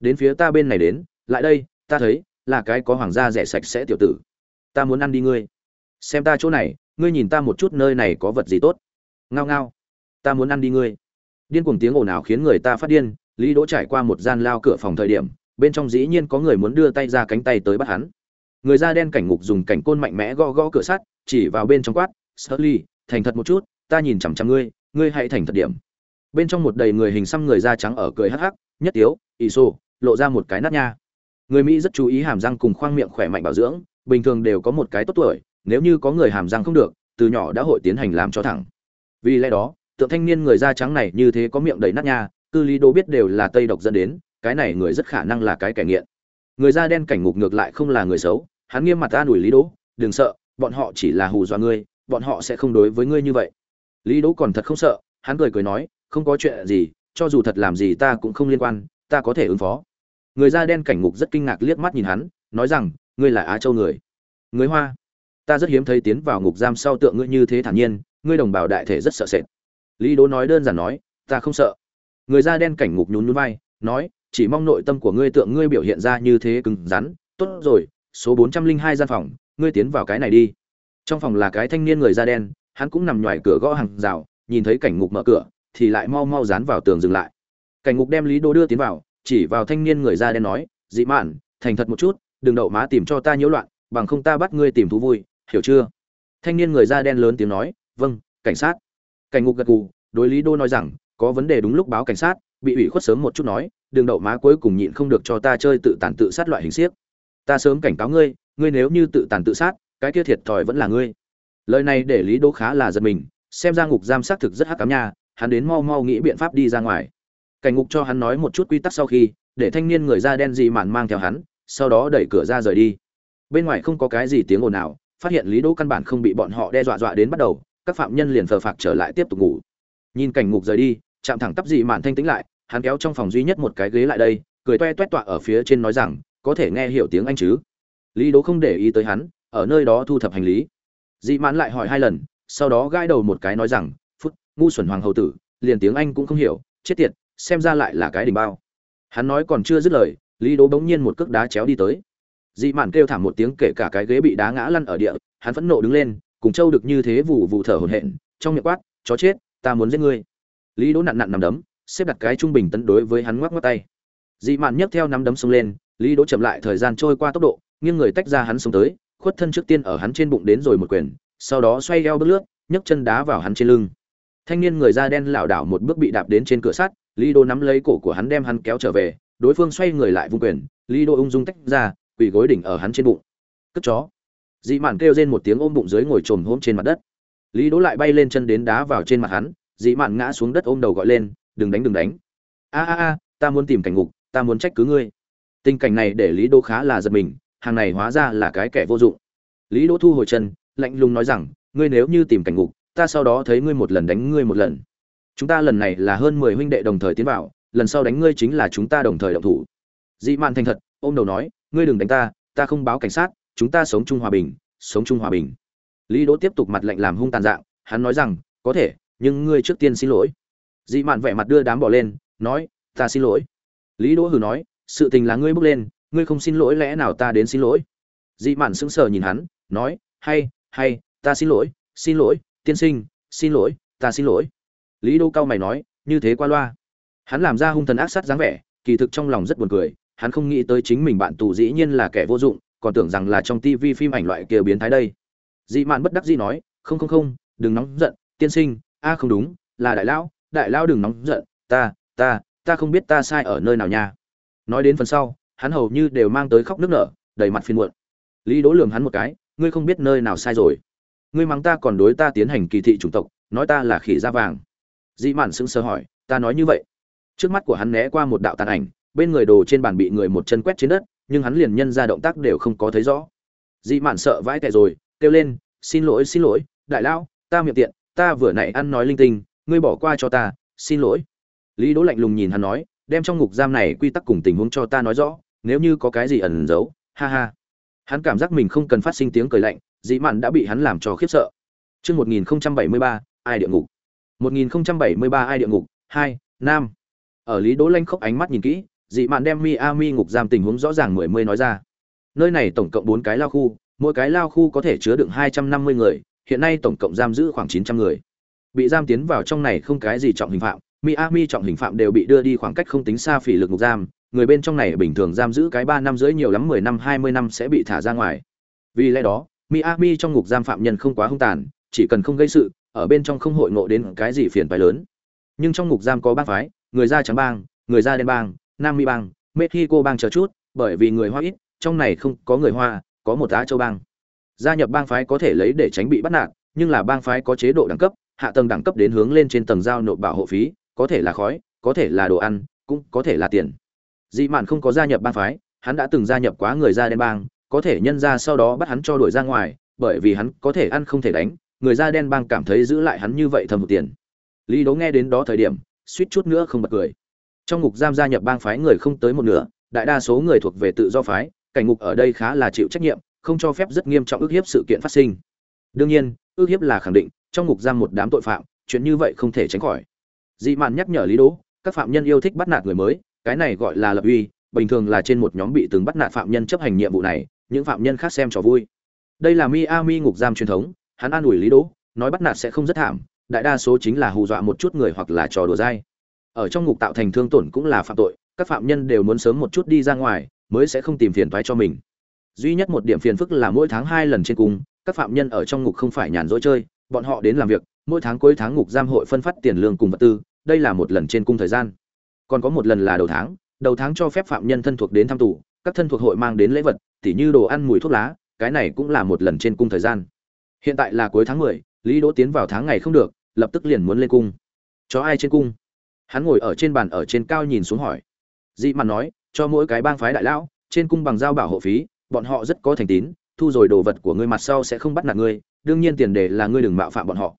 Đến phía ta bên này đến, lại đây, ta thấy, là cái có hoàng gia rẻ sạch sẽ tiểu tử. Ta muốn ăn đi ngươi. Xem ta chỗ này, ngươi nhìn ta một chút nơi này có vật gì tốt. Ngao ngao, ta muốn ăn đi ngươi. Điên cuồng tiếng ồn ào khiến người ta phát điên lý đỗ trải qua một gian lao cửa phòng thời điểm bên trong dĩ nhiên có người muốn đưa tay ra cánh tay tới bắt hắn. Người da đen cảnh ngục dùng cảnh côn mạnh mẽ gõ gõ cửa sắt chỉ vào bên trong quát Sully, thành thật một chút ta nhìn chằm chằm ngươi ngươi hãy thành thật điểm. Bên trong một đầy người hình xăm người da trắng ở cười hắc hắc nhất thiếu, "Iso, lộ ra một cái nát nha. Người mỹ rất chú ý hàm răng cùng khoang miệng khỏe mạnh bảo dưỡng bình thường đều có một cái tốt tuổi nếu như có người hàm răng không được từ nhỏ đã hội tiến hành làm cho thẳng. Vì lẽ đó tượng thanh niên người da trắng này như thế có miệng đầy nát nha cư lý đô biết đều là tây độc dẫn đến, cái này người rất khả năng là cái kẻ nghiện. Người da đen cảnh ngục ngược lại không là người xấu, hắn nghiêm mặt ta đuổi lý đỗ, đừng sợ, bọn họ chỉ là hù dọa ngươi, bọn họ sẽ không đối với ngươi như vậy. Lý đỗ còn thật không sợ, hắn cười cười nói, không có chuyện gì, cho dù thật làm gì ta cũng không liên quan, ta có thể ứng phó. Người da đen cảnh ngục rất kinh ngạc liếc mắt nhìn hắn, nói rằng, ngươi là á châu người. Người hoa, ta rất hiếm thấy tiến vào ngục giam sau tượng ngươi như thế thản nhiên, ngươi đồng bào đại thể rất sợ sệt. Lý đỗ nói đơn giản nói, ta không sợ người da đen cảnh ngục nhún nhún vai, nói, chỉ mong nội tâm của ngươi tượng ngươi biểu hiện ra như thế cứng rắn. Tốt rồi, số bốn trăm linh hai gian phòng, ngươi tiến vào cái này đi. Trong phòng là cái thanh niên người da đen, hắn cũng nằm ngoài cửa gõ hàng rào, nhìn thấy cảnh ngục mở cửa, thì lại mau mau dán vào tường dừng lại. Cảnh ngục đem lý đô đưa tiến vào, chỉ vào thanh niên người da đen nói, dị mạn, thành thật một chút, đừng đậu má tìm cho ta nhiễu loạn, bằng không ta bắt ngươi tìm thú vui, hiểu chưa? Thanh niên người da đen lớn tiếng nói vâng cảnh sát. Cảnh ngục gật gù, đối lý đô nói rằng có vấn đề đúng lúc báo cảnh sát, bị ủy khuất sớm một chút nói, đường đậu má cuối cùng nhịn không được cho ta chơi tự tàn tự sát loại hình siếc. Ta sớm cảnh cáo ngươi ngươi nếu như tự tàn tự sát, cái kia thiệt thòi vẫn là ngươi. Lời này để lý đỗ khá là giật mình, xem ra ngục giam xác thực rất hắc cám nha, hắn đến mau mau nghĩ biện pháp đi ra ngoài. Cảnh ngục cho hắn nói một chút quy tắc sau khi, để thanh niên người da đen gì màn mang theo hắn, sau đó đẩy cửa ra rời đi. Bên ngoài không có cái gì tiếng ồn nào phát hiện lý đỗ căn bản không bị bọn họ đe dọa dọa đến bắt đầu, các phạm nhân liền phờ phạc trở lại tiếp tục ngủ. Nhìn cảnh ngục rời đi chạm thẳng tắp dị mạn thanh tĩnh lại, hắn kéo trong phòng duy nhất một cái ghế lại đây, cười toe toét tọa ở phía trên nói rằng, có thể nghe hiểu tiếng anh chứ? Lý đố không để ý tới hắn, ở nơi đó thu thập hành lý. Dị mạn lại hỏi hai lần, sau đó gãi đầu một cái nói rằng phút ngu xuẩn hoàng hậu tử, liền tiếng anh cũng không hiểu, chết tiệt, xem ra lại là cái đỉnh bao. Hắn nói còn chưa dứt lời, lý đố bỗng nhiên một cước đá chéo đi tới. Dị mạn kêu thảm một tiếng kể cả cái ghế bị đá ngã lăn ở địa, hắn phẫn nộ đứng lên, cùng châu được như thế vụ vụ thở hổn hển, trong miệng quát, chó chết, ta muốn giết ngươi lý Đỗ nặn nặn nằm đấm, xếp đặt cái trung bình tấn đối với hắn ngoắc ngoắc tay. Dị mạn nhấc theo nắm đấm xông lên, lý đỗ chậm lại thời gian trôi qua tốc độ, nghiêng người tách ra hắn xuống tới, khuất thân trước tiên ở hắn trên bụng đến rồi một quyền, sau đó xoay eo bước lướt, nhấc chân đá vào hắn trên lưng. Thanh niên người da đen lảo đảo một bước bị đạp đến trên cửa sắt, lý đỗ nắm lấy cổ của hắn đem hắn kéo trở về, đối phương xoay người lại vung quyền, lý đỗ ung dung tách ra, quỳ gối đỉnh ở hắn trên bụng. Cất chó. Dị mạn kêu lên một tiếng ôm bụng dưới ngồi trồm hôm trên mặt đất. Lý đỗ lại bay lên chân đến đá vào trên mặt hắn dị mạn ngã xuống đất ôm đầu gọi lên, đừng đánh đừng đánh. A a a, ta muốn tìm cảnh ngục, ta muốn trách cứ ngươi. Tình cảnh này để lý đỗ khá là giật mình, hàng này hóa ra là cái kẻ vô dụng. Lý đỗ thu hồi chân, lạnh lùng nói rằng, ngươi nếu như tìm cảnh ngục, ta sau đó thấy ngươi một lần đánh ngươi một lần. Chúng ta lần này là hơn mười huynh đệ đồng thời tiến vào, lần sau đánh ngươi chính là chúng ta đồng thời động thủ. Dị mạn thành thật, ôm đầu nói, ngươi đừng đánh ta ta không báo cảnh sát, chúng ta sống chung hòa bình, sống chung hòa bình. Lý đỗ tiếp tục mặt lạnh làm hung tàn dạng, hắn nói rằng, có thể nhưng ngươi trước tiên xin lỗi. Dị mạn vẻ mặt đưa đám bỏ lên, nói, ta xin lỗi. Lý đỗ hử nói, sự tình là ngươi bước lên, ngươi không xin lỗi lẽ nào ta đến xin lỗi? Dị mạn sững sờ nhìn hắn, nói, hay hay, ta xin lỗi xin lỗi, tiên sinh, xin lỗi, ta xin lỗi. Lý đô cao mày nói, như thế qua loa. Hắn làm ra hung thần ác sát dáng vẻ, kỳ thực trong lòng rất buồn cười, hắn không nghĩ tới chính mình bạn tù dĩ nhiên là kẻ vô dụng, còn tưởng rằng là trong tivi phim ảnh loại kia biến thái đây. Dị mạn bất đắc dĩ nói, không không không, đừng nóng giận, tiên sinh a không đúng, là đại lão đại lão đừng nóng giận, ta ta ta không biết ta sai ở nơi nào nha. Nói đến phần sau, hắn hầu như đều mang tới khóc nước nở, đầy mặt phiền muộn. Lý đỗ lường hắn một cái, ngươi không biết nơi nào sai rồi. Ngươi mắng ta còn đối ta tiến hành kỳ thị chủng tộc, nói ta là khỉ da vàng. Dị mạn sững sờ hỏi, ta nói như vậy. Trước mắt của hắn né qua một đạo tàn ảnh, bên người đồ trên bàn bị người một chân quét trên đất, nhưng hắn liền nhân ra động tác đều không có thấy rõ. Dị mạn sợ vãi tệ rồi, kêu lên, xin lỗi xin lỗi, đại lão, ta miệng tiện ta vừa nãy ăn nói linh tinh ngươi bỏ qua cho ta xin lỗi lý đỗ lạnh lùng nhìn hắn nói đem trong ngục giam này quy tắc cùng tình huống cho ta nói rõ nếu như có cái gì ẩn giấu ha ha hắn cảm giác mình không cần phát sinh tiếng cười lạnh dị mạn đã bị hắn làm cho khiếp sợ Chương 1073, ai địa ngục. 1073 ai địa ngục, 2, nam. Ở Lý Đỗ Lanh khóc ánh mắt nhìn kỹ, dị mạn đem Miami ngục giam tình huống rõ ràng mười mươi nói ra. Nơi này tổng cộng 4 cái lao khu, mỗi cái lao khu có thể chứa đựng 250 người, hiện nay tổng cộng giam giữ khoảng 900 người. Bị giam tiến vào trong này không cái gì trọng hình phạm, Miami trọng hình phạm đều bị đưa đi khoảng cách không tính xa phỉ lực ngục giam, người bên trong này bình thường giam giữ cái 3 năm rưỡi nhiều lắm 10 năm 20 năm sẽ bị thả ra ngoài. Vì lẽ đó, Miami trong ngục giam phạm nhân không quá hung tàn, chỉ cần không gây sự ở bên trong không hội ngộ đến cái gì phiền phải lớn nhưng trong ngục giam có bang phái người da trắng bang người da đen bang nam mỹ bang mexico bang chờ chút bởi vì người hoa ít trong này không có người hoa có một á châu bang gia nhập bang phái có thể lấy để tránh bị bắt nạt, nhưng là bang phái có chế độ đẳng cấp, hạ tầng đẳng cấp đến hướng lên trên tầng giao nộp bảo hộ phí, có thể là khói, có thể là đồ ăn, cũng có thể là tiền. Dị mạn không có gia nhập bang phái, hắn đã từng gia nhập quá người da đen bang, có thể nhân ra sau đó bắt hắn cho đuổi ra ngoài, bởi vì hắn có thể ăn không thể đánh, người da đen bang cảm thấy giữ lại hắn như vậy thầm một tiền. Lý đố nghe đến đó thời điểm, suýt chút nữa không bật cười. Trong ngục giam gia nhập bang phái người không tới một nửa, đại đa số người thuộc về tự do phái, cảnh ngục ở đây khá là chịu trách nhiệm không cho phép rất nghiêm trọng ước hiếp sự kiện phát sinh. Đương nhiên ước hiếp là khẳng định trong ngục giam một đám tội phạm chuyện như vậy không thể tránh khỏi. Dị mạn nhắc nhở lý đỗ, các phạm nhân yêu thích bắt nạt người mới cái này gọi là lập uy bình thường là trên một nhóm bị từng bắt nạt phạm nhân chấp hành nhiệm vụ này những phạm nhân khác xem trò vui. Đây là miami ngục giam truyền thống hắn an ủi lý đỗ nói bắt nạt sẽ không rất thảm đại đa số chính là hù dọa một chút người hoặc là trò đùa dai. Ở trong ngục tạo thành thương tổn cũng là phạm tội các phạm nhân đều muốn sớm một chút đi ra ngoài mới sẽ không tìm phiền toái cho mình duy nhất một điểm phiền phức là mỗi tháng hai lần trên cung, các phạm nhân ở trong ngục không phải nhàn rỗi chơi, bọn họ đến làm việc, mỗi tháng cuối tháng ngục giam hội phân phát tiền lương cùng vật tư, đây là một lần trên cung thời gian. Còn có một lần là đầu tháng đầu tháng cho phép phạm nhân thân thuộc đến thăm tù, các thân thuộc hội mang đến lễ vật, tỉ như đồ ăn, mùi thuốc lá, cái này cũng là một lần trên cung thời gian. Hiện tại là cuối tháng mười, lý đỗ tiến vào tháng ngày không được, lập tức liền muốn lên cung. Cho ai trên cung? Hắn ngồi ở trên bàn ở trên cao nhìn xuống hỏi. Dị mặt nói, cho mỗi cái bang phái đại lão, trên cung bằng giao bảo hộ phí bọn họ rất có thành tín, thu rồi đồ vật của ngươi mặt sau sẽ không bắt nạt ngươi, đương nhiên tiền đề là ngươi đừng mạo phạm bọn họ.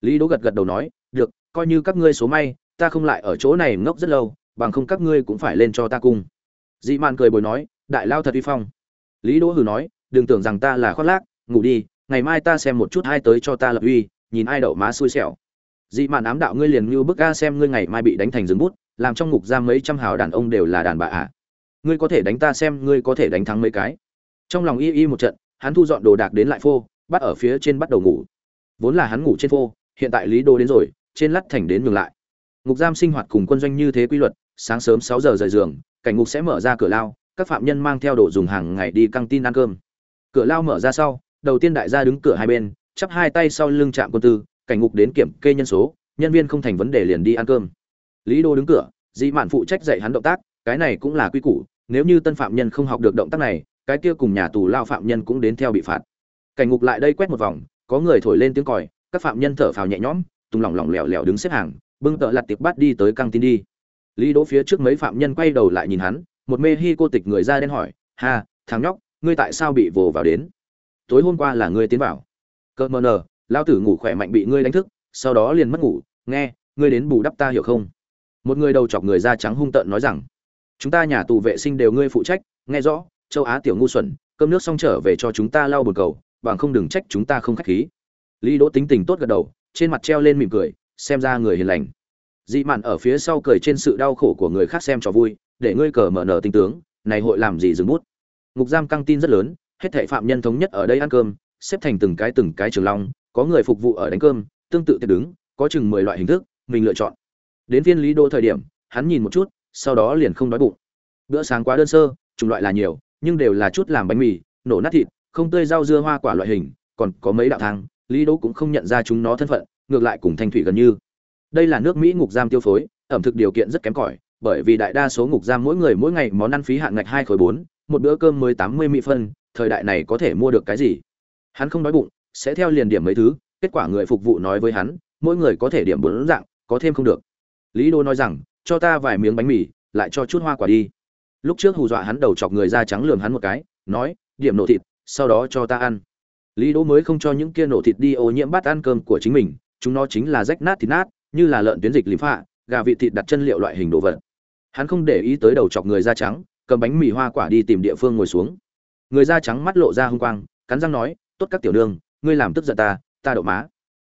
Lý đỗ gật gật đầu nói, được, coi như các ngươi số may, ta không lại ở chỗ này ngốc rất lâu, bằng không các ngươi cũng phải lên cho ta cung. Dị mạn cười bồi nói, đại lao thật uy phong. Lý đỗ hừ nói, đừng tưởng rằng ta là khoác lác, ngủ đi, ngày mai ta xem một chút hai tới cho ta lập uy, nhìn ai đậu má xui xẻo. Dị mạn ám đạo, ngươi liền như bức ga xem ngươi ngày mai bị đánh thành rừng bút, làm trong ngục giam mấy trăm hào đàn ông đều là đàn bà ạ à. ngươi có thể đánh ta xem ngươi có thể đánh thắng mấy cái trong lòng y y một trận, hắn thu dọn đồ đạc đến lại phô, bắt ở phía trên bắt đầu ngủ. Vốn là hắn ngủ trên phô, hiện tại lý đô đến rồi, trên lắt thành đến ngừng lại. Ngục giam sinh hoạt cùng quân doanh như thế quy luật, sáng sớm sáu giờ rời giường, cảnh ngục sẽ mở ra cửa lao, các phạm nhân mang theo đồ dùng hàng ngày đi căng tin ăn cơm. Cửa lao mở ra sau, đầu tiên đại gia đứng cửa hai bên, chắp hai tay sau lưng trạm quân tư, cảnh ngục đến kiểm kê nhân số, nhân viên không thành vấn đề liền đi ăn cơm. Lý đô đứng cửa dị mạn phụ trách dạy hắn động tác, cái này cũng là quy củ, nếu như tân phạm nhân không học được động tác này cái kia cùng nhà tù lao phạm nhân cũng đến theo bị phạt. Cảnh ngục lại đây quét một vòng, có người thổi lên tiếng còi, các phạm nhân thở phào nhẹ nhõm tung lỏng lỏng lẻo lẻo đứng xếp hàng, bưng tợ lặt tiệp bắt đi tới căng tin đi. Lý đỗ phía trước mấy phạm nhân quay đầu lại nhìn hắn, một mê hi cô tịch người ra đen hỏi, ha, thằng nhóc, ngươi tại sao bị vồ vào đến? Tối hôm qua là ngươi tiến vào. Cơ mờ nờ, lao tử ngủ khỏe mạnh bị ngươi đánh thức, sau đó liền mất ngủ, nghe, ngươi đến bù đắp ta hiểu không? Một người đầu chọc người da trắng hung tợn nói rằng, chúng ta nhà tù vệ sinh đều ngươi phụ trách, nghe rõ châu á tiểu ngu xuẩn cơm nước xong trở về cho chúng ta lau bồn cầu bằng không đừng trách chúng ta không khách khí lý đỗ tính tình tốt gật đầu trên mặt treo lên mỉm cười xem ra người hiền lành dị mạn ở phía sau cười trên sự đau khổ của người khác xem cho vui để ngươi cờ mở nở tinh tướng này hội làm gì dừng bút ngục giam căng tin rất lớn hết thảy phạm nhân thống nhất ở đây ăn cơm, xếp thành từng cái từng cái trường long, có người phục vụ ở đánh cơm, tương tự tiệc đứng, có chừng 10 loại hình thức, mình lựa chọn. Đến phiên Lý Đô thời điểm, hắn nhìn một chút, sau đó liền không đói bụng. Bữa sáng quá đơn sơ, chủng loại là nhiều, nhưng đều là chút làm bánh mì, nổ nát thịt, không tươi rau dưa hoa quả loại hình, còn có mấy đạo thang, Lý Đỗ cũng không nhận ra chúng nó thân phận, ngược lại cùng Thanh Thủy gần như. Đây là nước Mỹ ngục giam tiêu phối, ẩm thực điều kiện rất kém cỏi, bởi vì đại đa số ngục giam mỗi người mỗi ngày món ăn phí hạn ngạch 2 khối 4, một bữa cơm mới 80 mỹ phân, thời đại này có thể mua được cái gì? Hắn không đói bụng sẽ theo liền điểm mấy thứ kết quả người phục vụ nói với hắn mỗi người có thể điểm bốn dạng có thêm không được. Lý đô nói rằng cho ta vài miếng bánh mì lại cho chút hoa quả đi lúc trước hù dọa hắn đầu chọc người da trắng lườm hắn một cái, nói, điểm nổ thịt, sau đó cho ta ăn. Lý đỗ mới không cho những kia nổ thịt đi ô nhiễm bát ăn cơm của chính mình, chúng nó chính là rách nát thịt nát, như là lợn tuyến dịch lím phạ, gà vịt thịt đặt chân liệu loại hình đồ vật. Hắn không để ý tới đầu chọc người da trắng, cầm bánh mì hoa quả đi tìm địa phương ngồi xuống. Người da trắng mắt lộ ra hung quang, cắn răng nói, tốt các tiểu đường, ngươi làm tức giận ta ta đậu má.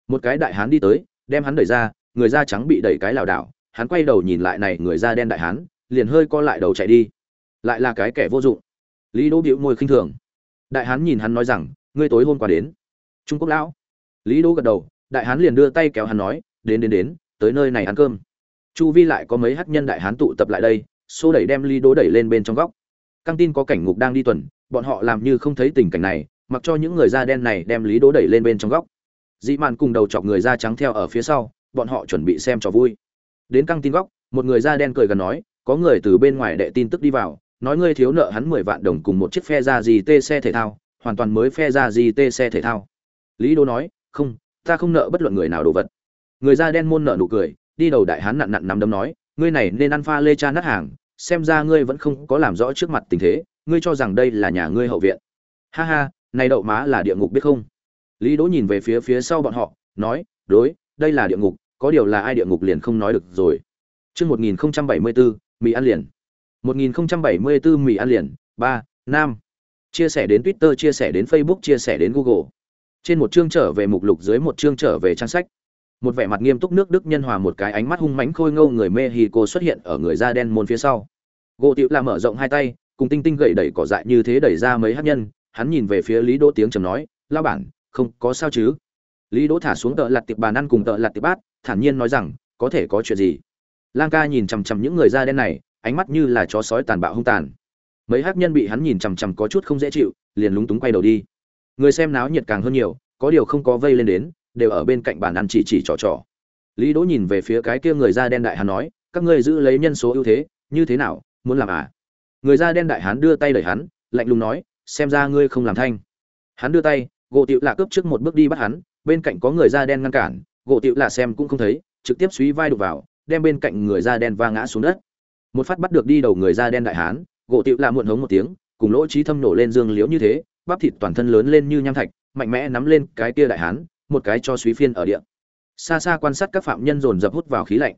Một cái đại hán đi tới, đem hắn đẩy ra, người da trắng bị đẩy cái lảo đảo, hắn quay đầu nhìn lại này người da đen đại hán liền hơi co lại đầu chạy đi. Lại là cái kẻ vô dụng. Lý đỗ bĩu môi khinh thường. Đại hán nhìn hắn nói rằng, ngươi tối hôm qua đến. Trung quốc lão. Lý đỗ gật đầu, đại hán liền đưa tay kéo hắn nói, đến đến đến, tới nơi này ăn cơm. Chu vi lại có mấy hắc nhân đại hán tụ tập lại đây, xô đẩy đem lý đỗ đẩy lên bên trong góc. Căng tin có cảnh ngục đang đi tuần, bọn họ làm như không thấy tình cảnh này, mặc cho những người da đen này đem lý đỗ đẩy lên bên trong góc. Dị mạn cùng đầu chọc người da trắng theo ở phía sau, bọn họ chuẩn bị xem trò vui. Đến căng tin góc, một người da đen cười gần nói có người từ bên ngoài đệ tin tức đi vào nói ngươi thiếu nợ hắn mười vạn đồng cùng một chiếc phe ra gì tê xe thể thao hoàn toàn mới phe ra gì tê xe thể thao. Lý đô nói không ta không nợ bất luận người nào đồ vật. Người da đen môn nợ nụ cười đi đầu đại hán nặn nặn nắm đấm nói ngươi này nên ăn pha lê cha nát hàng xem ra ngươi vẫn không có làm rõ trước mặt tình thế ngươi cho rằng đây là nhà ngươi hậu viện. Ha ha này đậu má là địa ngục biết không? Lý đỗ nhìn về phía phía sau bọn họ nói đối đây là địa ngục có điều là ai địa ngục liền không nói được rồi. Chương 1074, mì ăn liền. 1074 mì ăn liền, 3, Nam. Chia sẻ đến Twitter, chia sẻ đến Facebook, chia sẻ đến Google. Trên một chương trở về mục lục dưới một chương trở về trang sách. Một vẻ mặt nghiêm túc nước Đức nhân hòa một cái ánh mắt hung mãnh khôi ngâu người Mexico xuất hiện ở người da đen môn phía sau. Gỗ Tiểu là mở rộng hai tay, cùng tinh tinh gậy đẩy cỏ dại như thế đẩy ra mấy hát nhân, hắn nhìn về phía Lý Đỗ tiếng trầm nói, lao bản, không, có sao chứ?" Lý Đỗ thả xuống tợ lặt tiệp bàn ăn cùng tợ lặt tiệp bát, thản nhiên nói rằng, "Có thể có chuyện gì?" Lang ca nhìn chằm chằm những người da đen này, ánh mắt như là chó sói tàn bạo hung tàn. Mấy hát nhân bị hắn nhìn chằm chằm có chút không dễ chịu, liền lúng túng quay đầu đi. Người xem náo nhiệt càng hơn nhiều, có điều không có vây lên đến, đều ở bên cạnh bàn ăn chỉ chỉ trò trò. Lý đỗ nhìn về phía cái kia người da đen đại hắn nói, các ngươi giữ lấy nhân số ưu thế, như thế nào, muốn làm à? Người da đen đại hán đưa tay đẩy hắn, lạnh lùng nói, xem ra ngươi không làm thanh. Hắn đưa tay, gỗ tiệu lạ cướp trước một bước đi bắt hắn, bên cạnh có người da đen ngăn cản, gỗ tiệu lạ xem cũng không thấy, trực tiếp suy vai đục vào đem bên cạnh người da đen va ngã xuống đất. Một phát bắt được đi đầu người da đen đại hán, gỗ tịu là muộn hống một tiếng, cùng lỗ trí thâm nổ lên dương liễu như thế, bắp thịt toàn thân lớn lên như nham thạch, mạnh mẽ nắm lên cái kia đại hán, một cái cho suý phiên ở địa. Xa xa quan sát các phạm nhân dồn dập hút vào khí lạnh.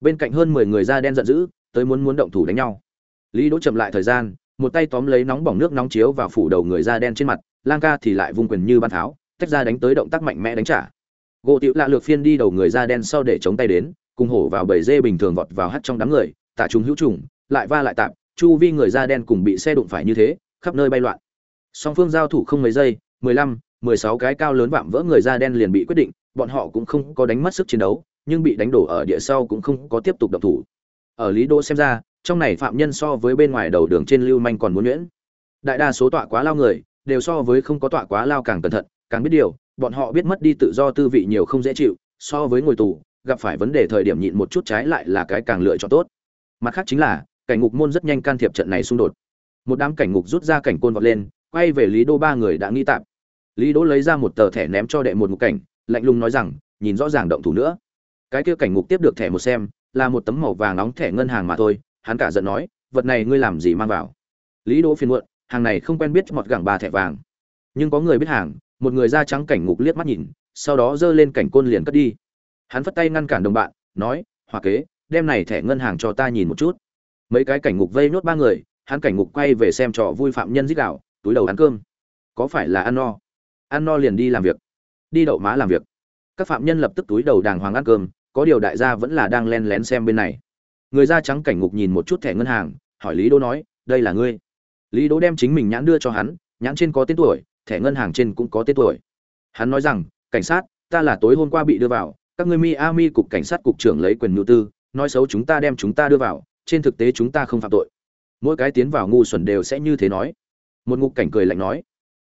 Bên cạnh hơn mười người da đen giận dữ, tới muốn muốn động thủ đánh nhau. Lý đỗ chậm lại thời gian, một tay tóm lấy nóng bỏng nước nóng chiếu vào phủ đầu người da đen trên mặt, lang ca thì lại vung quyền như ban tháo, tách ra đánh tới động tác mạnh mẽ đánh trả. Gỗ tiểu lạ lược phiên đi đầu người da đen sau để chống tay đến cùng hổ vào bầy dê bình thường vọt vào hắt trong đám người, tả chúng hữu trùng, lại va lại tạm chu vi người da đen cùng bị xe đụng phải như thế, khắp nơi bay loạn. Song phương giao thủ không mấy giây, mười lăm, mười sáu cái cao lớn vạm vỡ người da đen liền bị quyết định, bọn họ cũng không có đánh mất sức chiến đấu, nhưng bị đánh đổ ở địa sau cũng không có tiếp tục động thủ. Ở lý đô xem ra, trong này phạm nhân so với bên ngoài đầu đường trên lưu manh còn muốn nhuyễn. Đại đa số tọa quá lao người, đều so với không có tọa quá lao càng cẩn thận, càng biết điều, bọn họ biết mất đi tự do tư vị nhiều không dễ chịu, so với ngồi tù gặp phải vấn đề thời điểm nhịn một chút trái lại là cái càng lựa chọn tốt. Mặt khác chính là, cảnh ngục môn rất nhanh can thiệp trận này xung đột. Một đám cảnh ngục rút ra cảnh côn vọt lên, quay về lý đô ba người đã nghi tạm. Lý đỗ lấy ra một tờ thẻ ném cho đệ một ngục cảnh, lạnh lùng nói rằng, nhìn rõ ràng động thủ nữa. Cái kia cảnh ngục tiếp được thẻ một xem, là một tấm màu vàng nóng thẻ ngân hàng mà thôi, hắn cả giận nói, vật này ngươi làm gì mang vào? Lý đỗ phiền muộn, hàng này không quen biết mọt gẳng ba thẻ vàng. Nhưng có người biết hàng, một người da trắng cảnh ngục liếc mắt nhìn, sau đó giơ lên cảnh côn liền cất đi hắn phất tay ngăn cản đồng bạn, nói hòa kế, đem này thẻ ngân hàng cho ta nhìn một chút. Mấy cái cảnh ngục vây nốt ba người, hắn cảnh ngục quay về xem trò vui phạm nhân dích đạo túi đầu ăn cơm. Có phải là ăn no? Ăn no liền đi làm việc. Đi đậu má làm việc. Các phạm nhân lập tức túi đầu đàng hoàng ăn cơm, có điều đại gia vẫn là đang len lén xem bên này. Người da trắng cảnh ngục nhìn một chút thẻ ngân hàng, hỏi lý đỗ nói, đây là ngươi? Lý đỗ đem chính mình nhãn đưa cho hắn, nhãn trên có tên tuổi, thẻ ngân hàng trên cũng có tên tuổi. Hắn nói rằng, cảnh sát, ta là tối hôm qua bị đưa vào các ngươi Miami cục cảnh sát cục trưởng lấy quyền nhu tư, nói xấu chúng ta đem chúng ta đưa vào, trên thực tế chúng ta không phạm tội. Mỗi cái tiến vào ngu xuẩn đều sẽ như thế nói. Một ngục cảnh cười lạnh nói.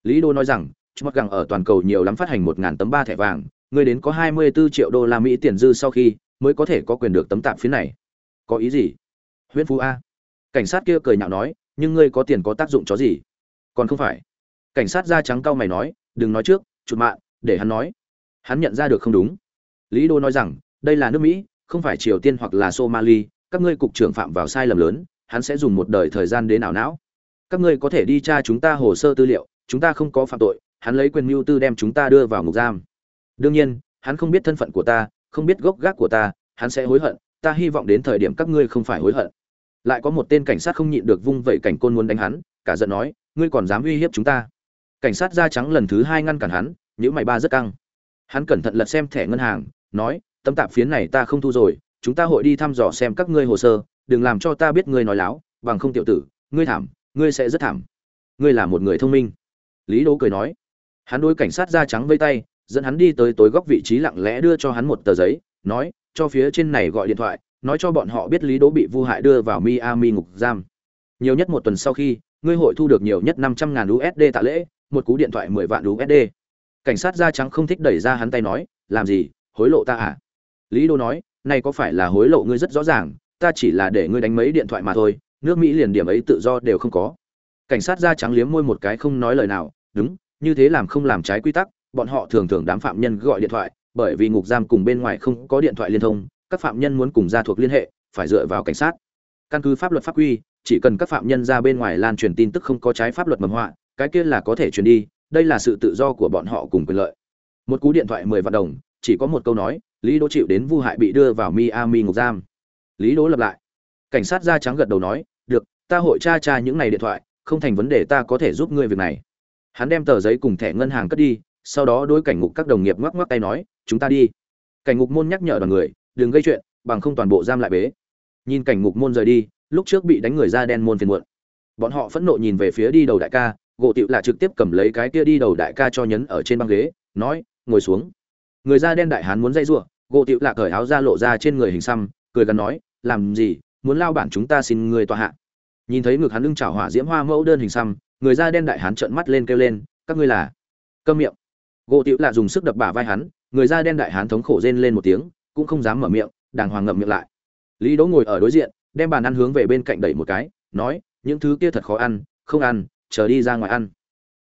Lý Đô nói rằng, chúng gặng ở toàn cầu nhiều lắm phát hành một ngàn tấm ba thẻ vàng, ngươi đến có 24 triệu đô la Mỹ tiền dư sau khi mới có thể có quyền được tấm tạm phiến này. Có ý gì? Huyễn Phú A. Cảnh sát kia cười nhạo nói, nhưng ngươi có tiền có tác dụng chó gì? Còn không phải. Cảnh sát da trắng cao mày nói, đừng nói trước, chuột mạng, để hắn nói. Hắn nhận ra được không đúng lý đô nói rằng, đây là nước mỹ, không phải triều tiên hoặc là somali, các ngươi cục trưởng phạm vào sai lầm lớn, hắn sẽ dùng một đời thời gian đến ảo não. Các ngươi có thể đi tra chúng ta hồ sơ tư liệu, chúng ta không có phạm tội, hắn lấy quyền mưu tư đem chúng ta đưa vào ngục giam. Đương nhiên, hắn không biết thân phận của ta, không biết gốc gác của ta, hắn sẽ hối hận, ta hy vọng đến thời điểm các ngươi không phải hối hận. Lại có một tên cảnh sát không nhịn được vung vẩy cảnh côn muốn đánh hắn, cả giận nói, ngươi còn dám uy hiếp chúng ta. Cảnh sát da trắng lần thứ hai ngăn cản hắn những mày ba rất căng. Hắn cẩn thận lật xem thẻ ngân hàng nói tấm tạp phiến này ta không thu rồi, chúng ta hội đi thăm dò xem các ngươi hồ sơ, đừng làm cho ta biết ngươi nói láo, bằng không tiểu tử, ngươi thảm, ngươi sẽ rất thảm. Ngươi là một người thông minh. Lý đỗ cười nói. Hắn đôi cảnh sát da trắng vây tay, dẫn hắn đi tới tối góc vị trí lặng lẽ đưa cho hắn một tờ giấy, nói, cho phía trên này gọi điện thoại, nói cho bọn họ biết lý đỗ bị vu hại đưa vào miami ngục giam. Nhiều nhất một tuần sau khi, ngươi hội thu được nhiều nhất năm trăm ngàn usd tạ lễ, một cú điện thoại mười vạn usd cảnh sát da trắng không thích đẩy ra hắn tay nói, làm gì hối lộ ta à? Lý đô nói, này có phải là hối lộ ngươi rất rõ ràng, ta chỉ là để ngươi đánh mấy điện thoại mà thôi, nước mỹ liền điểm ấy tự do đều không có. Cảnh sát da trắng liếm môi một cái không nói lời nào, đúng, như thế làm không làm trái quy tắc, bọn họ thường thường đám phạm nhân gọi điện thoại, bởi vì ngục giam cùng bên ngoài không có điện thoại liên thông, các phạm nhân muốn cùng gia thuộc liên hệ, phải dựa vào cảnh sát. Căn cứ pháp luật pháp quy, chỉ cần các phạm nhân ra bên ngoài lan truyền tin tức không có trái pháp luật mầm họa, cái kia là có thể truyền đi, đây là sự tự do của bọn họ cùng quyền lợi. Một cú điện thoại mười vạn đồng chỉ có một câu nói, lý đỗ chịu đến vu hại bị đưa vào miami ngục giam. Lý đỗ lập lại. Cảnh sát da trắng gật đầu nói, được, ta hội tra tra những này điện thoại, không thành vấn đề ta có thể giúp ngươi việc này. Hắn đem tờ giấy cùng thẻ ngân hàng cất đi, sau đó đối cảnh ngục các đồng nghiệp ngoắc ngoắc tay nói, chúng ta đi. Cảnh ngục môn nhắc nhở đoàn người, đừng gây chuyện, bằng không toàn bộ giam lại bế. Nhìn cảnh ngục môn rời đi, lúc trước bị đánh người da đen môn phiền muộn. Bọn họ phẫn nộ nhìn về phía đi đầu đại ca, gỗ tịu là trực tiếp cầm lấy cái kia đi đầu đại ca cho nhấn ở trên băng ghế, nói, ngồi xuống người da đen đại hán muốn dây rủa, gỗ tiệu Lạc cởi áo ra lộ ra trên người hình xăm, cười gần nói, làm gì, muốn lao bản chúng ta xin người tòa hạ. Nhìn thấy ngực hắn lưng chảo hỏa diễm hoa mẫu đơn hình xăm, người da đen đại hán trợn mắt lên kêu lên, các ngươi là câm miệng. Gỗ tiệu Lạc dùng sức đập bả vai hắn, người da đen đại hán thống khổ rên lên một tiếng, cũng không dám mở miệng, đàng hoàng ngậm miệng lại. Lý đỗ ngồi ở đối diện, đem bàn ăn hướng về bên cạnh đẩy một cái, nói, những thứ kia thật khó ăn, không ăn, chờ đi ra ngoài ăn.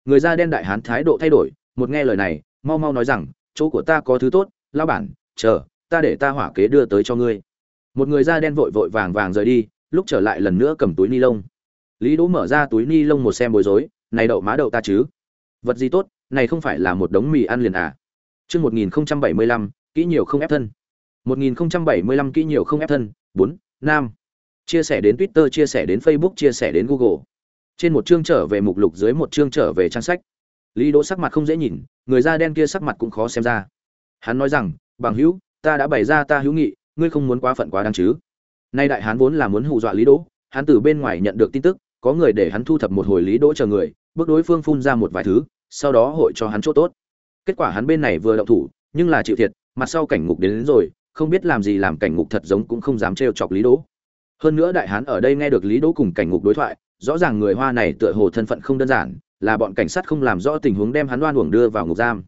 Người da đen đại hán thái độ thay đổi, một nghe lời này, mau mau nói rằng chỗ của ta có thứ tốt lao bản chờ ta để ta hỏa kế đưa tới cho ngươi một người da đen vội vội vàng vàng rời đi lúc trở lại lần nữa cầm túi ni lông lý đỗ mở ra túi ni lông một xem bối rối này đậu má đậu ta chứ vật gì tốt này không phải là một đống mì ăn liền à Chương 1075, kỹ nhiều không ép thân. 1075 kỹ nhiều không ép thân. bốn, Nam. Chia sẻ đến Twitter, chia sẻ đến Facebook, chia sẻ đến Google. Trên một chương trở về mục lục dưới một chương trở về trang sách. Lý Đỗ sắc mặt không dễ nhìn, người da đen kia sắc mặt cũng khó xem ra. Hắn nói rằng, "Bằng hữu, ta đã bày ra ta hữu nghị, ngươi không muốn quá phận quá đáng chứ?" Nay đại hán vốn là muốn hù dọa Lý Đỗ, hắn từ bên ngoài nhận được tin tức, có người để hắn thu thập một hồi Lý Đỗ chờ người, bước đối phương phun ra một vài thứ, sau đó hội cho hắn chỗ tốt kết quả hắn bên này vừa động thủ nhưng là chịu thiệt mặt sau cảnh ngục đến, đến rồi không biết làm gì làm cảnh ngục thật giống cũng không dám trêu chọc lý đỗ hơn nữa đại hán ở đây nghe được lý đỗ cùng cảnh ngục đối thoại rõ ràng người hoa này tựa hồ thân phận không đơn giản là bọn cảnh sát không làm rõ tình huống đem hắn đoan uổng đưa vào ngục giam.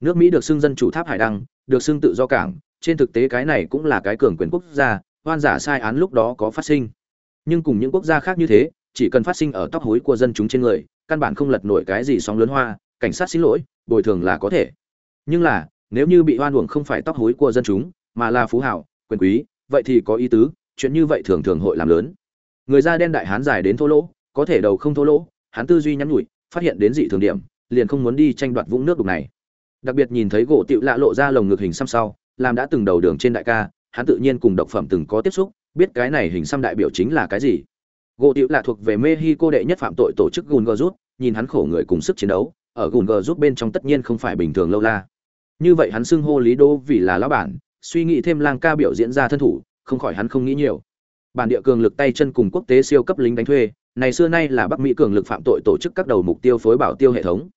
Nước mỹ được xưng dân chủ tháp hải đăng, được xưng tự do cảng, trên thực tế cái này cũng là cái cường quyền quốc gia, oan giả sai án lúc đó có phát sinh. Nhưng cùng những quốc gia khác như thế, chỉ cần phát sinh ở tóc hối của dân chúng trên người, căn bản không lật nổi cái gì sóng lớn hoa, cảnh sát xin lỗi, bồi thường là có thể. Nhưng là, nếu như bị oan uổng không phải tóc hối của dân chúng, mà là phú hảo, quyền quý, vậy thì có ý tứ, chuyện như vậy thường thường hội làm lớn. Người da đen đại hán dài đến thô lỗ, có thể đầu không thô lỗ, hắn tư duy nhắn nhủi phát hiện đến dị thường điểm, liền không muốn đi tranh đoạt vũng nước đục này. Đặc biệt nhìn thấy gỗ tựu lạ lộ ra lồng ngực hình xăm sau, làm đã từng đầu đường trên đại ca, hắn tự nhiên cùng độc phẩm từng có tiếp xúc, biết cái này hình xăm đại biểu chính là cái gì. Gỗ tựu lạ thuộc về mexico đệ nhất phạm tội tổ chức gùn gờ rút nhìn hắn khổ người cùng sức chiến đấu, ở gùn gờ rút bên trong tất nhiên không phải bình thường lâu la. Như vậy hắn xưng hô lý đô vì là lão bản, suy nghĩ thêm lang ca biểu diễn ra thân thủ, không khỏi hắn không nghĩ nhiều. Bản địa cường lực tay chân cùng quốc tế siêu cấp lính đánh thuê này xưa nay là bắc mỹ cường lực phạm tội tổ chức các đầu mục tiêu phối bảo tiêu hệ thống.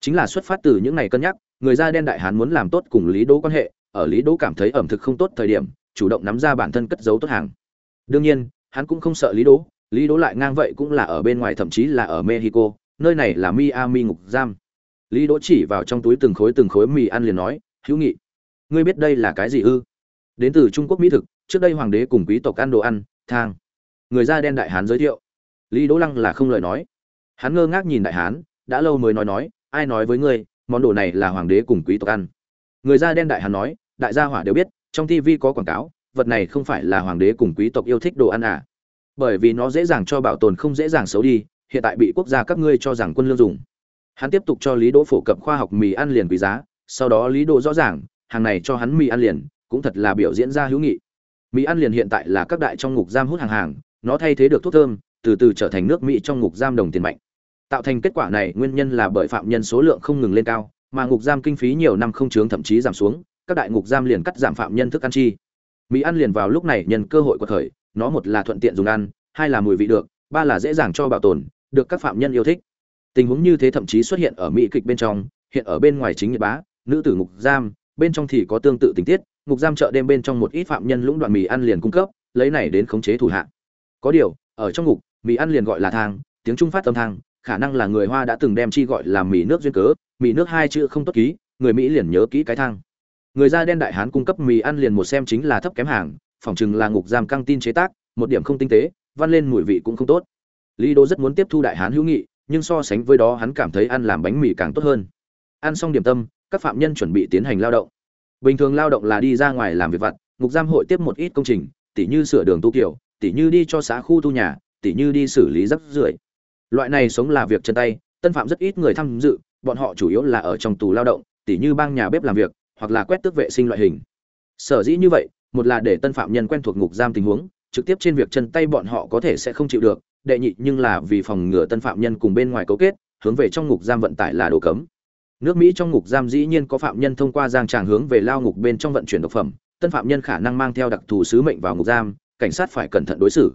Chính là xuất phát từ những này cân nhắc, người da đen đại hán muốn làm tốt cùng lý đỗ quan hệ, ở lý đỗ cảm thấy ẩm thực không tốt thời điểm, chủ động nắm ra bản thân cất giấu tốt hàng. Đương nhiên, hắn cũng không sợ lý đỗ lý đỗ lại ngang vậy cũng là ở bên ngoài, thậm chí là ở mexico, nơi này là miami ngục giam. Lý đỗ chỉ vào trong túi từng khối từng khối mì ăn liền nói, hữu nghị, ngươi biết đây là cái gì ư? Đến từ trung quốc mỹ thực, trước đây hoàng đế cùng quý tộc ăn đồ ăn, thang. Người da đen đại hán giới thiệu lý đỗ lăng là không lời nói. Hắn ngơ ngác nhìn đại hán, đã lâu mới nói nói, ai nói với ngươi, món đồ này là hoàng đế cùng quý tộc ăn? Người da đen đại hán nói, đại gia hỏa đều biết, trong tv có quảng cáo, vật này không phải là hoàng đế cùng quý tộc yêu thích đồ ăn à? Bởi vì nó dễ dàng cho bảo tồn không dễ dàng xấu đi, hiện tại bị quốc gia các ngươi cho rằng quân lương dùng. Hắn tiếp tục cho lý đỗ phổ cập khoa học mì ăn liền quý giá, sau đó lý đỗ rõ ràng, hàng này cho hắn mì ăn liền, cũng thật là biểu diễn ra hữu nghị. Mì ăn liền hiện tại là các đại trong ngục giam hút hàng hàng, nó thay thế được thuốc thơm từ từ trở thành nước mỹ trong ngục giam đồng tiền mạnh. Tạo thành kết quả này, nguyên nhân là bởi phạm nhân số lượng không ngừng lên cao, mà ngục giam kinh phí nhiều năm không chướng thậm chí giảm xuống, các đại ngục giam liền cắt giảm phạm nhân thức ăn chi. Mỹ ăn liền vào lúc này nhân cơ hội của thời nó một là thuận tiện dùng ăn, hai là mùi vị được, ba là dễ dàng cho bảo tồn, được các phạm nhân yêu thích. Tình huống như thế thậm chí xuất hiện ở mỹ kịch bên trong, hiện ở bên ngoài chính nghĩa bá, nữ tử ngục giam, bên trong thì có tương tự tình tiết, ngục giam chợ đêm bên trong một ít phạm nhân lũng đoạn mì ăn liền cung cấp, lấy này đến khống chế thủ hạ. Có điều, ở trong ngục mì ăn liền gọi là thang, tiếng trung phát âm thang, khả năng là người hoa đã từng đem chi gọi là mì nước duyên cớ, mì nước hai chữ không tốt ký, người mỹ liền nhớ kỹ cái thang. Người da đen đại hán cung cấp mì ăn liền một xem chính là thấp kém hàng, phỏng chừng là ngục giam căng tin chế tác, một điểm không tinh tế, văn lên mùi vị cũng không tốt. Lý đô rất muốn tiếp thu đại hán hữu nghị, nhưng so sánh với đó hắn cảm thấy ăn làm bánh mì càng tốt hơn. Ăn xong điểm tâm, các phạm nhân chuẩn bị tiến hành lao động. Bình thường lao động là đi ra ngoài làm việc vặt, ngục giam hội tiếp một ít công trình, tỉ như sửa đường tu kiểu, tỉ như đi cho xã khu tu nhà tỉ như đi xử lý rắc rưởi. Loại này sống là việc chân tay, tân phạm rất ít người tham dự, bọn họ chủ yếu là ở trong tù lao động, tỉ như bang nhà bếp làm việc, hoặc là quét tước vệ sinh loại hình. Sở dĩ như vậy, một là để tân phạm nhân quen thuộc ngục giam tình huống, trực tiếp trên việc chân tay bọn họ có thể sẽ không chịu được, đệ nhị nhưng là vì phòng ngừa tân phạm nhân cùng bên ngoài cấu kết, hướng về trong ngục giam vận tải là đồ cấm. Nước mỹ trong ngục giam dĩ nhiên có phạm nhân thông qua giang tràng hướng về lao ngục bên trong vận chuyển độc phẩm, tân phạm nhân khả năng mang theo đặc thù sứ mệnh vào ngục giam, cảnh sát phải cẩn thận đối xử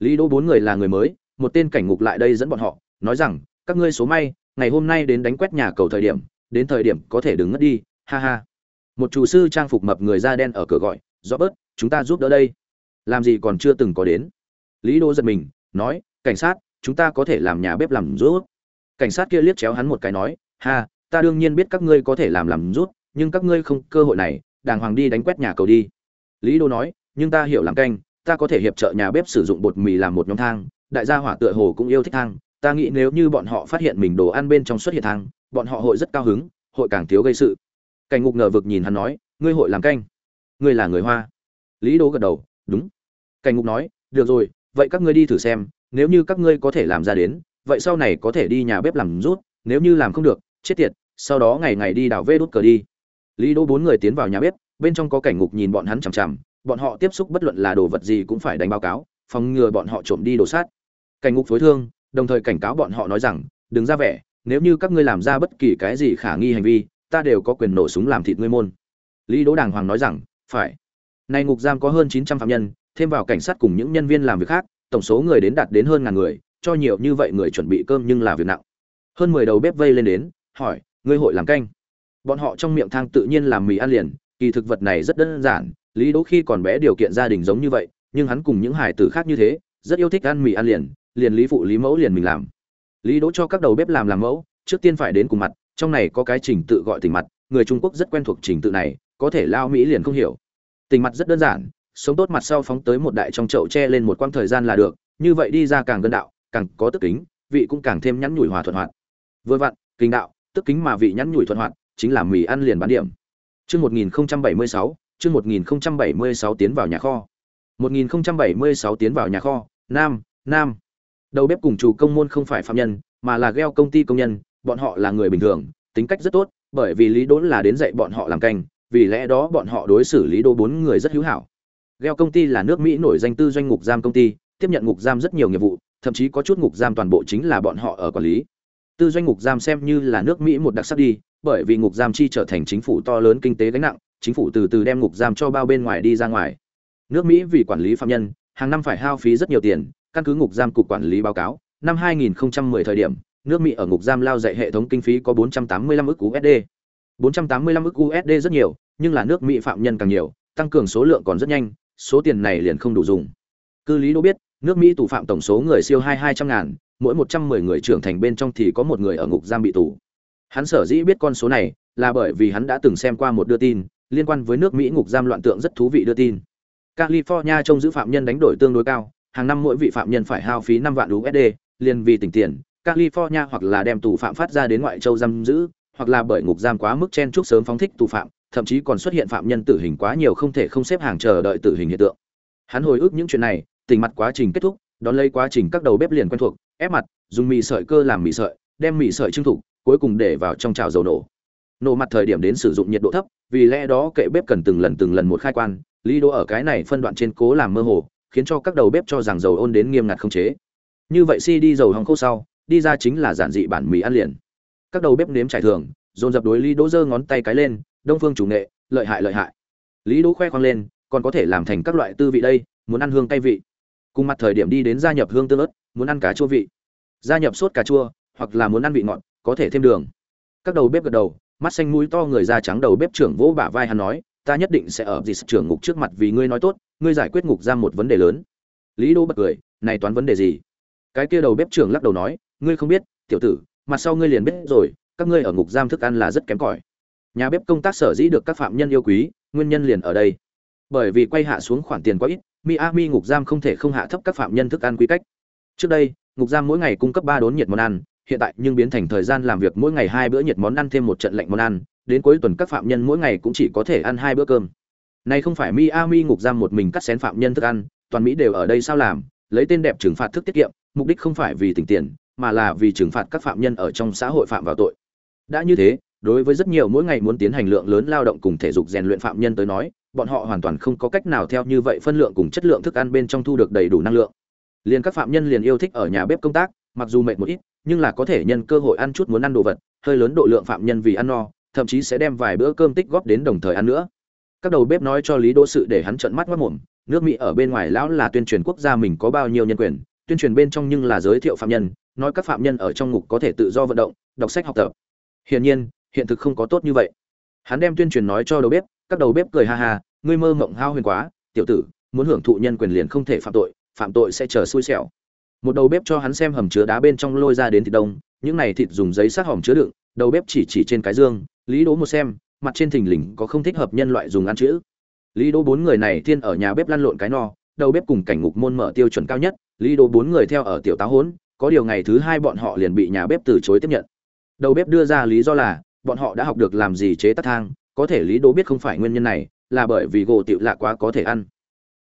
lý đỗ bốn người là người mới, một tên cảnh ngục lại đây dẫn bọn họ, nói rằng, các ngươi số may, ngày hôm nay đến đánh quét nhà cầu thời điểm, đến thời điểm có thể đừng ngất đi, ha ha. Một chủ sư trang phục mập người da đen ở cửa gọi rõ bớt chúng ta giúp đỡ đây. Làm gì còn chưa từng có đến. Lý đỗ giật mình, nói, cảnh sát, chúng ta có thể làm nhà bếp làm rút cảnh sát kia liếc chéo hắn một cái nói, ha, ta đương nhiên biết các ngươi có thể làm làm rút nhưng các ngươi không cơ hội này, đàng hoàng đi đánh quét nhà cầu đi. Lý đô nói, nhưng ta hiểu làm canh ta có thể hiệp trợ nhà bếp sử dụng bột mì làm một nhóm thang, đại gia hỏa tựa hồ cũng yêu thích thang. Ta nghĩ nếu như bọn họ phát hiện mình đồ ăn bên trong xuất hiện thang, bọn họ hội rất cao hứng, hội càng thiếu gây sự. Cảnh ngục ngờ vực nhìn hắn nói, ngươi hội làm canh? Ngươi là người hoa? Lý đỗ gật đầu, đúng. Cảnh ngục nói, được rồi, vậy các ngươi đi thử xem, nếu như các ngươi có thể làm ra đến, vậy sau này có thể đi nhà bếp làm rút, nếu như làm không được, chết tiệt, sau đó ngày ngày đi đào vê đốt cờ đi. Lý đỗ bốn người tiến vào nhà bếp, bên trong có cảnh ngục nhìn bọn hắn chằm chằm bọn họ tiếp xúc bất luận là đồ vật gì cũng phải đánh báo cáo, phòng ngừa bọn họ trộm đi đồ sát. Cảnh ngục phối thương, đồng thời cảnh cáo bọn họ nói rằng, đừng ra vẻ, nếu như các ngươi làm ra bất kỳ cái gì khả nghi hành vi, ta đều có quyền nổ súng làm thịt ngươi môn. Lý đỗ đàng hoàng nói rằng, phải. Nay ngục giam có hơn chín trăm phạm nhân, thêm vào cảnh sát cùng những nhân viên làm việc khác, tổng số người đến đạt đến hơn ngàn người, cho nhiều như vậy người chuẩn bị cơm nhưng là việc nặng. Hơn mười đầu bếp vây lên đến, hỏi, ngươi hội làm canh? Bọn họ trong miệng thang tự nhiên làm mì ăn liền, kỳ thực vật này rất đơn giản lý đỗ khi còn bé điều kiện gia đình giống như vậy, nhưng hắn cùng những hải tử khác như thế, rất yêu thích ăn mì ăn liền liền lý phụ lý mẫu liền mình làm. Lý đỗ cho các đầu bếp làm làm mẫu, trước tiên phải đến cùng mặt, trong này có cái trình tự gọi tình mặt, người trung quốc rất quen thuộc trình tự này, có thể lao mỹ liền không hiểu. Tình mặt rất đơn giản, sống tốt mặt sau phóng tới một đại trong chậu che lên một quãng thời gian là được, như vậy đi ra càng gân đạo, càng có tức kính, vị cũng càng thêm nhắn nhủi hòa thuận hoạt. Vừa vặn, kinh đạo, tức kính mà vị nhắn nhủi thuận hoạt, chính là mì ăn liền bán điểm. Chương 1076 chương 1076 tiến vào nhà kho. 1076 tiến vào nhà kho. Nam nam. Đầu bếp cùng chủ công môn không phải phạm nhân, mà là gheo công ty công nhân, bọn họ là người bình thường, tính cách rất tốt, bởi vì lý đốn là đến dạy bọn họ làm canh, vì lẽ đó bọn họ đối xử lý Đỗ bốn người rất hữu hảo. Gheo công ty là nước mỹ nổi danh tư doanh ngục giam công ty, tiếp nhận ngục giam rất nhiều nghiệp vụ, thậm chí có chút ngục giam toàn bộ chính là bọn họ ở quản lý. Tư doanh ngục giam xem như là nước mỹ một đặc sắc đi, bởi vì ngục giam chi trở thành chính phủ to lớn kinh tế gánh nặng chính phủ từ từ đem ngục giam cho bao bên ngoài đi ra ngoài. Nước mỹ vì quản lý phạm nhân, hàng năm phải hao phí rất nhiều tiền, căn cứ ngục giam cục quản lý báo cáo, năm 2010 thời điểm, nước mỹ ở ngục giam lao dạy hệ thống kinh phí có 485 ức USD 485 ức USD rất nhiều, nhưng là nước mỹ phạm nhân càng nhiều, tăng cường số lượng còn rất nhanh, số tiền này liền không đủ dùng. Cư lý đô biết, nước mỹ tù phạm tổng số người siêu hai hai trăm ngàn, mỗi một trăm mười người trưởng thành bên trong thì có một người ở ngục giam bị tù. Hắn sở dĩ biết con số này là bởi vì hắn đã từng xem qua một đưa tin liên quan với nước mỹ ngục giam loạn tượng rất thú vị đưa tin. California trông giữ phạm nhân đánh đổi tương đối cao hàng năm mỗi vị phạm nhân phải hao phí năm vạn usd liền vì tỉnh tiền california hoặc là đem tù phạm phát ra đến ngoại châu giam giữ hoặc là bởi ngục giam quá mức chen chúc sớm phóng thích tù phạm thậm chí còn xuất hiện phạm nhân tử hình quá nhiều không thể không xếp hàng chờ đợi tử hình hiện tượng. Hắn hồi ức những chuyện này tình mặt quá trình kết thúc đón lấy quá trình các đầu bếp liền quen thuộc ép mặt dùng mì sợi cơ làm mì sợi đem mì sợi trưng thủ, cuối cùng để vào trong chảo dầu nổ. Nổ mặt thời điểm đến sử dụng nhiệt độ thấp vì lẽ đó kệ bếp cần từng lần từng lần một khai quan, lý đỗ ở cái này phân đoạn trên cố làm mơ hồ, khiến cho các đầu bếp cho rằng dầu ôn đến nghiêm ngặt không chế. Như vậy si đi dầu hong khô sau, đi ra chính là giản dị bản mì ăn liền. Các đầu bếp nếm trải thường, dồn dập đối lý đỗ giơ ngón tay cái lên, đông phương chủ nghệ, lợi hại lợi hại. Lý đỗ khoe khoang lên, còn có thể làm thành các loại tư vị đây, muốn ăn hương cay vị. Cùng mặt thời điểm đi đến gia nhập hương tương ớt, muốn ăn cá chua vị. Gia nhập sốt cà chua, hoặc là muốn ăn vị ngọt, có thể thêm đường. Các đầu bếp gật đầu mắt xanh mũi to người da trắng đầu bếp trưởng vỗ bả vai hắn nói, ta nhất định sẽ ở dì trưởng ngục trước mặt vì ngươi nói tốt, ngươi giải quyết ngục giam một vấn đề lớn. Lý đô bật cười, này toán vấn đề gì? Cái kia đầu bếp trưởng lắc đầu nói, ngươi không biết, tiểu tử, mặt sau ngươi liền biết rồi, các ngươi ở ngục giam thức ăn là rất kém cỏi. Nhà bếp công tác sở dĩ được các phạm nhân yêu quý, nguyên nhân liền ở đây. Bởi vì quay hạ xuống khoản tiền quá ít, miami ngục giam không thể không hạ thấp các phạm nhân thức ăn quy cách. Trước đây, ngục giam mỗi ngày cung cấp ba đốn nhiệt món ăn hiện tại nhưng biến thành thời gian làm việc mỗi ngày hai bữa nhiệt món ăn thêm một trận lạnh món ăn, đến cuối tuần các phạm nhân mỗi ngày cũng chỉ có thể ăn hai bữa cơm. Này không phải miami ngục giam một mình cắt xén phạm nhân thức ăn, toàn mỹ đều ở đây sao làm, lấy tên đẹp trừng phạt thức tiết kiệm, mục đích không phải vì tình tiền, mà là vì trừng phạt các phạm nhân ở trong xã hội phạm vào tội. Đã như thế, đối với rất nhiều mỗi ngày muốn tiến hành lượng lớn lao động cùng thể dục rèn luyện phạm nhân tới nói, bọn họ hoàn toàn không có cách nào theo như vậy phân lượng cùng chất lượng thức ăn bên trong thu được đầy đủ năng lượng. Liền các phạm nhân liền yêu thích ở nhà bếp công tác mặc dù mệt một ít, nhưng là có thể nhân cơ hội ăn chút muốn ăn đồ vật, hơi lớn độ lượng phạm nhân vì ăn no, thậm chí sẽ đem vài bữa cơm tích góp đến đồng thời ăn nữa. Các đầu bếp nói cho lý đỗ sự để hắn trợn mắt quát mồm nước mỹ ở bên ngoài lão là tuyên truyền quốc gia mình có bao nhiêu nhân quyền, tuyên truyền bên trong nhưng là giới thiệu phạm nhân, nói các phạm nhân ở trong ngục có thể tự do vận động, đọc sách học tập. Hiển nhiên, hiện thực không có tốt như vậy. Hắn đem tuyên truyền nói cho đầu bếp, các đầu bếp cười ha ha, ngươi mơ mộng hao huyền quá, tiểu tử, muốn hưởng thụ nhân quyền liền không thể phạm tội phạm tội sẽ chờ xui xẻo một đầu bếp cho hắn xem hầm chứa đá bên trong lôi ra đến thịt đông, những này thịt dùng giấy sát hòm chứa đựng, đầu bếp chỉ chỉ trên cái dương, lý đố một xem, mặt trên thình lình có không thích hợp nhân loại dùng ăn chữ. Lý đố bốn người này thiên ở nhà bếp lăn lộn cái no, đầu bếp cùng cảnh ngục môn mở tiêu chuẩn cao nhất, lý đố bốn người theo ở tiểu táo hốn, có điều ngày thứ hai bọn họ liền bị nhà bếp từ chối tiếp nhận. Đầu bếp đưa ra lý do là, bọn họ đã học được làm gì chế tác thang, có thể lý đố biết không phải nguyên nhân này, là bởi vì gỗ tiểu lạ quá có thể ăn.